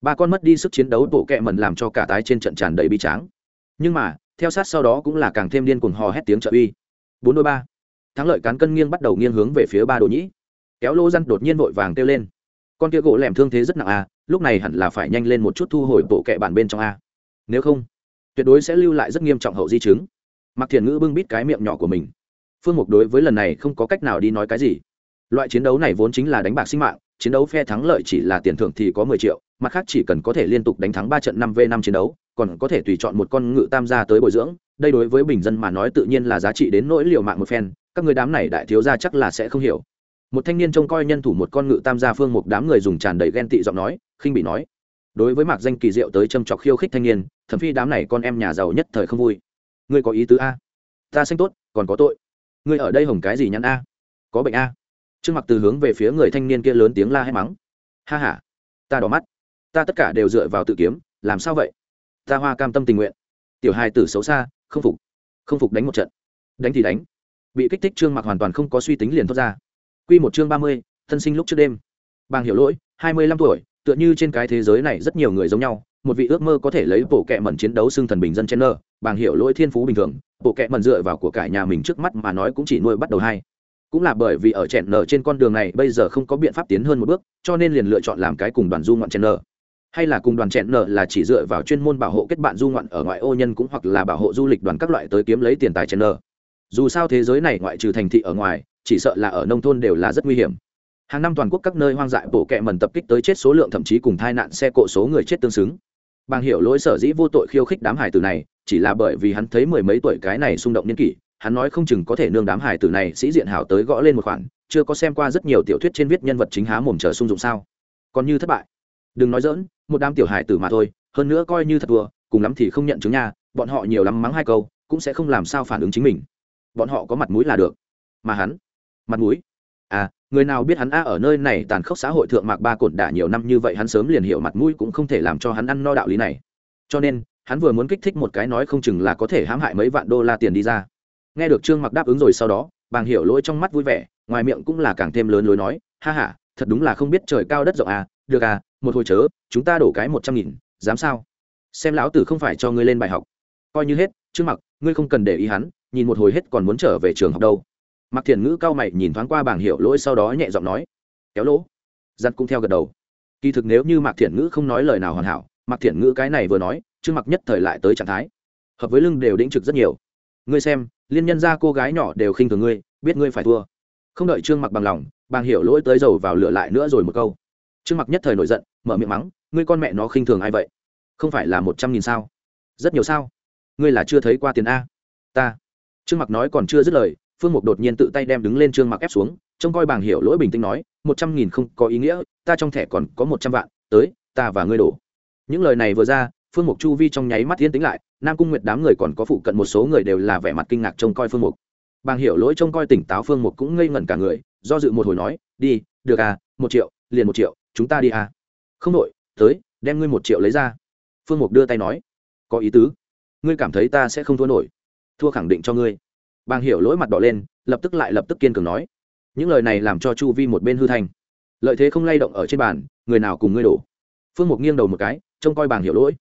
S1: Ba con mất đi sức chiến đấu bộ kẹ mẩn làm cho cả tái trên trận tràn đầy bi tráng. Nhưng mà, theo sát sau đó cũng là càng thêm điên cuồng hò hét tiếng trợ uy. Bốn đôi ba. Thắng lợi cán cân nghiêng bắt đầu nghiêng hướng về phía ba đồ nhĩ. Kéo lô răn đột nhiên vội vàng kêu lên. Con kia gỗ lẻm thương thế rất nặng à lúc này hẳn là phải nhanh lên một chút thu hồi bộ kẹ bản bên trong a. Nếu không, tuyệt đối sẽ lưu lại rất nghiêm trọng hậu di chứng. Mặc thiền ngữ bưng bít cái miệng nhỏ của mình. Phương mục đối với lần này không có cách nào đi nói cái gì. Loại chiến đấu này vốn chính là đánh bạc sinh mạng, chiến đấu phe thắng lợi chỉ là tiền thưởng thì có mười triệu, mặt khác chỉ cần có thể liên tục đánh thắng ba trận năm v năm chiến đấu, còn có thể tùy chọn một con ngự tam gia tới bồi dưỡng, đây đối với bình dân mà nói tự nhiên là giá trị đến nỗi liều mạng một phen, các người đám này đại thiếu gia chắc là sẽ không hiểu một thanh niên trông coi nhân thủ một con ngự tam gia phương một đám người dùng tràn đầy ghen tị giọng nói, khinh bị nói. Đối với mạc danh kỳ diệu tới châm chọc khiêu khích thanh niên, thẩm phi đám này con em nhà giàu nhất thời không vui. Ngươi có ý tứ a? Ta xanh tốt, còn có tội. Ngươi ở đây hồng cái gì nhắn a? Có bệnh a? Trương mặc từ hướng về phía người thanh niên kia lớn tiếng la hay mắng. Ha ha, ta đỏ mắt. Ta tất cả đều dựa vào tự kiếm, làm sao vậy? Ta hoa cam tâm tình nguyện. Tiểu hai tử xấu xa, không phục. Không phục đánh một trận. Đánh thì đánh. Bị kích thích trương mặc hoàn toàn không có suy tính liền thoát ra. Quy một chương ba mươi, thân sinh lúc trước đêm bàng hiểu lỗi, hai mươi lăm tuổi, tựa như trên cái thế giới này rất nhiều người giống nhau, một vị ước mơ có thể lấy bộ kệ mẩn chiến đấu xương thần bình dân trên nợ. bàng hiểu lỗi thiên phú bình thường, bộ kệ mẩn dựa vào của cải nhà mình trước mắt mà nói cũng chỉ nuôi bắt đầu hai cũng là bởi vì ở chèn nợ trên con đường này bây giờ không có biện pháp tiến hơn một bước, cho nên liền lựa chọn làm cái cùng đoàn du ngoạn chèn nợ. hay là cùng đoàn chèn nợ là chỉ dựa vào chuyên môn bảo hộ kết bạn du ngoạn ở ngoại ô nhân cũng hoặc là bảo hộ du lịch đoàn các loại tới kiếm lấy tiền tài chèn nợ. dù sao thế giới này ngoại trừ thành thị ở ngoài chỉ sợ là ở nông thôn đều là rất nguy hiểm. Hàng năm toàn quốc các nơi hoang dại bộ kệ mần tập kích tới chết số lượng thậm chí cùng tai nạn xe cộ số người chết tương xứng. Bàng hiểu lỗi sở dĩ vô tội khiêu khích đám hải tử này, chỉ là bởi vì hắn thấy mười mấy tuổi cái này xung động niên kỷ, hắn nói không chừng có thể nương đám hải tử này sĩ diện hảo tới gõ lên một khoản, chưa có xem qua rất nhiều tiểu thuyết trên viết nhân vật chính há mồm chờ sung dụng sao. Còn như thất bại. Đừng nói dỡn một đám tiểu hải tử mà thôi, hơn nữa coi như thật thua, cùng lắm thì không nhận chứng nha, bọn họ nhiều lắm mắng hai câu, cũng sẽ không làm sao phản ứng chính mình. Bọn họ có mặt mũi là được. Mà hắn mặt mũi. À người nào biết hắn a ở nơi này tàn khốc xã hội thượng mạc ba cổn đả nhiều năm như vậy hắn sớm liền hiểu mặt mũi cũng không thể làm cho hắn ăn no đạo lý này. Cho nên, hắn vừa muốn kích thích một cái nói không chừng là có thể hãm hại mấy vạn đô la tiền đi ra. Nghe được trương mặc đáp ứng rồi sau đó, bàng hiểu lỗi trong mắt vui vẻ, ngoài miệng cũng là càng thêm lớn lối nói, ha ha, thật đúng là không biết trời cao đất rộng à được à một hồi chớ, chúng ta đổ cái một trăm nghìn, dám sao? Xem lão tử không phải cho ngươi lên bài học. Coi như hết, trương mặc, ngươi không cần để ý hắn, nhìn một hồi hết còn muốn trở về trường học đâu. Mạc thiền ngữ cao mày nhìn thoáng qua bảng hiểu lỗi sau đó nhẹ giọng nói, kéo lỗ. Giặt cũng theo gật đầu. Kỳ thực nếu như mạc Thiền ngữ không nói lời nào hoàn hảo, mạc Thiền ngữ cái này vừa nói, trương mặc nhất thời lại tới trạng thái. Hợp với lưng đều đĩnh trực rất nhiều. Ngươi xem, liên nhân Gia cô gái nhỏ đều khinh thường ngươi, biết ngươi phải thua. Không đợi trương mặc bằng lòng bàng hiểu lỗi tới dầu vào lửa lại nữa rồi một câu. Trương mặc nhất thời nổi giận, mở miệng mắng, ngươi con mẹ nó khinh thường ai vậy? Không phải là một trăm nghìn sao? Rất nhiều sao? Ngươi là chưa thấy qua tiền a. Ta. Trương mặc nói còn chưa dứt lời phương mục đột nhiên tự tay đem đứng lên trương mặc ép xuống, trông coi bàng hiểu lỗi bình tĩnh nói, một trăm nghìn không có ý nghĩa, ta trong thẻ còn có một trăm vạn, tới, ta và ngươi đổ. Những lời này vừa ra, phương mục chu vi trong nháy mắt yên tĩnh lại, nam cung nguyệt đám người còn có phụ cận một số người đều là vẻ mặt kinh ngạc trông coi phương mục. Bàng hiểu lỗi trông coi tỉnh táo phương mục cũng ngây ngẩn cả người, do dự một hồi nói, đi, được à một triệu, liền một triệu, chúng ta đi à. Không đội, tới, đem ngươi một triệu lấy ra. Phương mục đưa tay nói, có ý tứ, ngươi cảm thấy ta sẽ không thua nổi, thua khẳng định cho ngươi bàng hiểu lỗi mặt đỏ lên, lập tức lại lập tức kiên cường nói. Những lời này làm cho chu vi một bên hư thành. Lợi thế không lay động ở trên bàn, người nào cùng ngươi đổ? Phương mục nghiêng đầu một cái, trông coi bàng hiểu lỗi.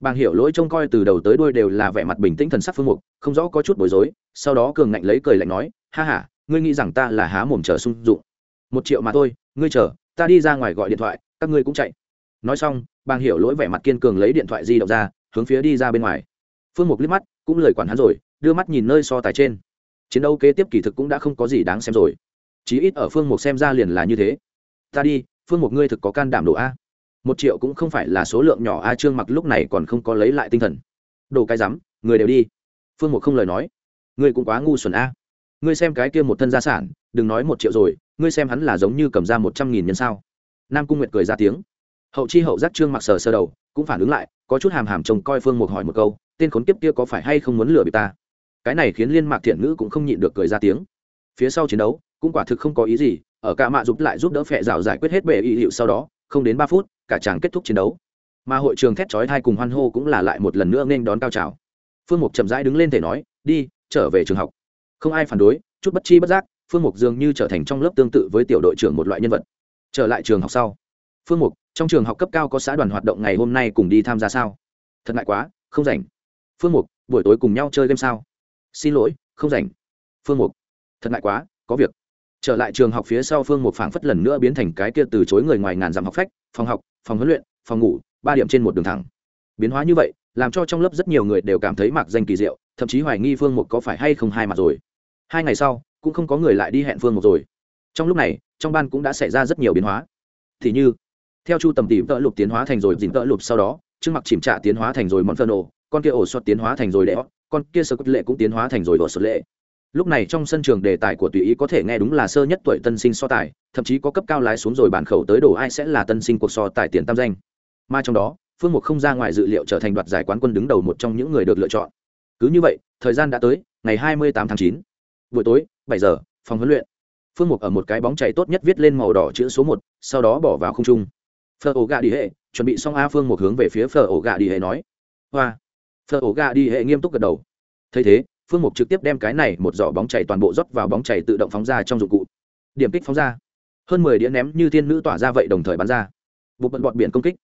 S1: Bàng hiểu lỗi trông coi từ đầu tới đuôi đều là vẻ mặt bình tĩnh thần sắc phương mục, không rõ có chút bối rối, sau đó cường ngạnh lấy cười lạnh nói, ha ha, ngươi nghĩ rằng ta là há mồm chờ sung dụng. Một triệu mà thôi, ngươi chờ, ta đi ra ngoài gọi điện thoại, các ngươi cũng chạy. Nói xong, bàng hiểu lỗi vẻ mặt kiên cường lấy điện thoại di động ra, hướng phía đi ra bên ngoài. Phương mục liếc mắt, cũng lời quản hắn rồi, đưa mắt nhìn nơi so tài trên chiến đấu kế tiếp kỳ thực cũng đã không có gì đáng xem rồi. Chí ít ở phương mục xem ra liền là như thế. Ta đi, phương một ngươi thực có can đảm đồ a. Một triệu cũng không phải là số lượng nhỏ a trương mặc lúc này còn không có lấy lại tinh thần. Đồ cái rắm, người đều đi. Phương một không lời nói. Ngươi cũng quá ngu xuẩn a. Ngươi xem cái kia một thân gia sản, đừng nói một triệu rồi, ngươi xem hắn là giống như cầm ra một trăm nghìn nhân sao. Nam cung nguyệt cười ra tiếng. Hậu chi hậu giác trương mặc sờ sơ đầu, cũng phản ứng lại, có chút hàm hàm chồng coi phương một hỏi một câu, tên khốn kiếp kia có phải hay không muốn lừa bị ta? Cái này khiến liên mạc thiện ngữ cũng không nhịn được cười ra tiếng. Phía sau chiến đấu, cũng quả thực không có ý gì, ở cả mạ giúp lại giúp đỡ phẹ rào giải quyết hết bệ y hiệu sau đó, không đến ba phút, cả chàng kết thúc chiến đấu. Mà hội trường thét chói thai cùng hoan hô cũng là lại một lần nữa nên đón cao trào. Phương mục chậm rãi đứng lên thể nói, đi, trở về trường học. Không ai phản đối, chút bất chi bất giác, phương mục dường như trở thành trong lớp tương tự với tiểu đội trưởng một loại nhân vật. Trở lại trường học sau, phương mục, trong trường học cấp cao có xã đoàn hoạt động ngày hôm nay cùng đi tham gia sao? Thật ngại quá, không rảnh. Phương mục, buổi tối cùng nhau chơi game sao? Xin lỗi, không rảnh. Phương mục, thật ngại quá, có việc. Trở lại trường học phía sau phương mục phảng phất lần nữa biến thành cái kia từ chối người ngoài ngàn dặm học phách, phòng học, phòng huấn luyện, phòng ngủ, ba điểm trên một đường thẳng. Biến hóa như vậy, làm cho trong lớp rất nhiều người đều cảm thấy mặc danh kỳ diệu, thậm chí hoài nghi phương mục có phải hay không hai mặt rồi. Hai ngày sau, cũng không có người lại đi hẹn phương mục rồi. Trong lúc này, trong ban cũng đã xảy ra rất nhiều biến hóa. Thì như, theo chu tầm tìm tợ lục tiến hóa thành rồi dìm tợ lục sau đó, trương mặc chìm trạ tiến hóa thành rồi món phân ổ con kia ổ xuất tiến hóa thành rồi đẽ con kia sơ cốt lệ cũng tiến hóa thành rồi ổ sơ lệ. Lúc này trong sân trường đề tài của tùy ý có thể nghe đúng là sơ nhất tuổi tân sinh so tài, thậm chí có cấp cao lái xuống rồi bản khẩu tới đồ ai sẽ là tân sinh cuộc so tài tiền tam danh. Mà trong đó, phương mục không ra ngoài dự liệu trở thành đoạt giải quán quân đứng đầu một trong những người được lựa chọn. Cứ như vậy, thời gian đã tới, ngày hai mươi tám tháng chín. Buổi tối, bảy giờ, phòng huấn luyện. Phương mục ở một cái bóng chạy tốt nhất viết lên màu đỏ chữ số một, sau đó bỏ vào không trung phở ổ gà đi hệ, chuẩn bị xong a phương một hướng về phía phở ổ gà đi hệ nói. Hoa phở ổ gà đi hệ nghiêm túc gật đầu. Thấy thế, phương mục trực tiếp đem cái này một giỏ bóng chảy toàn bộ rót vào bóng chảy tự động phóng ra trong dụng cụ. Điểm kích phóng ra. Hơn mười đĩa ném như thiên nữ tỏa ra vậy đồng thời bắn ra. Bụp bận bọt biển công kích.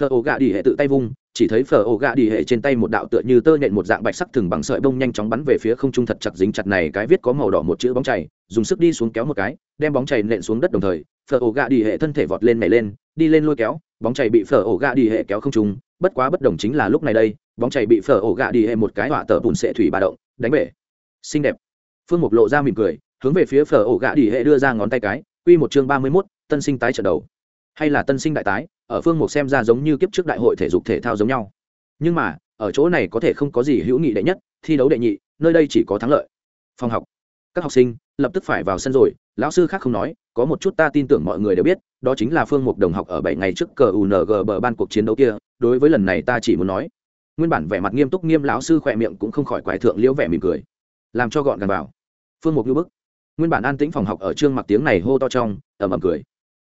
S1: Phở ổ gà đi hệ tự tay vung, chỉ thấy phở ổ gà đi hệ trên tay một đạo tựa như tơ nhện một dạng bạch sắc thừng bằng sợi bông nhanh chóng bắn về phía không trung thật chặt dính chặt này cái viết có màu đỏ một chữ bóng chảy dùng sức đi xuống kéo một cái, đem bóng chảy nện xuống đất đồng thời, phở ổ gà đi hệ thân thể vọt lên nhảy lên, đi lên lôi kéo bóng chảy bị phở ổ gạ đi hệ kéo không trung bất quá bất đồng chính là lúc này đây bóng chảy bị phở ổ gạ đi hệ một cái họa tờ bùn sệ thủy bà động đánh bể. Xinh đẹp. Phương mục lộ ra mỉm cười hướng về phía phở ổ gạ đi hệ đưa ra ngón tay cái quy một chương ba mươi 31, tân sinh tái trận đầu. Hay là tân sinh đại tái ở phương mục xem ra giống như kiếp trước đại hội thể dục thể thao giống nhau. Nhưng mà ở chỗ này có thể không có gì hữu nghị đệ nhất thi đấu đệ nhị nơi đây chỉ có thắng lợi. Phòng học các học sinh, lập tức phải vào sân rồi. Lão sư khác không nói, có một chút ta tin tưởng mọi người đều biết, đó chính là phương mục đồng học ở bảy ngày trước cờ ung bờ ban cuộc chiến đấu kia, đối với lần này ta chỉ muốn nói. Nguyên bản vẻ mặt nghiêm túc nghiêm lão sư khỏe miệng cũng không khỏi quải thượng liễu vẻ mỉm cười. Làm cho gọn gàng vào. Phương mục như bức. Nguyên bản an tĩnh phòng học ở trương mặc tiếng này hô to trong, ầm ầm cười.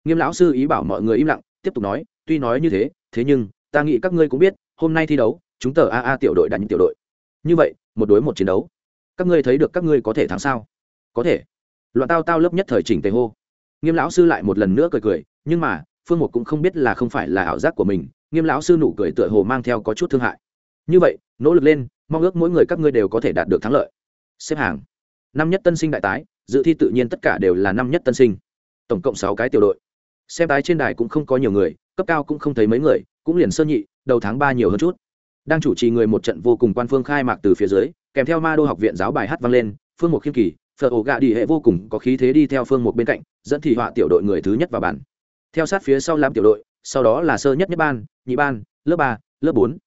S1: Nghiêm lão sư ý bảo mọi người im lặng, tiếp tục nói, tuy nói như thế thế nhưng, ta nghĩ các ngươi cũng biết, hôm nay thi đấu, chúng tờ aa tiểu đội đánh tiểu đội. Như vậy, một đối một chiến đấu. Các ngươi thấy được các ngươi có thể thắng sao? Có thể. Loạn tao tao lớp nhất thời chỉnh tề hô. Nghiêm lão sư lại một lần nữa cười cười, nhưng mà, phương một cũng không biết là không phải là ảo giác của mình, nghiêm lão sư nụ cười tựa hồ mang theo có chút thương hại. Như vậy, nỗ lực lên, mong ước mỗi người các ngươi đều có thể đạt được thắng lợi. Xếp hàng. Năm nhất tân sinh đại tái, dự thi tự nhiên tất cả đều là năm nhất tân sinh. Tổng cộng sáu cái tiểu đội. Xem tái trên đài cũng không có nhiều người, cấp cao cũng không thấy mấy người, cũng liền sơ nhị, đầu tháng ba nhiều hơn chút. Đang chủ trì người một trận vô cùng quan phương khai mạc từ phía dưới, kèm theo ma đô học viện giáo bài hát vang lên, phương một khiêm kỳ phở ổ gà đi hệ vô cùng có khí thế đi theo phương một bên cạnh, dẫn thị họa tiểu đội người thứ nhất vào bản theo sát phía sau làm tiểu đội, sau đó là sơ nhất nhất ban, nhị ban, lớp ba, lớp bốn.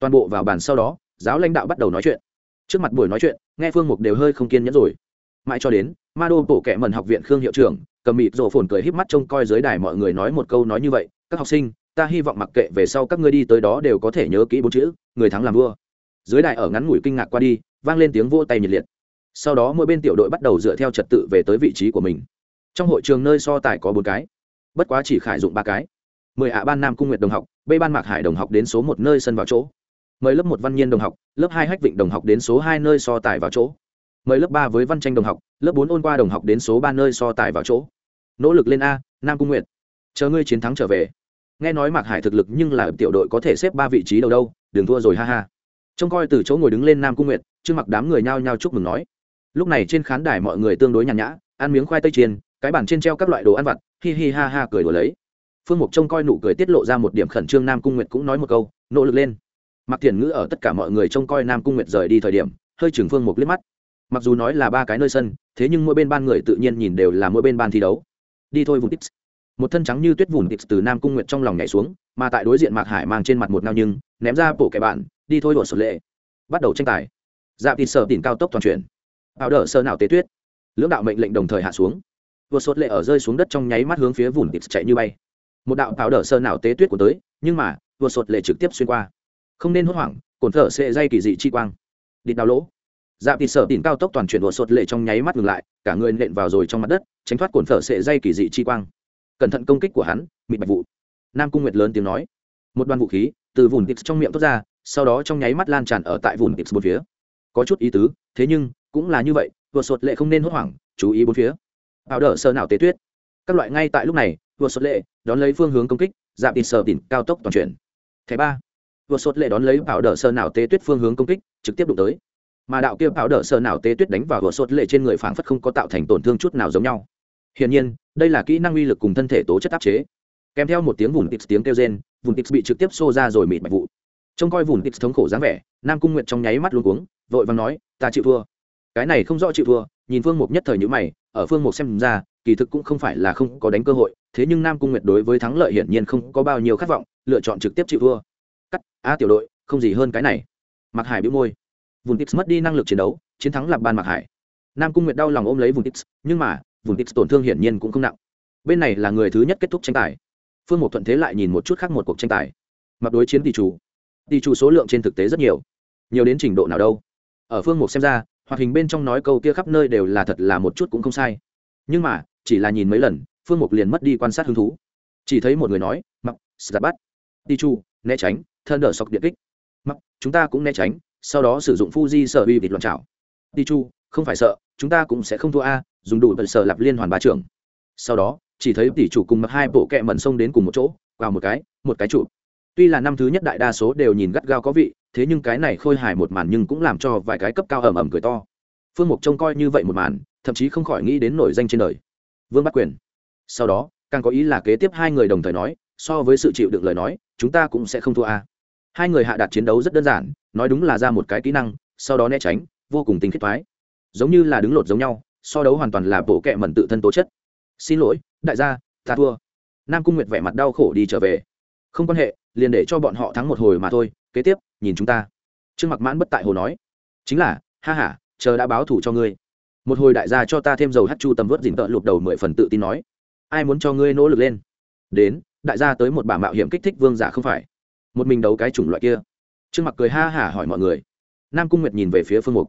S1: Toàn bộ vào bản sau đó, giáo lãnh đạo bắt đầu nói chuyện. Trước mặt buổi nói chuyện, nghe phương mục đều hơi không kiên nhẫn rồi. Mãi cho đến ma đô bộ kẻ mần học viện khương hiệu trưởng, cầm mịt rổ phồn cười híp mắt trông coi dưới đài mọi người nói một câu nói như vậy, các học sinh, ta hy vọng mặc kệ về sau các ngươi đi tới đó đều có thể nhớ kỹ bốn chữ, người thắng làm vua. Dưới đài ở ngắn ngủi kinh ngạc qua đi, vang lên tiếng vô tay nhiệt liệt sau đó mỗi bên tiểu đội bắt đầu dựa theo trật tự về tới vị trí của mình. Trong hội trường nơi so tài có bốn cái, bất quá chỉ khải dụng ba cái. Mười ạ ban nam cung nguyệt đồng học b ban mạc hải đồng học đến số một nơi sân vào chỗ. Mời lớp một văn nhiên đồng học, lớp hai hách vịnh đồng học đến số hai nơi so tài vào chỗ. Mời lớp ba với văn tranh đồng học, lớp bốn ôn qua đồng học đến số ba nơi so tài vào chỗ. Nỗ lực lên a, nam cung nguyệt. Chờ ngươi chiến thắng trở về. Nghe nói mạc hải thực lực nhưng là tiểu đội có thể xếp ba vị trí đầu đâu, đừng thua rồi ha ha. Trông coi từ chỗ ngồi đứng lên nam cung nguyệt chưa mặc đám người nhao nhao chúc mừng nói lúc này trên khán đài mọi người tương đối nhàn nhã, ăn miếng khoai tây chiên, cái bàn trên treo các loại đồ ăn vặt, hi hi ha ha cười đùa lấy. Phương mục trông coi nụ cười tiết lộ ra một điểm khẩn trương nam cung nguyệt cũng nói một câu, nỗ lực lên. Mặc thiền ngữ ở tất cả mọi người trông coi nam cung nguyệt rời đi thời điểm, hơi chừng phương mục liếc mắt. Mặc dù nói là ba cái nơi sân, thế nhưng mỗi bên ban người tự nhiên nhìn đều là mỗi bên ban thi đấu. Đi thôi vùng tips một thân trắng như tuyết vùng tips từ nam cung nguyệt trong lòng nhảy xuống, mà tại đối diện mạc hải mang trên mặt một ngao nhưng, ném ra bộ kẻ bạn, đi thôi đổ sột lệ. Bắt đầu tranh tài. Dạp thịt sợ tìm cao tốc toàn chuyển ảo đỡ sơ nào tế tuyết. Lưỡng đạo mệnh lệnh đồng thời hạ xuống. Vừa sốt lệ ở rơi xuống đất trong nháy mắt hướng phía vùn tịt chạy như bay. Một đạo ảo đỡ sơ nào tế tuyết của tới, nhưng mà vừa sốt lệ trực tiếp xuyên qua. Không nên hốt hoảng cồn thở sẽ dây kỳ dị chi quang. Địt đào lỗ. Dạ thịt sợ tìm cao tốc toàn chuyển vừa sốt lệ trong nháy mắt ngừng lại, cả người nện vào rồi trong mặt đất, tránh thoát cồn thở sẽ dây kỳ dị chi quang. Cẩn thận công kích của hắn, mịt bạch vụ nam cung nguyệt lớn tiếng nói. Một đoàn vũ khí từ vùng tips trong miệng thoát ra, sau đó trong nháy mắt lan tràn ở tại vùng tips bốn phía. Có chút ý tứ, thế nhưng cũng là như vậy, vừa sột lệ không nên hốt hoảng, chú ý bốn phía. Ảo đỡ sơ nào tế tuyết. Các loại ngay tại lúc này, vừa sột lệ đón lấy phương hướng công kích, giảm tịt sờ tịt, cao tốc toàn chuyển. Thẻ ba, vừa sột lệ đón lấy ảo đỡ sơ nào tế tuyết phương hướng công kích, trực tiếp đụng tới. Mà đạo kia ảo đỡ sơ nào tế tuyết đánh vào vừa sột lệ trên người phảng phất không có tạo thành tổn thương chút nào giống nhau. Hiển nhiên, đây là kỹ năng uy lực cùng thân thể tố chất áp chế. Kèm theo một tiếng vùng tịt tiếng kêu rên vùng tịt bị trực tiếp xô ra rồi mịt mạch vụ. Trông coi vùng tịt thống khổ dáng vẻ, nam cung nguyện trong nháy mắt luôn cuống, vội vàng nói, ta chịu thua cái này không rõ chịu thua, nhìn phương mục nhất thời nhữ mày, ở phương mục xem ra, kỳ thực cũng không phải là không có đánh cơ hội, thế nhưng nam cung nguyệt đối với thắng lợi hiển nhiên không có bao nhiêu khát vọng, lựa chọn trực tiếp chịu thua. Cắt a tiểu đội, không gì hơn cái này. Mặc hải bị môi. Vùng tips mất đi năng lực chiến đấu, chiến thắng lập ban mặc hải. Nam cung nguyệt đau lòng ôm lấy vùng tips nhưng mà vùng tips tổn thương hiển nhiên cũng không nặng. Bên này là người thứ nhất kết thúc tranh tài. Phương mục thuận thế lại nhìn một chút khác một cuộc tranh tài. Mặc đối chiến tỷ chủ. Tỷ chủ số lượng trên thực tế rất nhiều. Nhiều đến trình độ nào đâu. Ở phương mục xem ra hoạt hình bên trong nói câu kia khắp nơi đều là thật là một chút cũng không sai. Nhưng mà, chỉ là nhìn mấy lần, phương mục liền mất đi quan sát hứng thú. Chỉ thấy một người nói, mặc sạt bắt đi chu, né tránh thân đỡ sọc điện kích. Mặc, chúng ta cũng né tránh, sau đó sử dụng fuji sở uy vịt loạn trào đi chu, không phải sợ, chúng ta cũng sẽ không thua a, dùng đủ vật sở lập liên hoàn ba trưởng. Sau đó, chỉ thấy tỷ chủ cùng mặc hai bộ kẹ mẩn xông đến cùng một chỗ vào một cái một cái trụ tuy là năm thứ nhất đại đa số đều nhìn gắt gao có vị thế nhưng cái này khôi hài một màn nhưng cũng làm cho vài cái cấp cao ẩm ẩm cười to. Phương mục trông coi như vậy một màn, thậm chí không khỏi nghĩ đến nổi danh trên đời. Vương bắc quyền. Sau đó, càng có ý là kế tiếp hai người đồng thời nói, so với sự chịu được lời nói, chúng ta cũng sẽ không thua a. Hai người hạ đạt chiến đấu rất đơn giản, nói đúng là ra một cái kỹ năng, sau đó né tránh, vô cùng tinh khiết thoái. Giống như là đứng lột giống nhau, so đấu hoàn toàn là bộ kệ mẩn tự thân tố chất. Xin lỗi, đại gia, ta thua. Nam cung nguyệt vẻ mặt đau khổ đi trở về không quan hệ, liền để cho bọn họ thắng một hồi mà thôi, kế tiếp, nhìn chúng ta. Trương mặc mãn bất tại hồ nói. Chính là, ha h a chờ đã báo thủ cho ngươi. Một hồi đại gia cho ta thêm dầu hát chu tầm vớt dình tợ lụt đầu mười phần tự tin nói. Ai muốn cho ngươi nỗ lực lên? Đến, đại gia tới một bà mạo hiểm kích thích vương giả không phải? Một mình đấu cái chủng loại kia. Trương mặc cười ha hả hỏi mọi người. Nam cung nguyệt nhìn về phía phương mục.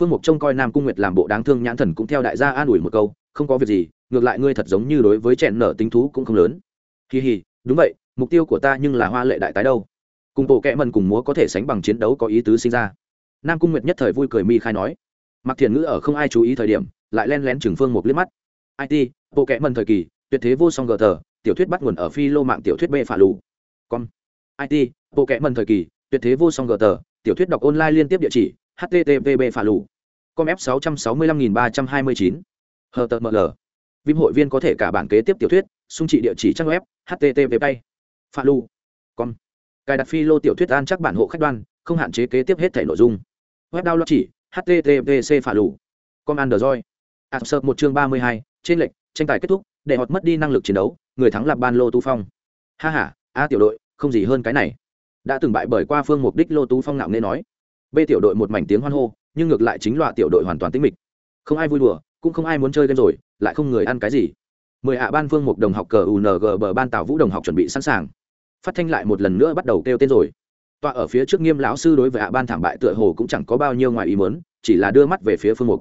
S1: Phương mục trông coi nam cung nguyệt làm bộ đáng thương nhãn thần cũng theo đại gia an ủi một câu, không có việc gì, ngược lại ngươi thật giống như đối với chèn nở tính thú cũng không lớn. Kỳ hì đúng vậy mục tiêu của ta nhưng là hoa lệ đại tái đâu. Cùng bộ kẽ mần cùng múa có thể sánh bằng chiến đấu có ý tứ sinh ra. Nam cung nguyệt nhất thời vui cười mi khai nói. Mặc thiền ngữ ở không ai chú ý thời điểm, lại len lén trừng phương một liếc mắt. It bộ kẽ mần thời kỳ, tuyệt thế vô song gờ tờ, tiểu thuyết bắt nguồn ở phi lô mạng tiểu thuyết b phả lù. Con it bộ kẽ mần thời kỳ, tuyệt thế vô song gờ tờ, tiểu thuyết đọc online liên tiếp địa chỉ http b phả lù. Com f sáu trăm sáu mươi lăm nghìn ba trăm hai mươi chín. Hờ tờ ml vim hội viên có thể cả bản kế tiếp tiểu thuyết, xung trị địa chỉ trang web http pay pha lu. Com. Cài đặt phi lô tiểu thuyết an chắc bản hộ khách đoan, không hạn chế kế tiếp hết thể nội dung. Web download chỉ httpc phả lù com android. Ạ sợ một chương ba mươi hai, trên lệnh tranh tài kết thúc, để họ mất đi năng lực chiến đấu, người thắng là ban lô tu phong. Ha h a a tiểu đội, không gì hơn cái này. Đã từng bại bởi qua phương mục đích lô tú phong ngạo nên nói. B tiểu đội một mảnh tiếng hoan hô, nhưng ngược lại chính loại tiểu đội hoàn toàn tĩnh mịch. Không ai vui đùa, cũng không ai muốn chơi game rồi, lại không người ăn cái gì. Mười hạ ban phương một đồng học cờ ung bờ ban tào vũ đồng học chuẩn bị sẵn sàng phát thanh lại một lần nữa bắt đầu kêu tên rồi. Tọa ở phía trước nghiêm lão sư đối với hạ ban thảm bại tựa hồ cũng chẳng có bao nhiêu ngoài ý muốn, chỉ là đưa mắt về phía phương mục.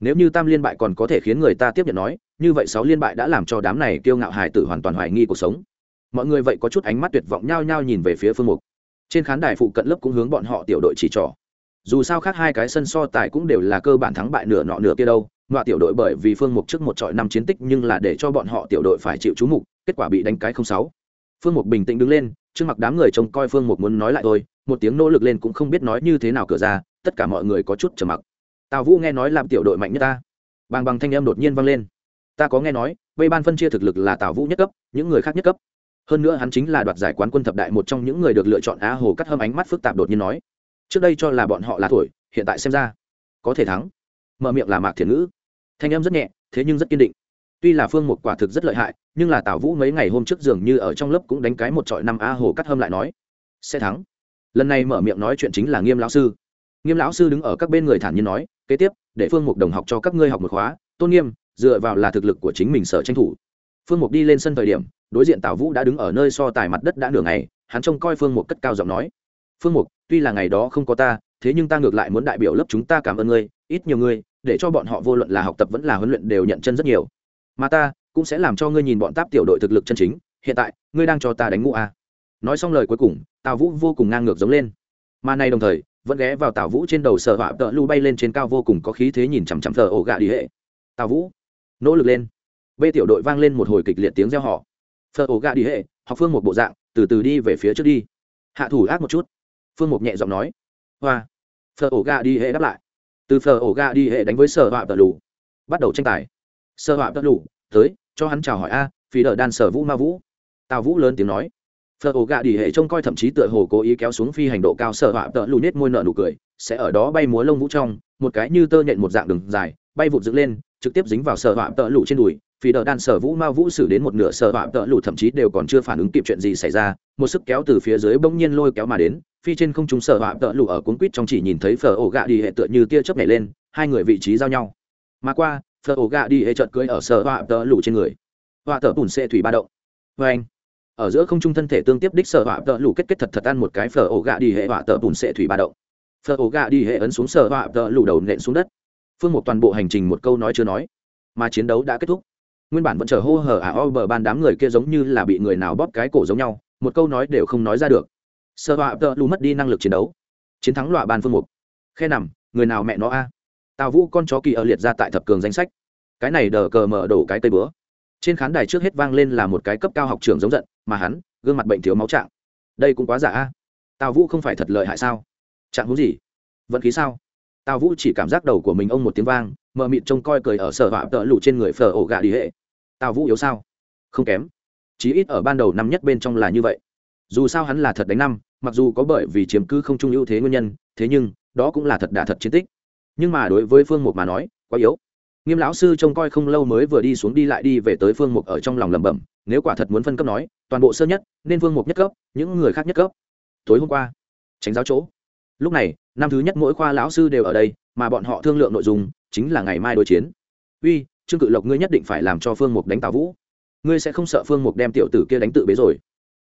S1: Nếu như tam liên bại còn có thể khiến người ta tiếp nhận nói, như vậy sáu liên bại đã làm cho đám này kiêu ngạo hài tử hoàn toàn hoài nghi cuộc sống. Mọi người vậy có chút ánh mắt tuyệt vọng nhao nhao nhìn về phía phương mục. Trên khán đài phụ cận lớp cũng hướng bọn họ tiểu đội chỉ trỏ. Dù sao khác hai cái sân so tài cũng đều là cơ bản thắng bại nửa nọ nửa kia đâu ngoại tiểu đội bởi vì phương mục trước một trọi năm chiến tích nhưng là để cho bọn họ tiểu đội phải chịu chú mục, kết quả bị đánh cái không sáu phương mục bình tĩnh đứng lên, trước mặt đám người trông coi phương mục muốn nói lại thôi, một tiếng nỗ lực lên cũng không biết nói như thế nào cửa ra, tất cả mọi người có chút trầm mặc. Tào vũ nghe nói làm tiểu đội mạnh nhất ta. Bàng bằng thanh em đột nhiên vang lên. Ta có nghe nói, vây ban phân chia thực lực là tào vũ nhất cấp, những người khác nhất cấp. Hơn nữa hắn chính là đoạt giải quán quân thập đại một trong những người được lựa chọn á hồ cắt hâm ánh mắt phức tạp đột nhiên nói. Trước đây cho là bọn họ là tuổi, hiện tại xem ra có thể thắng. Mở miệng là mạc thiền ngữ. Thanh em rất nhẹ, thế nhưng rất kiên định tuy là phương mục quả thực rất lợi hại, nhưng là tào vũ mấy ngày hôm trước dường như ở trong lớp cũng đánh cái một trọi năm a hồ cắt hâm lại nói, sẽ thắng. Lần này mở miệng nói chuyện chính là nghiêm lão sư. Nghiêm lão sư đứng ở các bên người thản nhiên nói, kế tiếp, để phương mục đồng học cho các ngươi học một khóa, tôn nghiêm, dựa vào là thực lực của chính mình sở tranh thủ. Phương mục đi lên sân thời điểm, đối diện tào vũ đã đứng ở nơi so tài mặt đất đã nửa ngày, hắn trông coi phương mục cất cao giọng nói, phương mục, tuy là ngày đó không có ta, thế nhưng ta ngược lại muốn đại biểu lớp chúng ta cảm ơn ngươi, ít nhiều ngươi, để cho bọn họ vô luận là học tập vẫn là huấn luyện đều nhận chân rất nhiều mà ta cũng sẽ làm cho ngươi nhìn bọn táp tiểu đội thực lực chân chính, hiện tại, ngươi đang cho ta đánh ngũ a. Nói xong lời cuối cùng, tào vũ vô cùng ngang ngược giống lên. Mà này đồng thời, vẫn ghé vào tào vũ trên đầu sở họa tợ lưu bay lên trên cao vô cùng có khí thế nhìn chằm chằm thờ ổ gạ đi hệ. Tào vũ, nỗ lực lên. B tiểu đội vang lên một hồi kịch liệt tiếng reo họ thờ ổ gạ đi hệ, học phương một bộ dạng, từ từ đi về phía trước đi. Hạ thủ ác một chút. Phương mục nhẹ giọng nói. Hoa. Phờ ổ gà đi hệ đáp lại. Từ phờ ổ gà đi hệ đánh với sở họa tợ lù bắt đầu tranh tài sơ họa tợ lủ tới, cho hắn chào hỏi a, phí đờ đan sở vũ ma vũ. Tào vũ lớn tiếng nói. Phở ổ gà đi hệ trông coi thậm chí tựa hồ cố ý kéo xuống phi hành độ cao sở họa tợ lù nết môi nợ nụ cười, sẽ ở đó bay múa lông vũ trong, một cái như tơ nhện một dạng đường dài, bay vụt dựng lên, trực tiếp dính vào sở họa tợ lù trên đùi. Phí đờ đan sở vũ ma vũ xử đến một nửa sở họa tợ lù thậm chí đều còn chưa phản ứng kịp chuyện gì xảy ra, một sức kéo từ phía dưới bỗng nhiên lôi kéo mà đến, phi trên không trung sở họa tợ lù ở cuốn quýt trong chỉ nhìn thấy phở ổ gạ đi hệ tựa như tia chớp nhảy lên, hai người vị trí giao nhau. Mà qua phở ổ gà đi hệ trợt cưới ở sở họa tờ lũ trên người. Họa tờ bùn xệ thủy ba động. Vê anh, ở giữa không trung thân thể tương tiếp đích sở họa tờ lũ kết kết thật thật ăn một cái phở ổ gà đi hệ họa tờ bùn xệ thủy ba động. Phở ổ gà đi hệ ấn xuống sở họa tờ lũ đầu nện xuống đất. Phương một toàn bộ hành trình một câu nói chưa nói, mà chiến đấu đã kết thúc. Nguyên bản vẫn chờ hô hở à o bờ ban đám người kia giống như là bị người nào bóp cái cổ giống nhau, một câu nói đều không nói ra được. Sở họa tợ lù mất đi năng lực chiến đấu. Chiến thắng loại ban phương mục. Khe nằm, người nào mẹ nó a? Tào vũ con chó kỳ ở liệt ra tại thập cường danh sách. Cái này đờ cờ mở đổ cái cây bữa. Trên khán đài trước hết vang lên là một cái cấp cao học trường giống giận, mà hắn, gương mặt bệnh thiếu máu trạng. Đây cũng quá giả a. Tào vũ không phải thật lợi hại sao? Trạng hữu gì? Vận khí sao? Tào vũ chỉ cảm giác đầu của mình ông một tiếng vang, mờ mịt trông coi cười ở sở họa tợ lụ trên người phở ổ gà đi hệ. Tào vũ yếu sao? Không kém. Chí ít ở ban đầu năm nhất bên trong là như vậy. Dù sao hắn là thật đánh năm, mặc dù có bởi vì chiếm cứ không trung ưu thế nguyên nhân, thế nhưng, đó cũng là thật đả thật chiến tích nhưng mà đối với phương mục mà nói, quá yếu. Nghiêm lão sư trông coi không lâu mới vừa đi xuống đi lại đi về tới phương mục ở trong lòng lẩm bẩm, nếu quả thật muốn phân cấp nói, toàn bộ sơ nhất, nên phương mục nhất cấp, những người khác nhất cấp. Tối hôm qua, tránh giáo chỗ. Lúc này, năm thứ nhất mỗi khoa lão sư đều ở đây, mà bọn họ thương lượng nội dung, chính là ngày mai đối chiến. Uy, trương cự lộc ngươi nhất định phải làm cho phương mục đánh tào vũ. Ngươi sẽ không sợ phương mục đem tiểu tử kia đánh tự bế rồi.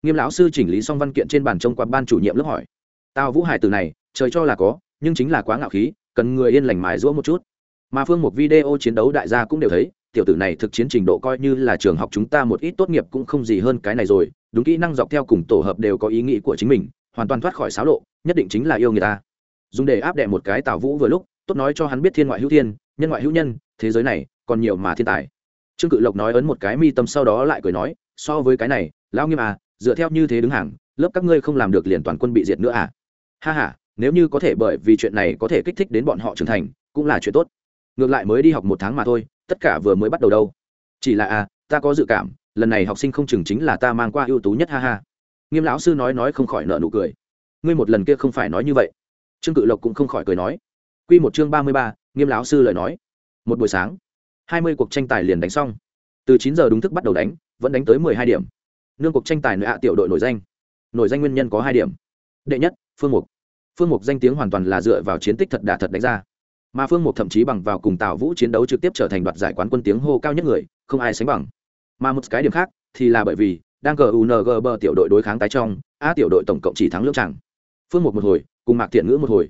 S1: Nghiêm lão sư chỉnh lý xong văn kiện trên bàn trông qua ban chủ nhiệm lớp hỏi. Tào vũ hải từ này, trời cho là có, nhưng chính là quá ngạo khí cần người yên lành mài rũa một chút. Mà phương một video chiến đấu đại gia cũng đều thấy, tiểu tử này thực chiến trình độ coi như là trường học chúng ta một ít tốt nghiệp cũng không gì hơn cái này rồi, đúng kỹ năng dọc theo cùng tổ hợp đều có ý nghĩ của chính mình, hoàn toàn thoát khỏi xáo lộ, nhất định chính là yêu người ta. Dùng để áp đẻ một cái tào vũ vừa lúc, tốt nói cho hắn biết thiên ngoại hữu thiên, nhân ngoại hữu nhân, thế giới này, còn nhiều mà thiên tài. Trương cự lộc nói ấn một cái mi tâm sau đó lại cười nói, so với cái này lao nghiêm à dựa theo như thế đứng hàng, lớp các ngươi không làm được liền toàn quân bị diệt nữa à? Ha ha nếu như có thể bởi vì chuyện này có thể kích thích đến bọn họ trưởng thành, cũng là chuyện tốt. Ngược lại mới đi học một tháng mà thôi, tất cả vừa mới bắt đầu đâu. Chỉ là à ta có dự cảm, lần này học sinh không chừng chính là ta mang qua ưu tú nhất, ha ha. Nghiêm lão sư nói nói không khỏi nợ nụ cười. Ngươi một lần kia không phải nói như vậy. Trương cự lộc cũng không khỏi cười nói. Q một chương ba mươi ba, nghiêm lão sư lời nói. Một buổi sáng, hai mươi cuộc tranh tài liền đánh xong. Từ chín giờ đúng thức bắt đầu đánh, vẫn đánh tới mười hai điểm. Nương cuộc tranh tài nội hạ tiểu đội nổi danh. Nổi danh nguyên nhân có hai điểm. Đệ nhất, phương mục phương mục danh tiếng hoàn toàn là dựa vào chiến tích thật đà thật đánh ra. Mà phương mục thậm chí bằng vào cùng tào vũ chiến đấu trực tiếp trở thành đoạt giải quán quân tiếng hô cao nhất người, không ai sánh bằng. Mà một cái điểm khác, thì là bởi vì, đang cờ bờ tiểu đội đối kháng tái trong, a tiểu đội tổng cộng chỉ thắng lưỡng chẳng phương mục một hồi, cùng mạc thiện ngữ một hồi.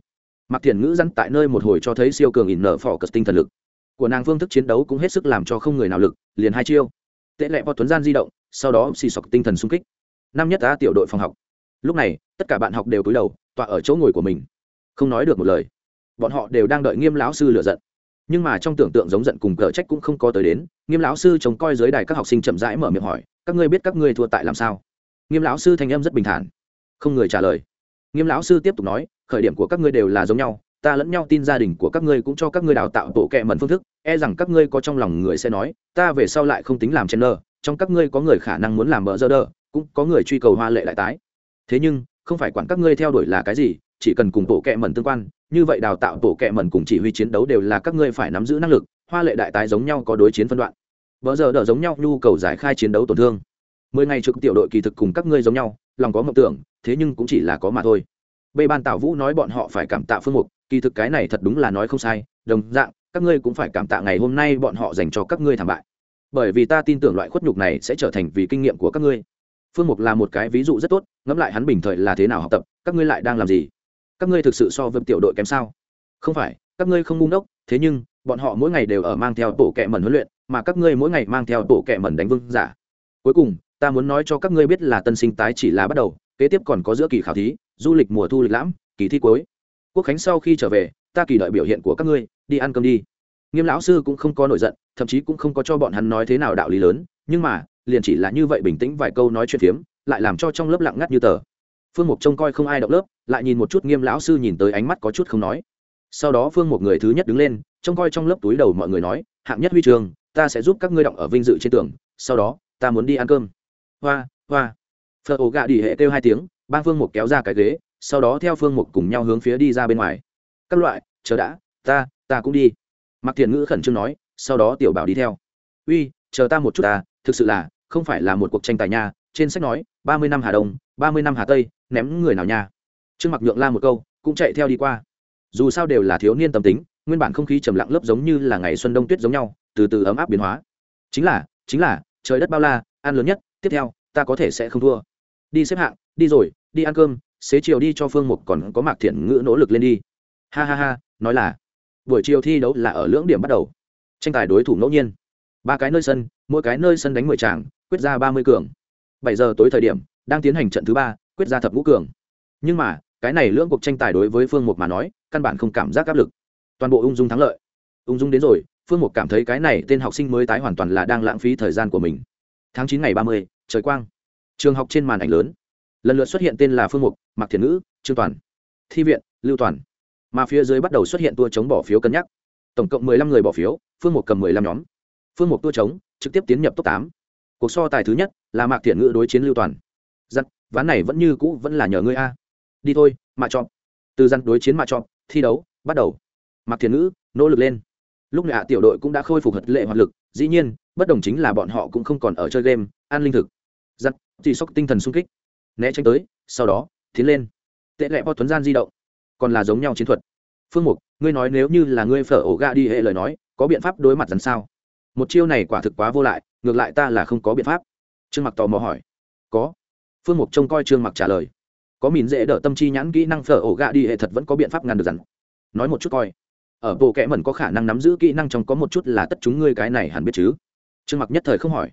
S1: Mạc thiện ngữ rắn tại nơi một hồi cho thấy siêu cường ỉn nở phỏ cất tinh thần lực. Của nàng phương thức chiến đấu cũng hết sức làm cho không người nào lực, liền hai chiêu. Tệ lẹ vào tuấn gian di động, sau đó xì sọc tinh thần sung kích. Năm nhất A tiểu đội phòng học lúc này, tất cả bạn học đều cúi đầu, tọa ở chỗ ngồi của mình. Không nói được một lời. Bọn họ đều đang đợi nghiêm lão sư lựa giận. Nhưng mà trong tưởng tượng giống giận cùng cờ trách cũng không có tới đến, nghiêm lão sư trông coi dưới đài các học sinh chậm rãi mở miệng hỏi, các ngươi biết các ngươi thua tại làm sao? Nghiêm lão sư thanh âm rất bình thản. Không người trả lời. Nghiêm lão sư tiếp tục nói, khởi điểm của các ngươi đều là giống nhau, ta lẫn nhau tin gia đình của các ngươi cũng cho các ngươi đào tạo bộ kệ mẩn phương thức e rằng các ngươi có trong lòng người sẽ nói, ta về sau lại không tính làm chen nơ trong các ngươi có người khả năng muốn làm mở dơ đơ cũng có người truy cầu hoa lệ đại tái thế nhưng, không phải quản các ngươi theo đuổi là cái gì, chỉ cần cùng bộ kệ mẩn tương quan, như vậy đào tạo bộ kệ mẩn cùng chỉ huy chiến đấu đều là các ngươi phải nắm giữ năng lực, hoa lệ đại tái giống nhau có đối chiến phân đoạn. Vợ giờ đỡ giống nhau, nhu cầu giải khai chiến đấu tổn thương. Mười ngày trực tiểu đội kỳ thực cùng các ngươi giống nhau, lòng có mộng tưởng, thế nhưng cũng chỉ là có mà thôi. Bê ban tào vũ nói bọn họ phải cảm tạ phương mục, kỳ thực cái này thật đúng là nói không sai, đồng dạng, các ngươi cũng phải cảm tạ ngày hôm nay bọn họ dành cho các ngươi thảm bại. Bởi vì ta tin tưởng loại khuất nhục này sẽ trở thành vì kinh nghiệm của các ngươi phương mục là một cái ví dụ rất tốt, ngẫm lại hắn bình thời là thế nào học tập, các ngươi lại đang làm gì? Các ngươi thực sự so với tiểu đội kém sao? Không phải, các ngươi không ngu ngốc, thế nhưng, bọn họ mỗi ngày đều ở mang theo tổ kẹ mẩn huấn luyện, mà các ngươi mỗi ngày mang theo tổ kẹ mẩn đánh vương giả. Cuối cùng, ta muốn nói cho các ngươi biết là tân sinh tái chỉ là bắt đầu, kế tiếp còn có giữa kỳ khảo thí, du lịch mùa thu lịch lãm, kỳ thi cuối. Quốc khánh sau khi trở về, ta kỳ đợi biểu hiện của các ngươi, đi ăn cơm đi. Nghiêm lão sư cũng không có nổi giận, thậm chí cũng không có cho bọn hắn nói thế nào đạo lý lớn, nhưng mà liền chỉ là như vậy bình tĩnh vài câu nói chuyện phiếm, lại làm cho trong lớp lặng ngắt như tờ. Phương mục trông coi không ai động lớp, lại nhìn một chút nghiêm lão sư nhìn tới ánh mắt có chút không nói. Sau đó phương một người thứ nhất đứng lên, trông coi trong lớp túi đầu mọi người nói, hạng nhất huy trường, ta sẽ giúp các ngươi động ở vinh dự trên tường, sau đó, ta muốn đi ăn cơm. Hoa hoa. Phở ổ gạ đi hệ kêu hai tiếng, bang phương một kéo ra cái ghế, sau đó theo phương một cùng nhau hướng phía đi ra bên ngoài. Các loại, chờ đã, ta ta cũng đi. Mặc thiện ngữ khẩn trương nói, sau đó tiểu bảo đi theo. Uy, chờ ta một chút ta thực sự là không phải là một cuộc tranh tài nha, trên sách nói, ba mươi năm hà đông, ba mươi năm hà tây, ném người nào nha. Trương mặc nhượng la một câu, cũng chạy theo đi qua. Dù sao đều là thiếu niên tâm tính, nguyên bản không khí trầm lặng lớp giống như là ngày xuân đông tuyết giống nhau, từ từ ấm áp biến hóa. Chính là chính là, trời đất bao la, ăn lớn nhất, tiếp theo, ta có thể sẽ không thua. Đi xếp hạng, đi rồi, đi ăn cơm, xế chiều đi cho phương mục còn có mạc thiện ngữ nỗ lực lên đi. Ha ha ha, nói là, buổi chiều thi đấu là ở lưỡng điểm bắt đầu. Tranh tài đối thủ ngẫu nhiên. Ba cái nơi sân, mỗi cái nơi sân đánh mười tràng quyết ra ba mươi cường. Bảy giờ tối thời điểm, đang tiến hành trận thứ ba, quyết ra thập ngũ cường. Nhưng mà, cái này lưỡng cuộc tranh tài đối với phương mục mà nói, căn bản không cảm giác áp lực. Toàn bộ ung dung thắng lợi. Ung dung đến rồi, phương mục cảm thấy cái này tên học sinh mới tái hoàn toàn là đang lãng phí thời gian của mình. Tháng chín ngày ba mươi, trời quang. Trường học trên màn ảnh lớn. Lần lượt xuất hiện tên là phương mục, mạc thiền ngữ, trương toàn, thi viện, lưu toàn. Mà phía dưới bắt đầu xuất hiện tour chống bỏ phiếu cân nhắc. Tổng cộng mười lăm người bỏ phiếu, phương mục cầm mười lăm nhóm. Phương mục tour chống, trực tiếp tiến nhập top tám cuộc so tài thứ nhất là mạc thiện ngữ đối chiến lưu toàn. Giặc ván này vẫn như cũ vẫn là nhờ ngươi a. Đi thôi, mạ chọn từ giặc đối chiến mạ chọn thi đấu, bắt đầu. Mạc thiện ngữ nỗ lực lên. Lúc này ạ, tiểu đội cũng đã khôi phục hật lệ hoạt lực, dĩ nhiên, bất đồng chính là bọn họ cũng không còn ở chơi game an linh thực. Giặc chỉ sóc tinh thần sung kích. Né tránh tới, sau đó, tiến lên. Tệ lệ bao tuấn gian di động. Còn là giống nhau chiến thuật. Phương mục, ngươi nói nếu như là ngươi phở ổ ga đi hệ lời nói, có biện pháp đối mặt dần sao? Một chiêu này quả thực quá vô lại, ngược lại ta là không có biện pháp. Trương mặc tò mò hỏi. Có. Phương mục trông coi trương mặc trả lời. Có mìn dễ đỡ tâm chi nhãn kỹ năng phở ổ gạ đi hệ thật vẫn có biện pháp ngăn được dần. Nói một chút coi. Ở bộ kẽ mẩn có khả năng nắm giữ kỹ năng trong có một chút là tất chúng ngươi cái này hẳn biết chứ? Trương mặc nhất thời không hỏi.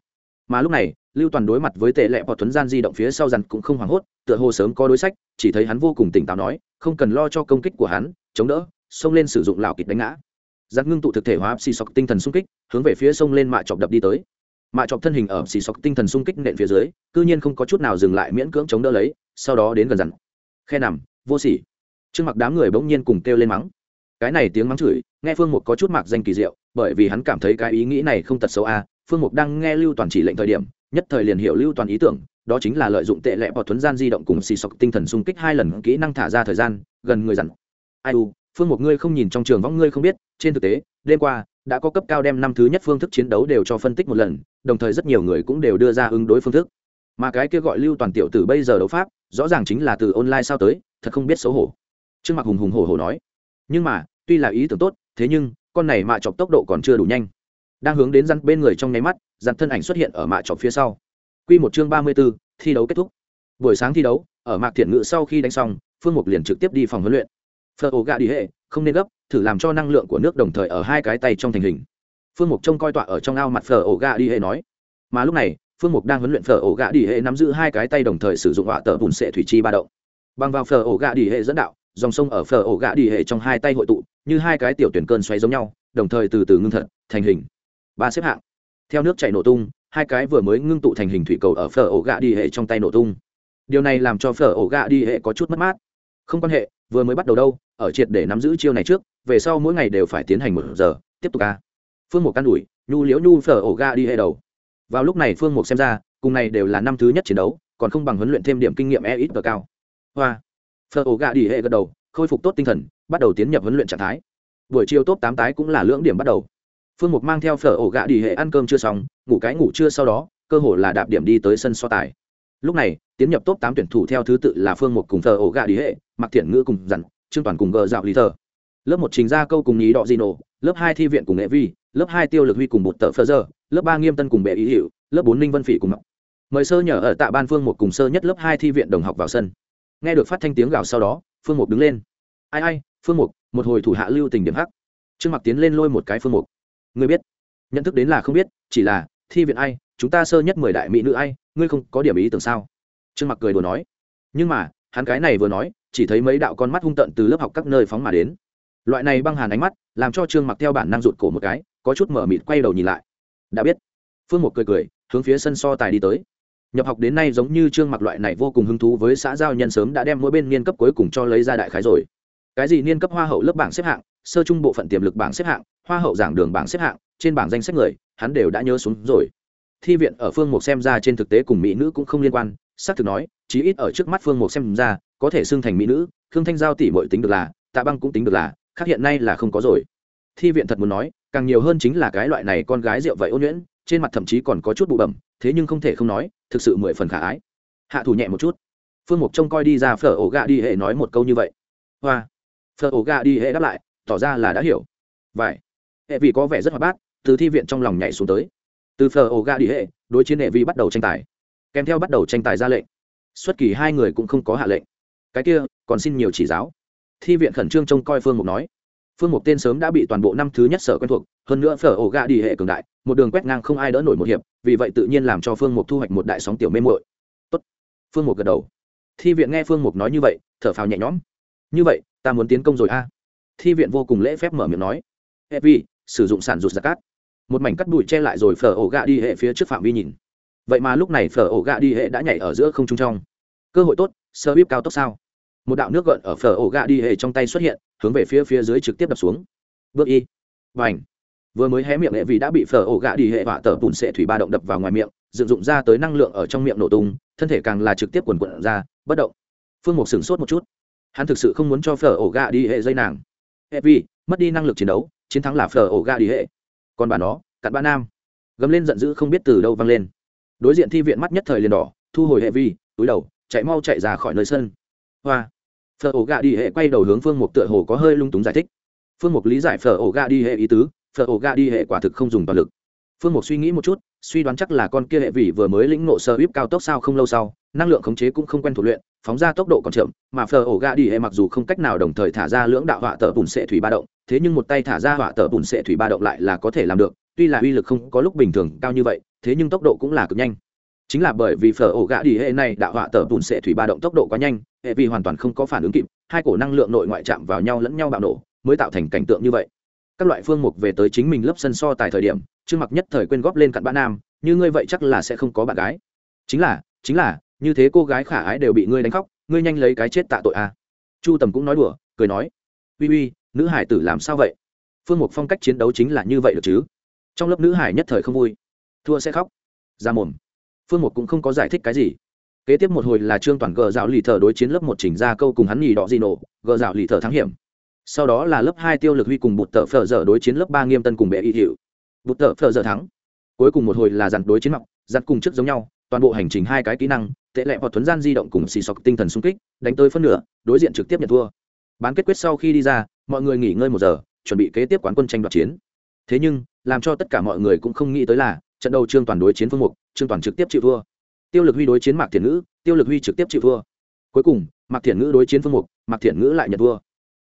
S1: Mà lúc này, lưu toàn đối mặt với tệ lệ bọt tuấn gian di động phía sau dằn cũng không hoảng hốt, tựa hồ sớm có đối sách, chỉ thấy hắn vô cùng tỉnh táo nói, không cần lo cho công kích của hắn, chống đỡ, xông lên sử dụng lào kịch đánh ngã giặc ngưng tụ thực thể hóa xì sọc tinh thần xung kích, hướng về phía sông lên mạ chọc đập đi tới. Mạ chọc thân hình ở xì sọc tinh thần xung kích nện phía dưới, cư nhiên không có chút nào dừng lại miễn cưỡng chống đỡ lấy, sau đó đến gần dặn. Khe nằm, vô sỉ. Trước mặt đám người bỗng nhiên cùng kêu lên mắng. Cái này tiếng mắng chửi, nghe phương mục có chút mạc danh kỳ diệu, bởi vì hắn cảm thấy cái ý nghĩ này không tật xấu a, phương mục đang nghe lưu toàn chỉ lệnh thời điểm, nhất thời liền hiểu lưu toàn ý tưởng, đó chính là lợi dụng tệ lệ bọt thuấn gian di động cùng xì sọc tinh thần xung kích hai lần kỹ năng thả ra thời gian, gần người dặn. Ai u phương một ngươi không nhìn trong trường võng ngươi không biết, trên thực tế, đêm qua, đã có cấp cao đem năm thứ nhất phương thức chiến đấu đều cho phân tích một lần, đồng thời rất nhiều người cũng đều đưa ra ứng đối phương thức. Mà cái kia gọi lưu toàn tiểu từ bây giờ đấu pháp, rõ ràng chính là từ online sao tới, thật không biết xấu hổ. Trương mặc hùng hùng hổ hổ nói. Nhưng mà, tuy là ý tưởng tốt, thế nhưng, con này mạ chọc tốc độ còn chưa đủ nhanh. Đang hướng đến răn bên người trong nháy mắt răn thân ảnh xuất hiện ở mạ chọc phía sau. Quy một chương ba mươi b ố thi đấu kết thúc. Buổi sáng thi đấu, ở mạc thiện ngự sau khi đánh xong, phương mục liền trực tiếp đi phòng huấn luyện phở ổ gạ đi hệ, không nên gấp, thử làm cho năng lượng của nước đồng thời ở hai cái tay trong thành hình. Phương mục trông coi tọa ở trong ao mặt phở ổ gạ đi hệ nói. Mà lúc này, phương mục đang huấn luyện phở ổ gạ đi hệ nắm giữ hai cái tay đồng thời sử dụng họa tờ bùn sệ thủy chi ba động. Bằng vào phở ổ gạ đi hệ dẫn đạo, dòng sông ở phở ổ gạ đi hệ trong hai tay hội tụ, như hai cái tiểu tuyển cơn xoáy giống nhau, đồng thời từ từ ngưng thật, thành hình. Ba xếp hạng. Theo nước chảy nổ tung, hai cái vừa mới ngưng tụ thành hình thủy cầu ở phở ổ gạ đi hệ trong tay nổ tung. Điều này làm cho phở ổ gạ đi hệ có chút mất mát không quan hệ, vừa mới bắt đầu đâu, ở triệt để nắm giữ chiêu này trước, về sau mỗi ngày đều phải tiến hành một giờ, tiếp tục ca. Phương mục can đủi nhu liễu nhu phở ổ ga đi hệ đầu. Vào lúc này phương mục xem ra, cùng này đều là năm thứ nhất chiến đấu, còn không bằng huấn luyện thêm điểm kinh nghiệm e ít và cao. Hoa. Phở ổ ga đi hệ gật đầu, khôi phục tốt tinh thần, bắt đầu tiến nhập huấn luyện trạng thái. Buổi chiều top tám tái cũng là lưỡng điểm bắt đầu. Phương mục mang theo phở ổ gạ đi hệ ăn cơm chưa xong, ngủ cái ngủ trưa sau đó, cơ hồ là đạp điểm đi tới sân so tài. Lúc này, tiến nhập top tám tuyển thủ theo thứ tự là phương mục cùng phở ổ gạ đi hệ mặc thiện ngữ cùng dặn, trương toàn cùng gờ dạo lý thờ. Lớp một trình ra câu cùng nhí đọ di nổ, lớp hai thi viện cùng nghệ vi, lớp hai tiêu lực huy cùng một tờ phơ giờ, lớp ba nghiêm tân cùng bệ ý hiệu lớp bốn ninh vân phỉ cùng mọc mời sơ nhờ ở tạ ban phương một cùng sơ nhất lớp hai thi viện đồng học vào sân. Nghe được phát thanh tiếng gào sau đó, phương mục đứng lên. Ai ai, phương mục, một hồi thủ hạ lưu tình điểm hắc. Trương mặc tiến lên lôi một cái phương mục. Ngươi biết. Nhận thức đến là không biết, chỉ là, thi viện ai, chúng ta sơ nhất mười đại mỹ nữ ai, ngươi không có điểm ý tưởng sao? Trương mặc cười đùa nói. Nhưng mà, hắn cái này vừa nói chỉ thấy mấy đạo con mắt hung tận từ lớp học các nơi phóng mà đến. Loại này băng hàn ánh mắt, làm cho trương mặc theo bản năng rụt cổ một cái, có chút mở mịt quay đầu nhìn lại. Đã biết. Phương một cười cười, hướng phía sân so tài đi tới. Nhập học đến nay giống như trương mặc loại này vô cùng hứng thú với xã giao nhân sớm đã đem mỗi bên niên cấp cuối cùng cho lấy ra đại khái rồi. Cái gì niên cấp hoa hậu lớp bảng xếp hạng, sơ trung bộ phận tiềm lực bảng xếp hạng, hoa hậu giảng đường bảng xếp hạng, trên bảng danh sách người, hắn đều đã nhớ xuống rồi. Thi viện ở phương mục xem ra trên thực tế cùng mỹ nữ cũng không liên quan, xác thực nói, chí ít ở trước mắt phương mục xem ra có thể xưng thành mỹ nữ, khương thanh giao tỷ mọi tính được là, tạ băng cũng tính được là, khác hiện nay là không có rồi. Thi viện thật muốn nói, càng nhiều hơn chính là cái loại này con gái rượu vậy ôn nhuyễn, trên mặt thậm chí còn có chút bụ bẩm, thế nhưng không thể không nói, thực sự mười phần khả ái. Hạ thủ nhẹ một chút. Phương mục trông coi đi ra phở ổ gà đi hệ nói một câu như vậy. Hoa. Phở ổ gà đi hệ đáp lại, tỏ ra là đã hiểu. Vậy hệ vì có vẻ rất hoạt bát, từ thi viện trong lòng nhảy xuống tới. Từ phở ổ gà đi hệ, đối chiến hệ vi bắt đầu tranh tài. Kèm theo bắt đầu tranh tài ra lệnh. Xuất kỳ hai người cũng không có hạ lệnh cái kia, còn xin nhiều chỉ giáo. Thi viện khẩn trương trông coi phương mục nói. Phương mục tên sớm đã bị toàn bộ năm thứ nhất sở quen thuộc, hơn nữa phở ổ gà đi hệ cường đại, một đường quét ngang không ai đỡ nổi một hiệp, vì vậy tự nhiên làm cho phương mục thu hoạch một đại sóng tiểu mê mội tốt. Phương mục gật đầu. Thi viện nghe phương mục nói như vậy, thở phào nhẹ nhõm. Như vậy, ta muốn tiến công rồi a. Thi viện vô cùng lễ phép mở miệng nói. Hệ vi, sử dụng sản rụt ra cát. Một mảnh cắt bụi che lại rồi phở ổ gà đi hệ phía trước phạm vi nhìn. Vậy mà lúc này phở ổ gà đi hệ đã nhảy ở giữa không trung trong. Cơ hội tốt, sơ bíp cao tốc sao? Một đạo nước gợn ở phở ổ gà đi hệ trong tay xuất hiện, hướng về phía phía dưới trực tiếp đập xuống. Bước y. Và vừa mới hé miệng hệ vì đã bị phở ổ gà đi hệ họa tờ bùn sệ thủy ba động đập vào ngoài miệng, dựng dụng ra tới năng lượng ở trong miệng nổ tung, thân thể càng là trực tiếp quần quận ra, bất động. Phương mục sửng sốt một chút. Hắn thực sự không muốn cho phở ổ gà đi hệ dây nàng. Hệ vì mất đi năng lực chiến đấu, chiến thắng là phở ổ gà đi hệ còn bà nó, cặn ba nam. Gầm lên giận dữ không biết từ đâu vang lên. Đối diện thi viện mắt nhất thời liền đỏ, thu hồi hệ vi, túi đầu, chạy mau chạy ra khỏi nơi sân. Hoa phở ổ gà đi hệ quay đầu hướng phương mục tựa hồ có hơi lung túng giải thích. Phương mục lý giải phở ổ gà đi hệ ý tứ, phở ổ gà đi hệ quả thực không dùng toàn lực. Phương mục suy nghĩ một chút, suy đoán chắc là con kia hệ vị vừa mới lĩnh nộ sơ íp cao tốc sao không lâu sau, năng lượng khống chế cũng không quen thuộc luyện, phóng ra tốc độ còn chậm, mà phở ổ gà đi hệ mặc dù không cách nào đồng thời thả ra lưỡng đạo họa tờ bùn sệ thủy ba động, thế nhưng một tay thả ra họa tờ bùn sệ thủy ba động lại là có thể làm được, tuy là uy lực không có lúc bình thường cao như vậy, thế nhưng tốc độ cũng là cực nhanh chính là bởi vì phở ổ gạ đi hệ này đạo họa tờ bùn sệ thủy ba động tốc độ quá nhanh, hệ vì hoàn toàn không có phản ứng kịp, hai cổ năng lượng nội ngoại chạm vào nhau lẫn nhau bạo nổ, mới tạo thành cảnh tượng như vậy. Các loại phương mục về tới chính mình lớp sân so tài thời điểm, trương mặc nhất thời quên góp lên cặn bã nam, như ngươi vậy chắc là sẽ không có bạn gái. Chính là chính là, như thế cô gái khả ái đều bị ngươi đánh khóc, ngươi nhanh lấy cái chết tạ tội a à. chu tầm cũng nói đùa, cười nói, uy uy, nữ hải tử làm sao vậy? Phương mục phong cách chiến đấu chính là như vậy được chứ? Trong lớp nữ hải nhất thời không vui. Thua sẽ khóc. Ra mồm phương một cũng không có giải thích cái gì. Kế tiếp một hồi là trương toàn gờ dạo lì thờ đối chiến lớp một chỉnh ra câu cùng hắn nhì đỏ di nổ, gờ dạo lì thờ thắng hiểm. Sau đó là lớp hai tiêu lực huy cùng bụt tờ phờ dở đối chiến lớp ba nghiêm tân cùng bệ y hiệu bụt tờ phờ dở thắng. Cuối cùng một hồi là dặn đối chiến mọc dàn cùng trước giống nhau, toàn bộ hành trình hai cái kỹ năng, tệ lệ hoặc thuấn gian di động cùng xì sọc tinh thần sung kích, đánh tới phân nửa, đối diện trực tiếp nhận thua. Bán kết quyết sau khi đi ra, mọi người nghỉ ngơi một giờ, chuẩn bị kế tiếp quán quân tranh đoạt chiến. Thế nhưng, làm cho tất cả mọi người cũng không nghĩ tới là trận đầu trương toàn đối chiến phương mục, trương toàn trực tiếp chịu thua. Tiêu lực huy đối chiến mạc thiện ngữ, tiêu lực huy trực tiếp chịu thua. Cuối cùng, mạc thiện ngữ đối chiến phương mục, mạc thiện ngữ lại nhận thua.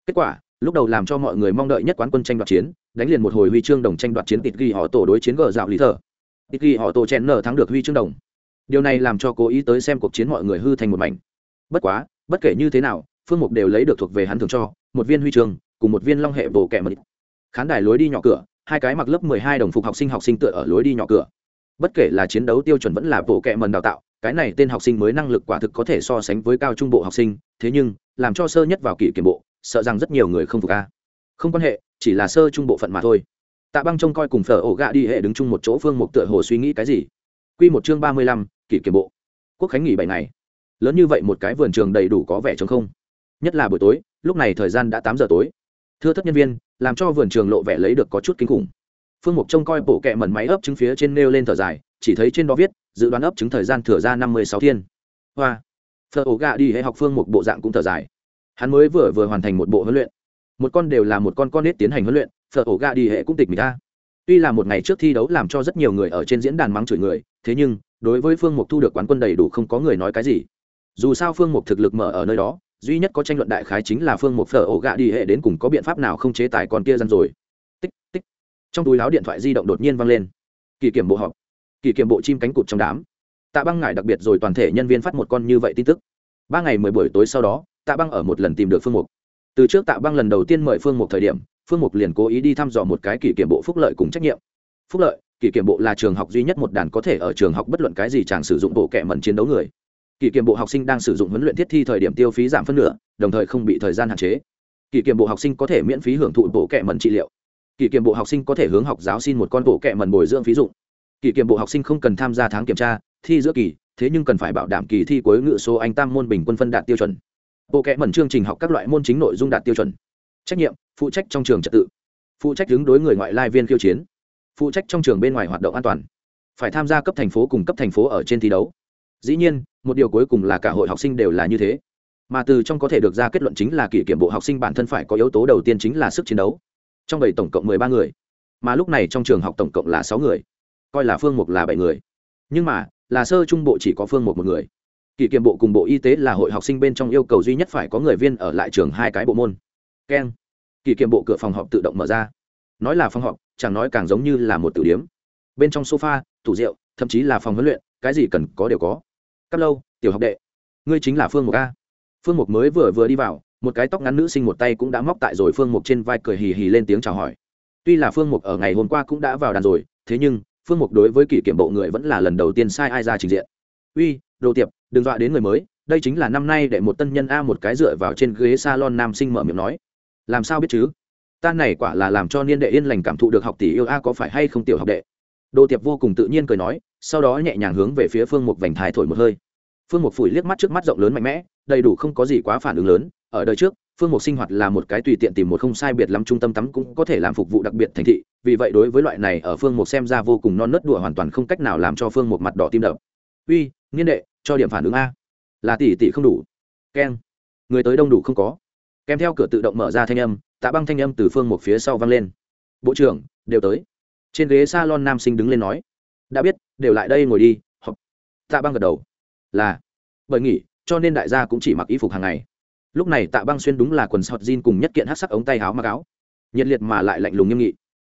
S1: Kết quả, lúc đầu làm cho mọi người mong đợi nhất quán quân tranh đoạt chiến, đánh liền một hồi huy chương đồng tranh đoạt chiến tịt ghi họ tổ đối chiến gờ dạo lý thờ. Tịt ghi họ tổ chèn nở thắng được huy chương đồng. Điều này làm cho cố ý tới xem cuộc chiến mọi người hư thành một mảnh. Bất quá, bất kể như thế nào, phương mục đều lấy được thuộc về hắn thường cho, một viên huy chương, cùng một viên long hệ bổ kẻ mật khán đài lối đi nhỏ cửa hai cái mặc lớp mười hai đồng phục học sinh học sinh tựa ở lối đi nhỏ cửa. Bất kể là chiến đấu tiêu chuẩn vẫn là bộ kệ mần đào tạo, cái này tên học sinh mới năng lực quả thực có thể so sánh với cao trung bộ học sinh, thế nhưng, làm cho sơ nhất vào kỷ kiểm bộ, sợ rằng rất nhiều người không phục a. Không quan hệ, chỉ là sơ trung bộ phận mà thôi. Tạ băng trông coi cùng phở ổ gạ đi hệ đứng chung một chỗ phương một tựa hồ suy nghĩ cái gì? Quy một chương ba mươi lăm, kỷ kiểm bộ. Quốc khánh nghỉ bảy ngày. Lớn như vậy một cái vườn trường đầy đủ có vẻ trống không. Nhất là buổi tối, lúc này thời gian đã tám giờ tối thưa thất nhân viên, làm cho vườn trường lộ vẻ lấy được có chút kinh khủng. Phương mục trông coi bộ kẹ mẩn máy ấp trứng phía trên nêu lên thở dài, chỉ thấy trên đó viết, dự đoán ấp trứng thời gian thừa ra năm mươi sáu thiên. Hoa. Phở ổ gà đi hệ học phương mục bộ dạng cũng thở dài. Hắn mới vừa vừa hoàn thành một bộ huấn luyện. Một con đều là một con con nết tiến hành huấn luyện, phở ổ gà đi hệ cũng tịch mình ta tuy là một ngày trước thi đấu làm cho rất nhiều người ở trên diễn đàn mắng chửi người, thế nhưng, đối với phương mục thu được quán quân đầy đủ không có người nói cái gì. Dù sao phương mục thực lực mở ở nơi đó duy nhất có tranh luận đại khái chính là phương một phở ổ gạ đi hệ đến cùng có biện pháp nào không chế tài con kia dân rồi. Tích tích. Trong túi láo điện thoại di động đột nhiên văng lên. Kỳ kiểm bộ họp. Kỳ kiểm bộ chim cánh cụt trong đám. Tạ băng ngại đặc biệt rồi toàn thể nhân viên phát một con như vậy tin tức. Ba ngày mười buổi tối sau đó, tạ băng ở một lần tìm được phương mục. Từ trước tạ băng lần đầu tiên mời phương mục thời điểm, phương mục liền cố ý đi thăm dò một cái kỷ kiểm bộ phúc lợi cùng trách nhiệm. Phúc lợi kỷ kiểm bộ là trường học duy nhất một đàn có thể ở trường học bất luận cái gì chàng sử dụng bộ kệ mẩn chiến đấu người kỷ kiểm bộ học sinh đang sử dụng huấn luyện thiết thi thời điểm tiêu phí giảm phân nửa, đồng thời không bị thời gian hạn chế. Kỷ kiểm bộ học sinh có thể miễn phí hưởng thụ bộ kệ mẩn trị liệu. Kỷ kiểm bộ học sinh có thể hướng học giáo xin một con bộ kệ mẩn bồi dưỡng phí dụng. Kỷ kiểm bộ học sinh không cần tham gia tháng kiểm tra, thi giữa kỳ, thế nhưng cần phải bảo đảm kỳ thi cuối ngữ số anh tam môn bình quân phân đạt tiêu chuẩn. Bộ kệ mẩn chương trình học các loại môn chính nội dung đạt tiêu chuẩn. Trách nhiệm, phụ trách trong trường trật tự. Phụ trách đứng đối người ngoại lai viên khiêu chiến. Phụ trách trong trường bên ngoài hoạt động an toàn. Phải tham gia cấp thành phố cùng cấp thành phố ở trên thi đấu dĩ nhiên, một điều cuối cùng là cả hội học sinh đều là như thế. Mà từ trong có thể được ra kết luận chính là kỷ kiểm bộ học sinh bản thân phải có yếu tố đầu tiên chính là sức chiến đấu. Trong bảy tổng cộng mười ba người. Mà lúc này trong trường học tổng cộng là sáu người. Coi là phương mục là bảy người. Nhưng mà, là sơ trung bộ chỉ có phương mục một người. Kỷ kiểm bộ cùng bộ y tế là hội học sinh bên trong yêu cầu duy nhất phải có người viên ở lại trường hai cái bộ môn. Keng. Kỷ kiểm bộ cửa phòng họp tự động mở ra. Nói là phòng họp, chẳng nói càng giống như là một tử điếm. Bên trong sofa, tủ rượu, thậm chí là phòng huấn luyện, cái gì cần có đều có cắt lâu, tiểu học đệ. Ngươi chính là phương mục a. Phương mục mới vừa vừa đi vào, một cái tóc ngắn nữ sinh một tay cũng đã móc tại rồi phương mục trên vai cười hì hì lên tiếng chào hỏi. Tuy là phương mục ở ngày hôm qua cũng đã vào đàn rồi, thế nhưng, phương mục đối với kỷ kiểm bộ người vẫn là lần đầu tiên sai ai ra trình diện. Uy, đồ tiệp, đừng dọa đến người mới, đây chính là năm nay để một tân nhân a một cái dựa vào trên ghế salon nam sinh mở miệng nói. Làm sao biết chứ? Ta này quả là làm cho niên đệ yên lành cảm thụ được học tỷ yêu a có phải hay không tiểu học đệ. Đồ tiệp vô cùng tự nhiên cười nói sau đó nhẹ nhàng hướng về phía phương mục vành thái thổi một hơi. Phương mục phủi liếc mắt trước mắt rộng lớn mạnh mẽ, đầy đủ không có gì quá phản ứng lớn. Ở đời trước, phương mục sinh hoạt là một cái tùy tiện tìm một không sai biệt lắm trung tâm tắm cũng có thể làm phục vụ đặc biệt thành thị, vì vậy đối với loại này ở phương mục xem ra vô cùng non nớt đùa hoàn toàn không cách nào làm cho phương mục mặt đỏ tim đập. Uy niên đệ, cho điểm phản ứng a. Là tỷ tỷ không đủ. Keng, người tới đông đủ không có. Kèm theo cửa tự động mở ra thanh âm, tạ băng thanh âm từ phương một phía sau vang lên. Bộ trưởng, đều tới. Trên ghế s a lon nam sinh đứng lên nói đã biết, đều lại đây ngồi đi, học. Tạ băng gật đầu. Là. Bởi nghỉ, cho nên đại gia cũng chỉ mặc y phục hàng ngày. Lúc này tạ băng xuyên đúng là quần sọt jean cùng nhất kiện hát sắc ống tay áo mặc áo. Nhiệt liệt mà lại lạnh lùng nghiêm nghị.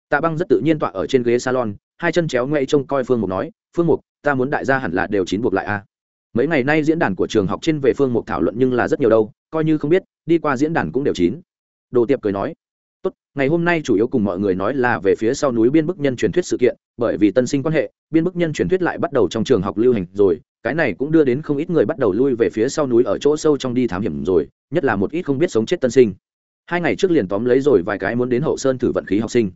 S1: Tạ băng rất tự nhiên tọa ở trên ghế salon, hai chân chéo ngoe trông coi phương mục nói, phương mục, ta muốn đại gia hẳn là đều chín buộc lại a. Mấy ngày nay diễn đàn của trường học trên về phương mục thảo luận nhưng là rất nhiều đâu, coi như không biết, đi qua diễn đàn cũng đều chín. Đồ tiệp cười nói tốt, ngày hôm nay chủ yếu cùng mọi người nói là về phía sau núi biên bức nhân truyền thuyết sự kiện, bởi vì tân sinh quan hệ, biên bức nhân truyền thuyết lại bắt đầu trong trường học lưu hành rồi, cái này cũng đưa đến không ít người bắt đầu lui về phía sau núi ở chỗ sâu trong đi thám hiểm rồi, nhất là một ít không biết sống chết tân sinh. Hai ngày trước liền tóm lấy rồi vài cái muốn đến hậu sơn thử vận khí học sinh.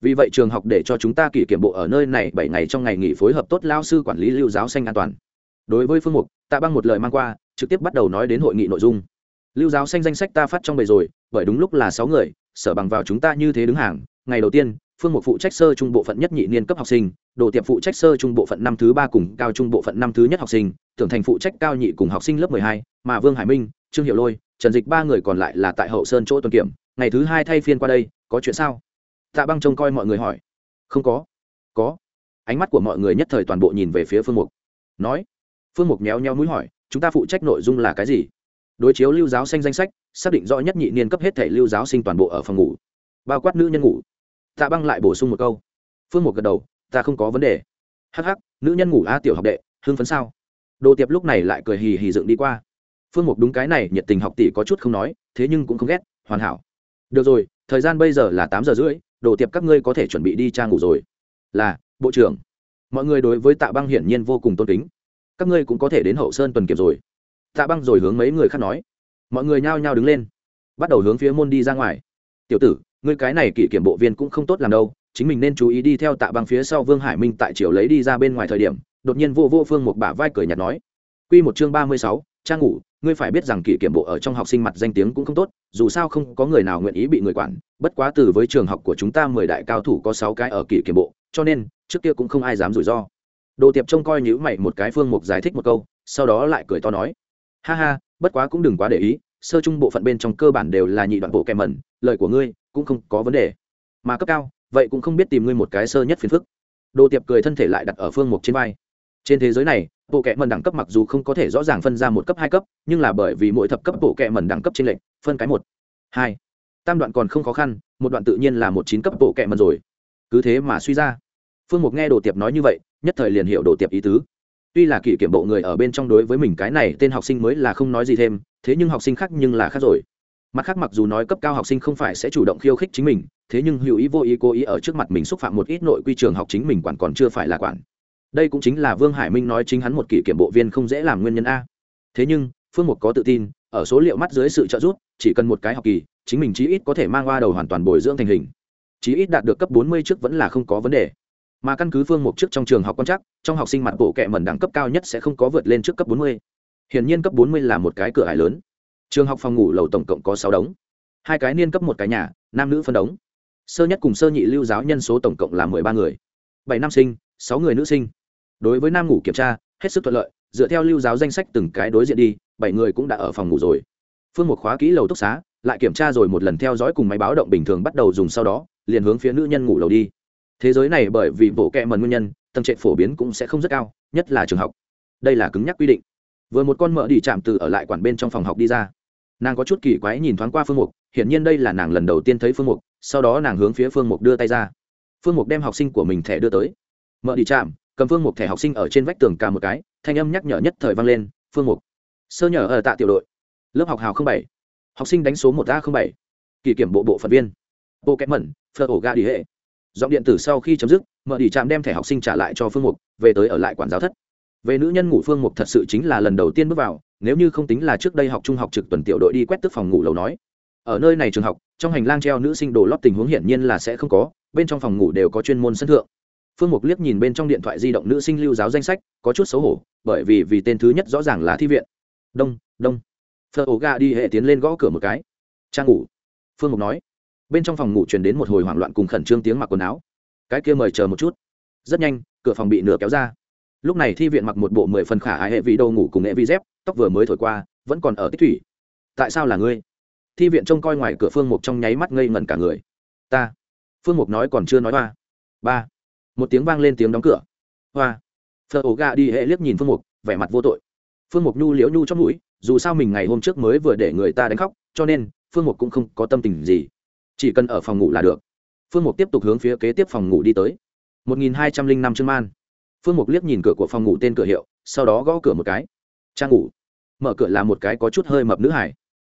S1: Vì vậy trường học để cho chúng ta kỷ kiểm bộ ở nơi này bảy ngày trong ngày nghỉ phối hợp tốt lao sư quản lý lưu giáo xanh an toàn. Đối với phương mục, tạ băng một lời mang qua, trực tiếp bắt đầu nói đến hội nghị nội dung. Lưu giáo xanh danh sách ta phát trong bầy rồi, bởi đúng lúc là sáu người sở bằng vào chúng ta như thế đứng hàng, ngày đầu tiên, phương mục phụ trách sơ trung bộ phận nhất nhị niên cấp học sinh, đồ tiệp phụ trách sơ trung bộ phận năm thứ ba cùng cao trung bộ phận năm thứ nhất học sinh tưởng thành phụ trách cao nhị cùng học sinh lớp mười hai, mà vương hải minh, trương hiệu lôi, trần dịch ba người còn lại là tại hậu sơn chỗ tuần kiểm, ngày thứ hai thay phiên qua đây, có chuyện sao? Tạ băng trông coi mọi người hỏi. Không có. Có. Ánh mắt của mọi người nhất thời toàn bộ nhìn về phía phương mục. Nói. Phương mục méo nheo mũi hỏi, chúng ta phụ trách nội dung là cái gì? Đối chiếu lưu giáo xanh danh sách, xác định rõ nhất nhị niên cấp hết thể lưu giáo sinh toàn bộ ở phòng ngủ. Bao quát nữ nhân ngủ. Tạ băng lại bổ sung một câu. Phương một gật đầu, ta không có vấn đề. Hh nữ nhân ngủ a tiểu học đệ, hưng phấn sao? Đồ tiệp lúc này lại cười hì hì dựng đi qua. Phương mục đúng cái này, nhiệt tình học tỷ có chút không nói, thế nhưng cũng không ghét, hoàn hảo. Được rồi, thời gian bây giờ là tám giờ rưỡi, đồ tiệp các ngươi có thể chuẩn bị đi trang ngủ rồi. Là, bộ trưởng. Mọi người đối với tạ băng hiển nhiên vô cùng tôn kính. Các ngươi cũng có thể đến hậu sơn tuần kiểm rồi tạ băng rồi hướng mấy người khác nói. Mọi người nhao nhao đứng lên, bắt đầu hướng phía môn đi ra ngoài. Tiểu tử, ngươi cái này kỷ kiểm bộ viên cũng không tốt làm đâu, chính mình nên chú ý đi theo tạ băng phía sau vương hải minh tại triều lấy đi ra bên ngoài thời điểm, đột nhiên vô vô phương một bả vai cười nhạt nói. Q một chương ba mươi sáu trang ngủ, ngươi phải biết rằng kỷ kiểm bộ ở trong học sinh mặt danh tiếng cũng không tốt, dù sao không có người nào nguyện ý bị người quản, bất quá từ với trường học của chúng ta mười đại cao thủ có sáu cái ở kỷ kiểm bộ, cho nên, trước kia cũng không ai dám rủi ro. Đồ tiệp trông coi nhữ mày một cái phương mục giải thích một câu, sau đó lại cười to nói ha ha, bất quá cũng đừng quá để ý, sơ trung bộ phận bên trong cơ bản đều là nhị đoạn bộ kèm mẩn, lời của ngươi cũng không có vấn đề. Mà cấp cao, vậy cũng không biết tìm ngươi một cái sơ nhất phiền phức. Đồ tiệp cười thân thể lại đặt ở phương mục trên vai. Trên thế giới này, bộ kệ mần đẳng cấp mặc dù không có thể rõ ràng phân ra một cấp, hai cấp, nhưng là bởi vì mỗi thập cấp bộ kệ mần đẳng cấp trên lệnh phân cái một, hai. Tam đoạn còn không khó khăn, một đoạn tự nhiên là một chín cấp bộ kệ mần rồi. Cứ thế mà suy ra. Phương mục nghe đồ tiệp nói như vậy, nhất thời liền hiểu đồ tiệp ý tứ tuy là kỷ kiểm bộ người ở bên trong đối với mình cái này tên học sinh mới là không nói gì thêm, thế nhưng học sinh khác nhưng là khác rồi. Mặt khác mặc dù nói cấp cao học sinh không phải sẽ chủ động khiêu khích chính mình, thế nhưng hữu ý vô ý cố ý ở trước mặt mình xúc phạm một ít nội quy trường học chính mình quản còn chưa phải là quản. Đây cũng chính là vương hải minh nói chính hắn một kỷ kiểm bộ viên không dễ làm nguyên nhân a. Thế nhưng, phương mục có tự tin, ở số liệu mắt dưới sự trợ giúp, chỉ cần một cái học kỳ, chính mình chí ít có thể mang qua đầu hoàn toàn bồi dưỡng thành hình. Chí ít đạt được cấp bốn mươi trước vẫn là không có vấn đề mà căn cứ phương mục trước trong trường học quan chắc trong học sinh mặt bộ kệ mẩn đẳng cấp cao nhất sẽ không có vượt lên trước cấp bốn mươi. Hiển nhiên cấp bốn mươi là một cái cửa hải lớn. Trường học phòng ngủ lầu tổng cộng có sáu đống. Hai cái niên cấp một cái nhà, nam nữ phân đống. Sơ nhất cùng sơ nhị lưu giáo nhân số tổng cộng là mười ba người. Bảy nam sinh, sáu người nữ sinh. Đối với nam ngủ kiểm tra, hết sức thuận lợi, dựa theo lưu giáo danh sách từng cái đối diện đi, bảy người cũng đã ở phòng ngủ rồi. Phương một khóa kỹ lầu túc xá, lại kiểm tra rồi một lần theo dõi cùng máy báo động bình thường bắt đầu dùng sau đó, liền hướng phía nữ nhân ngủ lầu đi thế giới này bởi vì bộ kệ mần nguyên nhân, tầng trệ phổ biến cũng sẽ không rất cao, nhất là trường học. Đây là cứng nhắc quy định. Vừa một con mợ đi chạm từ ở lại quản bên trong phòng học đi ra. Nàng có chút kỳ quái nhìn thoáng qua phương mục, hiển nhiên đây là nàng lần đầu tiên thấy phương mục, sau đó nàng hướng phía phương mục đưa tay ra. Phương mục đem học sinh của mình thẻ đưa tới. Mợ đi chạm, cầm phương mục thẻ học sinh ở trên vách tường cả một cái, thanh âm nhắc nhở nhất thời vang lên, phương mục. Sơ nhở ở tạ tiểu đội. Lớp học hào bảy. Học sinh đánh số một a bảy. Kỳ kiểm bộ bộ phận viên. Bộ kém mẩn, phở ổ ga đi hệ giọng điện tử sau khi chấm dứt mở đi trạm đem thẻ học sinh trả lại cho phương mục, về tới ở lại quản giáo thất. Về nữ nhân ngủ phương mục thật sự chính là lần đầu tiên bước vào, nếu như không tính là trước đây học trung học trực tuần tiểu đội đi quét tức phòng ngủ lầu nói. Ở nơi này trường học, trong hành lang treo nữ sinh đồ lót tình huống hiển nhiên là sẽ không có, bên trong phòng ngủ đều có chuyên môn sân thượng. Phương mục liếc nhìn bên trong điện thoại di động nữ sinh lưu giáo danh sách, có chút xấu hổ, bởi vì vì tên thứ nhất rõ ràng là thi viện. Đông đông. Phở ổ ga đi hệ tiến lên gõ cửa một cái. Trang ngủ. Phương mục nói bên trong phòng ngủ truyền đến một hồi hoảng loạn cùng khẩn trương tiếng mặc quần áo. Cái kia mời chờ một chút. Rất nhanh, cửa phòng bị nửa kéo ra. Lúc này thi viện mặc một bộ mười phần khả ái hệ vị đầu ngủ cùng nghệ vi dép, tóc vừa mới thổi qua, vẫn còn ở tích thủy. Tại sao là ngươi? Thi viện trông coi ngoài cửa phương mục trong nháy mắt ngây ngẩn cả người. Ta. Phương mục nói còn chưa nói hoa. Ba. Một tiếng vang lên tiếng đóng cửa. Hoa. Phờ ổ gà đi hệ liếc nhìn phương mục, vẻ mặt vô tội. Phương mục nhu liễu nhu trong mũi, dù sao mình ngày hôm trước mới vừa để người ta đánh khóc, cho nên phương mục cũng không có tâm tình gì chỉ cần ở phòng ngủ là được. Phương mục tiếp tục hướng phía kế tiếp phòng ngủ đi tới. Một nghìn hai trăm linh năm chương man. Phương mục liếc nhìn cửa của phòng ngủ tên cửa hiệu, sau đó gõ cửa một cái. Trang ngủ. Mở cửa là một cái có chút hơi mập nữ hải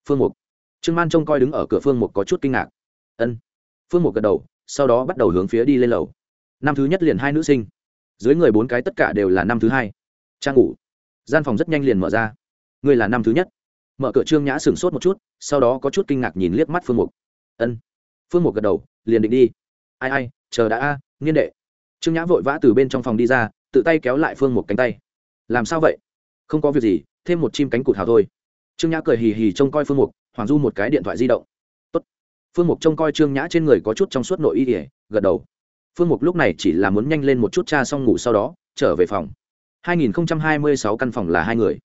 S1: phương mục. Trương man trông coi đứng ở cửa phương mục có chút kinh ngạc. Ân. Phương mục gật đầu, sau đó bắt đầu hướng phía đi lên lầu. Năm thứ nhất liền hai nữ sinh. Dưới người bốn cái tất cả đều là năm thứ hai. Trang ngủ. Gian phòng rất nhanh liền mở ra. Ngươi là năm thứ nhất. Mở cửa trương nhã sửng sốt một chút, sau đó có chút kinh ngạc nhìn liếc mắt phương mục ân. Phương mục gật đầu liền định đi. Ai ai chờ đã a à, nghiên đệ. Trương nhã vội vã từ bên trong phòng đi ra tự tay kéo lại phương mục cánh tay. Làm sao vậy? Không có việc gì thêm một chim cánh cụt hào thôi. Trương nhã cười hì hì trông coi phương mục hoàng du một cái điện thoại di động. Tốt. phương mục trông coi trương nhã trên người có chút trong suốt nội y ỉa gật đầu. Phương mục lúc này chỉ là muốn nhanh lên một chút cha xong ngủ sau đó trở về phòng. 2026 căn phòng là hai người.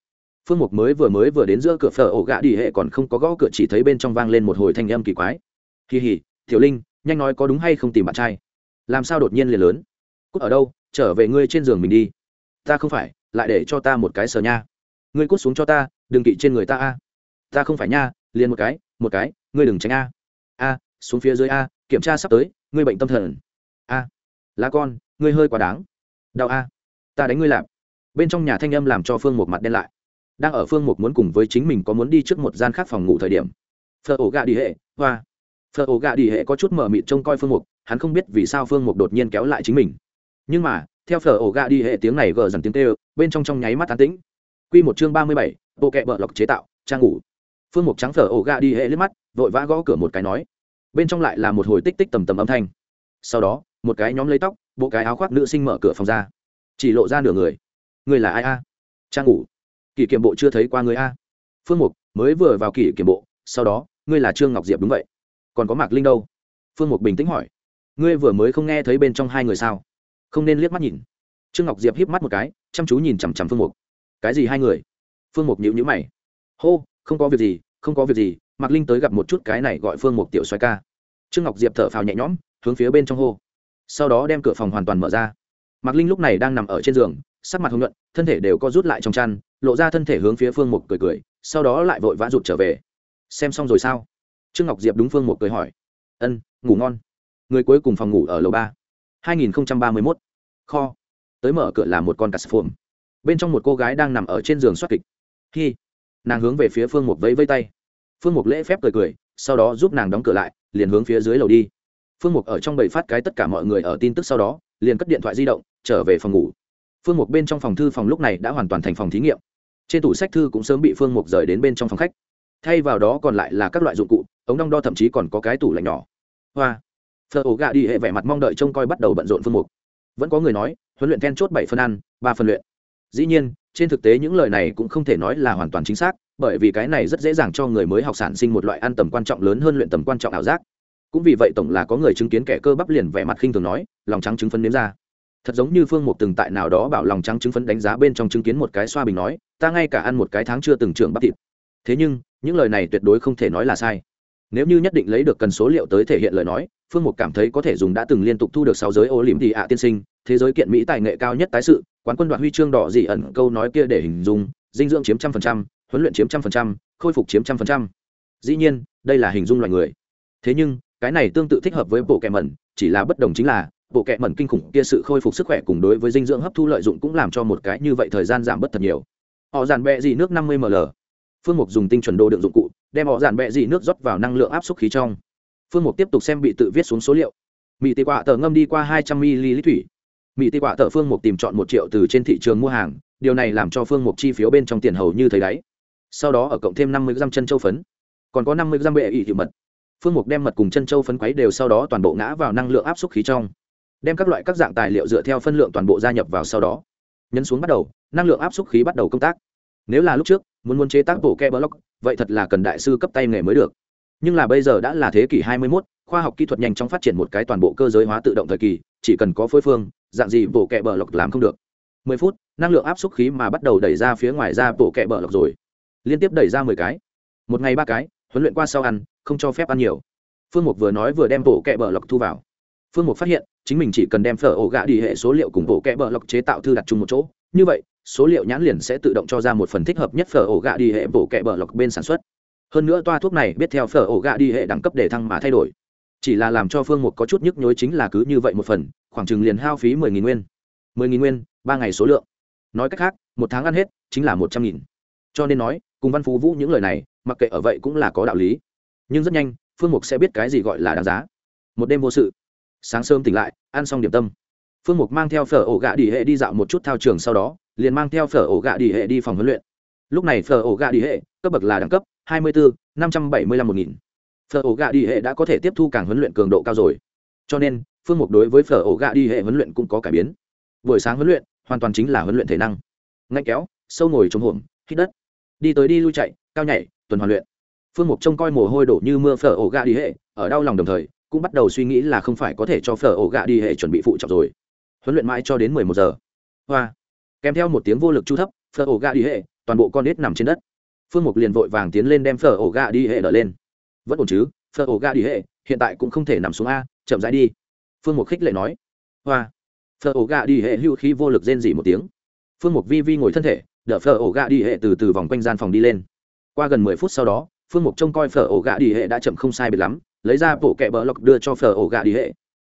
S1: Phương mục mới vừa mới vừa đến giữa cửa phở ổ gạ đi hệ còn không có gõ cửa chỉ thấy bên trong vang lên một hồi thanh âm kỳ quái kỳ hỉ tiểu linh, nhanh nói có đúng hay không tìm bạn trai. Làm sao đột nhiên liền lớn? Cút ở đâu? Trở về ngươi trên giường mình đi. Ta không phải, lại để cho ta một cái sờ nha. Ngươi cút xuống cho ta, đừng kỵ trên người ta a. Ta không phải nha, liền một cái một cái, ngươi đừng tránh a. A, xuống phía dưới a, kiểm tra sắp tới, ngươi bệnh tâm thần. A, lá con, ngươi hơi quá đáng. Đau a. Ta đánh ngươi làm. Bên trong nhà thanh âm làm cho phương một mặt đen lại. Đang ở phương một muốn cùng với chính mình có muốn đi trước một gian khác phòng ngủ thời điểm. Phở ổ gà đi hệ, hoa phở ổ gà đi hệ có chút mở mịt trông coi phương mục, hắn không biết vì sao phương mục đột nhiên kéo lại chính mình. Nhưng mà, theo phở ổ gà đi hệ tiếng này gờ dần tiếng tê bên trong trong nháy mắt tán tĩnh. Q một chương ba mươi bảy, bộ kẹ bợ lọc chế tạo, trang ngủ. Phương mục trắng phở ổ gà đi hệ liếc mắt, vội vã gõ cửa một cái nói. Bên trong lại là một hồi tích tích tầm tầm âm thanh. Sau đó, một cái nhóm lấy tóc, bộ cái áo khoác nữ sinh mở cửa phòng ra. Chỉ lộ ra nửa người. Người là ai a? Trang ngủ. Kỷ kiểm bộ chưa thấy qua người a. Phương mục, mới vừa vào kỷ kiểm bộ, sau đó, ngươi là trương ngọc diệp đúng vậy còn có mạc linh đâu? Phương mục bình tĩnh hỏi. Ngươi vừa mới không nghe thấy bên trong hai người sao? Không nên liếc mắt nhìn. Trương ngọc diệp híp mắt một cái, chăm chú nhìn chằm chằm phương mục. Cái gì hai người? Phương mục nhịu nhữ mày. Hô, không có việc gì, không có việc gì, mạc linh tới gặp một chút cái này gọi phương mục tiểu xoay ca. Trương ngọc diệp thở phào nhẹ nhõm, hướng phía bên trong hô. Sau đó đem cửa phòng hoàn toàn mở ra. Mạc linh lúc này đang nằm ở trên giường, sắc mặt hồng nhuận, thân thể đều có rút lại trong chăn, lộ ra thân thể hướng phía phương mục cười cười, sau đó lại vội vã rụt trở về. Xem xong rồi sao? Trương ngọc diệp đúng phương một cười hỏi. Ân, ngủ ngon. Người cuối cùng phòng ngủ ở lầu ba. hai nghìn ba mươi mốt. Kho. Tới mở cửa là một con cà phồm. Bên trong một cô gái đang nằm ở trên giường soát kịch. Khi nàng hướng về phía phương mục vẫy vây tay. Phương mục lễ phép cười cười, sau đó giúp nàng đóng cửa lại, liền hướng phía dưới lầu đi. Phương mục ở trong bầy phát cái tất cả mọi người ở tin tức sau đó, liền cất điện thoại di động, trở về phòng ngủ. Phương mục bên trong phòng thư phòng lúc này đã hoàn toàn thành phòng thí nghiệm. Trên tủ sách thư cũng sớm bị phương mục rời đến bên trong phòng khách thay vào đó còn lại là các loại dụng cụ, ống đong đo thậm chí còn có cái tủ lạnh nhỏ. Hoa. Phở ổ gà đi hệ vẻ mặt mong đợi trông coi bắt đầu bận rộn phương mục. Vẫn có người nói, huấn luyện then chốt bảy phân ăn, ba phân luyện. Dĩ nhiên, trên thực tế những lời này cũng không thể nói là hoàn toàn chính xác, bởi vì cái này rất dễ dàng cho người mới học sản sinh một loại ăn tầm quan trọng lớn hơn luyện tầm quan trọng ảo giác. Cũng vì vậy tổng là có người chứng kiến kẻ cơ bắp liền vẻ mặt khinh thường nói, lòng trắng chứng phấn nếm ra. Thật giống như phương mục từng tại nào đó bảo lòng trắng chứng phấn đánh giá bên trong chứng kiến một cái xoa bình nói, ta ngay cả ăn một cái tháng chưa từng trưởng bắp thịt thế nhưng, những lời này tuyệt đối không thể nói là sai. Nếu như nhất định lấy được cần số liệu tới thể hiện lời nói, phương mục cảm thấy có thể dùng đã từng liên tục thu được sáu giới ô liềm thị ạ tiên sinh, thế giới kiện mỹ tài nghệ cao nhất tái sự, quán quân đoạt huy chương đỏ dị ẩn, câu nói kia để hình dung, dinh dưỡng chiếm trăm phần trăm, huấn luyện chiếm trăm phần trăm, khôi phục chiếm trăm phần trăm. Dĩ nhiên, đây là hình dung loài người. Thế nhưng, cái này tương tự thích hợp với bộ kẹ mẩn, chỉ là bất đồng chính là, bộ kẹ mẩn kinh khủng kia sự khôi phục sức khỏe cùng đối với dinh dưỡng hấp thu lợi dụng cũng làm cho một cái như vậy thời gian giảm bất thật nhiều. Họ dàn bẹ gì nước năm mươi ml phương mục dùng tinh chuẩn đồ đựng dụng cụ, đem họ dàn bẹ dị nước rót vào năng lượng áp suất khí trong. Phương mục tiếp tục xem bị tự viết xuống số liệu. Mỹ tị quạ tờ ngâm đi qua hai trăm ml thủy. Mỹ tị quạ tờ phương mục tìm chọn một triệu từ trên thị trường mua hàng, điều này làm cho phương mục chi phiếu bên trong tiền hầu như thấy đáy. Sau đó ở cộng thêm năm mươi g chân châu phấn, còn có năm mươi g bệ ị thị mật. Phương mục đem mật cùng chân châu phấn quấy đều sau đó toàn bộ ngã vào năng lượng áp suất khí trong. Đem các loại các dạng tài liệu dựa theo phân lượng toàn bộ gia nhập vào sau đó. Nhấn xuống bắt đầu, năng lượng áp suất khí bắt đầu công tác. Nếu là lúc trước muốn muốn chế tác bộ ke block vậy thật là cần đại sư cấp tay nghề mới được. Nhưng là bây giờ đã là thế kỷ 21, khoa học kỹ thuật nhanh chóng phát triển một cái toàn bộ cơ giới hóa tự động thời kỳ chỉ cần có phối phương dạng gì bộ kẹ bờ lọc làm không được. 10 phút năng lượng áp suất khí mà bắt đầu đẩy ra phía ngoài ra bộ kẹ bờ lọc rồi. Liên tiếp đẩy ra 10 cái. Một ngày ba cái huấn luyện qua sau ăn không cho phép ăn nhiều. Phương mục vừa nói vừa đem bộ kẹ bờ lọc thu vào. Phương mục phát hiện chính mình chỉ cần đem phở ổ gạ đi hệ số liệu cùng bộ kẹ bờ lọc chế tạo thư đặt chung một chỗ. Như vậy số liệu nhãn liền sẽ tự động cho ra một phần thích hợp nhất phở ổ gạ đi hệ bộ kẹ bờ lọc bên sản xuất. Hơn nữa toa thuốc này biết theo phở ổ gạ đi hệ đẳng cấp để thăng mà thay đổi. Chỉ là làm cho phương mục có chút nhức nhối chính là cứ như vậy một phần, khoảng chừng liền hao phí mười nghìn nguyên. mười nghìn nguyên, ba ngày số lượng. Nói cách khác, một tháng ăn hết chính là một trăm nghìn. Cho nên nói, cùng văn phú vũ những lời này, mặc kệ ở vậy cũng là có đạo lý. Nhưng rất nhanh, phương mục sẽ biết cái gì gọi là đáng giá. Một đêm vô sự. Sáng sớm tỉnh lại, ăn xong điểm tâm. Phương mục mang theo phở ổ gạ đi hệ đi dạo một chút thao trường sau đó liền mang theo phở ổ gạ đi hệ đi phòng huấn luyện. Lúc này phở ổ gạ đi hệ, cấp bậc là đẳng cấp, hai mươi bốn năm trăm bảy mươi lăm một nghìn. Phở ổ gạ đi hệ đã có thể tiếp thu càng huấn luyện cường độ cao rồi. Cho nên, phương mục đối với phở ổ gạ đi hệ huấn luyện cũng có cải biến. Buổi sáng huấn luyện, hoàn toàn chính là huấn luyện thể năng. Ngay kéo, sâu ngồi trong hổm, hít đất. Đi tới đi lui chạy, cao nhảy, tuần hoàn luyện. Phương mục trông coi mồ hôi đổ như mưa phở ổ gạ đi hệ, ở đau lòng đồng thời, cũng bắt đầu suy nghĩ là không phải có thể cho phở ổ gạ đi hệ chuẩn bị phụ trọng rồi. Huấn luyện mãi cho đến mười một giờ. Hoa kèm theo một tiếng vô lực chu thấp, phở ổ gà đi hệ, toàn bộ con nết nằm trên đất. Phương mục liền vội vàng tiến lên đem phở ổ gà đi hệ đỡ lên. Vẫn ổn chứ, phở ổ gà đi hệ, hiện tại cũng không thể nằm xuống a, chậm rãi đi. Phương mục khích lệ nói. Hoa. Phở ổ gà đi hệ hưu khí vô lực rên dỉ một tiếng. Phương mục vi vi ngồi thân thể, đỡ phở ổ gà đi hệ từ từ vòng quanh gian phòng đi lên. Qua gần mười phút sau đó, phương mục trông coi phở ổ gà đi hệ đã chậm không sai biệt lắm, lấy ra bộ kẹ bờ lọc đưa cho phở ổ gà đi hệ.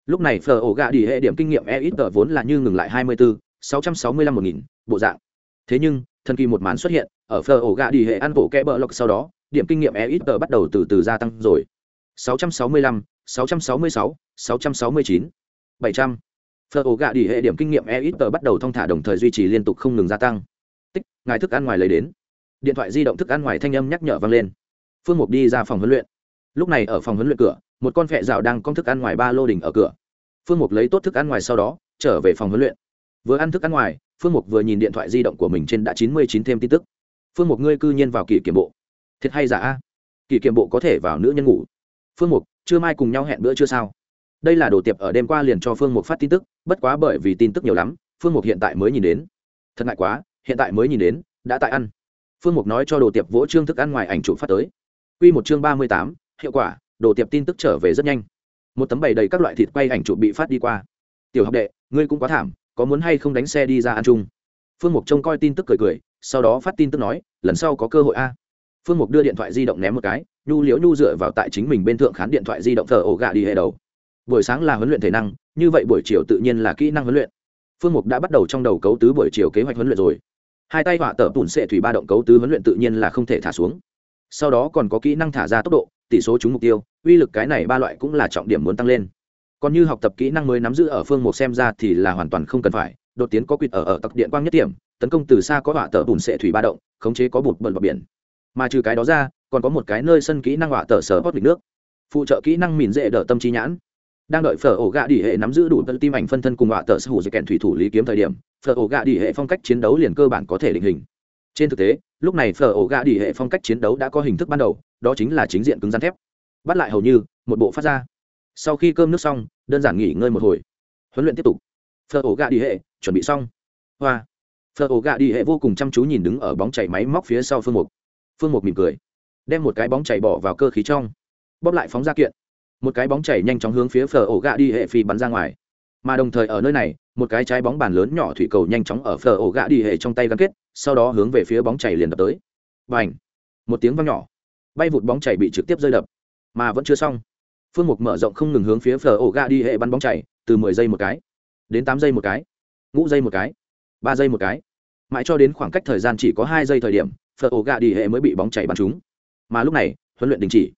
S1: Lúc này phở ổ gà đi hệ điểm kinh nghiệm e ít tờ vốn là như ngừng lại hai mươi bốn sáu trăm sáu mươi lăm một nghìn, bộ dạng. Thế nhưng, thần kỳ một màn xuất hiện, ở phở ổ gạ đi hệ ăn bộ kẽ bờ lọc sau đó, điểm kinh nghiệm EXP ít bắt đầu từ từ gia tăng rồi. sáu trăm sáu mươi lăm, sáu trăm sáu mươi sáu sáu trăm sáu mươi chín, bảy trăm. Phở ổ gạ đi hệ điểm kinh nghiệm EXP ít bắt đầu thông thả đồng thời duy trì liên tục không ngừng gia tăng. Tích, ngài thức ăn ngoài lấy đến. Điện thoại di động thức ăn ngoài thanh âm nhắc nhở vang lên. Phương mục đi ra phòng huấn luyện. Lúc này ở phòng huấn luyện cửa, một con phệ rào đang con thức ăn ngoài ba lô đình ở cửa. Phương mục lấy tốt thức ăn ngoài sau đó, trở về phòng huấn luyện vừa ăn thức ăn ngoài, phương mục vừa nhìn điện thoại di động của mình trên đã chín mươi chín thêm tin tức. Phương mục, ngươi cư nhiên vào kỷ kiểm bộ. Thiệt hay giả? A kỷ kiểm bộ có thể vào nữ nhân ngủ. Phương mục chưa mai cùng nhau hẹn bữa chưa sao? Đây là đồ tiệp ở đêm qua liền cho phương mục phát tin tức, bất quá bởi vì tin tức nhiều lắm, phương mục hiện tại mới nhìn đến. Thật ngại quá, hiện tại mới nhìn đến, đã tại ăn. Phương mục nói cho đồ tiệp vỗ trương thức ăn ngoài ảnh chụp phát tới. Quy một chương ba mươi tám, hiệu quả, đồ tiệp tin tức trở về rất nhanh. Một tấm bày đầy các loại thịt quay ảnh chụp bị phát đi qua. Tiểu học đệ, ngươi cũng quá thảm có muốn hay không đánh xe đi ra ăn chung. Phương mục trông coi tin tức cười cười, sau đó phát tin tức nói, lần sau có cơ hội a. Phương mục đưa điện thoại di động ném một cái, nhu liễu nhu dựa vào tại chính mình bên thượng khán điện thoại di động thờ ổ gà đi hệ đầu. Buổi sáng là huấn luyện thể năng, như vậy buổi chiều tự nhiên là kỹ năng huấn luyện. Phương mục đã bắt đầu trong đầu cấu tứ buổi chiều kế hoạch huấn luyện rồi. Hai tay họa tở tùn sệ thủy ba động cấu tứ huấn luyện tự nhiên là không thể thả xuống. Sau đó còn có kỹ năng thả ra tốc độ, tỷ số trúng mục tiêu, uy lực cái này ba loại cũng là trọng điểm muốn tăng lên còn như học tập kỹ năng mới nắm giữ ở phương một xem ra thì là hoàn toàn không cần phải, đột tiến có quỵt ở ở tặc điện quang nhất điểm, tấn công từ xa có họa tờ bùn sệ thủy ba động, khống chế có bụt bẩn vào biển. Mà trừ cái đó ra, còn có một cái nơi sân kỹ năng họa tờ sở hót lịch nước. Phụ trợ kỹ năng mìn dễ đỡ tâm trí nhãn. Đang đợi phở ổ gạ đỉ hệ nắm giữ đủ tân tim ảnh phân thân cùng họa tờ sở hữu dây kèn thủy thủ lý kiếm thời điểm, phở ổ gạ đỉ hệ phong cách chiến đấu liền cơ bản có thể định hình. Trên thực tế, lúc này phở ổ gạ đỉ hệ phong cách chiến đấu đã có hình thức ban đầu, đó chính là chính diện cứng rắn thép. Bắt lại hầu như, một bộ phát ra sau khi cơm nước xong, đơn giản nghỉ ngơi một hồi. Huấn luyện tiếp tục. Phở ổ gạ đi hệ, chuẩn bị xong. Hoa. Phở ổ gạ đi hệ vô cùng chăm chú nhìn đứng ở bóng chảy máy móc phía sau phương mục. Phương mục mỉm cười, đem một cái bóng chảy bỏ vào cơ khí trong, bóp lại phóng ra kiện. Một cái bóng chảy nhanh chóng hướng phía phở ổ gạ đi hệ phi bắn ra ngoài. Mà đồng thời ở nơi này, một cái trái bóng bàn lớn nhỏ thủy cầu nhanh chóng ở phở ổ gạ đi hệ trong tay gắn kết, sau đó hướng về phía bóng chảy liền đập tới. Và ảnh một tiếng vang nhỏ. Bay vụt bóng chảy bị trực tiếp rơi đập, mà vẫn chưa xong phương mục mở rộng không ngừng hướng phía phở ổ Ga đi hệ bắn bóng chảy, từ mười giây một cái, đến tám giây một cái, ngũ giây một cái, ba giây một cái. Mãi cho đến khoảng cách thời gian chỉ có hai giây thời điểm phở ổ Ga đi hệ mới bị bóng chảy bắn trúng. Mà lúc này, huấn luyện đình chỉ.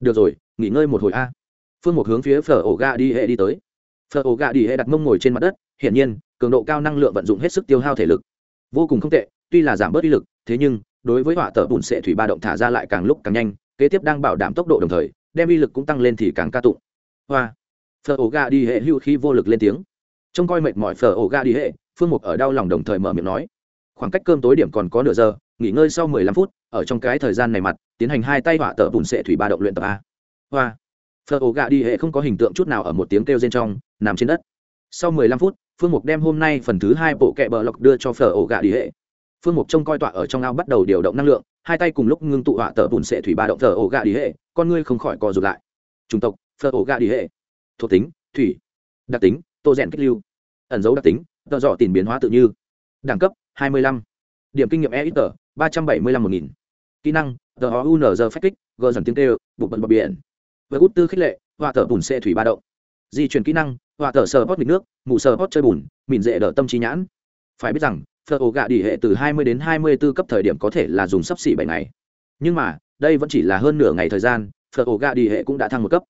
S1: Được rồi, nghỉ ngơi một hồi a. Phương một hướng phía phở ổ gà đi hệ đi tới. Phở ổ gà đi hệ đặt mông ngồi trên mặt đất, hiển nhiên, cường độ cao năng lượng vận dụng hết sức tiêu hao thể lực. Vô cùng không tệ, tuy là giảm bớt uy lực, thế nhưng, đối với họa tờ bùn sệ thủy ba động thả ra lại càng lúc càng nhanh, kế tiếp đang bảo đảm tốc độ đồng thời đem uy lực cũng tăng lên thì càng ca tụng. Hoa. Phở ổ gà đi hệ hưu khi vô lực lên tiếng. Trông coi mệt mỏi phở ổ gà đi hệ, phương mục ở đau lòng đồng thời mở miệng nói. Khoảng cách cơm tối điểm còn có nửa giờ, nghỉ ngơi sau mười lăm phút, ở trong cái thời gian này mặt, tiến hành hai tay họa tờ bùn sệ thủy ba động luyện tập a. Hoa. Phở ổ ga đi hệ không có hình tượng chút nào ở một tiếng kêu trên trong, nằm trên đất. Sau mười lăm phút, phương mục đem hôm nay phần thứ hai bộ kẹ bờ lọc đưa cho phở ổ ga đi hệ phương mục trông coi tọa ở trong ao bắt đầu điều động năng lượng, hai tay cùng lúc ngưng tụ họa tờ bùn sệ thủy ba động thờ ổ gà đi hệ, con ngươi không khỏi co rụt lại. Chủng tộc thờ ổ gà đi hệ. Thuộc tính, thủy. Đặc tính, tô rèn kích lưu. Ẩn dấu đặc tính tờ dọ tiền biến hóa tự như. Đẳng cấp, hai mươi lăm. Điểm kinh nghiệm e ít tờ ba trăm bảy mươi lăm một nghìn. Kỹ năng, tờ o u n g phách kích, gờ dần tiếng tê bụng bận bờ biển. Với út tư khích lệ, họa tờ bùn sệ thủy ba động. Di chuyển kỹ năng, họa tờ sờ hót mịt nước, mù sờ hót chơi bùn, mịn dễ đỡ tâm trí nhãn. Phải biết rằng phở ổ gạ đi hệ từ 20 đến 24 cấp thời điểm có thể là dùng sắp xỉ bảy ngày. Nhưng mà, đây vẫn chỉ là hơn nửa ngày thời gian, phở ổ gạ đi hệ cũng đã thăng một cấp.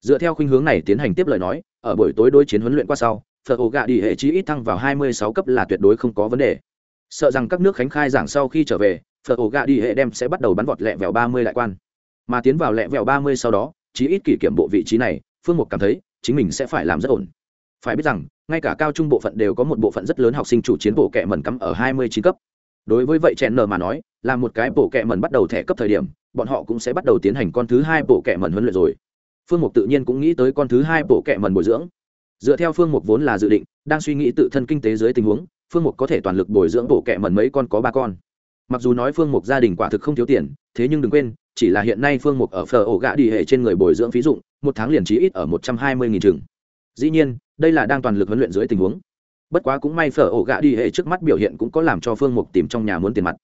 S1: Dựa theo khuynh hướng này tiến hành tiếp lời nói, ở buổi tối đối chiến huấn luyện qua sau, phở ổ gạ đi hệ chí ít thăng vào 26 cấp là tuyệt đối không có vấn đề. Sợ rằng các nước khánh khai giảng sau khi trở về, phở ổ gạ đi hệ đem sẽ bắt đầu bắn vọt lẹ vẹo 30 đại quan. Mà tiến vào lẹ vẹo 30 sau đó, chí ít kỷ kiểm bộ vị trí này, phương mục cảm thấy, chính mình sẽ phải làm rất ổn phải biết rằng, ngay cả cao trung bộ phận đều có một bộ phận rất lớn học sinh chủ chiến bộ kệ mẩn cắm ở hai mươi chín cấp. Đối với vậy chèn nờ mà nói, là một cái bộ kệ mẩn bắt đầu thẻ cấp thời điểm, bọn họ cũng sẽ bắt đầu tiến hành con thứ hai bộ kệ mẩn huấn luyện rồi. Phương mục tự nhiên cũng nghĩ tới con thứ hai bộ kệ mẩn bồi dưỡng. Dựa theo phương mục vốn là dự định, đang suy nghĩ tự thân kinh tế dưới tình huống, phương mục có thể toàn lực bồi dưỡng bộ kệ mẩn mấy con có ba con. Mặc dù nói phương mục gia đình quả thực không thiếu tiền, thế nhưng đừng quên, chỉ là hiện nay phương mục ở phở ổ gạ đi hệ trên người bồi dưỡng phí dụng, một tháng liền trí ít ở một trăm hai mươi nghìn chừng. Dĩ nhiên đây là đang toàn lực huấn luyện dưới tình huống. Bất quá cũng may phở ổ gạ đi hệ trước mắt biểu hiện cũng có làm cho phương mục tìm trong nhà muốn tiền mặt.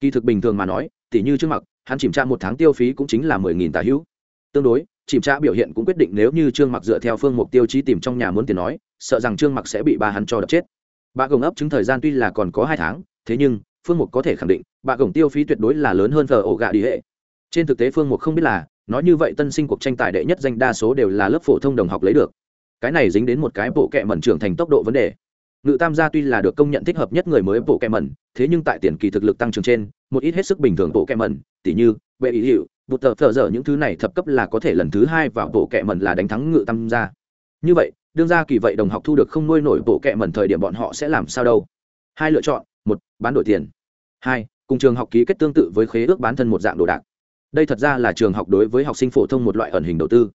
S1: Kỳ thực bình thường mà nói, tỉ như trước mặt, hắn chìm tra một tháng tiêu phí cũng chính là mười nghìn tà hữu. Tương đối chìm tra biểu hiện cũng quyết định nếu như trương mặc dựa theo phương mục tiêu chí tìm trong nhà muốn tiền nói, sợ rằng trương mặc sẽ bị ba hắn cho đập chết. Bà gồng ấp chứng thời gian tuy là còn có hai tháng, thế nhưng, phương mục có thể khẳng định bà gồng tiêu phí tuyệt đối là lớn hơn phở ổ gạ đi hệ. Trên thực tế phương mục không biết là, nói như vậy tân sinh cuộc tranh tài đệ nhất danh đa số đều là lớp phổ thông đồng học lấy được cái này dính đến một cái bộ kệ mẩn trưởng thành tốc độ vấn đề. Ngự tam gia tuy là được công nhận thích hợp nhất người mới bộ kệ mẩn, thế nhưng tại tiền kỳ thực lực tăng trưởng trên, một ít hết sức bình thường bộ kệ mẩn, tỉ như bệ ý hiệu bụt tờ phở dở những thứ này thập cấp là có thể lần thứ hai vào bộ kệ mẩn là đánh thắng ngự tam gia. Như vậy, đương ra kỳ vậy đồng học thu được không nuôi nổi bộ kệ mẩn thời điểm bọn họ sẽ làm sao đâu? Hai lựa chọn, một, bán đổi tiền. Hai, cùng trường học ký kết tương tự với khế ước bán thân một dạng đồ đạc. Đây thật ra là trường học đối với học sinh phổ thông một loại ẩn hình đầu tư.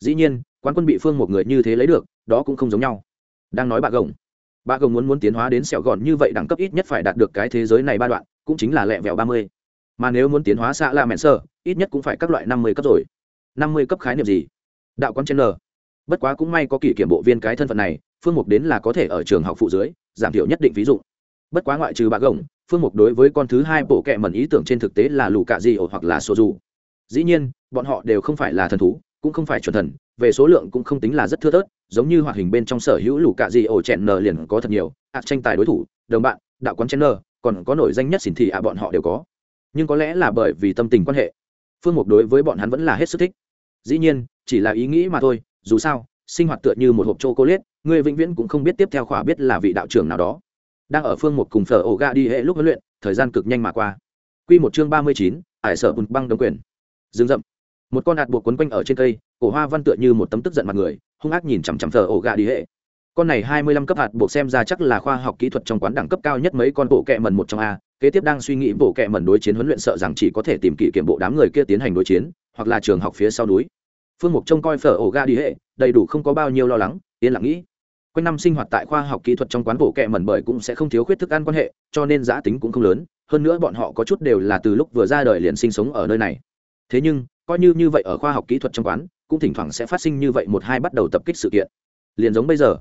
S1: Dĩ nhiên quán quân bị phương một người như thế lấy được, đó cũng không giống nhau. Đang nói bà gồng bà gồng muốn muốn tiến hóa đến sẹo gòn như vậy đẳng cấp ít nhất phải đạt được cái thế giới này ba đoạn, cũng chính là lẹ vẹo ba mươi. Mà nếu muốn tiến hóa xạ là mẹn sơ, ít nhất cũng phải các loại năm mươi cấp rồi. Năm mươi cấp khái niệm gì? Đạo quán chen n bất quá cũng may có kỷ kiểm bộ viên cái thân phận này, phương mục đến là có thể ở trường học phụ dưới, giảm thiểu nhất định ví dụ. Bất quá ngoại trừ bà gồng, phương mục đối với con thứ hai bộ kệ mẩn ý tưởng trên thực tế là lù cạ di ổ hoặc là sô dù. Dĩ nhiên, bọn họ đều không phải là thần thú cũng không phải chuẩn thần, về số lượng cũng không tính là rất thưa thớt, giống như hoạt hình bên trong sở hữu lũ cạ di ổ chẹn nờ liền có thật nhiều, ạ, tranh tài đối thủ, đồng bạn, đạo quán chen nờ còn có nổi danh nhất xỉn thị ạ, bọn họ đều có. Nhưng có lẽ là bởi vì tâm tình quan hệ, phương mục đối với bọn hắn vẫn là hết sức thích. Dĩ nhiên, chỉ là ý nghĩ mà thôi, dù sao, sinh hoạt tựa như một hộp chô cô liết người vĩnh viễn cũng không biết tiếp theo khỏa biết là vị đạo trưởng nào đó. Đang ở phương một cùng phở ổ ga đi hệ lúc huấn luyện, thời gian cực nhanh mà qua. Q một chương ba mươi chín ải sợ bùn băng đồng quyền. Rừng rậm một con hạt buộc quấn quanh ở trên cây, cổ hoa văn tựa như một tấm tức giận mặt người, hung ác nhìn chằm chằm thờ ổ gà đi hệ. Con này hai mươi lăm cấp hạt buộc xem ra chắc là khoa học kỹ thuật trong quán đẳng cấp cao nhất mấy con bộ kẹ mần một trong a, kế tiếp đang suy nghĩ bộ kẹ mần đối chiến huấn luyện sợ rằng chỉ có thể tìm kỹ kiểm bộ đám người kia tiến hành đối chiến, hoặc là trường học phía sau núi. Phương mục trông coi phở ổ ga đi hệ, đầy đủ không có bao nhiêu lo lắng, yên lặng nghĩ. Quanh năm sinh hoạt tại khoa học kỹ thuật trong quán bộ kẹ mẩn bởi cũng sẽ không thiếu khuyết thức ăn quan hệ, cho nên giá tính cũng không lớn, hơn nữa bọn họ có chút đều là từ lúc vừa ra đời liền sinh sống ở nơi này. Thế nhưng coi như như vậy ở khoa học kỹ thuật trong quán, cũng thỉnh thoảng sẽ phát sinh như vậy một hai bắt đầu tập kích sự kiện. Liền giống bây giờ,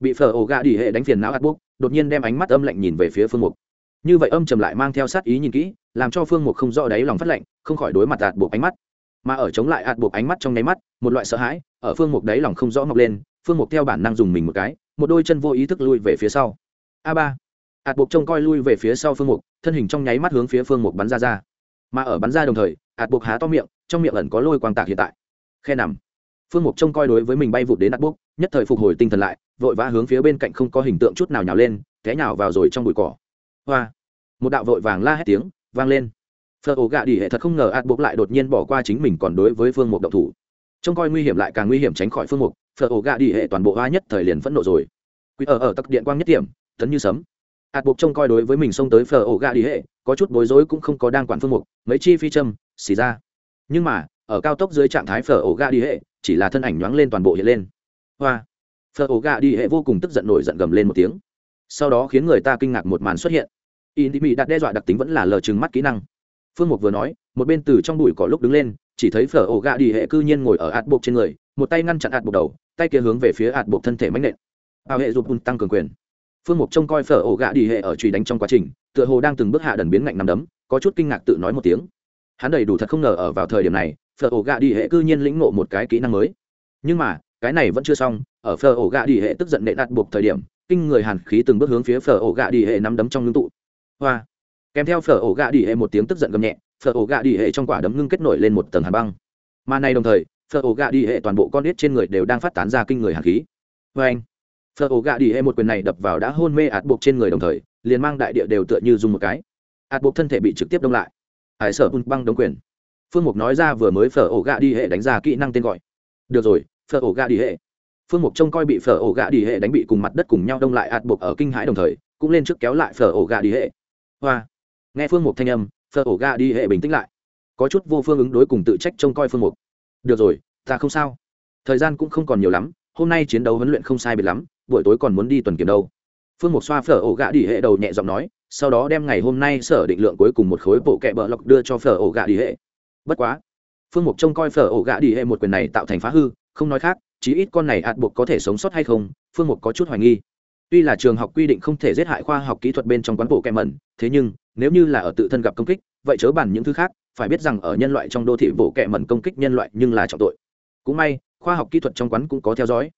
S1: bị phở ổ gà đi hệ đánh phiền não át buộc đột nhiên đem ánh mắt âm lạnh nhìn về phía phương mục. Như vậy âm trầm lại mang theo sát ý nhìn kỹ, làm cho phương mục không rõ đáy lòng phát lạnh không khỏi đối mặt ạt buộc ánh mắt. Mà ở chống lại ạt buộc ánh mắt trong nháy mắt, một loại sợ hãi ở phương mục đáy lòng không rõ mọc lên, phương mục theo bản năng dùng mình một cái, một đôi chân vô ý thức lui về phía sau. A ba ạt buộc trông coi lui về phía sau phương mục, thân hình trong nháy mắt hướng phía phương mục bắn ra ra. Mà ở bắn ra đồng thời ạt buộc há to miệng, trong miệng ẩn có lôi quang tạc hiện tại. Khe nằm. Phương mục trông coi đối với mình bay vụt đến ạt buộc, nhất thời phục hồi tinh thần lại, vội vã hướng phía bên cạnh không có hình tượng chút nào nhào lên, té nhào vào rồi trong bụi cỏ. Hoa. Một đạo vội vàng la hét tiếng, vang lên. Phở ổ gạ đi hệ thật không ngờ ạt buộc lại đột nhiên bỏ qua chính mình còn đối với phương mục động thủ. Trông coi nguy hiểm lại càng nguy hiểm tránh khỏi phương mục, phở ổ gạ đi hệ toàn bộ hoa nhất thời liền phẫn nộ rồi. Quý ở ờ ở ờ, tắc điện quang nhất điểm tấn như sấm ạt buộc trông coi đối với mình xông tới phở ổ gà đi hệ, có chút bối rối cũng không có đang quản phương mục, mấy chi phi châm, xì ra. Nhưng mà, ở cao tốc dưới trạng thái phở ổ gà đi hệ, chỉ là thân ảnh nhoáng lên toàn bộ hiện lên. Hoa! Phở ổ gà đi hệ vô cùng tức giận nổi giận gầm lên một tiếng. Sau đó khiến người ta kinh ngạc một màn xuất hiện. In mỹ đặt đe dọa đặc tính vẫn là lờ chừng mắt kỹ năng. Phương mục vừa nói, một bên từ trong bụi cỏ lúc đứng lên, chỉ thấy phở ổ gà đi hệ cư nhiên ngồi ở ạt buộc trên người, một tay ngăn chặn ạt buộc đầu, tay kia hướng về phía ạt buộc thân thể mánh nện. Ao hệ giúp tăng cường quyền phương mục trông coi phở ổ gạ đi hệ ở truy đánh trong quá trình, tựa hồ đang từng bước hạ đần biến ngạnh nằm đấm, có chút kinh ngạc tự nói một tiếng. Hắn đầy đủ thật không ngờ ở vào thời điểm này, phở ổ gạ đi hệ cư nhiên lĩnh ngộ một cái kỹ năng mới. Nhưng mà, cái này vẫn chưa xong, ở phở ổ gạ đi hệ tức giận nệ đặt buộc thời điểm, kinh người hàn khí từng bước hướng phía phở ổ gạ đi hệ nắm đấm trong ngưng tụ. Hoa! Kèm theo phở ổ gạ đi hệ một tiếng tức giận gầm nhẹ, phở ổ gạ đi hệ trong quả đấm ngưng kết nổi lên một tầng hàn băng. Mà này đồng thời, phở ổ gạ đi hệ toàn bộ con nít trên người đều đang phát tán ra kinh người hàn khí. Vê anh phở ổ gạ đi hệ một quyền này đập vào đã hôn mê ạt buộc trên người đồng thời, liền mang đại địa đều tựa như dùng một cái. Ạt buộc thân thể bị trực tiếp đông lại. Hải sở un băng đống quyền. Phương mục nói ra vừa mới phở ổ gạ đi hệ đánh ra kỹ năng tên gọi. Được rồi, phở ổ gạ đi hệ. Phương mục trông coi bị phở ổ gạ đi hệ đánh bị cùng mặt đất cùng nhau đông lại ạt buộc ở kinh hãi đồng thời, cũng lên trước kéo lại phở ổ gạ đi hệ. Hoa. Nghe phương mục thanh âm, phở ổ gạ đi hệ bình tĩnh lại. Có chút vô phương ứng đối cùng tự trách trông coi phương mục. Được rồi, ta không sao. Thời gian cũng không còn nhiều lắm, hôm nay chiến đấu huấn luyện không sai biệt lắm buổi tối còn muốn đi tuần kiểm đâu. Phương mục xoa phở ổ gạ đi hệ đầu nhẹ giọng nói, sau đó đem ngày hôm nay sở định lượng cuối cùng một khối bộ kẹ bờ lọc đưa cho phở ổ gạ đi hệ. Bất quá, phương mục trông coi phở ổ gạ đi hệ một quyền này tạo thành phá hư, không nói khác, chí ít con này ạt buộc có thể sống sót hay không, phương mục có chút hoài nghi. Tuy là trường học quy định không thể giết hại khoa học kỹ thuật bên trong quán bộ kẹ mẩn, thế nhưng, nếu như là ở tự thân gặp công kích, vậy chớ bàn những thứ khác, phải biết rằng ở nhân loại trong đô thị bộ kẹ mẩn công kích nhân loại nhưng là trọng tội. Cũng may, khoa học kỹ thuật trong quán cũng có theo dõi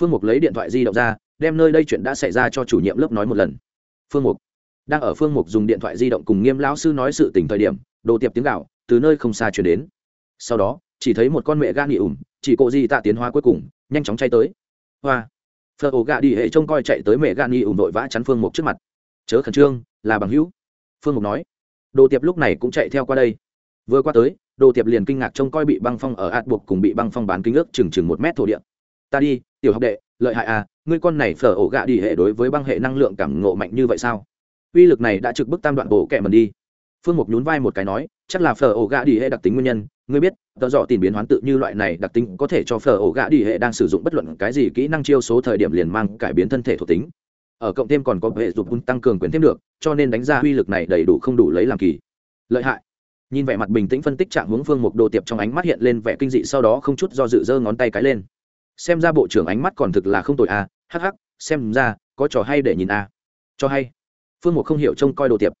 S1: phương mục lấy điện thoại di động ra, đem nơi đây chuyện đã xảy ra cho chủ nhiệm lớp nói một lần. Phương mục, đang ở phương mục dùng điện thoại di động cùng nghiêm lão sư nói sự tình thời điểm, đồ tiệp tiếng gạo từ nơi không xa chuyển đến. Sau đó, chỉ thấy một con mẹ gan nghỉ ủng, chỉ cộ di tạ tiến hóa cuối cùng, nhanh chóng chay tới. Hoa phở ổ gà đi hệ trông coi chạy tới mẹ gan nghỉ ủng vội vã chắn phương mục trước mặt. Chớ khẩn trương, là bằng hữu. Phương mục nói, đồ tiệp lúc này cũng chạy theo qua đây. Vừa qua tới, đồ tiệp liền kinh ngạc trông coi bị băng phong ở ạt buộc cùng bị băng phong bán kính ước chừng chừng một mét thổ địa ta đi, tiểu học đệ, lợi hại à ngươi con này phở ổ gạ đi hệ đối với băng hệ năng lượng cảm ngộ mạnh như vậy sao? Uy lực này đã trực bức tam đoạn bộ kẹ mần đi. Phương mục nhún vai một cái nói, chắc là phở ổ gạ đi hệ đặc tính nguyên nhân, ngươi biết tờ dọ tìm biến hoán tự như loại này đặc tính có thể cho phở ổ gạ đi hệ đang sử dụng bất luận cái gì kỹ năng chiêu số thời điểm liền mang cải biến thân thể thuộc tính. Ở cộng thêm còn có hệ dục tăng cường quyền thêm được, cho nên đánh ra uy lực này đầy đủ không đủ lấy làm kỳ. Lợi hại. Nhìn vẻ mặt bình tĩnh phân tích trạng hướng phương mục đồ tiệp trong ánh mắt hiện lên vẻ kinh dị sau đó không chút do dự giơ ngón tay cái lên xem ra bộ trưởng ánh mắt còn thực là không tồi à, hắc hắc xem ra có trò hay để nhìn à. cho hay. Phương một không hiểu trông coi đồ tiệp.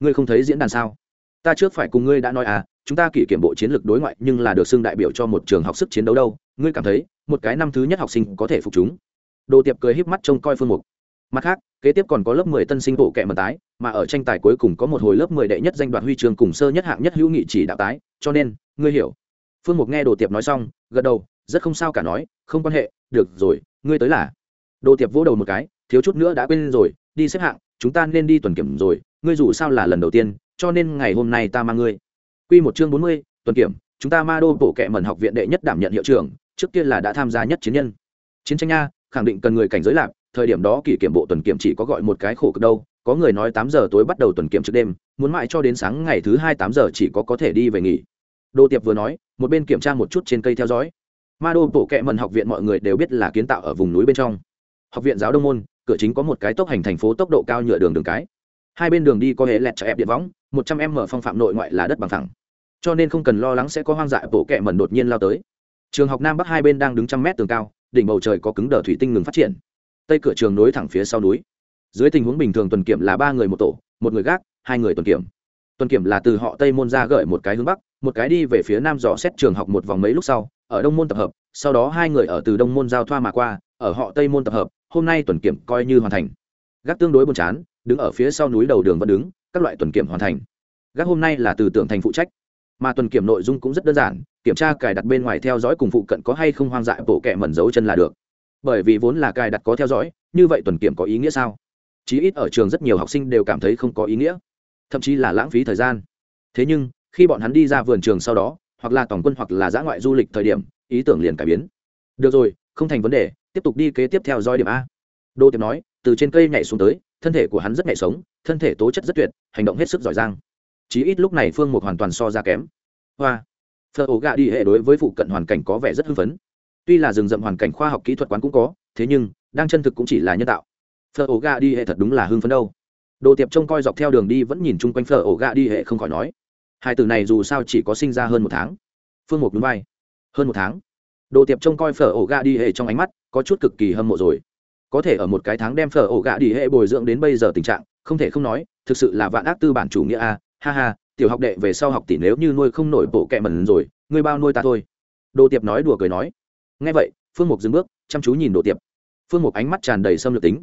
S1: Ngươi không thấy diễn đàn sao? Ta trước phải cùng ngươi đã nói à chúng ta kỷ kiểm bộ chiến lược đối ngoại nhưng là được xưng đại biểu cho một trường học sức chiến đấu đâu. Ngươi cảm thấy một cái năm thứ nhất học sinh có thể phục chúng. Đồ tiệp cười híp mắt trông coi phương mục. Mặt khác kế tiếp còn có lớp mười tân sinh bộ kệ mật tái mà ở tranh tài cuối cùng có một hồi lớp mười đệ nhất danh đoạt huy chương cùng sơ nhất hạng nhất hữu nghị chỉ đạo tái cho nên ngươi hiểu. Phương mục nghe đồ tiệp nói xong gật đầu rất không sao cả nói, không quan hệ, được rồi, ngươi tới là. Đồ tiệp vỗ đầu một cái, thiếu chút nữa đã quên rồi, đi xếp hạng, chúng ta nên đi tuần kiểm rồi, ngươi dù sao là lần đầu tiên, cho nên ngày hôm nay ta mang ngươi. Quy một chương bốn mươi, tuần kiểm, chúng ta ma đô bộ kệ mẩn học viện đệ nhất đảm nhận hiệu trưởng, trước kia là đã tham gia nhất chiến nhân. Chiến tranh nha khẳng định cần người cảnh giới lạc thời điểm đó kỷ kiểm bộ tuần kiểm chỉ có gọi một cái khổ cực đâu, có người nói tám giờ tối bắt đầu tuần kiểm trước đêm, muốn mãi cho đến sáng ngày thứ hai tám giờ chỉ có có thể đi về nghỉ. Đô tiệp vừa nói, một bên kiểm tra một chút trên cây theo dõi ma đô bộ kệ mần học viện mọi người đều biết là kiến tạo ở vùng núi bên trong. Học viện giáo đông môn, cửa chính có một cái tốc hành thành phố tốc độ cao nhựa đường đường cái. Hai bên đường đi có hệ lẹt chạy ép điện võng, một trăm em mở phong phạm nội ngoại là đất bằng thẳng cho nên không cần lo lắng sẽ có hoang dại, bộ kệ mần đột nhiên lao tới. Trường học nam bắc hai bên đang đứng trăm mét tường cao, đỉnh bầu trời có cứng đờ thủy tinh ngừng phát triển. Tây cửa trường nối thẳng phía sau núi. Dưới tình huống bình thường tuần kiểm là ba người một tổ, một người gác, hai người tuần kiểm. Tuần kiểm là từ họ tây môn ra gợi một cái hướng bắc một cái đi về phía nam dò xét trường học một vòng mấy lúc sau, ở đông môn tập hợp, sau đó hai người ở từ đông môn giao thoa mà qua, ở họ tây môn tập hợp, hôm nay tuần kiểm coi như hoàn thành. Gác tương đối buồn chán, đứng ở phía sau núi đầu đường vẫn đứng, các loại tuần kiểm hoàn thành. Gác hôm nay là từ tưởng thành phụ trách, mà tuần kiểm nội dung cũng rất đơn giản, kiểm tra cài đặt bên ngoài theo dõi cùng phụ cận có hay không hoang dại bộ kẹ mẩn dấu chân là được. Bởi vì vốn là cài đặt có theo dõi, như vậy tuần kiểm có ý nghĩa sao? Chí ít ở trường rất nhiều học sinh đều cảm thấy không có ý nghĩa, thậm chí là lãng phí thời gian. Thế nhưng khi bọn hắn đi ra vườn trường sau đó, hoặc là tổng quân hoặc là giã ngoại du lịch thời điểm, ý tưởng liền cải biến. Được rồi, không thành vấn đề, tiếp tục đi kế tiếp theo dõi điểm a. Đô tiệp nói, từ trên cây nhảy xuống tới, thân thể của hắn rất nhảy sống, thân thể tố chất rất tuyệt, hành động hết sức giỏi giang. Chí ít lúc này phương một hoàn toàn so ra kém. Hoa. Phở ổ gà đi hệ đối với phụ cận hoàn cảnh có vẻ rất hưng phấn. Tuy là rừng rậm hoàn cảnh khoa học kỹ thuật quán cũng có, thế nhưng, đang chân thực cũng chỉ là nhân tạo. Phở ổ gà đi hệ thật đúng là hưng phấn đâu. Đồ tiệp trông coi dọc theo đường đi vẫn nhìn chung quanh phở ổ gà đi hệ không khỏi nói hai từ này dù sao chỉ có sinh ra hơn một tháng. Phương mục núi bay hơn một tháng? Đồ tiệp trông coi phở ổ gà đi hệ trong ánh mắt, có chút cực kỳ hâm mộ rồi. Có thể ở một cái tháng đem phở ổ gà đi hệ bồi dưỡng đến bây giờ tình trạng, không thể không nói, thực sự là vạn ác tư bản chủ nghĩa a. Ha ha, tiểu học đệ về sau học tỷ nếu như nuôi không nổi bộ kẹ mần rồi, ngươi bao nuôi ta thôi. Đồ tiệp nói đùa cười nói. Ngay vậy, phương mục dừng bước, chăm chú nhìn đồ tiệp. Phương mục ánh mắt tràn đầy xâm lược tính.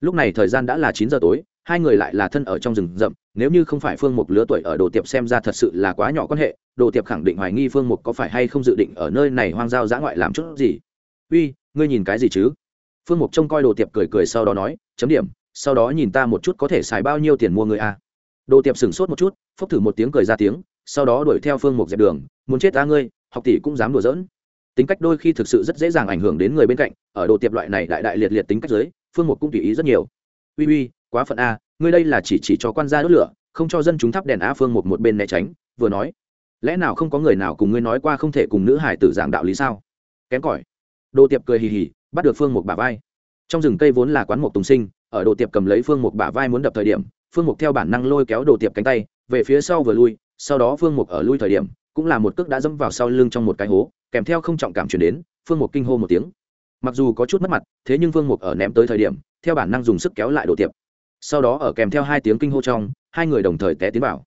S1: Lúc này thời gian đã là chín giờ tối hai người lại là thân ở trong rừng rậm, nếu như không phải phương mục lứa tuổi ở đồ tiệp xem ra thật sự là quá nhỏ quan hệ, đồ tiệp khẳng định hoài nghi phương mục có phải hay không dự định ở nơi này hoang giao giã ngoại làm chút gì. Uy, ngươi nhìn cái gì chứ? Phương mục trông coi đồ tiệp cười cười sau đó nói, chấm điểm, sau đó nhìn ta một chút có thể xài bao nhiêu tiền mua người a à. đồ tiệp sửng sốt một chút, phốc thử một tiếng cười ra tiếng, sau đó đuổi theo phương mục dẹp đường, muốn chết ta ngươi, học tỷ cũng dám đùa giỡn. Tính cách đôi khi thực sự rất dễ dàng ảnh hưởng đến người bên cạnh, ở đồ tiệp loại này đại đại liệt liệt tính cách giới phương mục cũng tùy ý rất nhiều. Uy uy quá phận a, ngươi đây là chỉ chỉ cho quan gia đốt lửa, không cho dân chúng thắp đèn a phương một một bên né tránh, vừa nói. Lẽ nào không có người nào cùng ngươi nói qua không thể cùng nữ hải tử giảng đạo lý sao? Kém cỏi. Đồ tiệp cười hì hì, bắt được phương một bả vai. Trong rừng cây vốn là quán mộc tùng sinh, ở đồ tiệp cầm lấy phương một bả vai muốn đập thời điểm, phương mục theo bản năng lôi kéo đồ tiệp cánh tay, về phía sau vừa lui, sau đó phương mục ở lui thời điểm, cũng là một cước đã dẫm vào sau lưng trong một cái hố, kèm theo không trọng cảm chuyển đến, phương mục kinh hô một tiếng. Mặc dù có chút mất mặt, thế nhưng phương mục ở ném tới thời điểm, theo bản năng dùng sức kéo lại đồ tiệp sau đó ở kèm theo hai tiếng kinh hô trong, hai người đồng thời té tiến vào.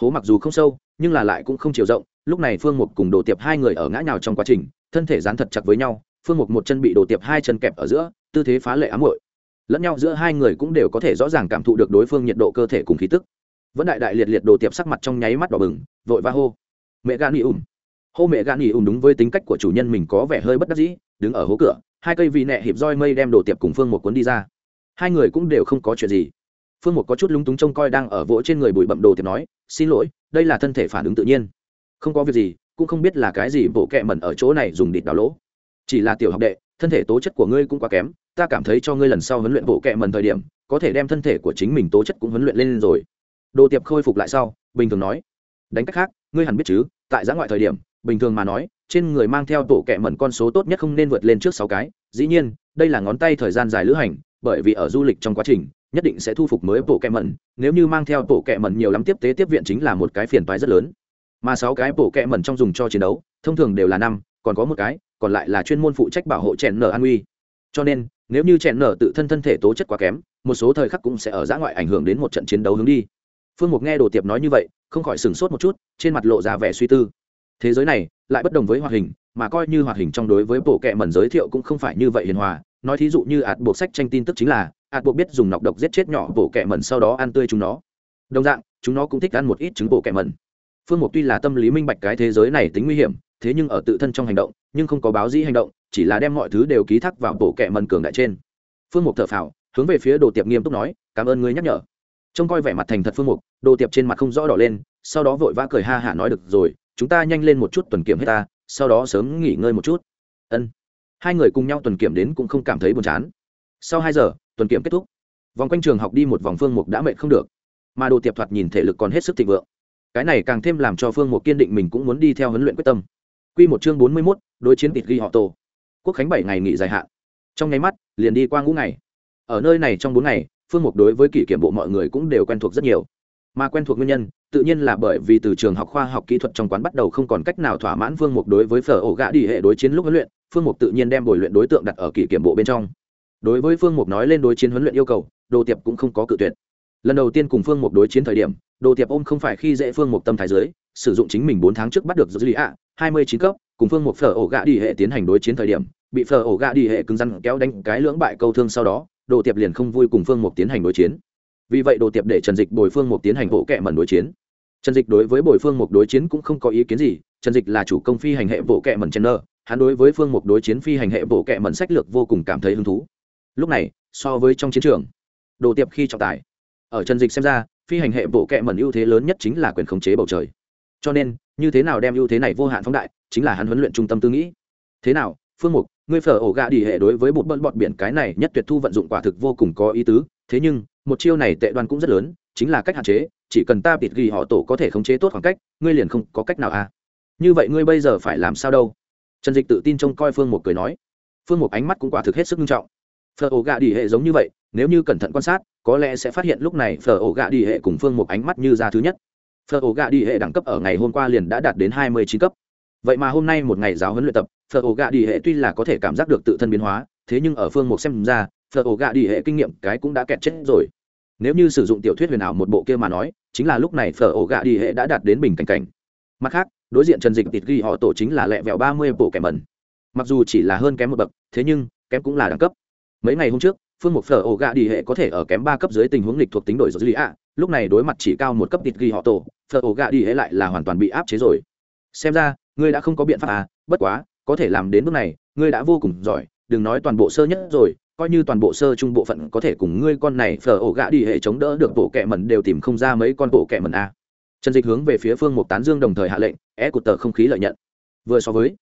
S1: Hố mặc dù không sâu, nhưng là lại cũng không chiều rộng, lúc này phương mục cùng đồ tiệp hai người ở ngã nhào trong quá trình, thân thể dán thật chặt với nhau, phương mục một chân bị đồ tiệp hai chân kẹp ở giữa, tư thế phá lệ ám hội. Lẫn nhau giữa hai người cũng đều có thể rõ ràng cảm thụ được đối phương nhiệt độ cơ thể cùng khí tức. Vẫn đại đại liệt liệt đồ tiệp sắc mặt trong nháy mắt đỏ bừng, vội va hô. Mẹ gan nghỉ ùm. Hô mẹ gan nghỉ ùm đúng với tính cách của chủ nhân mình có vẻ hơi bất đắc dĩ, đứng ở hố cửa, hai cây vị nẹ hiệp roi mây đem đồ tiệp cùng phương một cuốn đi ra. Hai người cũng đều không có chuyện gì phương một có chút lúng túng trông coi đang ở vỗ trên người bụi bậm đồ tiệp nói, xin lỗi, đây là thân thể phản ứng tự nhiên. Không có việc gì, cũng không biết là cái gì bộ kẹ mẩn ở chỗ này dùng địt đào lỗ. Chỉ là tiểu học đệ, thân thể tố chất của ngươi cũng quá kém, ta cảm thấy cho ngươi lần sau huấn luyện bộ kẹ mẩn thời điểm, có thể đem thân thể của chính mình tố chất cũng huấn luyện lên rồi. Đồ tiệp khôi phục lại sau, bình thường nói, đánh cách khác, ngươi hẳn biết chứ, tại giã ngoại thời điểm, bình thường mà nói, trên người mang theo tổ kẹ mẩn con số tốt nhất không nên vượt lên trước sáu cái. Dĩ nhiên, đây là ngón tay thời gian dài lữ hành, bởi vì ở du lịch trong quá trình nhất định sẽ thu phục mới bộ kẹ mẩn. Nếu như mang theo bộ kẹ mẩn nhiều lắm tiếp tế tiếp viện chính là một cái phiền toái rất lớn. Mà sáu cái bộ kẹ mẩn trong dùng cho chiến đấu, thông thường đều là năm, còn có một cái, còn lại là chuyên môn phụ trách bảo hộ chèn nở an uy. Cho nên, nếu như chèn nở tự thân thân thể tố chất quá kém, một số thời khắc cũng sẽ ở giã ngoại ảnh hưởng đến một trận chiến đấu hướng đi. Phương mục nghe đồ tiệp nói như vậy, không khỏi sửng sốt một chút, trên mặt lộ ra vẻ suy tư. Thế giới này, lại bất đồng với hoạt hình, mà coi như hoạt hình trong đối với bộ kệ mẩn giới thiệu cũng không phải như vậy hiền hòa. Nói thí dụ như ạt buộc sách tranh tin tức chính là ạt bộ biết dùng nọc độc giết chết nhỏ bộ kẹ mẩn sau đó ăn tươi chúng nó. Đồng dạng, chúng nó cũng thích ăn một ít trứng bộ kẹ mẩn. Phương mục tuy là tâm lý minh bạch cái thế giới này tính nguy hiểm, thế nhưng ở tự thân trong hành động, nhưng không có báo dĩ hành động, chỉ là đem mọi thứ đều ký thác vào bộ kẹ mẩn cường đại trên. Phương mục thở phào, hướng về phía đồ tiệp nghiêm túc nói, cảm ơn ngươi nhắc nhở. Trông coi vẻ mặt thành thật phương mục, đồ tiệp trên mặt không rõ đỏ lên, sau đó vội vã cười ha hả nói được rồi, chúng ta nhanh lên một chút tuần kiểm hết ta, sau đó sớm nghỉ ngơi một chút. Ân. Hai người cùng nhau tuần kiểm đến cũng không cảm thấy buồn chán. Sau hai giờ tuần kiểm kết thúc. Vòng quanh trường học đi một vòng phương mục đã mệt không được. Mà đồ tiệp thoạt nhìn thể lực còn hết sức thịnh vượng. Cái này càng thêm làm cho phương mục kiên định mình cũng muốn đi theo huấn luyện quyết tâm. Q một chương bốn mươi mốt, đối chiến tịt ghi họ tổ. Quốc khánh bảy ngày nghỉ dài hạn. Trong nháy mắt, liền đi qua ngũ ngày. Ở nơi này trong bốn ngày, phương mục đối với kỷ kiểm bộ mọi người cũng đều quen thuộc rất nhiều. Mà quen thuộc nguyên nhân, tự nhiên là bởi vì từ trường học khoa học kỹ thuật trong quán bắt đầu không còn cách nào thỏa mãn phương mục đối với phở ổ gạ đi hệ đối chiến lúc huấn luyện, phương mục tự nhiên đem bồi luyện đối tượng đặt ở kỷ kiểm bộ bên trong đối với phương mục nói lên đối chiến huấn luyện yêu cầu, đồ tiệp cũng không có cự tuyệt. Lần đầu tiên cùng phương mục đối chiến thời điểm, đồ tiệp ôm không phải khi dễ phương mục tâm thái giới sử dụng chính mình bốn tháng trước bắt được dư lý ạ, hai mươi chín cấp, cùng phương mục phở ổ gạ đi hệ tiến hành đối chiến thời điểm, bị phở ổ gạ đi hệ cứng răn kéo đánh cái lưỡng bại câu thương sau đó, đồ tiệp liền không vui cùng phương mục tiến hành đối chiến. Vì vậy đồ tiệp để trần dịch bồi phương mục tiến hành bộ kệ mẩn đối chiến. Trần dịch đối với bồi phương mục đối chiến cũng không có ý kiến gì, trần dịch là chủ công phi hành hệ bộ kệ mẩn chen nơ hắn đối với phương mục đối chiến phi hành hệ bộ kệ mẩn sách lược vô cùng cảm thấy hứng thú lúc này, so với trong chiến trường, đồ tiệp khi trọng tài, ở trần dịch xem ra, phi hành hệ bộ kệ mẩn ưu thế lớn nhất chính là quyền khống chế bầu trời. Cho nên, như thế nào đem ưu thế này vô hạn phóng đại, chính là hắn huấn luyện trung tâm tư nghĩ. Thế nào, phương mục, ngươi phở ổ gạ đi hệ đối với bột bận bọt biển cái này nhất tuyệt thu vận dụng quả thực vô cùng có ý tứ. Thế nhưng, một chiêu này tệ đoan cũng rất lớn, chính là cách hạn chế, chỉ cần ta bịt ghi họ tổ có thể khống chế tốt khoảng cách, ngươi liền không có cách nào à. Như vậy ngươi bây giờ phải làm sao đâu? Trần dịch tự tin trông coi phương Mục cười nói. Phương Mục ánh mắt cũng quả thực hết sức nghiêm trọng phở ổ gạ đi hệ giống như vậy, nếu như cẩn thận quan sát, có lẽ sẽ phát hiện lúc này phở ổ gạ đi hệ cùng phương một ánh mắt như ra thứ nhất. Phở ổ gạ đi hệ đẳng cấp ở ngày hôm qua liền đã đạt đến hai mươi chín cấp. Vậy mà hôm nay một ngày giáo huấn luyện tập, phở ổ gạ đi hệ tuy là có thể cảm giác được tự thân biến hóa, thế nhưng ở phương một xem ra, phở ổ gạ đi hệ kinh nghiệm cái cũng đã kẹt chết rồi. Nếu như sử dụng tiểu thuyết huyền ảo một bộ kia mà nói, chính là lúc này phở ổ gạ đi hệ đã đạt đến bình cảnh cảnh. Mặt khác, đối diện trần dịch tịt ghi họ tổ chính là lẹ vẹo ba mươi bộ kẻ mẩn. Mặc dù chỉ là hơn kém một bậc, thế nhưng, kém cũng là đẳng cấp mấy ngày hôm trước, phương mục phở ổ gạ đi hệ có thể ở kém ba cấp dưới tình huống lịch thuộc tính đổi dữ ạ? Lúc này đối mặt chỉ cao một cấp tịt ghi họ tổ, phở ổ gạ đi hệ lại là hoàn toàn bị áp chế rồi. Xem ra, ngươi đã không có biện pháp à? Bất quá, có thể làm đến bước này, ngươi đã vô cùng giỏi, đừng nói toàn bộ sơ nhất rồi, coi như toàn bộ sơ trung bộ phận có thể cùng ngươi con này phở ổ gạ đi hệ chống đỡ được bộ kẹ mẩn đều tìm không ra mấy con bộ kẹ mẩn a trần dịch hướng về phía phương một tán dương đồng thời hạ lệnh, é cụt tờ không khí lợi nhận. Vừa so với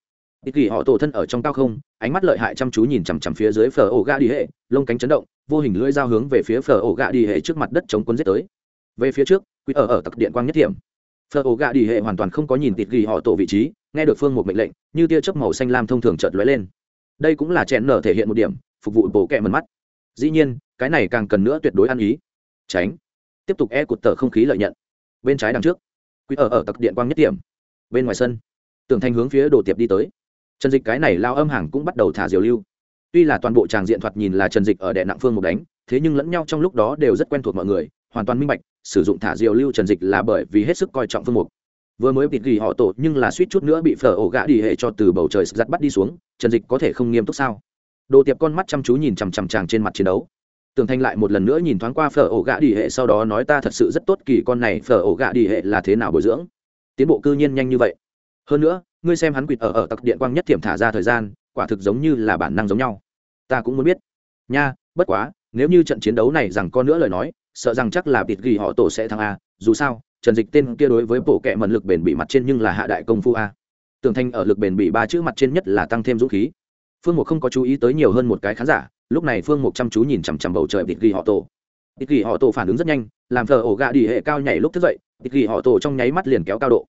S1: ít kỳ họ tổ thân ở trong cao không, ánh mắt lợi hại chăm chú nhìn chằm chằm phía dưới phở ổ gà đi hệ, lông cánh chấn động, vô hình lưỡi dao hướng về phía phở ổ gà đi hệ trước mặt đất chống quân giết tới. Về phía trước quỹ ở ở tặc điện quang nhất hiểm. Phở ổ gà đi hệ hoàn toàn không có nhìn tịt kỳ họ tổ vị trí, nghe được phương một mệnh lệnh, như tia chớp màu xanh lam thông thường chợt lóe lên. Đây cũng là chèn nở thể hiện một điểm, phục vụ bổ kẹ mần mắt. Dĩ nhiên, cái này càng cần nữa tuyệt đối ăn ý. Tránh. Tiếp tục e cụt tờ không khí lợi nhận. Bên trái đằng trước quýt ở ở tặc điện quang nhất điểm bên ngoài sân, tường thanh hướng phía đồ tiệp đi tới trần dịch cái này lao âm hàng cũng bắt đầu thả diều lưu. Tuy là toàn bộ tràng diện thoạt nhìn là trần dịch ở đệ nặng phương một đánh, thế nhưng lẫn nhau trong lúc đó đều rất quen thuộc mọi người, hoàn toàn minh bạch, sử dụng thả diều lưu trần dịch là bởi vì hết sức coi trọng phương mục. Vừa mới bịt ghi họ tổ nhưng là suýt chút nữa bị phở ổ gã đi hệ cho từ bầu trời giặt bắt đi xuống, trần dịch có thể không nghiêm túc sao? Đồ tiệp con mắt chăm chú nhìn chằm chằm chàng trên mặt chiến đấu. Tường thanh lại một lần nữa nhìn thoáng qua phở ổ gã đi hệ sau đó nói ta thật sự rất tốt kỳ con này, phở ổ gã đi hệ là thế nào bồi dưỡng? Tiến bộ cư nhiên nhanh như vậy. Hơn nữa ngươi xem hắn quỵt ở ở tặc điện quang nhất thiểm thả ra thời gian, quả thực giống như là bản năng giống nhau. Ta cũng muốn biết. Nha, bất quá, nếu như trận chiến đấu này rằng con nữa lời nói, sợ rằng chắc là bịt ghi họ tổ sẽ thắng a, dù sao, trần dịch tên kia đối với bộ kệ mận lực bền bị mặt trên nhưng là hạ đại công phu a. Tường thanh ở lực bền bị ba chữ mặt trên nhất là tăng thêm dũng khí. Phương mục không có chú ý tới nhiều hơn một cái khán giả, lúc này phương mục chăm chú nhìn chằm chằm bầu trời bịt ghi họ tổ. Bịt ghi họ tổ phản ứng rất nhanh, làm thờ ổ gạ đi hệ cao nhảy lúc thức dậy, bịt ghi họ tổ trong nháy mắt liền kéo cao độ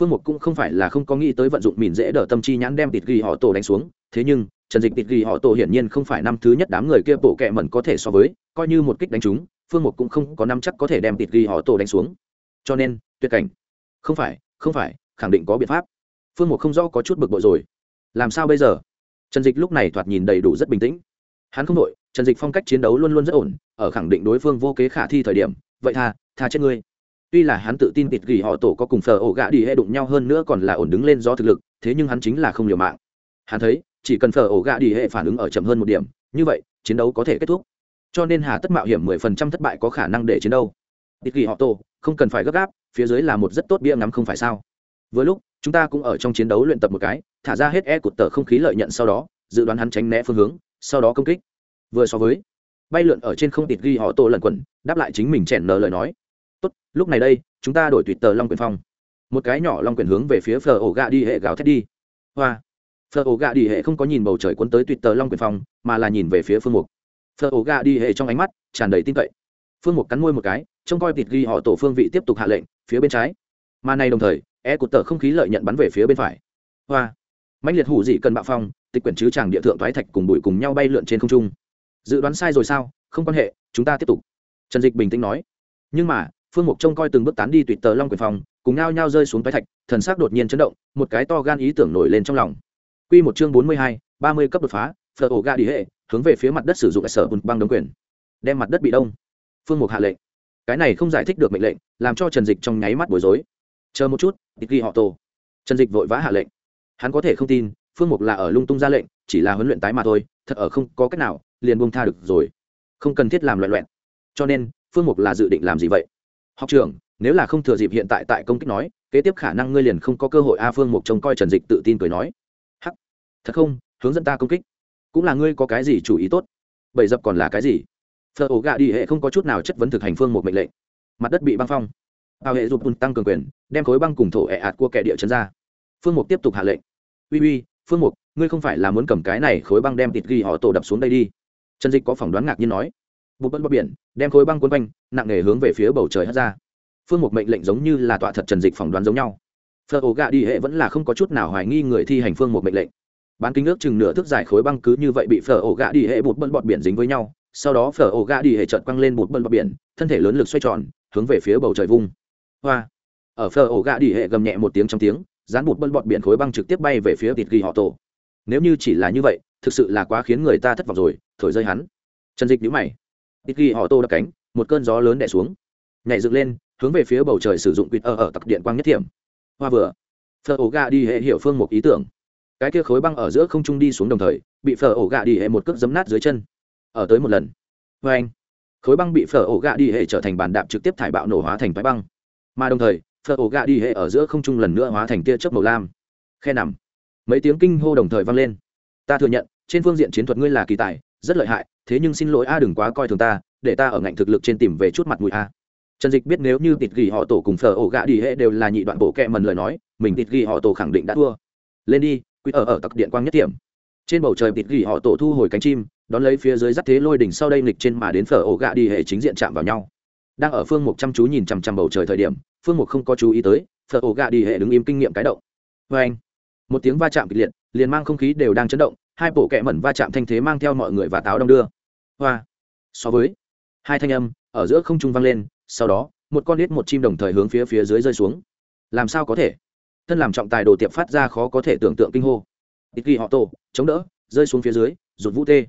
S1: phương mục cũng không phải là không có nghĩ tới vận dụng mìn dễ đỡ tâm chi nhãn đem tịt ghi họ tổ đánh xuống. Thế nhưng trần dịch tịt ghi họ tổ hiển nhiên không phải năm thứ nhất đám người kia bộ kẹ mẩn có thể so với coi như một kích đánh chúng, phương mục cũng không có năm chắc có thể đem tịt ghi họ tổ đánh xuống. Cho nên tuyệt cảnh. Không phải không phải khẳng định có biện pháp. Phương mục không rõ có chút bực bội rồi. Làm sao bây giờ? Trần dịch lúc này thoạt nhìn đầy đủ rất bình tĩnh. Hắn không đội trần dịch phong cách chiến đấu luôn luôn rất ổn ở khẳng định đối phương vô kế khả thi thời điểm vậy tha tha chết ngươi tuy là hắn tự tin tịt gỉ họ tổ có cùng phờ ổ gạ đi hệ đụng nhau hơn nữa còn là ổn đứng lên do thực lực, thế nhưng hắn chính là không liều mạng. Hắn thấy, chỉ cần phờ ổ gạ đi hệ phản ứng ở chậm hơn một điểm, như vậy, chiến đấu có thể kết thúc. Cho nên hà tất mạo hiểm mười phần trăm thất bại có khả năng để chiến đấu. Tịt gỉ họ tổ, không cần phải gấp gáp, phía dưới là một rất tốt bia ngắm không phải sao. Vừa lúc, chúng ta cũng ở trong chiến đấu luyện tập một cái, thả ra hết e cột tờ không khí lợi nhận sau đó, dự đoán hắn tránh né phương hướng, sau đó công kích. Vừa so với, bay lượn ở trên không tịt ghi họ tổ lần quẩn, đáp lại chính mình chèn nờ lời nói tốt, lúc này đây, chúng ta đổi tuyệt tờ long quyền phong. Một cái nhỏ long quyền hướng về phía phờ ổ gà đi hệ gào thét đi. Hoa. Phờ ổ gà đi hệ không có nhìn bầu trời cuốn tới tuyệt tờ long quyền phong, mà là nhìn về phía phương mục. Phờ ổ gà đi hệ trong ánh mắt tràn đầy tin cậy. Phương mục cắn môi một cái, trông coi thịt ghi họ tổ phương vị tiếp tục hạ lệnh, phía bên trái. Mà này đồng thời e cụt tờ không khí lợi nhận bắn về phía bên phải. Hoa. Mạnh liệt hủ dị cần bạo phong, tịch quyển chứ chàng địa thượng thoái thạch cùng bụi cùng nhau bay lượn trên không trung. Dự đoán sai rồi sao? Không quan hệ, chúng ta tiếp tục. Trần dịch bình tĩnh nói. Nhưng mà phương mục trông coi từng bước tán đi tùy tờ long quyền phòng, cùng nao nhao rơi xuống thoái thạch, thần sắc đột nhiên chấn động, một cái to gan ý tưởng nổi lên trong lòng. Q một chương bốn mươi hai, ba mươi cấp đột phá, phở ổ ga đi hệ, hướng về phía mặt đất sử dụng sở bùn băng đống quyền. Đem mặt đất bị đông. Phương mục hạ lệnh. Cái này không giải thích được mệnh lệnh, làm cho trần dịch trong nháy mắt bối rối. Chờ một chút, tịch ghi họ tổ trần dịch vội vã hạ lệnh. Hắn có thể không tin, phương mục là ở lung tung ra lệnh, chỉ là huấn luyện tái mà thôi, thật ở không có cách nào, liền buông tha được rồi. Không cần thiết làm loạn loạn. Cho nên, phương mục là dự định làm gì vậy? Học trưởng, nếu là không thừa dịp hiện tại tại công kích nói, kế tiếp khả năng ngươi liền không có cơ hội a phương mục trông coi trần dịch tự tin cười nói. Hắc, thật không, hướng dẫn ta công kích. Cũng là ngươi có cái gì chủ ý tốt? Bảy dập còn là cái gì? Thợ ổ gạ đi hệ không có chút nào chất vấn thực hành phương một mệnh lệnh. Mặt đất bị băng phong. Bao hệ dục tăng cường quyền, đem khối băng cùng thổ ẹ ạt của kẻ địa chấn ra. Phương mục tiếp tục hạ lệnh. Uy uy, phương mục ngươi không phải là muốn cầm cái này khối băng đem thịt ghi họ tổ đập xuống đây đi. Trần dịch có phỏng đoán ngạc nhiên nói bụt bận bọc biển, đem khối băng quân quanh, nặng nề hướng về phía bầu trời hất ra. Phương mục mệnh lệnh giống như là tọa thật trần dịch phỏng đoán giống nhau. Phở ổ gạ đi hệ vẫn là không có chút nào hoài nghi người thi hành phương một mệnh lệnh. Bán kính ước chừng nửa thước dài khối băng cứ như vậy bị phở ổ gạ đi hệ bụt bận bọt biển dính với nhau. Sau đó phở ổ gạ đi hệ trợt quăng lên bụt bận bọt biển, thân thể lớn lực xoay tròn, hướng về phía bầu trời vung. Hoa. Ở phở ổ gạ đi hệ gầm nhẹ một tiếng trong tiếng, dán bụt bận bọt biển khối băng trực tiếp bay về phía thịt ghi họ tổ. Nếu như chỉ là như vậy, thực sự là quá khiến người ta thất vọng rồi, thổi rơi hắn. Trần dịch nhữ mày ít ghi họ tô đập cánh, một cơn gió lớn đẻ xuống. Nhảy dựng lên, hướng về phía bầu trời sử dụng quýt ở ở tặc điện quang nhất thiểm. Hoa vừa. Phở ổ gà đi hệ hiểu phương một ý tưởng. Cái kia khối băng ở giữa không trung đi xuống đồng thời, bị phở ổ gà đi hệ một cước giấm nát dưới chân. Ở tới một lần. Vê anh, khối băng bị phở ổ gà đi hệ trở thành bàn đạp trực tiếp thải bạo nổ hóa thành bãi băng. Mà đồng thời, phở ổ gà đi hệ ở giữa không trung lần nữa hóa thành tia chớp màu lam. Khe nằm. Mấy tiếng kinh hô đồng thời vang lên. Ta thừa nhận, trên phương diện chiến thuật ngươi là kỳ tài, rất lợi hại thế nhưng xin lỗi a, đừng quá coi thường ta, để ta ở ngạnh thực lực trên tìm về chút mặt mũi a. Trần dịch biết nếu như tịt ghi họ tổ cùng phở ổ gạ đi hệ đều là nhị đoạn bộ kẹ mần lời nói, mình tịt ghi họ tổ khẳng định đã thua. Lên đi quy ở ở tặc điện quang nhất điểm trên bầu trời tịt ghi họ tổ thu hồi cánh chim, đón lấy phía dưới dắt thế lôi đỉnh sau đây nghịch trên mà đến phở ổ gạ đi hệ chính diện chạm vào nhau. Đang ở phương mục chăm chú nhìn chằm chằm bầu trời thời điểm, phương mục không có chú ý tới, phở ổ gạ đi hệ đứng im kinh nghiệm cái động. Vê anh, một tiếng va chạm kịch liệt, liền mang không khí đều đang chấn động, hai bộ kẹ mẩn va chạm thanh thế mang theo mọi người và táo đông đưa hoa. So với hai thanh âm ở giữa không trung vang lên, sau đó, một con nít một chim đồng thời hướng phía phía dưới rơi xuống. Làm sao có thể? Thân làm trọng tài đồ tiệp phát ra khó có thể tưởng tượng kinh hô. Ít ghi họ tổ, chống đỡ, rơi xuống phía dưới, rụt vũ tê.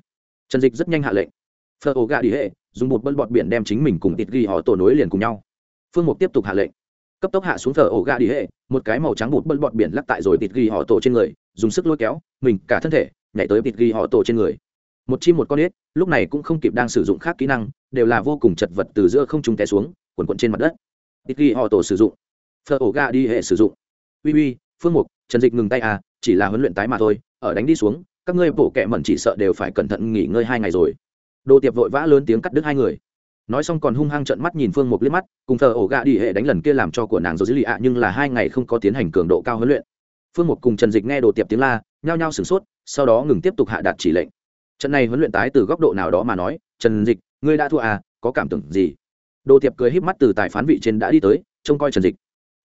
S1: Trần dịch rất nhanh hạ lệnh. Phơ ổ gà đi hệ, dùng một bân bọt biển đem chính mình cùng ít ghi họ tổ nối liền cùng nhau. Phương mục tiếp tục hạ lệnh. Cấp tốc hạ xuống phở ổ gà đi hệ, một cái màu trắng bụt bân bọt biển lắc tại rồi tịt ghi họ tổ trên người, dùng sức lôi kéo, mình cả thân thể, nhảy tới tịt ghi họ tổ trên người một chim một con ếch, lúc này cũng không kịp đang sử dụng khác kỹ năng, đều là vô cùng chật vật từ giữa không trung té xuống, quần quận trên mặt đất. Ít ghi họ tổ sử dụng. Phở ổ ga đi hệ sử dụng. Uy uy, phương mục, trần dịch ngừng tay à chỉ là huấn luyện tái mà thôi, ở đánh đi xuống, các ngươi bổ kẹ mẩn chỉ sợ đều phải cẩn thận nghỉ ngơi hai ngày rồi. Đồ tiệp vội vã lớn tiếng cắt đứt hai người. Nói xong còn hung hăng trợn mắt nhìn phương mục liếc mắt, cùng thờ ổ gạ đi hệ đánh lần kia làm cho của nàng dỗ dữ lì ạ, nhưng là hai ngày không có tiến hành cường độ cao huấn luyện. Phương mục cùng trần dịch nghe đồ tiệp tiếng la, nhao nhao sửng sốt, sau đó ngừng tiếp tục hạ đạt chỉ lệnh trận này huấn luyện tái từ góc độ nào đó mà nói, trần dịch, ngươi đã thua à có cảm tưởng gì? Đồ tiệp cười híp mắt từ tài phán vị trên đã đi tới, trông coi trần dịch.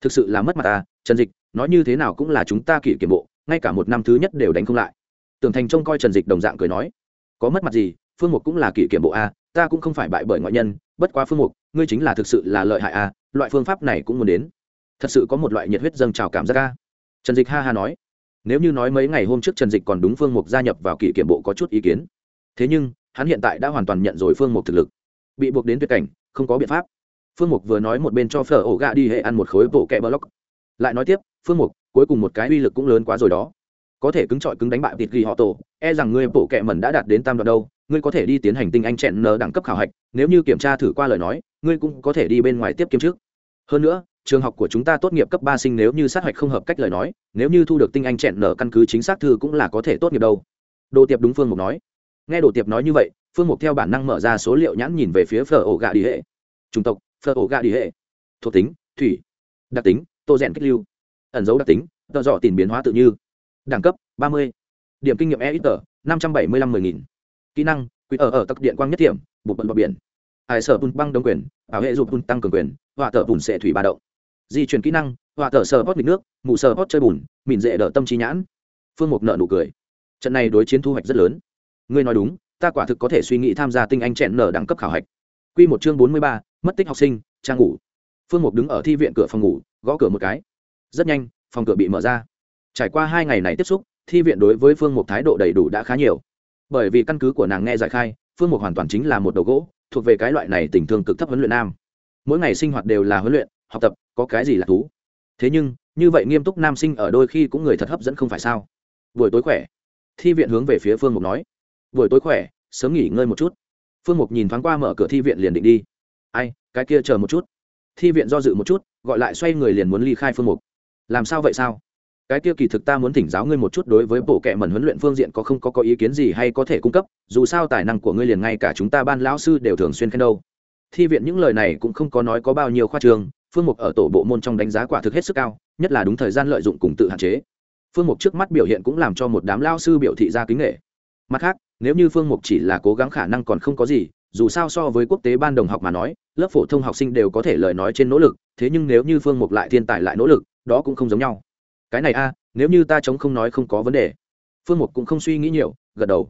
S1: Thực sự là mất mặt ta trần dịch, nói như thế nào cũng là chúng ta kỷ kiểm bộ, ngay cả một năm thứ nhất đều đánh không lại. Tưởng thành trông coi trần dịch đồng dạng cười nói, có mất mặt gì, phương mục cũng là kỷ kiểm bộ a ta cũng không phải bại bởi ngoại nhân, bất quá phương mục, ngươi chính là thực sự là lợi hại a loại phương pháp này cũng muốn đến. Thật sự có một loại nhiệt huyết dâng trào cảm giác a trần dịch ha ha nói nếu như nói mấy ngày hôm trước trần dịch còn đúng phương mục gia nhập vào kỷ kiểm bộ có chút ý kiến. Thế nhưng, hắn hiện tại đã hoàn toàn nhận rồi phương mục thực lực. Bị buộc đến tuyệt cảnh, không có biện pháp. Phương mục vừa nói một bên cho phở ổ gà đi hệ ăn một khối bộ kẹ block. Lại nói tiếp, phương mục, cuối cùng một cái uy lực cũng lớn quá rồi đó. Có thể cứng trọi cứng đánh bại vịt ghi họ tổ e rằng ngươi bộ kẹ mẩn đã đạt đến tam đoạn đâu, ngươi có thể đi tiến hành tinh anh chẹn nờ đẳng cấp khảo hạch, nếu như kiểm tra thử qua lời nói, ngươi cũng có thể đi bên ngoài tiếp kiếm trước. Hơn nữa trường học của chúng ta tốt nghiệp cấp ba sinh nếu như sát hạch không hợp cách lời nói, nếu như thu được tinh anh chẹn nở căn cứ chính xác thư cũng là có thể tốt nghiệp đâu. Đồ tiệp đúng phương mục nói. Nghe đồ tiệp nói như vậy, phương mục theo bản năng mở ra số liệu nhãn nhìn về phía phở ổ gà đi hệ. Chủng tộc, phở ổ gà đi hệ. Thuộc tính, thủy, đặc tính, tô rèn kích lưu. Ẩn dấu đặc tính, tợ dọ tiền biến hóa tự như. Đẳng cấp, ba mươi. Điểm kinh nghiệm e ít tờ năm trăm bảy mươi lăm mười nghìn. Kỹ năng quỹ ở ở tặc điện quang nhất điểm bục bận bọc biển. Hải sở bùn băng đông quyền, bảo hệ dục bùn tăng cường quyền họa tờ bùn sệ thủy ba động di chuyển kỹ năng họa tờ sờ hót mịt nước mụ sờ hót chơi bùn mịn dễ đỡ tâm trí nhãn. Phương mục nợ nụ cười. Trận này đối chiến thu hoạch rất lớn. Ngươi nói đúng, ta quả thực có thể suy nghĩ tham gia tinh anh chẹn nở đẳng cấp khảo hạch. Q một chương bốn mươi ba, mất tích học sinh, trang ngủ. Phương mục đứng ở thi viện cửa phòng ngủ, gõ cửa một cái. Rất nhanh, phòng cửa bị mở ra. Trải qua hai ngày này tiếp xúc, thi viện đối với phương mục thái độ đầy đủ đã khá nhiều. Bởi vì căn cứ của nàng nghe giải khai, phương mục hoàn toàn chính là một đầu gỗ, thuộc về cái loại này tình thương cực thấp huấn luyện nam. Mỗi ngày sinh hoạt đều là huấn luyện học tập, có cái gì là thú? Thế nhưng, như vậy nghiêm túc nam sinh ở đôi khi cũng người thật hấp dẫn không phải sao? Buổi tối khỏe. Thi viện hướng về phía phương mục nói. Buổi tối khỏe, sớm nghỉ ngơi một chút. Phương mục nhìn thoáng qua mở cửa thi viện liền định đi. Ai, cái kia chờ một chút. Thi viện do dự một chút, gọi lại xoay người liền muốn ly khai phương mục. Làm sao vậy sao? Cái kia kỳ thực ta muốn thỉnh giáo ngươi một chút đối với bộ kệ mẩn huấn luyện phương diện có không có có ý kiến gì hay có thể cung cấp, dù sao tài năng của ngươi liền ngay cả chúng ta ban lão sư đều thường xuyên khen đâu. Thi viện những lời này cũng không có nói có bao nhiêu khoa trường phương mục ở tổ bộ môn trong đánh giá quả thực hết sức cao, nhất là đúng thời gian lợi dụng cùng tự hạn chế. Phương mục trước mắt biểu hiện cũng làm cho một đám lao sư biểu thị ra kính nghệ mặt khác, nếu như phương mục chỉ là cố gắng khả năng còn không có gì, dù sao so với quốc tế ban đồng học mà nói, lớp phổ thông học sinh đều có thể lời nói trên nỗ lực, thế nhưng nếu như phương mục lại thiên tài lại nỗ lực, đó cũng không giống nhau. Cái này a à, nếu như ta chống không nói không có vấn đề. Phương mục cũng không suy nghĩ nhiều, gật đầu.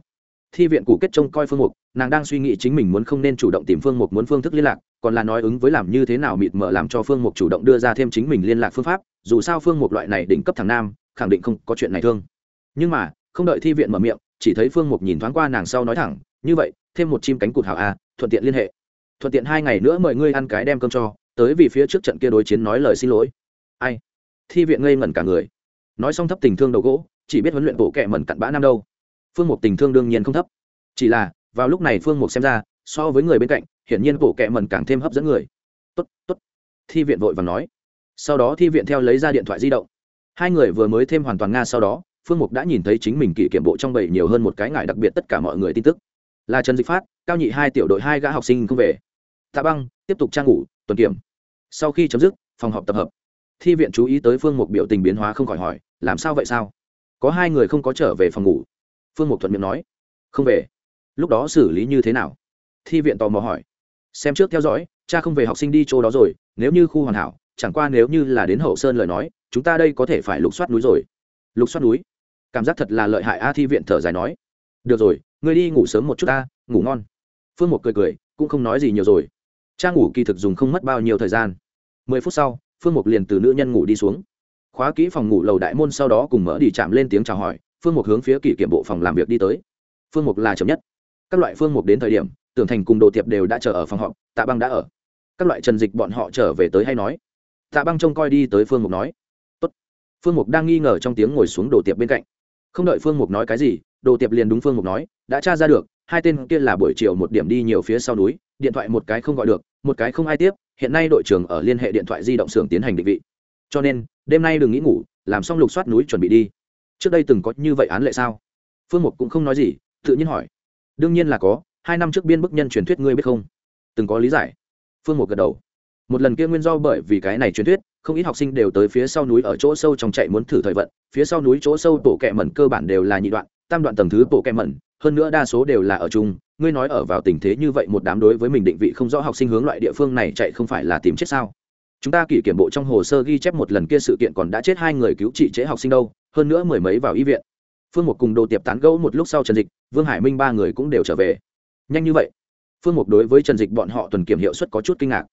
S1: Thi viện cụ kết trông coi phương mục, nàng đang suy nghĩ chính mình muốn không nên chủ động tìm phương mục muốn phương thức liên lạc còn là nói ứng với làm như thế nào mịt mờ làm cho phương mục chủ động đưa ra thêm chính mình liên lạc phương pháp, dù sao phương mục loại này đỉnh cấp thằng nam, khẳng định không có chuyện này thương. Nhưng mà, không đợi thi viện mở miệng, chỉ thấy phương mục nhìn thoáng qua nàng sau nói thẳng, như vậy, thêm một chim cánh cụt hảo a thuận tiện liên hệ. Thuận tiện hai ngày nữa mời ngươi ăn cái đem cơm cho, tới vì phía trước trận kia đối chiến nói lời xin lỗi. Ai? Thi viện ngây ngẩn cả người. Nói xong thấp tình thương đầu gỗ, chỉ biết huấn luyện bộ kệ mẩn cặn bã Nam đâu. Phương mục tình thương đương nhiên không thấp. Chỉ là, vào lúc này phương mục xem ra, so với người bên cạnh hiển nhiên bộ kệ mẩn càng thêm hấp dẫn người. Tốt tốt. Thi viện vội vàng nói. Sau đó thi viện theo lấy ra điện thoại di động. Hai người vừa mới thêm hoàn toàn nga sau đó, phương mục đã nhìn thấy chính mình kỷ kiểm bộ trong bảy nhiều hơn một cái ngại đặc biệt tất cả mọi người tin tức. Là trần dịch phát, cao nhị hai tiểu đội hai gã học sinh không về. Tạ băng, tiếp tục trang ngủ, tuần kiểm. Sau khi chấm dứt, phòng họp tập hợp. Thi viện chú ý tới phương mục biểu tình biến hóa không khỏi hỏi, làm sao vậy sao? Có hai người không có trở về phòng ngủ? Phương mục thuận miệng nói, không về. Lúc đó xử lý như thế nào? Thi viện tò mò hỏi xem trước theo dõi, cha không về học sinh đi chỗ đó rồi, nếu như khu hoàn hảo, chẳng qua nếu như là đến hậu sơn lời nói, chúng ta đây có thể phải lục soát núi rồi. Lục soát núi? Cảm giác thật là lợi hại a thi viện thở dài nói. Được rồi, ngươi đi ngủ sớm một chút ta, ngủ ngon. Phương một cười cười, cũng không nói gì nhiều rồi. Cha ngủ kỳ thực dùng không mất bao nhiêu thời gian. Mười phút sau, phương mục liền từ nữ nhân ngủ đi xuống. Khóa kỹ phòng ngủ lầu đại môn sau đó cùng mở đi chạm lên tiếng chào hỏi, phương mục hướng phía kỷ kiểm bộ phòng làm việc đi tới. Phương mục là chậm nhất. Các loại phương mục đến thời điểm tưởng thành cùng đồ tiệp đều đã chờ ở phòng họp, tạ băng đã ở. Các loại trần dịch bọn họ trở về tới hay nói? Tạ băng trông coi đi tới phương mục nói. Tốt. phương mục đang nghi ngờ trong tiếng ngồi xuống đồ tiệp bên cạnh. Không đợi phương mục nói cái gì, đồ tiệp liền đúng phương mục nói, đã tra ra được, hai tên kia là buổi chiều một điểm đi nhiều phía sau núi, điện thoại một cái không gọi được, một cái không ai tiếp, hiện nay đội trưởng ở liên hệ điện thoại di động xưởng tiến hành định vị. Cho nên, đêm nay đừng nghĩ ngủ, làm xong lục soát núi chuẩn bị đi. Trước đây từng có như vậy án lệ sao? Phương mục cũng không nói gì, tự nhiên hỏi. Đương nhiên là có hai năm trước biên bức nhân truyền thuyết ngươi biết không? Từng có lý giải. Phương mục gật đầu. Một lần kia nguyên do bởi vì cái này truyền thuyết, không ít học sinh đều tới phía sau núi ở chỗ sâu trong chạy muốn thử thời vận. Phía sau núi chỗ sâu tổ kẹ mẩn cơ bản đều là nhị đoạn, tam đoạn tầng thứ bộ kẹ mẩn, hơn nữa đa số đều là ở chung. Ngươi nói ở vào tình thế như vậy một đám đối với mình định vị không rõ học sinh hướng loại địa phương này chạy không phải là tìm chết sao? Chúng ta kỷ kiểm bộ trong hồ sơ ghi chép một lần kia sự kiện còn đã chết hai người cứu trị chế học sinh đâu, hơn nữa mười mấy vào y viện. Phương Một cùng đồ tiệp tán gẫu một lúc sau trần dịch, vương hải minh ba người cũng đều trở về nhanh như vậy? Phương mục đối với trần dịch bọn họ tuần kiểm hiệu suất có chút kinh ngạc.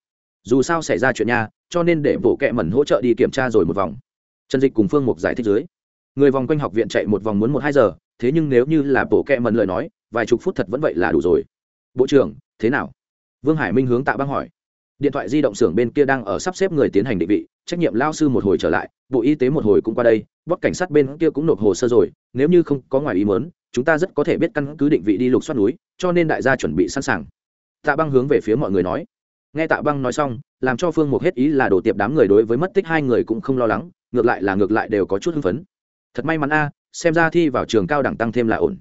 S1: Dù sao xảy ra chuyện nha, cho nên để bộ kệ mẩn hỗ trợ đi kiểm tra rồi một vòng. Trần dịch cùng phương mục giải thích dưới. Người vòng quanh học viện chạy một vòng muốn một hai giờ, thế nhưng nếu như là bộ kệ mẩn lời nói, vài chục phút thật vẫn vậy là đủ rồi. Bộ trưởng, thế nào? Vương hải minh hướng tạ băng hỏi. Điện thoại di động xưởng bên kia đang ở sắp xếp người tiến hành định vị, trách nhiệm lao sư một hồi trở lại, bộ y tế một hồi cũng qua đây bóc cảnh sát bên kia cũng nộp hồ sơ rồi, nếu như không có ngoài ý mớn chúng ta rất có thể biết căn cứ định vị đi lục xoát núi, cho nên đại gia chuẩn bị sẵn sàng. Tạ băng hướng về phía mọi người nói. Nghe tạ băng nói xong, làm cho phương mục hết ý là đổ tiệp đám người đối với mất tích hai người cũng không lo lắng, ngược lại là ngược lại đều có chút hưng phấn. Thật may mắn a, xem ra thi vào trường cao đẳng tăng thêm là ổn.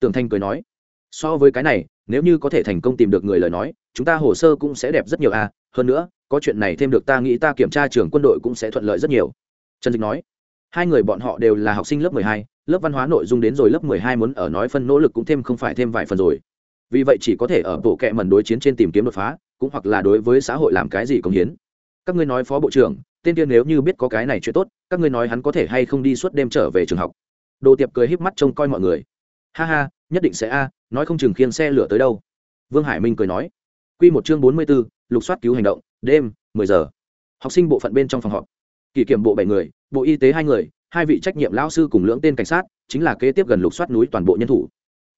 S1: Tưởng thanh cười nói. So với cái này, nếu như có thể thành công tìm được người lời nói, chúng ta hồ sơ cũng sẽ đẹp rất nhiều a, hơn nữa, có chuyện này thêm được ta nghĩ ta kiểm tra trường quân đội cũng sẽ thuận lợi rất nhiều. Trần dịch nói hai người bọn họ đều là học sinh lớp mười hai lớp văn hóa nội dung đến rồi lớp mười hai muốn ở nói phân nỗ lực cũng thêm không phải thêm vài phần rồi. Vì vậy chỉ có thể ở bộ kệ mẩn đối chiến trên tìm kiếm đột phá cũng hoặc là đối với xã hội làm cái gì công hiến. Các ngươi nói phó bộ trưởng tên tiên nếu như biết có cái này chuyện tốt các ngươi nói hắn có thể hay không đi suốt đêm trở về trường học. Đồ tiệp cười híp mắt trông coi mọi người. Ha ha nhất định sẽ a nói không chừng khiêng xe lửa tới đâu. Vương hải minh cười nói. Quy một chương bốn mươi 44, lục soát cứu hành động đêm mười giờ. Học sinh bộ phận bên trong phòng họp kỷ kiểm bộ bảy người, bộ y tế hai người, hai vị trách nhiệm lão sư cùng lưỡng tên cảnh sát, chính là kế tiếp gần lục soát núi toàn bộ nhân thủ.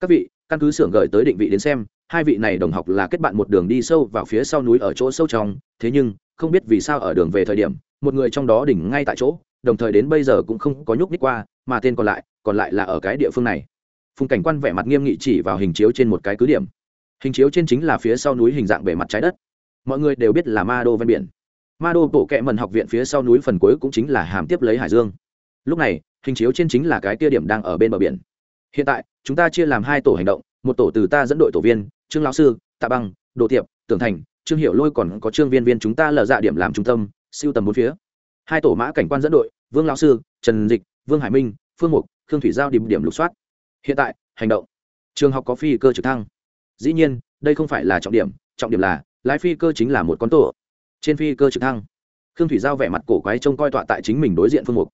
S1: Các vị, căn cứ xưởng gửi tới định vị đến xem, hai vị này đồng học là kết bạn một đường đi sâu vào phía sau núi ở chỗ sâu trong, thế nhưng, không biết vì sao ở đường về thời điểm, một người trong đó đỉnh ngay tại chỗ, đồng thời đến bây giờ cũng không có nhúc nhích qua, mà tên còn lại còn lại là ở cái địa phương này. Phùng cảnh quan vẻ mặt nghiêm nghị chỉ vào hình chiếu trên một cái cứ điểm. Hình chiếu trên chính là phía sau núi hình dạng bề mặt trái đất. Mọi người đều biết là ma đô ven biển ma đô bộ kệ mần học viện phía sau núi phần cuối cũng chính là hàm tiếp lấy hải dương. Lúc này, hình chiếu trên chính là cái tia điểm đang ở bên bờ biển. Hiện tại, chúng ta chia làm hai tổ hành động, một tổ từ ta dẫn đội tổ viên, trương lão sư, tạ băng đồ tiệp, tưởng thành, trương hiệu lôi còn có trương viên viên chúng ta lờ dạ điểm làm trung tâm, siêu tầm bốn phía. Hai tổ mã cảnh quan dẫn đội, vương lão sư, trần dịch, vương hải minh, phương mục, khương thủy giao điểm điểm lục soát. Hiện tại, hành động. Trường học có phi cơ trực thăng. Dĩ nhiên, đây không phải là trọng điểm trọng điểm là lái phi cơ chính là một con tổ trên phi cơ trực thăng. Khương thủy giao vẻ mặt cổ quái trông coi tọa tại chính mình đối diện phương mục.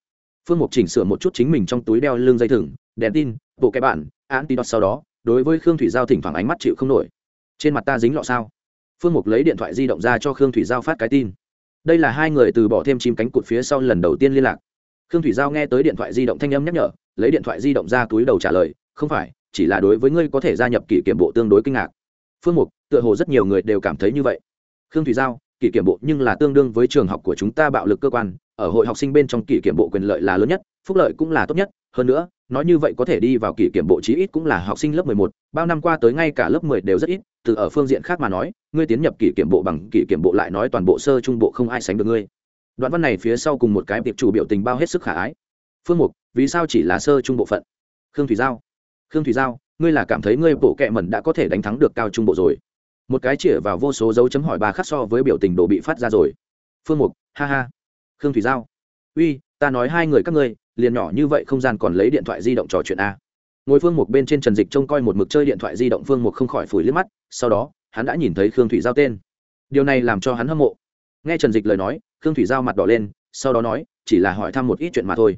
S1: Phương mục chỉnh sửa một chút chính mình trong túi đeo lưng dây thừng, đèn tin, bộ cái bản án tin sau đó, đối với khương thủy giao thỉnh thoảng ánh mắt chịu không nổi. Trên mặt ta dính lọ sao? Phương mục lấy điện thoại di động ra cho khương thủy giao phát cái tin. Đây là hai người từ bỏ thêm chim cánh cụt phía sau lần đầu tiên liên lạc. Khương thủy giao nghe tới điện thoại di động thanh âm nhắc nhở, lấy điện thoại di động ra túi đầu trả lời, không phải, chỉ là đối với ngươi có thể gia nhập kỷ kiểm bộ tương đối kinh ngạc. Phương mục, tựa hồ rất nhiều người đều cảm thấy như vậy. Khương thủy giao kỷ kiểm bộ nhưng là tương đương với trường học của chúng ta bạo lực cơ quan, ở hội học sinh bên trong kỷ kiểm bộ quyền lợi là lớn nhất, phúc lợi cũng là tốt nhất. Hơn nữa, nói như vậy có thể đi vào kỷ kiểm bộ chí ít cũng là học sinh lớp mười một, bao năm qua tới ngay cả lớp mười đều rất ít, từ ở phương diện khác mà nói, ngươi tiến nhập kỷ kiểm bộ bằng kỷ kiểm bộ lại nói toàn bộ sơ trung bộ không ai sánh được ngươi. Đoạn văn này phía sau cùng một cái tiệp chủ biểu tình bao hết sức khả ái. Phương mục, vì sao chỉ là sơ trung bộ phận? Khương thủy giao. Khương thủy giao, ngươi là cảm thấy ngươi bộ kệ mẩn đã có thể đánh thắng được cao trung bộ rồi? Một cái chĩa vào vô số dấu chấm hỏi bà khác so với biểu tình đồ bị phát ra rồi. Phương mục, ha ha. Khương thủy giao. Uy, ta nói hai người các ngươi, liền nhỏ như vậy không gian còn lấy điện thoại di động trò chuyện a ngồi phương mục bên trên trần dịch trông coi một mực chơi điện thoại di động, phương mục không khỏi phủi liếc mắt, sau đó, hắn đã nhìn thấy khương thủy giao tên. Điều này làm cho hắn hâm mộ. Nghe trần dịch lời nói, khương thủy giao mặt đỏ lên, sau đó nói, chỉ là hỏi thăm một ít chuyện mà thôi.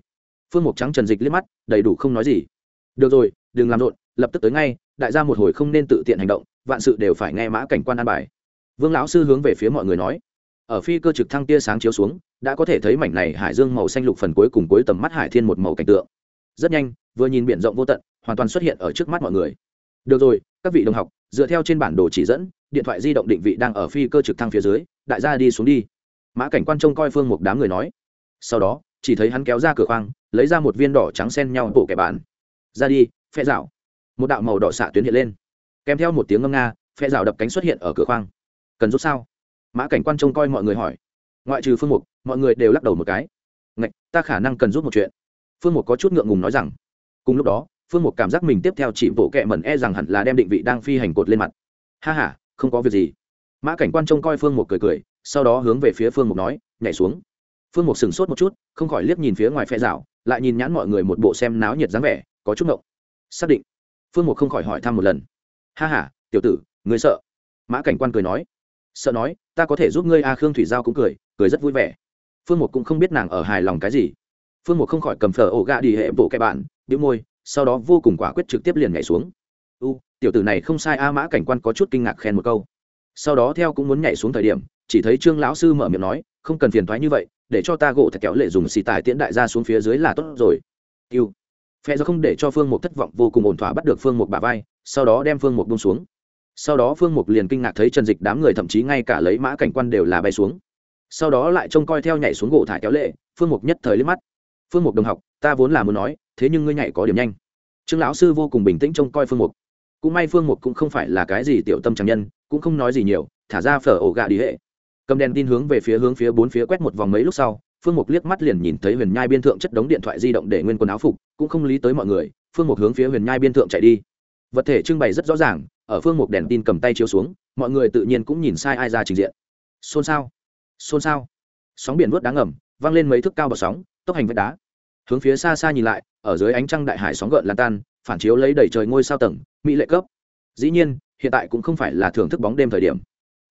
S1: Phương mục trắng trần dịch liếc mắt, đầy đủ không nói gì. Được rồi, đừng làm rộn, lập tức tới ngay, đại gia một hồi không nên tự tiện hành động vạn sự đều phải nghe mã cảnh quan an bài. Vương lão sư hướng về phía mọi người nói, ở phi cơ trực thăng tia sáng chiếu xuống, đã có thể thấy mảnh này hải dương màu xanh lục phần cuối cùng cuối tầm mắt hải thiên một màu cảnh tượng. Rất nhanh, vừa nhìn biển rộng vô tận, hoàn toàn xuất hiện ở trước mắt mọi người. Được rồi, các vị đồng học, dựa theo trên bản đồ chỉ dẫn, điện thoại di động định vị đang ở phi cơ trực thăng phía dưới, đại gia đi xuống đi. Mã cảnh quan trông coi phương một đám người nói. Sau đó, chỉ thấy hắn kéo ra cửa khoang, lấy ra một viên đỏ trắng xen nhau bộ kẻ bản ra đi, phe rào một đạo màu đỏ xạ tuyến hiện lên kèm theo một tiếng ngâm nga, phe rào đập cánh xuất hiện ở cửa khoang. Cần rút sao? Mã cảnh quan trông coi mọi người hỏi. Ngoại trừ phương mục, mọi người đều lắc đầu một cái. Ngạch, ta khả năng cần rút một chuyện. Phương mục có chút ngượng ngùng nói rằng. Cùng lúc đó, phương mục cảm giác mình tiếp theo chỉ bộ kẹ mẩn e rằng hẳn là đem định vị đang phi hành cột lên mặt. Ha h a không có việc gì. Mã cảnh quan trông coi phương mục cười cười, sau đó hướng về phía phương mục nói, nhảy xuống. Phương mục sửng sốt một chút, không khỏi liếc nhìn phía ngoài phe rào, lại nhìn nhãn mọi người một bộ xem náo nhiệt dáng vẻ, có chút ngộng. Xác định. Phương mục không khỏi hỏi thăm một lần ha h a tiểu tử người sợ. Mã cảnh quan cười nói. Sợ nói, ta có thể giúp ngươi a khương thủy giao cũng cười cười rất vui vẻ. Phương một cũng không biết nàng ở hài lòng cái gì. Phương một không khỏi cầm phở ổ gà đi hệ bộ cái bạn đĩu môi, sau đó vô cùng quả quyết trực tiếp liền nhảy xuống. U, tiểu tử này không sai a mã cảnh quan có chút kinh ngạc khen một câu. Sau đó theo cũng muốn nhảy xuống thời điểm, chỉ thấy trương lão sư mở miệng nói, không cần phiền thoái như vậy, để cho ta gỗ thật kéo lệ dùng xì tài tiễn đại ra xuống phía dưới là tốt rồi. Tiêu phe do không để cho phương mục thất vọng, vô cùng ổn thỏa bắt được phương mục bà vai sau đó đem phương mục bông xuống. Sau đó phương mục liền kinh ngạc thấy trần dịch đám người thậm chí ngay cả lấy mã cảnh quan đều là bay xuống. Sau đó lại trông coi theo nhảy xuống gỗ thải kéo lệ, phương mục nhất thời liếc mắt. Phương mục đồng học, ta vốn là muốn nói, thế nhưng ngươi nhảy có điểm nhanh. Trương lão sư vô cùng bình tĩnh trông coi phương mục. Cũng may phương mục cũng không phải là cái gì tiểu tâm tràng nhân, cũng không nói gì nhiều, thả ra phở ổ gà đi hệ. Cầm đèn tin hướng về phía hướng phía bốn phía quét một vòng mấy lúc sau, phương mục liếc mắt liền nhìn thấy huyền nhai biên thượng chất đống điện thoại di động để nguyên quần áo phục, cũng không lý tới mọi người, phương mục hướng phía huyền nhai biên thượng chạy đi vật thể trưng bày rất rõ ràng, ở phương mục đèn tin cầm tay chiếu xuống, mọi người tự nhiên cũng nhìn sai ai ra trình diện. Xôn xao xôn xao. Sóng biển vớt đá ngầm văng lên mấy thước cao bọc sóng, tốc hành vách đá. Hướng phía xa xa nhìn lại, ở dưới ánh trăng đại hải sóng gợn lan tan, phản chiếu lấy đầy trời ngôi sao tầng, mỹ lệ cấp. Dĩ nhiên, hiện tại cũng không phải là thưởng thức bóng đêm thời điểm.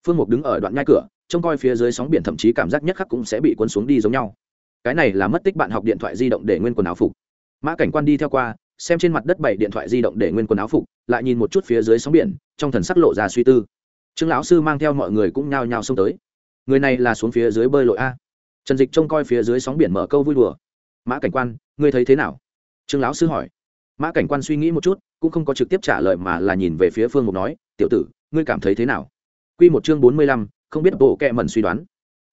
S1: Phương mục đứng ở đoạn nhai cửa, trông coi phía dưới sóng biển thậm chí cảm giác nhất khắc cũng sẽ bị cuốn xuống đi giống nhau. Cái này là mất tích bạn học điện thoại di động để nguyên quần áo phục. Mã cảnh quan đi theo qua xem trên mặt đất bảy điện thoại di động để nguyên quần áo phục, lại nhìn một chút phía dưới sóng biển, trong thần sắc lộ ra suy tư. Trương lão sư mang theo mọi người cũng nhao nhao xông tới. Người này là xuống phía dưới bơi lội a. Trần dịch trông coi phía dưới sóng biển mở câu vui đùa. Mã cảnh quan, ngươi thấy thế nào? Trương lão sư hỏi. Mã cảnh quan suy nghĩ một chút, cũng không có trực tiếp trả lời mà là nhìn về phía phương mục nói, tiểu tử, ngươi cảm thấy thế nào? Q một chương bốn mươi lăm, không biết bộ kệ mẩn suy đoán.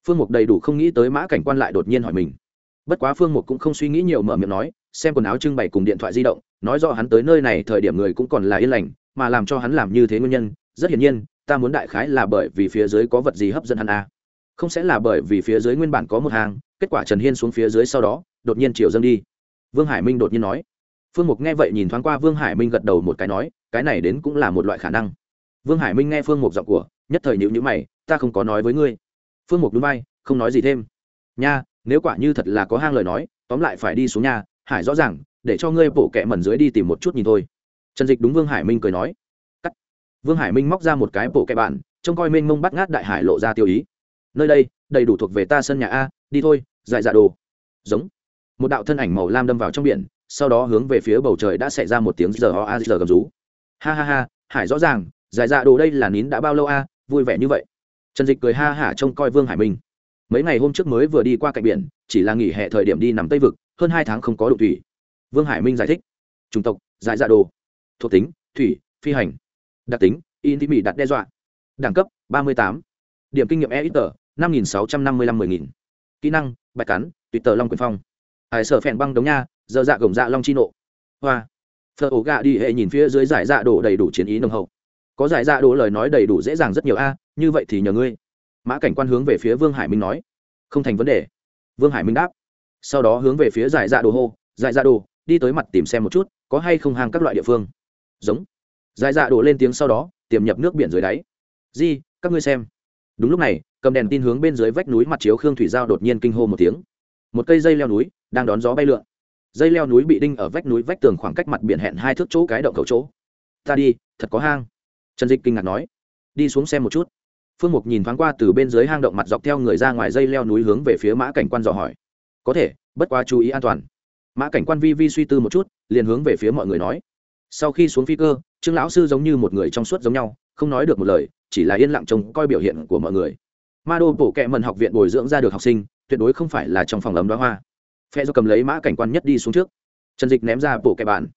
S1: Phương mục đầy đủ không nghĩ tới mã cảnh quan lại đột nhiên hỏi mình. Bất quá phương mục cũng không suy nghĩ nhiều mở miệng nói xem quần áo trưng bày cùng điện thoại di động, nói rõ hắn tới nơi này thời điểm người cũng còn là yên lành, mà làm cho hắn làm như thế nguyên nhân, rất hiển nhiên, ta muốn đại khái là bởi vì phía dưới có vật gì hấp dẫn hắn à. không sẽ là bởi vì phía dưới nguyên bản có một hàng, kết quả trần hiên xuống phía dưới sau đó, đột nhiên chiều dâng đi. Vương hải minh đột nhiên nói. Phương mục nghe vậy nhìn thoáng qua vương hải minh gật đầu một cái nói, cái này đến cũng là một loại khả năng. Vương hải minh nghe phương mục giọng của, nhất thời nhữ nhữ mày, ta không có nói với ngươi. Phương mục núi bay không nói gì thêm. Nha, nếu quả như thật là có hang lời nói, tóm lại phải đi xuống nhà hải rõ ràng, để cho ngươi bộ kẹ mẩn dưới đi tìm một chút nhìn thôi. Trần dịch đúng vương hải minh cười nói. Cắt. Vương hải minh móc ra một cái bộ kẹ bạn, trông coi mênh mông bắt ngát đại hải lộ ra tiêu ý. Nơi đây, đầy đủ thuộc về ta sân nhà a, đi thôi dại dạ đồ. Giống. Một đạo thân ảnh màu lam đâm vào trong biển, sau đó hướng về phía bầu trời đã xảy ra một tiếng giờ ho a giờ gầm rú. Ha ha ha, hải rõ ràng, giải dạ đồ đây là nín đã bao lâu a, vui vẻ như vậy. Trần dịch cười ha hả trông coi vương hải minh. Mấy ngày hôm trước mới vừa đi qua cạnh biển, chỉ là nghỉ hè thời điểm đi nằm tây vực hơn hai tháng không có đụng thủy. Vương hải minh giải thích. Chủng tộc, giải dạ đồ. Thuộc tính, thủy, phi hành. Đặc tính in thị mỹ đặt đe dọa. Đẳng cấp, ba mươi tám. Điểm kinh nghiệm e ít tờ năm nghìn sáu trăm năm mươi năm mười nghìn. Kỹ năng, bạch cắn tùy tờ long quyền phong. Hải sở phèn băng đống nha, dơ dạ gồng dạ long chi nộ. Hoa. Phở ổ gà đi hệ nhìn phía dưới giải dạ đồ đầy đủ chiến ý nồng hậu. Có giải dạ đồ lời nói đầy đủ dễ dàng rất nhiều a, như vậy thì nhờ ngươi. Mã cảnh quan hướng về phía vương hải minh nói. Không thành vấn đề. Vương hải minh đáp sau đó hướng về phía giải dạ đồ hô, giải dạ đồ, đi tới mặt tìm xem một chút, có hay không hàng các loại địa phương. Giống. Giải dạ đồ lên tiếng sau đó, tiềm nhập nước biển dưới đáy. Di, các ngươi xem. Đúng lúc này, cầm đèn tin hướng bên dưới vách núi mặt chiếu khương thủy giao đột nhiên kinh hô một tiếng. Một cây dây leo núi đang đón gió bay lượn. Dây leo núi bị đinh ở vách núi vách tường khoảng cách mặt biển hẹn hai thước chỗ cái động cầu chỗ. Ta đi, thật có hang. Trần dịch kinh ngạc nói. Đi xuống xem một chút. Phương mục nhìn thoáng qua từ bên dưới hang động mặt dọc theo người ra ngoài dây leo núi hướng về phía mã cảnh quan dò hỏi có thể, bất quá chú ý an toàn. Mã cảnh quan vi vi suy tư một chút, liền hướng về phía mọi người nói. Sau khi xuống phi cơ, trương lão sư giống như một người trong suốt giống nhau, không nói được một lời, chỉ là yên lặng trông coi biểu hiện của mọi người. Ma đô bổ kẹ mần học viện bồi dưỡng ra được học sinh, tuyệt đối không phải là trong phòng ấm đoá hoa. Phe do cầm lấy mã cảnh quan nhất đi xuống trước. Trần dịch ném ra bộ kẹ bản.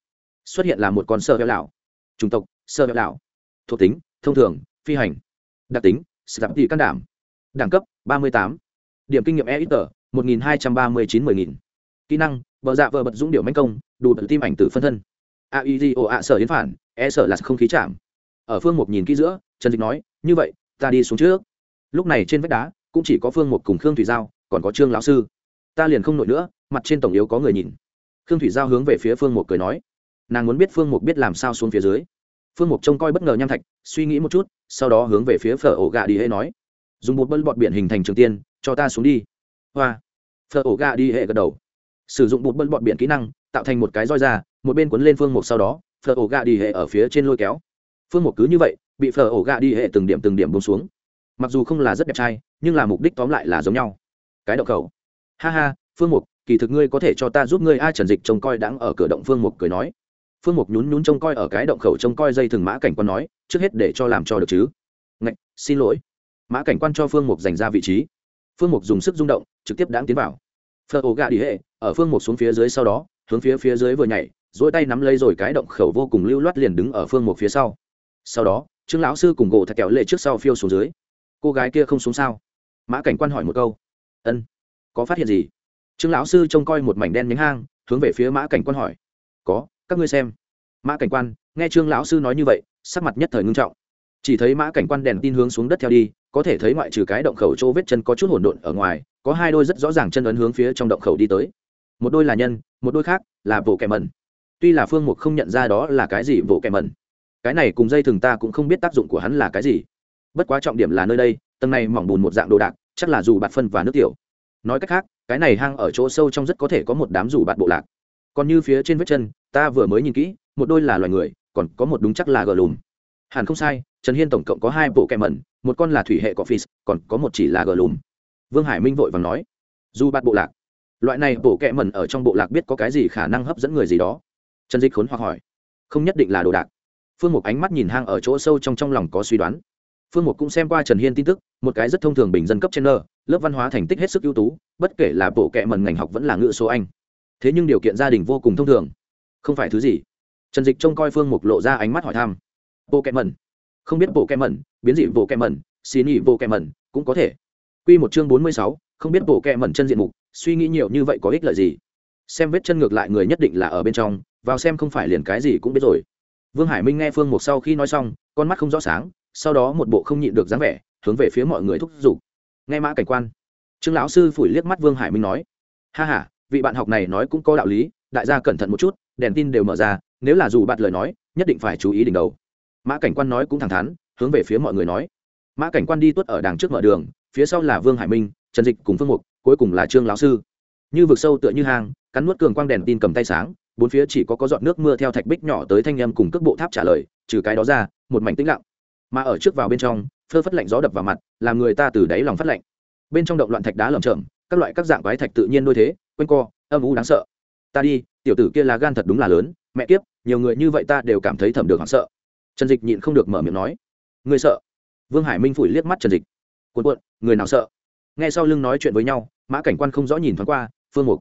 S1: Xuất hiện là một con sơ heo lão. Chủng tộc, sơ heo lão. Thuộc tính, thông thường, phi hành. Đặc tính, sạp tỷ can đảm. Đẳng cấp, ba mươi tám. Điểm kinh nghiệm e ít tờ một nghìn hai trăm ba mươi chín mươi nghìn. Kỹ năng vợ dạ vợ bật dũng điệu manh công, đủ bật tim ảnh tử phân thân. A i g o a sở yến phản e sở là không khí chạm. Ở phương một nhìn kỹ giữa, trần dịch nói, như vậy, ta đi xuống trước. Lúc này trên vách đá, cũng chỉ có phương một cùng khương thủy giao, còn có trương lão sư. Ta liền không nổi nữa, mặt trên tổng yếu có người nhìn. Khương thủy giao hướng về phía phương một cười nói, nàng muốn biết phương một biết làm sao xuống phía dưới. Phương mục trông coi bất ngờ nham thạch, suy nghĩ một chút, sau đó hướng về phía phở ổ gà đi hễ nói, dùng một bân bọt biển hình thành trường tiên, cho ta xuống đi. Hoa thợ ổ gà đi hệ gật đầu. Sử dụng một bân bọn biển kỹ năng, tạo thành một cái roi ra, một bên quấn lên phương mục sau đó thợ ổ gà đi hệ ở phía trên lôi kéo. Phương mục cứ như vậy, bị thợ ổ gà đi hệ từng điểm từng điểm bông xuống. Mặc dù không là rất đẹp trai, nhưng là mục đích tóm lại là giống nhau. Cái động khẩu. Ha ha, phương mục, kỳ thực ngươi có thể cho ta giúp ngươi ai trần dịch trông coi đang ở cửa động phương mục cười nói. Phương mục nhún nhún trông coi ở cái động khẩu trông coi dây thừng mã cảnh quan nói, trước hết để cho làm cho được chứ. Ngạch, xin lỗi. Mã cảnh quan cho phương mục dành ra vị trí. Phương mục dùng sức rung động, trực tiếp đáng tiến vào. Phật ổ gà đi hệ, ở phương mục xuống phía dưới sau đó, hướng phía phía dưới vừa nhảy dỗi tay nắm lấy rồi cái động khẩu vô cùng lưu loát liền đứng ở phương mục phía sau. Sau đó, trương lão sư cùng gỗ thạch kẹo lệ trước sau phiêu xuống dưới. Cô gái kia không xuống sao? Mã cảnh quan hỏi một câu. Ân. Có phát hiện gì? Trương lão sư trông coi một mảnh đen nhánh hang, hướng về phía mã cảnh quan hỏi. Có, các ngươi xem. Mã cảnh quan, nghe trương lão sư nói như vậy, sắc mặt nhất thời ngưng trọng. Chỉ thấy mã cảnh quan đèn tin hướng xuống đất theo đi có thể thấy ngoại trừ cái động khẩu chỗ vết chân có chút hỗn độn ở ngoài, có hai đôi rất rõ ràng chân ấn hướng phía trong động khẩu đi tới. Một đôi là nhân, một đôi khác là bộ kẻ mẩn. Tuy là phương mục không nhận ra đó là cái gì bộ kẻ mẩn, cái này cùng dây thường ta cũng không biết tác dụng của hắn là cái gì. Bất quá trọng điểm là nơi đây, tầng này mỏng bùn một dạng đồ đạc, chắc là dù bạt phân và nước tiểu. Nói cách khác, cái này hang ở chỗ sâu trong rất có thể có một đám rủ bạt bộ lạc. Còn như phía trên vết chân, ta vừa mới nhìn kỹ, một đôi là loài người, còn có một đúng chắc là gờ lùm. Hẳn không sai, trần hiên tổng cộng có hai bộ kẹ mẩn một con là thủy hệ cỏ phis, còn có một chỉ là gờ lùm. Vương hải minh vội và nói, dù bạt bộ lạc, loại này bổ kẹ mẩn ở trong bộ lạc biết có cái gì khả năng hấp dẫn người gì đó? Trần dịch khốn hoặc hỏi, không nhất định là đồ đạc. Phương mục ánh mắt nhìn hang ở chỗ sâu trong trong lòng có suy đoán. Phương mục cũng xem qua trần hiên tin tức, một cái rất thông thường bình dân cấp trên n lớp văn hóa thành tích hết sức ưu tú, bất kể là bộ kệ mần ngành học vẫn là ngữ số anh. Thế nhưng điều kiện gia đình vô cùng thông thường. Không phải thứ gì. Trần dịch trông coi phương mục lộ ra ánh mắt hỏi thăm. Bộ kệ mần không biết bộ kẹm mẩn, biến dị bộ kẹm mẩn xin nhị bộ kẹm mẩn, cũng có thể. Q một chương bốn mươi sáu không biết bộ kẹm mẩn chân diện mục suy nghĩ nhiều như vậy có ích lợi gì? Xem vết chân ngược lại người nhất định là ở bên trong vào xem không phải liền cái gì cũng biết rồi. Vương hải minh nghe phương mục sau khi nói xong con mắt không rõ sáng sau đó một bộ không nhịn được dáng vẻ hướng về phía mọi người thúc giục. Nghe mã cảnh quan trương lão sư phủi liếc mắt vương hải minh nói ha h a vị bạn học này nói cũng có đạo lý đại gia cẩn thận một chút đèn tin đều mở ra nếu là dù bạn lời nói nhất định phải chú ý đỉnh đầu mã cảnh quan nói cũng thẳng thắn, hướng về phía mọi người nói. Mã cảnh quan đi tuất ở đằng trước mở đường, phía sau là vương hải minh, trần dịch cùng phương mục, cuối cùng là trương lão sư. Như vực sâu tựa như hang, cắn nuốt cường quang đèn tin cầm tay sáng, bốn phía chỉ có có giọt nước mưa theo thạch bích nhỏ tới thanh â m cùng cước bộ tháp trả lời, trừ cái đó ra, một mảnh tĩnh lặng. Mà ở trước vào bên trong, phơ phất lạnh gió đập vào mặt, làm người ta từ đáy lòng phát lạnh. Bên trong động loạn thạch đá lởm chởm, các loại các dạng quái thạch tự nhiên nuôi thế, quanh co, âm u đáng sợ. Ta đi, tiểu tử kia là gan thật đúng là lớn, mẹ kiếp, nhiều người như vậy ta đều cảm thấy thẩm được hoảng sợ trần dịch nhịn không được mở miệng nói người sợ? Vương hải minh phủi liếc mắt trần dịch, cuộn cuộn, người nào sợ? Nghe sau lưng nói chuyện với nhau, mã cảnh quan không rõ nhìn thoáng qua, phương mục.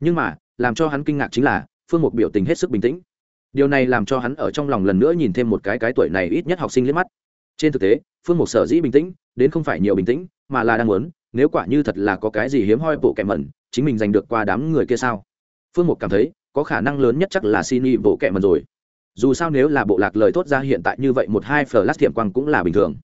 S1: Nhưng mà, làm cho hắn kinh ngạc chính là, phương mục biểu tình hết sức bình tĩnh. Điều này làm cho hắn ở trong lòng lần nữa nhìn thêm một cái cái tuổi này ít nhất học sinh liếc mắt. Trên thực tế, phương mục sở dĩ bình tĩnh, đến không phải nhiều bình tĩnh, mà là đang muốn, nếu quả như thật là có cái gì hiếm hoi bộ kẻ mẩn, chính mình giành được qua đám người kia sao? Phương mục cảm thấy, có khả năng lớn nhất chắc là xin y bộ kẻ mẩn rồi dù sao nếu là bộ lạc lời tốt ra hiện tại như vậy một hai flash thiểm quang cũng là bình thường.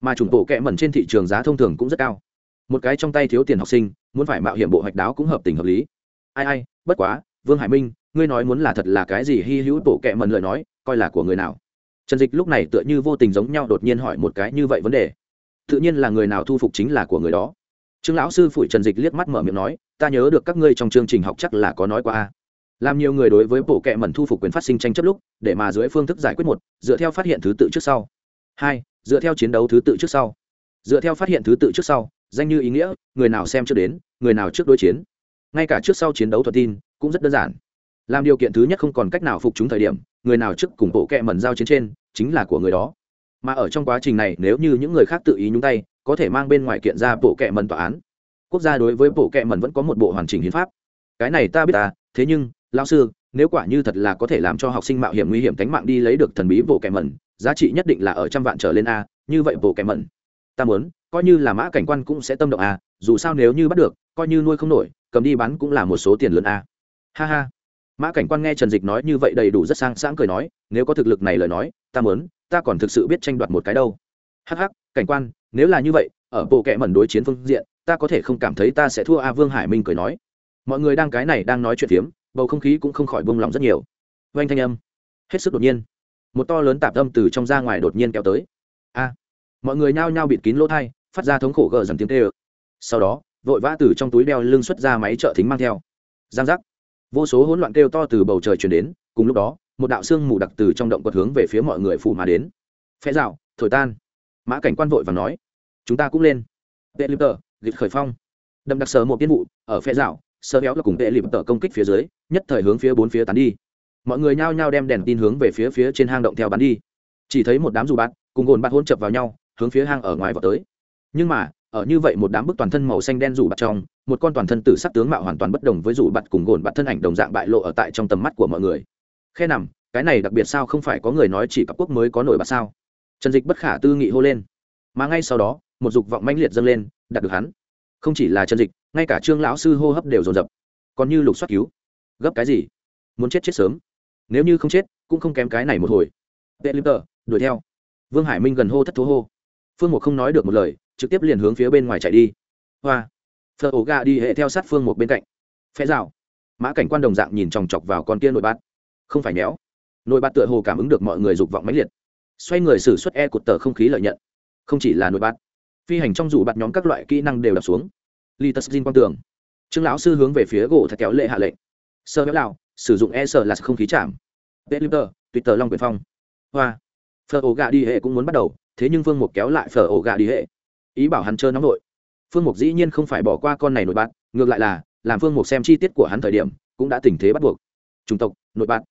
S1: Mà chủng bộ kẹ mẩn trên thị trường giá thông thường cũng rất cao. Một cái trong tay thiếu tiền học sinh, muốn phải mạo hiểm bộ hoạch đáo cũng hợp tình hợp lý. Ai ai, bất quá, vương hải minh, ngươi nói muốn là thật là cái gì hy hữu bộ kẹ mẩn lời nói, coi là của người nào? Trần dịch lúc này tựa như vô tình giống nhau đột nhiên hỏi một cái như vậy vấn đề. Tự nhiên là người nào thu phục chính là của người đó. Trương lão sư phủi trần dịch liếc mắt mở miệng nói, ta nhớ được các ngươi trong chương trình học chắc là có nói qua làm nhiều người đối với bộ kệ mẩn thu phục quyền phát sinh tranh chấp lúc, để mà dưới phương thức giải quyết một, dựa theo phát hiện thứ tự trước sau. Hai, dựa theo chiến đấu thứ tự trước sau. Dựa theo phát hiện thứ tự trước sau, danh như ý nghĩa, người nào xem trước đến, người nào trước đối chiến. Ngay cả trước sau chiến đấu thuật tin, cũng rất đơn giản. Làm điều kiện thứ nhất không còn cách nào phục chúng thời điểm, người nào trước cùng bộ kệ mẩn giao chiến trên, chính là của người đó. Mà ở trong quá trình này, nếu như những người khác tự ý nhúng tay, có thể mang bên ngoài kiện ra bộ kệ mẩn tòa án. Quốc gia đối với bộ kệ mẩn vẫn có một bộ hoàn chỉnh hiến pháp. Cái này ta biết ta thế nhưng lão sư, nếu quả như thật là có thể làm cho học sinh mạo hiểm nguy hiểm cánh mạng đi lấy được thần bí bộ kẻ mẩn, giá trị nhất định là ở trăm vạn trở lên a, như vậy bộ kẻ mẩn. Ta muốn, coi như là mã cảnh quan cũng sẽ tâm động a, dù sao nếu như bắt được, coi như nuôi không nổi, cầm đi bán cũng là một số tiền lớn a. Ha ha. Mã cảnh quan nghe trần dịch nói như vậy đầy đủ rất sang sáng cười nói, nếu có thực lực này lời nói, ta muốn, ta còn thực sự biết tranh đoạt một cái đâu. Hắc hắc, cảnh quan, nếu là như vậy, ở bộ kệ mẩn đối chiến phương diện, ta có thể không cảm thấy ta sẽ thua a vương hải minh cười nói. Mọi người đang cái này đang nói chuyện phiếm bầu không khí cũng không khỏi bông lòng rất nhiều. Oanh thanh âm. Hết sức đột nhiên. Một to lớn tạp âm từ trong ra ngoài đột nhiên kéo tới. A. Mọi người nhao nhao bịt kín lỗ thai, phát ra thống khổ gờ dần tiếng tê ơ. Sau đó, vội vã từ trong túi đeo lưng xuất ra máy trợ thính mang theo. Giang giác. Vô số hỗn loạn kêu to từ bầu trời chuyển đến, cùng lúc đó, một đạo sương mù đặc từ trong động quật hướng về phía mọi người phủ mà đến. Phe dạo thổi tan. Mã cảnh quan vội và nói, chúng ta cũng lên. Vệ lưu tờ gịt khởi phong. Đậm đặc sờ một tiên vụ, ở phe rào sơ béo là cùng vệ lịp tờ công kích phía dưới nhất thời hướng phía bốn phía tán đi. Mọi người nhao nhao đem đèn tin hướng về phía phía trên hang động theo bắn đi. Chỉ thấy một đám dù bạt, cùng gồn bạt hôn chập vào nhau hướng phía hang ở ngoài vào tới. Nhưng mà ở như vậy một đám bức toàn thân màu xanh đen rủ bạt trong một con toàn thân tử sắc tướng mạo hoàn toàn bất đồng với rủ bạt cùng gồn bạt thân ảnh đồng dạng bại lộ ở tại trong tầm mắt của mọi người. Khe nằm cái này đặc biệt sao không phải có người nói chỉ cặp quốc mới có nổi bạt sao? Trần dịch bất khả tư nghị hô lên. Mà ngay sau đó một dục vọng mãnh liệt dâng lên đạt được hắn không chỉ là trần dịch, ngay cả trương lão sư hô hấp đều dồn dập. Còn như lục soát cứu. Gấp cái gì? Muốn chết chết sớm. Nếu như không chết, cũng không kém cái này một hồi. Vệ lip tờ, đuổi theo. Vương hải minh gần hô thất thố hô. Phương một không nói được một lời, trực tiếp liền hướng phía bên ngoài chạy đi. Hoa. Phờ ổ gà đi hệ theo sát phương một bên cạnh. Phe rào. Mã cảnh quan đồng dạng nhìn chòng chọc vào con kia nội bát. Không phải méo. Nội bát tựa hồ cảm ứng được mọi người dục vọng mãnh liệt. Xoay người xử suất e cột tờ không khí lợi nhận. Không chỉ là nội bát. Phi hành trong rủ bạt nhóm các loại kỹ năng đều đập xuống li tất xin quang tường. Trương lão sư hướng về phía gỗ thật kéo lệ hạ lệnh. Sơ béo lào, sử dụng e sơ là không khí chạm. Tết twitter twitter long quyền phong. Hoa. Phở ổ gà đi hệ cũng muốn bắt đầu, thế nhưng phương mục kéo lại phở ổ gà đi hệ. Ý bảo hắn chơi nóng nội. Phương mục dĩ nhiên không phải bỏ qua con này nội bạn ngược lại là, làm phương mục xem chi tiết của hắn thời điểm, cũng đã tình thế bắt buộc. Chủng tộc, nội bạn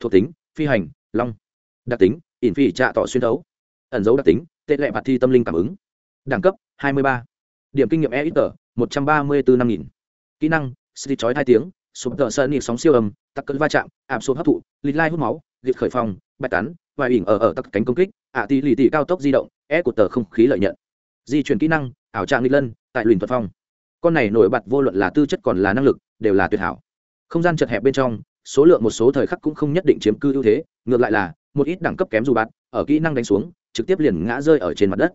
S1: thuộc tính, phi hành, long. Đặc tính, ỉn phi trạ tỏ xuyên thấu. Ẩn dấu đặc tính, tệ lệ bạt thi tâm linh cảm ứng. Đẳng cấp 23. điểm kinh nghiệm e ít tờ một trăm ba mươi bốn năm nghìn. Kỹ năng xịt chói hai tiếng, sụp tợ sơn nhịp sóng siêu âm, tắc cỡ va chạm áp sụp hấp thụ lịch lai hút máu liệt khởi phong bạch tán và ỉn ở ở tắc cánh công kích, ạ tỷ lì tỷ cao tốc di động, é của tờ không khí lợi nhận. Di chuyển kỹ năng, ảo trạng nghịch lân, tại luyện thuật phong. Con này nổi bật vô luận là tư chất còn là năng lực, đều là tuyệt hảo. Không gian chật hẹp bên trong, số lượng một số thời khắc cũng không nhất định chiếm cư ưu thế, ngược lại là, một ít đẳng cấp kém dù bạn ở kỹ năng đánh xuống, trực tiếp liền ngã rơi ở trên mặt đất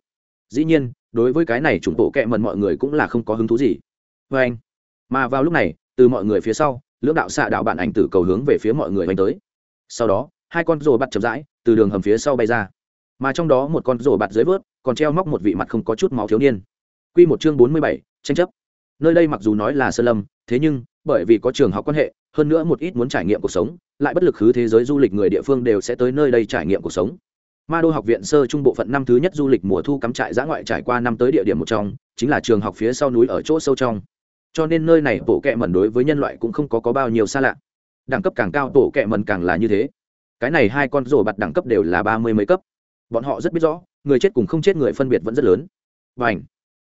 S1: dĩ nhiên đối với cái này chủng bộ kệ mần mọi người cũng là không có hứng thú gì vê anh mà vào lúc này từ mọi người phía sau lưỡng đạo xạ đạo bản ảnh tử cầu hướng về phía mọi người đánh tới sau đó hai con rồ bạt chậm rãi từ đường hầm phía sau bay ra mà trong đó một con rồ bạt dưới vớt còn treo móc một vị mặt không có chút máu thiếu niên Quy một chương bốn mươi bảy, tranh chấp. Nơi đây mặc dù nói là sơn lâm, thế nhưng bởi vì có trường học quan hệ, hơn nữa một ít muốn trải nghiệm cuộc sống, lại bất lực khứ thế giới du lịch người địa phương đều sẽ tới nơi đây trải nghiệm cuộc sống. Ma đô học viện sơ trung bộ phận năm thứ nhất du lịch mùa thu cắm trại giã ngoại trải qua năm tới địa điểm một trong, chính là trường học phía sau núi ở chỗ sâu trong. Cho nên nơi này bộ kệ mẩn đối với nhân loại cũng không có có bao nhiêu xa lạ. Đẳng cấp càng cao tổ kệ mẩn càng là như thế. Cái này hai con rổ bạt đẳng cấp đều là ba mươi mấy cấp. Bọn họ rất biết rõ, người chết cùng không chết người phân biệt vẫn rất lớn. Bành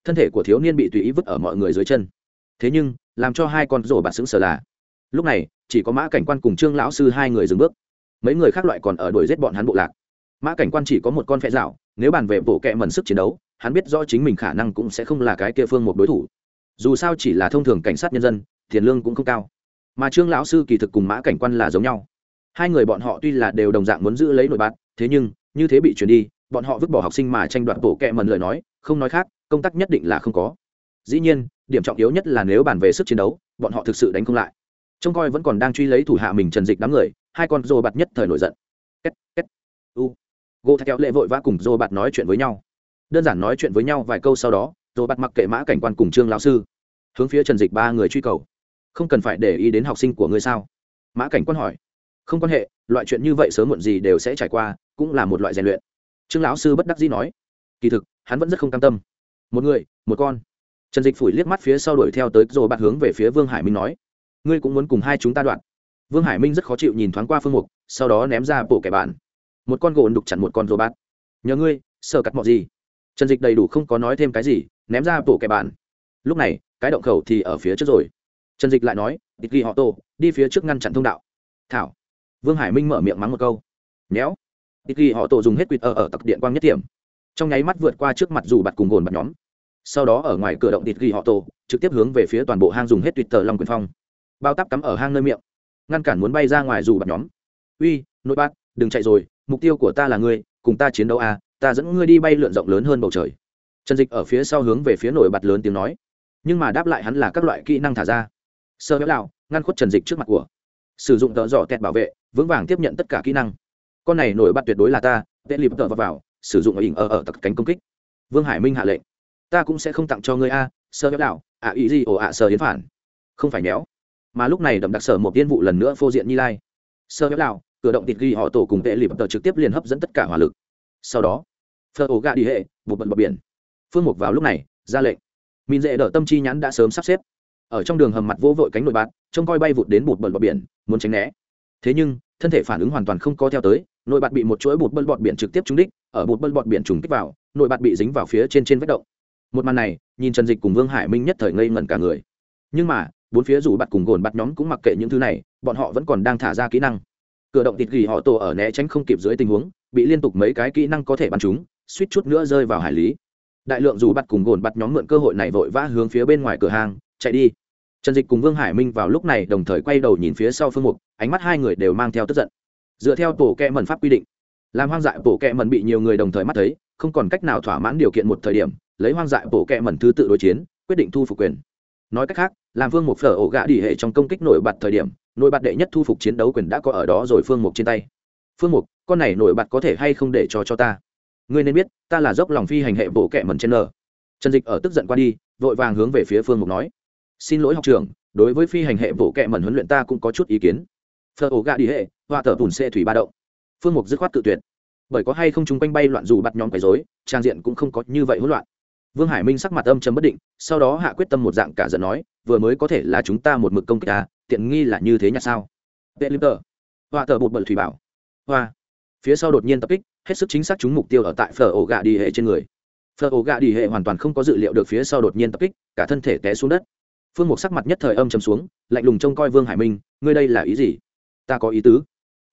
S1: thân thể của thiếu niên bị tùy ý vứt ở mọi người dưới chân thế nhưng làm cho hai con rổ bạt xứng sở là lúc này chỉ có mã cảnh quan cùng trương lão sư hai người dừng bước mấy người khác loại còn ở đuổi giết bọn hắn bộ lạc mã cảnh quan chỉ có một con phe dạo, nếu bàn về bộ kệ mần sức chiến đấu, hắn biết rõ chính mình khả năng cũng sẽ không là cái kia phương một đối thủ. Dù sao chỉ là thông thường cảnh sát nhân dân, tiền lương cũng không cao. Mà trương lão sư kỳ thực cùng mã cảnh quan là giống nhau. Hai người bọn họ tuy là đều đồng dạng muốn giữ lấy nội bạt thế nhưng, như thế bị chuyển đi, bọn họ vứt bỏ học sinh mà tranh đoạt bộ kệ mần lời nói, không nói khác, công tác nhất định là không có. Dĩ nhiên, điểm trọng yếu nhất là nếu bàn về sức chiến đấu, bọn họ thực sự đánh không lại. Trông coi vẫn còn đang truy lấy thủ hạ mình trần dịch đám người, hai con rồ bạt nhất thời nổi giận. Két két. U gỗ theo lệ vội vã cùng rô bạt nói chuyện với nhau. Đơn giản nói chuyện với nhau vài câu sau đó rô bạt mặc kệ mã cảnh quan cùng trương lão sư, hướng phía trần dịch ba người truy cầu. Không cần phải để ý đến học sinh của ngươi sao? Mã cảnh quan hỏi. Không quan hệ, loại chuyện như vậy sớm muộn gì đều sẽ trải qua, cũng là một loại rèn luyện. Trương lão sư bất đắc dĩ nói. Kỳ thực, hắn vẫn rất không cam tâm. Một người, một con. Trần dịch phủi liếc mắt phía sau đuổi theo tới rồi bạn hướng về phía vương hải minh nói. Ngươi cũng muốn cùng hai chúng ta đoạn. Vương hải minh rất khó chịu nhìn thoáng qua phương mục, sau đó ném ra bộ kẻ bạn một con gỗ đục chặn một con rô bát nhờ ngươi sợ cắt mọi gì? Trần dịch đầy đủ không có nói thêm cái gì, ném ra bộ kẻ bạn. Lúc này, cái động khẩu thì ở phía trước rồi. Trần dịch lại nói địch ghi họ tổ, đi phía trước ngăn chặn thông đạo. Thảo. Vương hải minh mở miệng mắng một câu. Nhéo. Địch ghi họ tổ dùng hết quýt ở ở tặc điện quang nhất điểm trong nháy mắt vượt qua trước mặt dù bạt cùng gồn bạt nhóm. Sau đó ở ngoài cửa động thịt ghi họ tổ, trực tiếp hướng về phía toàn bộ hang dùng hết tuyệt tờ long quyền phong. Bao tắp cắm ở hang nơi miệng, ngăn cản muốn bay ra ngoài dù bạt nhóm. Uy, nội bát đừng chạy rồi mục tiêu của ta là ngươi cùng ta chiến đấu à ta dẫn ngươi đi bay lượn rộng lớn hơn bầu trời. Trần dịch ở phía sau hướng về phía nổi bật lớn tiếng nói. Nhưng mà đáp lại hắn là các loại kỹ năng thả ra. Sơ béo lạo ngăn khuất trần dịch trước mặt của. Sử dụng tợ dọ tẹt bảo vệ vững vàng tiếp nhận tất cả kỹ năng. Con này nổi bật tuyệt đối là ta tệ lịp tợ vào, vào sử dụng ở ỉnh ở ở tặc cánh công kích. Vương hải minh hạ lệnh. Ta cũng sẽ không tặng cho ngươi a sơ béo lạo ạ ý gì ồ ạ sơ hiến phản. Không phải méo. Mà lúc này đậm đặc sở một tiên vụ lần nữa phô diện như lai. Sơ béo lạo cửa động tịt ghi họ tổ cùng tệ lịp tờ trực tiếp liền hấp dẫn tất cả hỏa lực. Sau đó, phờ ổ gà đi hệ, một bận bờ biển. Phương mục vào lúc này, ra lệnh. Mìn dễ đỡ tâm chi nhắn đã sớm sắp xếp. Ở trong đường hầm mặt vô vội cánh nội bạt, trông coi bay vụt đến bụt bẩn bọt biển, muốn tránh né. Thế nhưng, thân thể phản ứng hoàn toàn không có theo tới, nội bạt bị một chuỗi bụt bẩn bọt biển trực tiếp trúng đích, ở bụt bẩn bọt biển trùng kích vào, nội bạt bị dính vào phía trên trên vết động. Một màn này, nhìn trần dịch cùng vương hải minh nhất thời ngây ngẩn cả người. Nhưng mà, bốn phía dù bạt cùng gồn bạt nhóm cũng mặc kệ những thứ này, bọn họ vẫn còn đang thả ra kỹ năng cửa động thịt gỉ họ tổ ở né tránh không kịp dưới tình huống, bị liên tục mấy cái kỹ năng có thể bắn chúng, suýt chút nữa rơi vào hải lý. Đại lượng dù bắt cùng gồn bắt nhóm mượn cơ hội này vội vã hướng phía bên ngoài cửa hàng, chạy đi. Trần dịch cùng vương hải minh vào lúc này đồng thời quay đầu nhìn phía sau phương mục, ánh mắt hai người đều mang theo tức giận. Dựa theo tổ kẹ mần pháp quy định, làm hoang dại tổ kẹ mần bị nhiều người đồng thời mắt thấy, không còn cách nào thỏa mãn điều kiện một thời điểm, lấy hoang dại tổ kẹ mần thứ tự đối chiến, quyết định thu phục quyền. Nói cách khác, làm vương mục phở ổ gạ đỉ hệ trong công kích nổi bật thời điểm nổi bật đệ nhất thu phục chiến đấu quyền đã có ở đó rồi phương mục trên tay. Phương mục, con này nổi bật có thể hay không để cho cho ta? Ngươi nên biết, ta là dốc lòng phi hành hệ bộ kệ mẩn trên nở trần dịch ở tức giận qua đi, vội vàng hướng về phía phương mục nói. Xin lỗi học trường đối với phi hành hệ bộ kệ mẩn huấn luyện ta cũng có chút ý kiến. Phở ổ gạ đi hệ họa tờ bùn xe thủy ba động. Phương mục dứt khoát tự tuyệt. Bởi có hay không chúng quanh bay loạn dù bắt nhóm quấy dối trang diện cũng không có như vậy hỗn loạn. Vương hải minh sắc mặt âm chấm bất định, sau đó hạ quyết tâm một dạng cả giận nói, vừa mới có thể là chúng ta một mực công kích ta tiện nghi là như thế nhà sao? Tệ liêm tờ. Họa tờ bột bận thủy bảo. Hoa. Phía sau đột nhiên tập kích, hết sức chính xác chúng mục tiêu ở tại phở ổ Gà đi hệ trên người. Phở ổ Gà đi hệ hoàn toàn không có dự liệu được phía sau đột nhiên tập kích, cả thân thể té xuống đất. Phương mục sắc mặt nhất thời âm chầm xuống, lạnh lùng trông coi vương hải minh, ngươi đây là ý gì? Ta có ý tứ.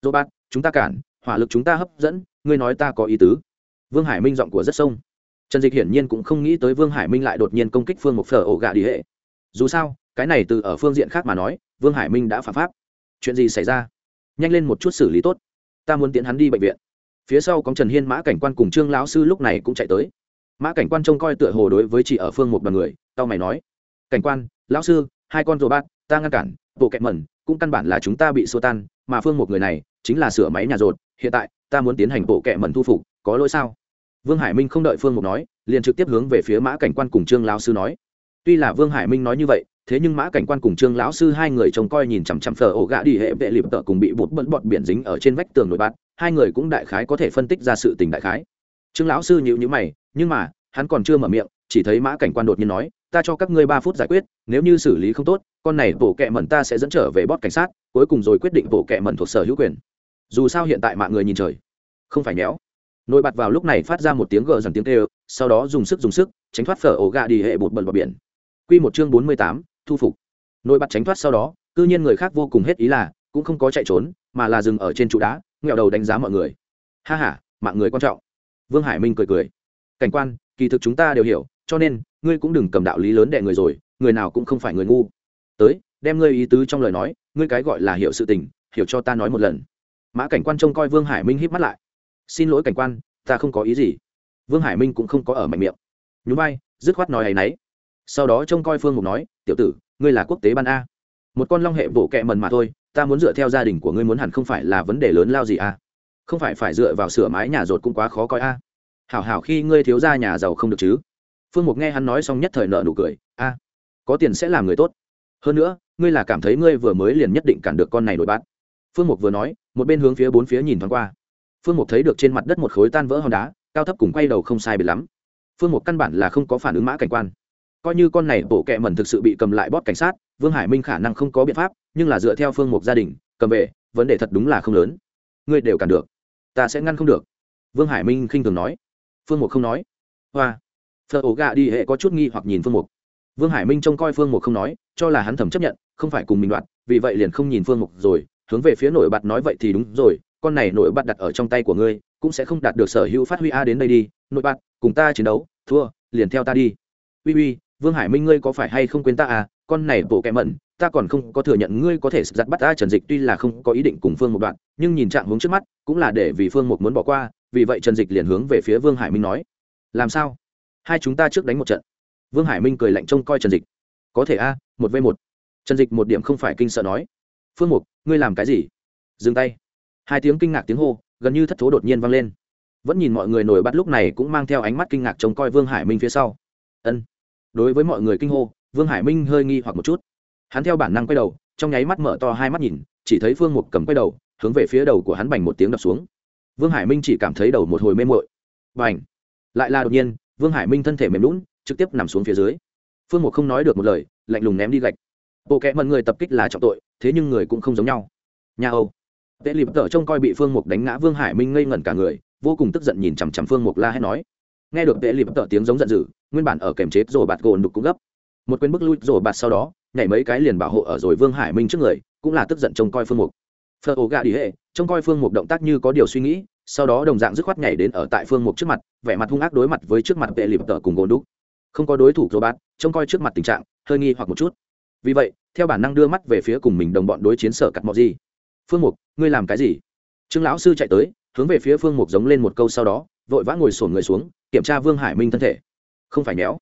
S1: Dô bát, chúng ta cản, hỏa lực chúng ta hấp dẫn, ngươi nói ta có ý tứ. Vương hải minh giọng của rất sông. Trần dịch hiển nhiên cũng không nghĩ tới vương hải minh lại đột nhiên công kích phương mục phở ổ Gà đi hệ. Dù sao cái này từ ở phương diện khác mà nói, vương hải minh đã phạm pháp. Chuyện gì xảy ra? Nhanh lên một chút xử lý tốt. Ta muốn tiễn hắn đi bệnh viện. Phía sau có trần hiên, mã cảnh quan cùng trương lão sư lúc này cũng chạy tới. Mã cảnh quan trông coi tựa hồ đối với chị ở phương một đoàn người, tao mày nói, cảnh quan, lão sư, hai con rồ bát ta ngăn cản, bộ kẹt mẩn, cũng căn bản là chúng ta bị xô tan, mà phương một người này chính là sửa máy nhà rột, hiện tại ta muốn tiến hành bộ kẹt mẩn thu phục, có lỗi sao? Vương hải minh không đợi phương một nói, liền trực tiếp hướng về phía mã cảnh quan cùng trương lão sư nói tuy là vương hải minh nói như vậy, thế nhưng mã cảnh quan cùng trương lão sư hai người trông coi nhìn chằm chằm phở ổ gạ đi hệ vệ liệp tợ cùng bị bột bận bọt biển dính ở trên vách tường nổi bạt. hai người cũng đại khái có thể phân tích ra sự tình đại khái. Trương lão sư nhịu nhữ mày, nhưng mà, hắn còn chưa mở miệng, chỉ thấy mã cảnh quan đột nhiên nói, ta cho các ngươi ba phút giải quyết, nếu như xử lý không tốt, con này bổ kệ mẩn ta sẽ dẫn trở về bót cảnh sát, cuối cùng rồi quyết định bổ kệ mẩn thuộc sở hữu quyền. Dù sao hiện tại mạng người nhìn trời, không phải nhéo. Nổi bạt vào lúc này phát ra một tiếng gờ dần tiếng kêu, sau đó dùng sức dùng sức, tránh thoát phở ổ gà đi hệ bột bẩn vào biển quy một chương bốn mươi tám, thu phục. Nội bật tránh thoát sau đó, cư nhiên người khác vô cùng hết ý là, cũng không có chạy trốn, mà là dừng ở trên trụ đá ngẹo đầu đánh giá mọi người. Ha ha, mạng người quan trọng. Vương hải minh cười cười. Cảnh quan, kỳ thực chúng ta đều hiểu, cho nên, ngươi cũng đừng cầm đạo lý lớn đè người rồi, người nào cũng không phải người ngu. Tới, đem ngươi ý tứ trong lời nói, ngươi cái gọi là hiểu sự tình, hiểu cho ta nói một lần. Mã cảnh quan trông coi vương hải minh híp mắt lại. Xin lỗi cảnh quan, ta không có ý gì. Vương hải minh cũng không có ở mạnh miệng. Nhún vai, dứt khoát nói hay nấy sau đó trông coi phương mục nói, tiểu tử, ngươi là quốc tế ban a. Một con long hệ bộ kẹ mần mà thôi, ta muốn dựa theo gia đình của ngươi muốn hẳn không phải là vấn đề lớn lao gì a. Không phải phải dựa vào sửa mái nhà rột cũng quá khó coi a. Hảo hảo khi ngươi thiếu ra nhà giàu không được chứ. Phương mục nghe hắn nói xong nhất thời nợ nụ cười, a, có tiền sẽ làm người tốt. Hơn nữa, ngươi là cảm thấy ngươi vừa mới liền nhất định cản được con này nổi bát phương mục vừa nói, một bên hướng phía bốn phía nhìn thoáng qua. Phương mục thấy được trên mặt đất một khối tan vỡ hòn đá, cao thấp cùng quay đầu không sai biệt lắm. Phương mục căn bản là không có phản ứng mã cảnh quan coi như con này bộ kệ mẩn thực sự bị cầm lại bóp cảnh sát, vương hải minh khả năng không có biện pháp, nhưng là dựa theo phương mục gia đình, cầm về, vấn đề thật đúng là không lớn. Ngươi đều cản được, ta sẽ ngăn không được. Vương hải minh khinh thường nói. Phương mục không nói. Hoa. Phở ổ gà đi hệ có chút nghi hoặc nhìn phương mục. Vương hải minh trông coi phương mục không nói, cho là hắn thầm chấp nhận, không phải cùng mình đoạt vì vậy liền không nhìn phương mục rồi, hướng về phía nổi bạt nói vậy thì đúng rồi, con này nổi bạt đặt ở trong tay của ngươi, cũng sẽ không đạt được sở hữu phát huy a đến đây đi. Nội bạt cùng ta chiến đấu, thua, liền theo ta đi. Uy uy vương hải minh ngươi có phải hay không quên ta à? Con này bộ kẹ mẩn, ta còn không có thừa nhận ngươi có thể giặt bắt ta trần dịch, tuy là không có ý định cùng phương một đoạn, nhưng nhìn trạng hướng trước mắt, cũng là để vì phương một muốn bỏ qua, vì vậy trần dịch liền hướng về phía vương hải minh nói, làm sao? Hai chúng ta trước đánh một trận. Vương hải minh cười lạnh trông coi trần dịch, có thể a, một v một. Trần dịch một điểm không phải kinh sợ nói, phương mục, ngươi làm cái gì? Dừng tay. Hai tiếng kinh ngạc tiếng hô, gần như thất thố đột nhiên vang lên. Vẫn nhìn mọi người nổi bắt lúc này cũng mang theo ánh mắt kinh ngạc trông coi vương hải minh phía sau. Ân đối với mọi người kinh hô, vương hải minh hơi nghi hoặc một chút. Hắn theo bản năng quay đầu, trong nháy mắt mở to hai mắt nhìn, chỉ thấy phương mục cầm quay đầu, hướng về phía đầu của hắn bành một tiếng đập xuống. Vương hải minh chỉ cảm thấy đầu một hồi mê mội Bành. lại là đột nhiên, vương hải minh thân thể mềm lún, trực tiếp nằm xuống phía dưới. Phương mục không nói được một lời, lạnh lùng ném đi gạch. Bộ kẽ mận người tập kích là trọng tội, thế nhưng người cũng không giống nhau. Nhà âu. Tệ lịp tở trông coi bị phương mục đánh ngã vương hải minh ngây ngẩn cả người, vô cùng tức giận nhìn chằm chằm phương mục la hét nói nghe được tệ lịp tợ tiếng giống giận dữ nguyên bản ở kềm chế rồi bạt gồn đục cũng gấp. Một quyền bức lui rồi bạt sau đó nhảy mấy cái liền bảo hộ ở rồi vương hải minh trước người cũng là tức giận trông coi phương mục. Phở ổ gà đi hệ trông coi phương mục động tác như có điều suy nghĩ sau đó đồng dạng dứt khoát nhảy đến ở tại phương mục trước mặt vẻ mặt hung ác đối mặt với trước mặt tệ lịp tợ cùng gồn đục, không có đối thủ rồi bạt trông coi trước mặt tình trạng hơi nghi hoặc một chút. Vì vậy theo bản năng đưa mắt về phía cùng mình đồng bọn đối chiến sở cặt mọi gì. Phương mục ngươi làm cái gì? Trương lão sư chạy tới hướng về phía phương mục giống lên một câu sau đó vội vã ngồi sổn người xuống kiểm tra vương hải minh thân thể. Không phải nhéo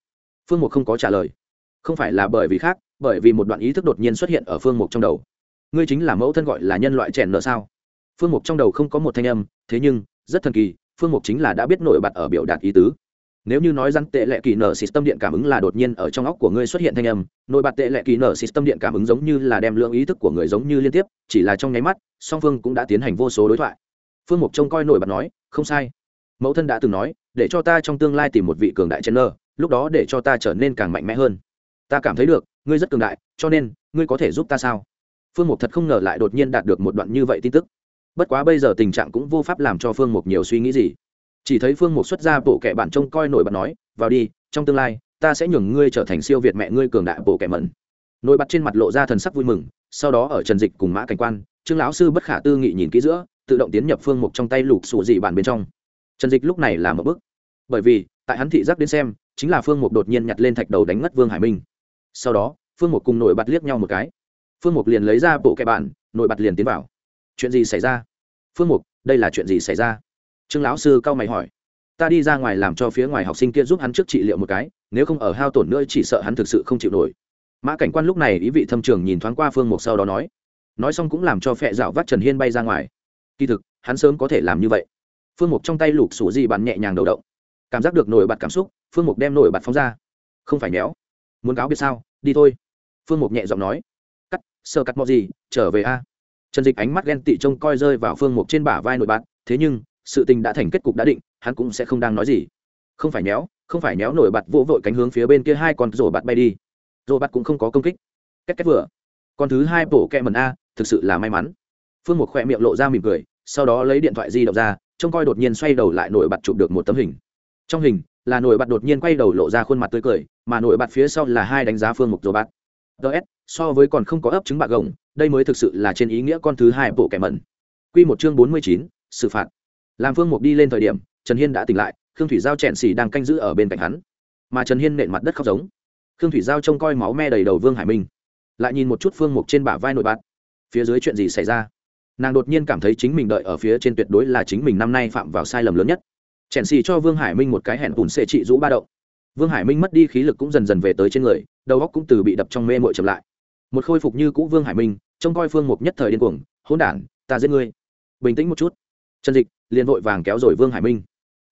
S1: phương mục không có trả lời. Không phải là bởi vì khác, bởi vì một đoạn ý thức đột nhiên xuất hiện ở phương mục trong đầu. Ngươi chính là mẫu thân gọi là nhân loại chèn nợ sao? Phương mục trong đầu không có một thanh âm, thế nhưng, rất thần kỳ, phương mục chính là đã biết nổi bật ở biểu đạt ý tứ. Nếu như nói rằng tệ lệ kỳ nở system điện cảm ứng là đột nhiên ở trong óc của ngươi xuất hiện thanh âm nội bật tệ lệ kỳ nở system điện cảm ứng giống như là đem lượng ý thức của người giống như liên tiếp, chỉ là trong nháy mắt, song phương cũng đã tiến hành vô số đối thoại. Phương mục trông coi nổi bật nói, không sai mẫu thân đã từng nói, để cho ta trong tương lai tìm một vị cường đại chen nơ lúc đó để cho ta trở nên càng mạnh mẽ hơn. Ta cảm thấy được, ngươi rất cường đại, cho nên, ngươi có thể giúp ta sao? Phương mục thật không ngờ lại đột nhiên đạt được một đoạn như vậy tin tức. Bất quá bây giờ tình trạng cũng vô pháp làm cho phương mục nhiều suy nghĩ gì. Chỉ thấy phương mục xuất ra bộ kẻ bản trông coi nổi bật nói, vào đi, trong tương lai, ta sẽ nhường ngươi trở thành siêu việt mẹ ngươi cường đại bộ kẻ mẩn. Nổi bật trên mặt lộ ra thần sắc vui mừng, sau đó ở trần dịch cùng mã cảnh quan, trương lão sư bất khả tư nghị nhìn kỹ giữa, tự động tiến nhập phương mục trong tay lục sụ dị bản bên trong trần dịch lúc này là một bước. Bởi vì, tại hắn thị giác đến xem, chính là phương mục đột nhiên nhặt lên thạch đầu đánh ngất vương hải minh. Sau đó, phương mục cùng nổi bật liếc nhau một cái. Phương mục liền lấy ra bộ kệ bản nổi bật liền tiến vào. Chuyện gì xảy ra? Phương mục, đây là chuyện gì xảy ra? Trương lão sư cao mày hỏi. Ta đi ra ngoài làm cho phía ngoài học sinh kia giúp hắn trước trị liệu một cái, nếu không ở hao tổn nữa chỉ sợ hắn thực sự không chịu nổi. Mã cảnh quan lúc này ý vị thâm trường nhìn thoáng qua phương mục sau đó nói. Nói xong cũng làm cho phẹ dạo vắt trần hiên bay ra ngoài. Kỳ thực, hắn sớm có thể làm như vậy phương mục trong tay lục sủ di bàn nhẹ nhàng đầu động. Cảm giác được nổi bật cảm xúc, phương mục đem nổi bật phóng ra. Không phải méo. Muốn cáo biết sao? Đi thôi. Phương mục nhẹ giọng nói. Cắt, sơ cắt mọi gì, trở về a. Trần dịch ánh mắt ghen tị trông coi rơi vào phương mục trên bả vai nổi bật, thế nhưng, sự tình đã thành kết cục đã định, hắn cũng sẽ không đang nói gì. Không phải méo, không phải méo nổi bật vỗ vội cánh hướng phía bên kia hai con rổ bạt bay đi. Rổ bạt cũng không có công kích. Cách cách vừa. Con thứ hai bổ kẹ mần a, thực sự là may mắn. Phương Mục khỏe miệng lộ ra mỉm cười, sau đó lấy điện thoại di động ra trông coi đột nhiên xoay đầu lại nổi bật chụp được một tấm hình. Trong hình, là nổi bật đột nhiên quay đầu lộ ra khuôn mặt tươi cười, mà nổi bật phía sau là hai đánh giá phương mục rồi bạt ts so với còn không có ấp trứng bạc gồng, đây mới thực sự là trên ý nghĩa con thứ hai bộ kẻ mẩn. Quy một chương bốn mươi chín, xử phạt. Làm phương mục đi lên thời điểm, trần hiên đã tỉnh lại, khương thủy giao chẹn xì đang canh giữ ở bên cạnh hắn. Mà trần hiên nện mặt đất khóc giống. Khương thủy giao trông coi máu me đầy đầu vương hải minh. Lại nhìn một chút phương mục trên bả vai nội bật. phía dưới chuyện gì xảy ra? Nàng đột nhiên cảm thấy chính mình đợi ở phía trên tuyệt đối là chính mình năm nay phạm vào sai lầm lớn nhất. Chèn xì cho vương hải minh một cái hẹn bùn xệ trị rũ ba động. Vương hải minh mất đi khí lực cũng dần dần về tới trên người, đầu óc cũng từ bị đập trong mê mội chậm lại. Một khôi phục như cũ vương hải minh, trông coi phương mục nhất thời điên cuồng, hỗn đản, ta giết ngươi. Bình tĩnh một chút. Trần dịch liền vội vàng kéo rồi vương hải minh.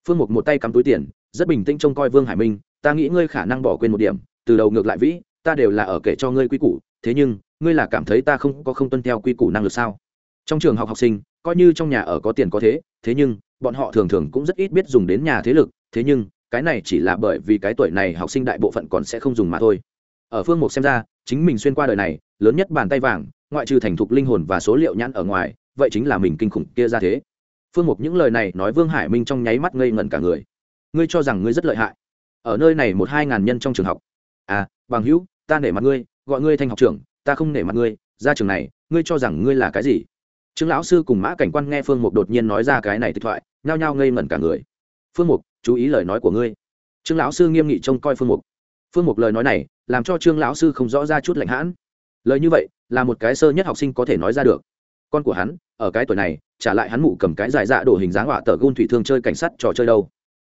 S1: Phương mục một tay cắm túi tiền, rất bình tĩnh trông coi vương hải minh, ta nghĩ ngươi khả năng bỏ quên một điểm, từ đầu ngược lại vĩ, ta đều là ở kể cho ngươi quy củ, thế nhưng, ngươi là cảm thấy ta không có không tuân theo quy củ năng lực sao? Trong trường học học sinh, coi như trong nhà ở có tiền có thế thế nhưng, bọn họ thường thường cũng rất ít biết dùng đến nhà thế lực, thế nhưng, cái này chỉ là bởi vì cái tuổi này học sinh đại bộ phận còn sẽ không dùng mà thôi. Ở phương mục xem ra, chính mình xuyên qua đời này, lớn nhất bàn tay vàng, ngoại trừ thành thục linh hồn và số liệu nhãn ở ngoài, vậy chính là mình kinh khủng kia ra thế. Phương mục những lời này nói vương hải minh trong nháy mắt ngây ngẩn cả người. Ngươi cho rằng ngươi rất lợi hại. Ở nơi này một hai ngàn nhân trong trường học. À bằng hữu, ta nể mặt ngươi, gọi ngươi thành học trưởng, ta không nể mặt ngươi, ra trường này, ngươi cho rằng ngươi là cái gì? Trương lão sư cùng mã cảnh quan nghe phương mục đột nhiên nói ra cái này tịch thoại, nhao nhao ngây ngẩn cả người. Phương mục, chú ý lời nói của ngươi. Trương lão sư nghiêm nghị trông coi phương mục. Phương mục lời nói này làm cho trương lão sư không rõ ra chút lạnh hãn. Lời như vậy là một cái sơ nhất học sinh có thể nói ra được. Con của hắn, ở cái tuổi này trả lại hắn mụ cầm cái dài dạ đổ hình dáng họa tờ gôn thủy thương chơi cảnh sát trò chơi đâu.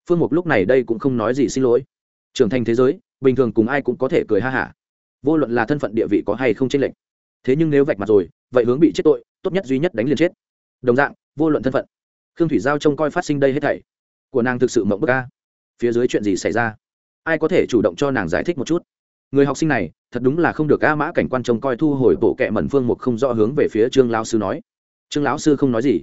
S1: Phương mục lúc này đây cũng không nói gì xin lỗi. Trưởng thành thế giới, bình thường cùng ai cũng có thể cười ha hả. Vô luận là thân phận địa vị có hay không chênh lệch thế nhưng nếu vạch mặt rồi, vậy hướng bị chết tội, tốt nhất duy nhất đánh liền chết. Đồng dạng, vô luận thân phận, khương thủy giao trông coi phát sinh đây hết thảy. Của nàng thực sự mộng bức ca phía dưới chuyện gì xảy ra? Ai có thể chủ động cho nàng giải thích một chút? Người học sinh này, thật đúng là không được a mã cảnh quan trông coi thu hồi bộ kệ mẩn phương mục không rõ hướng về phía trương lão sư nói. Trương lão sư không nói gì,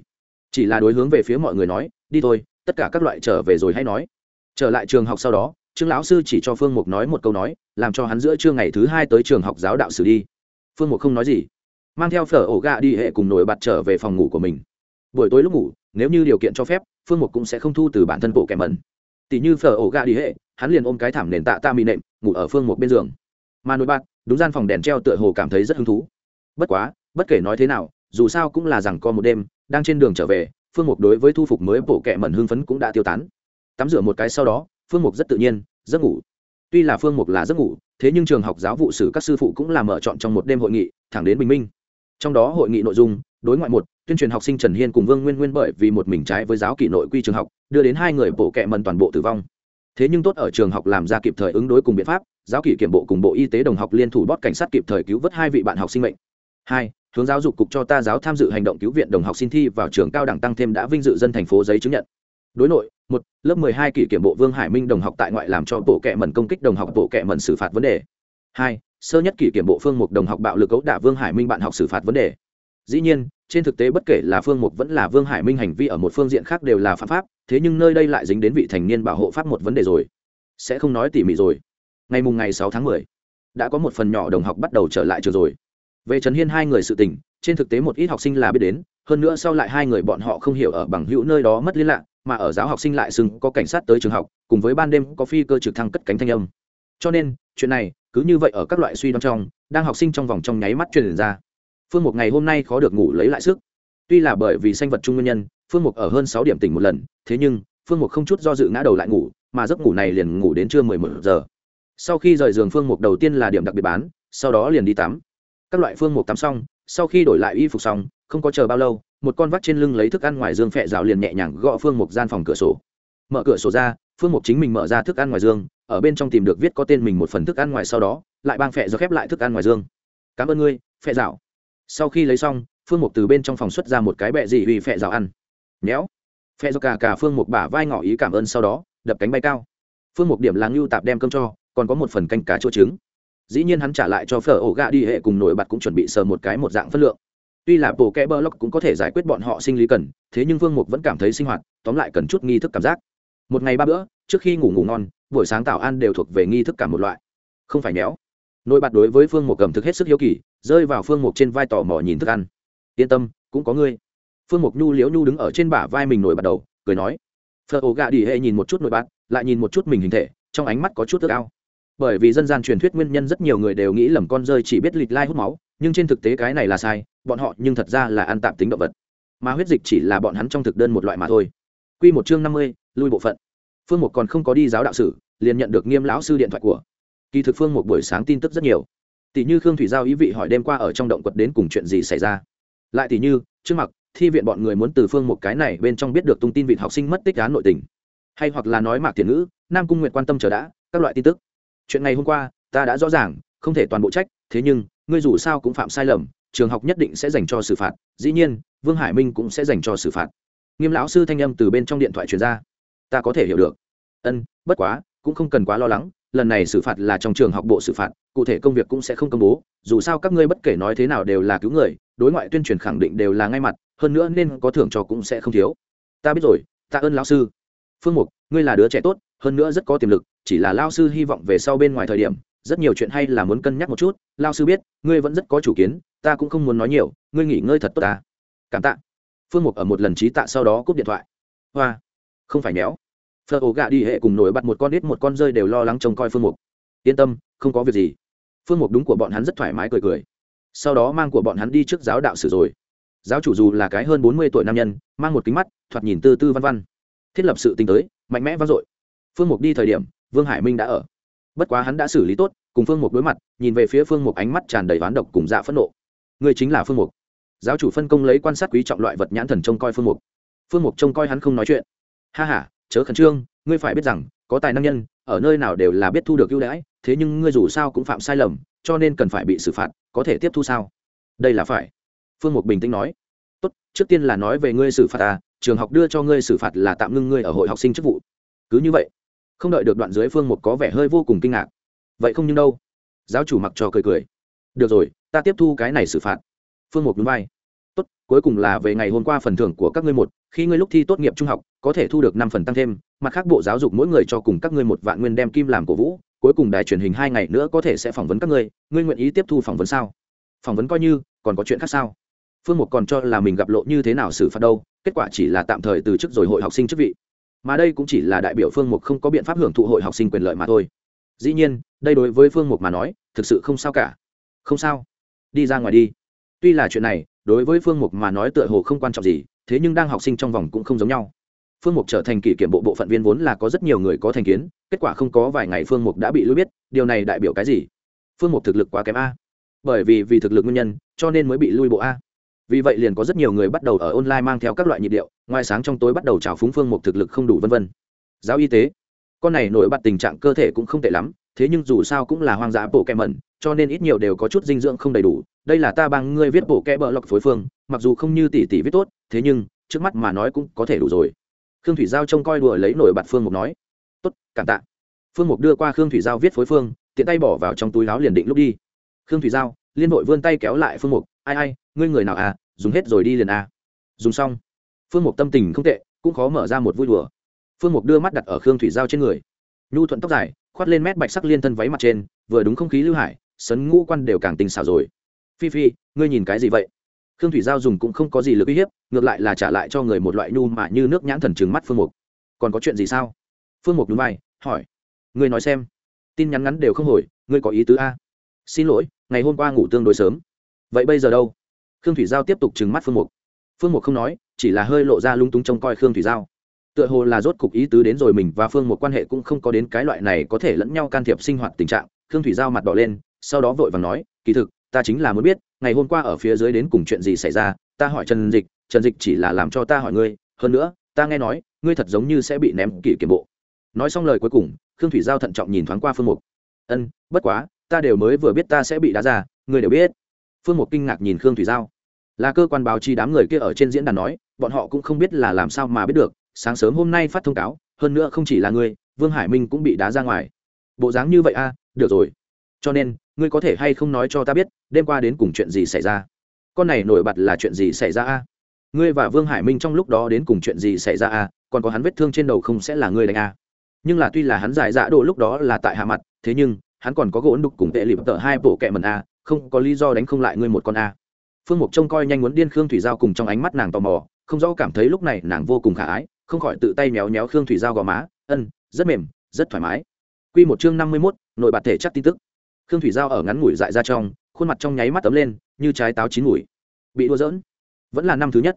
S1: chỉ là đối hướng về phía mọi người nói, đi thôi, tất cả các loại trở về rồi hay nói. Trở lại trường học sau đó, trương lão sư chỉ cho phương mục nói một câu nói, làm cho hắn giữa trưa ngày thứ hai tới trường học giáo đạo sử đi phương mục không nói gì, mang theo phở ổ gà đi hệ cùng nổi bật trở về phòng ngủ của mình. Buổi tối lúc ngủ, nếu như điều kiện cho phép, phương mục cũng sẽ không thu từ bản thân bộ kẻ mẩn. Tỷ như phở ổ gà đi hệ, hắn liền ôm cái thảm nền tạ ta mì nệm, ngủ ở phương mục bên giường. Mà nổi bật đúng gian phòng đèn treo tựa hồ cảm thấy rất hứng thú. Bất quá, bất kể nói thế nào, dù sao cũng là rằng co một đêm, đang trên đường trở về, phương mục đối với thu phục mới bộ kệ mẩn hưng phấn cũng đã tiêu tán. Tắm rửa một cái sau đó, phương mục rất tự nhiên, giấc ngủ. Tuy là phương mục là giấc ngủ thế nhưng trường học giáo vụ sử các sư phụ cũng làm mở chọn trong một đêm hội nghị, thẳng đến bình minh. Trong đó hội nghị nội dung, đối ngoại một, tuyên truyền học sinh trần hiên cùng vương nguyên nguyên bởi vì một mình trái với giáo kỷ nội quy trường học, đưa đến hai người bộ kẹ mần toàn bộ tử vong. Thế nhưng tốt ở trường học làm ra kịp thời ứng đối cùng biện pháp, giáo kỷ kiểm bộ cùng bộ y tế đồng học liên thủ bót cảnh sát kịp thời cứu vớt hai vị bạn học sinh mệnh. Hai, hướng giáo dục cục cho ta giáo tham dự hành động cứu viện đồng học xin thi vào trường cao đẳng tăng thêm đã vinh dự dân thành phố giấy chứng nhận. Đối nội một, lớp mười hai kỷ kiểm bộ vương hải minh đồng học tại ngoại làm cho bộ kệ mẩn công kích đồng học, bộ kệ mẩn xử phạt vấn đề. Hai, sơ nhất kỷ kiểm bộ phương mục đồng học bạo lực ấu đả vương hải minh bạn học xử phạt vấn đề. Dĩ nhiên, trên thực tế bất kể là phương mục vẫn là vương hải minh hành vi ở một phương diện khác đều là phạm pháp, thế nhưng nơi đây lại dính đến vị thành niên bảo hộ pháp một vấn đề rồi. Sẽ không nói tỉ mỉ rồi. Ngày mùng ngày sáu tháng mười, đã có một phần nhỏ đồng học bắt đầu trở lại trường rồi. Về trần hiên hai người sự tình, trên thực tế một ít học sinh là biết đến, hơn nữa sau lại hai người bọn họ không hiểu ở bằng hữu nơi đó mất liên lạc mà ở giáo học sinh lại xưng có cảnh sát tới trường học, cùng với ban đêm có phi cơ trực thăng cất cánh thanh âm. Cho nên, chuyện này cứ như vậy ở các loại suy đoán trong, đang học sinh trong vòng trong nháy mắt truyền ra. Phương mục ngày hôm nay khó được ngủ lấy lại sức. Tuy là bởi vì sanh vật chung nguyên nhân, phương mục ở hơn sáu điểm tỉnh một lần, thế nhưng, phương mục không chút do dự ngã đầu lại ngủ, mà giấc ngủ này liền ngủ đến trưa mười một giờ. Sau khi rời giường, phương mục đầu tiên là điểm đặc biệt bán, sau đó liền đi tắm. Các loại phương mục tắm xong, sau khi đổi lại y phục xong, không có chờ bao lâu một con vắt trên lưng lấy thức ăn ngoài dương phẹ rào liền nhẹ nhàng gõ phương mục gian phòng cửa sổ. Mở cửa sổ ra, phương mục chính mình mở ra thức ăn ngoài dương, ở bên trong tìm được viết có tên mình một phần thức ăn ngoài sau đó, lại bang phẹ do khép lại thức ăn ngoài dương. Cảm ơn ngươi, phẹ rào. Sau khi lấy xong, phương mục từ bên trong phòng xuất ra một cái bẹ dị vì phẹ rào ăn. Nhéo. Phẹ do cả cả phương mục bả vai ngỏ ý cảm ơn sau đó, đập cánh bay cao. Phương mục điểm làng lưu tạp đem cơm cho, còn có một phần canh cá chua trứng. Dĩ nhiên hắn trả lại cho phở ổ gà đi hệ cùng nổi bật cũng chuẩn bị sờ một cái một dạng phân lượng tuy là bộ kẽ bơ lóc cũng có thể giải quyết bọn họ sinh lý cần, thế nhưng vương mục vẫn cảm thấy sinh hoạt, tóm lại cần chút nghi thức cảm giác. Một ngày ba bữa, trước khi ngủ ngủ ngon, buổi sáng tạo ăn đều thuộc về nghi thức cả một loại. Không phải méo. Nội bạt đối với phương mục cầm thực hết sức hiếu kỳ, rơi vào phương mục trên vai tò mò nhìn thức ăn. Yên tâm, cũng có ngươi. Phương mục nhu liễu nhu đứng ở trên bả vai mình nổi bật đầu, cười nói. Phở ổ gạ đi hệ nhìn một chút nổi bật lại nhìn một chút mình hình thể, trong ánh mắt có chút tức ao. Bởi vì dân gian truyền thuyết nguyên nhân rất nhiều người đều nghĩ lầm con rơi chỉ biết lịch lai hút máu nhưng trên thực tế cái này là sai, bọn họ nhưng thật ra là ăn tạm tính động vật. Mà huyết dịch chỉ là bọn hắn trong thực đơn một loại mà thôi. Q một chương năm mươi, lui bộ phận. Phương mục còn không có đi giáo đạo sử, liền nhận được nghiêm lão sư điện thoại của. Kỳ thực phương một buổi sáng tin tức rất nhiều. Tỷ như khương thủy giao ý vị hỏi đêm qua ở trong động quật đến cùng chuyện gì xảy ra. Lại tỷ như trước mặt thi viện bọn người muốn từ phương một cái này bên trong biết được tung tin vị học sinh mất tích án nội tình. Hay hoặc là nói mạc tiền ngữ, nam cung nguyện quan tâm chờ đã, các loại tin tức. Chuyện ngày hôm qua, ta đã rõ ràng, không thể toàn bộ trách, thế nhưng ngươi dù sao cũng phạm sai lầm, trường học nhất định sẽ dành cho xử phạt, dĩ nhiên, vương hải minh cũng sẽ dành cho xử phạt. Nghiêm lão sư thanh âm từ bên trong điện thoại truyền ra. Ta có thể hiểu được. Ân, bất quá, cũng không cần quá lo lắng, lần này xử phạt là trong trường học bộ xử phạt, cụ thể công việc cũng sẽ không công bố, dù sao các ngươi bất kể nói thế nào đều là cứu người, đối ngoại tuyên truyền khẳng định đều là ngay mặt, hơn nữa nên có thưởng cho cũng sẽ không thiếu. Ta biết rồi ta ơn lão sư. Phương mục, ngươi là đứa trẻ tốt, hơn nữa rất có tiềm lực, chỉ là lao sư hy vọng về sau bên ngoài thời điểm, rất nhiều chuyện hay là muốn cân nhắc một chút lao sư biết, ngươi vẫn rất có chủ kiến, ta cũng không muốn nói nhiều, ngươi nghỉ ngơi thật tốt ta. Cảm tạ. Phương mục ở một lần trí tạ sau đó cúp điện thoại. Hoa. Không phải méo phờ ổ gạ đi hệ cùng nổi bật một con ít một con rơi đều lo lắng trông coi phương mục. Yên tâm, không có việc gì. Phương mục đúng của bọn hắn rất thoải mái cười cười. Sau đó mang của bọn hắn đi trước giáo đạo sử rồi. Giáo chủ dù là cái hơn bốn mươi tuổi nam nhân, mang một kính mắt, thoạt nhìn tư tư văn văn. Thiết lập sự tính tới, mạnh mẽ vang dội. Phương mục đi thời điểm, vương hải minh đã ở. Bất quá hắn đã xử lý tốt cùng phương mục đối mặt, nhìn về phía phương mục ánh mắt tràn đầy ván độc cùng dạ phẫn nộ. Người chính là phương mục. Giáo chủ phân công lấy quan sát quý trọng loại vật nhãn thần trông coi phương mục. Phương mục trông coi hắn không nói chuyện. Ha h a chớ khẩn trương, ngươi phải biết rằng, có tài năng nhân, ở nơi nào đều là biết thu được ưu đãi, thế nhưng ngươi dù sao cũng phạm sai lầm, cho nên cần phải bị xử phạt, có thể tiếp thu sao? Đây là phải. Phương mục bình tĩnh nói. Tốt, trước tiên là nói về ngươi xử phạt ta, trường học đưa cho ngươi xử phạt là tạm ngưng ngươi ở hội học sinh chức vụ. Cứ như vậy, không đợi được đoạn dưới phương một có vẻ hơi vô cùng kinh ngạc vậy không nhưng đâu. Giáo chủ mặc trò cười cười. Được rồi, ta tiếp thu cái này xử phạt. Phương một núi vai. Tốt, cuối cùng là về ngày hôm qua phần thưởng của các ngươi một, khi ngươi lúc thi tốt nghiệp trung học, có thể thu được năm phần tăng thêm, mặt khác bộ giáo dục mỗi người cho cùng các ngươi một vạn nguyên đem kim làm cổ vũ, cuối cùng đài truyền hình hai ngày nữa có thể sẽ phỏng vấn các ngươi ngươi nguyện ý tiếp thu phỏng vấn sao? Phỏng vấn coi như, còn có chuyện khác sao? Phương mục còn cho là mình gặp lộ như thế nào xử phạt đâu, kết quả chỉ là tạm thời từ chức rồi hội học sinh chức vị. Mà đây cũng chỉ là đại biểu phương mục không có biện pháp hưởng thụ hội học sinh quyền lợi mà thôi dĩ nhiên, đây đối với phương mục mà nói, thực sự không sao cả. Không sao. Đi ra ngoài đi. Tuy là chuyện này, đối với phương mục mà nói tựa hồ không quan trọng gì, thế nhưng đang học sinh trong vòng cũng không giống nhau. Phương mục trở thành kỷ kiểm bộ bộ phận viên vốn là có rất nhiều người có thành kiến, kết quả không có vài ngày phương mục đã bị lưu biết, điều này đại biểu cái gì? Phương mục thực lực quá kém a. Bởi vì vì thực lực nguyên nhân, cho nên mới bị lui bộ a. Vì vậy liền có rất nhiều người bắt đầu ở online mang theo các loại nhịp điệu, ngoài sáng trong tối bắt đầu trào phúng phương mục thực lực không đủ vân vân. Giáo y tế con này nổi bật tình trạng cơ thể cũng không tệ lắm, thế nhưng dù sao cũng là hoang dã bộ kẹ mẩn, cho nên ít nhiều đều có chút dinh dưỡng không đầy đủ. Đây là ta bằng ngươi viết bộ kẹ bờ lọc phối phương, mặc dù không như tỷ tỷ viết tốt, thế nhưng, trước mắt mà nói cũng có thể đủ rồi. Khương thủy giao trông coi đùa lấy nổi bật phương mục nói, tốt, cảm tạ. Phương mục đưa qua khương thủy giao viết phối phương, tiện tay bỏ vào trong túi áo liền định lúc đi. Khương thủy giao liên hội vươn tay kéo lại phương mục, ai ai, ngươi người nào à? Dùng hết rồi đi liền à. Dùng xong, phương mục tâm tình không tệ, cũng khó mở ra một vui đùa phương mục đưa mắt đặt ở khương thủy giao trên người. Nhu thuận tóc dài khoát lên mét bạch sắc liên thân váy mặt trên, vừa đúng không khí lưu hải, sấn ngũ quan đều càng tình xảo rồi. Phi phi, ngươi nhìn cái gì vậy? Khương thủy giao dùng cũng không có gì lực uy hiếp, ngược lại là trả lại cho người một loại nhu mà như nước nhãn thần trừng mắt phương mục. Còn có chuyện gì sao? Phương mục đúng vai, hỏi. Ngươi nói xem. Tin nhắn ngắn đều không hồi, ngươi có ý tứ a? Xin lỗi, ngày hôm qua ngủ tương đối sớm. Vậy bây giờ đâu? Khương thủy giao tiếp tục trừng mắt phương mục. Phương mục không nói, chỉ là hơi lộ ra lung túng trông coi khương thủy giao tựa hồ là rốt cục ý tứ đến rồi mình và phương một quan hệ cũng không có đến cái loại này có thể lẫn nhau can thiệp sinh hoạt tình trạng. Khương thủy giao mặt đỏ lên, sau đó vội vàng nói, kỳ thực, ta chính là muốn biết, ngày hôm qua ở phía dưới đến cùng chuyện gì xảy ra, ta hỏi trần dịch trần dịch chỉ là làm cho ta hỏi ngươi, hơn nữa, ta nghe nói, ngươi thật giống như sẽ bị ném kỷ kiểm bộ. Nói xong lời cuối cùng, khương thủy giao thận trọng nhìn thoáng qua phương mục ân, bất quá, ta đều mới vừa biết ta sẽ bị đá ra, ngươi đều biết. Phương mục kinh ngạc nhìn khương thủy giao. Là cơ quan báo chí đám người kia ở trên diễn đàn nói, bọn họ cũng không biết là làm sao mà biết được sáng sớm hôm nay phát thông cáo hơn nữa không chỉ là ngươi vương hải minh cũng bị đá ra ngoài. Bộ dáng như vậy a à, được rồi. Cho nên ngươi có thể hay không nói cho ta biết đêm qua đến cùng chuyện gì xảy ra? Con này nổi bật là chuyện gì xảy ra a à? ngươi và vương hải minh trong lúc đó đến cùng chuyện gì xảy ra a à? còn có hắn vết thương trên đầu không sẽ là ngươi đánh a nhưng là tuy là hắn giải dạ độ lúc đó là tại hạ mặt thế nhưng hắn còn có gỗ đục cùng tệ lịp tợ hai bộ kẹ mần a à? không có lý do đánh không lại ngươi một con a phương mục trông coi nhanh muốn điên khương thủy giao cùng trong ánh mắt nàng tò mò không rõ cảm thấy lúc này nàng vô cùng khả ái không khỏi tự tay méo méo khương thủy giao gò má, ân, rất mềm, rất thoải mái. Q một chương năm mươi mốt, nội bạt thể chắc tin tức. Khương thủy giao ở ngắn ngủi dại ra trong, khuôn mặt trong nháy mắt tấm lên, như trái táo chín mùi. Bị đua dỡn vẫn là năm thứ nhất.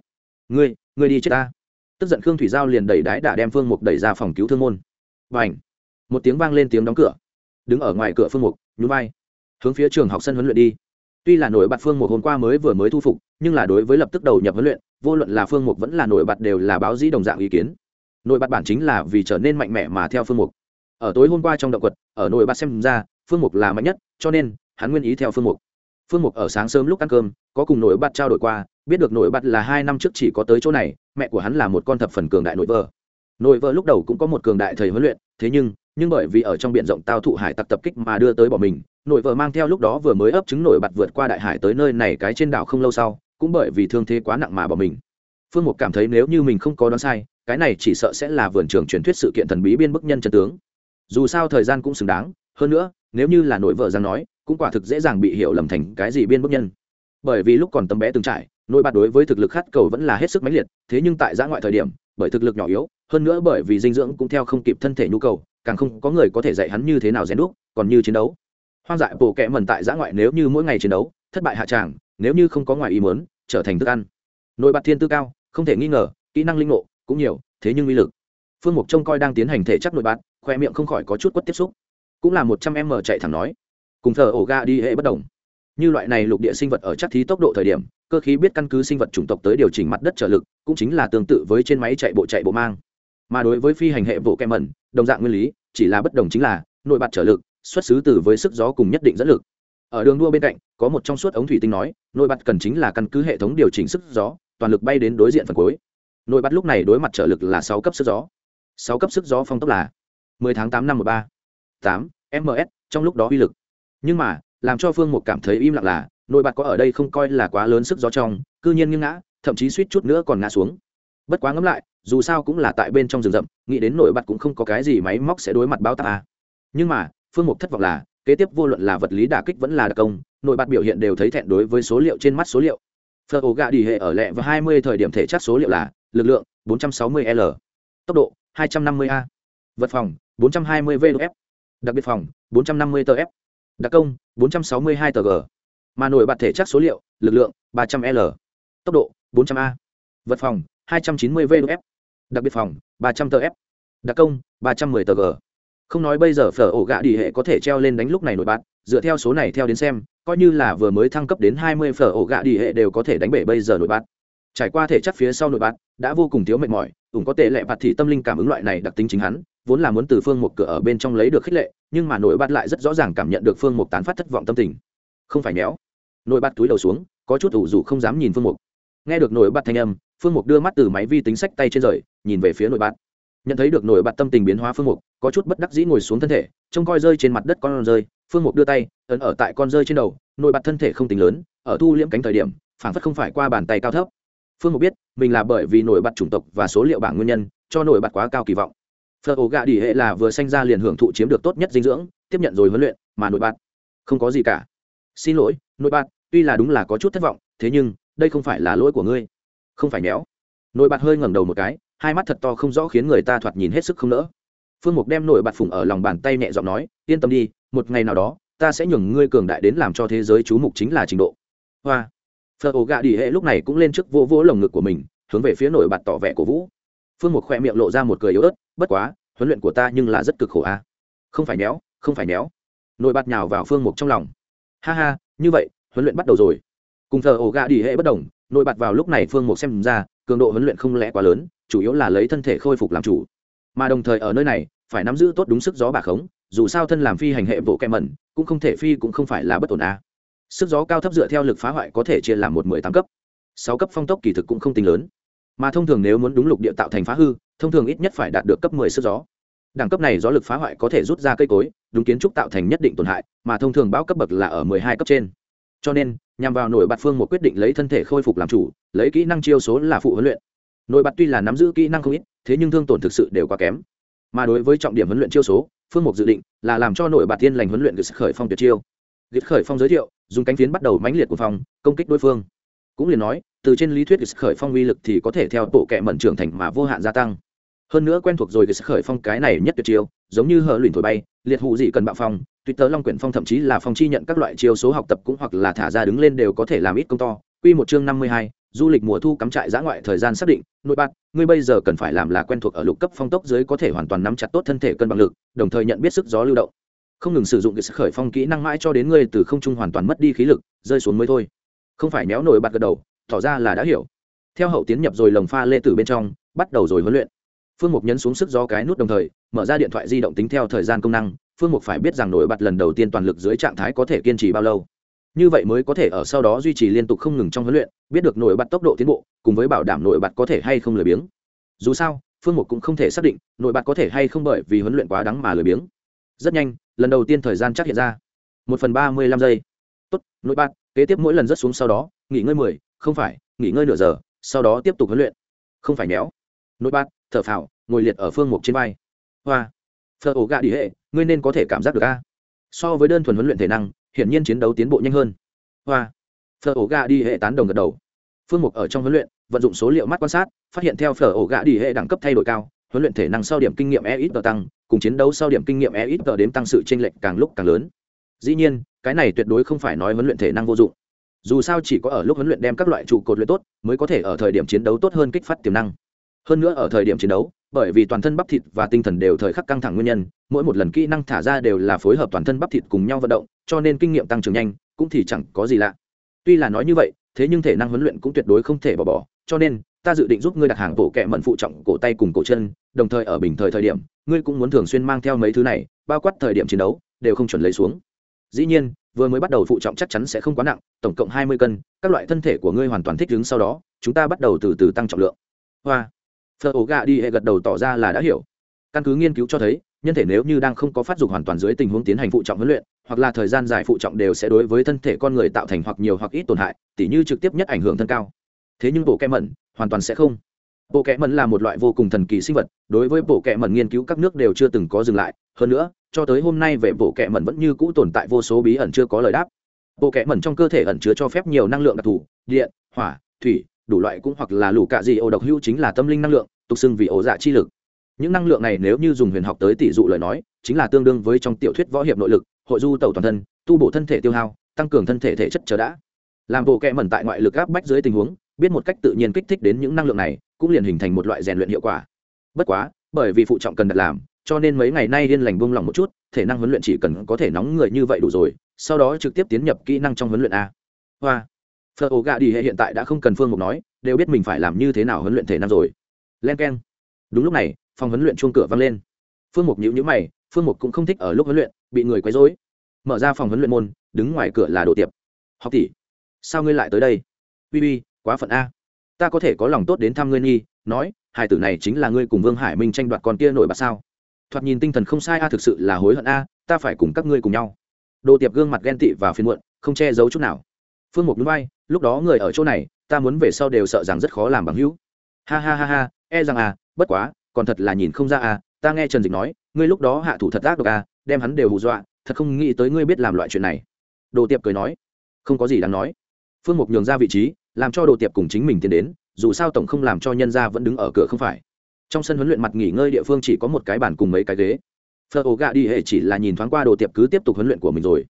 S1: Ngươi ngươi đi chết ta. Tức giận khương thủy giao liền đẩy đái đả đem phương mục đẩy ra phòng cứu thương môn. Và h một tiếng vang lên tiếng đóng cửa. Đứng ở ngoài cửa phương mục, nhún vai. Hướng phía trường học sân huấn luyện đi. Tuy là nổi bật phương mục hôm qua mới vừa mới thu phục, nhưng là đối với lập tức đầu nhập huấn luyện vô luận là phương mục vẫn là nổi bật đều là báo dĩ đồng dạng ý kiến. Nổi bật bản chính là vì trở nên mạnh mẽ mà theo phương mục. Ở tối hôm qua trong động quật, ở nổi bật xem ra, phương mục là mạnh nhất, cho nên, hắn nguyên ý theo phương mục. Phương mục ở sáng sớm lúc ăn cơm, có cùng nổi bật trao đổi qua, biết được nổi bật là hai năm trước chỉ có tới chỗ này, mẹ của hắn là một con thập phần cường đại nội vợ. Nội vợ lúc đầu cũng có một cường đại thầy huấn luyện, thế nhưng nhưng bởi vì ở trong biển rộng tao thụ hải tặc tập kích mà đưa tới bỏ mình nội vợ mang theo lúc đó vừa mới ấp trứng nổi bật vượt qua đại hải tới nơi này cái trên đảo không lâu sau cũng bởi vì thương thế quá nặng mà bỏ mình. Phương mục cảm thấy nếu như mình không có đoán sai, cái này chỉ sợ sẽ là vườn trường truyền thuyết sự kiện thần bí biên bức nhân chân tướng. Dù sao thời gian cũng xứng đáng, hơn nữa, nếu như là nội vợ giang nói, cũng quả thực dễ dàng bị hiểu lầm thành cái gì biên bức nhân. Bởi vì lúc còn tấm bé từng trải nội bạt đối với thực lực khát cầu vẫn là hết sức mãnh liệt, thế nhưng tại giã ngoại thời điểm, bởi thực lực nhỏ yếu, hơn nữa bởi vì dinh dưỡng cũng theo không kịp thân thể nhu cầu, càng không có người có thể dạy hắn như thế nào rèn đúc, còn như chiến đấu. Hoang dại bộ kẽ mần tại giã ngoại nếu như mỗi ngày chiến đấu, thất bại hạ tràng nếu như không có ngoài ý muốn, trở thành thức ăn. Nội bạt thiên tư cao, không thể nghi ngờ, kỹ năng linh ngộ cũng nhiều, thế nhưng uy lực. Phương mục trông coi đang tiến hành thể chắc nội bạt, khoe miệng không khỏi có chút quất tiếp xúc. Cũng là một trăm em mở chạy thẳng nói, cùng thờ ổ ga đi hệ bất đồng. Như loại này lục địa sinh vật ở chắc thí tốc độ thời điểm, cơ khí biết căn cứ sinh vật chủng tộc tới điều chỉnh mặt đất trở lực, cũng chính là tương tự với trên máy chạy bộ chạy bộ mang. Mà đối với phi hành hệ bộ kem mẩn, đồng dạng nguyên lý, chỉ là bất đồng chính là, nội bạt trở lực, xuất xứ từ với sức gió cùng nhất định dẫn lực ở đường đua bên cạnh, có một trong suốt ống thủy tinh nói, nội bật cần chính là căn cứ hệ thống điều chỉnh sức gió, toàn lực bay đến đối diện phần cuối. Nội bật lúc này đối mặt trở lực là sáu cấp sức gió. Sáu cấp sức gió phong tốc là 10 tháng 8 năm 13 8 ms trong lúc đó uy lực. Nhưng mà, làm cho phương Một cảm thấy im lặng là, nội bật có ở đây không coi là quá lớn sức gió trong, cư nhiên nghiêng ngã, thậm chí suýt chút nữa còn ngã xuống. Bất quá ngẫm lại, dù sao cũng là tại bên trong rừng rậm, nghĩ đến nội bật cũng không có cái gì máy móc sẽ đối mặt báo tạp à. nhưng mà, phương mục thất vọng là kế tiếp vô luận là vật lý đả kích vẫn là đặc công, nội bật biểu hiện đều thấy thẹn đối với số liệu trên mắt số liệu. Phở ổ gạ đi hệ ở lẹ và 20 thời điểm thể chất số liệu là lực lượng 460 l, tốc độ 250 a, vật phòng 420 vf đặc biệt phòng 450 tf đặc công 462 tg mà nổi bật thể chất số liệu lực lượng 300 l, tốc độ 400 a, vật phòng 290 vf đặc biệt phòng 300 tf đặc công 310 tg không nói bây giờ phở ổ gạ đi hệ có thể treo lên đánh lúc này nổi bật, dựa theo số này theo đến xem, coi như là vừa mới thăng cấp đến 20 phở ổ gạ đi hệ đều có thể đánh bể bây giờ nổi bật. Trải qua thể chất phía sau nổi bật, đã vô cùng thiếu mệt mỏi, ủng có tệ lệ bạt thì tâm linh cảm ứng loại này đặc tính chính hắn, vốn là muốn từ phương một cửa ở bên trong lấy được khích lệ, nhưng mà nổi bạt lại rất rõ ràng cảm nhận được phương một tán phát thất vọng tâm tình. Không phải méo. Nổi bạt túi đầu xuống, có chút ủ rủ không dám nhìn phương mục nghe được nổi bạt thanh âm, phương mục đưa mắt từ máy vi tính sách tay trên rời, nhìn về phía nổi bạt nhận thấy được nổi bật tâm tình biến hóa phương mục, có chút bất đắc dĩ ngồi xuống thân thể, trông coi rơi trên mặt đất con rơi. Phương mục đưa tay, ấn ở tại con rơi trên đầu, nổi bật thân thể không tính lớn, ở thu liễm cánh thời điểm phản phất không phải qua bàn tay cao thấp. Phương mục biết, mình là bởi vì nổi bật chủng tộc và số liệu bảng nguyên nhân, cho nổi bật quá cao kỳ vọng. Phở ổ gạ đỉ hệ là vừa sanh ra liền hưởng thụ chiếm được tốt nhất dinh dưỡng, tiếp nhận rồi huấn luyện, mà nổi bật, không có gì cả. Xin lỗi, nổi bật, tuy là đúng là có chút thất vọng, thế nhưng, đây không phải là lỗi của ngươi. Không phải méo nổi bật hơi ngẩng đầu một cái hai mắt thật to không rõ khiến người ta thoạt nhìn hết sức không nỡ. Phương mục đem nổi bạt phùng ở lòng bàn tay nhẹ giọng nói, yên tâm đi, một ngày nào đó, ta sẽ nhường ngươi cường đại đến làm cho thế giới chú mục chính là trình độ. Hoa. Phở ổ gạ đi hệ lúc này cũng lên trước vô vỗ lồng ngực của mình, hướng về phía nổi bạt tỏ vẻ cổ vũ. Phương mục khoe miệng lộ ra một cười yếu ớt, bất quá, huấn luyện của ta nhưng là rất cực khổ a. Không phải méo không phải méo nổi bạt nhào vào phương mục trong lòng. Ha ha, như vậy, huấn luyện bắt đầu rồi. Cùng thờ ổ gạ đi hệ bất đồng, nổi bạt vào lúc này phương mục xem ra, cường độ huấn luyện không lẽ quá lớn chủ yếu là lấy thân thể khôi phục làm chủ. Mà đồng thời ở nơi này, phải nắm giữ tốt đúng sức gió bà khống, dù sao thân làm phi hành hệ bộ kem mẩn, cũng không thể phi cũng không phải là bất ổn a sức gió cao thấp dựa theo lực phá hoại có thể chia làm một mười tám cấp. Sáu cấp phong tốc kỳ thực cũng không tính lớn. Mà thông thường nếu muốn đúng lục địa tạo thành phá hư, thông thường ít nhất phải đạt được cấp mười sức gió. Đẳng cấp này gió lực phá hoại có thể rút ra cây cối, đúng kiến trúc tạo thành nhất định tổn hại, mà thông thường bão cấp bậc là ở mười hai cấp trên. Cho nên, nhằm vào nổi bạt phương một quyết định lấy thân thể khôi phục làm chủ, lấy kỹ năng chiêu số là phụ huấn luyện nổi bật tuy là nắm giữ kỹ năng không ít, thế nhưng thương tổn thực sự đều quá kém. Mà đối với trọng điểm huấn luyện chiêu số, phương mục dự định là làm cho nổi bật tiên lành huấn luyện gửi khởi phong tuyệt chiêu. Gửi khởi phong giới thiệu, dùng cánh phiến bắt đầu mãnh liệt của phòng, công kích đối phương. Cũng liền nói, từ trên lý thuyết gửi khởi phong uy lực thì có thể theo bộ kệ mẩn trưởng thành mà vô hạn gia tăng. Hơn nữa quen thuộc rồi gửi khởi phong cái này nhất tuyệt chiêu, giống như hở luyện thổi bay, liệt hụ gì cần bạo phong twitter long quyển phong thậm chí là phong chi nhận các loại chiêu số học tập cũng hoặc là thả ra đứng lên đều có thể làm ít công to. Quy một chương năm mươi hai du lịch mùa thu cắm trại giã ngoại thời gian xác định, nội bát ngươi bây giờ cần phải làm là quen thuộc ở lục cấp phong tốc dưới có thể hoàn toàn nắm chặt tốt thân thể cân bằng lực, đồng thời nhận biết sức gió lưu động. Không ngừng sử dụng cái sức khởi phong kỹ năng mãi cho đến ngươi từ không trung hoàn toàn mất đi khí lực, rơi xuống mới thôi. Không phải méo nổi bạt gật đầu, tỏ ra là đã hiểu. Theo hậu tiến nhập rồi lồng pha lê tử bên trong, bắt đầu rồi huấn luyện. Phương mục nhấn xuống sức gió cái nút đồng thời, mở ra điện thoại di động tính theo thời gian công năng. Phương mục phải biết rằng nổi bật lần đầu tiên toàn lực dưới trạng thái có thể kiên trì bao lâu như vậy mới có thể ở sau đó duy trì liên tục không ngừng trong huấn luyện, biết được nổi bật tốc độ tiến bộ, cùng với bảo đảm nổi bật có thể hay không lười biếng. Dù sao, phương mục cũng không thể xác định nổi bật có thể hay không bởi vì huấn luyện quá đắng mà lười biếng. Rất nhanh, lần đầu tiên thời gian chắc hiện ra. Một phần ba mươi lăm giây. Tốt, nổi bật, kế tiếp mỗi lần rất xuống sau đó, nghỉ ngơi mười, không phải, nghỉ ngơi nửa giờ, sau đó tiếp tục huấn luyện. Không phải méo. Nổi bật, thở phào, ngồi liệt ở phương mục trên vai. Hoa. Phở ổ gạ đi hệ, ngươi nên có thể cảm giác được a. So với đơn thuần huấn luyện thể năng hiển nhiên chiến đấu tiến bộ nhanh hơn. Hoa. Phở ổ gà đi hệ tán đồng gật đầu. Phương mục ở trong huấn luyện, vận dụng số liệu mắt quan sát, phát hiện theo phở ổ gà đi hệ đẳng cấp thay đổi cao, huấn luyện thể năng sau điểm kinh nghiệm e ít tăng, cùng chiến đấu sau điểm kinh nghiệm e ít đếm tăng sự chênh lệch càng lúc càng lớn. Dĩ nhiên, cái này tuyệt đối không phải nói huấn luyện thể năng vô dụng. Dù sao chỉ có ở lúc huấn luyện đem các loại trụ cột luyện tốt, mới có thể ở thời điểm chiến đấu tốt hơn kích phát tiềm năng. Hơn nữa ở thời điểm chiến đấu bởi vì toàn thân bắp thịt và tinh thần đều thời khắc căng thẳng nguyên nhân, mỗi một lần kỹ năng thả ra đều là phối hợp toàn thân bắp thịt cùng nhau vận động, cho nên kinh nghiệm tăng trưởng nhanh, cũng thì chẳng có gì lạ. Tuy là nói như vậy, thế nhưng thể năng huấn luyện cũng tuyệt đối không thể bỏ bỏ, cho nên, ta dự định giúp ngươi đặt hàng bộ kẹ mận phụ trọng cổ tay cùng cổ chân, đồng thời ở bình thời thời điểm, ngươi cũng muốn thường xuyên mang theo mấy thứ này, bao quát thời điểm chiến đấu, đều không chuẩn lấy xuống. Dĩ nhiên, vừa mới bắt đầu phụ trọng chắc chắn sẽ không quá nặng, tổng cộng hai mươi cân, các loại thân thể của ngươi hoàn toàn thích ứng sau đó, chúng ta bắt đầu từ từ tăng trọng lượng. Hoa phở ổ gà đi hệ gật đầu tỏ ra là đã hiểu. Căn cứ nghiên cứu cho thấy, nhân thể nếu như đang không có phát dục hoàn toàn dưới tình huống tiến hành phụ trọng huấn luyện, hoặc là thời gian dài phụ trọng đều sẽ đối với thân thể con người tạo thành hoặc nhiều hoặc ít tổn hại, tỉ như trực tiếp nhất ảnh hưởng thân cao. Thế nhưng bộ kẹ mẩn, hoàn toàn sẽ không. Bộ kẹ mẩn là một loại vô cùng thần kỳ sinh vật, đối với bộ kẹ mẩn nghiên cứu các nước đều chưa từng có dừng lại. Hơn nữa, cho tới hôm nay về bộ kẹ mẩn vẫn như cũ tồn tại vô số bí ẩn chưa có lời đáp. Bộ kẹ mẩn trong cơ thể ẩn chứa cho phép nhiều năng lượng đặc thù, điện, hỏa, thủy đủ loại cũng hoặc là lũ cạ gì ổ độc hữu chính là tâm linh năng lượng, tục xưng vì ổ dạ chi lực. Những năng lượng này nếu như dùng huyền học tới tỷ dụ lời nói, chính là tương đương với trong tiểu thuyết võ hiệp nội lực, hội du tẩu toàn thân, tu bổ thân thể tiêu hao, tăng cường thân thể thể chất chờ đã. Làm bộ kẹ mẩn tại ngoại lực áp bách dưới tình huống, biết một cách tự nhiên kích thích đến những năng lượng này, cũng liền hình thành một loại rèn luyện hiệu quả. Bất quá, bởi vì phụ trọng cần đặt làm, cho nên mấy ngày nay yên lành buông lỏng một chút, thể năng huấn luyện chỉ cần có thể nóng người như vậy đủ rồi, sau đó trực tiếp tiến nhập kỹ năng trong huấn luyện a. Hoa phở ổ gà đi hệ hiện tại đã không cần phương mục nói, đều biết mình phải làm như thế nào huấn luyện thể năng rồi. Len k e n đúng lúc này, phòng huấn luyện chuông cửa vang lên. Phương mục nhữ nhữ mày, phương mục cũng không thích ở lúc huấn luyện, bị người quấy dối mở ra phòng huấn luyện môn, đứng ngoài cửa là đồ tiệp. Học tỷ, sao ngươi lại tới đây? Uy uy, quá phận a. Ta có thể có lòng tốt đến thăm ngươi nhi nói hai tử này chính là ngươi cùng vương hải minh tranh đoạt con kia nổi bật sao? Thoạt nhìn tinh thần không sai a, thực sự là hối hận a, ta phải cùng các ngươi cùng nhau. Đồ tiệp gương mặt ghen tị và phiền muộn, không che giấu chút nào phương mục núi bay lúc đó người ở chỗ này, ta muốn về sau đều sợ rằng rất khó làm bằng hữu. Ha ha ha ha e rằng à bất quá, còn thật là nhìn không ra à ta nghe trần dịch nói, ngươi lúc đó hạ thủ thật ác độc à đem hắn đều hù dọa, thật không nghĩ tới ngươi biết làm loại chuyện này. Đồ tiệp cười nói, không có gì đáng nói. Phương mục nhường ra vị trí, làm cho đồ tiệp cùng chính mình tiến đến, dù sao tổng không làm cho nhân gia vẫn đứng ở cửa không phải. Trong sân huấn luyện mặt nghỉ ngơi địa phương chỉ có một cái bàn cùng mấy cái ghế. Phờ ổ gà đi hệ chỉ là nhìn thoáng qua đồ tiệp cứ tiếp tục huấn luyện của mình rồi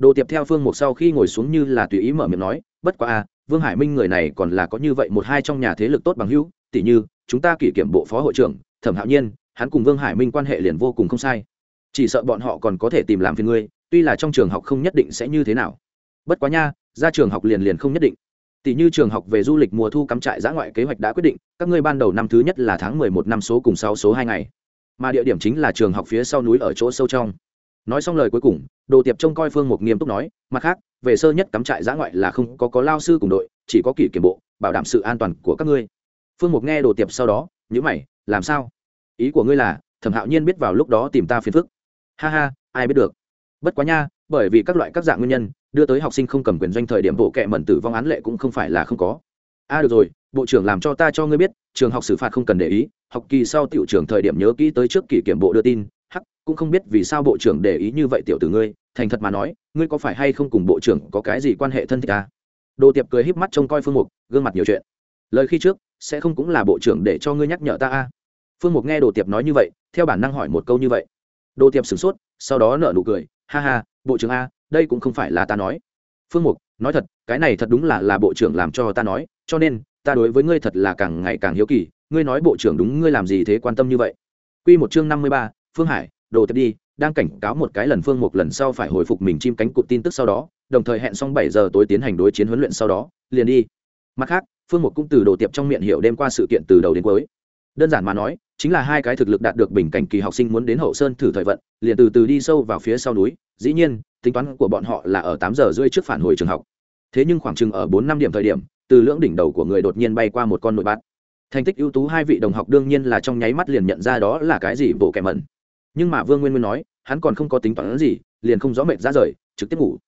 S1: đồ tiệp theo phương mục sau khi ngồi xuống như là tùy ý mở miệng nói, bất quá a vương hải minh người này còn là có như vậy một hai trong nhà thế lực tốt bằng hữu tỷ như, chúng ta kỷ kiểm bộ phó hội trưởng, thẩm hạo nhiên, hắn cùng vương hải minh quan hệ liền vô cùng không sai. Chỉ sợ bọn họ còn có thể tìm làm phiền ngươi, tuy là trong trường học không nhất định sẽ như thế nào. Bất quá nha, ra trường học liền liền không nhất định. Tỷ như trường học về du lịch mùa thu cắm trại giã ngoại kế hoạch đã quyết định, các ngươi ban đầu năm thứ nhất là tháng mười một năm số cùng sáu số hai ngày. Mà địa điểm chính là trường học phía sau núi ở chỗ sâu trong nói xong lời cuối cùng đồ tiệp trông coi phương mục nghiêm túc nói mặt khác về sơ nhất cắm trại giã ngoại là không có có lao sư cùng đội chỉ có kỷ kiểm bộ bảo đảm sự an toàn của các ngươi. Phương mục nghe đồ tiệp sau đó nhữ mày làm sao? Ý của ngươi là thẩm hạo nhiên biết vào lúc đó tìm ta phiền phức. Ha ha ai biết được. Bất quá nha bởi vì các loại các dạng nguyên nhân đưa tới học sinh không cầm quyền doanh thời điểm bộ kệ mẩn tử vong án lệ cũng không phải là không có. A à, được rồi bộ trưởng làm cho ta cho ngươi biết trường học xử phạt không cần để ý học kỳ sau tiểu trường thời điểm nhớ kỹ tới trước kỷ kiểm bộ đưa tin cũng không biết vì sao bộ trưởng để ý như vậy tiểu tử ngươi thành thật mà nói ngươi có phải hay không cùng bộ trưởng có cái gì quan hệ thân thiết ta à? đồ tiệp cười híp mắt trông coi phương mục gương mặt nhiều chuyện. Lời khi trước sẽ không cũng là bộ trưởng để cho ngươi nhắc nhở ta a phương mục nghe đồ tiệp nói như vậy theo bản năng hỏi một câu như vậy. Đồ tiệp sửng sốt sau đó nở nụ cười ha ha bộ trưởng a đây cũng không phải là ta nói. Phương mục nói thật cái này thật đúng là là bộ trưởng làm cho ta nói cho nên ta đối với ngươi thật là càng ngày càng hiếu kỳ ngươi nói bộ trưởng đúng ngươi làm gì thế quan tâm như vậy? Quy một chương năm mươi ba, Phương Hải, đồ tiếp đi, đang cảnh cáo một cái lần Phương một lần sau phải hồi phục mình chim cánh cụt tin tức sau đó, đồng thời hẹn xong bảy giờ tối tiến hành đối chiến huấn luyện sau đó, liền đi. Mặt khác, Phương một cũng từ đồ tiệp trong miệng hiểu đêm qua sự kiện từ đầu đến cuối. Đơn giản mà nói, chính là hai cái thực lực đạt được bình cảnh kỳ học sinh muốn đến hậu sơn thử thời vận, liền từ từ đi sâu vào phía sau núi, dĩ nhiên, tính toán của bọn họ là ở tám giờ rưỡi trước phản hồi trường học. Thế nhưng khoảng chừng ở bốn năm điểm thời điểm, từ lưỡng đỉnh đầu của người đột nhiên bay qua một con nội bát thành tích ưu tú hai vị đồng học đương nhiên là trong nháy mắt liền nhận ra đó là cái gì bộ kẻ mẩn nhưng mà vương nguyên nguyên nói, hắn còn không có tính toán gì, liền không rõ mệt ra rời, trực tiếp ngủ.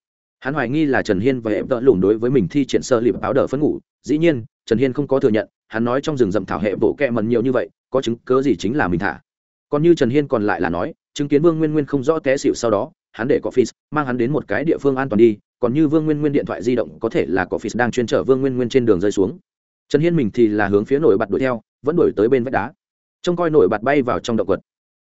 S1: Hắn hoài nghi là trần hiên và em đỡ lủng đối với mình thi triển sơ liệm áo đờ phấn ngủ. Dĩ nhiên, trần hiên không có thừa nhận, hắn nói trong rừng rậm thảo hệ bộ kẹ mần nhiều như vậy, có chứng cớ gì chính là mình thả. Còn như trần hiên còn lại là nói, chứng kiến vương nguyên nguyên không rõ té xịu sau đó, hắn để có phi mang hắn đến một cái địa phương an toàn đi, còn như vương nguyên nguyên điện thoại di động có thể là có phi đang chuyên chở vương nguyên nguyên trên đường rơi xuống. Trần hiên mình thì là hướng phía nổi bật đuổi theo, vẫn đuổi tới bên vách đá. Trông coi nổi bật bay vào trong động quật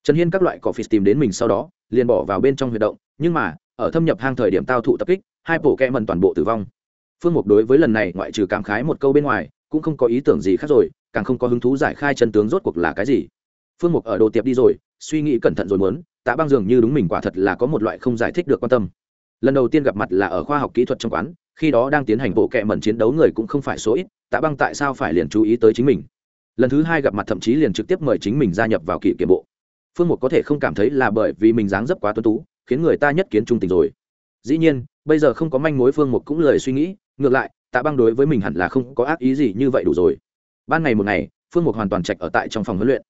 S1: trần hiên các loại cỏ phì tìm đến mình sau đó, liền bỏ vào bên trong huy động, nhưng mà, ở thâm nhập hang thời điểm tao thụ tập kích, hai bộ kẹ mần toàn bộ tử vong. Phương mục đối với lần này ngoại trừ cảm khái một câu bên ngoài, cũng không có ý tưởng gì khác rồi, càng không có hứng thú giải khai chân tướng rốt cuộc là cái gì. Phương mục ở đồ tiệp đi rồi, suy nghĩ cẩn thận rồi muốn, tạ băng dường như đúng mình quả thật là có một loại không giải thích được quan tâm. Lần đầu tiên gặp mặt là ở khoa học kỹ thuật trong quán, khi đó đang tiến hành bộ kệ mẩn chiến đấu người cũng không phải số ít, tạ băng tại sao phải liền chú ý tới chính mình. Lần thứ hai gặp mặt thậm chí liền trực tiếp mời chính mình gia nhập vào kỷ kiểm bộ phương mục có thể không cảm thấy là bởi vì mình dáng dấp quá tuân tú, khiến người ta nhất kiến trung tình rồi. Dĩ nhiên, bây giờ không có manh mối phương mục cũng lời suy nghĩ, ngược lại, tạ băng đối với mình hẳn là không có ác ý gì như vậy đủ rồi. Ban ngày một ngày, phương mục hoàn toàn trạch ở tại trong phòng huấn luyện.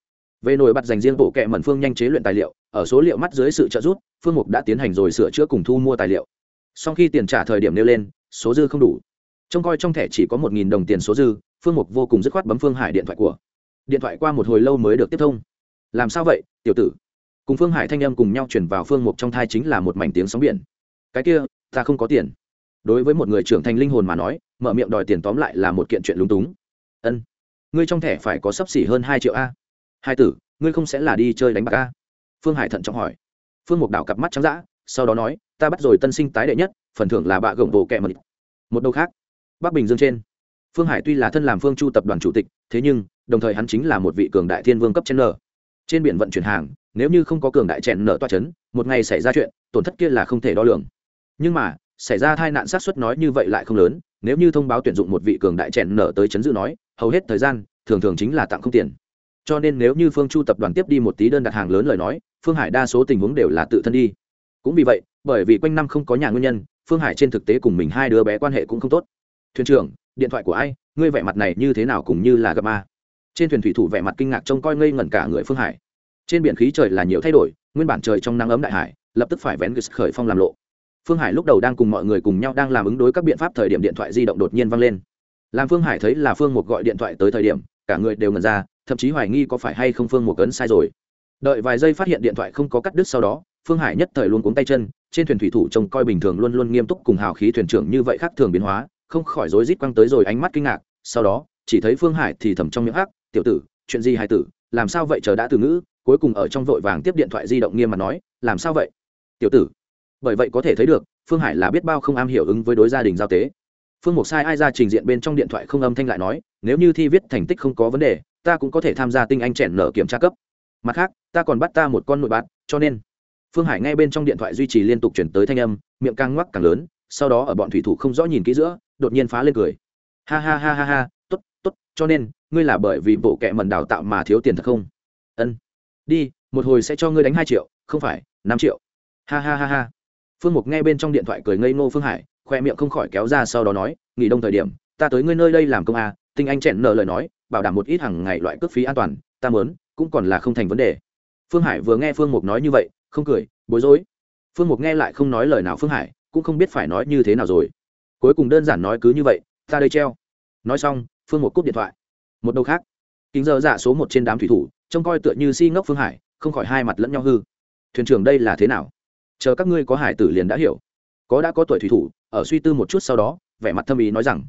S1: Về nổi bật dành riêng bộ kệ mẩn phương nhanh chế luyện tài liệu, ở số liệu mắt dưới sự trợ giúp, phương mục đã tiến hành rồi sửa chữa cùng thu mua tài liệu. Sau khi tiền trả thời điểm nêu lên, số dư không đủ. Trông coi trong thẻ chỉ có một nghìn đồng tiền số dư, phương mục vô cùng dứt khoát bấm phương hải điện thoại của. Điện thoại qua một hồi lâu mới được tiếp thông làm sao vậy, tiểu tử? Cùng phương hải thanh âm cùng nhau chuyển vào phương mục trong thai chính là một mảnh tiếng sóng biển. Cái kia, ta không có tiền. Đối với một người trưởng thành linh hồn mà nói, mở miệng đòi tiền tóm lại là một kiện chuyện lúng túng. Ân. Ngươi trong thẻ phải có sấp xỉ hơn hai triệu a. Hai tử, ngươi không sẽ là đi chơi đánh bạc a? Phương hải thận trọng hỏi. Phương mục đảo cặp mắt trắng d ã sau đó nói, ta bắt rồi tân sinh tái đệ nhất, phần thưởng là bạ gồng bồ kẹ mật. Một đầu khác. Bắc bình dương trên. Phương hải tuy là thân làm phương chu tập đoàn chủ tịch, thế nhưng, đồng thời hắn chính là một vị cường đại thiên vương cấp trên nở trên biển vận chuyển hàng, nếu như không có cường đại chèn nợ toa chấn, một ngày xảy ra chuyện, tổn thất kia là không thể đo lường. Nhưng mà, xảy ra tai nạn sát xuất nói như vậy lại không lớn, nếu như thông báo tuyển dụng một vị cường đại chèn nợ tới chấn dự nói, hầu hết thời gian, thường thường chính là tặng không tiền. Cho nên nếu như phương chu tập đoàn tiếp đi một tí đơn đặt hàng lớn lời nói, phương hải đa số tình huống đều là tự thân đi. Cũng vì vậy, bởi vì quanh năm không có nhà nguyên nhân, phương hải trên thực tế cùng mình hai đứa bé quan hệ cũng không tốt. Thuyền trưởng, điện thoại của ai, ngươi vẻ mặt này như thế nào cũng như là gặp a trên thuyền thủy thủ vẻ mặt kinh ngạc trông coi ngây ngẩn cả người phương hải. Trên biển khí trời là nhiều thay đổi, nguyên bản trời trong nắng ấm đại hải, lập tức phải vén khởi phong làm lộ. Phương hải lúc đầu đang cùng mọi người cùng nhau đang làm ứng đối các biện pháp thời điểm điện thoại di động đột nhiên văng lên. Làm phương hải thấy là phương một gọi điện thoại tới thời điểm, cả người đều ngẩn ra, thậm chí hoài nghi có phải hay không phương một cấn sai rồi. Đợi vài giây phát hiện điện thoại không có cắt đứt sau đó, phương hải nhất thời luôn cuống tay chân, trên thuyền thủy thủ trông coi bình thường luôn luôn nghiêm túc cùng hào khí thuyền trưởng như vậy khác thường biến hóa, không khỏi rối rít quăng tới rồi ánh mắt kinh ngạc, sau đó, chỉ thấy phương hải thì thầm trong miệng hắc tiểu tử, chuyện gì hai tử, làm sao vậy chờ đã từ ngữ, cuối cùng ở trong vội vàng tiếp điện thoại di động nghiêm mặt nói, làm sao vậy? Tiểu tử. Bởi vậy có thể thấy được, phương hải là biết bao không am hiểu ứng với đối gia đình giao tế. Phương mục sai ai ra trình diện bên trong điện thoại không âm thanh lại nói, nếu như thi viết thành tích không có vấn đề, ta cũng có thể tham gia tinh anh chèn nở kiểm tra cấp. Mặt khác, ta còn bắt ta một con nội bạn cho nên. Phương hải ngay bên trong điện thoại duy trì liên tục chuyển tới thanh âm, miệng càng ngoắc càng lớn, sau đó ở bọn thủy thủ không rõ nhìn kỹ giữa, đột nhiên phá lên cười. Ha ha ha ha ha t ố t t ố t cho nên ngươi là bởi vì bộ kệ mần đào tạo mà thiếu tiền thật không? Ân. Đi, một hồi sẽ cho ngươi đánh hai triệu, không phải, năm triệu. Ha ha ha ha. Phương mục nghe bên trong điện thoại cười ngây ngô phương hải, khoe miệng không khỏi kéo ra sau đó nói, nghỉ đông thời điểm, ta tới ngươi nơi đây làm công à, a tinh anh chẹn nợ lời nói, bảo đảm một ít hàng ngày loại cước phí an toàn, ta mớn cũng còn là không thành vấn đề. Phương hải vừa nghe phương mục nói như vậy, không cười, bối rối. Phương mục nghe lại không nói lời nào phương hải, cũng không biết phải nói như thế nào rồi. Cuối cùng đơn giản nói cứ như vậy, ta đây treo. Nói xong, phương mục cúp điện thoại một đầu khác. Kính giờ dạ số một trên đám thủy thủ, trông coi tựa như si ngốc phương hải, không khỏi hai mặt lẫn nhau hư. Thuyền trưởng đây là thế nào? Chờ các ngươi có hải tử liền đã hiểu. Có đã có tuổi thủy thủ, ở suy tư một chút sau đó, vẻ mặt thâm ý nói rằng,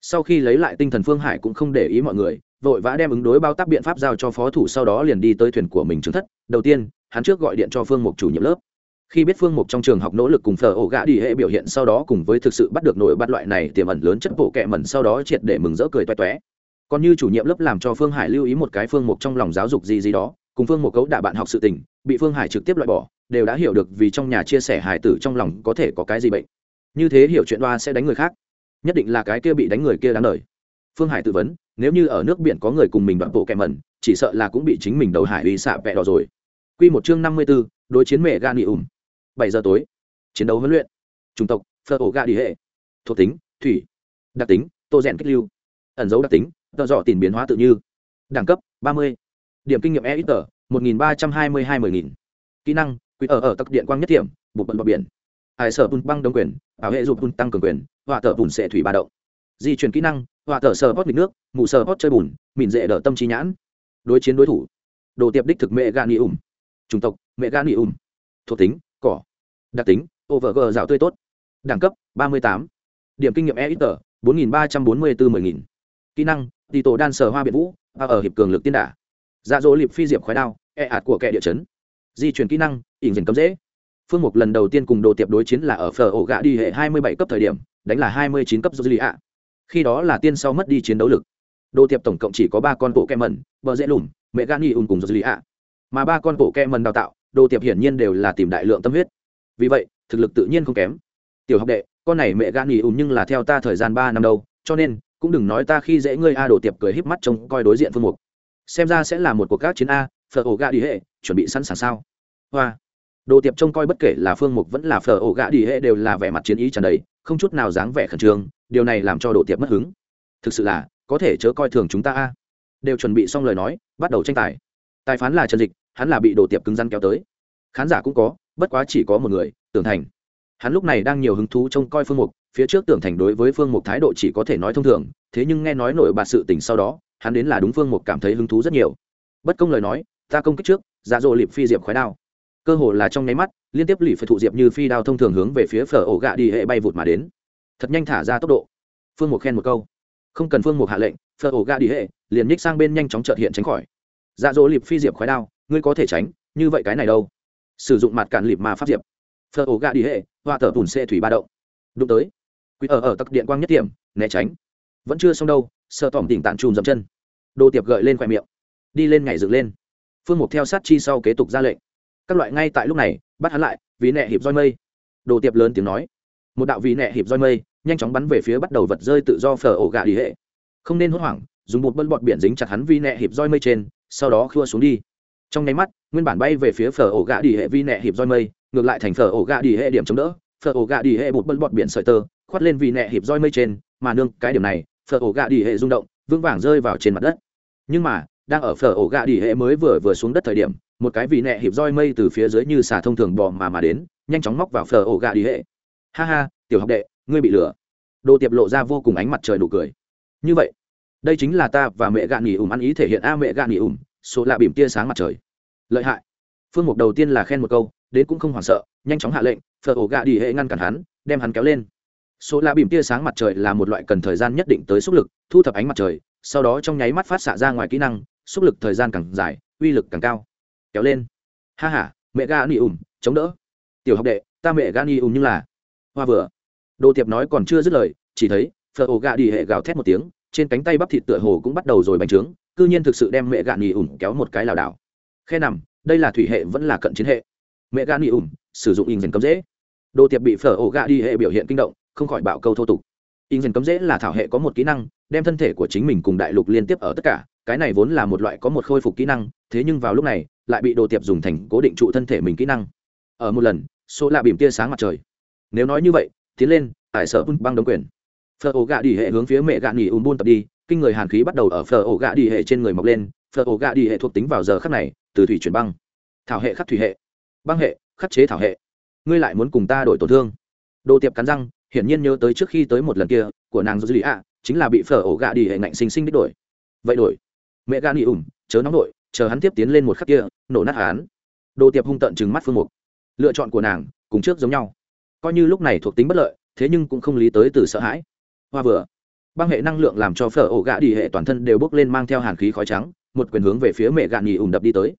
S1: sau khi lấy lại tinh thần phương hải cũng không để ý mọi người, vội vã đem ứng đối bao tác biện pháp giao cho phó thủ sau đó liền đi tới thuyền của mình trứng thất. Đầu tiên, hắn trước gọi điện cho phương mục chủ nhiệm lớp. Khi biết phương mục trong trường học nỗ lực cùng phở ổ gã đi hệ biểu hiện sau đó cùng với thực sự bắt được nổi bắt loại này tiềm ẩn lớn chất bộ kẹ mẩn sau đó triệt để mừng rỡ cười toe toé còn như chủ nhiệm lớp làm cho phương hải lưu ý một cái phương mục trong lòng giáo dục gì gì đó, cùng phương một cấu đạ bạn học sự tình, bị phương hải trực tiếp loại bỏ, đều đã hiểu được vì trong nhà chia sẻ hải tử trong lòng có thể có cái gì bệnh. Như thế hiểu chuyện đoa sẽ đánh người khác. Nhất định là cái kia bị đánh người kia đáng đời. Phương hải tự vấn, nếu như ở nước biển có người cùng mình đoạn bộ kẹm mẩn, chỉ sợ là cũng bị chính mình đầu hải uy xạ vẹ đỏ rồi. Q một chương năm mươi b ố đối chiến mẹ gan nghị ủng bảy giờ tối. Chiến đấu huấn luyện. Chủng tộc phơ ổ ga đi hệ. Thuộc tính, thủy. Đặc tính, tô rèn kích lưu. Ẩn dấu đặc tính tờ dọ tìm biến hóa tự như. Đẳng cấp, ba mươi. Điểm kinh nghiệm e ít tờ một nghìn ba trăm hai mươi hai mươi nghìn. Kỹ năng quỹ ở ở tặc điện quang nhất tiệm bục bận bọc biển. Hải sở bùn băng đông quyền, bảo hệ dục bùn tăng cường quyền, họa tờ bùn sệ thủy ba động. Di chuyển kỹ năng, họa tờ sờ hót mịt nước mụ sờ hót chơi bùn, mịn dễ đỡ tâm trí nhãn. Đối chiến đối thủ, đồ tiệp đích thực mẹ gan ni ủng chủng tộc, mẹ gan ni ủng thuộc tính, cỏ. Đặc tính, over g rào tươi tốt. Đẳng cấp, ba mươi tám. Điểm kinh nghiệm e ít tờ bốn nghìn ba trăm bốn mươi bốn mươi nghìn kỹ năng, tì tổ đan sờ hoa biện vũ ở hiệp cường lực tiên đả. Dạ dỗ liệp phi diệp khói đao e ạt của kẻ địa chấn. Di chuyển kỹ năng, ỉn dần cấm dễ. Phương mục lần đầu tiên cùng đồ tiệp đối chiến là ở phở ổ gạ đi hệ hai mươi bảy cấp thời điểm, đánh là hai mươi chín cấp dư lì ạ khi đó là tiên sau mất đi chiến đấu lực. Đồ tiệp tổng cộng chỉ có ba con bộ kem mẩn, bờ dễ lùm, mẹ gan y ùn cùng dư lì ạ mà ba con bộ kem mẩn đào tạo, đồ tiệp hiển nhiên đều là tìm đại lượng tâm huyết. Vì vậy, thực lực tự nhiên không kém. Tiểu học đệ, con này mẹ gan y ùn nhưng là theo ta thời gian ba năm đâu, cho nên cũng đừng nói ta khi dễ ngươi, a đồ tiệp cười híp mắt trông coi đối diện phương mục. Xem ra sẽ là một cuộc các chiến a, phở ổ gà đi hệ, chuẩn bị sẵn sàng sao? Hoa. Đồ tiệp trông coi bất kể là phương mục vẫn là phở ổ gà đi hệ đều là vẻ mặt chiến ý tràn đầy, không chút nào dáng vẻ khẩn trương, điều này làm cho đồ tiệp mất hứng. Thực sự là, có thể chớ coi thường chúng ta a. Đều chuẩn bị xong lời nói, bắt đầu tranh tài. Tài phán là trần dịch, hắn là bị đồ tiệp cứng răn kéo tới. Khán giả cũng có, bất quá chỉ có một người, tưởng thành. Hắn lúc này đang nhiều hứng thú trông coi phương mục phía trước tưởng thành đối với phương mục thái độ chỉ có thể nói thông thường, thế nhưng nghe nói nổi bạt sự tình sau đó, hắn đến là đúng phương mục cảm thấy hứng thú rất nhiều. Bất công lời nói, ta công kích trước dạ dỗ lịp phi diệp khói đao. Cơ hồ là trong nháy mắt, liên tiếp lì phải thụ diệp như phi đao thông thường hướng về phía phở ổ gạ đi hệ bay vụt mà đến. Thật nhanh thả ra tốc độ. Phương mục khen một câu. Không cần phương mục hạ lệnh, phở ổ gạ đi hệ, liền nhích sang bên nhanh chóng trợt hiện tránh khỏi. Dạ dỗ lịp phi diệp khói đao, ngươi có thể tránh, như vậy cái này đâu? Sử dụng mặt cản lịp mà pháp diệp. Phở ổ gạ đi hệ hoa tờ bùn xe thủy ba động. Đụng tới quỷ ở ở tặc điện quang nhất tiệm, né tránh. Vẫn chưa xong đâu sợ tỏm tỉnh tạn chùm dậm chân. Đồ tiệp gợi lên khoe miệng. Đi lên ngày dựng lên. Phương mục theo sát chi sau kế tục ra lệnh. Các loại ngay tại lúc này bắt hắn lại vì nẹ hiệp roi mây. Đồ tiệp lớn tiếng nói. Một đạo vì nẹ hiệp roi mây nhanh chóng bắn về phía bắt đầu vật rơi tự do phở ổ gà đi hệ. Không nên hốt hoảng dùng một bân bọt biển dính chặt hắn vi nẹ hiệp roi mây trên sau đó khua xuống đi. Trong nháy mắt nguyên bản bay về phía phở ổ gà đi hệ vi nẹ hiệp roi mây ngược lại thành phở ổ gà đi hệ điểm chống đỡ. Phở ổ gà đi hệ một bân bọt biển sợi tơ khoát lên vì nẹ hiệp roi mây trên, mà nương cái điểm này, phở ổ gà đi hệ rung động, vững vàng rơi vào trên mặt đất. Nhưng mà, đang ở phở ổ gà đi hệ mới vừa vừa xuống đất thời điểm, một cái vị nẹ hiệp roi mây từ phía dưới như xà thông thường bò mà mà đến, nhanh chóng móc vào phở ổ gà đi hệ. Ha ha, tiểu học đệ, ngươi bị lừa. Đồ tiệp lộ ra vô cùng ánh mặt trời nụ cười. Như vậy, đây chính là ta và mẹ gạn nghỉ ủm ăn ý thể hiện a mẹ gạn nghỉ ủm, số lạ bìm tia sáng mặt trời. Lợi hại. Phương mục đầu tiên là khen một câu, đến cũng không hoảng sợ, nhanh chóng hạ lệnh, phở ổ gà đi hệ ngăn cản hắn, đem hắn kéo lên số la bìm tia sáng mặt trời là một loại cần thời gian nhất định tới xúc lực, thu thập ánh mặt trời, sau đó trong nháy mắt phát xạ ra ngoài kỹ năng, xúc lực thời gian càng dài, uy lực càng cao. Kéo lên. Ha h a mẹ ga ni ủng chống đỡ. Tiểu học đệ, ta mẹ ga ni ủng nhưng là hoa vừa. Đồ tiệp nói còn chưa dứt lời, chỉ thấy phở ổ gà đi hệ gào thét một tiếng, trên cánh tay bắp thịt tựa hồ cũng bắt đầu rồi bành trướng, cư nhiên thực sự đem mẹ gà ni ủng kéo một cái lảo đảo. Khe nằm, đây là thủy hệ, vẫn là cận chiến hệ. Mẹ gà ni ủng sử dụng in dần cấm dễ. Đồ tiệp bị phở ổ gà đi hệ biểu hiện kinh động không khỏi bạo câu thô tục. In dần cấm dễ là thảo hệ có một kỹ năng, đem thân thể của chính mình cùng đại lục liên tiếp ở tất cả, cái này vốn là một loại có một khôi phục kỹ năng, thế nhưng vào lúc này, lại bị đồ tiệp dùng thành cố định trụ thân thể mình kỹ năng. Ở một lần số lạ bìm tia sáng mặt trời. Nếu nói như vậy, tiến lên tại sợ bung băng đống quyền. Phở ổ gạ đi hệ hướng phía mẹ gạ nghỉ ùn buôn tập đi, kinh người hàn khí bắt đầu ở phở ổ gạ đi hệ trên người mọc lên, phở ổ gạ đi hệ thuộc tính vào giờ khắc này, từ thủy chuyển băng. Thảo hệ khắc thủy hệ. Băng hệ, khắc chế thảo hệ. Ngươi lại muốn cùng ta đổi tổn thương. Đồ tiệp cắn răng hiển nhiên nhớ tới trước khi tới một lần kia, của nàng dư lý ạ chính là bị phở ổ gạ đi hệ ngạnh sinh sinh đích đổi. Vậy đổi. Mẹ gạ nghỉ ùm chớ nóng đội chờ hắn tiếp tiến lên một khắc kia, nổ nát hắn. Đồ tiệp hung tận chừng mắt phương mục. Lựa chọn của nàng, cùng trước giống nhau. Coi như lúc này thuộc tính bất lợi, thế nhưng cũng không lý tới từ sợ hãi. Hoa vừa. Băng hệ năng lượng làm cho phở ổ gạ đi hệ toàn thân đều bốc lên mang theo hàn khí khói trắng, một quyền hướng về phía mẹ gạ nghỉ ủng đập đi tới.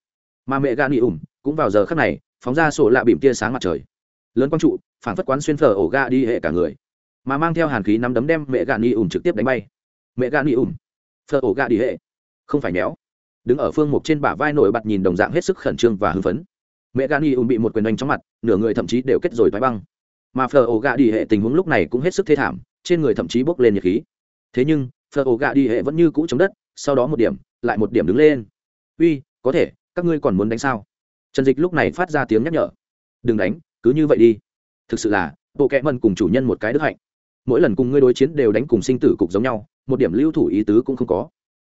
S1: Mà mẹ gạ nghỉ ủng cũng vào giờ khắc này, phóng ra sổ lạ bìm tia sáng mặt trời lớn quang trụ phản phất quán xuyên phở ổ ga đi hệ cả người. Mà mang theo hàn khí nắm đấm đem mẹ gà ni ủng trực tiếp đánh bay. Mẹ gà ni ủng phở ổ ga đi hệ. Không phải méo. Đứng ở phương mục trên bả vai nổi bật nhìn đồng dạng hết sức khẩn trương và hưng phấn. Mẹ gà ni ùm bị một quyền đánh trong mặt, nửa người thậm chí đều kết rồi thoái băng. Mà phở ổ gà đi hệ tình huống lúc này cũng hết sức thê thảm, trên người thậm chí bốc lên nhiệt khí. Thế nhưng phở ổ gà đi hệ vẫn như cũ chống đất, sau đó một điểm, lại một điểm đứng lên. Uy, có thể, các ngươi còn muốn đánh sao? Trần dịch lúc này phát ra tiếng nhắc nhở. Đừng đánh cứ như vậy đi. Thực sự là, bộ kẽ mần cùng chủ nhân một cái đức hạnh. Mỗi lần cùng ngươi đối chiến đều đánh cùng sinh tử cục giống nhau, một điểm lưu thủ ý tứ cũng không có.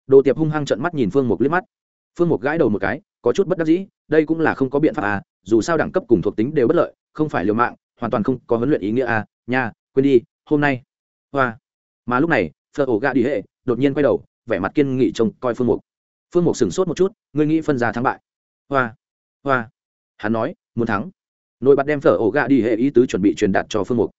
S1: Đồ tiệp hung hăng trận mắt nhìn phương mục liếc mắt. Phương mục gãi đầu một cái, có chút bất đắc dĩ, đây cũng là không có biện pháp à dù sao đẳng cấp cùng thuộc tính đều bất lợi, không phải liều mạng, hoàn toàn không có huấn luyện ý nghĩa à nha, quên đi, hôm nay. Hoa. Mà lúc này, phở ổ gà đi hệ đột nhiên quay đầu, vẻ mặt kiên nghị trông coi phương mục. Phương mục sửng sốt một chút, ngươi nghĩ phân ra thắng bại. Hoa. Hoa. Hắn nói, muốn thắng nổi bật đem phở ổ gạ đi hệ ý tứ chuẩn bị truyền đạt cho phương mục.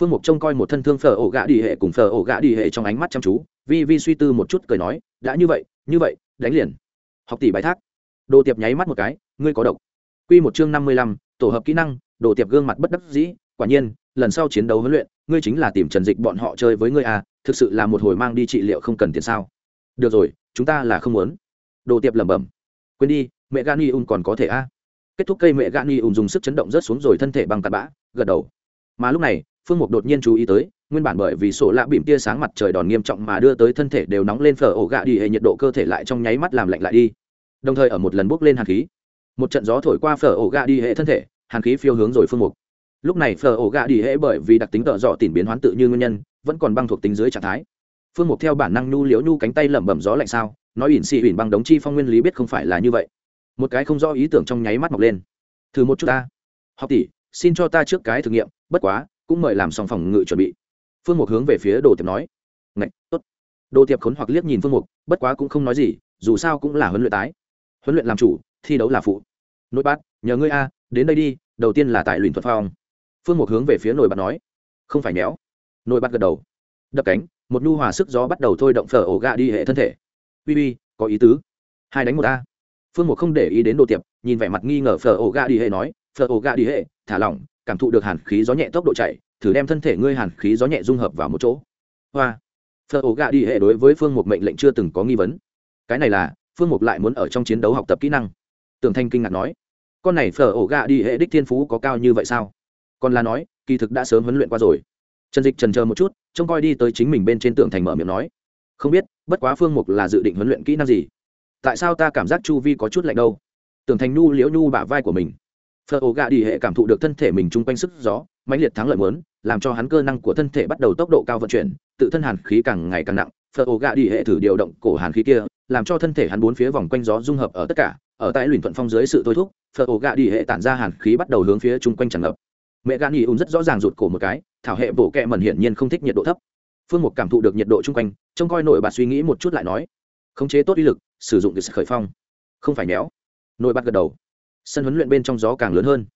S1: Phương mục trông coi một thân thương phở ổ gạ đi hệ cùng phở ổ gạ đi hệ trong ánh mắt chăm chú, vi vi suy tư một chút cười nói, đã như vậy như vậy, đánh liền. Học tỷ bài thác. Đồ tiệp nháy mắt một cái, ngươi có độc. Q một chương năm mươi lăm, tổ hợp kỹ năng, đồ tiệp gương mặt bất đắc dĩ, quả nhiên, lần sau chiến đấu huấn luyện, ngươi chính là tìm trần dịch bọn họ chơi với ngươi à thực sự là một hồi mang đi trị liệu không cần tiền sao. Được rồi, chúng ta là không muốn. Đồ tiệp lẩm bẩm, quên đi, mẹ gani un còn có thể a kết thúc cây mẹ gạn nghi ùn dùng sức chấn động rớt xuống rồi thân thể bằng tạt bã, gật đầu. Mà lúc này, phương mục đột nhiên chú ý tới, nguyên bản bởi vì sổ lạ bìm tia sáng mặt trời đòn nghiêm trọng mà đưa tới thân thể đều nóng lên phở ổ gạ đi hệ nhiệt độ cơ thể lại trong nháy mắt làm lạnh lại đi. Đồng thời ở một lần bước lên hàn khí, một trận gió thổi qua phở ổ gạ đi hệ thân thể, hàn khí phiêu hướng rồi phương mục. Lúc này phở ổ gạ đi hệ bởi vì đặc tính tợ dọ tìm biến hoán tự như nguyên nhân, vẫn còn băng thuộc tính dưới trạng thái. Phương mục theo bản năng nhu liễu nhu cánh tay lẩm bẩm gió lạnh sao, nói ỉn xị ỉn băng đống chi phong nguyên lý biết không phải là như vậy một cái không rõ ý tưởng trong nháy mắt mọc lên. Thử một chút ta. Học tỷ, xin cho ta trước cái thử nghiệm, bất quá, cũng mời làm xong phòng ngự chuẩn bị. Phương mục hướng về phía đồ tiệp nói. Ngạch, tốt. Đồ tiệp khốn hoặc liếc nhìn phương mục, bất quá cũng không nói gì, dù sao cũng là huấn luyện tái. Huấn luyện làm chủ, thi đấu là phụ. Nội bát, nhờ ngươi a, đến đây đi, đầu tiên là tại luyện thuật phong. Phương mục hướng về phía nội bát nói. Không phải méo nội bát gật đầu. Đập cánh, một nhu hòa sức gió bắt đầu thôi động phở ổ gà đi hệ thân thể. Uy uy, có ý tứ. Hai đánh một a phương mục không để ý đến đồ tiệp, nhìn vẻ mặt nghi ngờ phở ổ Ga đi hệ nói, phở ổ Ga đi hệ, thả lỏng, cảm thụ được hàn khí gió nhẹ tốc độ chạy, thử đem thân thể ngươi hàn khí gió nhẹ dung hợp vào một chỗ. Hoa. Phở ổ Ga đi hệ đối với phương mục mệnh lệnh chưa từng có nghi vấn. Cái này là, phương mục lại muốn ở trong chiến đấu học tập kỹ năng. Tường thanh kinh ngạc nói, con này phở ổ Ga đi hệ đích thiên phú có cao như vậy sao? Còn là nói, kỳ thực đã sớm huấn luyện qua rồi. Trần dịch trần chờ một chút, trông coi đi tới chính mình bên trên tường thành mở miệng nói, không biết, bất quá phương mục là dự định huấn luyện kỹ năng gì? Tại sao ta cảm giác chu vi có chút lạnh đâu? Tưởng thành nhu liễu nhu bả vai của mình. Phở ổ gà đi hệ cảm thụ được thân thể mình chung quanh sức gió, mãnh liệt thắng lợi muốn, làm cho hắn cơ năng của thân thể bắt đầu tốc độ cao vận chuyển, tự thân hàn khí càng ngày càng nặng. Phở ổ gà đi hệ thử điều động cổ hàn khí kia, làm cho thân thể hắn bốn phía vòng quanh gió dung hợp ở tất cả, ở tại luyện thuận phong dưới sự thôi thúc, phở ổ gà đi hệ tản ra hàn khí bắt đầu hướng phía chung quanh tràn ngập. Mẹ gà nghỉ ùn rất rõ ràng rụt cổ một cái, thảo hệ bổ kẹ mẩn hiển nhiên không thích nhiệt độ thấp. Phương mục cảm thụ được nhiệt độ chung quanh, trông coi nội bà suy nghĩ một chút lại nói, khống chế tốt uy lực sử dụng từ khởi phong. Không phải nhéo nội bắt gật đầu. Sân huấn luyện bên trong gió càng lớn hơn.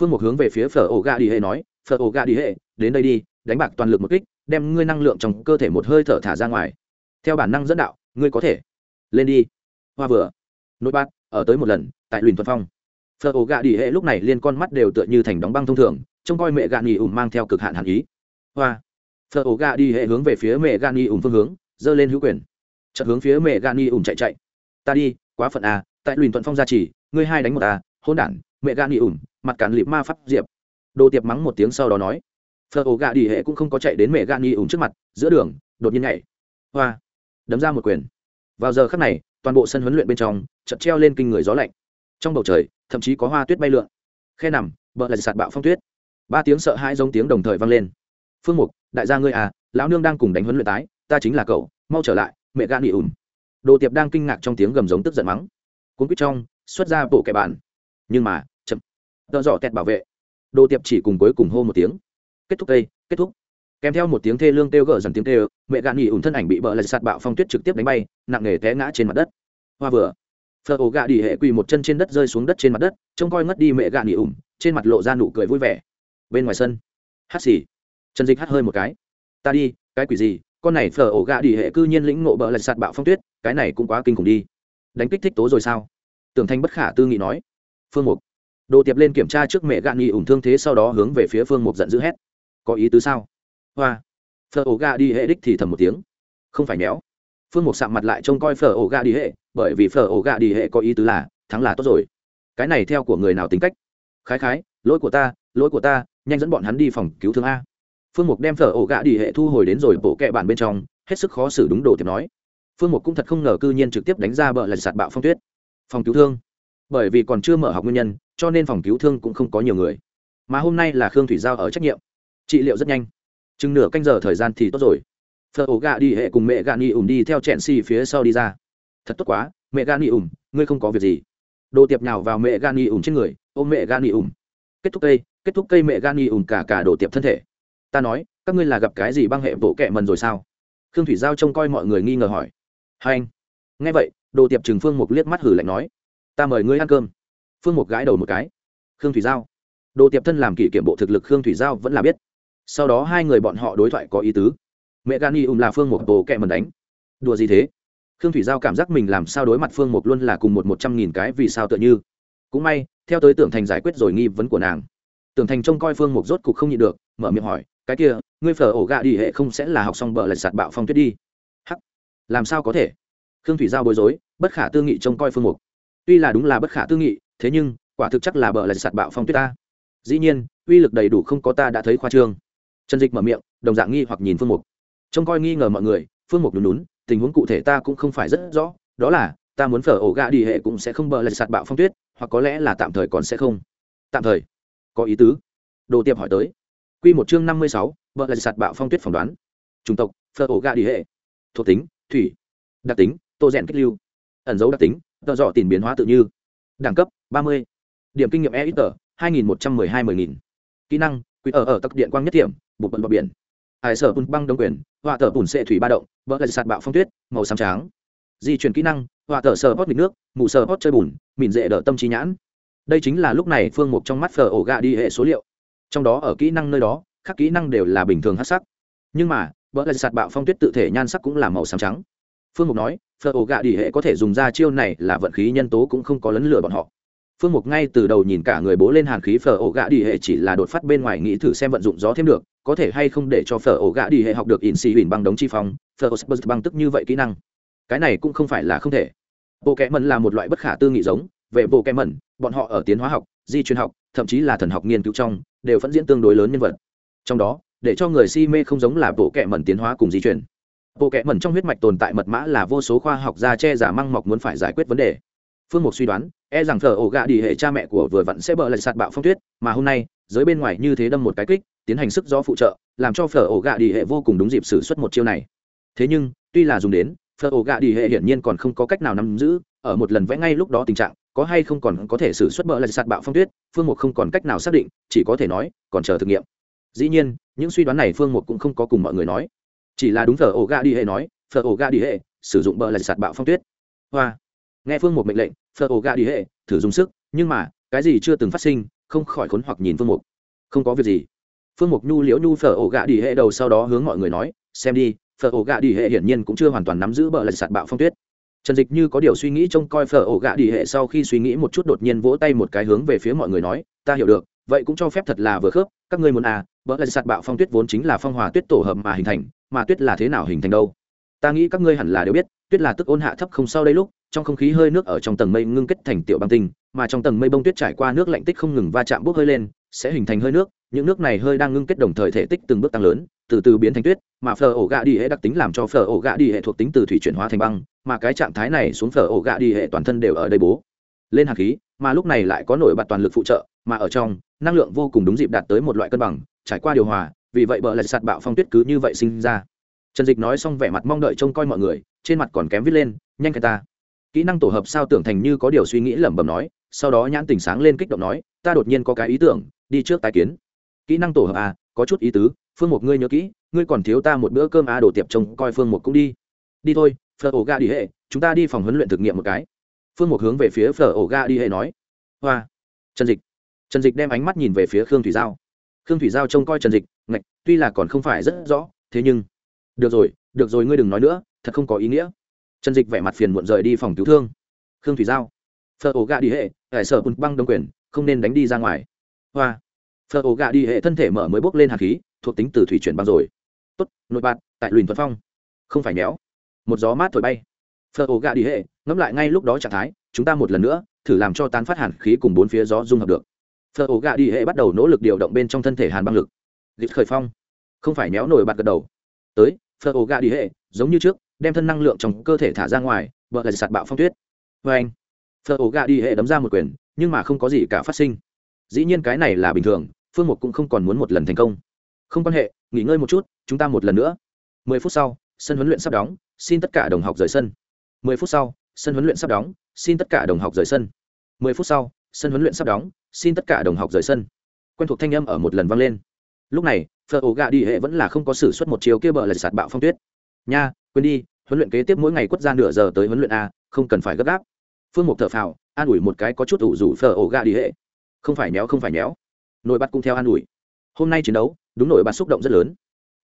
S1: Phương mục hướng về phía phở ổ gà đi hệ nói, phở ổ gà đi hệ, đến đây đi, đánh bạc toàn lực một kích, đem ngươi năng lượng trong cơ thể một hơi thở thả ra ngoài. Theo bản năng dẫn đạo, ngươi có thể. Lên đi. Hoa vừa. Nội bát, ở tới một lần, tại luyện thuật phong. Phở ổ gà đi hệ lúc này liên con mắt đều tựa như thành đóng băng thông thường, trông coi mẹ gà nghỉ ủng mang theo cực hạn hàn ý. Hoa. Phở ổ gà đi hệ hướng về phía mẹ gà nghỉ ủng phương hướng, giơ lên hữu quyền. Chợt hướng phía mẹ gà nghỉ ủng chạy chạy ta đi quá phận à tại luyện thuận phong gia trì ngươi hai đánh một à hôn đản mẹ gan nghỉ ủn, mặt cản lịp ma pháp diệp. Đồ tiệp mắng một tiếng sau đó nói. Phở ổ gà đi hệ cũng không có chạy đến mẹ gan nghỉ ủn trước mặt giữa đường đột nhiên nhảy. Hoa. Đấm ra một quyền. Vào giờ khắc này toàn bộ sân huấn luyện bên trong chật treo lên kinh người gió lạnh. Trong bầu trời thậm chí có hoa tuyết bay lượn. Khe nằm bờ là sạt bạo phong tuyết. Ba tiếng sợ hãi giống tiếng đồng thời vang lên. Phương mục đại gia ngươi à lão nương đang cùng đánh huấn luyện tái ta chính là cậu mau trở lại mẹ gan nghỉ ủn đồ tiệp đang kinh ngạc trong tiếng gầm giống tức giận mắng. Cuốn quýt trong, xuất ra bộ kẻ bạn nhưng mà, chậm. Tợ dỏ tẹt bảo vệ. Đồ tiệp chỉ cùng cuối cùng hô một tiếng. Kết thúc cây kết thúc. Kèm theo một tiếng thê lương kêu gở dần tiếng kêu, mẹ gạn nghỉ ủn thân ảnh bị bờ lại sạt bạo phong tuyết trực tiếp đánh bay, nặng nề té ngã trên mặt đất. Hoa vừa. Phở ổ gạ đi hệ quỳ một chân trên đất rơi xuống đất trên mặt đất, trông coi ngất đi mẹ gạn nghỉ ủn, trên mặt lộ ra nụ cười vui vẻ. Bên ngoài sân. Hát xì. Trần dịch hát hơi một cái. Ta đi, cái quỷ gì? Con này phở ổ gạ đi hệ cư nhiên lĩnh ngộ bờ lạch sạt bạo phong tuyết, cái này cũng quá kinh khủng đi. Đánh kích thích tố rồi sao? Tưởng thanh bất khả tư nghị nói. Phương mục. Đồ tiệp lên kiểm tra trước mẹ gạ nghỉ ủn thương thế sau đó hướng về phía phương mục giận dữ hét. Có ý tứ sao? Hoa. Phở ổ gạ đi hệ đích thì thầm một tiếng. Không phải méo. Phương mục sạm mặt lại trông coi phở ổ gạ đi hệ, bởi vì phở ổ gạ đi hệ có ý tứ là, thắng là tốt rồi. Cái này theo của người nào tính cách? Khái khái, lỗi của ta, lỗi của ta, nhanh dẫn bọn hắn đi phòng cứu thương a phương mục đem phở ổ gạ đi hệ thu hồi đến rồi bộ kẹ bản bên trong, hết sức khó xử đúng đồ tiệp nói. Phương mục cũng thật không ngờ cư nhiên trực tiếp đánh ra bờ lạch sạt bạo phong tuyết. Phòng cứu thương. Bởi vì còn chưa mở học nguyên nhân, cho nên phòng cứu thương cũng không có nhiều người. Mà hôm nay là khương thủy giao ở trách nhiệm. Trị liệu rất nhanh. Chừng nửa canh giờ thời gian thì tốt rồi. Phở ổ gạ đi hệ cùng mẹ gạ ni ủm đi theo chẹn xì phía sau đi ra. Thật tốt quá, mẹ gạ ni ủm, ngươi không có việc gì. Đồ tiệp nào vào mẹ gạ ni ủm trên người, ôm mẹ gạ ni ủm. Kết thúc cây, kết thúc cây mẹ gà ni ủng cả cả đồ tiệp thân thể ta nói, các ngươi là gặp cái gì băng hệ bộ kẹ mần rồi sao? Khương thủy giao trông coi mọi người nghi ngờ hỏi. Hai anh. Nghe vậy, đồ tiệp trừng phương mục liếc mắt hử lạnh nói. Ta mời ngươi ăn cơm. Phương mục gãi đầu một cái. Khương thủy giao. Đồ tiệp thân làm kỷ kiểm bộ thực lực khương thủy giao vẫn là biết. Sau đó hai người bọn họ đối thoại có ý tứ. Mẹ gani ùm là phương một bộ kẹ mần đánh. Đùa gì thế? Khương thủy giao cảm giác mình làm sao đối mặt phương một luôn là cùng một một trăm nghìn cái vì sao tựa như. Cũng may, theo tới tưởng thành giải quyết rồi nghi vấn của nàng. Tưởng thành trông coi phương một rốt cục không nhịn được, mở miệng hỏi cái kia, ngươi phở ổ gạ đi hệ không sẽ là học xong bờ lạch sạt bạo phong tuyết đi. Hắc. Làm sao có thể? Khương thủy giao bối rối, bất khả tư nghị trông coi phương mục. Tuy là đúng là bất khả tư nghị, thế nhưng, quả thực chắc là bờ lạch sạt bạo phong tuyết ta. Dĩ nhiên, uy lực đầy đủ không có ta đã thấy khoa trương. Trần dịch mở miệng, đồng dạng nghi hoặc nhìn phương mục. Trông coi nghi ngờ mọi người, phương mục lún lún tình huống cụ thể ta cũng không phải rất rõ, đó là, ta muốn phở ổ gạ đi hệ cũng sẽ không bờ lạch sạt bạo phong tuyết, hoặc có lẽ là tạm thời còn sẽ không. Tạm thời. Có ý tứ. Đồ tiệp hỏi tới. Quy một chương năm mươi sáu bờ sạt bạo phong tuyết phỏng đoán. Chủng tộc phở ổ gạ đi hệ. Thuộc tính thủy. Đặc tính tô rèn kích lưu. Ẩn dấu đặc tính tợ dọ tiền biến hóa tự như. Đẳng cấp ba mươi. Điểm kinh nghiệm e ít tờ hai nghìn một trăm mười hai mười nghìn. Kỹ năng quy ở ở tắc điện quang nhất tiệm, bục bận bờ biển. Hải sở bùn băng đông quyền hòa tờ bùn sệ thủy ba động vợ là sạt bạo phong tuyết màu xám trắng. Di chuyển kỹ năng hòa tờ sờ bót nghịch nước mù sờ bót chơi bùn mịn dễ đỡ tâm trí nhãn. Đây chính là lúc này phương mục trong mắt phở ổ gà đi hệ số liệu trong đó ở kỹ năng nơi đó các kỹ năng đều là bình thường hát sắc. Nhưng mà, vợ lại sạt bạo phong tuyết tự thể nhan sắc cũng là màu xám trắng. Phương mục nói, phở ổ gạ đi hệ có thể dùng ra chiêu này là vận khí nhân tố cũng không có lấn lửa bọn họ. Phương mục ngay từ đầu nhìn cả người bố lên hàn khí phở ổ gạ đi hệ chỉ là đột phát bên ngoài nghĩ thử xem vận dụng gió thêm được, có thể hay không để cho phở ổ gạ đi hệ học được in xì huỳnh băng đống chi phong, phở ổ băng tức như vậy kỹ năng. Cái này cũng không phải là không thể. Bộ kẽ mần là một loại bất khả tư nghị giống, về bộ kẽ mần bọn họ ở tiến hóa học, di truyền học, thậm chí là thần học nghiên cứu trong đều phẫn diễn tương đối lớn nhân vật. Trong đó, để cho người si mê không giống là bộ kệ mẩn tiến hóa cùng di chuyển. bộ kệ mẩn trong huyết mạch tồn tại mật mã là vô số khoa học gia che giả măng mọc muốn phải giải quyết vấn đề. Phương mục suy đoán e rằng thờ ổ gạ đi hệ cha mẹ của vừa vặn sẽ bợ lại sạt bạo phong tuyết, mà hôm nay, giới bên ngoài như thế đâm một cái kích, tiến hành sức gió phụ trợ, làm cho phở ổ gạ đi hệ vô cùng đúng dịp xử suất một chiêu này. Thế nhưng, tuy là dùng đến phở ổ gạ đi hệ hiển nhiên còn không có cách nào nắm giữ, ở một lần vẽ ngay lúc đó tình trạng có hay không còn có thể xử xuất bỡ lại sạt bạo phong tuyết, phương mục không còn cách nào xác định, chỉ có thể nói, còn chờ thực nghiệm. Dĩ nhiên, những suy đoán này phương mục cũng không có cùng mọi người nói. Chỉ là đúng thờ ổ ga đi hệ nói, thờ ổ ga đi hệ, sử dụng bỡ lại sạt bạo phong tuyết. Hoa. Nghe phương mục mệnh lệnh, thờ ổ ga đi hệ, thử dùng sức, nhưng mà, cái gì chưa từng phát sinh, không khỏi khốn hoặc nhìn phương mục. Không có việc gì. Phương mục nhu liễu nhu phở ổ gạ đi hệ đầu sau đó hướng mọi người nói, xem đi phở ổ gạ đi hệ hiển nhiên cũng chưa hoàn toàn nắm giữ bờ lại sạt bạo phong tuyết trần dịch như có điều suy nghĩ trông coi phở ổ gạ đi hệ sau khi suy nghĩ một chút đột nhiên vỗ tay một cái hướng về phía mọi người nói, ta hiểu được, vậy cũng cho phép thật là vừa khớp, các ngươi muốn à bờ lại sạt bạo phong tuyết vốn chính là phong hòa tuyết tổ hợp mà hình thành, mà tuyết là thế nào hình thành đâu? Ta nghĩ các ngươi hẳn là đều biết, tuyết là tức ôn hạ thấp không sau đây lúc, trong không khí hơi nước ở trong tầng mây ngưng kết thành tiểu băng tinh, mà trong tầng mây bông tuyết trải qua nước lạnh tích không ngừng va chạm bốc hơi lên, sẽ hình thành hơi nước những nước này hơi đang ngưng kết đồng thời thể tích từng bước tăng lớn, từ từ biến thành tuyết, mà phở ổ gạ đi hệ đặc tính làm cho phở ổ gạ đi hệ thuộc tính từ thủy chuyển hóa thành băng, mà cái trạng thái này xuống phở ổ gạ đi hệ toàn thân đều ở đây bố. Lên hạt khí, mà lúc này lại có nổi bật toàn lực phụ trợ, mà ở trong, năng lượng vô cùng đúng dịp đạt tới một loại cân bằng, trải qua điều hòa, vì vậy bờ lại sạt bạo phong tuyết cứ như vậy sinh ra. Trần dịch nói xong vẻ mặt mong đợi trông coi mọi người, trên mặt còn kém viết lên, nhanh cái ta. Kỹ năng tổ hợp sao tưởng thành như có điều suy nghĩ lẩm bẩm nói, sau đó nhãn tình sáng lên kích động nói, ta đột nhiên có cái ý tưởng, đi trước tái kiến kỹ năng tổ hợp à có chút ý tứ, phương một ngươi nhớ kỹ, ngươi còn thiếu ta một bữa cơm à đồ tiệp trông coi phương một cũng đi. Đi thôi, phở ổ ga đi hệ, chúng ta đi phòng huấn luyện thực nghiệm một cái. Phương một hướng về phía phở ổ ga đi hệ nói. Hoa. Trần dịch. Trần dịch đem ánh mắt nhìn về phía khương thủy giao. Khương thủy giao trông coi trần dịch, ngạch, tuy là còn không phải rất rõ, thế nhưng, được rồi được rồi, ngươi đừng nói nữa, thật không có ý nghĩa. Trần dịch vẻ mặt phiền muộn rời đi phòng cứu thương. Khương thủy giao. Phở ổ ga đi hệ hải sở bùn băng đông quyền, không nên đánh đi ra ngoài. Hoa phở ổ gà đi hệ thân thể mở mới bốc lên hạt khí, thuộc tính từ thủy chuyển băng rồi. Tốt, nội bạt, tại luyện thuận phong. Không phải méo một gió mát thổi bay. Phở ổ gà đi hệ, ngẫm lại ngay lúc đó trạng thái, chúng ta một lần nữa, thử làm cho tán phát hàn khí cùng bốn phía gió dung hợp được. Phở ổ gà đi hệ bắt đầu nỗ lực điều động bên trong thân thể hàn băng lực. Dịch khởi phong. Không phải méo nổi bạt gật đầu. Tới, phở ổ gà đi hệ, giống như trước, đem thân năng lượng trong cơ thể thả ra ngoài vợ là sạt bạo phong tuyết. Vê anh phở ổ gà đi hệ đấm ra một quyền, nhưng mà không có gì cả phát sinh dĩ nhiên cái này là bình thường, phương mục cũng không còn muốn một lần thành công. Không quan hệ, nghỉ ngơi một chút, chúng ta một lần nữa. Mười phút sau, sân huấn luyện sắp đóng, xin tất cả đồng học rời sân. Mười phút sau, sân huấn luyện sắp đóng, xin tất cả đồng học rời sân. Mười phút sau, sân huấn luyện sắp đóng, xin tất cả đồng học rời sân. Quen thuộc thanh âm ở một lần vang lên. Lúc này, phở ổ gà đi hệ vẫn là không có s ử suất một chiều kia bờ là sạt bạo phong tuyết. Nha, quên đi, huấn luyện kế tiếp mỗi ngày quất ra nửa giờ tới huấn luyện a, không cần phải gấp gáp. Phương mục thở phào, an ủi một cái có chút ủ rủ phở ổ gà đi hệ không phải méo không phải méo nổi bật cũng theo an ủi. Hôm nay chiến đấu, đúng nổi bật xúc động rất lớn.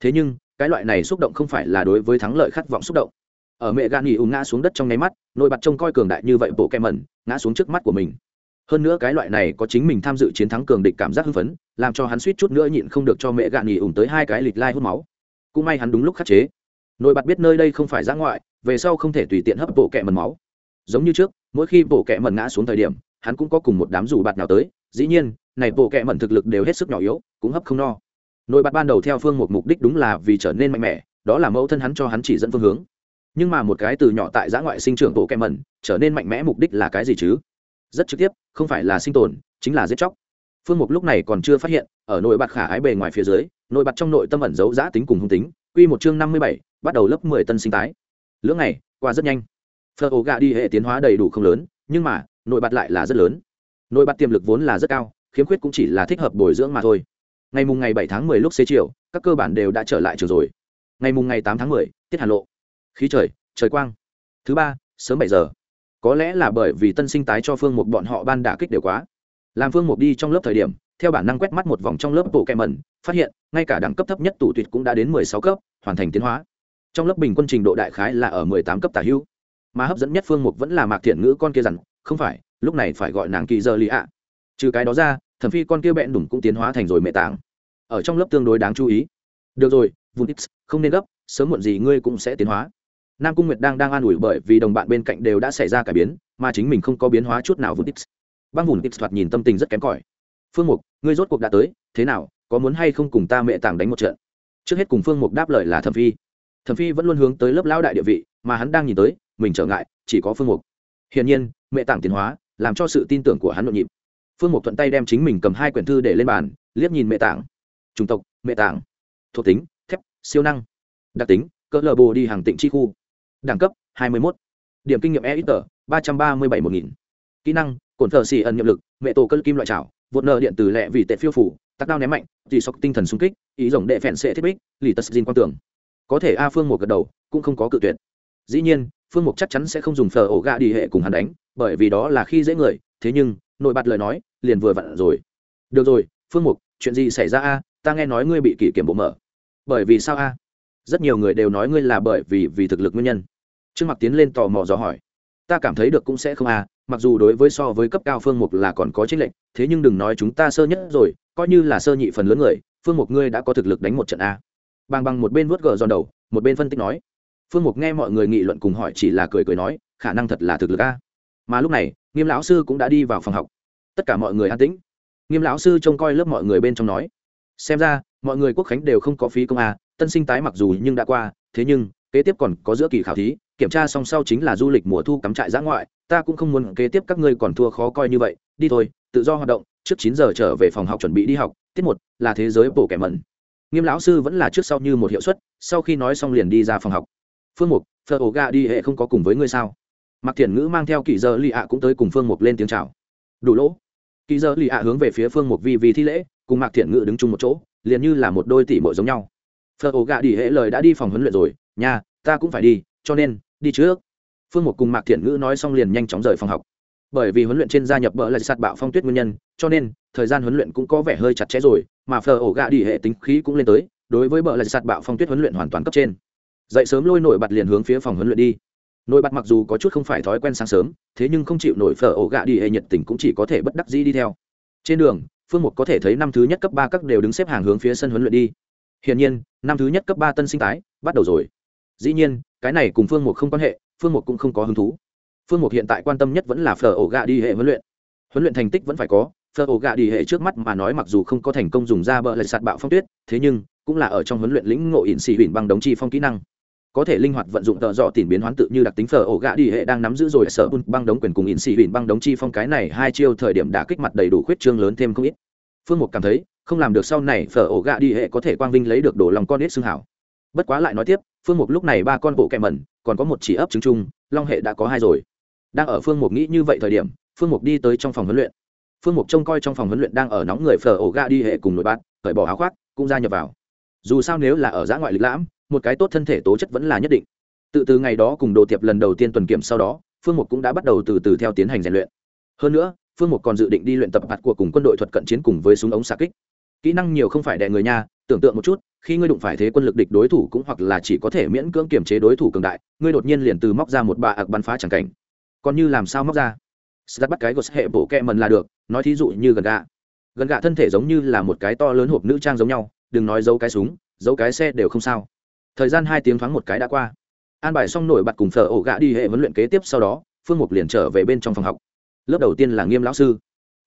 S1: Thế nhưng, cái loại này xúc động không phải là đối với thắng lợi khát vọng xúc động. Ở mẹ gạn nghỉ ùn ngã xuống đất trong nháy mắt, nổi bật trông coi cường đại như vậy bộ kem mẩn ngã xuống trước mắt của mình. Hơn nữa cái loại này có chính mình tham dự chiến thắng cường địch cảm giác hưng phấn, làm cho hắn suýt chút nữa nhịn không được cho mẹ gạn nghỉ ủng tới hai cái lịch lai hút máu. Cũng may hắn đúng lúc khắc chế. Nổi bật biết nơi đây không phải giã ngoại, về sau không thể tùy tiện hấp bộ kẹ mần máu. Giống như trước, mỗi khi bộ kẹ mần ngã xuống thời điểm, hắn cũng có cùng một đám rủ bạt nào tới dĩ nhiên, này bộ kệ mẩn thực lực đều hết sức nhỏ yếu, cũng hấp không no. Nổi bật ban đầu theo phương một mục đích đúng là vì trở nên mạnh mẽ, đó là mẫu thân hắn cho hắn chỉ dẫn phương hướng. Nhưng mà một cái từ nhỏ tại giã ngoại sinh trưởng bộ kệ mẩn, trở nên mạnh mẽ mục đích là cái gì chứ? Rất trực tiếp, không phải là sinh tồn, chính là giết chóc. Phương mục lúc này còn chưa phát hiện, ở nội bạt khả ái bề ngoài phía dưới, nội bạt trong nội tâm ẩn giấu giã tính cùng hung tính, quy một chương năm mươi bảy, bắt đầu lớp mười tân sinh tái. Lưỡng này qua rất nhanh. Phở ổ gà đi hệ tiến hóa đầy đủ không lớn, nhưng mà, nội bật lại là rất lớn nội bật tiềm lực vốn là rất cao, khiếm khuyết cũng chỉ là thích hợp bồi dưỡng mà thôi. Ngày mùng ngày bảy tháng mười lúc xế chiều, các cơ bản đều đã trở lại trường rồi. Ngày mùng ngày tám tháng mười, tiết hà lộ. Khí trời trời quang. Thứ ba, sớm bảy giờ. Có lẽ là bởi vì tân sinh tái cho phương một bọn họ ban đả kích đều quá. Làm phương một đi trong lớp thời điểm, theo bản năng quét mắt một vòng trong lớp bộ kẹ mẩn, phát hiện, ngay cả đẳng cấp thấp nhất tủ tuyệt cũng đã đến mười sáu cấp, hoàn thành tiến hóa. Trong lớp bình quân trình độ đại khái là ở mười tám cấp tả hữu mà hấp dẫn nhất phương mục vẫn là mạc thiện ngữ con kia rằng không phải lúc này phải gọi nàng kỳ giờ lì ạ. Trừ cái đó ra, thẩm phi con kia bẹn đủng cũng tiến hóa thành rồi mẹ tảng. Ở trong lớp tương đối đáng chú ý. Được rồi vun tips không nên gấp, sớm muộn gì ngươi cũng sẽ tiến hóa. Nam cung nguyệt đang đang an ủi bởi vì đồng bạn bên cạnh đều đã xảy ra cải biến, mà chính mình không có biến hóa chút nào vun tips băng vùn tips thoạt nhìn tâm tình rất kém cỏi. Phương mục, ngươi rốt cuộc đã tới, thế nào, có muốn hay không cùng ta mẹ tảng đánh một trận? Trước hết cùng phương mục đáp lời là thẩm phi. Thẩm phi vẫn luôn hướng tới lớp lão đại địa vị, mà hắn đang nhìn tới, mình trở ngại, chỉ có phương mục. Hiển nhiên, mẹ tảng tiến hóa làm cho sự tin tưởng của hắn nhộn nhịp. Phương mục thuận tay đem chính mình cầm hai quyển thư để lên bàn, liếc nhìn mẹ tảng. Chủng tộc, mẹ tảng. Thuộc tính, thép, siêu năng. Đặc tính cỡ lờ bồ đi hàng tịnh chi khu. Đẳng cấp 21. điểm kinh nghiệm e ít tờ ba trăm ba mươi bảy một nghìn. Kỹ năng cồn thờ xì ẩn nhiệm lực, mẹ tổ cân kim loại trào vụt nợ điện từ lẹ vì tệ phiêu phủ, tắc đao ném mạnh chỉ sọc tinh thần xung kích, ý rồng đệ phèn sệ thiết bích, lì tật xin quang tưởng. Có thể a phương một gật đầu, cũng không có cự tuyệt. Dĩ nhiên, phương mục chắc chắn sẽ không dùng phờ ổ gạ đi hệ cùng hắn đánh bởi vì đó là khi dễ người, thế nhưng, nội bật lời nói, liền vừa vặn rồi. Được rồi, phương mục, chuyện gì xảy ra a? Ta nghe nói ngươi bị kỷ kiểm bộ mở. Bởi vì sao a? Rất nhiều người đều nói ngươi là bởi vì vì thực lực nguyên nhân. Trương mặc tiến lên tò mò dò hỏi. Ta cảm thấy được cũng sẽ không a, mặc dù đối với so với cấp cao phương mục là còn có trách lệnh thế nhưng đừng nói chúng ta sơ nhất rồi, coi như là sơ nhị phần lớn người, phương mục ngươi đã có thực lực đánh một trận a. Bằng bằng một bên vớt gờ giòn đầu, một bên phân tích nói. Phương mục nghe mọi người nghị luận cùng hỏi chỉ là cười cười nói, khả năng thật là thực lực a mà lúc này, nghiêm lão sư cũng đã đi vào phòng học. Tất cả mọi người an tĩnh. Nghiêm lão sư trông coi lớp mọi người bên trong nói, xem ra, mọi người quốc khánh đều không có phí công à tân sinh tái mặc dù nhưng đã qua, thế nhưng, kế tiếp còn có giữa kỳ khảo thí, kiểm tra xong sau chính là du lịch mùa thu cắm trại giã ngoại, ta cũng không muốn kế tiếp các ngươi còn thua khó coi như vậy, đi thôi, tự do hoạt động, trước chín giờ trở về phòng học chuẩn bị đi học, tiết một, là thế giới bổ kẻ mẩn. Nghiêm lão sư vẫn là trước sau như một hiệu suất, sau khi nói xong liền đi ra phòng học. Phương mục phờ ổ ga đi hệ không có cùng với ngươi sao? Mạc thiền ngữ mang theo kỳ giờ lì ạ cũng tới cùng phương mục lên tiếng chào. Đủ lỗ. Kỳ giờ lì ạ hướng về phía phương mục vi vì thi lễ, cùng mạc thiện ngữ đứng chung một chỗ, liền như là một đôi tỷ mội giống nhau. Phờ ổ gà đi Hễ lời đã đi phòng huấn luyện rồi nhà ta cũng phải đi, cho nên, đi trước. Phương mục cùng mạc thiện ngữ nói xong liền nhanh chóng rời phòng học. Bởi vì huấn luyện trên gia nhập bỡ lại sạt bạo phong tuyết nguyên nhân, cho nên, thời gian huấn luyện cũng có vẻ hơi chặt chẽ rồi, mà phờ ổ gà đi hệ tính khí cũng lên tới, đối với bỡ lại sạt bạo phong tuyết huấn luyện hoàn toàn cấp trên. Dậy sớm lôi nổi bật liền hướng phía phòng huấn luyện đi nổi bật mặc dù có chút không phải thói quen sáng sớm, thế nhưng không chịu nổi phở ổ gạ đi hệ nhiệt tình cũng chỉ có thể bất đắc dĩ đi theo. Trên đường, phương mục có thể thấy năm thứ nhất cấp ba các đều đứng xếp hàng hướng phía sân huấn luyện đi. Hiển nhiên, năm thứ nhất cấp ba tân sinh tái, bắt đầu rồi. Dĩ nhiên, cái này cùng phương mục không quan hệ, phương mục cũng không có hứng thú. Phương mục hiện tại quan tâm nhất vẫn là phở ổ gạ đi hệ huấn luyện. Huấn luyện thành tích vẫn phải có, phở ổ gạ đi hệ trước mắt mà nói mặc dù không có thành công dùng ra bờ lạch sạt bạo phong tuyết, thế nhưng cũng là ở trong huấn luyện lĩnh ngộ ỉn xì huỳnh băng đống chi phong kỹ năng có thể linh hoạt vận dụng tợ dọ tìm biến hoán tự như đặc tính phở ổ gạ đi hệ đang nắm giữ rồi sở bun băng đống quyền cùng in xì huỳnh băng đống chi phong cái này hai chiêu thời điểm đã kích mặt đầy đủ khuyết trương lớn thêm không ít. Phương mục cảm thấy, không làm được sau này phở ổ gạ đi hệ có thể quang vinh lấy được đồ lòng con ít xương hảo. Bất quá lại nói tiếp, phương mục lúc này ba con bộ kẹm mẩn, còn có một chỉ ấp trứng chung, long hệ đã có hai rồi. Đang ở phương mục nghĩ như vậy thời điểm, phương mục đi tới trong phòng huấn luyện. Phương mục trông coi trong phòng huấn luyện đang ở nóng người phở ổ gạ đi hệ cùng nội bát, cởi bỏ áo khoác, cũng ra nhập vào. Dù sao nếu là ở giã ngoại lịch lãm một cái tốt thân thể tố chất vẫn là nhất định. Tự từ ngày đó cùng đồ tiệp lần đầu tiên tuần kiểm sau đó, phương mục cũng đã bắt đầu từ từ theo tiến hành rèn luyện. Hơn nữa, phương mục còn dự định đi luyện tập hạt của cùng quân đội thuật cận chiến cùng với súng ống xạ kích. Kỹ năng nhiều không phải đè người nha, tưởng tượng một chút, khi ngươi đụng phải thế quân lực địch đối thủ cũng hoặc là chỉ có thể miễn cưỡng kiểm chế đối thủ cường đại, ngươi đột nhiên liền từ móc ra một bà ạc bắn phá chẳng cảnh. Còn như làm sao móc ra? Sắt bắt cái của hệ bộ kẹ mần là được, nói thí dụ như gần gà gần gà thân thể giống như là một cái to lớn hộp nữ trang giống nhau, đừng nói giấu cái súng, giấu cái xe đều không sao thời gian hai tiếng thoáng một cái đã qua. An bài xong nổi bật cùng phở ổ gạ đi hệ huấn luyện kế tiếp sau đó, phương mục liền trở về bên trong phòng học. Lớp đầu tiên là nghiêm lão sư.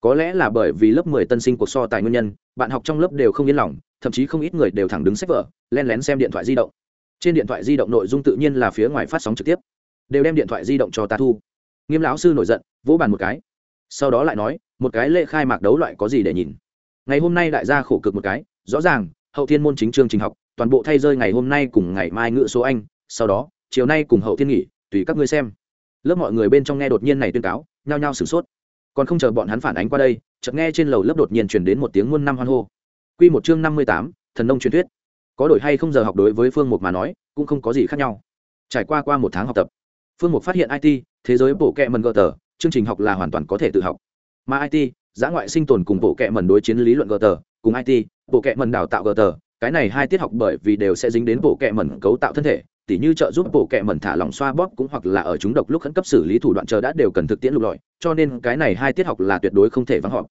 S1: Có lẽ là bởi vì lớp mười tân sinh cuộc so tài nguyên nhân, bạn học trong lớp đều không yên lòng, thậm chí không ít người đều thẳng đứng sách vở len lén xem điện thoại di động. Trên điện thoại di động nội dung tự nhiên là phía ngoài phát sóng trực tiếp. Đều đem điện thoại di động cho ta thu. Nghiêm lão sư nổi giận, vỗ bàn một cái. Sau đó lại nói, một cái lễ khai mạc đấu loại có gì để nhìn? Ngày hôm nay đại gia khổ cực một cái, rõ ràng, hậu thiên môn chính chương trình học toàn bộ thay rơi ngày hôm nay cùng ngày mai ngữ số anh, sau đó, chiều nay cùng hậu thiên nghỉ, tùy các ngươi xem. Lớp mọi người bên trong nghe đột nhiên này tuyên cáo, nhao nhao sửng sốt. Còn không chờ bọn hắn phản ánh qua đây, chợt nghe trên lầu lớp đột nhiên chuyển đến một tiếng muôn năm hoan hô. Quy một chương năm mươi tám, thần nông truyền thuyết. Có đổi hay không giờ học đối với phương mục mà nói, cũng không có gì khác nhau. Trải qua qua một tháng học tập, phương mục phát hiện it thế giới bộ kệ mần gờ tờ, chương trình học là hoàn toàn có thể tự học. Mà it giã ngoại sinh tồn cùng bộ kệ mần đối chiến lý luận gờ tờ, cùng it bộ kệ mần đào tạo gờ tờ cái này hai tiết học bởi vì đều sẽ dính đến bộ kệ mẩn cấu tạo thân thể, tỉ như trợ giúp bộ kệ mẩn thả lỏng xoa bóp cũng hoặc là ở chúng độc lúc khẩn cấp xử lý thủ đoạn chờ đã đều cần thực tiễn lục lọi, cho nên cái này hai tiết học là tuyệt đối không thể vắng họp.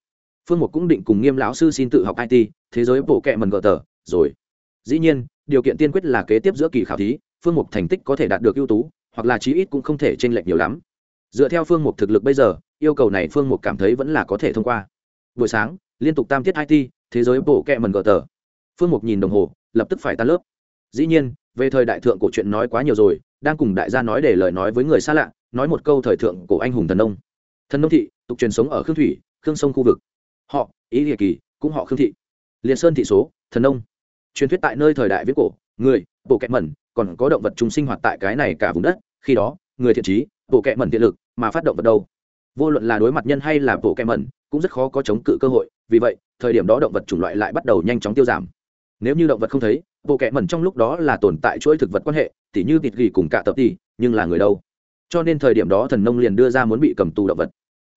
S1: Phương mục cũng định cùng nghiêm lão sư xin tự học it thế giới bộ kệ mẩn gờ tờ, rồi. Dĩ nhiên, điều kiện tiên quyết là kế tiếp giữa kỳ khảo thí, phương mục thành tích có thể đạt được ưu tú, hoặc là chí ít cũng không thể chênh lệch nhiều lắm. Dựa theo phương mục thực lực bây giờ, yêu cầu này phương mục cảm thấy vẫn là có thể thông qua. Buổi sáng, liên tục tam tiết it thế giới bộ kệ mẩn gờ tờ phương mục nhìn đồng hồ, lập tức phải tan lớp. Dĩ nhiên, về thời đại thượng cổ chuyện nói quá nhiều rồi, đang cùng đại gia nói để lời nói với người xa lạ, nói một câu thời thượng cổ anh hùng thần nông. Thần nông thị, tục truyền sống ở khương thủy, khương sông khu vực. Họ, ý địa kỳ, cũng họ khương thị. Liệt sơn thị số, thần nông. Truyền thuyết tại nơi thời đại viết cổ, người, bộ kẹt mẩn, còn có động vật chúng sinh hoạt tại cái này cả vùng đất, khi đó, người thiện trí, bộ kẹt mẩn thiện lực, mà phát động vật đâu? Vô luận là đối mặt nhân hay là bộ kẹt mẩn, cũng rất khó có chống cự cơ hội, vì vậy, thời điểm đó động vật chủng loại lại bắt đầu nhanh chóng tiêu giảm nếu như động vật không thấy, bộ kệ mẩn trong lúc đó là tồn tại chuỗi thực vật quan hệ, tỉ như thịt gỉ cùng cả tập tỉ nhưng là người đâu? Cho nên thời điểm đó thần nông liền đưa ra muốn bị cầm tù động vật.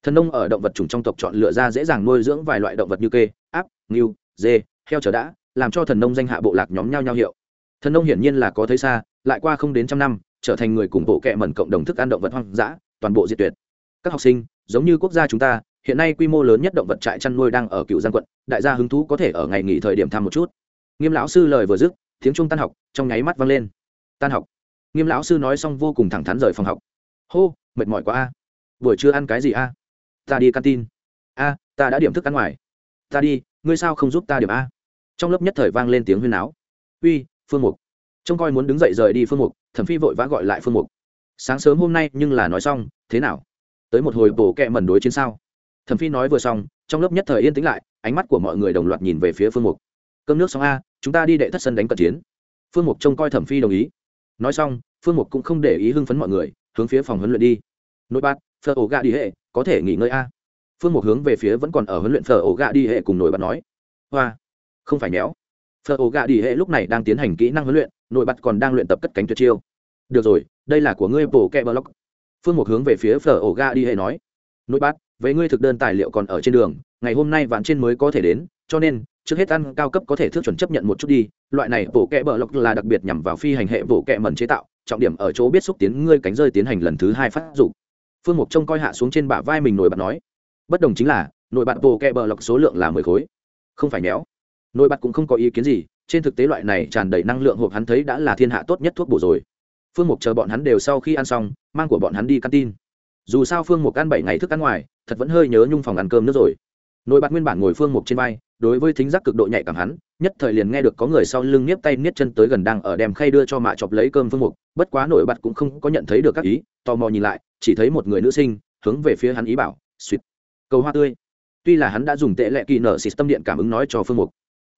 S1: Thần nông ở động vật chủng trong tộc chọn lựa ra dễ dàng nuôi dưỡng vài loại động vật như kê, áp, ngưu, dê, heo trở đã, làm cho thần nông danh hạ bộ lạc nhóm nhau nhau hiệu. Thần nông hiển nhiên là có thấy xa, lại qua không đến trăm năm, trở thành người cùng bộ kệ mẩn cộng đồng thức ăn động vật hoang dã, toàn bộ diệt tuyệt. Các học sinh, giống như quốc gia chúng ta, hiện nay quy mô lớn nhất động vật trại chăn nuôi đang ở cựu giang quận, đại gia hứng thú có thể ở ngày nghỉ thời điểm thăm một chút nghiêm lão sư lời vừa dứt, tiếng trung tan học, trong nháy mắt vang lên. Tan học. Nghiêm lão sư nói xong vô cùng thẳng thắn rời phòng học. Hô, mệt mỏi quá a. Buổi trưa ăn cái gì a? Ta đi canteen. a, ta đã điểm thức ăn ngoài. Ta đi, ngươi sao không giúp ta điểm a? Trong lớp nhất thời vang lên tiếng huyên áo uy, phương mục. Trông coi muốn đứng dậy rời đi phương mục, thẩm phi vội vã gọi lại phương mục. Sáng sớm hôm nay nhưng là nói xong, thế nào? Tới một hồi bổ kẹ mẩn đối chiến sao? Thẩm phi nói vừa xong, trong lớp nhất thời yên tĩnh lại, ánh mắt của mọi người đồng loạt nhìn về phía phương mục cơm nước xong a, chúng ta đi đệ thất sân đánh cận chiến. Phương mục trông coi thẩm phi đồng ý. Nói xong, phương mục cũng không để ý hưng phấn mọi người, hướng phía phòng huấn luyện đi. Nội bát phở ổ gà đi hệ, có thể nghỉ ngơi a. Phương mục hướng về phía vẫn còn ở huấn luyện phở ổ gà đi hệ cùng nội bát nói. Hoa, không phải méo. Phở ổ gà đi hệ lúc này đang tiến hành kỹ năng huấn luyện, nội bát còn đang luyện tập cất cánh tuyệt chiêu. Được rồi, đây là của ngươi, bổ kẹ block phương mục hướng về phía phở ổ gà đi hệ nói. Nội bát với ngươi thực đơn tài liệu còn ở trên đường, ngày hôm nay vạn trên mới có thể đến, cho nên trước hết ăn cao cấp có thể thước chuẩn chấp nhận một chút đi, loại này bổ kẹ bờ lọc là đặc biệt nhằm vào phi hành hệ bổ kẹ mẩn chế tạo, trọng điểm ở chỗ biết xúc tiến ngươi cánh rơi tiến hành lần thứ hai phát dụng. Phương mục trông coi hạ xuống trên bả vai mình nổi bật nói, bất đồng chính là nội bạn bổ kẹ bờ lọc số lượng là mười khối, không phải méo. Nội bạn cũng không có ý kiến gì, trên thực tế loại này tràn đầy năng lượng hộp hắn thấy đã là thiên hạ tốt nhất thuốc bổ rồi. Phương mục chờ bọn hắn đều sau khi ăn xong, mang của bọn hắn đi căn tin dù sao phương mục ăn bảy ngày thức ăn ngoài, thật vẫn hơi nhớ nhung phòng ăn cơm nữa rồi. Nội bạn nguyên bản ngồi phương mục trên vai đối với thính giác cực độ nhạy cảm hắn, nhất thời liền nghe được có người sau lưng niếp tay niết chân tới gần đang ở đem khay đưa cho mạ chọc lấy cơm phương mục, bất quá nổi bật cũng không có nhận thấy được các ý, tò mò nhìn lại, chỉ thấy một người nữ sinh hướng về phía hắn ý bảo suýt cầu hoa tươi. Tuy là hắn đã dùng tệ lệ kỳ nở xịt tâm điện cảm ứng nói cho phương mục.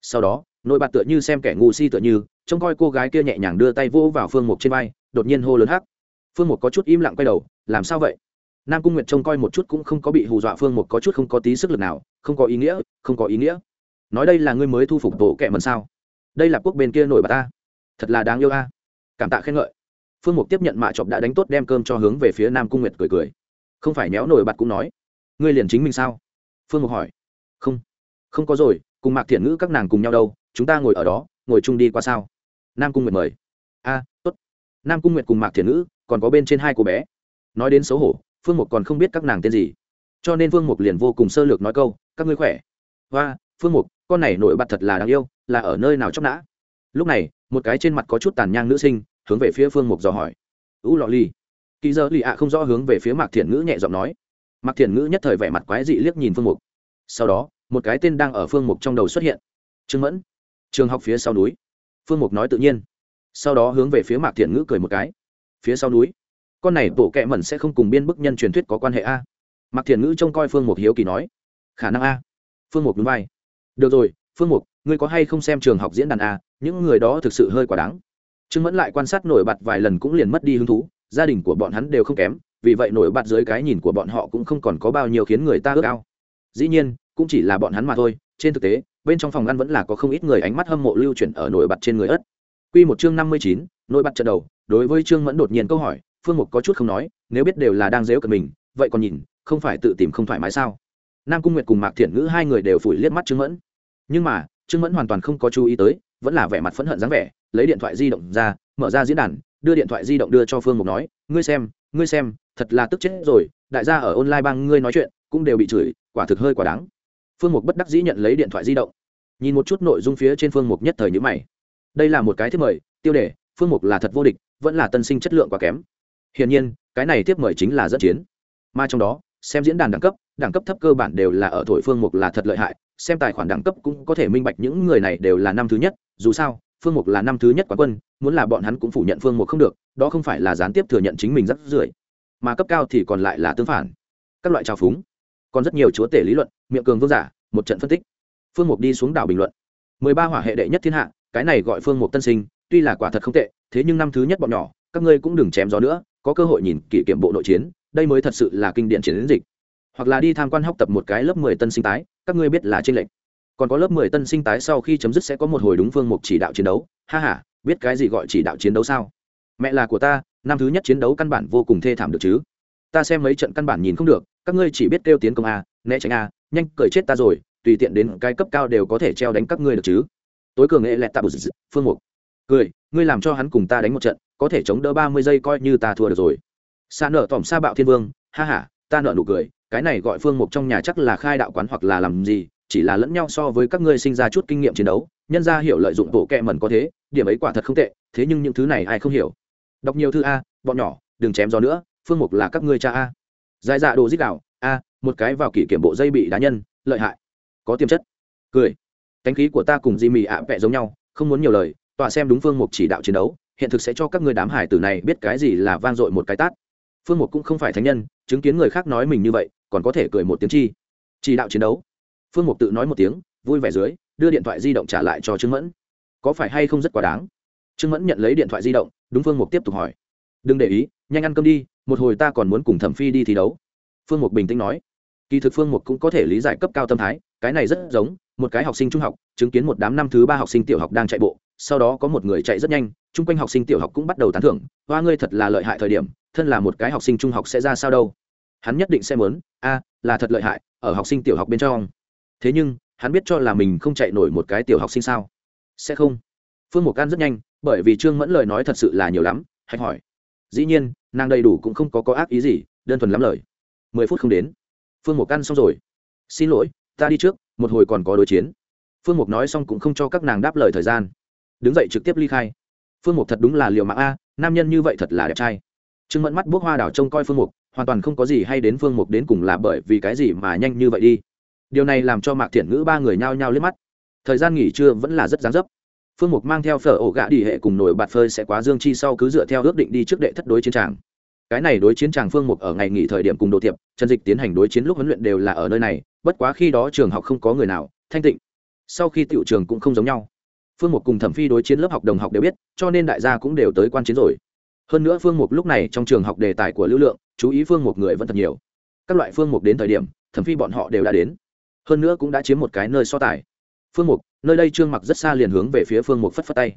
S1: Sau đó nội bạt tựa như xem kẻ ngu si tựa như, trông coi cô gái kia nhẹ nhàng đưa tay vỗ vào phương mục trên vai, đột nhiên hô lớn hắc. Phương mục có chút im lặng quay đầu, làm sao vậy? Nam cung nguyệt trông coi một chút cũng không có bị hù dọa phương mục có chút không có tí sức lực nào, không có ý nghĩa, không có ý nghĩa nói đây là ngươi mới thu phục bộ kệ mần sao? Đây là quốc bên kia nổi bật ta. Thật là đáng yêu a. Cảm tạ khen ngợi. Phương mục tiếp nhận mạ chọc đã đánh tốt đem cơm cho hướng về phía nam cung nguyệt cười cười. Không phải méo nổi bật cũng nói. Ngươi liền chính mình sao? Phương mục hỏi. Không. Không có rồi, cùng mạc thiện ngữ các nàng cùng nhau đâu, chúng ta ngồi ở đó, ngồi chung đi qua sao? Nam cung nguyệt mời. A, tốt. Nam cung nguyệt cùng mạc thiện ngữ, còn có bên trên hai cô bé. Nói đến xấu hổ, phương mục còn không biết các nàng tên gì. Cho nên phương mục liền vô cùng sơ lược nói câu, các ngươi khỏe? Và phương mục, con này nổi bật thật là đáng yêu, là ở nơi nào chóc nã? Lúc này, một cái trên mặt có chút tàn nhang nữ sinh, hướng về phía phương mục dò hỏi. U lọ ly kỳ giờ lì ạ không rõ hướng về phía mạc thiền ngữ nhẹ giọng nói. Mạc thiền ngữ nhất thời vẻ mặt quái dị liếc nhìn phương mục. Sau đó, một cái tên đang ở phương mục trong đầu xuất hiện. Trương mẫn, trường học phía sau núi. Phương mục nói tự nhiên. Sau đó hướng về phía mạc thiền ngữ cười một cái. Phía sau núi? Con này bộ kệ mẩn sẽ không cùng biên bức nhân truyền thuyết có quan hệ a? Mạc thiền ngữ trông coi phương mục hiếu kỳ nói. Khả năng a. Phương mục núi vai được rồi phương mục ngươi có hay không xem trường học diễn đàn a những người đó thực sự hơi quá đáng. Trương mẫn lại quan sát nổi bật vài lần cũng liền mất đi hứng thú. Gia đình của bọn hắn đều không kém vì vậy nổi bật dưới cái nhìn của bọn họ cũng không còn có bao nhiêu khiến người ta ước ao. Dĩ nhiên cũng chỉ là bọn hắn mà thôi. Trên thực tế bên trong phòng ăn vẫn là có không ít người ánh mắt hâm mộ lưu chuyển ở nổi bật trên người ớt. Quy một chương năm mươi chín, nổi bật trận đầu, đối với Trương Mẫn đột nhiên câu hỏi, Phương Mục có chút không nói, nếu biết đều là đang giễu cận mình, vậy còn nhìn, không phải tự tìm không thoải mái sao? Nam Cung Nguyệt cùng Mạc Thiện Ngữ hai người đều phủi liếc mắt Trương Mẫn. Nhưng mà, Trương Mẫn hoàn toàn không có chú ý tới, vẫn là vẻ mặt phẫn hận dáng vẻ, lấy điện thoại di động ra, mở ra diễn đàn, đưa điện thoại di động đưa cho Phương Mục nói, "Ngươi xem, ngươi xem, thật là tức chết rồi, đại gia ở online bang ngươi nói chuyện, cũng đều bị chửi, quả thực hơi quá đáng." Phương Mục bất đắc dĩ nhận lấy điện thoại di động. Nhìn một chút nội dung phía trên Phương Mục nhất thời nhíu mày đây là một cái thiết mời tiêu đề phương mục là thật vô địch vẫn là tân sinh chất lượng quá kém hiển nhiên cái này tiếp mời chính là dẫn chiến mà trong đó xem diễn đàn đẳng cấp đẳng cấp thấp cơ bản đều là ở thổi phương mục là thật lợi hại, xem tài khoản đẳng cấp cũng có thể minh bạch những người này đều là năm thứ nhất, dù sao, phương mục là năm thứ nhất quán quân, muốn là bọn hắn cũng phủ nhận phương mục không được, đó không phải là gián tiếp thừa nhận chính mình rất rưỡi, mà cấp cao thì còn lại là tương phản. Các loại trào phúng, còn rất nhiều chúa tể lý luận, miệng cường vương giả, một trận phân tích. Phương mục đi xuống đảo bình luận. Mười ba hỏa hệ đệ nhất thiên hạ, cái này gọi phương mục tân sinh, tuy là quả thật không tệ, thế nhưng năm thứ nhất bọn nhỏ, các ngươi cũng đừng chém gió nữa, có cơ hội nhìn kỷ kiểm bộ nội chiến đây mới thật sự là kinh điển chiến dịch. Hoặc là đi tham quan học tập một cái lớp mười tân sinh tái, các ngươi biết là trên lệnh còn có lớp mười tân sinh tái sau khi chấm dứt sẽ có một hồi đúng phương mục chỉ đạo chiến đấu. Ha ha, biết cái gì gọi chỉ đạo chiến đấu sao? Mẹ là của ta, năm thứ nhất chiến đấu căn bản vô cùng thê thảm được chứ. Ta xem mấy trận căn bản nhìn không được, các ngươi chỉ biết kêu tiến công a, né tránh a, nhanh cởi chết ta rồi, tùy tiện đến cái cấp cao đều có thể treo đánh các ngươi được chứ. Tối cường nghệ lẹt tạ bù phương mục. Cười, ngươi làm cho hắn cùng ta đánh một trận, có thể chống đỡ ba mươi giây coi như ta thua được rồi xa nợ tỏm xa bạo thiên vương, ha h a ta nợ nụ cười, cái này gọi phương mục trong nhà chắc là khai đạo quán hoặc là làm gì, chỉ là lẫn nhau so với các ngươi sinh ra chút kinh nghiệm chiến đấu, nhân ra hiểu lợi dụng bộ kẹ mẩn có thế, điểm ấy quả thật không tệ, thế nhưng những thứ này ai không hiểu. Đọc nhiều thư a, bọn nhỏ, đừng chém gió nữa, phương mục là các ngươi cha a. Dài dạ đồ dít đạo a, một cái vào kỷ kiểm bộ dây bị đá nhân, lợi hại. Có tiềm chất. Cười. Cánh khí của ta cùng di mì ạ vẹ giống nhau, không muốn nhiều lời, tọa xem đúng phương mục chỉ đạo chiến đấu, hiện thực sẽ cho các ngươi đám hải tử này biết cái gì là vang dội một cái tát phương mục cũng không phải thánh nhân, chứng kiến người khác nói mình như vậy, còn có thể cười một tiếng chi. Chỉ đạo chiến đấu. Phương mục tự nói một tiếng, vui vẻ dưới, đưa điện thoại di động trả lại cho trương mẫn. Có phải hay không rất quá đáng? Trương mẫn nhận lấy điện thoại di động, đúng phương mục tiếp tục hỏi. Đừng để ý, nhanh ăn cơm đi, một hồi ta còn muốn cùng thẩm phi đi thi đấu. Phương mục bình tĩnh nói. Kỳ thực phương mục cũng có thể lý giải cấp cao tâm thái, cái này rất giống, một cái học sinh trung học, chứng kiến một đám năm thứ ba học sinh tiểu học đang chạy bộ, sau đó có một người chạy rất nhanh, chung quanh học sinh tiểu học cũng bắt đầu tán thưởng, hoa ngươi thật là lợi hại thời điểm thân là một cái học sinh trung học sẽ ra sao đâu. Hắn nhất định sẽ muốn, a, là thật lợi hại, ở học sinh tiểu học bên trong. Thế nhưng, hắn biết cho là mình không chạy nổi một cái tiểu học sinh sao? Sẽ không. Phương một an rất nhanh, bởi vì trương mẫn lời nói thật sự là nhiều lắm, hạch hỏi. Dĩ nhiên, nàng đầy đủ cũng không có có ác ý gì, đơn thuần lắm lời. Mười phút không đến. Phương một ăn xong rồi. Xin lỗi, ta đi trước, một hồi còn có đối chiến. Phương mục nói xong cũng không cho các nàng đáp lời thời gian. Đứng dậy trực tiếp ly khai. Phương mục thật đúng là liều mạng a, nam nhân như vậy thật là đẹp trai trương mẫn mắt bước hoa đảo trông coi phương mục, hoàn toàn không có gì hay đến phương mục đến cùng là bởi vì cái gì mà nhanh như vậy đi. Điều này làm cho mạc thiện ngữ ba người nhao nhao liếc mắt. Thời gian nghỉ trưa vẫn là rất dáng dấp. Phương mục mang theo phở ổ gã đi hệ cùng nổi bạt phơi sẽ quá dương chi sau cứ dựa theo ước định đi trước đệ thất đối chiến tràng. Cái này đối chiến tràng phương mục ở ngày nghỉ thời điểm cùng đồ thiệp, trần dịch tiến hành đối chiến lúc huấn luyện đều là ở nơi này, bất quá khi đó trường học không có người nào, thanh tịnh. Sau khi tiểu trường cũng không giống nhau. Phương mục cùng thẩm phi đối chiến lớp học đồng học đều biết, cho nên đại gia cũng đều tới quan chiến rồi hơn nữa phương mục lúc này trong trường học đề tài của lưu lượng, chú ý phương mục người vẫn thật nhiều. Các loại phương mục đến thời điểm, thẩm phi bọn họ đều đã đến. Hơn nữa cũng đã chiếm một cái nơi so tài. Phương mục, nơi đây trương mặc rất xa liền hướng về phía phương mục phất phất tay.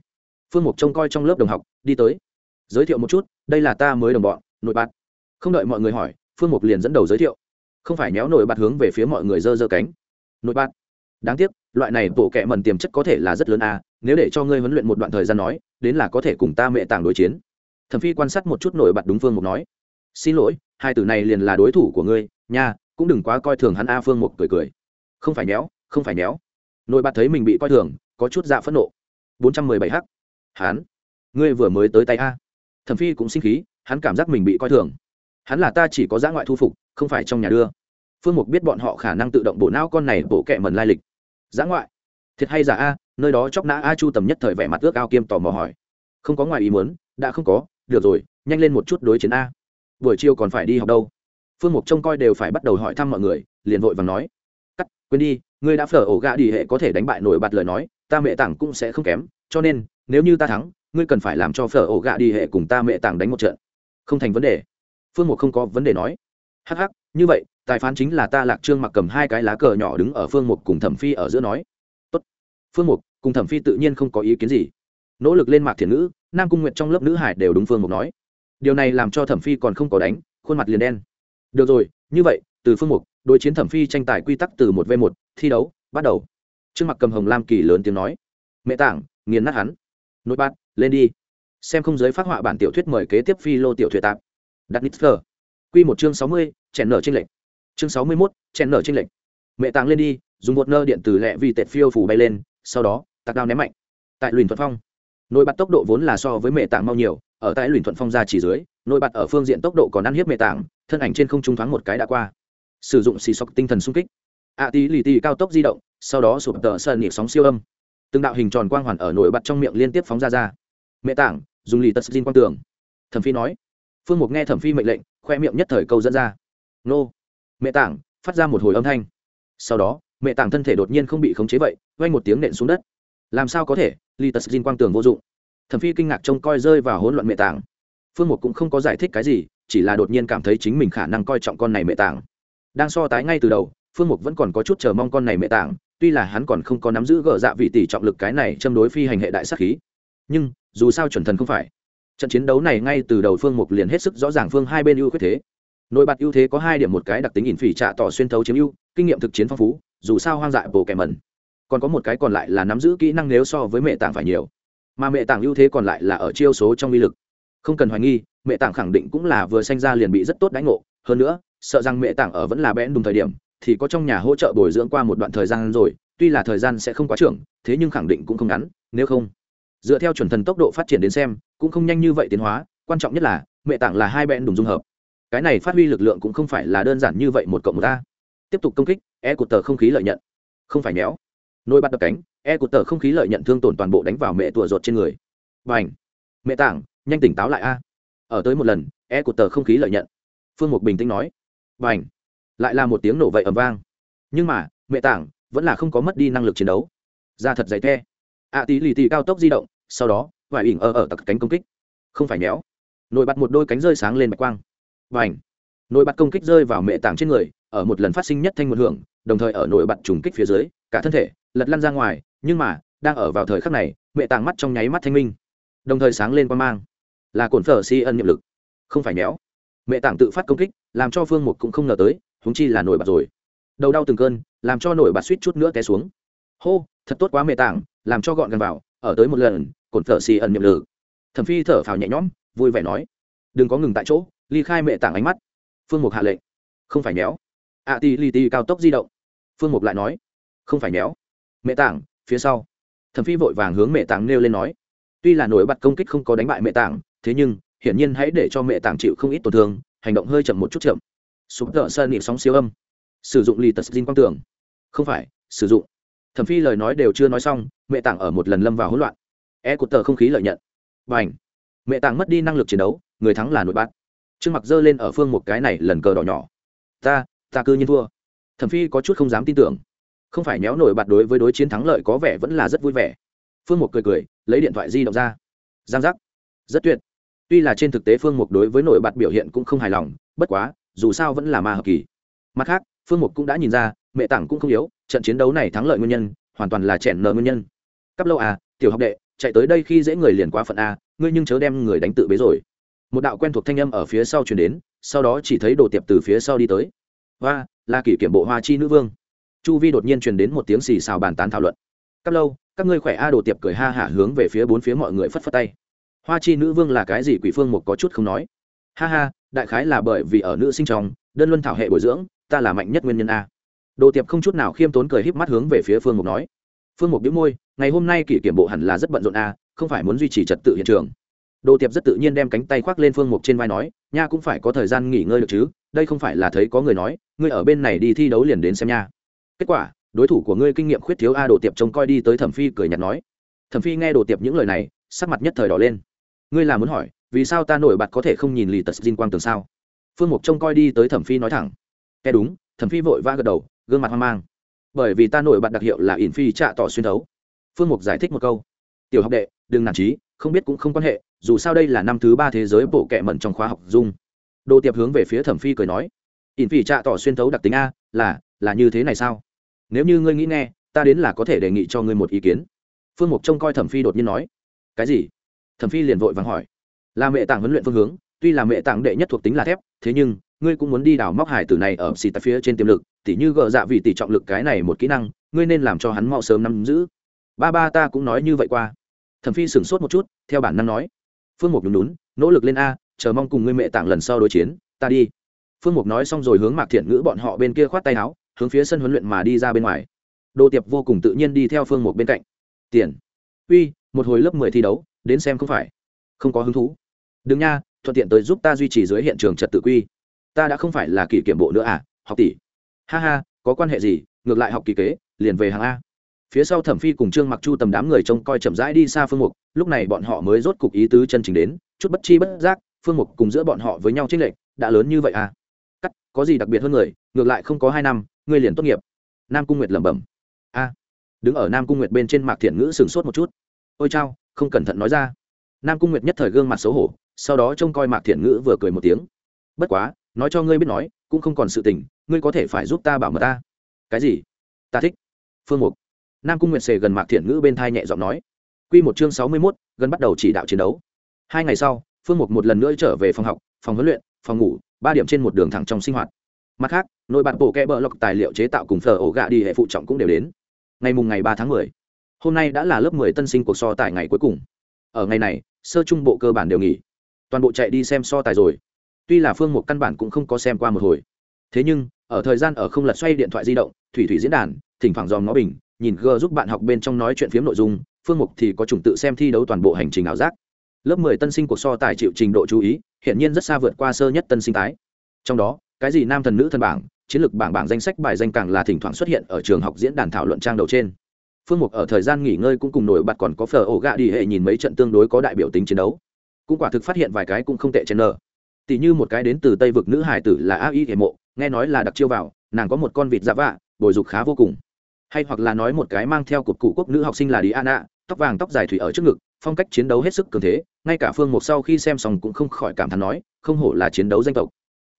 S1: Phương mục trông coi trong lớp đồng học, đi tới. Giới thiệu một chút, đây là ta mới đồng bọn, nội bạt. Không đợi mọi người hỏi, phương mục liền dẫn đầu giới thiệu. Không phải méo nội bạt hướng về phía mọi người dơ dơ cánh. Nội bạt. Đáng tiếc, loại này bộ kệ mần tiềm chất có thể là rất lớn à nếu để cho ngươi huấn luyện một đoạn thời gian nói, đến là có thể cùng ta mẹ tàng đối chiến thẩm phi quan sát một chút nổi bật đúng phương mục nói, xin lỗi, hai từ này liền là đối thủ của ngươi, nha, cũng đừng quá coi thường hắn a phương mục cười cười. Không phải néo không phải néo nổi bật thấy mình bị coi thường, có chút dạ phẫn nộ. Bốn trăm mười bảy h, hắn, ngươi vừa mới tới tay a. Thẩm phi cũng sinh khí, hắn cảm giác mình bị coi thường. Hắn là ta chỉ có giã ngoại thu phục, không phải trong nhà đưa. Phương mục biết bọn họ khả năng tự động bổ não con này bổ kẹ mần lai lịch. Giã ngoại? Thiệt hay giả a, nơi đó chóc nã a chu tầm nhất thời vẻ mặt ước ao kiêm tò mò hỏi. Không có ngoài ý muốn, đã không có được rồi, nhanh lên một chút đối chiến a. Buổi chiều còn phải đi học đâu. Phương mục trông coi đều phải bắt đầu hỏi thăm mọi người, liền vội và nói, cắt, quên đi, ngươi đã phở ổ gạ đi hệ có thể đánh bại nổi bật lời nói, ta mẹ tảng cũng sẽ không kém, cho nên, nếu như ta thắng, ngươi cần phải làm cho phở ổ gạ đi hệ cùng ta mẹ tảng đánh một trận. Không thành vấn đề. Phương mục không có vấn đề nói. Hắc hắc, như vậy, tài phán chính là ta lạc trương mặc cầm hai cái lá cờ nhỏ đứng ở phương mục cùng thẩm phi ở giữa nói. Tốt. phương mục cùng thẩm phi tự nhiên không có ý kiến gì. Nỗ lực lên mạc thiền ngữ nam cung nguyệt trong lớp nữ hải đều đúng phương mục nói. Điều này làm cho thẩm phi còn không có đánh, khuôn mặt liền đen. Được rồi, như vậy, từ phương mục, đối chiến thẩm phi tranh tài quy tắc từ một v một, thi đấu, bắt đầu. Trương mặc cầm hồng lam kỳ lớn tiếng nói. Mẹ tảng, nghiền nát hắn. Nội bát lên đi. Xem không giới phát họa bản tiểu thuyết mời kế tiếp phi lô tiểu thuyết tạp đặt nít phờ q một chương sáu mươi, chèn nở trên lệnh chương sáu mươi mốt, chèn nở trên lệnh mẹ tàng lên đi, dùng một nơ điện từ lẹ vì tệt phiêu phủ bay lên, sau đó, tạc đao ném mạnh. Tại luyện thuật phong nội bật tốc độ vốn là so với mẹ tạng mau nhiều ở tại luyện thuận phong ra chỉ dưới nội bật ở phương diện tốc độ còn ăn hiếp mẹ tạng, thân ảnh trên không trung thoáng một cái đã qua. Sử dụng xì sọc tinh thần sung kích. A tí lì tì cao tốc di động sau đó sụp tờ sơn nhịp sóng siêu âm. Từng đạo hình tròn quang hoàn ở nổi bật trong miệng liên tiếp phóng ra ra. Mẹ tảng dùng lì tật xin quang tường. Thẩm phi nói. Phương mục nghe thẩm phi mệnh lệnh khoe miệng nhất thời câu dẫn ra. Nô. Mẹ tảng phát ra một hồi âm thanh. Sau đó mẹ tảng thân thể đột nhiên không bị khống chế vậy quay một tiếng nện xuống đất. Làm sao có thể? Li tật xin quang tường vô dụng. Thẩm phi kinh ngạc trông coi rơi vào hỗn loạn mẹ tảng. Phương mục cũng không có giải thích cái gì, chỉ là đột nhiên cảm thấy chính mình khả năng coi trọng con này mẹ tảng. Đang so tái ngay từ đầu, phương mục vẫn còn có chút chờ mong con này mẹ tảng, tuy là hắn còn không có nắm giữ gỡ dạ vị tỷ trọng lực cái này châm đối phi hành hệ đại sát khí. Nhưng, dù sao chuẩn thần không phải. Trận chiến đấu này ngay từ đầu phương mục liền hết sức rõ ràng phương hai bên ưu khuyết thế. Nổi bật ưu thế có hai điểm, một cái đặc tính ỉn phỉ trạ tỏ xuyên thấu chiếm ưu, kinh nghiệm thực chiến phong phú, dù sao hoang dại bồ kẻ mẩn còn có một cái còn lại là nắm giữ kỹ năng nếu so với mẹ tảng phải nhiều. Mà mẹ tảng ưu thế còn lại là ở chiêu số trong uy lực. Không cần hoài nghi mẹ tảng khẳng định cũng là vừa sanh ra liền bị rất tốt đánh ngộ. Hơn nữa sợ rằng mẹ tảng ở vẫn là bẽn đúng thời điểm thì có trong nhà hỗ trợ bồi dưỡng qua một đoạn thời gian rồi tuy là thời gian sẽ không quá trưởng thế nhưng khẳng định cũng không ngắn nếu không. Dựa theo chuẩn thần tốc độ phát triển đến xem cũng không nhanh như vậy tiến hóa quan trọng nhất là mẹ tạng là hai bẽn đùng dung hợp. Cái này phát huy lực lượng cũng không phải là đơn giản như vậy một cộng một ta, tiếp tục công kích e cột tờ không khí lợi nhận. Không phải méo nồi bắt đập cánh e cụt tờ không khí lợi nhận thương tổn toàn bộ đánh vào mẹ tùa ruột trên người. Và h mẹ tảng, nhanh tỉnh táo lại a. Ở tới một lần e cụt tờ không khí lợi nhận. Phương mục bình tĩnh nói. Và h lại là một tiếng nổ vậy ầm vang. Nhưng mà mẹ tảng vẫn là không có mất đi năng lực chiến đấu. Ra thật dày the. Ạ tí lì tì cao tốc di động sau đó vải ỉn ở ở tặc cánh công kích. Không phải méo. Nồi bật một đôi cánh rơi sáng lên bạch quang. Và ảnh nổi bật công kích rơi vào mẹ tảng trên người ở một lần phát sinh nhất thanh một hưởng đồng thời ở nồi bật trùng kích phía dưới cả thân thể lật lăn ra ngoài, nhưng mà, đang ở vào thời khắc này, mẹ tảng mắt trong nháy mắt thanh minh. Đồng thời sáng lên quan mang. Là cổn phở si ân nhiệm lực. Không phải méo. Mẹ tảng tự phát công kích, làm cho phương một cũng không ngờ tới húng chi là nổi bật rồi. Đầu đau từng cơn, làm cho nổi bật suýt chút nữa té xuống. Hô, thật tốt quá mẹ tảng làm cho gọn gần vào, ở tới một lần, cổn phở si ẩn nhiệm lực. thẩm phi thở phào nhẹ nhõm, vui vẻ nói, đừng có ngừng tại chỗ, ly khai mẹ tảng ánh mắt. Phương mục hạ lệnh, không phải méo. A ti li ti cao tốc di động. Phương mục lại nói, không phải méo mẹ tảng, phía sau. Thẩm phi vội vàng hướng mẹ tảng nêu lên nói, tuy là nổi bật công kích không có đánh bại mẹ tảng, thế nhưng, hiển nhiên hãy để cho mẹ tảng chịu không ít tổn thương, hành động hơi chậm một chút chậm. Sụp tợ sơn nhịp sóng siêu âm. Sử dụng lì tật xin quang tưởng. Không phải, sử dụng. Thẩm phi lời nói đều chưa nói xong, mẹ tảng ở một lần lâm vào hỗn loạn. E cột tờ không khí lợi nhận. Và ảnh mẹ tảng mất đi năng lực chiến đấu, người thắng là nội bát trương mặc giơ lên ở phương một cái này lần cờ đỏ nhỏ. Ta ta cư nhiên thua. Thẩm phi có chút không dám tin tưởng không phải nhéo nổi bạt đối với đối chiến thắng lợi có vẻ vẫn là rất vui vẻ. Phương Mục cười cười, lấy điện thoại di động ra. Giang giác. Rất tuyệt. Tuy là trên thực tế phương mục đối với nổi bật biểu hiện cũng không hài lòng, bất quá, dù sao vẫn là ma hợp kỳ. Mặt khác, phương mục cũng đã nhìn ra, mẹ tảng cũng không yếu, trận chiến đấu này thắng lợi nguyên nhân, hoàn toàn là chèn nợ nguyên nhân. Cắp lâu à tiểu học đệ, chạy tới đây khi dễ người liền quá phận a ngươi nhưng chớ đem người đánh tự bế rồi. Một đạo quen thuộc thanh âm ở phía sau chuyển đến, sau đó chỉ thấy đồ tiệp từ phía sau đi tới. Và là kỷ kiểm bộ hoa chi nữ vương chu vi đột nhiên truyền đến một tiếng xì xào bàn tán thảo luận. Các lâu, các ngươi khỏe a đồ tiệp cười ha hả hướng về phía bốn phía mọi người phất phất tay. Hoa chi nữ vương là cái gì quỷ phương một có chút không nói. Ha ha, đại khái là bởi vì ở nữ sinh trong, đơn luân thảo hệ bồi dưỡng, ta là mạnh nhất nguyên nhân a. Đồ tiệp không chút nào khiêm tốn cười híp mắt hướng về phía phương mục nói. Phương mục đĩu môi, ngày hôm nay kỷ kiểm bộ hẳn là rất bận rộn a, không phải muốn duy trì trật tự hiện trường. Đồ tiệp rất tự nhiên đem cánh tay khoác lên phương mục trên vai nói, nha cũng phải có thời gian nghỉ ngơi được chứ, đây không phải là thấy có người nói, ngươi ở bên này đi thi đấu liền đến xem nha kết quả, đối thủ của ngươi kinh nghiệm khuyết thiếu a đồ tiệp trông coi đi tới thẩm phi cười nhạt nói. Thẩm phi nghe đồ tiệp những lời này, sắc mặt nhất thời đỏ lên. Ngươi là muốn hỏi, vì sao ta nổi bật có thể không nhìn lì tật xin quang tường sao? Phương mục trông coi đi tới thẩm phi nói thẳng. Nghe đúng, thẩm phi vội vã gật đầu, gương mặt hoang mang. Bởi vì ta nổi bật đặc hiệu là ỉn phi trạ tỏ xuyên thấu. Phương mục giải thích một câu. Tiểu học đệ, đừng nản trí, không biết cũng không quan hệ, dù sao đây là năm thứ ba thế giới bộ kệ mẩn trong khóa học dung. Đồ tiệp hướng về phía thẩm phi cười nói. Ỉn phi trạ tỏ xuyên thấu đặc tính a, là là như thế này sao? Nếu như ngươi nghĩ nghe, ta đến là có thể đề nghị cho ngươi một ý kiến. Phương mục trông coi thẩm phi đột nhiên nói. Cái gì? Thẩm phi liền vội vàng hỏi. Là mẹ tảng huấn luyện phương hướng, tuy là mẹ tảng đệ nhất thuộc tính là thép, thế nhưng, ngươi cũng muốn đi đào móc hải tử này ở xì tạp phía trên tiềm lực, tỉ như gợ dạ vì tỷ trọng lực cái này một kỹ năng, ngươi nên làm cho hắn mau sớm nắm giữ. Ba ba ta cũng nói như vậy qua. Thẩm phi sửng sốt một chút, theo bản năng nói. Phương mục nhún nhún, nỗ lực lên a, chờ mong cùng ngươi mẹ tảng lần sau đối chiến, ta đi. Phương mục nói xong rồi hướng mạc thiện ngữ bọn họ bên kia khoát tay áo hướng phía sân huấn luyện mà đi ra bên ngoài. Đồ tiệp vô cùng tự nhiên đi theo phương mục bên cạnh. Tiền. Uy, một hồi lớp mười thi đấu, đến xem không phải. Không có hứng thú. Đừng nha, thuận tiện tới giúp ta duy trì dưới hiện trường trật tự quy. Ta đã không phải là kỷ kiểm bộ nữa à học tỷ. Ha ha, có quan hệ gì, ngược lại học kỳ kế, liền về hàng a. Phía sau thẩm phi cùng trương mặc chu tầm đám người trông coi chậm rãi đi xa phương mục, lúc này bọn họ mới rốt cục ý tứ chân trình đến, chút bất chi bất giác, phương mục cùng giữa bọn họ với nhau trích lệnh đã lớn như vậy à. Cắt, có gì đặc biệt hơn người, ngược lại không có hai năm ngươi liền tốt nghiệp. Nam cung nguyệt lẩm bẩm. A, đứng ở nam cung nguyệt bên trên mạc thiện ngữ sửng sốt một chút. Ôi chao, không cẩn thận nói ra. Nam cung nguyệt nhất thời gương mặt xấu hổ, sau đó trông coi mạc thiện ngữ vừa cười một tiếng. Bất quá, nói cho ngươi biết nói, cũng không còn sự tình, ngươi có thể phải giúp ta bảo mật ta. Cái gì? Ta thích. Phương mục. Nam cung nguyệt xề gần mạc thiện ngữ bên thai nhẹ giọng nói. Q một chương sáu mươi mốt, gần bắt đầu chỉ đạo chiến đấu. Hai ngày sau, phương mục một lần nữa trở về phòng học, phòng huấn luyện, phòng ngủ, ba điểm trên một đường thẳng trong sinh hoạt mặt khác, nội bạn bộ kẽ bờ lọc tài liệu chế tạo cùng phở ổ gạ đi hệ phụ trọng cũng đều đến. Ngày mùng ngày ba tháng mười, hôm nay đã là lớp mười tân sinh cuộc so tài ngày cuối cùng. Ở ngày này, sơ trung bộ cơ bản đều nghỉ. Toàn bộ chạy đi xem so tài rồi. Tuy là phương một căn bản cũng không có xem qua một hồi. Thế nhưng, ở thời gian ở không lật xoay điện thoại di động, thủy thủy diễn đàn, thỉnh thoảng dòm ngó bình, nhìn g giúp bạn học bên trong nói chuyện phiếm nội dung, phương mục thì có chủng tự xem thi đấu toàn bộ hành trình ảo giác. Lớp mười tân sinh cuộc so tài chịu trình độ chú ý hiện nhiên rất xa vượt qua sơ nhất tân sinh tái. Trong đó cái gì nam thần nữ thần bảng, chiến lược bảng bảng danh sách bài danh càng là thỉnh thoảng xuất hiện ở trường học diễn đàn thảo luận trang đầu trên. Phương mục ở thời gian nghỉ ngơi cũng cùng nổi bật còn có phở ổ gạ đi hệ nhìn mấy trận tương đối có đại biểu tính chiến đấu. Cũng quả thực phát hiện vài cái cũng không tệ trên nở tỷ như một cái đến từ tây vực nữ hải tử là a y hệ mộ, nghe nói là đặc chiêu vào, nàng có một con vịt dạ vạ, bồi dục khá vô cùng. Hay hoặc là nói một cái mang theo cột cụ quốc nữ học sinh là đi ana tóc vàng tóc dài thủy ở trước ngực, phong cách chiến đấu hết sức cường thế, ngay cả phương mục sau khi xem xong cũng không khỏi cảm thán nói, không hổ là chiến đấu danh tộc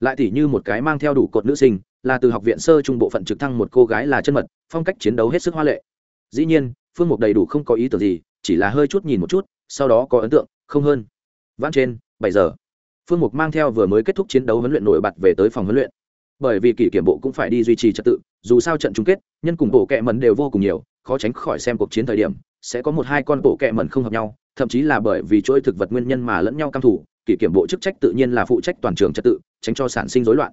S1: lại tỉ như một cái mang theo đủ cột nữ sinh, là từ học viện sơ trung bộ phận trực thăng một cô gái là chân mật, phong cách chiến đấu hết sức hoa lệ. Dĩ nhiên, phương mục đầy đủ không có ý tưởng gì, chỉ là hơi chút nhìn một chút, sau đó có ấn tượng, không hơn. Vãn trên, bảy giờ. Phương mục mang theo vừa mới kết thúc chiến đấu huấn luyện nổi bật về tới phòng huấn luyện. Bởi vì kỷ kiểm bộ cũng phải đi duy trì trật tự, dù sao trận chung kết, nhân cùng bộ kệ mẩn đều vô cùng nhiều, khó tránh khỏi xem cuộc chiến thời điểm, sẽ có một hai con bộ kệ mẩn không hợp nhau, thậm chí là bởi vì chuỗi thực vật nguyên nhân mà lẫn nhau căm thủ kỷ kiểm bộ chức trách tự nhiên là phụ trách toàn trường trật tự tránh cho sản sinh rối loạn.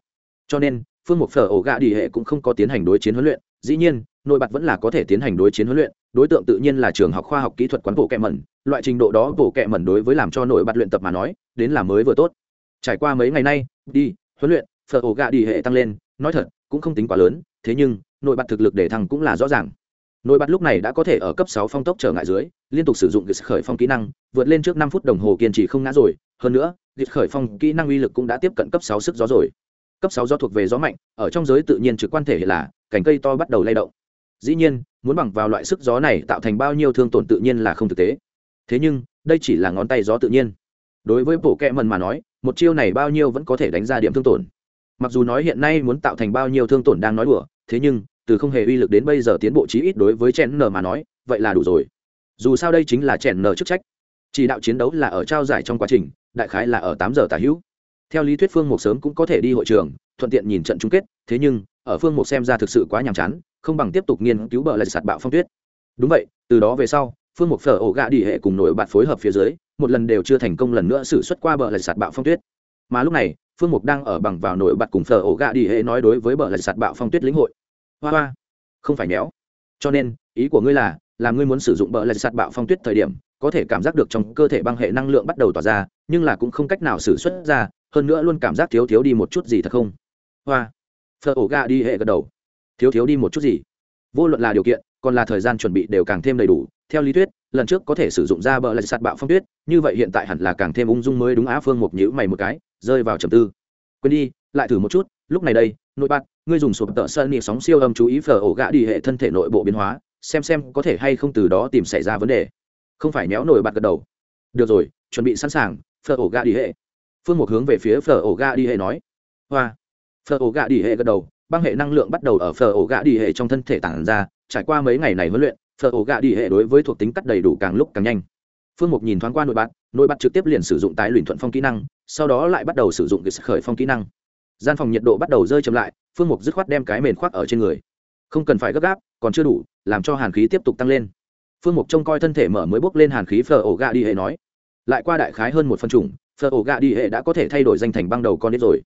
S1: Cho nên, phương mục phở ổ gạ đi hệ cũng không có tiến hành đối chiến huấn luyện. Dĩ nhiên, nội bật vẫn là có thể tiến hành đối chiến huấn luyện. Đối tượng tự nhiên là trường học khoa học kỹ thuật quán bộ kẹ mẩn. Loại trình độ đó bộ kẹ mẩn đối với làm cho nội bật luyện tập mà nói, đến là mới vừa tốt. Trải qua mấy ngày nay, đi, huấn luyện, phở ổ gạ đi hệ tăng lên. Nói thật, cũng không tính quá lớn, thế nhưng, nội bật thực lực để thăng cũng là rõ ràng. Nội bật lúc này đã có thể ở cấp sáu phong tốc trở ngại dưới, liên tục sử dụng ghi khởi phong kỹ năng, vượt lên trước năm phút đồng hồ kiên trì không ngã rồi. Hơn nữa liệt khởi phong kỹ năng uy lực cũng đã tiếp cận cấp sáu sức gió rồi. Cấp sáu gió thuộc về gió mạnh, ở trong giới tự nhiên trực quan thể là, cành cây to bắt đầu lay động. Dĩ nhiên, muốn bằng vào loại sức gió này tạo thành bao nhiêu thương tổn tự nhiên là không thực tế. Thế nhưng, đây chỉ là ngón tay gió tự nhiên. Đối với bộ kẹ mần mà nói, một chiêu này bao nhiêu vẫn có thể đánh ra điểm thương tổn. Mặc dù nói hiện nay muốn tạo thành bao nhiêu thương tổn đang nói đùa, thế nhưng, từ không hề uy lực đến bây giờ tiến bộ chí ít đối với chen n mà nói, vậy là đủ rồi. Dù sao đây chính là chen n chức trách. Chỉ đạo chiến đấu là ở trao giải trong quá trình đại khái là ở tám giờ tả hữu. Theo lý thuyết phương mục sớm cũng có thể đi hội trường, thuận tiện nhìn trận chung kết, thế nhưng, ở phương mục xem ra thực sự quá nhàm chán, không bằng tiếp tục nghiên cứu bờ lại sạt bạo phong tuyết. Đúng vậy, từ đó về sau, phương mục phở ổ gạ đi hệ cùng nổi bạt phối hợp phía dưới, một lần đều chưa thành công lần nữa xử xuất qua bờ lại sạt bạo phong tuyết. Mà lúc này, phương mục đang ở bằng vào nổi bạt cùng phở ổ gạ đi hệ nói đối với bờ lại sạt bạo phong tuyết lĩnh hội. Hoa hoa, không phải méo. Cho nên, ý của ngươi là là ngươi muốn sử dụng bờ lại sạt bạo phong tuyết thời điểm có thể cảm giác được trong cơ thể băng hệ năng lượng bắt đầu tỏa ra, nhưng là cũng không cách nào xử xuất ra, hơn nữa luôn cảm giác thiếu thiếu đi một chút gì thật không? Hoa. Phở ổ gà đi hệ gật đầu. Thiếu thiếu đi một chút gì? Vô luận là điều kiện, còn là thời gian chuẩn bị đều càng thêm đầy đủ. Theo lý thuyết, lần trước có thể sử dụng ra bờ lại sạt bạo phong tuyết, như vậy hiện tại hẳn là càng thêm ung dung mới đúng á phương một nhữ mày một cái, rơi vào trầm tư. Quên đi, lại thử một chút, lúc này đây, nội bạt ngươi dùng sụp tợ sơn nhị sóng siêu âm chú ý phở ổ gạ đi hệ thân thể nội bộ biến hóa, xem xem có thể hay không từ đó tìm xảy ra vấn đề không phải méo nổi bạt gật đầu. Được rồi, chuẩn bị sẵn sàng, phở ổ Ga đi hệ. Phương mục hướng về phía phở ổ gà đi hệ nói. Hoa. Phở ổ gà đi hệ gật đầu, băng hệ năng lượng bắt đầu ở phở ổ gà đi hệ trong thân thể tản ra, trải qua mấy ngày này huấn luyện, phở ổ gà đi hệ đối với thuộc tính cắt đầy đủ càng lúc càng nhanh. Phương mục nhìn thoáng qua nội bạt nội bạt trực tiếp liền sử dụng tái luyện thuận phong kỹ năng, sau đó lại bắt đầu sử dụng cái khởi phong kỹ năng. Gian phòng nhiệt độ bắt đầu rơi chậm lại, phương mục dứt khoát đem cái mền khoác ở trên người. Không cần phải gấp gáp, còn chưa đủ, làm cho hàn khí tiếp tục tăng lên phương mục trông coi thân thể mở mới bốc lên hàn khí phở ổ gà đi hệ nói, lại qua đại khái hơn một phân chủng, phở ổ gà đi hệ đã có thể thay đổi danh thành băng đầu con đến rồi.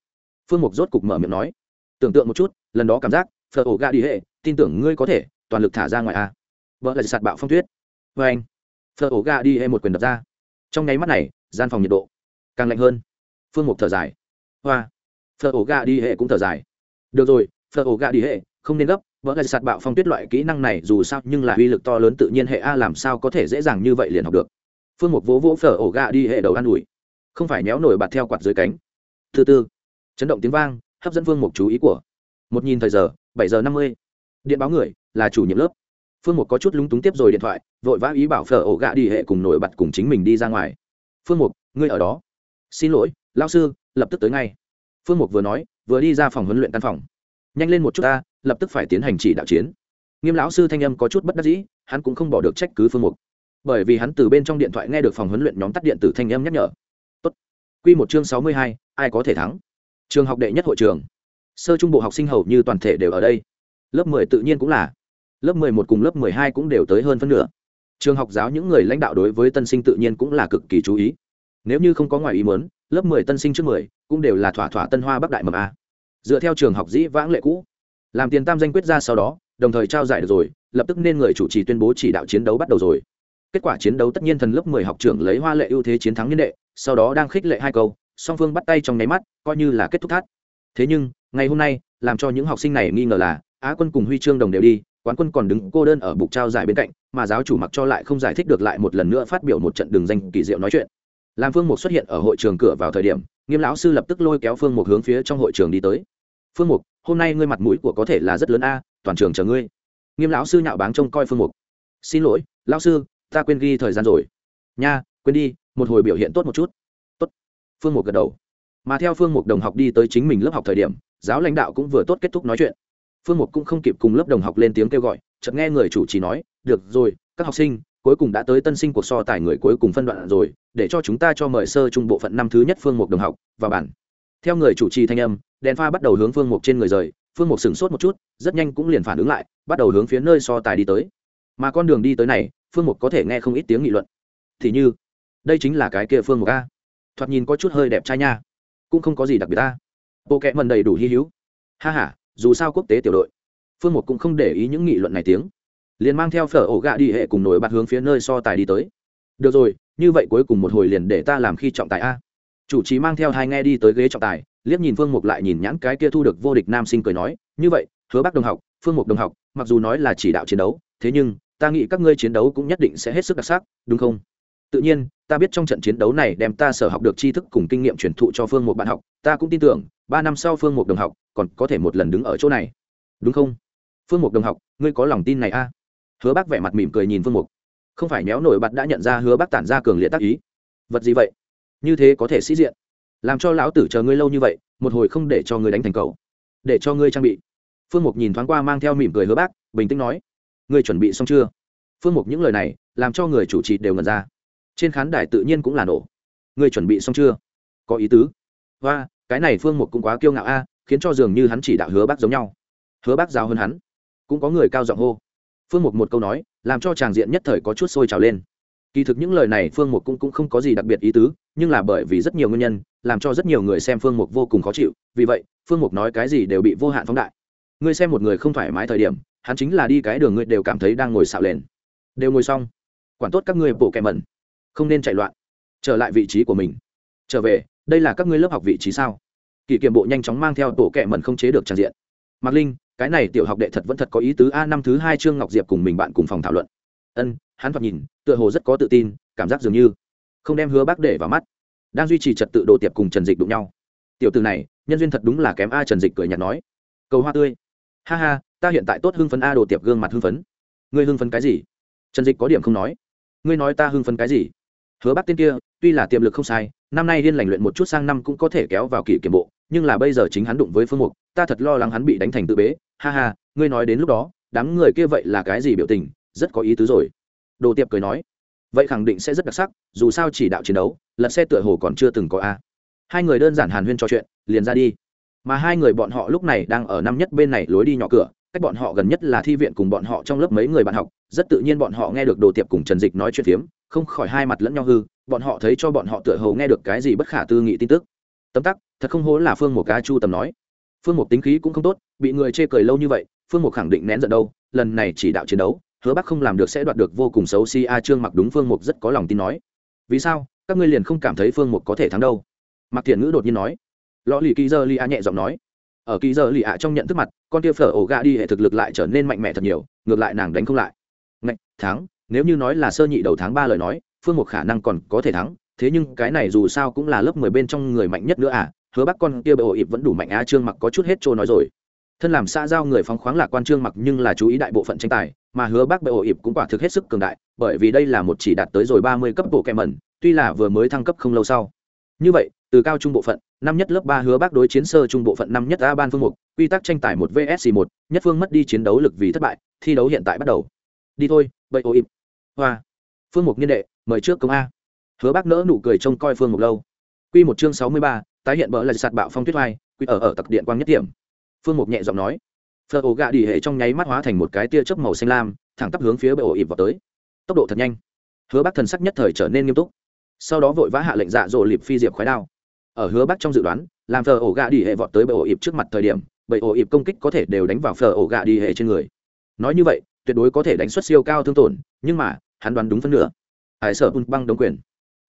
S1: Phương mục rốt cục mở miệng nói, tưởng tượng một chút, lần đó cảm giác, phở ổ gà đi hệ, tin tưởng ngươi có thể, toàn lực thả ra ngoài a. Vợ là sạt bạo phong tuyết. Vê anh. Phở ổ gà đi hệ một quyền đập ra. Trong nháy mắt này, gian phòng nhiệt độ càng lạnh hơn. Phương mục thở dài. Hoa. Phở ổ gà đi hệ cũng thở dài. Được rồi, phở ổ gà đi hệ, không nên gấp vỡ lại sạt bạo phong tuyết loại kỹ năng này dù sao nhưng là uy lực to lớn tự nhiên hệ a làm sao có thể dễ dàng như vậy liền học được. Phương mục vỗ vỗ phở ổ gà đi hệ đầu an ủi. Không phải méo nổi bạt theo quạt dưới cánh. Thứ tư chấn động tiếng vang, hấp dẫn phương mục chú ý của. Một nhìn thời giờ, bảy giờ năm mươi. Điện báo người, là chủ nhiệm lớp. Phương mục có chút lúng túng tiếp rồi điện thoại, vội vã ý bảo phở ổ gà đi hệ cùng nổi bật cùng chính mình đi ra ngoài. Phương mục, ngươi ở đó. Xin lỗi lao sư, lập tức tới ngay. Phương mục vừa nói, vừa đi ra phòng huấn luyện căn phòng. Nhanh lên một chút ta lập tức phải tiến hành chỉ đạo chiến. Nghiêm lão sư thanh âm có chút bất đắc dĩ hắn cũng không bỏ được trách cứ phương mục. Bởi vì hắn từ bên trong điện thoại nghe được phòng huấn luyện nhóm tắt điện tử thanh âm nhắc nhở. Tốt. Quy một chương sáu mươi hai, ai có thể thắng? Trường học đệ nhất hội trường. Sơ trung bộ học sinh hầu như toàn thể đều ở đây. Lớp mười tự nhiên cũng là. Lớp mười một cùng lớp mười hai cũng đều tới hơn phân nửa. Trường học giáo những người lãnh đạo đối với tân sinh tự nhiên cũng là cực kỳ chú ý. Nếu như không có ngoài ý muốn lớp mười tân sinh trước mười cũng đều là thỏa thỏa tân hoa bắc đại mầm a. Dựa theo trường học dĩ vãng lệ cũ làm tiền tam danh quyết ra sau đó, đồng thời trao giải được rồi, lập tức nên người chủ trì tuyên bố chỉ đạo chiến đấu bắt đầu rồi. Kết quả chiến đấu tất nhiên thần lớp mười học trưởng lấy hoa lệ ưu thế chiến thắng nhân đệ, sau đó đang khích lệ hai câu, song phương bắt tay trong nháy mắt, coi như là kết thúc thắt. Thế nhưng, ngày hôm nay, làm cho những học sinh này nghi ngờ là, á quân cùng huy chương đồng đều đi, quán quân còn đứng cô đơn ở bục trao giải bên cạnh, mà giáo chủ mặc cho lại không giải thích được lại một lần nữa phát biểu một trận đường danh kỳ diệu nói chuyện. Làm phương mục xuất hiện ở hội trường cửa vào thời điểm, nghiêm lão sư lập tức lôi kéo phương mục hướng phía trong hội trường đi tới phương mục, hôm nay ngươi mặt mũi của có thể là rất lớn a, toàn trường chờ ngươi. Nghiêm lão sư nhạo báng trông coi phương mục. Xin lỗi, lão sư, ta quên ghi thời gian rồi. Nha, quên đi, một hồi biểu hiện tốt một chút. Tốt. Phương mục gật đầu. Mà theo phương mục đồng học đi tới chính mình lớp học thời điểm, giáo lãnh đạo cũng vừa tốt kết thúc nói chuyện. Phương mục cũng không kịp cùng lớp đồng học lên tiếng kêu gọi, chợt nghe người chủ trì nói, được rồi, các học sinh, cuối cùng đã tới tân sinh cuộc so tài người cuối cùng phân đoạn rồi, để cho chúng ta cho mời sơ trung bộ phận năm thứ nhất phương mục đồng học và bản theo người chủ trì thanh âm, đèn pha bắt đầu hướng phương mục trên người rời, phương mục sửng sốt một chút, rất nhanh cũng liền phản ứng lại, bắt đầu hướng phía nơi so tài đi tới. Mà con đường đi tới này, phương mục có thể nghe không ít tiếng nghị luận. Thì như, đây chính là cái kia phương mục a. Thoạt nhìn có chút hơi đẹp trai nha. Cũng không có gì đặc biệt ta bộ kệ mần đầy đủ hy hữu. Ha h a dù sao quốc tế tiểu đội. Phương mục cũng không để ý những nghị luận này tiếng. Liền mang theo phở ổ gạ đi hệ cùng nổi bật hướng phía nơi so tài đi tới. Được rồi, như vậy cuối cùng một hồi liền để ta làm khi trọng tài a chủ trì mang theo hai nghe đi tới ghế trọng tài, liếc nhìn phương mục lại nhìn nhãn cái kia thu được vô địch nam sinh cười nói, như vậy, hứa bác đồng học, phương mục đồng học, mặc dù nói là chỉ đạo chiến đấu, thế nhưng, ta nghĩ các ngươi chiến đấu cũng nhất định sẽ hết sức đặc sắc, đúng không? Tự nhiên, ta biết trong trận chiến đấu này đem ta sở học được tri thức cùng kinh nghiệm truyền thụ cho phương Mục bạn học, ta cũng tin tưởng, ba năm sau phương Mục đồng học còn có thể một lần đứng ở chỗ này. Đúng không? Phương Mục đồng học, ngươi có lòng tin này a? À? hứa bác vẻ mặt mỉm cười nhìn phương mục. Không phải méo nổi bạn đã nhận ra hứa bác tản ra cường liệt tác ý. Vật gì vậy? Như thế có thể sĩ diện. Làm cho lão tử chờ ngươi lâu như vậy, một hồi không để cho ngươi đánh thành cầu để cho ngươi trang bị. Phương mục nhìn thoáng qua mang theo mỉm cười hứa bác, bình tĩnh nói, ngươi chuẩn bị xong chưa? Phương mục những lời này, làm cho người chủ trì đều ngần ra. Trên khán đài tự nhiên cũng là nổ. Ngươi chuẩn bị xong chưa? Có ý tứ. Và cái này phương mục cũng quá kiêu ngạo a, khiến cho dường như hắn chỉ đạo hứa bác giống nhau. Hứa bác giao hơn hắn. Cũng có người cao giọng hô. Phương mục một câu nói, làm cho tràng diện nhất thời có chút sôi trào lên kỳ thực những lời này phương mục cũng, cũng không có gì đặc biệt ý tứ nhưng là bởi vì rất nhiều nguyên nhân làm cho rất nhiều người xem phương mục vô cùng khó chịu. Vì vậy phương mục nói cái gì đều bị vô hạn phóng đại. Ngươi xem một người không thoải mái thời điểm hắn chính là đi cái đường ngươi đều cảm thấy đang ngồi xạo lên. Đều ngồi xong. Quản tốt các ngươi bộ kẹ mẩn. Không nên chạy loạn. Trở lại vị trí của mình. Trở về đây là các ngươi lớp học vị trí sao? Kỷ kiểm bộ nhanh chóng mang theo tổ kẹ mẩn không chế được trang diện. Mạc linh cái này tiểu học đệ thật vẫn thật có ý tứ a năm thứ hai trương ngọc diệp cùng mình bạn cùng phòng thảo luận ân, hắn thoạt nhìn, tựa hồ rất có tự tin, cảm giác dường như không đem hứa bác để vào mắt. Đang duy trì trật tự đồ tiệp cùng trần dịch đụng nhau. Tiểu từ này, nhân duyên thật đúng là kém a trần dịch cười nhạt nói. Cầu hoa tươi. Ha ha, ta hiện tại tốt hưng phấn a đồ tiệp gương mặt hưng phấn. Ngươi hưng phấn cái gì? Trần dịch có điểm không nói. Ngươi nói ta hưng phấn cái gì? Hứa bác tên kia, tuy là tiềm lực không sai, năm nay liên lành luyện một chút sang năm cũng có thể kéo vào kỷ kiểm bộ, nhưng là bây giờ chính hắn đụng với phương mục, ta thật lo lắng hắn bị đánh thành tự bế. Ha ha, ngươi nói đến lúc đó, đám người kia vậy là cái gì biểu tình? Rất có ý tứ rồi. Đồ tiệp cười nói, vậy khẳng định sẽ rất đặc sắc, dù sao chỉ đạo chiến đấu, lật xe tựa hồ còn chưa từng có a. Hai người đơn giản hàn huyên trò chuyện, liền ra đi. Mà hai người bọn họ lúc này đang ở năm nhất bên này lối đi nhỏ cửa, cách bọn họ gần nhất là thi viện cùng bọn họ trong lớp mấy người bạn học, rất tự nhiên bọn họ nghe được đồ tiệp cùng trần dịch nói chuyện phiếm, không khỏi hai mặt lẫn nhau hư, bọn họ thấy cho bọn họ tựa hồ nghe được cái gì bất khả tư nghị tin tức. Tấm tắc, thật không hố là phương một cá chu tầm nói. Phương một tính khí cũng không tốt, bị người chê cười lâu như vậy, phương một khẳng định nén giận đâu, lần này chỉ đạo chiến đấu hứa bắc không làm được sẽ đoạt được vô cùng xấu si a trương mặc đúng phương mục rất có lòng tin nói. Vì sao? Các ngươi liền không cảm thấy phương mục có thể thắng đâu? Mặc thiện ngữ đột nhiên nói. Lò lì kỳ Dơ li a nhẹ giọng nói. Ở kỳ Dơ lì a trong nhận thức mặt, con tia phở ổ gà đi hệ thực lực lại trở nên mạnh mẽ thật nhiều, ngược lại nàng đánh không lại. Ngạch, thắng. Nếu như nói là sơ nhị đầu tháng ba lời nói, phương mục khả năng còn có thể thắng. Thế nhưng cái này dù sao cũng là lớp mười bên trong người mạnh nhất nữa à? Hứa bắc con kia bệ ổ ịp vẫn đủ mạnh. Á trương mặc có chút hết trôi nói rồi. Thân làm xa giao người phóng khoáng lạc quan trương mặc nhưng là chú ý đại bộ phận tranh tài mà hứa bác bệ ổ ịp cũng quả thực hết sức cường đại, bởi vì đây là một chỉ đạt tới rồi ba mươi cấp bộ kèm mẩn, tuy là vừa mới thăng cấp không lâu sau. Như vậy, từ cao trung bộ phận, năm nhất lớp ba hứa bác đối chiến sơ trung bộ phận năm nhất a ban phương mục, quy tắc tranh tài một vsc một, nhất phương mất đi chiến đấu lực vì thất bại, thi đấu hiện tại bắt đầu. Đi thôi bậy ổ ịp. Hoa. Phương mục niên đệ, mời trước công a. Hứa bác nỡ nụ cười trông coi phương mục lâu. Q một chương sáu mươi ba, tái hiện bỡ lại sạt bạo phong tuyết vai quy ở ở tặc điện quang nhất điểm. Phương mục nhẹ giọng nói phở ổ gạ đi hệ trong nháy mắt hóa thành một cái tia chớp màu xanh lam, thẳng tắp hướng phía bệ ổ ịp vào tới. Tốc độ thật nhanh. Hứa bắc thần sắc nhất thời trở nên nghiêm túc. Sau đó vội vã hạ lệnh dạ dỗ lịp phi diệp khói đao. Ở hứa bắc trong dự đoán, làm phở ổ gạ đi hệ vọt tới bệ ổ ịp trước mặt thời điểm bệ ổ ịp công kích có thể đều đánh vào phở ổ gạ đi hệ trên người. Nói như vậy, tuyệt đối có thể đánh xuất siêu cao thương tổn, nhưng mà, hắn đoán đúng phân nửa. Hải sở bung băng đống quyền.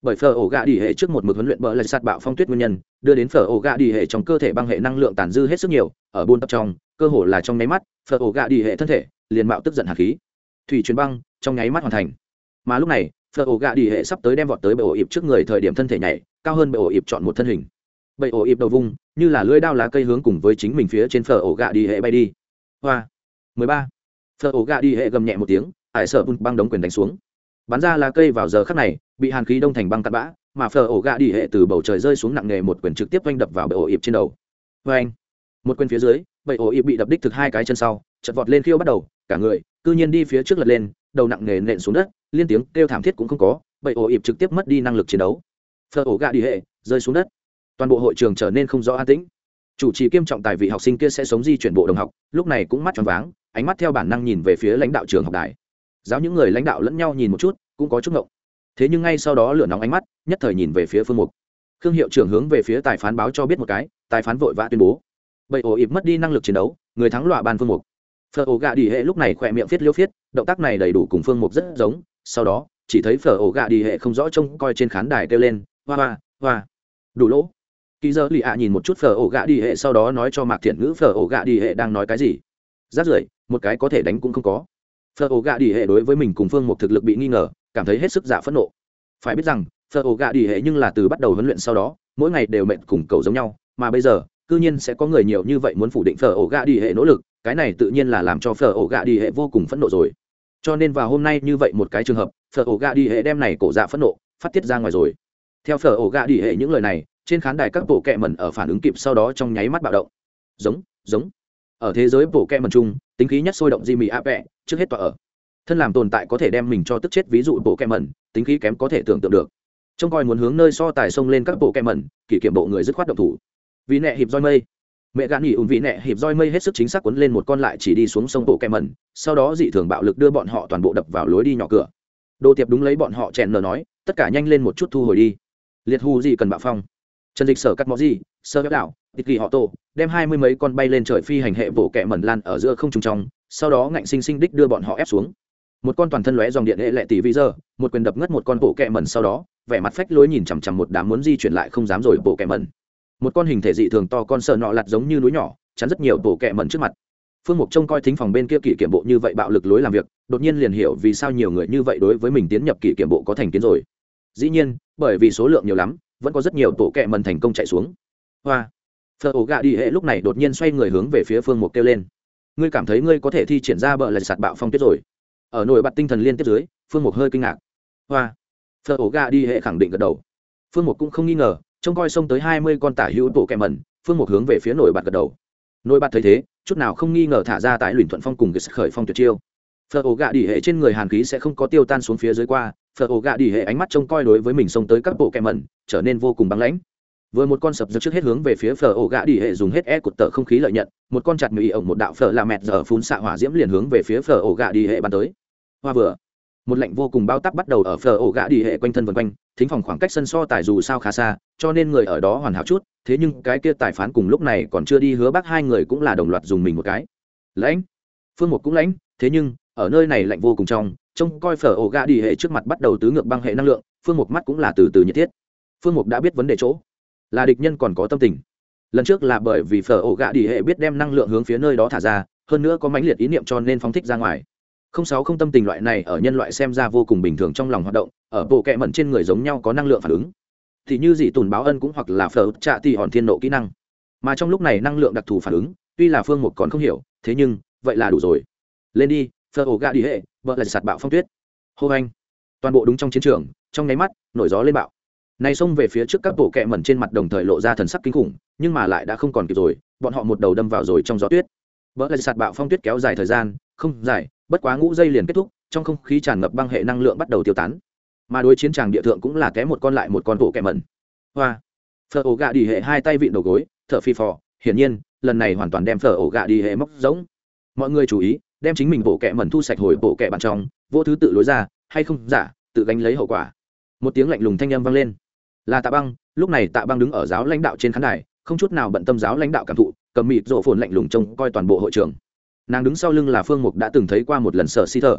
S1: Bởi phở ổ gạ đi hệ trước một mực huấn luyện bỡ lạch sát bạo phong tuyết nguyên nhân, đưa đến phở ổ gạ đi hệ trong cơ thể băng hệ năng lượng tàn dư hết sức nhiều, ở buôn tập trong cơ hồ là trong nháy mắt phở ổ gạ đi hệ thân thể, liền mạo tức giận hạt khí. Thủy chuyến băng, trong nháy mắt hoàn thành. Mà lúc này phở ổ gạ đi hệ sắp tới đem vọt tới bệ ổ ịp trước người thời điểm thân thể nhảy, cao hơn bệ ổ ịp chọn một thân hình. Bệ ổ ịp đầu vung như là lưỡi đao lá cây hướng cùng với chính mình phía trên phở ổ gạ đi hệ bay đi. Hoa. Mười ba. Phở ổ gạ đi hệ gầm nhẹ một tiếng, ải sợ băng đống quyền đánh xuống. Bắn ra lá cây vào giờ khắc này, bị hàn khí đông thành băng cắt bã, mà phở ổ gạ đi hệ từ bầu trời rơi xuống nặng nề một quyền trực tiếp oanh đập vào bệ ổ ịp trên đầu. Vê anh một quyền phía dưới bệ ổ ịp bị đập đích thực hai cái chân sau, chật vọt lên khiêu bắt đầu, cả người, cư nhiên đi phía trước lật lên, đầu nặng nề nện xuống đất, liên tiếng kêu thảm thiết cũng không có bệ ổ ịp trực tiếp mất đi năng lực chiến đấu. Phở ổ gạ đi hệ, rơi xuống đất. Toàn bộ hội trường trở nên không rõ an tĩnh. Chủ trì kiêm trọng tài vị học sinh kia sẽ sống di chuyển bộ đồng học, lúc này cũng mắt tròn váng, ánh mắt theo bản năng nhìn về phía lãnh đạo trường học đài. Giáo những người lãnh đạo lẫn nhau nhìn một chút, cũng có chút ngộng. Thế nhưng ngay sau đó lửa nóng ánh mắt, nhất thời nhìn về phía phương mục. Khương hiệu trưởng hướng về phía tài phán báo cho biết một cái, tài phán vội vã tuyên bố bậy ổ ịp mất đi năng lực chiến đấu, người thắng loại ban phương mục. Phở ổ gạ đi hệ lúc này khỏe miệng viết liêu viết động tác này đầy đủ cùng phương mục rất giống, sau đó, chỉ thấy phở ổ gạ đi hệ không rõ trông coi trên khán đài kêu lên, hoa hoa hoa. Đủ lỗ. Kỳ giờ lì ạ nhìn một chút phở ổ gạ đi hệ sau đó nói cho mạc thiện ngữ phở ổ gạ đi hệ đang nói cái gì. Rát rưởi, một cái có thể đánh cũng không có. Phở ổ gạ đi hệ đối với mình cùng phương mục thực lực bị nghi ngờ, cảm thấy hết sức giả phẫn nộ. Phải biết rằng, phở ổ gạ đi hệ nhưng là từ bắt đầu huấn luyện sau đó, mỗi ngày đều mệt cùng cầu giống nhau, mà bây giờ cư nhiên sẽ có người nhiều như vậy muốn phủ định phở ổ gạ đi hệ nỗ lực, cái này tự nhiên là làm cho phở ổ gạ đi hệ vô cùng phẫn nộ rồi. Cho nên vào hôm nay như vậy một cái trường hợp, phở ổ gạ đi hệ đem này cổ dạ phẫn nộ phát tiết ra ngoài rồi. Theo phở ổ gạ đi hệ những lời này, trên khán đài các bộ kẹ mẩn ở phản ứng kịp sau đó trong nháy mắt bạo động. Giống giống. Ở thế giới bộ kẹ mẩn chung, tính khí nhất sôi động di mì áp vẹ trước hết tọa ở. Thân làm tồn tại có thể đem mình cho tức chết ví dụ bộ kẹ mẩn, tính khí kém có thể tưởng tượng được. Trông coi muốn hướng nơi so tài sông lên các bộ kẹ mẩn, kỷ kiểm bộ người dứt khoát động thủ vì nẹ hiệp roi mây. Mẹ gạn nghỉ ủng vị nẹ hiệp roi mây hết sức chính xác quấn lên một con lại chỉ đi xuống sông bộ kẹ mẩn, sau đó dị thường bạo lực đưa bọn họ toàn bộ đập vào lối đi nhỏ cửa. Đồ tiệp đúng lấy bọn họ chèn nở nói, tất cả nhanh lên một chút thu hồi đi. Liệt hù gì cần bạo phong. Trần dịch sở cắt mó gì, sơ ghép đảo, tịch kỳ họ tổ đem hai mươi mấy con bay lên trời phi hành hệ bộ kẹ mẩn lan ở giữa không trùng trong, sau đó ngạnh sinh sinh đích đưa bọn họ ép xuống. Một con toàn thân lóe dòng điện hệ lệ tỷ vi giờ, một quyền đập ngất một con bộ kẹ mẩn sau đó, vẻ mặt phách lối nhìn chằm chằm một đám muốn di chuyển lại không dám rồi bộ kẹ mẩn một con hình thể dị thường to con sợ nọ lặt giống như núi nhỏ, chắn rất nhiều tổ kẹ mẩn trước mặt. Phương mục trông coi thính phòng bên kia kỷ kiểm bộ như vậy bạo lực lối làm việc, đột nhiên liền hiểu vì sao nhiều người như vậy đối với mình tiến nhập kỷ kiểm bộ có thành kiến rồi. Dĩ nhiên, bởi vì số lượng nhiều lắm, vẫn có rất nhiều tổ kẹ mần thành công chạy xuống. Hoa! Phở ổ gà đi hệ lúc này đột nhiên xoay người hướng về phía phương mục kêu lên. Ngươi cảm thấy ngươi có thể thi triển ra bờ là sạt bạo phong tuyết rồi. Ở nổi bật tinh thần liên tiếp dưới, phương mục hơi kinh ngạc. Hoa! Phở ổ gà đi hệ khẳng định gật đầu. Phương mục cũng không nghi ngờ trông coi xông tới hai mươi con tả hữu bộ kẹ mẩn, phương một hướng về phía nổi bạt gật đầu. Nổi bạt thấy thế, chút nào không nghi ngờ thả ra tại luyện thuận phong cùng khởi phong tuyệt chiêu. Phở ổ gạ đỉ hệ trên người hàn khí sẽ không có tiêu tan xuống phía dưới qua, phở ổ gạ đỉ hệ ánh mắt trông coi đối với mình xông tới các bộ kẹ mẩn, trở nên vô cùng băng lãnh. Vừa một con sập giật trước hết hướng về phía phở ổ gạ đỉ hệ dùng hết e cột tờ không khí lợi nhận, một con chặt mì ổng một đạo phở là mẹt giờ phun xạ hỏa diễm liền hướng về phía phở ổ gạ đỉ hệ bắn tới. Hoa vừa một lệnh vô cùng bao tắc bắt đầu ở phở ổ gã đi hệ quanh thân vân quanh, thính phòng khoảng cách sân so tài dù sao khá xa, cho nên người ở đó hoàn hảo chút, thế nhưng cái kia tài phán cùng lúc này còn chưa đi hứa bác hai người cũng là đồng loạt dùng mình một cái. Lãnh! Phương một cũng lãnh, thế nhưng, ở nơi này lạnh vô cùng trong, trông coi phở ổ gã đi hệ trước mặt bắt đầu tứ ngược băng hệ năng lượng, phương một mắt cũng là từ từ nhiệt thiết. Phương mục đã biết vấn đề chỗ. Là địch nhân còn có tâm tình. Lần trước là bởi vì phở ổ gạ đi hệ biết đem năng lượng hướng phía nơi đó thả ra, hơn nữa có mãnh liệt ý niệm cho nên phóng thích ra ngoài không sáu không tâm tình loại này ở nhân loại xem ra vô cùng bình thường trong lòng hoạt động, ở bộ kệ mẩn trên người giống nhau có năng lượng phản ứng. Thì như dị tùn báo ân cũng hoặc là phở trạ tì hòn thiên nộ kỹ năng. Mà trong lúc này năng lượng đặc thù phản ứng, tuy là phương một còn không hiểu, thế nhưng, vậy là đủ rồi. Lên đi, phở ổ gà đi hệ, vợ là sạt bạo phong tuyết. Hô anh. Toàn bộ đúng trong chiến trường, trong nháy mắt, nổi gió lên bạo. Này xông về phía trước các bộ kẹ mẩn trên mặt đồng thời lộ ra thần sắc kinh khủng, nhưng mà lại đã không còn kịp rồi, bọn họ một đầu đâm vào rồi trong gió tuyết. Vợ lại sạt bạo phong tuyết kéo dài thời gian, không dài bất quá ngũ dây liền kết thúc, trong không khí tràn ngập băng hệ năng lượng bắt đầu tiêu tán. Mà đối chiến tràng địa thượng cũng là té một con lại một con bộ kẹ mẩn. Hoa. Phở ổ gà đi hệ hai tay vịn đầu gối, thở phi phò, hiển nhiên, lần này hoàn toàn đem phở ổ gà đi hệ móc giống. Mọi người chú ý, đem chính mình bộ kẹ mẩn thu sạch hồi bộ kẹ bàn trong, vô thứ tự lối ra, hay không, giả, tự gánh lấy hậu quả. Một tiếng lạnh lùng thanh âm vang lên. Là tạ băng, lúc này tạ băng đứng ở giáo lãnh đạo trên khán đài, không chút nào bận tâm giáo lãnh đạo cảm thụ, cầm mịt rộ phồn lạnh lùng trông coi toàn bộ hội trường nàng đứng sau lưng là phương mục đã từng thấy qua một lần sở xì thợ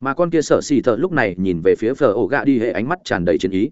S1: mà con kia sở xì thợ lúc này nhìn về phía phở ổ gạ đi, hệ ánh mắt tràn đầy chiến ý.